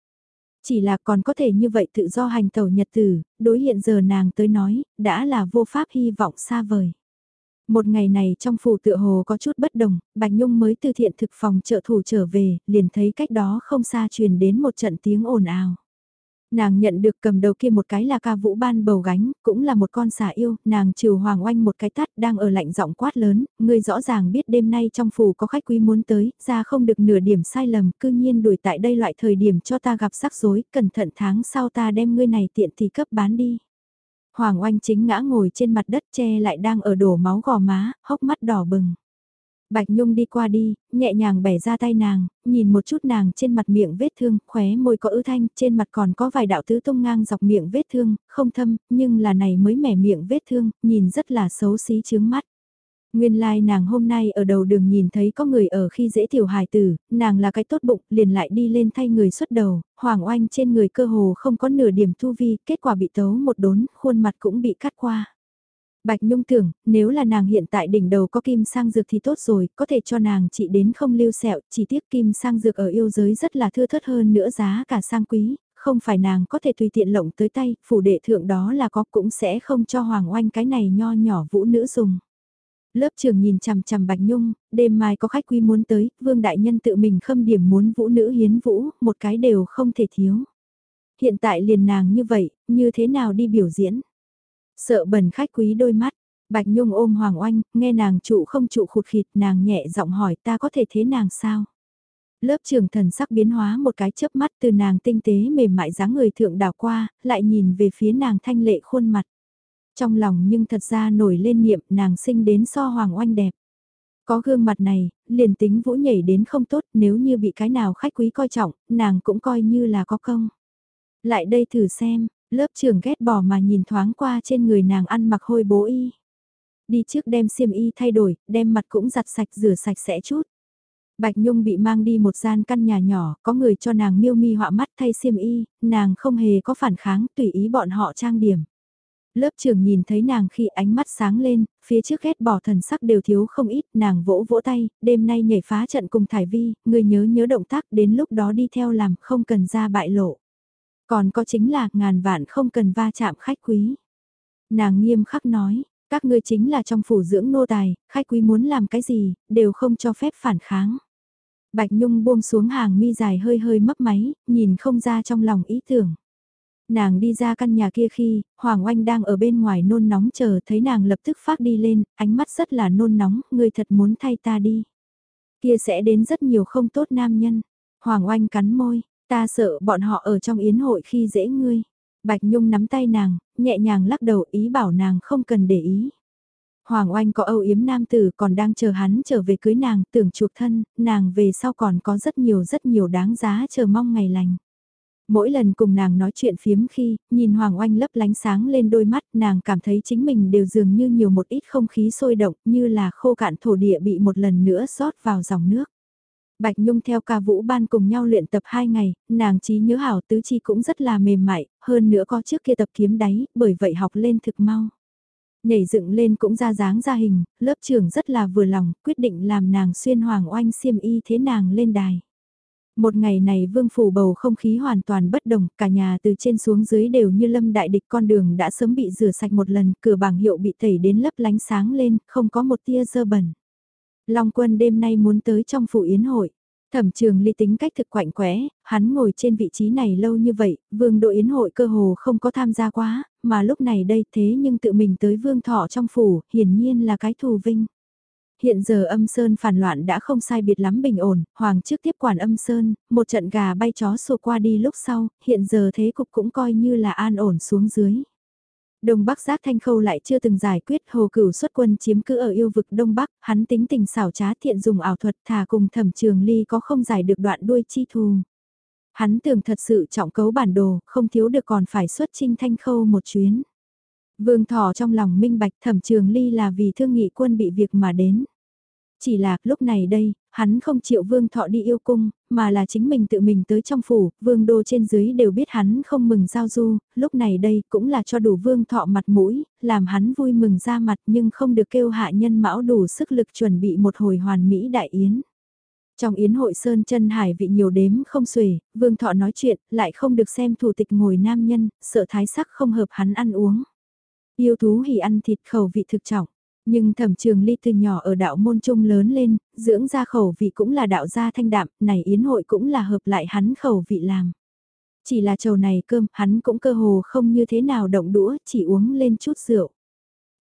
S1: Chỉ là còn có thể như vậy tự do hành tẩu nhật tử, đối hiện giờ nàng tới nói, đã là vô pháp hy vọng xa vời. Một ngày này trong phủ tựa hồ có chút bất đồng, Bạch Nhung mới từ thiện thực phòng trợ thủ trở về, liền thấy cách đó không xa truyền đến một trận tiếng ồn ào. Nàng nhận được cầm đầu kia một cái là ca vũ ban bầu gánh, cũng là một con xà yêu, nàng trừ hoàng oanh một cái tắt đang ở lạnh giọng quát lớn, người rõ ràng biết đêm nay trong phủ có khách quý muốn tới, ra không được nửa điểm sai lầm, cư nhiên đuổi tại đây loại thời điểm cho ta gặp rắc rối, cẩn thận tháng sau ta đem ngươi này tiện thì cấp bán đi. Hoàng oanh chính ngã ngồi trên mặt đất che lại đang ở đổ máu gò má, hốc mắt đỏ bừng. Bạch Nhung đi qua đi, nhẹ nhàng bẻ ra tay nàng, nhìn một chút nàng trên mặt miệng vết thương, khóe môi có ứ thanh, trên mặt còn có vài đạo tứ tung ngang dọc miệng vết thương, không thâm, nhưng là này mới mẻ miệng vết thương, nhìn rất là xấu xí chướng mắt. Nguyên lai like nàng hôm nay ở đầu đường nhìn thấy có người ở khi dễ tiểu hài tử, nàng là cái tốt bụng, liền lại đi lên thay người xuất đầu, hoàng oanh trên người cơ hồ không có nửa điểm thu vi, kết quả bị tấu một đốn, khuôn mặt cũng bị cắt qua. Bạch Nhung tưởng, nếu là nàng hiện tại đỉnh đầu có kim sang dược thì tốt rồi, có thể cho nàng chị đến không lưu sẹo, chỉ tiếc kim sang dược ở yêu giới rất là thưa thớt hơn nữa giá cả sang quý, không phải nàng có thể tùy tiện lộng tới tay, phủ đệ thượng đó là có cũng sẽ không cho Hoàng Oanh cái này nho nhỏ vũ nữ dùng. Lớp trường nhìn chằm chằm Bạch Nhung, đêm mai có khách quý muốn tới, Vương Đại Nhân tự mình khâm điểm muốn vũ nữ hiến vũ, một cái đều không thể thiếu. Hiện tại liền nàng như vậy, như thế nào đi biểu diễn? Sợ bẩn khách quý đôi mắt, Bạch Nhung ôm Hoàng Oanh, nghe nàng trụ không trụ khụt khịt, nàng nhẹ giọng hỏi ta có thể thế nàng sao? Lớp trường thần sắc biến hóa một cái chớp mắt từ nàng tinh tế mềm mại dáng người thượng đảo qua, lại nhìn về phía nàng thanh lệ khuôn mặt. Trong lòng nhưng thật ra nổi lên niệm nàng sinh đến so Hoàng Oanh đẹp. Có gương mặt này, liền tính vũ nhảy đến không tốt nếu như bị cái nào khách quý coi trọng, nàng cũng coi như là có công. Lại đây thử xem, Lớp trưởng ghét bỏ mà nhìn thoáng qua trên người nàng ăn mặc hôi bố y. Đi trước đem xiêm y thay đổi, đem mặt cũng giặt sạch rửa sạch sẽ chút. Bạch Nhung bị mang đi một gian căn nhà nhỏ, có người cho nàng miêu mi họa mắt thay xiêm y, nàng không hề có phản kháng, tùy ý bọn họ trang điểm. Lớp trưởng nhìn thấy nàng khi ánh mắt sáng lên, phía trước ghét bỏ thần sắc đều thiếu không ít, nàng vỗ vỗ tay, đêm nay nhảy phá trận cùng Thải Vi, người nhớ nhớ động tác đến lúc đó đi theo làm không cần ra bại lộ. Còn có chính là ngàn vạn không cần va chạm khách quý. Nàng nghiêm khắc nói, các ngươi chính là trong phủ dưỡng nô tài, khách quý muốn làm cái gì, đều không cho phép phản kháng. Bạch Nhung buông xuống hàng mi dài hơi hơi mấp máy, nhìn không ra trong lòng ý tưởng. Nàng đi ra căn nhà kia khi, Hoàng Oanh đang ở bên ngoài nôn nóng chờ thấy nàng lập tức phát đi lên, ánh mắt rất là nôn nóng, ngươi thật muốn thay ta đi. Kia sẽ đến rất nhiều không tốt nam nhân. Hoàng Oanh cắn môi, Ta sợ bọn họ ở trong yến hội khi dễ ngươi. Bạch Nhung nắm tay nàng, nhẹ nhàng lắc đầu ý bảo nàng không cần để ý. Hoàng Oanh có âu yếm nam tử còn đang chờ hắn trở về cưới nàng, tưởng chuộc thân, nàng về sau còn có rất nhiều rất nhiều đáng giá chờ mong ngày lành. Mỗi lần cùng nàng nói chuyện phiếm khi, nhìn Hoàng Oanh lấp lánh sáng lên đôi mắt, nàng cảm thấy chính mình đều dường như nhiều một ít không khí sôi động, như là khô cạn thổ địa bị một lần nữa rót vào dòng nước. Bạch Nhung theo ca vũ ban cùng nhau luyện tập 2 ngày, nàng trí nhớ hảo tứ chi cũng rất là mềm mại, hơn nữa có trước kia tập kiếm đáy, bởi vậy học lên thực mau. Nhảy dựng lên cũng ra dáng ra hình, lớp trưởng rất là vừa lòng, quyết định làm nàng xuyên hoàng oanh xiêm y thế nàng lên đài. Một ngày này vương phủ bầu không khí hoàn toàn bất đồng, cả nhà từ trên xuống dưới đều như lâm đại địch con đường đã sớm bị rửa sạch một lần, cửa bảng hiệu bị tẩy đến lấp lánh sáng lên, không có một tia dơ bẩn. Long quân đêm nay muốn tới trong phủ yến hội. Thẩm trường ly tính cách thực quạnh quẽ, hắn ngồi trên vị trí này lâu như vậy, vương đội yến hội cơ hồ không có tham gia quá, mà lúc này đây thế nhưng tự mình tới vương thọ trong phủ, hiển nhiên là cái thù vinh. Hiện giờ âm sơn phản loạn đã không sai biệt lắm bình ổn, hoàng trước tiếp quản âm sơn, một trận gà bay chó sổ qua đi lúc sau, hiện giờ thế cục cũng coi như là an ổn xuống dưới. Đông Bắc giác thanh khâu lại chưa từng giải quyết hồ cửu xuất quân chiếm cứ ở yêu vực Đông Bắc, hắn tính tình xảo trá thiện dùng ảo thuật thà cùng thẩm trường ly có không giải được đoạn đuôi chi thù. Hắn tưởng thật sự trọng cấu bản đồ, không thiếu được còn phải xuất trinh thanh khâu một chuyến. Vương Thọ trong lòng minh bạch thẩm trường ly là vì thương nghị quân bị việc mà đến. Chỉ là lúc này đây, hắn không chịu vương thọ đi yêu cung, mà là chính mình tự mình tới trong phủ, vương đô trên dưới đều biết hắn không mừng giao du, lúc này đây cũng là cho đủ vương thọ mặt mũi, làm hắn vui mừng ra mặt nhưng không được kêu hạ nhân mão đủ sức lực chuẩn bị một hồi hoàn mỹ đại yến. Trong yến hội sơn chân hải vị nhiều đếm không xuể, vương thọ nói chuyện, lại không được xem thủ tịch ngồi nam nhân, sợ thái sắc không hợp hắn ăn uống. Yêu thú hỉ ăn thịt khẩu vị thực trọng. Nhưng thẩm trường ly từ nhỏ ở đạo môn trung lớn lên, dưỡng ra khẩu vị cũng là đạo gia thanh đạm, này yến hội cũng là hợp lại hắn khẩu vị làm. Chỉ là trầu này cơm, hắn cũng cơ hồ không như thế nào động đũa, chỉ uống lên chút rượu.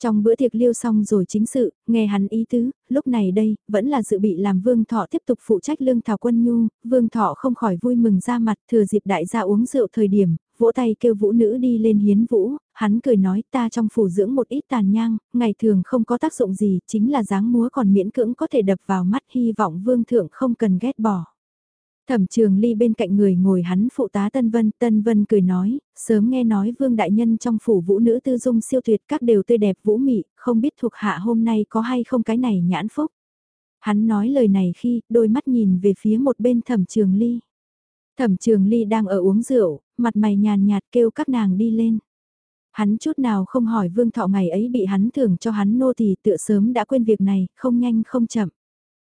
S1: Trong bữa tiệc liêu xong rồi chính sự, nghe hắn ý tứ, lúc này đây, vẫn là dự bị làm Vương Thọ tiếp tục phụ trách lương thảo quân nhu, Vương Thọ không khỏi vui mừng ra mặt thừa dịp đại gia uống rượu thời điểm, vỗ tay kêu vũ nữ đi lên hiến vũ, hắn cười nói ta trong phủ dưỡng một ít tàn nhang, ngày thường không có tác dụng gì, chính là dáng múa còn miễn cưỡng có thể đập vào mắt hy vọng vương thượng không cần ghét bỏ. Thẩm trường ly bên cạnh người ngồi hắn phụ tá Tân Vân, Tân Vân cười nói, sớm nghe nói vương đại nhân trong phủ vũ nữ tư dung siêu tuyệt các đều tươi đẹp vũ mị, không biết thuộc hạ hôm nay có hay không cái này nhãn phúc. Hắn nói lời này khi đôi mắt nhìn về phía một bên thẩm trường ly. Thẩm trường ly đang ở uống rượu, mặt mày nhàn nhạt kêu các nàng đi lên. Hắn chút nào không hỏi vương thọ ngày ấy bị hắn thưởng cho hắn nô thì tựa sớm đã quên việc này, không nhanh không chậm.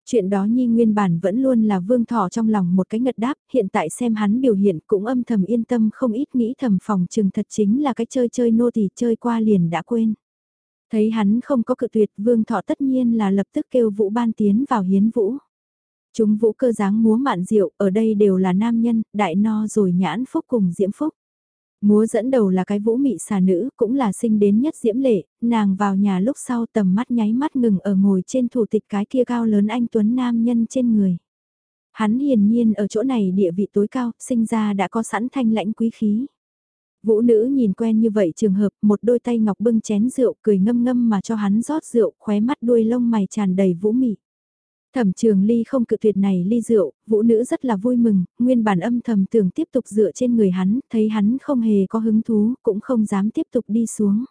S1: Chuyện đó nhi nguyên bản vẫn luôn là vương thọ trong lòng một cái ngật đáp, hiện tại xem hắn biểu hiện cũng âm thầm yên tâm không ít nghĩ thầm phòng trừng thật chính là cái chơi chơi nô thì chơi qua liền đã quên. Thấy hắn không có cự tuyệt vương thọ tất nhiên là lập tức kêu vũ ban tiến vào hiến vũ. Chúng vũ cơ dáng múa mạn diệu, ở đây đều là nam nhân, đại no rồi nhãn phúc cùng diễm phúc. Múa dẫn đầu là cái vũ mị xà nữ, cũng là sinh đến nhất diễm lệ, nàng vào nhà lúc sau tầm mắt nháy mắt ngừng ở ngồi trên thủ tịch cái kia cao lớn anh Tuấn nam nhân trên người. Hắn hiển nhiên ở chỗ này địa vị tối cao, sinh ra đã có sẵn thanh lãnh quý khí. Vũ nữ nhìn quen như vậy trường hợp, một đôi tay ngọc bưng chén rượu, cười ngâm ngâm mà cho hắn rót rượu, khóe mắt đuôi lông mày tràn đầy vũ mị. Thẩm trường ly không cự tuyệt này ly rượu, vũ nữ rất là vui mừng, nguyên bản âm thầm tưởng tiếp tục dựa trên người hắn, thấy hắn không hề có hứng thú, cũng không dám tiếp tục đi xuống.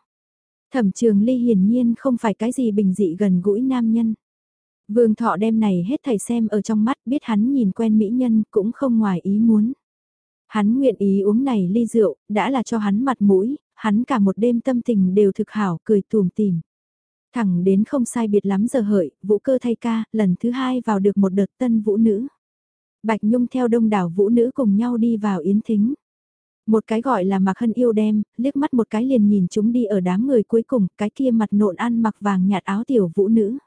S1: Thẩm trường ly hiển nhiên không phải cái gì bình dị gần gũi nam nhân. Vương thọ đem này hết thầy xem ở trong mắt biết hắn nhìn quen mỹ nhân cũng không ngoài ý muốn. Hắn nguyện ý uống này ly rượu, đã là cho hắn mặt mũi, hắn cả một đêm tâm tình đều thực hảo cười tùm tìm. Thẳng đến không sai biệt lắm giờ hợi, vũ cơ thay ca, lần thứ hai vào được một đợt tân vũ nữ. Bạch Nhung theo đông đảo vũ nữ cùng nhau đi vào yến thính. Một cái gọi là mặc hân yêu đem, liếc mắt một cái liền nhìn chúng đi ở đám người cuối cùng, cái kia mặt nộn ăn mặc vàng nhạt áo tiểu vũ nữ.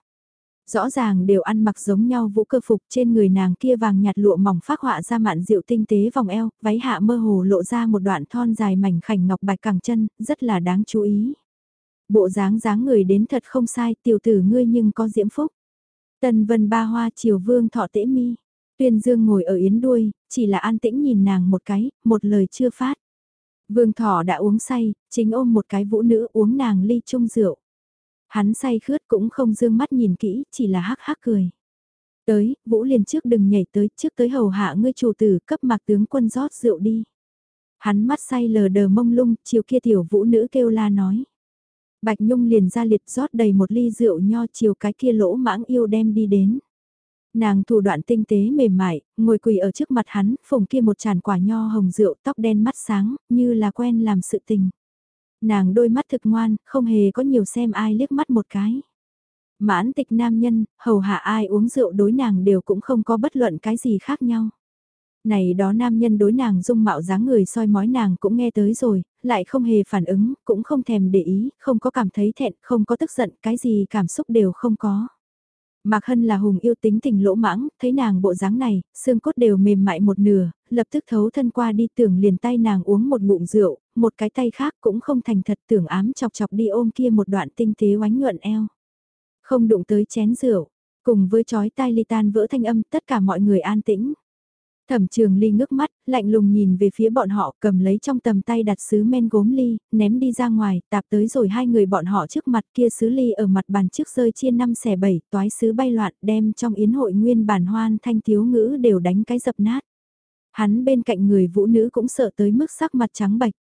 S1: Rõ ràng đều ăn mặc giống nhau vũ cơ phục trên người nàng kia vàng nhạt lụa mỏng phát họa ra mạn diệu tinh tế vòng eo, váy hạ mơ hồ lộ ra một đoạn thon dài mảnh khảnh ngọc bạch cẳng chân, rất là đáng chú ý. Bộ dáng dáng người đến thật không sai, tiểu tử ngươi nhưng có diễm phúc. Tần vân ba hoa triều vương thọ tễ mi. Tuyên dương ngồi ở yến đuôi, chỉ là an tĩnh nhìn nàng một cái, một lời chưa phát. Vương Thọ đã uống say, chính ôm một cái vũ nữ uống nàng ly chung rượu. Hắn say khướt cũng không dương mắt nhìn kỹ, chỉ là hắc hắc cười. Tới, Vũ liền trước đừng nhảy tới, trước tới hầu hạ ngươi chủ tử cấp mạc tướng quân rót rượu đi. Hắn mắt say lờ đờ mông lung, chiều kia tiểu vũ nữ kêu la nói. Bạch Nhung liền ra liệt rót đầy một ly rượu nho chiều cái kia lỗ mãng yêu đem đi đến. Nàng thủ đoạn tinh tế mềm mại, ngồi quỳ ở trước mặt hắn, phùng kia một tràn quả nho hồng rượu tóc đen mắt sáng, như là quen làm sự tình. Nàng đôi mắt thực ngoan, không hề có nhiều xem ai liếc mắt một cái. Mãn tịch nam nhân, hầu hạ ai uống rượu đối nàng đều cũng không có bất luận cái gì khác nhau. Này đó nam nhân đối nàng dung mạo dáng người soi mói nàng cũng nghe tới rồi, lại không hề phản ứng, cũng không thèm để ý, không có cảm thấy thẹn, không có tức giận, cái gì cảm xúc đều không có. Mạc Hân là hùng yêu tính tình lỗ mãng, thấy nàng bộ dáng này, xương cốt đều mềm mại một nửa, lập tức thấu thân qua đi tưởng liền tay nàng uống một bụng rượu, một cái tay khác cũng không thành thật tưởng ám chọc chọc đi ôm kia một đoạn tinh tế oánh nhuận eo. Không đụng tới chén rượu, cùng với chói tai ly tan vỡ thanh âm tất cả mọi người an tĩnh. Thẩm trường ly ngước mắt, lạnh lùng nhìn về phía bọn họ cầm lấy trong tầm tay đặt sứ men gốm ly, ném đi ra ngoài, tạp tới rồi hai người bọn họ trước mặt kia sứ ly ở mặt bàn trước rơi chia năm xẻ bảy, toái sứ bay loạn đem trong yến hội nguyên bản hoan thanh thiếu ngữ đều đánh cái dập nát. Hắn bên cạnh người vũ nữ cũng sợ tới mức sắc mặt trắng bạch.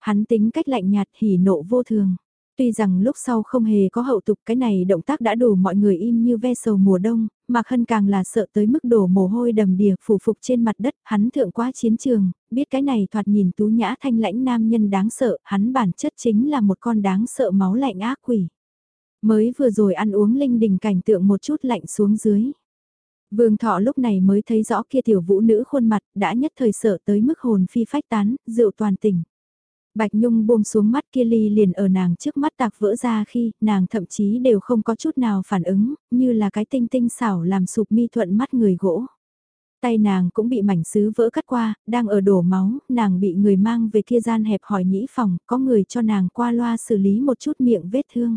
S1: Hắn tính cách lạnh nhạt hỉ nộ vô thường. Tuy rằng lúc sau không hề có hậu tục cái này động tác đã đủ mọi người im như ve sầu mùa đông, Mạc Hân càng là sợ tới mức đổ mồ hôi đầm đìa phủ phục trên mặt đất, hắn thượng quá chiến trường, biết cái này thoạt nhìn tú nhã thanh lãnh nam nhân đáng sợ, hắn bản chất chính là một con đáng sợ máu lạnh ác quỷ. Mới vừa rồi ăn uống linh đình cảnh tượng một chút lạnh xuống dưới. Vương thọ lúc này mới thấy rõ kia tiểu vũ nữ khuôn mặt đã nhất thời sợ tới mức hồn phi phách tán, rượu toàn tỉnh. Bạch Nhung buông xuống mắt kia ly liền ở nàng trước mắt tạc vỡ ra khi nàng thậm chí đều không có chút nào phản ứng, như là cái tinh tinh xảo làm sụp mi thuận mắt người gỗ. Tay nàng cũng bị mảnh sứ vỡ cắt qua, đang ở đổ máu, nàng bị người mang về kia gian hẹp hỏi nhĩ phòng, có người cho nàng qua loa xử lý một chút miệng vết thương.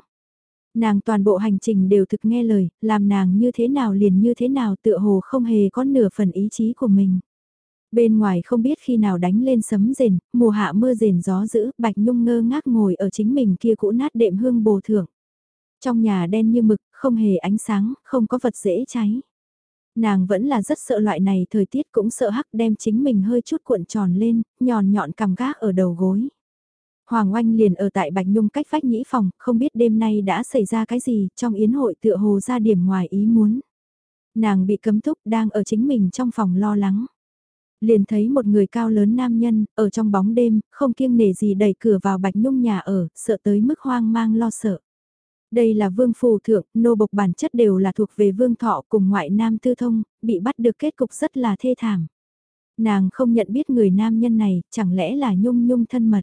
S1: Nàng toàn bộ hành trình đều thực nghe lời, làm nàng như thế nào liền như thế nào tựa hồ không hề có nửa phần ý chí của mình. Bên ngoài không biết khi nào đánh lên sấm rền, mùa hạ mưa rền gió dữ, Bạch Nhung ngơ ngác ngồi ở chính mình kia cũ nát đệm hương bồ thưởng. Trong nhà đen như mực, không hề ánh sáng, không có vật dễ cháy. Nàng vẫn là rất sợ loại này thời tiết cũng sợ hắc đem chính mình hơi chút cuộn tròn lên, nhòn nhọn cầm gác ở đầu gối. Hoàng Oanh liền ở tại Bạch Nhung cách phách nhĩ phòng, không biết đêm nay đã xảy ra cái gì, trong yến hội tựa hồ ra điểm ngoài ý muốn. Nàng bị cấm túc đang ở chính mình trong phòng lo lắng liền thấy một người cao lớn nam nhân, ở trong bóng đêm, không kiêng nể gì đẩy cửa vào Bạch Nhung nhà ở, sợ tới mức hoang mang lo sợ. Đây là vương phù thượng, nô bộc bản chất đều là thuộc về vương thọ cùng ngoại nam tư thông, bị bắt được kết cục rất là thê thảm. Nàng không nhận biết người nam nhân này, chẳng lẽ là nhung nhung thân mật.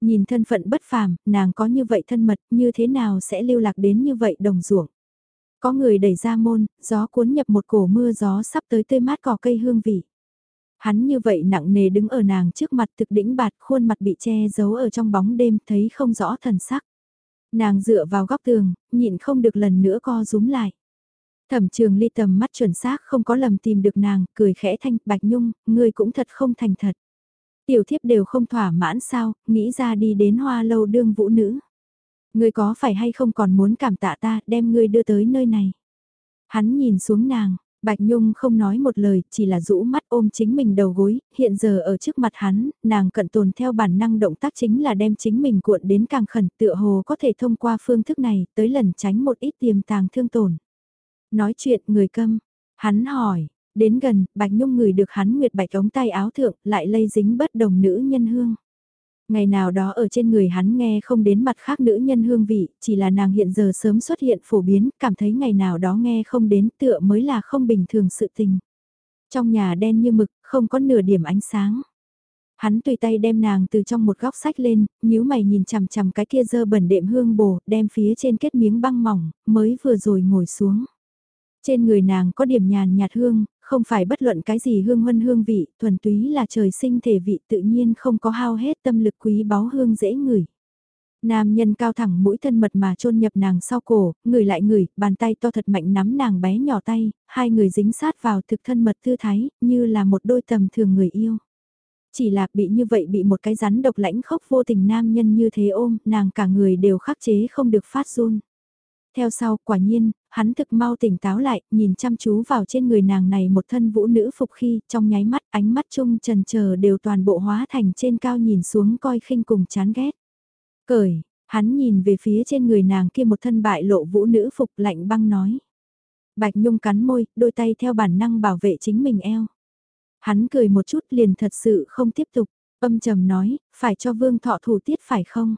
S1: Nhìn thân phận bất phàm, nàng có như vậy thân mật, như thế nào sẽ lưu lạc đến như vậy đồng ruộng. Có người đẩy ra môn, gió cuốn nhập một cổ mưa gió sắp tới tươi mát cỏ cây hương vị. Hắn như vậy nặng nề đứng ở nàng trước mặt thực đĩnh bạt khuôn mặt bị che giấu ở trong bóng đêm thấy không rõ thần sắc. Nàng dựa vào góc tường, nhịn không được lần nữa co rúm lại. Thẩm trường ly tầm mắt chuẩn xác không có lầm tìm được nàng, cười khẽ thanh, bạch nhung, ngươi cũng thật không thành thật. Tiểu thiếp đều không thỏa mãn sao, nghĩ ra đi đến hoa lâu đương vũ nữ. Ngươi có phải hay không còn muốn cảm tạ ta, đem ngươi đưa tới nơi này. Hắn nhìn xuống nàng, Bạch Nhung không nói một lời, chỉ là rũ mắt ôm chính mình đầu gối, hiện giờ ở trước mặt hắn, nàng cận tồn theo bản năng động tác chính là đem chính mình cuộn đến càng khẩn tựa hồ có thể thông qua phương thức này tới lần tránh một ít tiềm tàng thương tổn. Nói chuyện người câm, hắn hỏi, đến gần, Bạch Nhung ngửi được hắn nguyệt bạch ống tay áo thượng, lại lây dính bất đồng nữ nhân hương. Ngày nào đó ở trên người hắn nghe không đến mặt khác nữ nhân hương vị, chỉ là nàng hiện giờ sớm xuất hiện phổ biến, cảm thấy ngày nào đó nghe không đến tựa mới là không bình thường sự tình. Trong nhà đen như mực, không có nửa điểm ánh sáng. Hắn tùy tay đem nàng từ trong một góc sách lên, nhíu mày nhìn chằm chằm cái kia dơ bẩn đệm hương bồ, đem phía trên kết miếng băng mỏng, mới vừa rồi ngồi xuống. Trên người nàng có điểm nhàn nhạt hương, không phải bất luận cái gì hương huân hương vị, thuần túy là trời sinh thể vị tự nhiên không có hao hết tâm lực quý báu hương dễ ngửi. Nam nhân cao thẳng mũi thân mật mà chôn nhập nàng sau cổ, người lại người, bàn tay to thật mạnh nắm nàng bé nhỏ tay, hai người dính sát vào thực thân mật tư thái, như là một đôi tầm thường người yêu. Chỉ là bị như vậy bị một cái rắn độc lãnh khốc vô tình nam nhân như thế ôm, nàng cả người đều khắc chế không được phát run. Theo sau, quả nhiên, hắn thực mau tỉnh táo lại, nhìn chăm chú vào trên người nàng này một thân vũ nữ phục khi, trong nháy mắt, ánh mắt chung trần chờ đều toàn bộ hóa thành trên cao nhìn xuống coi khinh cùng chán ghét. Cởi, hắn nhìn về phía trên người nàng kia một thân bại lộ vũ nữ phục lạnh băng nói. Bạch Nhung cắn môi, đôi tay theo bản năng bảo vệ chính mình eo. Hắn cười một chút liền thật sự không tiếp tục, âm trầm nói, phải cho vương thọ thủ tiết phải không?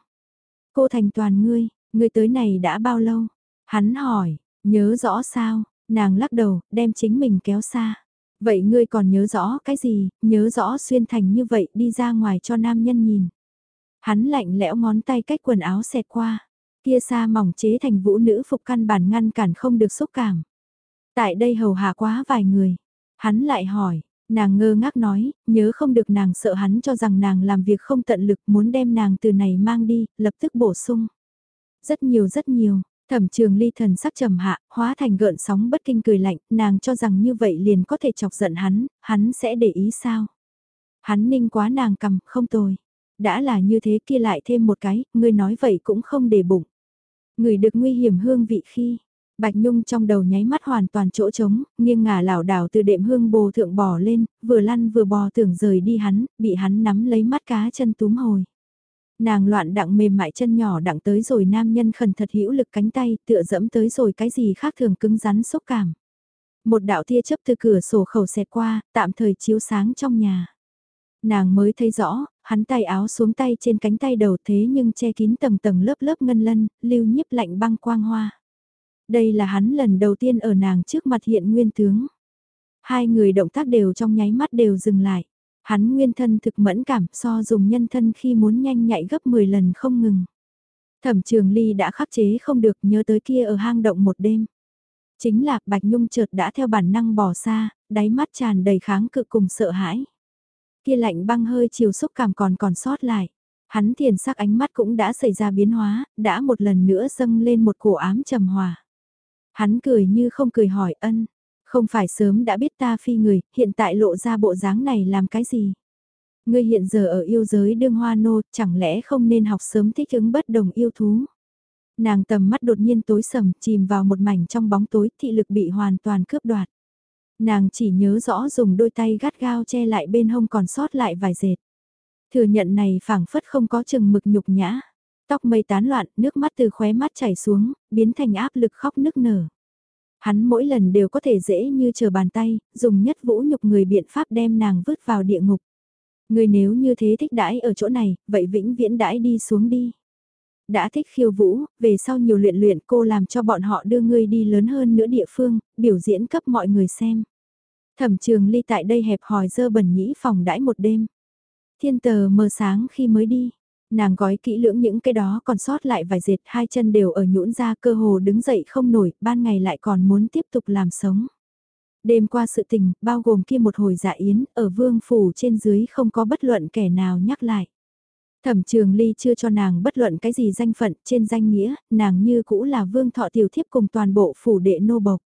S1: Cô thành toàn ngươi, ngươi tới này đã bao lâu? Hắn hỏi, nhớ rõ sao? Nàng lắc đầu, đem chính mình kéo xa. Vậy ngươi còn nhớ rõ cái gì, nhớ rõ xuyên thành như vậy đi ra ngoài cho nam nhân nhìn. Hắn lạnh lẽo ngón tay cách quần áo xẹt qua. Kia xa mỏng chế thành vũ nữ phục căn bản ngăn cản không được xúc cảm. Tại đây hầu hạ quá vài người. Hắn lại hỏi, nàng ngơ ngác nói, nhớ không được nàng sợ hắn cho rằng nàng làm việc không tận lực muốn đem nàng từ này mang đi, lập tức bổ sung. Rất nhiều rất nhiều, thẩm trường ly thần sắc trầm hạ, hóa thành gợn sóng bất kinh cười lạnh, nàng cho rằng như vậy liền có thể chọc giận hắn, hắn sẽ để ý sao. Hắn ninh quá nàng cầm, không tồi. Đã là như thế kia lại thêm một cái, người nói vậy cũng không để bụng. Người được nguy hiểm hương vị khi, Bạch Nhung trong đầu nháy mắt hoàn toàn chỗ trống, nghiêng ngả lảo đảo từ đệm hương bồ thượng bò lên, vừa lăn vừa bò tưởng rời đi hắn, bị hắn nắm lấy mắt cá chân túm hồi. Nàng loạn đặng mềm mại chân nhỏ đặng tới rồi nam nhân khẩn thật hữu lực cánh tay tựa dẫm tới rồi cái gì khác thường cứng rắn xúc cảm. Một đạo tia chấp từ cửa sổ khẩu xẹt qua, tạm thời chiếu sáng trong nhà. Nàng mới thấy rõ, hắn tay áo xuống tay trên cánh tay đầu thế nhưng che kín tầng tầng lớp lớp ngân lân, lưu nhiếp lạnh băng quang hoa. Đây là hắn lần đầu tiên ở nàng trước mặt hiện nguyên tướng. Hai người động tác đều trong nháy mắt đều dừng lại. Hắn nguyên thân thực mẫn cảm so dùng nhân thân khi muốn nhanh nhạy gấp 10 lần không ngừng. Thẩm trường ly đã khắc chế không được nhớ tới kia ở hang động một đêm. Chính là Bạch Nhung chợt đã theo bản năng bỏ xa, đáy mắt tràn đầy kháng cự cùng sợ hãi. Kia lạnh băng hơi chiều xúc cảm còn còn sót lại. Hắn thiền sắc ánh mắt cũng đã xảy ra biến hóa, đã một lần nữa dâng lên một cổ ám trầm hòa. Hắn cười như không cười hỏi ân, không phải sớm đã biết ta phi người, hiện tại lộ ra bộ dáng này làm cái gì? Ngươi hiện giờ ở yêu giới đương hoa nô, chẳng lẽ không nên học sớm thích ứng bất đồng yêu thú? Nàng tầm mắt đột nhiên tối sầm, chìm vào một mảnh trong bóng tối, thị lực bị hoàn toàn cướp đoạt. Nàng chỉ nhớ rõ dùng đôi tay gắt gao che lại bên hông còn sót lại vài dệt. Thừa nhận này phảng phất không có chừng mực nhục nhã. Tóc mây tán loạn, nước mắt từ khóe mắt chảy xuống, biến thành áp lực khóc nức nở. Hắn mỗi lần đều có thể dễ như chờ bàn tay, dùng nhất vũ nhục người biện pháp đem nàng vứt vào địa ngục. Người nếu như thế thích đãi ở chỗ này, vậy vĩnh viễn đãi đi xuống đi. Đã thích khiêu vũ, về sau nhiều luyện luyện cô làm cho bọn họ đưa ngươi đi lớn hơn nữa địa phương, biểu diễn cấp mọi người xem. Thẩm trường ly tại đây hẹp hòi dơ bẩn nhĩ phòng đãi một đêm. Thiên tờ mờ sáng khi mới đi, nàng gói kỹ lưỡng những cái đó còn sót lại vài dệt hai chân đều ở nhũn ra cơ hồ đứng dậy không nổi, ban ngày lại còn muốn tiếp tục làm sống. Đêm qua sự tình, bao gồm kia một hồi dạ yến, ở vương phủ trên dưới không có bất luận kẻ nào nhắc lại. Thẩm trường ly chưa cho nàng bất luận cái gì danh phận, trên danh nghĩa, nàng như cũ là vương thọ tiểu thiếp cùng toàn bộ phủ đệ nô bộc.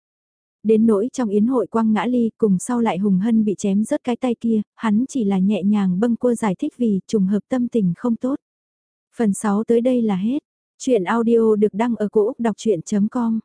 S1: Đến nỗi trong yến hội quang ngã ly cùng sau lại hùng hân bị chém rớt cái tay kia, hắn chỉ là nhẹ nhàng bâng cua giải thích vì trùng hợp tâm tình không tốt. Phần 6 tới đây là hết. Chuyện audio được đăng ở cổ Úc đọc chuyện.com